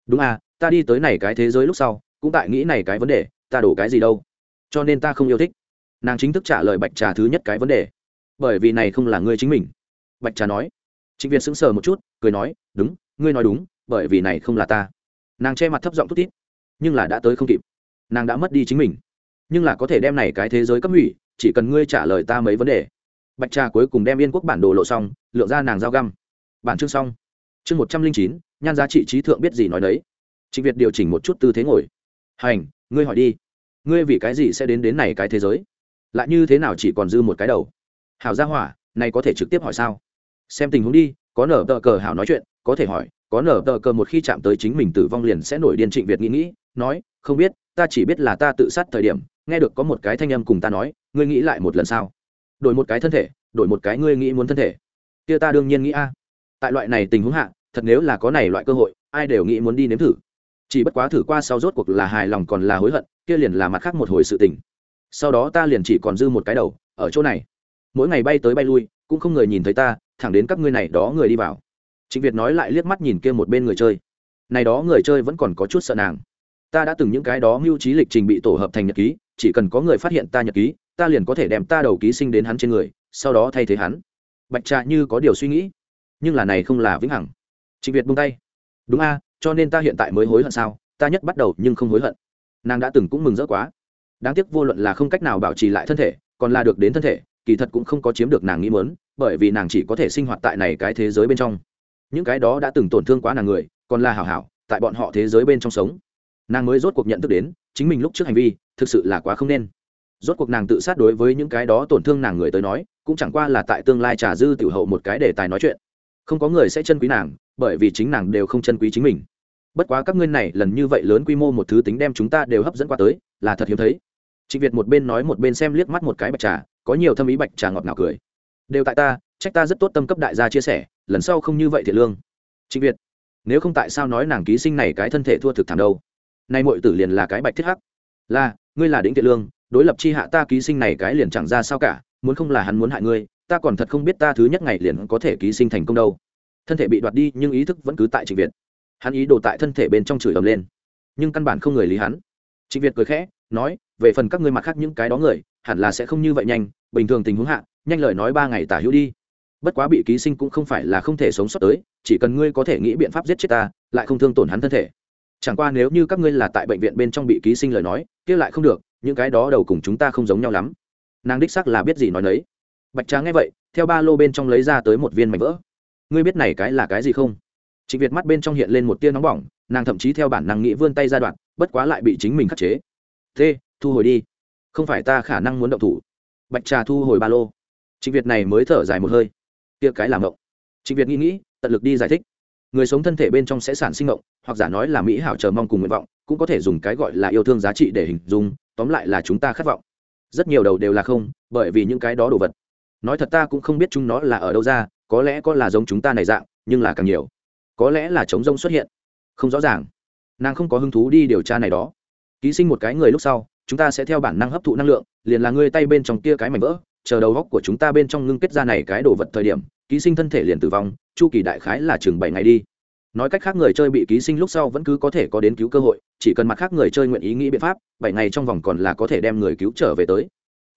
Đúng à ta đi tới này cái thế giới lúc sau, cũng tại nghĩ này cái vấn đề, ta đổ cái gì đâu. Cho nên ta không yêu thích. Nàng chính thức trả lời bạch trà thứ nhất cái vấn đề. Bởi vì này không là ngươi chính mình bạch trà nói. Trịnh việt sững sờ một chút, cười nói, đúng, ngươi nói đúng, bởi vì này không là ta. Nàng che mặt thấp giọng thút thít. Nhưng là đã tới không kịp. Nàng đã mất đi chính mình. Nhưng là có thể đem này cái thế giới cấp hủy, chỉ cần ngươi trả lời ta mấy vấn đề. Bạch trà cuối cùng đem yên quốc bản đồ lộ xong, lượng ra nàng giao găm. Bản chương xong. Chương một trăm linh chín, nhan giá trị trí thượng biết gì nói đấy. Trịnh việt điều chỉnh một chút tư thế ngồi. Hành, ngươi hỏi đi. Ngươi vì cái gì sẽ đến đến này cái thế giới? Lại như thế nào chỉ còn dư một cái đầu? Hảo gia hỏa, này có thể trực tiếp hỏi sao? Xem tình huống đi, có nở tờ cờ hảo nói chuyện, có thể hỏi, có nở tờ cờ một khi chạm tới chính mình tử vong liền sẽ nổi điên trịnh việt nghĩ nghĩ, nói, không biết, ta chỉ biết là ta tự sát thời điểm, nghe được có một cái thanh âm cùng ta nói, ngươi nghĩ lại một lần sao? Đổi một cái thân thể, đổi một cái ngươi nghĩ muốn thân thể. Kia ta đương nhiên nghĩ a. Tại loại này tình huống hạ, thật nếu là có này loại cơ hội, ai đều nghĩ muốn đi nếm thử. Chỉ bất quá thử qua sau rốt cuộc là hài lòng còn là hối hận, kia liền là mặt khác một hồi sự tình. Sau đó ta liền chỉ còn dư một cái đầu, ở chỗ này. Mỗi ngày bay tới bay lui, cũng không người nhìn thấy ta thẳng đến các ngươi này đó người đi vào. Trịnh việt nói lại liếc mắt nhìn kia một bên người chơi. Này đó người chơi vẫn còn có chút sợ nàng. Ta đã từng những cái đó mưu trí lịch trình bị tổ hợp thành nhật ký, chỉ cần có người phát hiện ta nhật ký, ta liền có thể đem ta đầu ký sinh đến hắn trên người, sau đó thay thế hắn. Bạch trà như có điều suy nghĩ, nhưng là này không là vĩnh hằng. Trịnh việt buông tay. Đúng a, cho nên ta hiện tại mới hối hận sao? Ta nhất bắt đầu nhưng không hối hận. Nàng đã từng cũng mừng rỡ quá. Đáng tiếc vô luận là không cách nào bảo trì lại thân thể, còn là được đến thân thể, kỳ thật cũng không có chiếm được nàng nghĩ mớn bởi vì nàng chỉ có thể sinh hoạt tại này cái thế giới bên trong. Những cái đó đã từng tổn thương quá nàng người, còn là hảo hảo, tại bọn họ thế giới bên trong sống. Nàng mới rốt cuộc nhận thức đến, chính mình lúc trước hành vi, thực sự là quá không nên. Rốt cuộc nàng tự sát đối với những cái đó tổn thương nàng người tới nói, cũng chẳng qua là tại tương lai trà dư tiểu hậu một cái đề tài nói chuyện. Không có người sẽ chân quý nàng, bởi vì chính nàng đều không chân quý chính mình. Bất quá các ngươi này lần như vậy lớn quy mô một thứ tính đem chúng ta đều hấp dẫn qua tới, là thật hiếm thấy. Trịnh việt một bên nói một bên xem liếc mắt một cái bạch trà, có nhiều thâm ý bạch trà ngọt ngào cười đều tại ta, trách ta rất tốt tâm cấp đại gia chia sẻ, lần sau không như vậy thiệt lương. Trịnh việt, nếu không tại sao nói nàng ký sinh này cái thân thể thua thực thảm đâu? Nay mọi tử liền là cái bạch thiết hắc. Là, ngươi là đĩnh thiện lương, đối lập chi hạ ta ký sinh này cái liền chẳng ra sao cả, muốn không là hắn muốn hại ngươi, ta còn thật không biết ta thứ nhất ngày liền có thể ký sinh thành công đâu. Thân thể bị đoạt đi, nhưng ý thức vẫn cứ tại trịnh việt. Hắn ý đồ tại thân thể bên trong chửi ầm lên, nhưng căn bản không người lý hắn. Trịnh việt cười khẽ, nói, về phần các ngươi mặt khác những cái đó người, hẳn là sẽ không như vậy nhanh, bình thường tình huống hạ nhanh lời nói ba ngày tả hữu đi. Bất quá bị ký sinh cũng không phải là không thể sống sót tới, chỉ cần ngươi có thể nghĩ biện pháp giết chết ta, lại không thương tổn hắn thân thể. Chẳng qua nếu như các ngươi là tại bệnh viện bên trong bị ký sinh lời nói, kia lại không được, những cái đó đầu cùng chúng ta không giống nhau lắm. Nàng đích sắc là biết gì nói nấy. Bạch trá nghe vậy, theo ba lô bên trong lấy ra tới một viên mảnh vỡ. Ngươi biết này cái là cái gì không? Trịnh việt mắt bên trong hiện lên một tia nóng bỏng, nàng thậm chí theo bản năng nghĩ vươn tay ra đoạn, bất quá lại bị chính mình khắc chế. Thế thu hồi đi. Không phải ta khả năng muốn động thủ. Bạch trà thu hồi ba lô trịnh việt này mới thở dài một hơi. Kia cái làm ngộng trịnh việt nghĩ nghĩ, tận lực đi giải thích. Người sống thân thể bên trong sẽ sản sinh ngộng hoặc giả nói là mỹ hảo chờ mong cùng nguyện vọng, cũng có thể dùng cái gọi là yêu thương giá trị để hình dung, tóm lại là chúng ta khát vọng. Rất nhiều đầu đều là không, bởi vì những cái đó đồ vật. Nói thật ta cũng không biết chúng nó là ở đâu ra, có lẽ có là giống chúng ta này dạng, nhưng là càng nhiều. Có lẽ là chống rông xuất hiện. Không rõ ràng. Nàng không có hứng thú đi điều tra này đó. Ký sinh một cái người lúc sau, chúng ta sẽ theo bản năng hấp thụ năng lượng, liền là ngươi tay bên trong kia cái mảnh vỡ chờ đầu góc của chúng ta bên trong ngưng kết ra này cái đồ vật thời điểm, ký sinh thân thể liền tử vong, chu kỳ đại khái là chừng bảy ngày đi. Nói cách khác người chơi bị ký sinh lúc sau vẫn cứ có thể có đến cứu cơ hội, chỉ cần mặt khác người chơi nguyện ý nghĩ biện pháp, bảy ngày trong vòng còn là có thể đem người cứu trở về tới.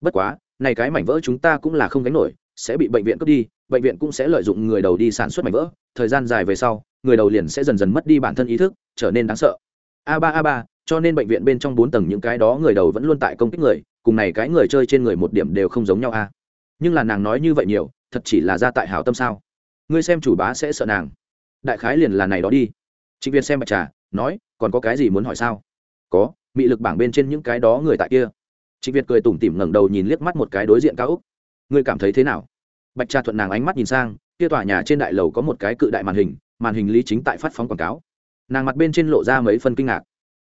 Bất quá, này cái mảnh vỡ chúng ta cũng là không gánh nổi, sẽ bị bệnh viện cướp đi, bệnh viện cũng sẽ lợi dụng người đầu đi sản xuất mảnh vỡ, thời gian dài về sau, người đầu liền sẽ dần dần mất đi bản thân ý thức, trở nên đáng sợ. A ba a ba, cho nên bệnh viện bên trong bốn tầng những cái đó người đầu vẫn luôn tại công kích người cùng này cái người chơi trên người một điểm đều không giống nhau a. Nhưng là nàng nói như vậy nhiều, thật chỉ là ra tại hảo tâm sao? Ngươi xem chủ bá sẽ sợ nàng. Đại khái liền là này đó đi. Trịnh việt xem bạch trà, nói, còn có cái gì muốn hỏi sao? Có, mị lực bảng bên trên những cái đó người tại kia. Trịnh việt cười tủm tỉm ngẩng đầu nhìn liếc mắt một cái đối diện cao úc. Ngươi cảm thấy thế nào? Bạch trà thuận nàng ánh mắt nhìn sang, kia tòa nhà trên đại lầu có một cái cự đại màn hình màn hình lý chính tại phát phóng quảng cáo. Nàng mặt bên trên lộ ra mấy phân kinh ngạc.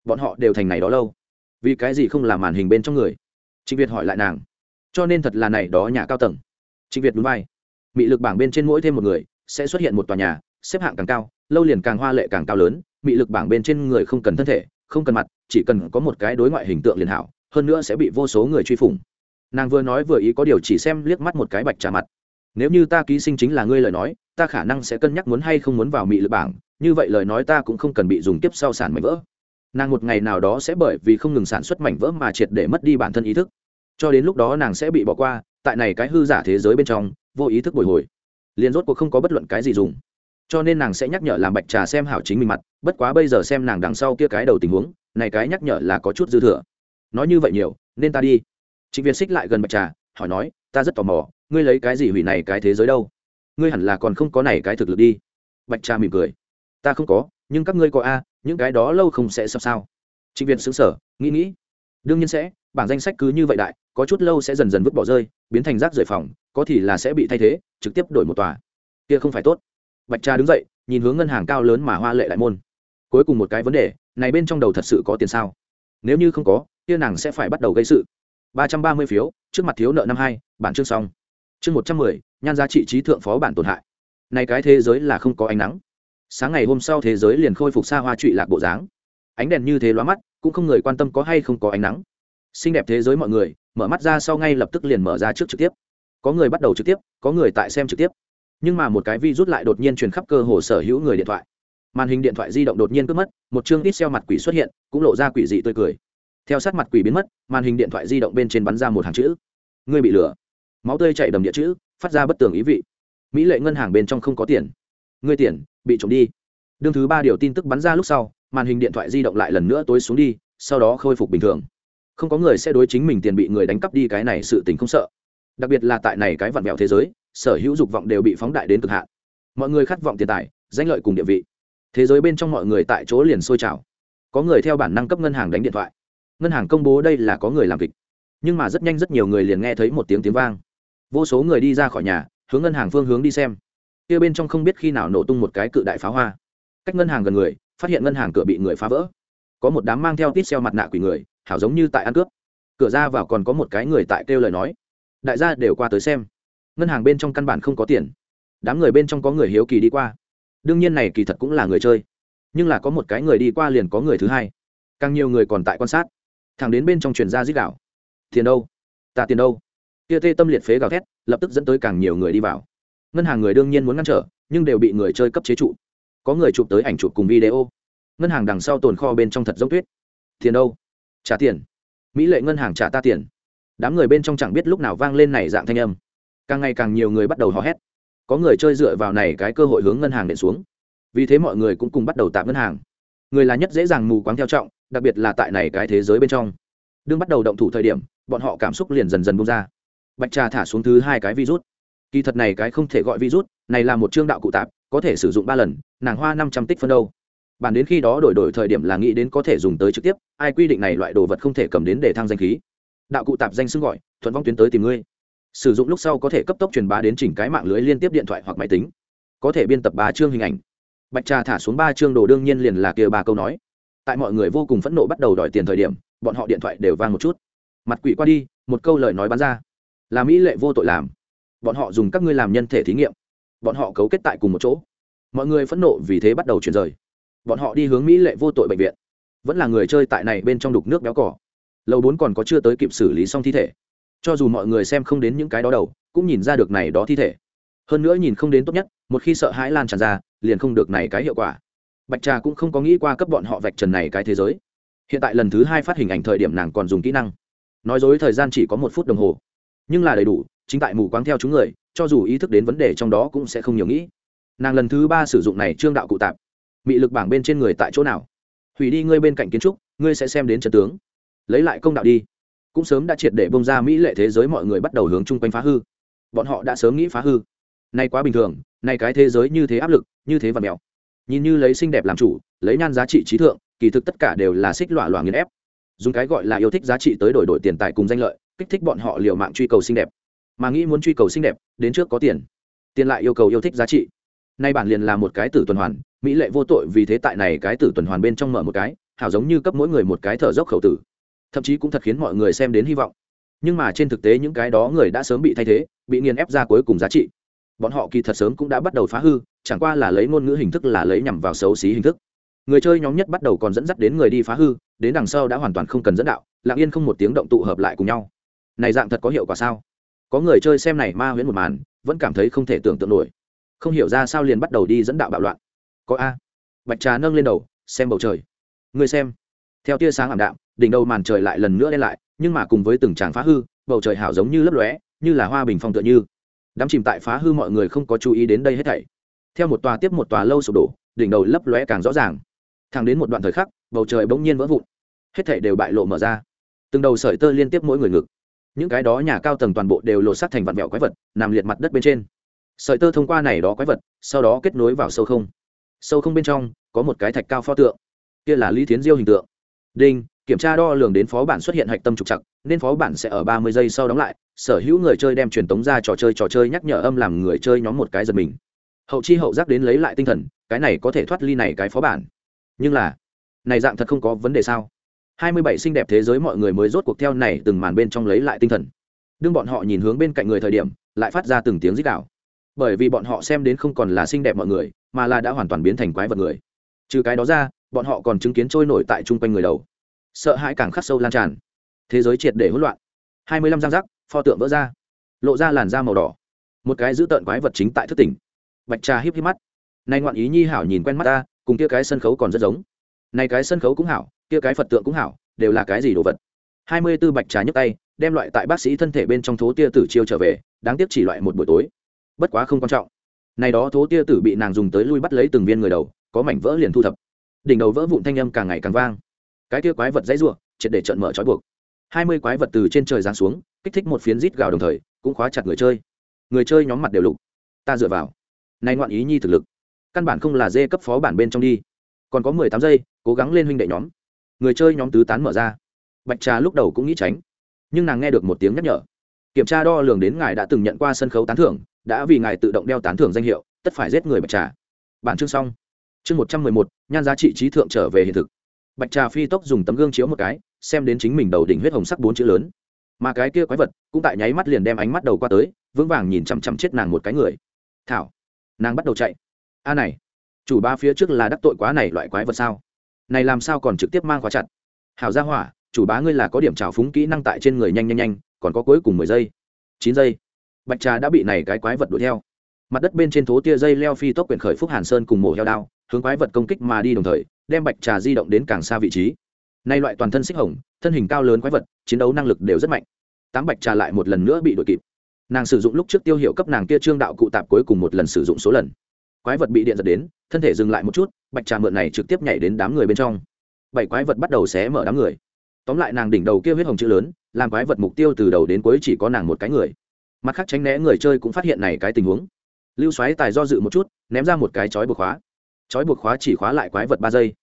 Bọn họ đều thành này đó lâu. Vì cái gì không là màn hình bên trong người? Trịnh việt hỏi lại nàng. Cho nên thật là này đó nhà cao tầng. Trịnh việt đúng vai. Mị lực bảng bên trên mỗi thêm một người, sẽ xuất hiện một tòa nhà, xếp hạng càng cao, lâu liền càng hoa lệ càng cao lớn, mị lực bảng bên trên người không cần thân thể, không cần mặt, chỉ cần có một cái đối ngoại hình tượng liền hảo, hơn nữa sẽ bị vô số người truy phủng. Nàng vừa nói vừa ý có điều chỉ xem liếc mắt một cái bạch trà mặt. Nếu như ta ký sinh chính là ngươi lời nói, ta khả năng sẽ cân nhắc muốn hay không muốn vào mị lực bảng, như vậy lời nói ta cũng không cần bị dùng tiếp sau sản mảnh vỡ. Nàng một ngày nào đó sẽ bởi vì không ngừng sản xuất mảnh vỡ mà triệt để mất đi bản thân ý thức cho đến lúc đó nàng sẽ bị bỏ qua, tại này cái hư giả thế giới bên trong, vô ý thức bồi hồi. Liền rốt cuộc không có bất luận cái gì dùng. Cho nên nàng sẽ nhắc nhở làm bạch trà xem hảo chính mình mặt, bất quá bây giờ xem nàng đằng sau kia cái đầu tình huống, này cái nhắc nhở là có chút dư thừa. Nói như vậy nhiều, nên ta đi. Trịnh việt xích lại gần bạch trà, hỏi nói, ta rất tò mò, ngươi lấy cái gì hủy này cái thế giới đâu? Ngươi hẳn là còn không có này cái thực lực đi. Bạch trà mỉm cười, ta không có, nhưng các ngươi có a, những cái đó lâu không sẽ sắp sao. Trịnh việt xứng sở nghĩ nghĩ, đương nhiên sẽ, bảng danh sách cứ như vậy đại có chút lâu sẽ dần dần vứt bỏ rơi, biến thành rác rời phòng, có thì là sẽ bị thay thế, trực tiếp đổi một tòa. Kia không phải tốt. Bạch cha đứng dậy, nhìn hướng ngân hàng cao lớn mà hoa lệ lại môn. Cuối cùng một cái vấn đề, này bên trong đầu thật sự có tiền sao? Nếu như không có, kia nàng sẽ phải bắt đầu gây sự. ba trăm ba mươi phiếu, trước mặt thiếu nợ năm hai, bản chương xong. Chương một trăm mười, nhan giá trị trí thượng phó bản tổn hại. Này cái thế giới là không có ánh nắng. Sáng ngày hôm sau thế giới liền khôi phục xa hoa trụy lạc bộ dáng. Ánh đèn như thế lóa mắt, cũng không người quan tâm có hay không có ánh nắng. Xinh đẹp thế giới mọi người mở mắt ra sau ngay lập tức liền mở ra trước trực tiếp. Có người bắt đầu trực tiếp, có người tại xem trực tiếp. Nhưng mà một cái vi rút lại đột nhiên truyền khắp cơ hồ sở hữu người điện thoại. Màn hình điện thoại di động đột nhiên cướp mất, một chương ít xeo mặt quỷ xuất hiện, cũng lộ ra quỷ dị tươi cười. Theo sát mặt quỷ biến mất, màn hình điện thoại di động bên trên bắn ra một hàng chữ. Ngươi bị lửa máu tươi chạy đầm địa chữ, phát ra bất tường ý vị. Mỹ lệ ngân hàng bên trong không có tiền. Ngươi tiền, bị trộm đi. Đương thứ ba điều tin tức bắn ra lúc sau, màn hình điện thoại di động lại lần nữa tối xuống đi, sau đó khôi phục bình thường không có người sẽ đối chính mình tiền bị người đánh cắp đi cái này sự tình không sợ. Đặc biệt là tại này cái vặn vẹo thế giới, sở hữu dục vọng đều bị phóng đại đến cực hạn. Mọi người khát vọng tiền tài, danh lợi cùng địa vị. Thế giới bên trong mọi người tại chỗ liền sôi trào. Có người theo bản năng cấp ngân hàng đánh điện thoại. Ngân hàng công bố đây là có người làm kịch. Nhưng mà rất nhanh rất nhiều người liền nghe thấy một tiếng tiếng vang. Vô số người đi ra khỏi nhà, hướng ngân hàng phương hướng đi xem. Kia bên trong không biết khi nào nổ tung một cái cự đại pháo hoa. Cách ngân hàng gần người, phát hiện ngân hàng cửa bị người phá vỡ. Có một đám mang theo tít xeo mặt nạ quỷ người hảo giống như tại ăn cướp. Cửa ra vào còn có một cái người tại kêu lời nói. Đại gia đều qua tới xem. Ngân hàng bên trong căn bản không có tiền. Đám người bên trong có người hiếu kỳ đi qua. Đương nhiên này kỳ thật cũng là người chơi. Nhưng là có một cái người đi qua liền có người thứ hai. Càng nhiều người còn tại quan sát. Thằng đến bên trong truyền ra dích đạo tiền đâu? Ta tiền đâu? Kia tê tâm liệt phế gào thét, lập tức dẫn tới càng nhiều người đi vào. Ngân hàng người đương nhiên muốn ngăn trở, nhưng đều bị người chơi cấp chế trụ. Có người chụp tới ảnh chụp cùng video. Ngân hàng đằng sau tồn kho bên trong thật giống tuyết. Tiền đâu? Trả tiền. Mỹ lệ ngân hàng trả ta tiền. Đám người bên trong chẳng biết lúc nào vang lên này dạng thanh âm. Càng ngày càng nhiều người bắt đầu hò hét. Có người chơi dựa vào này cái cơ hội hướng ngân hàng nện xuống. Vì thế mọi người cũng cùng bắt đầu tạm ngân hàng. Người là nhất dễ dàng mù quáng theo trọng, đặc biệt là tại này cái thế giới bên trong. Đương bắt đầu động thủ thời điểm, bọn họ cảm xúc liền dần dần bung ra. Bạch trà thả xuống thứ hai cái virus. Kỳ thật này cái không thể gọi virus, này là một chương đạo cụ tạp, có thể sử dụng ba lần, nàng hoa năm trăm tích phân đâu bản đến khi đó đổi đổi thời điểm là nghĩ đến có thể dùng tới trực tiếp, ai quy định này loại đồ vật không thể cầm đến để thăng danh khí. Đạo cụ tạp danh xưng gọi, thuận vong tuyến tới tìm ngươi. Sử dụng lúc sau có thể cấp tốc truyền bá đến chỉnh cái mạng lưới liên tiếp điện thoại hoặc máy tính. Có thể biên tập ba chương hình ảnh. Bạch trà thả xuống ba chương đồ đương nhiên liền là kia ba câu nói. Tại mọi người vô cùng phẫn nộ bắt đầu đòi tiền thời điểm, bọn họ điện thoại đều vang một chút. Mặt quỷ qua đi, một câu lời nói bắn ra. Là mỹ lệ vô tội làm. Bọn họ dùng các ngươi làm nhân thể thí nghiệm. Bọn họ cấu kết tại cùng một chỗ. Mọi người phẫn nộ vì thế bắt đầu chuyển rời bọn họ đi hướng mỹ lệ vô tội bệnh viện. Vẫn là người chơi tại này bên trong đục nước béo cỏ lầu bốn còn có chưa tới kịp xử lý xong thi thể. Cho dù mọi người xem không đến những cái đó đầu cũng nhìn ra được này đó thi thể. Hơn nữa nhìn không đến tốt nhất, một khi sợ hãi lan tràn ra, liền không được này cái hiệu quả. Bạch trà cũng không có nghĩ qua cấp bọn họ vạch trần này cái thế giới. Hiện tại lần thứ hai phát hình ảnh thời điểm nàng còn dùng kỹ năng. Nói dối thời gian chỉ có một phút đồng hồ. Nhưng là đầy đủ, chính tại mù quáng theo chúng người, cho dù ý thức đến vấn đề trong đó cũng sẽ không nhiều nghĩ. Nàng lần thứ ba sử dụng này trương đạo cụ tạp. Mị lực bảng bên trên người tại chỗ nào? Hủy đi ngươi bên cạnh kiến trúc, ngươi sẽ xem đến trận tướng. Lấy lại công đạo đi. Cũng sớm đã triệt để bông ra mỹ lệ thế giới mọi người bắt đầu hướng chung quanh phá hư. Bọn họ đã sớm nghĩ phá hư. Nay quá bình thường, nay cái thế giới như thế áp lực, như thế và mèo. Nhìn như lấy xinh đẹp làm chủ, lấy nhan giá trị trí thượng, kỳ thực tất cả đều là xích lọa loạn nghiền ép. Dùng cái gọi là yêu thích giá trị tới đổi đổi tiền tài cùng danh lợi, kích thích bọn họ liều mạng truy cầu xinh đẹp. Mà nghĩ muốn truy cầu xinh đẹp, đến trước có tiền. Tiền lại yêu cầu yêu thích giá trị. Nay bản liền là một cái tử tuần hoàn mỹ lệ vô tội vì thế tại này cái tử tuần hoàn bên trong mở một cái, hảo giống như cấp mỗi người một cái thở dốc khẩu tử. Thậm chí cũng thật khiến mọi người xem đến hy vọng. Nhưng mà trên thực tế những cái đó người đã sớm bị thay thế, bị nghiền ép ra cuối cùng giá trị. Bọn họ kỳ thật sớm cũng đã bắt đầu phá hư, chẳng qua là lấy ngôn ngữ hình thức là lấy nhằm vào xấu xí hình thức. Người chơi nhóm nhất bắt đầu còn dẫn dắt đến người đi phá hư, đến đằng sau đã hoàn toàn không cần dẫn đạo, lặng yên không một tiếng động tụ hợp lại cùng nhau. Này dạng thật có hiệu quả sao? Có người chơi xem này ma huyễn một màn, vẫn cảm thấy không thể tưởng tượng nổi. Không hiểu ra sao liền bắt đầu đi dẫn đạo bạo loạn có a. Bạch trà nâng lên đầu, xem bầu trời. Người xem. Theo tia sáng ảm đạm, đỉnh đầu màn trời lại lần nữa đen lại, nhưng mà cùng với từng tràng phá hư, bầu trời hảo giống như lấp lóe, như là hoa bình phong tựa như. Đám chìm tại phá hư mọi người không có chú ý đến đây hết thảy. Theo một tòa tiếp một tòa lâu sụp đổ, đỉnh đầu lấp lóe càng rõ ràng. Thẳng đến một đoạn thời khắc, bầu trời bỗng nhiên vỡ vụn. Hết thảy đều bại lộ mở ra. Từng đầu sợi tơ liên tiếp mỗi người ngực. Những cái đó nhà cao tầng toàn bộ đều lột xác thành vạn vẹo quái vật, nằm liệt mặt đất bên trên. Sợi tơ thông qua này đó quái vật, sau đó kết nối vào sâu không sâu không bên trong, có một cái thạch cao pho tượng. Kia là lý thiến diêu hình tượng. Đinh, kiểm tra đo lường đến phó bản xuất hiện hạch tâm trục chặt nên phó bản sẽ ở ba mươi giây sau đóng lại. Sở hữu người chơi đem truyền tống ra trò chơi trò chơi nhắc nhở âm làm người chơi nhóm một cái giật mình. Hậu chi hậu giác đến lấy lại tinh thần, cái này có thể thoát ly này cái phó bản. Nhưng là, này dạng thật không có vấn đề sao? Hai mươi bảy xinh đẹp thế giới mọi người mới rốt cuộc theo này từng màn bên trong lấy lại tinh thần. Đương bọn họ nhìn hướng bên cạnh người thời điểm, lại phát ra từng tiếng rít đạo bởi vì bọn họ xem đến không còn là xinh đẹp mọi người, mà là đã hoàn toàn biến thành quái vật người. Trừ cái đó ra, bọn họ còn chứng kiến trôi nổi tại chung quanh người đầu. Sợ hãi càng khắc sâu lan tràn. Thế giới triệt để hỗn loạn. Hai mươi lăm giang rắc pho tượng vỡ ra. Lộ ra làn da màu đỏ. Một cái giữ tợn quái vật chính tại thức tỉnh. Bạch trà híp híp mắt. Nay ngoạn ý nhi hảo nhìn quen mắt ta, cùng kia cái sân khấu còn rất giống. Nay cái sân khấu cũng hảo, kia cái phật tượng cũng hảo, đều là cái gì đồ vật? Hai mươi 24 bạch trà nhấc tay, đem loại tại bác sĩ thân thể bên trong thố tia tử chiêu trở về, đáng tiếc chỉ loại một buổi tối bất quá không quan trọng. Này đó thố tia tử bị nàng dùng tới lui bắt lấy từng viên người đầu, có mảnh vỡ liền thu thập. Đỉnh đầu vỡ vụn thanh âm càng ngày càng vang. Cái tia quái vật dãy rủa, triệt để trận mở trói buộc. Hai mươi quái vật từ trên trời giáng xuống, kích thích một phiến rít gào đồng thời, cũng khóa chặt người chơi. Người chơi nhóm mặt đều lục. Ta dựa vào. Nay ngoạn ý nhi thực lực, căn bản không là dê cấp phó bản bên trong đi. Còn có mười tám giây, cố gắng lên huynh đệ nhóm. Người chơi nhóm tứ tán mở ra. Bạch trà lúc đầu cũng nghĩ tránh, nhưng nàng nghe được một tiếng nhắc nhở. Kiểm tra đo lường đến ngài đã từng nhận qua sân khấu tán thưởng đã vì ngài tự động đeo tán thưởng danh hiệu, tất phải giết người bạch trà. Bản chương xong. Chương một trăm mười một, nhan giá trị trí thượng trở về hiện thực. Bạch trà phi tốc dùng tấm gương chiếu một cái, xem đến chính mình đầu đỉnh huyết hồng sắc bốn chữ lớn. Mà cái kia quái vật cũng tại nháy mắt liền đem ánh mắt đầu qua tới, vững vàng nhìn chằm chằm chết nàng một cái người. Thảo, nàng bắt đầu chạy. A này, chủ ba phía trước là đắc tội quá này loại quái vật sao? Này làm sao còn trực tiếp mang khóa chặt? Hảo gia hỏa, chủ bá ngươi là có điểm trào phúng kỹ năng tại trên người nhanh nhanh nhanh, còn có cuối cùng mười giây. Chín giây bạch trà đã bị này cái quái vật đuổi theo. Mặt đất bên trên thố tia dây leo phi tốc quyển khởi phúc hàn sơn cùng mổ heo đao, hướng quái vật công kích mà đi đồng thời, đem bạch trà di động đến càng xa vị trí. Nay loại toàn thân xích hồng, thân hình cao lớn quái vật, chiến đấu năng lực đều rất mạnh. Tám bạch trà lại một lần nữa bị đuổi kịp. Nàng sử dụng lúc trước tiêu hiệu cấp nàng kia trương đạo cụ tạp cuối cùng một lần sử dụng số lần. Quái vật bị điện giật đến, thân thể dừng lại một chút, bạch trà mượn này trực tiếp nhảy đến đám người bên trong. Bảy quái vật bắt đầu xé mở đám người. Tóm lại nàng đỉnh đầu kia huyết hồng chữ lớn, làm quái vật mục tiêu từ đầu đến cuối chỉ có nàng một cái người mặt khác tránh né người chơi cũng phát hiện này cái tình huống. Lưu xoáy tài do dự một chút, ném ra một cái chói buộc khóa. Chói buộc khóa chỉ khóa lại quái vật ba giây,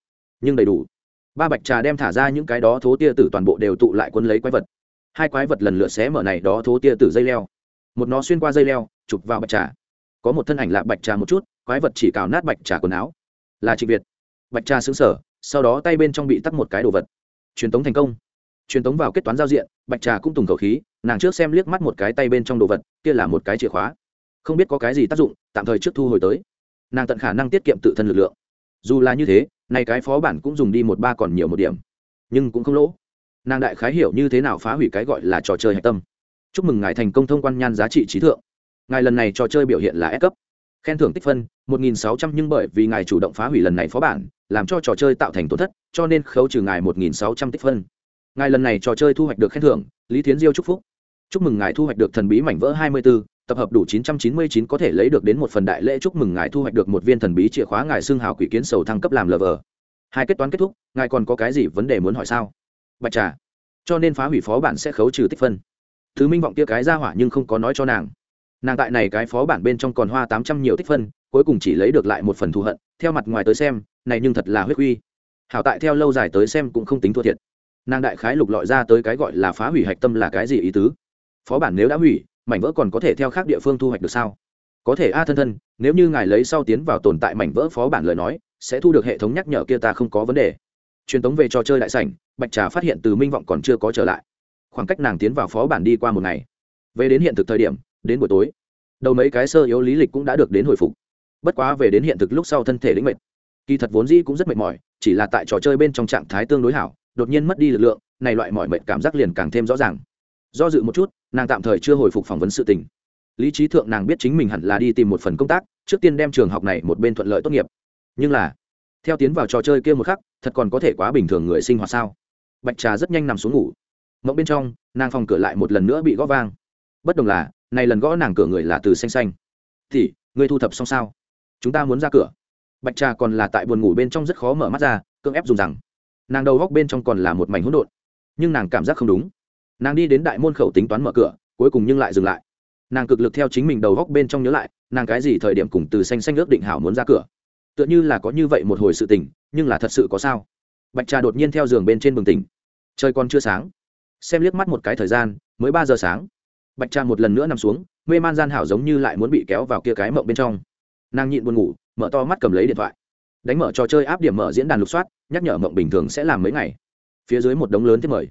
nhưng đầy đủ. Ba bạch trà đem thả ra những cái đó thố tia tử toàn bộ đều tụ lại quân lấy quái vật. Hai quái vật lần lượt xé mở này đó thố tia tử dây leo. Một nó xuyên qua dây leo, chụp vào bạch trà. Có một thân ảnh lạ bạch trà một chút, quái vật chỉ cào nát bạch trà quần áo. Là trịnh việt. Bạch trà xứng sở sau đó tay bên trong bị tắt một cái đồ vật. Truyền tống thành công truyền tống vào kết toán giao diện, bạch trà cũng tùng khẩu khí, nàng trước xem liếc mắt một cái tay bên trong đồ vật, kia là một cái chìa khóa. Không biết có cái gì tác dụng, tạm thời trước thu hồi tới. Nàng tận khả năng tiết kiệm tự thân lực lượng. Dù là như thế, nay cái phó bản cũng dùng đi một ba còn nhiều một điểm. Nhưng cũng không lỗ. Nàng đại khái hiểu như thế nào phá hủy cái gọi là trò chơi hạch tâm. Chúc mừng ngài thành công thông quan nhan giá trị trí thượng. Ngài lần này trò chơi biểu hiện là S cấp. Khen thưởng tích phân 1.600 nhưng bởi vì ngài chủ động phá hủy lần này phó bản, làm cho trò chơi tạo thành tổn thất, cho nên khấu trừ ngài 1.600 tích phân ngài lần này trò chơi thu hoạch được khen thưởng lý thiến diêu chúc phúc. Chúc mừng ngài thu hoạch được thần bí mảnh vỡ 24, tập hợp đủ 999 có thể lấy được đến một phần đại lễ chúc mừng ngài thu hoạch được một viên thần bí chìa khóa ngài xương hào quỷ kiến sầu thăng cấp làm lờ vờ. Hai kết toán kết thúc ngài còn có cái gì vấn đề muốn hỏi sao? Bạch trà. Cho nên phá hủy phó bản sẽ khấu trừ tích phân. Thứ minh vọng kia cái ra hỏa nhưng không có nói cho nàng. Nàng tại này cái phó bản bên trong còn hoa tám trăm nhiều tích phân cuối cùng chỉ lấy được lại một phần thù hận. Theo mặt ngoài tới xem này nhưng thật là huyết uy hảo tại theo lâu dài tới xem cũng không tính thua thiệt nàng đại khái lục lọi ra tới cái gọi là phá hủy hạch tâm là cái gì ý tứ? Phó bản nếu đã hủy, mảnh vỡ còn có thể theo khác địa phương thu hoạch được sao? Có thể a thân thân, nếu như ngài lấy sau tiến vào tồn tại mảnh vỡ phó bản lời nói, sẽ thu được hệ thống nhắc nhở kia ta không có vấn đề. Truyền tống về trò chơi đại sảnh, bạch trà phát hiện từ minh vọng còn chưa có trở lại. Khoảng cách nàng tiến vào phó bản đi qua một ngày. Về đến hiện thực thời điểm, đến buổi tối. Đầu mấy cái sơ yếu lý lịch cũng đã được đến hồi phục. Bất quá về đến hiện thực lúc sau thân thể lĩnh mệt kỳ thật vốn dĩ cũng rất mệt mỏi, chỉ là tại trò chơi bên trong trạng thái tương đối hảo đột nhiên mất đi lực lượng, này loại mọi mệt cảm giác liền càng thêm rõ ràng. Do dự một chút, nàng tạm thời chưa hồi phục phỏng vấn sự tình. Lý trí thượng nàng biết chính mình hẳn là đi tìm một phần công tác, trước tiên đem trường học này một bên thuận lợi tốt nghiệp. Nhưng là, theo tiến vào trò chơi kia một khắc, thật còn có thể quá bình thường người sinh hoạt sao? Bạch trà rất nhanh nằm xuống ngủ. Mộng bên trong, nàng phòng cửa lại một lần nữa bị gõ vang. Bất đồng là, này lần gõ nàng cửa người là từ xanh xanh. Thì người thu thập xong sao? Chúng ta muốn ra cửa. Bạch trà còn là tại buồn ngủ bên trong rất khó mở mắt ra, cưỡng ép dùng rằng nàng đầu góc bên trong còn là một mảnh hỗn độn, nhưng nàng cảm giác không đúng. Nàng đi đến đại môn khẩu tính toán mở cửa, cuối cùng nhưng lại dừng lại. Nàng cực lực theo chính mình đầu góc bên trong nhớ lại, nàng cái gì thời điểm cùng từ xanh xanh ước định hảo muốn ra cửa. Tựa như là có như vậy một hồi sự tình, nhưng là thật sự có sao? Bạch trà đột nhiên theo giường bên trên bừng tỉnh. Trời còn chưa sáng. Xem liếc mắt một cái thời gian, mới ba giờ sáng. Bạch trà một lần nữa nằm xuống, mê man gian hảo giống như lại muốn bị kéo vào kia cái mộng bên trong. Nàng nhịn buồn ngủ, mở to mắt cầm lấy điện thoại. Đánh mở trò chơi áp điểm mở diễn đàn lục soát nhắc nhở mộng bình thường sẽ làm mấy ngày. Phía dưới một đống lớn thế mời.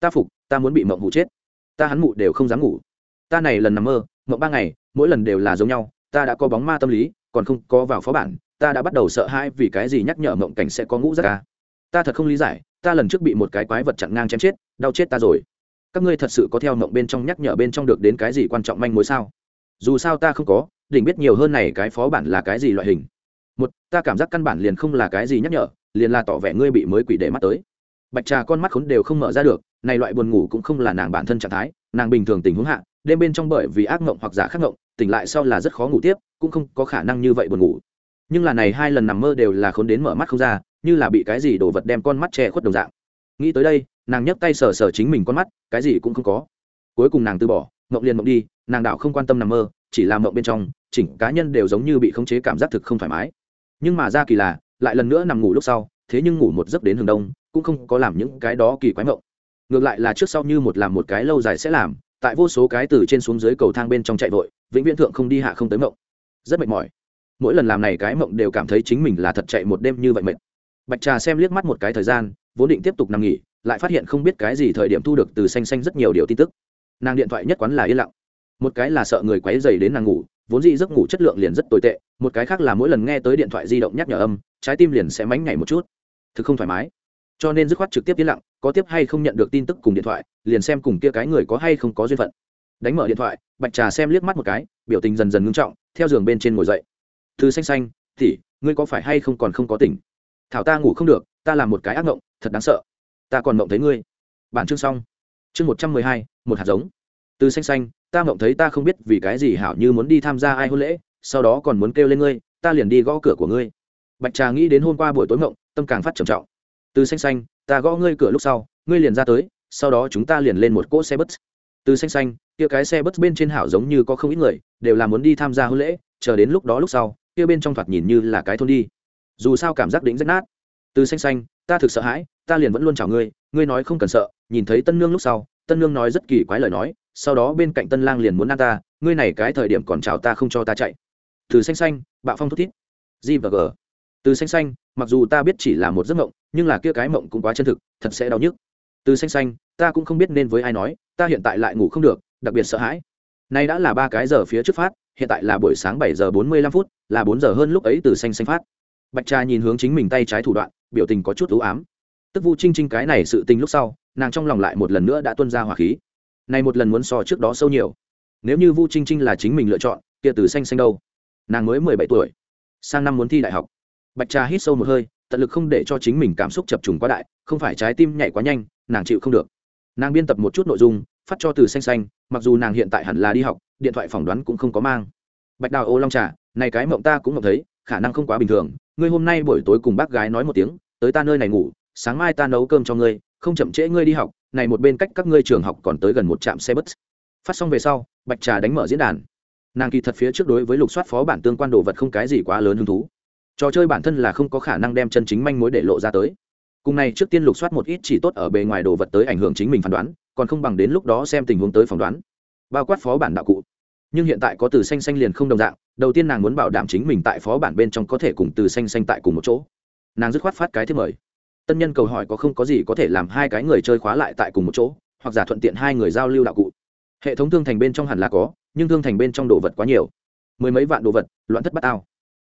Ta phục, ta muốn bị mộng hụ chết. Ta hắn mụ đều không dám ngủ. Ta này lần nằm mơ, mộng ba ngày, mỗi lần đều là giống nhau. Ta đã có bóng ma tâm lý, còn không có vào phó bản. Ta đã bắt đầu sợ hãi vì cái gì nhắc nhở mộng cảnh sẽ có ngũ rất ca. Ta thật không lý giải, ta lần trước bị một cái quái vật chặn ngang chém chết, đau chết ta rồi. Các ngươi thật sự có theo mộng bên trong nhắc nhở bên trong được đến cái gì quan trọng manh mối sao? Dù sao ta không có, đỉnh biết nhiều hơn này cái phó bản là cái gì loại hình. Một, ta cảm giác căn bản liền không là cái gì nhắc nhở liền là tỏ vẻ ngươi bị mới quỷ để mắt tới. Bạch trà con mắt khốn đều không mở ra được, này loại buồn ngủ cũng không là nàng bản thân trạng thái, nàng bình thường tình huống hạ, đêm bên trong bởi vì ác mộng hoặc giả khắc mộng tỉnh lại sau là rất khó ngủ tiếp, cũng không có khả năng như vậy buồn ngủ. Nhưng là này hai lần nằm mơ đều là khốn đến mở mắt không ra, như là bị cái gì đổ vật đem con mắt che khuất đồng dạng. Nghĩ tới đây, nàng nhấc tay sờ sờ chính mình con mắt, cái gì cũng không có. Cuối cùng nàng từ bỏ ngộng liền mộng đi, nàng đạo không quan tâm nằm mơ, chỉ làm mộng bên trong, chỉnh cá nhân đều giống như bị khống chế cảm giác thực không thoải mái. Nhưng mà ra kỳ là lại lần nữa nằm ngủ lúc sau, thế nhưng ngủ một giấc đến hừng đông, cũng không có làm những cái đó kỳ quái mộng. Ngược lại là trước sau như một làm một cái lâu dài sẽ làm, tại vô số cái từ trên xuống dưới cầu thang bên trong chạy vội, vĩnh viễn thượng không đi hạ không tới mộng. Rất mệt mỏi. Mỗi lần làm này cái mộng đều cảm thấy chính mình là thật chạy một đêm như vậy mệt. Bạch trà xem liếc mắt một cái thời gian, vốn định tiếp tục nằm nghỉ, lại phát hiện không biết cái gì thời điểm thu được từ xanh xanh rất nhiều điều tin tức. Nàng điện thoại nhất quán là yên lặng. Một cái là sợ người quấy dày đến nàng ngủ, vốn dĩ giấc ngủ chất lượng liền rất tồi tệ, một cái khác là mỗi lần nghe tới điện thoại di động nhắc nhở âm trái tim liền sẽ mánh nhảy một chút. Thực không thoải mái. Cho nên dứt khoát trực tiếp yên lặng, có tiếp hay không nhận được tin tức cùng điện thoại, liền xem cùng kia cái người có hay không có duyên phận. Đánh mở điện thoại, bạch trà xem liếc mắt một cái, biểu tình dần dần ngưng trọng, theo giường bên trên ngồi dậy. Thư xanh xanh thì ngươi có phải hay không còn không có tỉnh? Thảo ta ngủ không được, ta làm một cái ác mộng, thật đáng sợ. Ta còn mộng thấy ngươi. Bản chương xong. Chương một trăm mười hai, một hạt giống. Từ xanh xanh, ta mộng thấy ta không biết vì cái gì hảo như muốn đi tham gia ai hôn lễ, sau đó còn muốn kêu lên ngươi, ta liền đi gõ cửa của ngươi bạch trà nghĩ đến hôm qua buổi tối mộng tâm càng phát trầm trọng. Từ xanh xanh, ta gõ ngươi cửa lúc sau, ngươi liền ra tới, sau đó chúng ta liền lên một cỗ xe bus. Từ xanh xanh, kia cái xe bus bên trên hảo giống như có không ít người, đều là muốn đi tham gia hôn lễ, chờ đến lúc đó lúc sau, kia bên trong thoạt nhìn như là cái thôn đi. Dù sao cảm giác đỉnh rất nát. Từ xanh xanh, ta thực sợ hãi, ta liền vẫn luôn chào ngươi ngươi nói không cần sợ, nhìn thấy tân nương lúc sau, tân nương nói rất kỳ quái lời nói, sau đó bên cạnh tân lang liền muốn ăn ta, ngươi này cái thời điểm còn chào ta không cho ta chạy. Từ xanh xanh, bạo phong thút thít. G và g từ xanh xanh, mặc dù ta biết chỉ là một giấc mộng, nhưng là kia cái mộng cũng quá chân thực, thật sẽ đau nhức. Từ xanh xanh, ta cũng không biết nên với ai nói, ta hiện tại lại ngủ không được, đặc biệt sợ hãi. Nay đã là ba cái giờ phía trước phát, hiện tại là buổi sáng bảy giờ bốn mươi lăm phút, là bốn giờ hơn lúc ấy từ xanh xanh phát. Bạch trà nhìn hướng chính mình tay trái thủ đoạn, biểu tình có chút ưu ám. Tức vu chinh chinh cái này sự tình lúc sau, nàng trong lòng lại một lần nữa đã tuân ra hỏa khí. Này một lần muốn so trước đó sâu nhiều. Nếu như vu chinh chinh là chính mình lựa chọn, kia từ xanh xanh đâu? Nàng mới mười bảy tuổi. Sang năm muốn thi đại học bạch trà hít sâu một hơi, tận lực không để cho chính mình cảm xúc chập trùng quá đại, không phải trái tim nhảy quá nhanh, nàng chịu không được. Nàng biên tập một chút nội dung, phát cho từ xanh xanh, mặc dù nàng hiện tại hẳn là đi học, điện thoại phỏng đoán cũng không có mang. Bạch đào ô long trà, này cái mộng ta cũng mộng thấy, khả năng không quá bình thường, ngươi hôm nay buổi tối cùng bác gái nói một tiếng, tới ta nơi này ngủ, sáng mai ta nấu cơm cho ngươi, không chậm trễ ngươi đi học, này một bên cách các ngươi trường học còn tới gần một trạm xe bus. Phát xong về sau, bạch trà đánh mở diễn đàn. Nàng kỳ thật phía trước đối với lục soát phó bản tương quan đồ vật không cái gì quá lớn hứng thú trò chơi bản thân là không có khả năng đem chân chính manh mối để lộ ra tới. Cùng này trước tiên lục soát một ít chỉ tốt ở bề ngoài đồ vật tới ảnh hưởng chính mình phán đoán, còn không bằng đến lúc đó xem tình huống tới phỏng đoán. Bao quát phó bản đạo cụ. Nhưng hiện tại có từ xanh xanh liền không đồng dạng, đầu tiên nàng muốn bảo đảm chính mình tại phó bản bên trong có thể cùng từ xanh xanh tại cùng một chỗ. Nàng dứt khoát phát cái thứ mời. Tân nhân cầu hỏi có không có gì có thể làm hai cái người chơi khóa lại tại cùng một chỗ, hoặc giả thuận tiện hai người giao lưu đạo cụ. Hệ thống thương thành bên trong hẳn là có, nhưng thương thành bên trong đồ vật quá nhiều. Mười mấy vạn đồ vật, loạn thất bát ao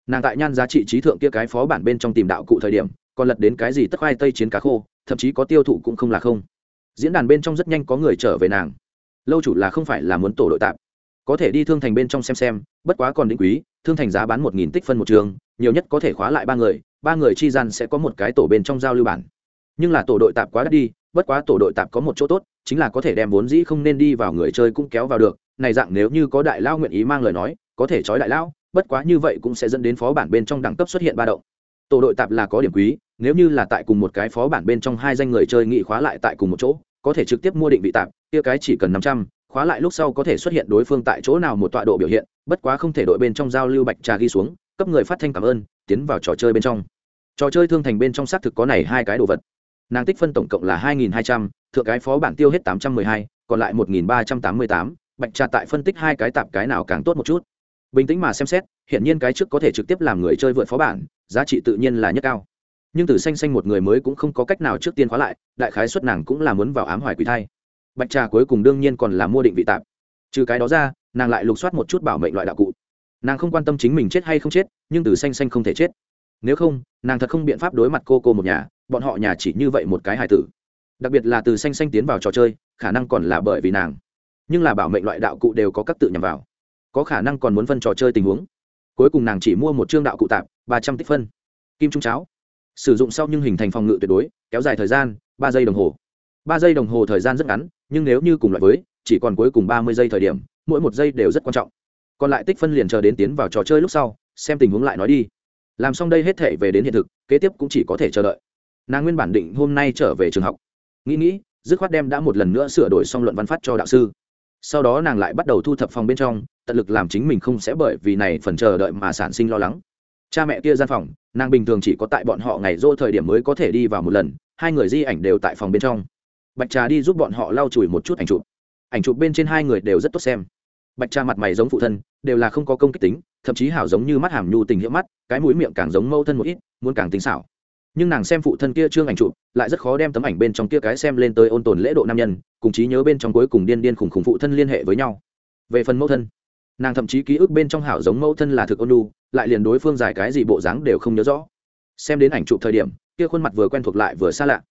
nàng tại nhan giá trị trí thượng kia cái phó bản bên trong tìm đạo cụ thời điểm, còn lật đến cái gì tất khoai tây chiến cá khô, thậm chí có tiêu thụ cũng không là không. Diễn đàn bên trong rất nhanh có người trở về nàng. Lâu chủ là không phải là muốn tổ đội tạp. Có thể đi thương thành bên trong xem xem, bất quá còn định quý, thương thành giá bán một nghìn tích phân một trường, nhiều nhất có thể khóa lại ba người ba người chi gian sẽ có một cái tổ bên trong giao lưu bản. Nhưng là tổ đội tạp quá đắt đi, bất quá tổ đội tạp có một chỗ tốt, chính là có thể đem vốn dĩ không nên đi vào người chơi cũng kéo vào được. Này dạng nếu như có đại lao nguyện ý mang lời nói, có thể trói đại lao bất quá như vậy cũng sẽ dẫn đến phó bản bên trong đẳng cấp xuất hiện ba động. Tổ đội tạp là có điểm quý, nếu như là tại cùng một cái phó bản bên trong hai danh người chơi nghị khóa lại tại cùng một chỗ, có thể trực tiếp mua định vị tạp, kia cái chỉ cần năm trăm, khóa lại lúc sau có thể xuất hiện đối phương tại chỗ nào một tọa độ biểu hiện, bất quá không thể đội bên trong giao lưu bạch trà ghi xuống, cấp người phát thanh cảm ơn, tiến vào trò chơi bên trong. Trò chơi thương thành bên trong xác thực có này hai cái đồ vật. Nàng tích phân tổng cộng là hai nghìn hai trăm, thượng cái phó bản tiêu hết tám trăm mười hai, còn lại một nghìn ba trăm tám mươi tám, bạch trà tại phân tích hai cái tạp cái nào càng tốt một chút bình tĩnh mà xem xét hiện nhiên cái trước có thể trực tiếp làm người chơi vượt phó bản, giá trị tự nhiên là nhất cao. Nhưng từ xanh xanh một người mới cũng không có cách nào trước tiên khóa lại, đại khái xuất nàng cũng là muốn vào ám hoài quỷ thai. Bạch trà cuối cùng đương nhiên còn là mua định vị tạp trừ cái đó ra, nàng lại lục soát một chút bảo mệnh loại đạo cụ. Nàng không quan tâm chính mình chết hay không chết, nhưng từ xanh xanh không thể chết. Nếu không, nàng thật không biện pháp đối mặt cô cô một nhà, bọn họ nhà chỉ như vậy một cái hài tử. Đặc biệt là từ xanh xanh tiến vào trò chơi, khả năng còn là bởi vì nàng. Nhưng là bảo mệnh loại đạo cụ đều có các tự nhằm vào có khả năng còn muốn phân trò chơi tình huống. Cuối cùng nàng chỉ mua một chương đạo cụ tạp, ba trăm tích phân. Kim trung cháo. Sử dụng sau nhưng hình thành phòng ngự tuyệt đối, kéo dài thời gian, ba giây đồng hồ. Ba giây đồng hồ thời gian rất ngắn, nhưng nếu như cùng loại với, chỉ còn cuối cùng ba mươi giây thời điểm, mỗi một giây đều rất quan trọng. Còn lại tích phân liền chờ đến tiến vào trò chơi lúc sau, xem tình huống lại nói đi. Làm xong đây hết thể về đến hiện thực, kế tiếp cũng chỉ có thể chờ đợi. Nàng nguyên bản định hôm nay trở về trường học. Nghĩ nghĩ, dứt khoát đem đã một lần nữa sửa đổi xong luận văn phát cho đạo sư. Sau đó nàng lại bắt đầu thu thập phòng bên trong tận lực làm chính mình không sẽ bởi vì này phần chờ đợi mà sản sinh lo lắng. Cha mẹ kia gian phòng, nàng bình thường chỉ có tại bọn họ ngày dỗ thời điểm mới có thể đi vào một lần, hai người di ảnh đều tại phòng bên trong. Bạch trà đi giúp bọn họ lau chùi một chút ảnh chụp. Ảnh chụp bên trên hai người đều rất tốt xem. Bạch trà mặt mày giống phụ thân, đều là không có công kích tính, thậm chí hảo giống như mắt hàm nhu tình hiệu mắt, cái mũi miệng càng giống mâu thân một ít, muốn càng tính xảo. Nhưng nàng xem phụ thân kia trương ảnh chụp, lại rất khó đem tấm ảnh bên trong kia cái xem lên tới ôn tồn lễ độ nam nhân, cùng trí nhớ bên trong cuối cùng điên điên khủng khủng phụ thân liên hệ với nhau. Về phần mẫu thân nàng thậm chí ký ức bên trong hảo giống mẫu thân là thực ôn lu lại liền đối phương giải cái gì bộ dáng đều không nhớ rõ. Xem đến ảnh chụp thời điểm, kia khuôn mặt vừa quen thuộc lại vừa xa lạ.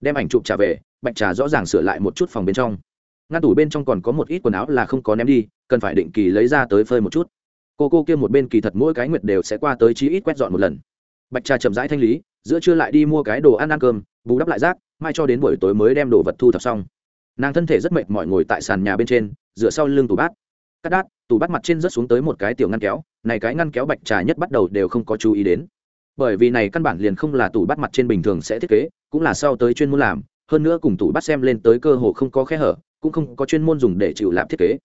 Đem ảnh chụp trả về, bạch trà rõ ràng sửa lại một chút phòng bên trong. Ngăn tủ bên trong còn có một ít quần áo là không có ném đi, cần phải định kỳ lấy ra tới phơi một chút. Cô cô kia một bên kỳ thật mỗi cái nguyệt đều sẽ qua tới chí ít quét dọn một lần. Bạch trà chậm rãi thanh lý, giữa trưa lại đi mua cái đồ ăn ăn cơm, bù đắp lại rác, mai cho đến buổi tối mới đem đồ vật thu thập xong. Nàng thân thể rất mệt mỏi ngồi tại sàn nhà bên trên dựa sau lưng tủ bát. Cắt đát tủ bắt mặt trên rớt xuống tới một cái tiểu ngăn kéo, này cái ngăn kéo bạch trà nhất bắt đầu đều không có chú ý đến. Bởi vì này căn bản liền không là tủ bắt mặt trên bình thường sẽ thiết kế, cũng là sau tới chuyên môn làm, hơn nữa cùng tủ bắt xem lên tới cơ hồ không có khe hở, cũng không có chuyên môn dùng để chịu lạp thiết kế.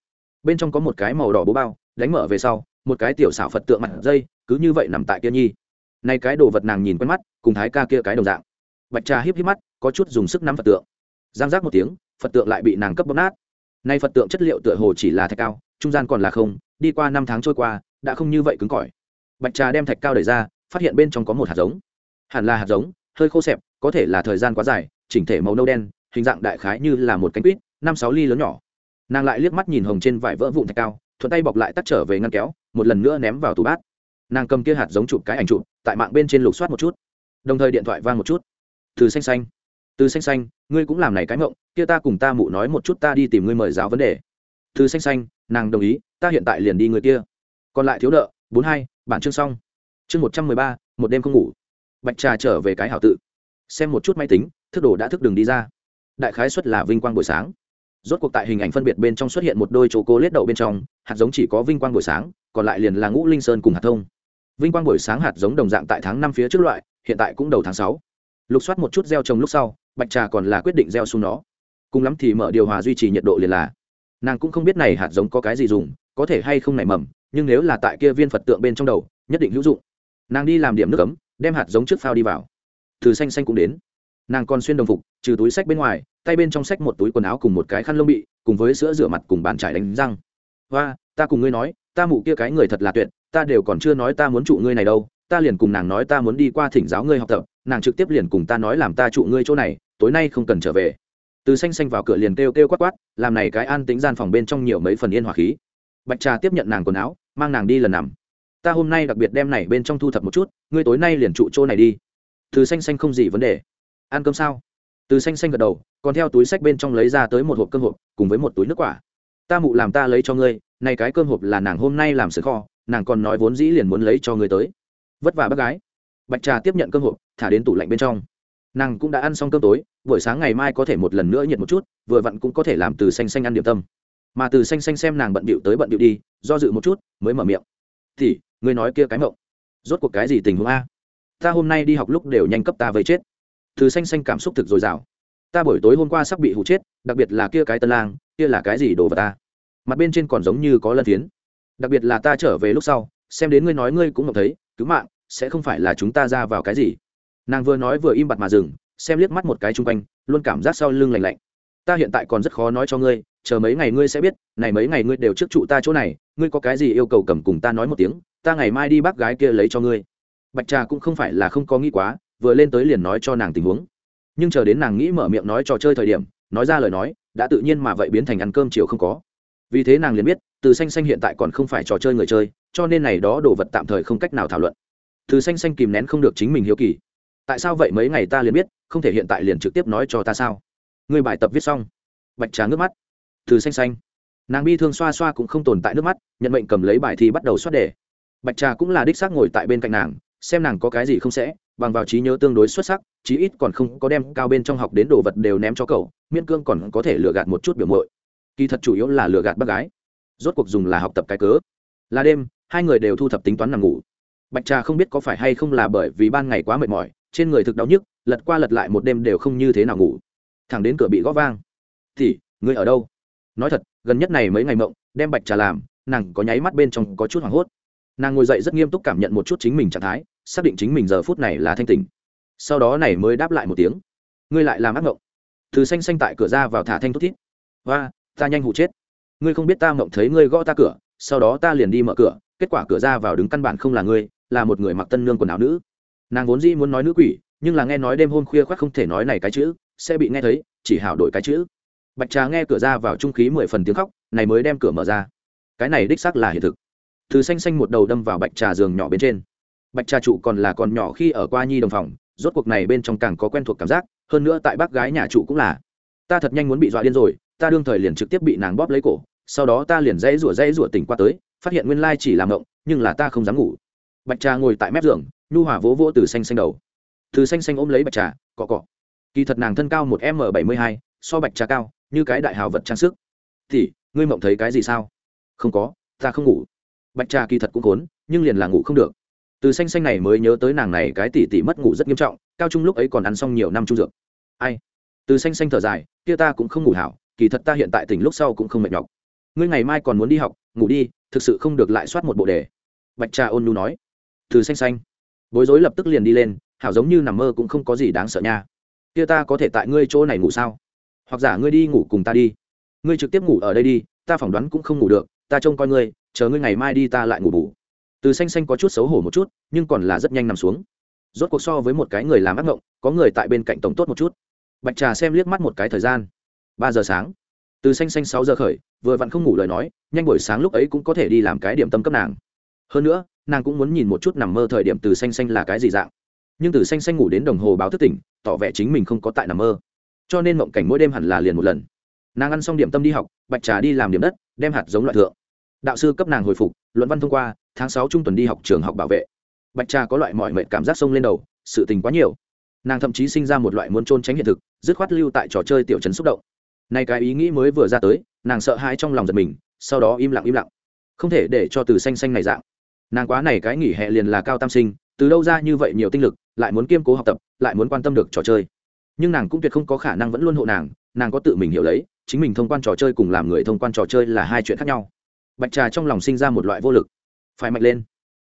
Bên trong có một cái màu đỏ bố bao, đánh mở về sau, một cái tiểu xảo phật tượng mặt dây, cứ như vậy nằm tại kia nhi. Nay cái đồ vật nàng nhìn quen mắt, cùng thái ca kia cái đồng dạng. Bạch trà híp híp mắt, có chút dùng sức nắm phật tượng. Giang giác một tiếng, phật tượng lại bị nàng cấp bóp nát. Nay phật tượng chất liệu tựa hồ chỉ là thạch cao trung gian còn là không, đi qua năm tháng trôi qua, đã không như vậy cứng cỏi. Bạch trà đem thạch cao đẩy ra, phát hiện bên trong có một hạt giống. Hẳn là hạt giống, hơi khô xẹp, có thể là thời gian quá dài, chỉnh thể màu nâu đen, hình dạng đại khái như là một cánh quýt, năm sáu ly lớn nhỏ. Nàng lại liếc mắt nhìn hồng trên vải vỡ vụn thạch cao, thuận tay bọc lại tắt trở về ngăn kéo, một lần nữa ném vào tủ bát. Nàng cầm kia hạt giống chụp cái ảnh chụp, tại mạng bên trên lục soát một chút. Đồng thời điện thoại vang một chút. Từ xanh xanh. Từ xanh xanh, ngươi cũng làm này cái mộng, kia ta cùng ta mụ nói một chút ta đi tìm ngươi mời giáo vấn đề. Từ xanh xanh nàng đồng ý, ta hiện tại liền đi người kia. Còn lại thiếu nợ, bốn hai, bản chương xong. Chương một trăm mười ba, một đêm không ngủ. Bạch trà trở về cái hảo tự. Xem một chút máy tính, thức đồ đã thức đường đi ra. Đại khái xuất là vinh quang buổi sáng. Rốt cuộc tại hình ảnh phân biệt bên trong xuất hiện một đôi chỗ cô lết đậu bên trong, hạt giống chỉ có vinh quang buổi sáng, còn lại liền là ngũ linh sơn cùng hạt thông. Vinh quang buổi sáng hạt giống đồng dạng tại tháng năm phía trước loại, hiện tại cũng đầu tháng sáu. Lục soát một chút gieo trồng lúc sau, bạch trà còn là quyết định gieo xuống nó. Cùng lắm thì mở điều hòa duy trì nhiệt độ liền là nàng cũng không biết này hạt giống có cái gì dùng, có thể hay không nảy mầm, nhưng nếu là tại kia viên phật tượng bên trong đầu, nhất định hữu dụng. Nàng đi làm điểm nước cấm đem hạt giống trước phao đi vào. Từ xanh xanh cũng đến. Nàng còn xuyên đồng phục, trừ túi sách bên ngoài, tay bên trong sách một túi quần áo cùng một cái khăn lông bị, cùng với sữa rửa mặt cùng bàn trải đánh răng. Và ta cùng ngươi nói, ta mụ kia cái người thật là tuyệt, ta đều còn chưa nói ta muốn trụ ngươi này đâu, ta liền cùng nàng nói ta muốn đi qua thỉnh giáo ngươi học tập, nàng trực tiếp liền cùng ta nói làm ta trụ ngươi chỗ này, tối nay không cần trở về từ xanh xanh vào cửa liền kêu kêu quát quát, làm này cái an tính gian phòng bên trong nhiều mấy phần yên hòa khí. Bạch trà tiếp nhận nàng quần áo, mang nàng đi lần nằm. Ta hôm nay đặc biệt đem này bên trong thu thập một chút, ngươi tối nay liền trụ chỗ này đi. Từ xanh xanh không gì vấn đề. Ăn cơm sao? Từ xanh xanh gật đầu, còn theo túi sách bên trong lấy ra tới một hộp cơm hộp, cùng với một túi nước quả. Ta mụ làm ta lấy cho ngươi, này cái cơm hộp là nàng hôm nay làm sửa kho, nàng còn nói vốn dĩ liền muốn lấy cho ngươi tới. Vất vả bác gái. Bạch trà tiếp nhận cơm hộp, thả đến tủ lạnh bên trong nàng cũng đã ăn xong cơm tối, buổi sáng ngày mai có thể một lần nữa nhiệt một chút, vừa vặn cũng có thể làm từ xanh xanh ăn điểm tâm. Mà từ xanh xanh xem nàng bận bịu tới bận bịu đi, do dự một chút, mới mở miệng. Thì ngươi nói kia cái mộng, rốt cuộc cái gì tình huống a? Ta hôm nay đi học lúc đều nhanh cấp ta vây chết. Từ xanh xanh cảm xúc thực dồi dào. Ta buổi tối hôm qua sắp bị hụ chết, đặc biệt là kia cái tân lang, kia là cái gì đổ vào ta? Mặt bên trên còn giống như có lân phiến. Đặc biệt là ta trở về lúc sau, xem đến ngươi nói ngươi cũng ngọc thấy, cứu mạng, sẽ không phải là chúng ta ra vào cái gì nàng vừa nói vừa im bặt mà dừng, xem liếc mắt một cái chung quanh, luôn cảm giác sau lưng lành lạnh. Ta hiện tại còn rất khó nói cho ngươi, chờ mấy ngày ngươi sẽ biết, này mấy ngày ngươi đều trước trụ ta chỗ này, ngươi có cái gì yêu cầu cầm cùng ta nói một tiếng, ta ngày mai đi bác gái kia lấy cho ngươi. Bạch trà cũng không phải là không có nghĩ quá, vừa lên tới liền nói cho nàng tình huống. Nhưng chờ đến nàng nghĩ mở miệng nói trò chơi thời điểm, nói ra lời nói, đã tự nhiên mà vậy biến thành ăn cơm chiều không có. Vì thế nàng liền biết, từ xanh xanh hiện tại còn không phải trò chơi người chơi, cho nên này đó đồ vật tạm thời không cách nào thảo luận. Từ xanh xanh kìm nén không được chính mình hiếu kỳ tại sao vậy mấy ngày ta liền biết, không thể hiện tại liền trực tiếp nói cho ta sao? Người bài tập viết xong. Bạch trà nước mắt. Từ xanh xanh. Nàng bi thương xoa xoa cũng không tồn tại nước mắt, nhận mệnh cầm lấy bài thi bắt đầu xoát đề. Bạch trà cũng là đích xác ngồi tại bên cạnh nàng, xem nàng có cái gì không sẽ, bằng vào trí nhớ tương đối xuất sắc, chí ít còn không có đem cao bên trong học đến đồ vật đều ném cho cậu miên cương còn có thể lừa gạt một chút biểu mội kỳ thật chủ yếu là lừa gạt bác gái. Rốt cuộc dùng là học tập cái cớ. Là đêm, hai người đều thu thập tính toán nằm ngủ. Bạch trà không biết có phải hay không là bởi vì ban ngày quá mệt mỏi trên người thực đau nhức, lật qua lật lại một đêm đều không như thế nào ngủ. Thẳng đến cửa bị gõ vang. Thì ngươi ở đâu? Nói thật, gần nhất này mấy ngày mộng, đem bạch trà làm, nàng có nháy mắt bên trong có chút hoảng hốt. Nàng ngồi dậy rất nghiêm túc cảm nhận một chút chính mình trạng thái, xác định chính mình giờ phút này là thanh tình sau đó này mới đáp lại một tiếng. Ngươi lại làm ác mộng. Từ xanh xanh tại cửa ra vào thả thanh thút thít. Và ta nhanh hụ chết. Ngươi không biết ta mộng thấy ngươi gõ ta cửa, sau đó ta liền đi mở cửa, kết quả cửa ra vào đứng căn bản không là ngươi, là một người mặc tân nương quần áo nữ nàng vốn dĩ muốn nói nữ quỷ, nhưng là nghe nói đêm hôm khuya khoác không thể nói này cái chữ, sẽ bị nghe thấy, chỉ hảo đổi cái chữ. Bạch trà nghe cửa ra vào trung khí mười phần tiếng khóc, này mới đem cửa mở ra. Cái này đích xác là hiện thực. Từ xanh xanh một đầu đâm vào bạch trà giường nhỏ bên trên. Bạch trà trụ còn là còn nhỏ khi ở qua nhi đồng phòng, rốt cuộc này bên trong càng có quen thuộc cảm giác, hơn nữa tại bác gái nhà trụ cũng là. Ta thật nhanh muốn bị dọa điên rồi, ta đương thời liền trực tiếp bị nàng bóp lấy cổ, sau đó ta liền dãy rủa dãy rủa tỉnh qua tới, phát hiện nguyên lai chỉ làm động nhưng là ta không dám ngủ. Bạch trà ngồi tại mép giường nhu hỏa vỗ vỗ từ xanh xanh đầu. Từ xanh xanh ôm lấy bạch trà, cọ cọ. Kỳ thật nàng thân cao một m bảy mươi hai, so bạch trà cao, như cái đại hào vật trang sức. Thì ngươi mộng thấy cái gì sao? Không có, ta không ngủ. Bạch trà kỳ thật cũng khốn, nhưng liền là ngủ không được. Từ xanh xanh này mới nhớ tới nàng này cái tỉ tỉ mất ngủ rất nghiêm trọng, cao trung lúc ấy còn ăn xong nhiều năm trung dược. Ai? Từ xanh xanh thở dài, kia ta cũng không ngủ hảo, kỳ thật ta hiện tại tỉnh lúc sau cũng không mệt nhọc. Ngươi ngày mai còn muốn đi học, ngủ đi, thực sự không được lại soát một bộ đề. Bạch trà ôn nhu nói. Từ xanh xanh bối rối lập tức liền đi lên, hảo giống như nằm mơ cũng không có gì đáng sợ nha. Kia ta có thể tại ngươi chỗ này ngủ sao? Hoặc giả ngươi đi ngủ cùng ta đi. Ngươi trực tiếp ngủ ở đây đi, ta phỏng đoán cũng không ngủ được, ta trông coi ngươi, chờ ngươi ngày mai đi ta lại ngủ bù. Từ xanh xanh có chút xấu hổ một chút, nhưng còn là rất nhanh nằm xuống. Rốt cuộc so với một cái người làm ác ngộng, có người tại bên cạnh tổng tốt một chút. Bạch trà xem liếc mắt một cái thời gian. Ba giờ sáng. Từ xanh xanh sáu giờ khởi, vừa vặn không ngủ lời nói, nhanh buổi sáng lúc ấy cũng có thể đi làm cái điểm tâm cấp nàng. Hơn nữa nàng cũng muốn nhìn một chút nằm mơ thời điểm từ xanh xanh là cái gì dạng. Nhưng từ xanh xanh ngủ đến đồng hồ báo thức tỉnh, tỏ vẻ chính mình không có tại nằm mơ. Cho nên mộng cảnh mỗi đêm hẳn là liền một lần. Nàng ăn xong điểm tâm đi học, bạch trà đi làm điểm đất, đem hạt giống loại thượng. Đạo sư cấp nàng hồi phục, luận văn thông qua, tháng sáu trung tuần đi học trường học bảo vệ. Bạch trà có loại mọi mệnh cảm giác sông lên đầu, sự tình quá nhiều. Nàng thậm chí sinh ra một loại muốn trôn tránh hiện thực, dứt khoát lưu tại trò chơi tiểu trấn xúc động. Nay cái ý nghĩ mới vừa ra tới, nàng sợ hãi trong lòng giật mình, sau đó im lặng im lặng. Không thể để cho từ xanh xanh này dạng nàng quá này cái nghỉ hè liền là cao tam sinh, từ đâu ra như vậy nhiều tinh lực, lại muốn kiêm cố học tập, lại muốn quan tâm được trò chơi. Nhưng nàng cũng tuyệt không có khả năng vẫn luôn hộ nàng nàng có tự mình hiểu lấy, chính mình thông quan trò chơi cùng làm người thông quan trò chơi là hai chuyện khác nhau. Bạch trà trong lòng sinh ra một loại vô lực. Phải mạnh lên.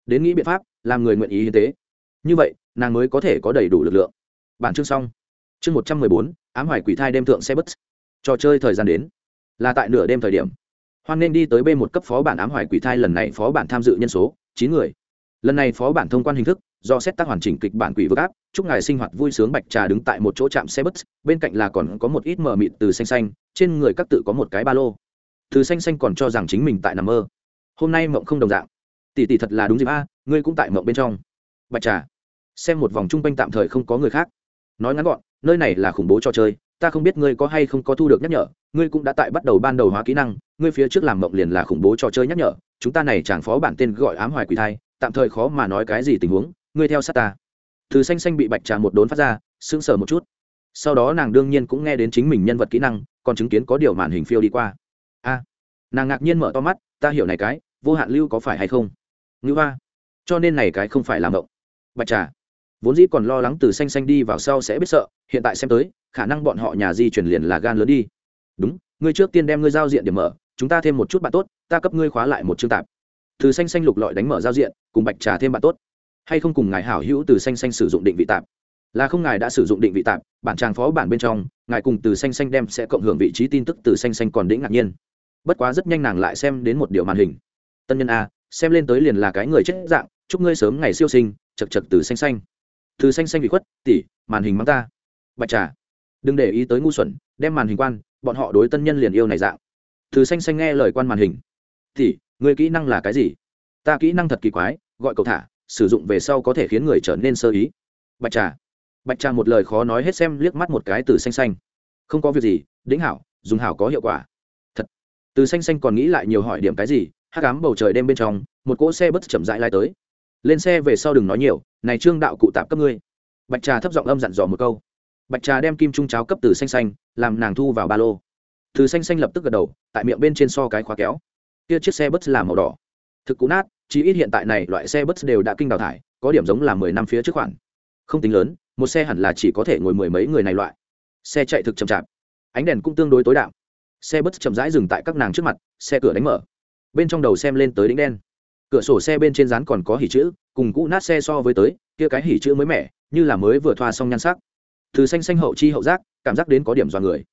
Đến nghĩ biện pháp, làm người nguyện ý hiến tế. Như vậy, nàng mới có thể có đầy đủ lực lượng. Bản chương xong. Chương một trăm mười bốn, ám hoài quỷ thai đêm thượng xe bus. Trò chơi thời gian đến. Là tại nửa đêm thời điểm. Hoan nên đi tới b một cấp phó bản ám hoài quỷ thai lần này phó bản tham dự nhân số chín người. Lần này phó bản thông quan hình thức, do xét tác hoàn chỉnh kịch bản quỷ vực áp, chúc ngài sinh hoạt vui sướng bạch trà đứng tại một chỗ trạm xe bus, bên cạnh là còn có một ít mờ mịt từ xanh xanh, trên người các tự có một cái ba lô. Từ xanh xanh còn cho rằng chính mình tại nằm mơ. Hôm nay mộng không đồng dạng. Tỷ tỷ thật là đúng dịp a, ngươi cũng tại mộng bên trong. Bạch trà. Xem một vòng chung quanh tạm thời không có người khác. Nói ngắn gọn, nơi này là khủng bố trò chơi ta không biết ngươi có hay không có thu được nhắc nhở, ngươi cũng đã tại bắt đầu ban đầu hóa kỹ năng, ngươi phía trước làm mộng liền là khủng bố trò chơi nhắc nhở, chúng ta này chẳng phó bản tên gọi ám hoài quỷ thai, tạm thời khó mà nói cái gì tình huống, ngươi theo sát ta. Từ xanh xanh bị bạch trà một đốn phát ra, sững sờ một chút. Sau đó nàng đương nhiên cũng nghe đến chính mình nhân vật kỹ năng, còn chứng kiến có điều màn hình phiêu đi qua. A, nàng ngạc nhiên mở to mắt, ta hiểu này cái, vô hạn lưu có phải hay không? Ngữ hoa, cho nên này cái không phải làm động bạch trà vốn dĩ còn lo lắng từ xanh xanh đi vào sau sẽ biết sợ, hiện tại xem tới, khả năng bọn họ nhà di chuyển liền là gan lớn đi. Đúng, ngươi trước tiên đem ngươi giao diện điểm mở, chúng ta thêm một chút bạn tốt, ta cấp ngươi khóa lại một chương tạp. Từ xanh xanh lục lọi đánh mở giao diện, cùng bạch trà thêm bạn tốt. Hay không cùng ngài hảo hữu từ xanh xanh sử dụng định vị tạp? Là không ngài đã sử dụng định vị tạp, bản trang phó bản bên trong, ngài cùng từ xanh xanh đem sẽ cộng hưởng vị trí tin tức từ xanh xanh còn đĩnh ngạc nhiên. Bất quá rất nhanh nàng lại xem đến một điều màn hình. Tân nhân a, xem lên tới liền là cái người chết dạng, chúc ngươi sớm ngày siêu sinh chật chật từ xanh xanh từ xanh xanh bị khuất, tỉ, màn hình mắng ta. Bạch trà, đừng để ý tới ngu xuẩn, đem màn hình quan, bọn họ đối tân nhân liền yêu này dạng. Từ xanh xanh nghe lời quan màn hình. Tỉ người kỹ năng là cái gì? Ta kỹ năng thật kỳ quái, gọi cậu thả, sử dụng về sau có thể khiến người trở nên sơ ý. Bạch trà bạch trà một lời khó nói hết xem liếc mắt một cái từ xanh xanh. Không có việc gì, đĩnh hảo, dùng hảo có hiệu quả. Thật. Từ xanh xanh còn nghĩ lại nhiều hỏi điểm cái gì hát cám bầu trời đêm bên trong, một cỗ xe bất chậm rãi lai tới lên xe về sau đừng nói nhiều, này trương đạo cụ tạp cấp ngươi. Bạch trà thấp giọng âm dặn dò một câu. Bạch trà đem kim trung cháo cấp từ xanh xanh, làm nàng thu vào ba lô. Từ xanh xanh lập tức gật đầu, tại miệng bên trên so cái khóa kéo. Kia chiếc xe bus là màu đỏ. Thực cũ nát chỉ ít hiện tại này loại xe bus đều đã kinh đào thải, có điểm giống là mười năm phía trước khoản. Không tính lớn, một xe hẳn là chỉ có thể ngồi mười mấy người này loại. Xe chạy thực chậm chạp. Ánh đèn cũng tương đối tối đạo xe bus chậm rãi dừng tại các nàng trước mặt, xe cửa đánh mở. Bên trong đầu xem lên tới đính đen cửa sổ xe bên trên rán còn có hỉ chữ, cùng cũ nát xe so với tới, kia cái hỉ chữ mới mẻ, như là mới vừa thoa xong nhan sắc. Từ xanh xanh hậu chi hậu giác, cảm giác đến có điểm do người.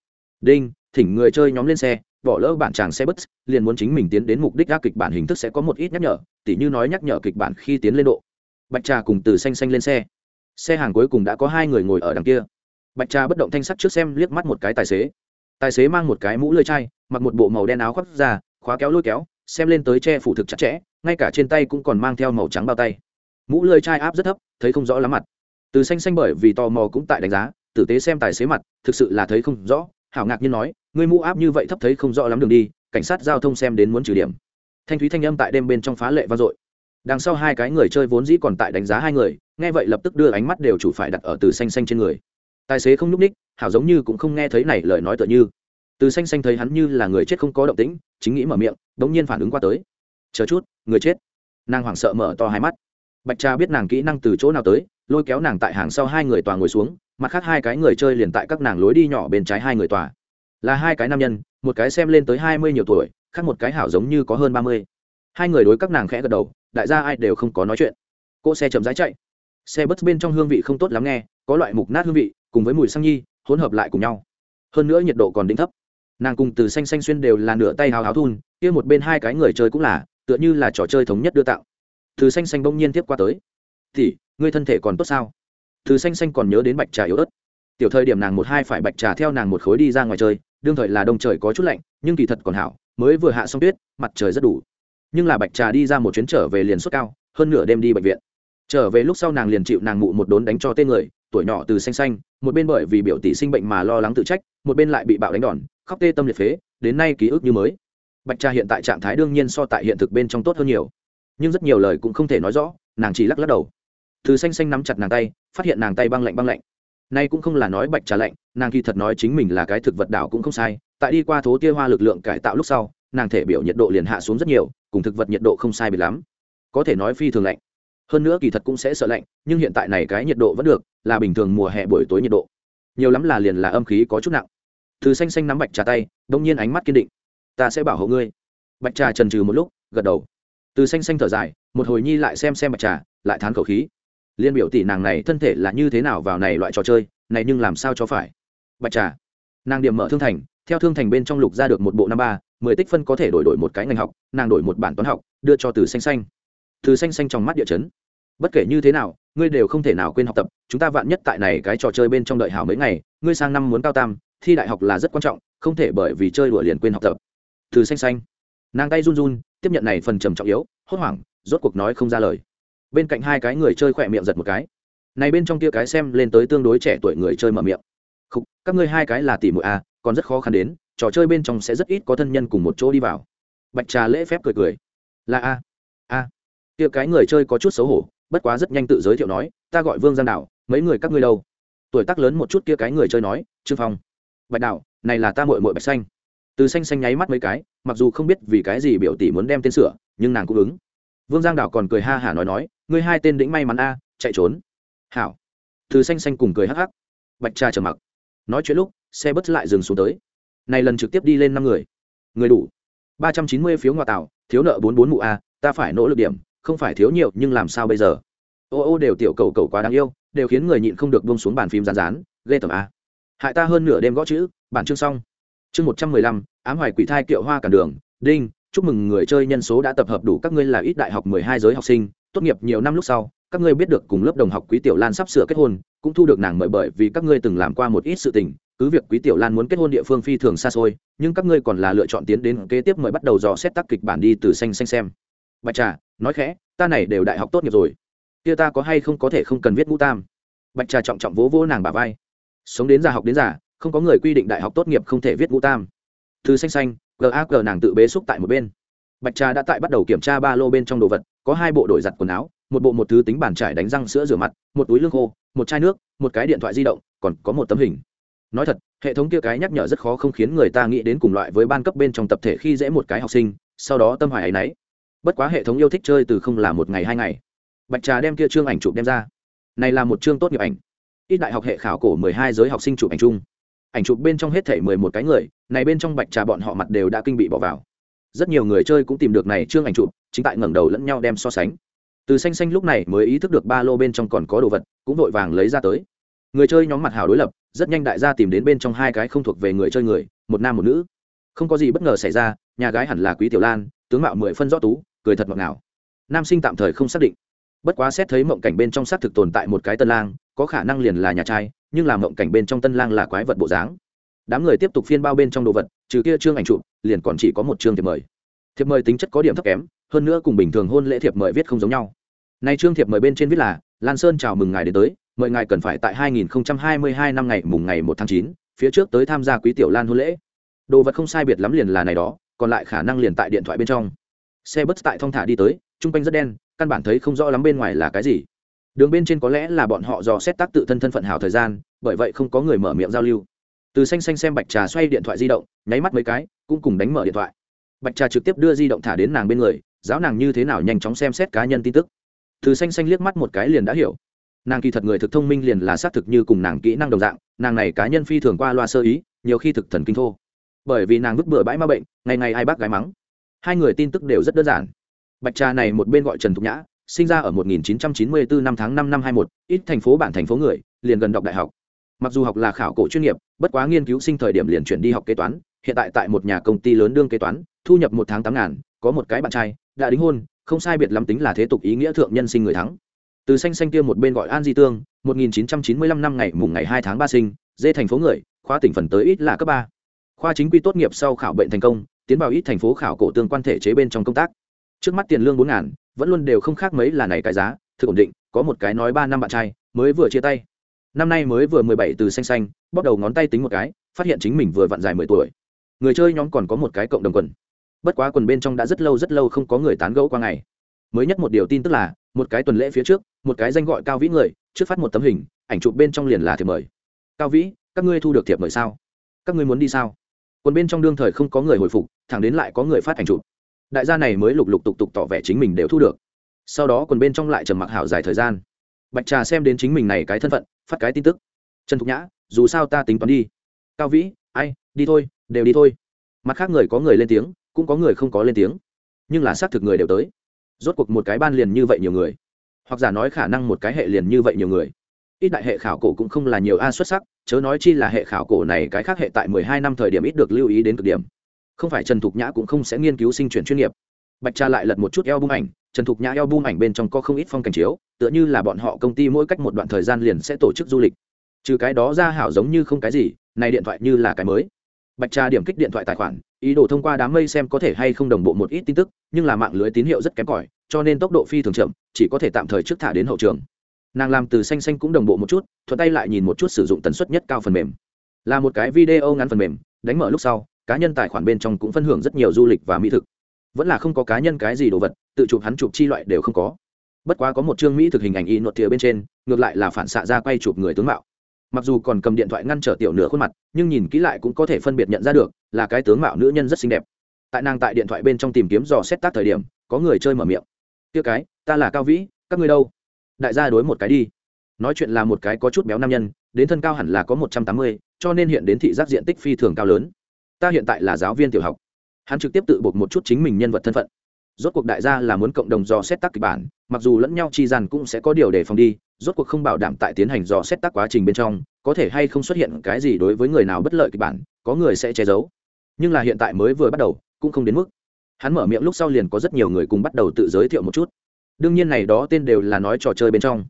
Đinh, thỉnh người chơi nhóm lên xe, bỏ lỡ bản tràng xe bus, liền muốn chính mình tiến đến mục đích ra kịch bản hình thức sẽ có một ít nhắc nhở, tỉ như nói nhắc nhở kịch bản khi tiến lên độ. Bạch trà cùng từ xanh xanh lên xe. Xe hàng cuối cùng đã có hai người ngồi ở đằng kia. Bạch trà bất động thanh sắc trước xem liếc mắt một cái tài xế. Tài xế mang một cái mũ lơi chai, mặc một bộ màu đen áo khoác ra, khóa kéo lôi kéo xem lên tới che phủ thực chặt chẽ, ngay cả trên tay cũng còn mang theo màu trắng bao tay. Mũ lơi chai áp rất thấp, thấy không rõ lắm mặt. Từ xanh xanh bởi vì tò mò cũng tại đánh giá, tử tế xem tài xế mặt, thực sự là thấy không rõ. Hảo ngạc nhiên nói, ngươi mũ áp như vậy thấp thấy không rõ lắm đường đi, cảnh sát giao thông xem đến muốn trừ điểm. Thanh thúy thanh âm tại đêm bên trong phá lệ vang dội. Đằng sau hai cái người chơi vốn dĩ còn tại đánh giá hai người, nghe vậy lập tức đưa ánh mắt đều chủ phải đặt ở từ xanh xanh trên người. Tài xế không nhúc ních hảo giống như cũng không nghe thấy này lời nói tựa như từ xanh xanh thấy hắn như là người chết không có động tĩnh, chính nghĩ mở miệng đ ỗ n g nhiên phản ứng qua tới. Chờ chút, người chết. Nàng hoảng sợ mở to hai mắt. Bạch cha biết nàng kỹ năng từ chỗ nào tới, lôi kéo nàng tại hàng sau hai người tòa ngồi xuống, mặt khác hai cái người chơi liền tại các nàng lối đi nhỏ bên trái hai người tòa. Là hai cái nam nhân, một cái xem lên tới hai mươi nhiều tuổi, khác một cái hảo giống như có hơn ba mươi. Hai người đối các nàng khẽ gật đầu, đại gia ai đều không có nói chuyện. Cỗ xe chậm rãi chạy. Xe bất bên trong hương vị không tốt lắm nghe, có loại mục nát hương vị, cùng với mùi xăng nhi, hỗn hợp lại cùng nhau. Hơn nữa nhiệt độ còn đỉnh thấp nàng cùng từ xanh xanh xuyên đều là nửa tay hào háo thun, kia một bên hai cái người chơi cũng là, tựa như là trò chơi thống nhất đưa tạo. Từ xanh xanh bỗng nhiên tiếp qua tới. Thì ngươi thân thể còn tốt sao? Từ xanh xanh còn nhớ đến bạch trà yếu ớt. Tiểu thời điểm nàng một hai phải bạch trà theo nàng một khối đi ra ngoài chơi, đương thời là đông trời có chút lạnh, nhưng kỳ thật còn hảo, mới vừa hạ xong tuyết, mặt trời rất đủ. Nhưng là bạch trà đi ra một chuyến trở về liền suốt cao, hơn nửa đêm đi bệnh viện. Trở về lúc sau nàng liền chịu nàng mụ một đốn đánh cho tên người, tuổi nhỏ từ xanh xanh, một bên bởi vì biểu tỷ sinh bệnh mà lo lắng tự trách, một bên lại bị bạo đánh đòn khóc tê tâm liệt phế, đến nay ký ức như mới. Bạch trà hiện tại trạng thái đương nhiên so tại hiện thực bên trong tốt hơn nhiều. Nhưng rất nhiều lời cũng không thể nói rõ, nàng chỉ lắc lắc đầu. Thứ xanh xanh nắm chặt nàng tay, phát hiện nàng tay băng lạnh băng lạnh. Nay cũng không là nói bạch trà lạnh, nàng kỳ thật nói chính mình là cái thực vật đảo cũng không sai. Tại đi qua thố tia hoa lực lượng cải tạo lúc sau, nàng thể biểu nhiệt độ liền hạ xuống rất nhiều, cùng thực vật nhiệt độ không sai bị lắm. Có thể nói phi thường lạnh. Hơn nữa kỳ thật cũng sẽ sợ lạnh, nhưng hiện tại này cái nhiệt độ vẫn được, là bình thường mùa hè buổi tối nhiệt độ. Nhiều lắm là liền là âm khí có chút nặng từ xanh xanh nắm bạch trà tay đông nhiên ánh mắt kiên định. Ta sẽ bảo hộ ngươi. Bạch trà trần trừ một lúc, gật đầu. Từ xanh xanh thở dài, một hồi nhi lại xem xem bạch trà, lại thán khẩu khí. Liên biểu tỷ nàng này thân thể là như thế nào vào này loại trò chơi, này nhưng làm sao cho phải? Bạch trà. Nàng điểm mở thương thành, theo thương thành bên trong lục ra được một bộ năm ba, mười tích phân có thể đổi đổi một cái ngành học, nàng đổi một bản toán học, đưa cho từ xanh xanh. Từ xanh xanh trong mắt địa chấn. Bất kể như thế nào, ngươi đều không thể nào quên học tập, chúng ta vạn nhất tại này cái trò chơi bên trong đợi hảo mấy ngày, ngươi sang năm muốn cao tam thi đại học là rất quan trọng, không thể bởi vì chơi đùa liền quên học tập. Từ xanh xanh. Nàng tay run run, tiếp nhận này phần trầm trọng yếu, hốt hoảng, rốt cuộc nói không ra lời. Bên cạnh hai cái người chơi khỏe miệng giật một cái. Này bên trong kia cái xem lên tới tương đối trẻ tuổi người chơi mở miệng. Không các ngươi hai cái là tỷ muội a còn rất khó khăn đến, trò chơi bên trong sẽ rất ít có thân nhân cùng một chỗ đi vào. Bạch trà lễ phép cười cười. Là a a. Kia cái người chơi có chút xấu hổ, bất quá rất nhanh tự giới thiệu nói, ta gọi vương giang đạo mấy người các ngươi đâu? Tuổi tác lớn một chút kia cái người chơi nói, trương phong bạch đạo này là ta mội mội bạch xanh. Từ xanh xanh nháy mắt mấy cái, mặc dù không biết vì cái gì biểu tỷ muốn đem tên sửa, nhưng nàng cũng ứng. Vương giang đảo còn cười ha hả nói nói, ngươi hai tên đĩnh may mắn a, chạy trốn. Hảo. Từ xanh xanh cùng cười hắc hắc. Bạch cha trầm mặc. Nói chuyện lúc, xe bớt lại dừng xuống tới. Này lần trực tiếp đi lên năm người. Người đủ. ba trăm chín mươi phiếu ngoại tạo thiếu nợ bốn bốn mụ a, ta phải nỗ lực điểm, không phải thiếu nhiều, nhưng làm sao bây giờ? Ô ô đều tiểu cầu cầu quá đáng yêu, đều khiến người nhịn không được bông xuống bàn phim rán rán, ghê tởm a hại ta hơn nửa đêm gõ chữ, bản chương xong. Chương một trăm mười lăm, ám hoài quỷ thai kiệu hoa cản đường, đinh, chúc mừng người chơi nhân số đã tập hợp đủ các ngươi là ít đại học mười hai giới học sinh, tốt nghiệp nhiều năm lúc sau, các ngươi biết được cùng lớp đồng học quý tiểu lan sắp sửa kết hôn, cũng thu được nàng mời bởi vì các ngươi từng làm qua một ít sự tình, cứ việc quý tiểu lan muốn kết hôn địa phương phi thường xa xôi, nhưng các ngươi còn là lựa chọn tiến đến kế tiếp mời bắt đầu dò xét tác kịch bản đi từ xanh xanh xem. Bạch trà, nói khẽ, ta này đều đại học tốt nghiệp rồi. Kia ta có hay không có thể không cần viết ngũ tam? Bạch trà trọng trọng vỗ vỗ nàng bà vai sống đến già học đến già, không có người quy định đại học tốt nghiệp không thể viết ngũ tam. Thư xanh xanh gag nàng tự bế xúc tại một bên. Bạch trà đã tại bắt đầu kiểm tra ba lô bên trong đồ vật, có hai bộ đổi giặt quần áo, một bộ một thứ tính bàn trải đánh răng sữa rửa mặt, một túi lương khô, một chai nước, một cái điện thoại di động, còn có một tấm hình. Nói thật, hệ thống kia cái nhắc nhở rất khó không khiến người ta nghĩ đến cùng loại với ban cấp bên trong tập thể khi dễ một cái học sinh, sau đó tâm hoài ấy y bất quá hệ thống yêu thích chơi từ không là một ngày hai ngày. Bạch trà đem kia trương ảnh chụp đem ra. Này là một chương tốt nghiệp ảnh ít đại học hệ khảo cổ mười hai giới học sinh chụp ảnh chung. Ảnh chụp bên trong hết thể mười một cái người, này bên trong bạch trà bọn họ mặt đều đã kinh bị bỏ vào. Rất nhiều người chơi cũng tìm được này trương ảnh chụp, chính tại ngẩng đầu lẫn nhau đem so sánh. Từ xanh xanh lúc này mới ý thức được ba lô bên trong còn có đồ vật, cũng vội vàng lấy ra tới. Người chơi nhóm mặt hào đối lập, rất nhanh đại gia tìm đến bên trong hai cái không thuộc về người chơi người, một nam một nữ. Không có gì bất ngờ xảy ra, nhà gái hẳn là quý tiểu lan, tướng mạo mười phân rõ tú, cười thật ngọt ngào. Nam sinh tạm thời không xác định. Bất quá xét thấy mộng cảnh bên trong xác thực tồn tại một cái tân lang có khả năng liền là nhà trai nhưng làm mộng cảnh bên trong tân lang là quái vật bộ dáng. Đám người tiếp tục phiên bao bên trong đồ vật trừ kia trương ảnh chụp liền còn chỉ có một chương thiệp mời. Thiệp mời tính chất có điểm thấp kém hơn nữa cùng bình thường hôn lễ thiệp mời viết không giống nhau. Nay trương thiệp mời bên trên viết là lan sơn chào mừng ngài đến tới mời ngài cần phải tại 2022 năm ngày mùng ngày 1 tháng 9, phía trước tới tham gia quý tiểu lan hôn lễ. Đồ vật không sai biệt lắm liền là này đó còn lại khả năng liền tại điện thoại bên trong. Xe bus tại thong thả đi tới trung quanh rất đen căn bản thấy không rõ lắm bên ngoài là cái gì đường bên trên có lẽ là bọn họ dò xét tác tự thân thân phận hào thời gian, bởi vậy không có người mở miệng giao lưu. Từ xanh xanh xem bạch trà xoay điện thoại di động, nháy mắt mấy cái, cũng cùng đánh mở điện thoại. Bạch trà trực tiếp đưa di động thả đến nàng bên người, giáo nàng như thế nào nhanh chóng xem xét cá nhân tin tức. Từ xanh xanh liếc mắt một cái liền đã hiểu. Nàng kỳ thật người thực thông minh liền là xác thực như cùng nàng kỹ năng đồng dạng, nàng này cá nhân phi thường qua loa sơ ý, nhiều khi thực thần kinh thô. Bởi vì nàng vứt bừa bãi ma bệnh, ngày ngày ai bác gái mắng. Hai người tin tức đều rất đơn giản. Bạch trà này một bên gọi trần thục nhã sinh ra ở 1994 năm tháng 5 năm 21, ít thành phố bản thành phố người liền gần đọc đại học. Mặc dù học là khảo cổ chuyên nghiệp bất quá nghiên cứu sinh thời điểm liền chuyển đi học kế toán hiện tại tại một nhà công ty lớn đương kế toán thu nhập một tháng tám ngàn có một cái bạn trai đã đính hôn không sai biệt lắm tính là thế tục ý nghĩa thượng nhân sinh người thắng. Từ xanh xanh kia một bên gọi an di tương 1995 năm ngày mùng ngày 2 tháng ba sinh dê thành phố người khoa tỉnh phần tới ít là cấp ba. Khoa chính quy tốt nghiệp sau khảo bệnh thành công tiến vào ít thành phố khảo cổ tương quan thể chế bên trong công tác. Trước mắt tiền lương bốn ngàn vẫn luôn đều không khác mấy là này cái giá, thực ổn định, có một cái nói ba năm bạn trai, mới vừa chia tay. Năm nay mới vừa mười bảy từ xanh xanh bóc đầu ngón tay tính một cái, phát hiện chính mình vừa vặn dài mười tuổi. Người chơi nhóm còn có một cái cộng đồng quần. Bất quá quần bên trong đã rất lâu rất lâu không có người tán gẫu qua ngày. Mới nhất một điều tin tức là, một cái tuần lễ phía trước, một cái danh gọi cao vĩ người, trước phát một tấm hình, ảnh chụp bên trong liền là thiệp mời. Cao vĩ, các ngươi thu được thiệp mời sao? Các ngươi muốn đi sao? Quần bên trong đương thời không có người hồi phục, thẳng đến lại có người phát ảnh chụp đại gia này mới lục lục tục tục tỏ vẻ chính mình đều thu được. Sau đó còn bên trong lại trầm mặc hảo dài thời gian. Bạch trà xem đến chính mình này cái thân phận, phát cái tin tức. Trần thục nhã, dù sao ta tính toán đi. Cao vĩ, ai, đi thôi, đều đi thôi. Mặt khác người có người lên tiếng, cũng có người không có lên tiếng. Nhưng là xác thực người đều tới. Rốt cuộc một cái ban liền như vậy nhiều người. Hoặc giả nói khả năng một cái hệ liền như vậy nhiều người. Ít đại hệ khảo cổ cũng không là nhiều a xuất sắc, chớ nói chi là hệ khảo cổ này cái khác hệ tại mười hai năm thời điểm ít được lưu ý đến cực điểm không phải trần thục nhã cũng không sẽ nghiên cứu sinh chuyển chuyên nghiệp. Bạch cha lại lật một chút eo bung ảnh, trần thục nhã eo bung ảnh bên trong có không ít phong cảnh chiếu, tựa như là bọn họ công ty mỗi cách một đoạn thời gian liền sẽ tổ chức du lịch. Trừ cái đó ra hảo giống như không cái gì, này điện thoại như là cái mới. Bạch Tra điểm kích điện thoại tài khoản, ý đồ thông qua đám mây xem có thể hay không đồng bộ một ít tin tức, nhưng là mạng lưới tín hiệu rất kém cỏi, cho nên tốc độ phi thường chậm, chỉ có thể tạm thời trước thả đến hậu trường. Nàng làm từ xanh xanh cũng đồng bộ một chút, thuận tay lại nhìn một chút sử dụng tần suất nhất cao phần mềm. Là một cái video ngắn phần mềm, đánh mở lúc sau cá nhân tài khoản bên trong cũng phân hưởng rất nhiều du lịch và mỹ thực. Vẫn là không có cá nhân cái gì đồ vật, tự chụp hắn chụp chi loại đều không có. Bất quá có một chương mỹ thực hình ảnh y nột thìa bên trên, ngược lại là phản xạ ra quay chụp người tướng mạo. Mặc dù còn cầm điện thoại ngăn trở tiểu nửa khuôn mặt, nhưng nhìn kỹ lại cũng có thể phân biệt nhận ra được, là cái tướng mạo nữ nhân rất xinh đẹp. Tại nàng tại điện thoại bên trong tìm kiếm dò xét tác thời điểm, có người chơi mở miệng. Tiêu cái, ta là cao vĩ, các ngươi đâu? Đại gia đối một cái đi. Nói chuyện là một cái có chút béo nam nhân, đến thân cao hẳn là có một trăm tám mươi, cho nên hiện đến thị giác diện tích phi thường cao lớn ta hiện tại là giáo viên tiểu học. Hắn trực tiếp tự buộc một chút chính mình nhân vật thân phận. Rốt cuộc đại gia là muốn cộng đồng dò xét tác kịch bản, mặc dù lẫn nhau chi dàn cũng sẽ có điều để phòng đi, rốt cuộc không bảo đảm tại tiến hành dò xét tác quá trình bên trong, có thể hay không xuất hiện cái gì đối với người nào bất lợi kịch bản, có người sẽ che giấu. Nhưng là hiện tại mới vừa bắt đầu, cũng không đến mức. Hắn mở miệng lúc sau liền có rất nhiều người cùng bắt đầu tự giới thiệu một chút. Đương nhiên này đó tên đều là nói trò chơi bên trong.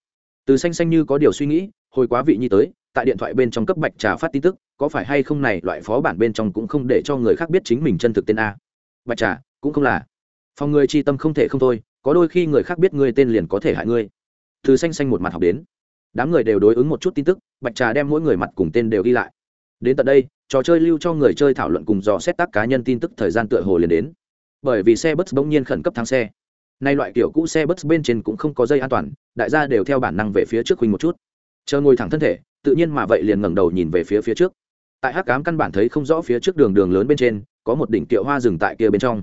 Từ xanh xanh như có điều suy nghĩ hồi quá vị nhi tới, tại điện thoại bên trong cấp bạch trà phát tin tức, có phải hay không này, loại phó bản bên trong cũng không để cho người khác biết chính mình chân thực tên a. Bạch trà, cũng không là. Phòng người chi tâm không thể không thôi, có đôi khi người khác biết ngươi tên liền có thể hại ngươi. Từ xanh xanh một mặt học đến. Đám người đều đối ứng một chút tin tức, bạch trà đem mỗi người mặt cùng tên đều ghi lại. Đến tận đây, trò chơi lưu cho người chơi thảo luận cùng dò xét tác cá nhân tin tức thời gian tựa hồ liền đến. Bởi vì xe bus bỗng nhiên khẩn cấp thang xe. Nay loại kiểu cũ xe bus bên trên cũng không có dây an toàn, đại gia đều theo bản năng về phía trước huynh một chút chờ ngồi thẳng thân thể, tự nhiên mà vậy liền ngẩng đầu nhìn về phía phía trước. Tại hắc cám căn bản thấy không rõ phía trước đường đường lớn bên trên, có một đỉnh kiệu hoa rừng tại kia bên trong.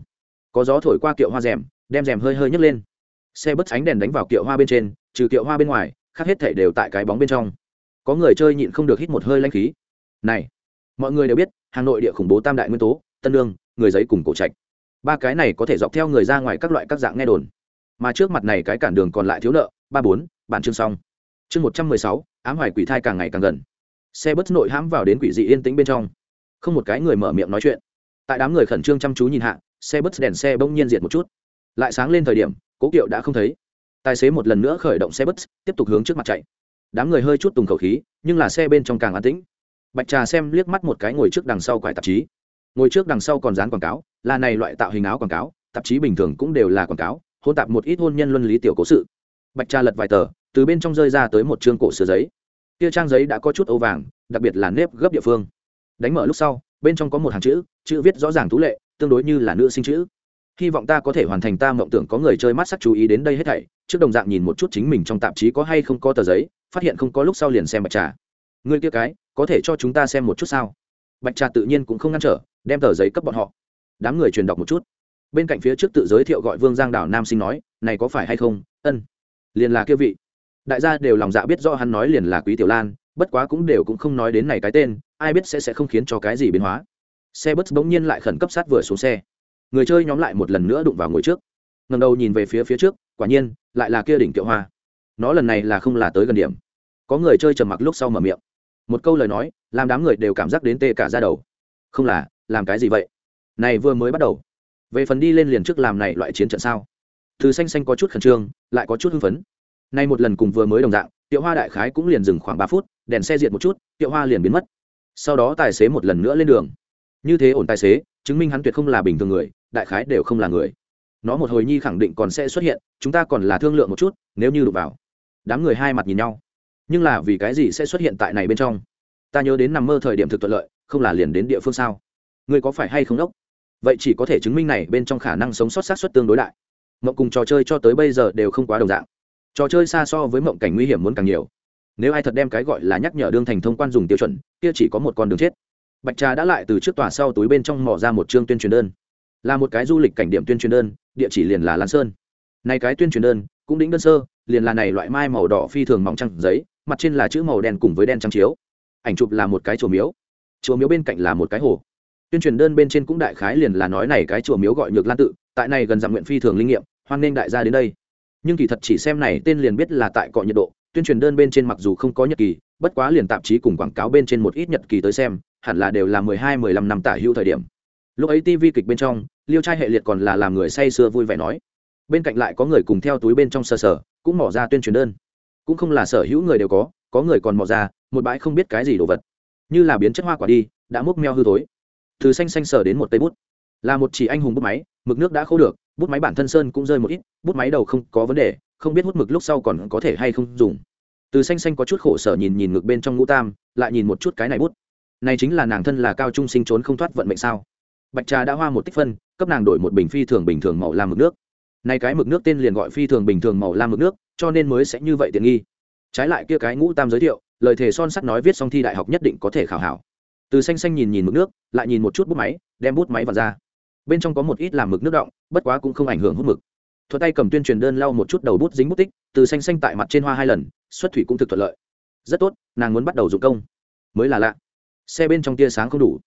Có gió thổi qua kiệu hoa rèm, đem rèm hơi hơi nhấc lên. Xe bất ánh đèn đánh vào kiệu hoa bên trên, trừ kiệu hoa bên ngoài, khác hết thể đều tại cái bóng bên trong. Có người chơi nhịn không được hít một hơi lanh khí. Này, mọi người đều biết, hà nội địa khủng bố tam đại nguyên tố, tân lương, người giấy cùng cổ trạch. Ba cái này có thể dọc theo người ra ngoài các loại các dạng nghe đồn. Mà trước mặt này cái cản đường còn lại thiếu nợ, ba bốn bản chương xong chương một trăm mười sáu ám hoài quỷ thai càng ngày càng gần. Xe bớt nội hãm vào đến quỷ dị yên tĩnh bên trong. Không một cái người mở miệng nói chuyện. Tại đám người khẩn trương chăm chú nhìn hạ xe bớt đèn xe bỗng nhiên diệt một chút. Lại sáng lên thời điểm cố kiệu đã không thấy. Tài xế một lần nữa khởi động xe bớt, tiếp tục hướng trước mặt chạy. Đám người hơi chút tùng khẩu khí nhưng là xe bên trong càng an tĩnh. Bạch trà xem liếc mắt một cái ngồi trước đằng sau quải tạp chí. Ngồi trước đằng sau còn dán quảng cáo là này loại tạo hình áo quảng cáo tạp chí bình thường cũng đều là quảng cáo hôn tạp một ít hôn nhân luân lý tiểu cố sự. Bạch trà lật vài tờ từ bên trong rơi ra tới một chương cổ sửa giấy. Kia trang giấy đã có chút âu vàng, đặc biệt là nếp gấp địa phương. Đánh mở lúc sau, bên trong có một hàng chữ chữ viết rõ ràng tú lệ, tương đối như là nữ sinh chữ. Hy vọng ta có thể hoàn thành ta mộng tưởng có người chơi mắt sắc chú ý đến đây hết thảy, trước đồng dạng nhìn một chút chính mình trong tạp chí có hay không có tờ giấy, phát hiện không có lúc sau liền xem bạch trà. Người kia cái, có thể cho chúng ta xem một chút sao? Bạch trà tự nhiên cũng không ngăn trở, đem tờ giấy cấp bọn họ. Đám người truyền đọc một chút. Bên cạnh phía trước tự giới thiệu gọi vương giang đảo nam sinh nói, này có phải hay không? Ân, liền là kia vị đại gia đều lòng dạ biết rõ hắn nói liền là quý tiểu lan, bất quá cũng đều cũng không nói đến này cái tên, ai biết sẽ sẽ không khiến cho cái gì biến hóa. Xe bus bỗng nhiên lại khẩn cấp sát vừa xuống xe. Người chơi nhóm lại một lần nữa đụng vào ngồi trước. Ngầm đầu nhìn về phía phía trước, quả nhiên, lại là kia đỉnh kiệu hoa. Nó lần này là không là tới gần điểm. Có người chơi trầm mặc lúc sau mở miệng. Một câu lời nói, làm đám người đều cảm giác đến tê cả ra đầu. Không là, làm cái gì vậy? Này vừa mới bắt đầu. Về phần đi lên liền trước làm này loại chiến trận sao? Thứ xanh xanh có chút khẩn trương, lại có chút hưng phấn nay một lần cùng vừa mới đồng dạng, tiệu hoa đại khái cũng liền dừng khoảng ba phút, đèn xe diệt một chút, tiệu hoa liền biến mất. Sau đó tài xế một lần nữa lên đường. Như thế ổn tài xế, chứng minh hắn tuyệt không là bình thường người, đại khái đều không là người. Nó một hồi nhi khẳng định còn sẽ xuất hiện, chúng ta còn là thương lượng một chút, nếu như đụng vào. Đám người hai mặt nhìn nhau. Nhưng là vì cái gì sẽ xuất hiện tại này bên trong? Ta nhớ đến nằm mơ thời điểm thực thuận lợi, không là liền đến địa phương sao? Người có phải hay không đốc? Vậy chỉ có thể chứng minh này bên trong khả năng sống sót sát xuất tương đối đại. Mộng cùng trò chơi cho tới bây giờ đều không quá đồng dạng trò chơi xa so với mộng cảnh nguy hiểm muốn càng nhiều. Nếu ai thật đem cái gọi là nhắc nhở đương thành thông quan dùng tiêu chuẩn, kia chỉ có một con đường chết. Bạch trà đã lại từ trước tòa sau túi bên trong mỏ ra một chương tuyên truyền đơn. Là một cái du lịch cảnh điểm tuyên truyền đơn, địa chỉ liền là lan sơn. Này cái tuyên truyền đơn, cũng đính đơn sơ, liền là này loại mai màu đỏ phi thường mỏng trăng giấy, mặt trên là chữ màu đen cùng với đen trắng chiếu. Ảnh chụp là một cái chùa miếu. Chùa miếu bên cạnh là một cái hồ. Tuyên truyền đơn bên trên cũng đại khái liền là nói này cái chùa miếu gọi nhược lan tự, tại này gần dặm nguyện phi thường linh nghiệm, hoan nghênh đại gia đến đây nhưng kỳ thật chỉ xem này tên liền biết là tại cọ nhiệt độ, tuyên truyền đơn bên trên mặc dù không có nhật kỳ, bất quá liền tạp chí cùng quảng cáo bên trên một ít nhật kỳ tới xem, hẳn là đều là mười hai, mười lăm năm tả hữu thời điểm. Lúc ấy tv kịch bên trong, liêu trai hệ liệt còn là làm người say sưa vui vẻ nói. Bên cạnh lại có người cùng theo túi bên trong sơ sở cũng mỏ ra tuyên truyền đơn. Cũng không là sở hữu người đều có có người còn mỏ ra, một bãi không biết cái gì đồ vật. Như là biến chất hoa quả đi, đã múc meo hư thối. Từ xanh xanh sở đến một tay bút là một chỉ anh hùng bút máy, mực nước đã khô được, bút máy bản thân sơn cũng rơi một ít, bút máy đầu không có vấn đề, không biết hút mực lúc sau còn có thể hay không dùng. Từ xanh xanh có chút khổ sở nhìn nhìn ngực bên trong ngũ tam, lại nhìn một chút cái này bút. Này chính là nàng thân là cao trung sinh trốn không thoát vận mệnh sao? Bạch trà đã hoa một tích phân, cấp nàng đổi một bình phi thường bình thường màu làm mực nước. Nay cái mực nước tên liền gọi phi thường bình thường màu lam mực nước, cho nên mới sẽ như vậy tiện nghi. Trái lại kia cái ngũ tam giới thiệu, lời thề son sắt nói viết xong thi đại học nhất định có thể khảo hảo. Từ xanh xanh nhìn nhìn mực nước, lại nhìn một chút bút máy, đem bút máy vào ra bên trong có một ít làm mực nước động, bất quá cũng không ảnh hưởng hút mực. Thuật tay cầm tuyên truyền đơn lau một chút đầu bút dính bút tích, từ xanh xanh tại mặt trên hoa hai lần, xuất thủy cũng thực thuận lợi. Rất tốt, nàng muốn bắt đầu dụng công. Mới là lạ. Xe bên trong tia sáng không đủ.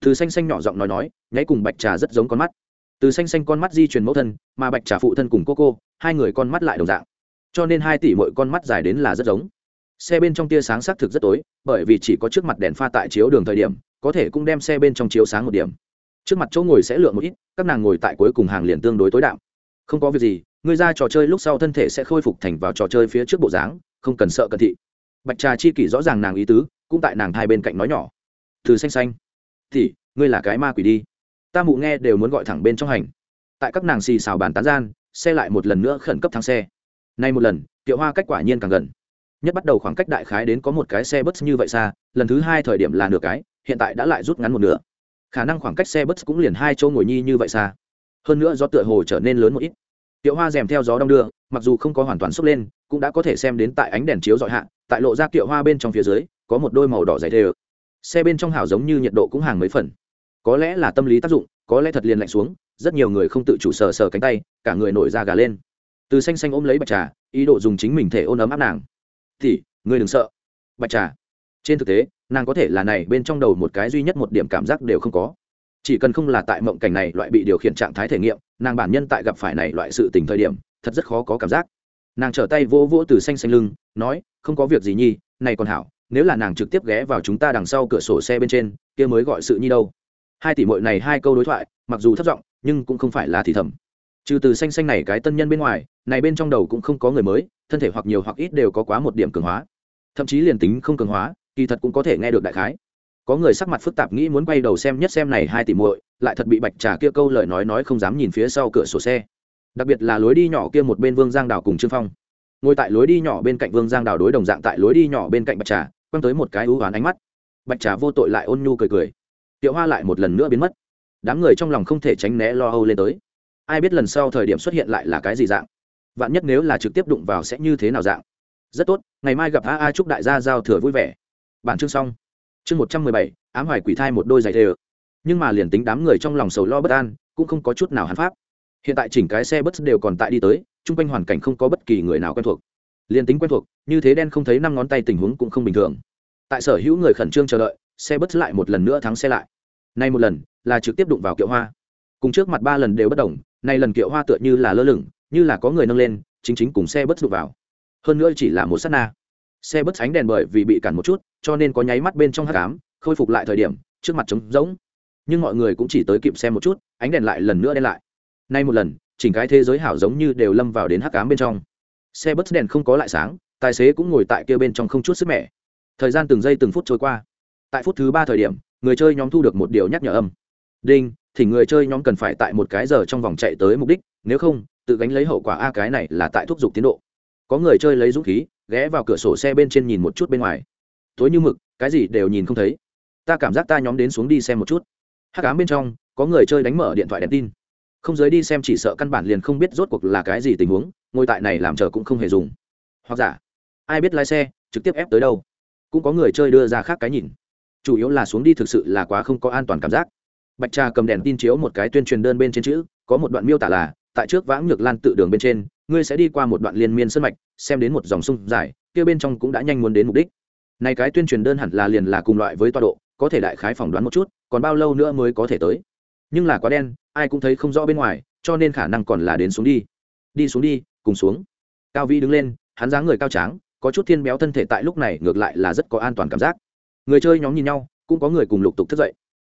Từ xanh xanh nhỏ giọng nói nói, nháy cùng bạch trà rất giống con mắt. Từ xanh xanh con mắt di truyền mẫu thân, mà bạch trà phụ thân cùng cô cô, hai người con mắt lại đồng dạng. Cho nên hai tỷ mỗi con mắt dài đến là rất giống. Xe bên trong tia sáng xác thực rất tối, bởi vì chỉ có trước mặt đèn pha tại chiếu đường thời điểm, có thể cũng đem xe bên trong chiếu sáng một điểm trước mặt chỗ ngồi sẽ lượn một ít, các nàng ngồi tại cuối cùng hàng liền tương đối tối đạo không có việc gì người ra trò chơi lúc sau thân thể sẽ khôi phục thành vào trò chơi phía trước bộ dáng, không cần sợ cận thị. Bạch trà chi kỷ rõ ràng nàng ý tứ, cũng tại nàng hai bên cạnh nói nhỏ. Từ xanh xanh. Thì ngươi là cái ma quỷ đi. Ta mụ nghe đều muốn gọi thẳng bên trong hành. Tại các nàng xì xào bàn tán gian, xe lại một lần nữa khẩn cấp thắng xe. Nay một lần tiệu hoa cách quả nhiên càng gần. Nhất bắt đầu khoảng cách đại khái đến có một cái xe bus như vậy xa, lần thứ hai thời điểm là nửa cái, hiện tại đã lại rút ngắn một nửa khả năng khoảng cách xe bus cũng liền hai chỗ ngồi nhi như vậy xa. Hơn nữa do tựa hồ trở nên lớn một ít. Tiệu hoa rèm theo gió đong đưa, mặc dù không có hoàn toàn sốc lên, cũng đã có thể xem đến tại ánh đèn chiếu dọi hạ, tại lộ ra tiệu hoa bên trong phía dưới, có một đôi màu đỏ dày đều. xe bên trong hảo giống như nhiệt độ cũng hàng mấy phần. Có lẽ là tâm lý tác dụng, có lẽ thật liền lạnh xuống, rất nhiều người không tự chủ sờ sờ cánh tay, cả người nổi da gà lên. Từ xanh xanh ôm lấy bạch trà, ý đồ dùng chính mình thể ôn ấm áp nàng. Thì người đừng sợ. Bạch trà. Trên thực tế nàng có thể là này bên trong đầu một cái duy nhất một điểm cảm giác đều không có. Chỉ cần không là tại mộng cảnh này loại bị điều khiển trạng thái thể nghiệm, nàng bản nhân tại gặp phải này loại sự tình thời điểm, thật rất khó có cảm giác. Nàng trở tay vỗ vỗ từ xanh xanh lưng, nói, không có việc gì nhi, này còn hảo, nếu là nàng trực tiếp ghé vào chúng ta đằng sau cửa sổ xe bên trên, kia mới gọi sự nhi đâu. Hai tỷ mội này hai câu đối thoại, mặc dù thất giọng, nhưng cũng không phải là thì thầm. Trừ từ xanh xanh này cái tân nhân bên ngoài, này bên trong đầu cũng không có người mới, thân thể hoặc nhiều hoặc ít đều có quá một điểm cường hóa. Thậm chí liền tính không cường hóa kỳ thật cũng có thể nghe được đại khái. Có người sắc mặt phức tạp nghĩ muốn quay đầu xem nhất xem này hai tỷ muội, lại thật bị bạch trà kia câu lời nói nói không dám nhìn phía sau cửa sổ xe. Đặc biệt là lối đi nhỏ kia một bên vương giang đào cùng trương phong. Ngồi tại lối đi nhỏ bên cạnh vương giang đào đối đồng dạng tại lối đi nhỏ bên cạnh bạch trà, quăng tới một cái ưu oán ánh mắt. Bạch trà vô tội lại ôn nhu cười cười. Tiệu hoa lại một lần nữa biến mất. Đám người trong lòng không thể tránh né lo âu lên tới. Ai biết lần sau thời điểm xuất hiện lại là cái gì dạng? Vạn nhất nếu là trực tiếp đụng vào sẽ như thế nào dạng? Rất tốt, ngày mai gặp a a chúc đại gia giao thừa vui vẻ bản chương xong. Chương một trăm mười bảy, ám hoài quỷ thai một đôi giày thề nhưng mà liền tính đám người trong lòng sầu lo bất an, cũng không có chút nào hắn pháp. Hiện tại chỉnh cái xe bất đều còn tại đi tới, chung quanh hoàn cảnh không có bất kỳ người nào quen thuộc. Liền tính quen thuộc, như thế đen không thấy năm ngón tay tình huống cũng không bình thường. Tại sở hữu người khẩn trương chờ đợi, xe bất lại một lần nữa thắng xe lại. Nay một lần, là trực tiếp đụng vào kiệu hoa. Cùng trước mặt ba lần đều bất đồng, nay lần kiệu hoa tựa như là lơ lửng, như là có người nâng lên, chính chính cùng xe bất đụng vào. Hơn nữa chỉ là một sát na xe bất ánh đèn bởi vì bị cản một chút, cho nên có nháy mắt bên trong hát cám khôi phục lại thời điểm, trước mặt trống rỗng. Nhưng mọi người cũng chỉ tới kịp xem một chút, ánh đèn lại lần nữa đen lại. Nay một lần, chỉnh cái thế giới hảo giống như đều lâm vào đến hắc cám bên trong. Xe bất đèn không có lại sáng, tài xế cũng ngồi tại kia bên trong không chút sức mẻ. Thời gian từng giây từng phút trôi qua. Tại phút thứ ba thời điểm, người chơi nhóm thu được một điều nhắc nhở âm. Đinh, thì người chơi nhóm cần phải tại một cái giờ trong vòng chạy tới mục đích, nếu không, tự gánh lấy hậu quả, a, cái này là tại thúc giục tiến độ. Có người chơi lấy dũng khí ghé vào cửa sổ xe bên trên nhìn một chút bên ngoài. Tối như mực, cái gì đều nhìn không thấy. Ta cảm giác ta nhóm đến xuống đi xem một chút. Hát cám bên trong, có người chơi đánh mở điện thoại đèn tin. Không giới đi xem chỉ sợ căn bản liền không biết rốt cuộc là cái gì tình huống, ngồi tại này làm chờ cũng không hề dùng. Hoặc giả, ai biết lái xe, trực tiếp ép tới đâu. Cũng có người chơi đưa ra khác cái nhìn. Chủ yếu là xuống đi thực sự là quá không có an toàn cảm giác. Bạch trà cầm đèn tin chiếu một cái tuyên truyền đơn bên trên chữ, có một đoạn miêu tả là, tại trước vãng nhược lan tự đường bên trên, ngươi sẽ đi qua một đoạn liên miên sân mạch xem đến một dòng sông dài, kia bên trong cũng đã nhanh muốn đến mục đích. Này cái tuyên truyền đơn hẳn là liền là cùng loại với toa độ, có thể đại khái phỏng đoán một chút, còn bao lâu nữa mới có thể tới. Nhưng là quá đen, ai cũng thấy không rõ bên ngoài, cho nên khả năng còn là đến xuống đi. Đi xuống đi, cùng xuống. Cao vĩ đứng lên, hắn dáng người cao tráng, có chút thiên béo thân thể tại lúc này ngược lại là rất có an toàn cảm giác. Người chơi nhóm nhìn nhau, cũng có người cùng lục tục thức dậy.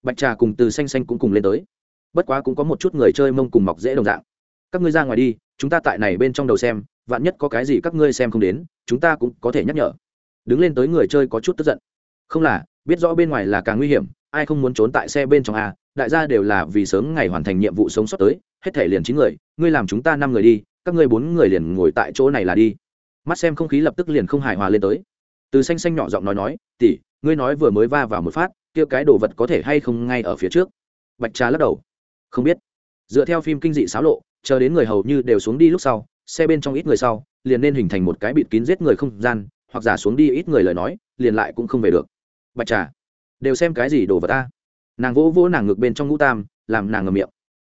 Bạch trà cùng từ xanh xanh cũng cùng lên tới. Bất quá cũng có một chút người chơi mông cùng mọc dễ đồng dạng. Các ngươi ra ngoài đi, chúng ta tại này bên trong đầu xem vạn nhất có cái gì các ngươi xem không đến, chúng ta cũng có thể nhắc nhở. Đứng lên tới người chơi có chút tức giận. Không là, biết rõ bên ngoài là càng nguy hiểm, ai không muốn trốn tại xe bên trong a, đại gia đều là vì sớm ngày hoàn thành nhiệm vụ sống sót tới, hết thể liền chín người, ngươi làm chúng ta năm người đi, các ngươi bốn người liền ngồi tại chỗ này là đi. Mắt xem không khí lập tức liền không hài hòa lên tới. Từ xanh xanh nhỏ giọng nói nói tỉ ngươi nói vừa mới va vào một phát, kia cái đồ vật có thể hay không ngay ở phía trước? Bạch trà lắc đầu. Không biết. Dựa theo phim kinh dị xáo lộ, chờ đến người hầu như đều xuống đi lúc sau xe bên trong ít người sau, liền nên hình thành một cái bịt kín giết người không gian, hoặc giả xuống đi ít người lời nói, liền lại cũng không về được. Bạch trà, đều xem cái gì đồ vật ta? Nàng vỗ vỗ nàng ngực bên trong ngũ tam, làm nàng ngầm miệng.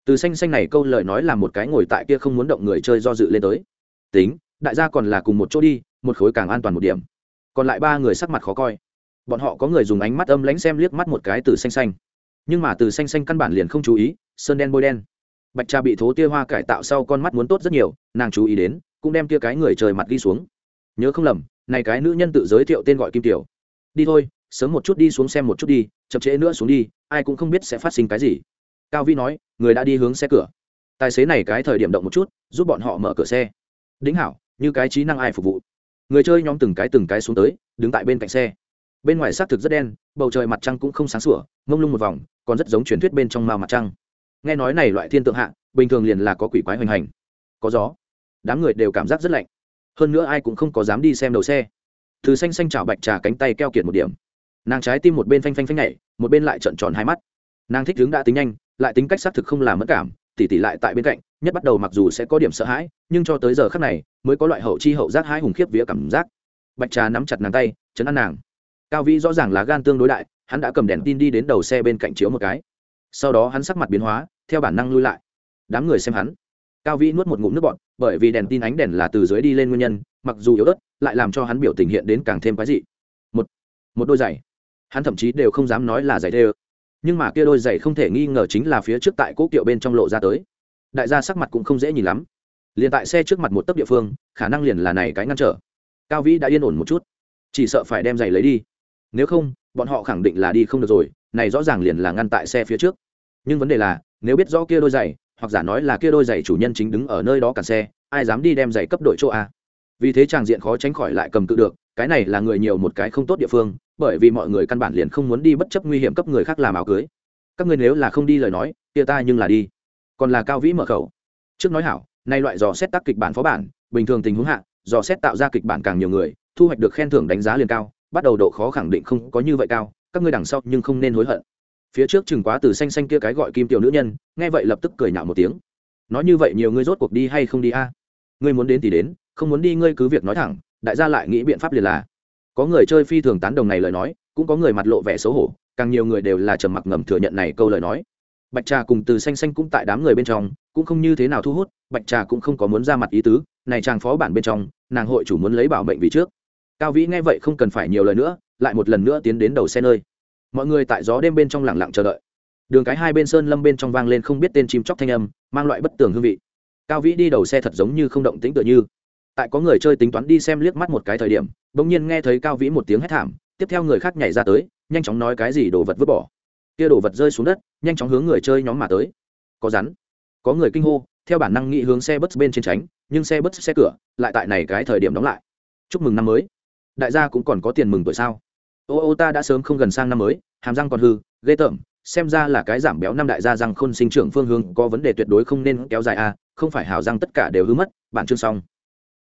Từ xanh xanh này câu lời nói là một cái ngồi tại kia không muốn động người chơi do dự lên tới. Tính, đại gia còn là cùng một chỗ đi, một khối càng an toàn một điểm. Còn lại ba người sắc mặt khó coi. Bọn họ có người dùng ánh mắt âm lánh xem liếc mắt một cái từ xanh xanh. Nhưng mà từ xanh xanh căn bản liền không chú ý, sơn đen bôi đen bạch trà bị thố tia hoa cải tạo sau con mắt muốn tốt rất nhiều, nàng chú ý đến, cũng đem tia cái người trời mặt ghi xuống. Nhớ không lầm, này cái nữ nhân tự giới thiệu tên gọi kim tiểu. Đi thôi, sớm một chút đi xuống xem một chút đi, chậm trễ nữa xuống đi, ai cũng không biết sẽ phát sinh cái gì. Cao vi nói, người đã đi hướng xe cửa. Tài xế này cái thời điểm động một chút, giúp bọn họ mở cửa xe. Đính hảo, như cái trí năng ai phục vụ? Người chơi nhóm từng cái từng cái xuống tới, đứng tại bên cạnh xe. Bên ngoài xác thực rất đen, bầu trời mặt trăng cũng không sáng sủa, mông lung một vòng, còn rất giống truyền thuyết bên trong mao mặt trăng nghe nói này loại thiên tượng hạ, bình thường liền là có quỷ quái hoành hành. Có gió. Đám người đều cảm giác rất lạnh. Hơn nữa ai cũng không có dám đi xem đầu xe. Từ xanh xanh chảo bạch trà cánh tay keo kiệt một điểm. Nàng trái tim một bên phanh phanh phanh nhảy, một bên lại trợn tròn hai mắt. Nàng thích hướng đã tính nhanh, lại tính cách xác thực không làm mất cảm, tỉ tỉ lại tại bên cạnh, nhất bắt đầu mặc dù sẽ có điểm sợ hãi, nhưng cho tới giờ khác này, mới có loại hậu chi hậu giác hai hùng khiếp vía cảm giác. Bạch trà nắm chặt nàng tay, chấn an nàng. Cao vĩ rõ ràng là gan tương đối đại, hắn đã cầm đèn tin đi đến đầu xe bên cạnh chiếu một cái sau đó hắn sắc mặt biến hóa, theo bản năng lui lại. Đám người xem hắn. Cao vĩ nuốt một ngụm nước bọt, bởi vì đèn tin ánh đèn là từ dưới đi lên nguyên nhân, mặc dù yếu ớt, lại làm cho hắn biểu tình hiện đến càng thêm quái dị. Một một đôi giày. Hắn thậm chí đều không dám nói là giày đê nhưng mà kia đôi giày không thể nghi ngờ chính là phía trước tại cỗ kiệu bên trong lộ ra tới. Đại gia sắc mặt cũng không dễ nhìn lắm. Liền tại xe trước mặt một tấc địa phương, khả năng liền là này cái ngăn trở. Cao vĩ đã yên ổn một chút. Chỉ sợ phải đem giày lấy đi. Nếu không, bọn họ khẳng định là đi không được rồi này rõ ràng liền là ngăn tại xe phía trước. Nhưng vấn đề là, nếu biết rõ kia đôi giày, hoặc giả nói là kia đôi giày chủ nhân chính đứng ở nơi đó cản xe, ai dám đi đem giày cấp đội chỗ a? Vì thế tràng diện khó tránh khỏi lại cầm cự được, cái này là người nhiều một cái không tốt địa phương, bởi vì mọi người căn bản liền không muốn đi bất chấp nguy hiểm cấp người khác làm áo cưới. Các ngươi nếu là không đi lời nói, kia ta nhưng là đi. Còn là cao vĩ mở khẩu. Trước nói hảo, nay loại dò xét tác kịch bản phó bản, bình thường tình huống hạ, dò xét tạo ra kịch bản càng nhiều người, thu hoạch được khen thưởng đánh giá liền cao, bắt đầu độ khó khẳng định không có như vậy cao các ngươi đằng sau nhưng không nên hối hận. Phía trước chừng quá từ xanh xanh kia cái gọi kim tiểu nữ nhân, nghe vậy lập tức cười nhạo một tiếng. Nói như vậy nhiều ngươi rốt cuộc đi hay không đi a? Ngươi muốn đến thì đến, không muốn đi ngươi cứ việc nói thẳng, đại gia lại nghĩ biện pháp liền là. Có người chơi phi thường tán đồng này lời nói, cũng có người mặt lộ vẻ xấu hổ, càng nhiều người đều là trầm mặc ngầm thừa nhận này câu lời nói. Bạch trà cùng từ xanh xanh cũng tại đám người bên trong, cũng không như thế nào thu hút, bạch trà cũng không có muốn ra mặt ý tứ, này chàng phó bản bên trong, nàng hội chủ muốn lấy bảo mệnh vì trước. Cao vĩ nghe vậy không cần phải nhiều lời nữa lại một lần nữa tiến đến đầu xe nơi. Mọi người tại gió đêm bên trong lẳng lặng chờ đợi. Đường cái hai bên sơn lâm bên trong vang lên không biết tên chim chóc thanh âm, mang loại bất tường hương vị. Cao vĩ đi đầu xe thật giống như không động tĩnh tựa như. Tại có người chơi tính toán đi xem liếc mắt một cái thời điểm, bỗng nhiên nghe thấy cao vĩ một tiếng hét thảm, tiếp theo người khác nhảy ra tới, nhanh chóng nói cái gì đồ vật vứt bỏ. Kia đồ vật rơi xuống đất, nhanh chóng hướng người chơi nhóm mà tới. Có rắn, có người kinh hô, theo bản năng nghĩ hướng xe bus bên trên tránh, nhưng xe bus, xe cửa, lại tại này cái thời điểm đóng lại. Chúc mừng năm mới. Đại gia cũng còn có tiền mừng tuổi sao? Ô ô ta đã sớm không gần sang năm mới, hàm răng còn hư, ghê tởm, xem ra là cái giảm béo năm đại gia răng khôn sinh trưởng phương hướng có vấn đề tuyệt đối không nên kéo dài a không phải hào răng tất cả đều hư mất bản chương xong.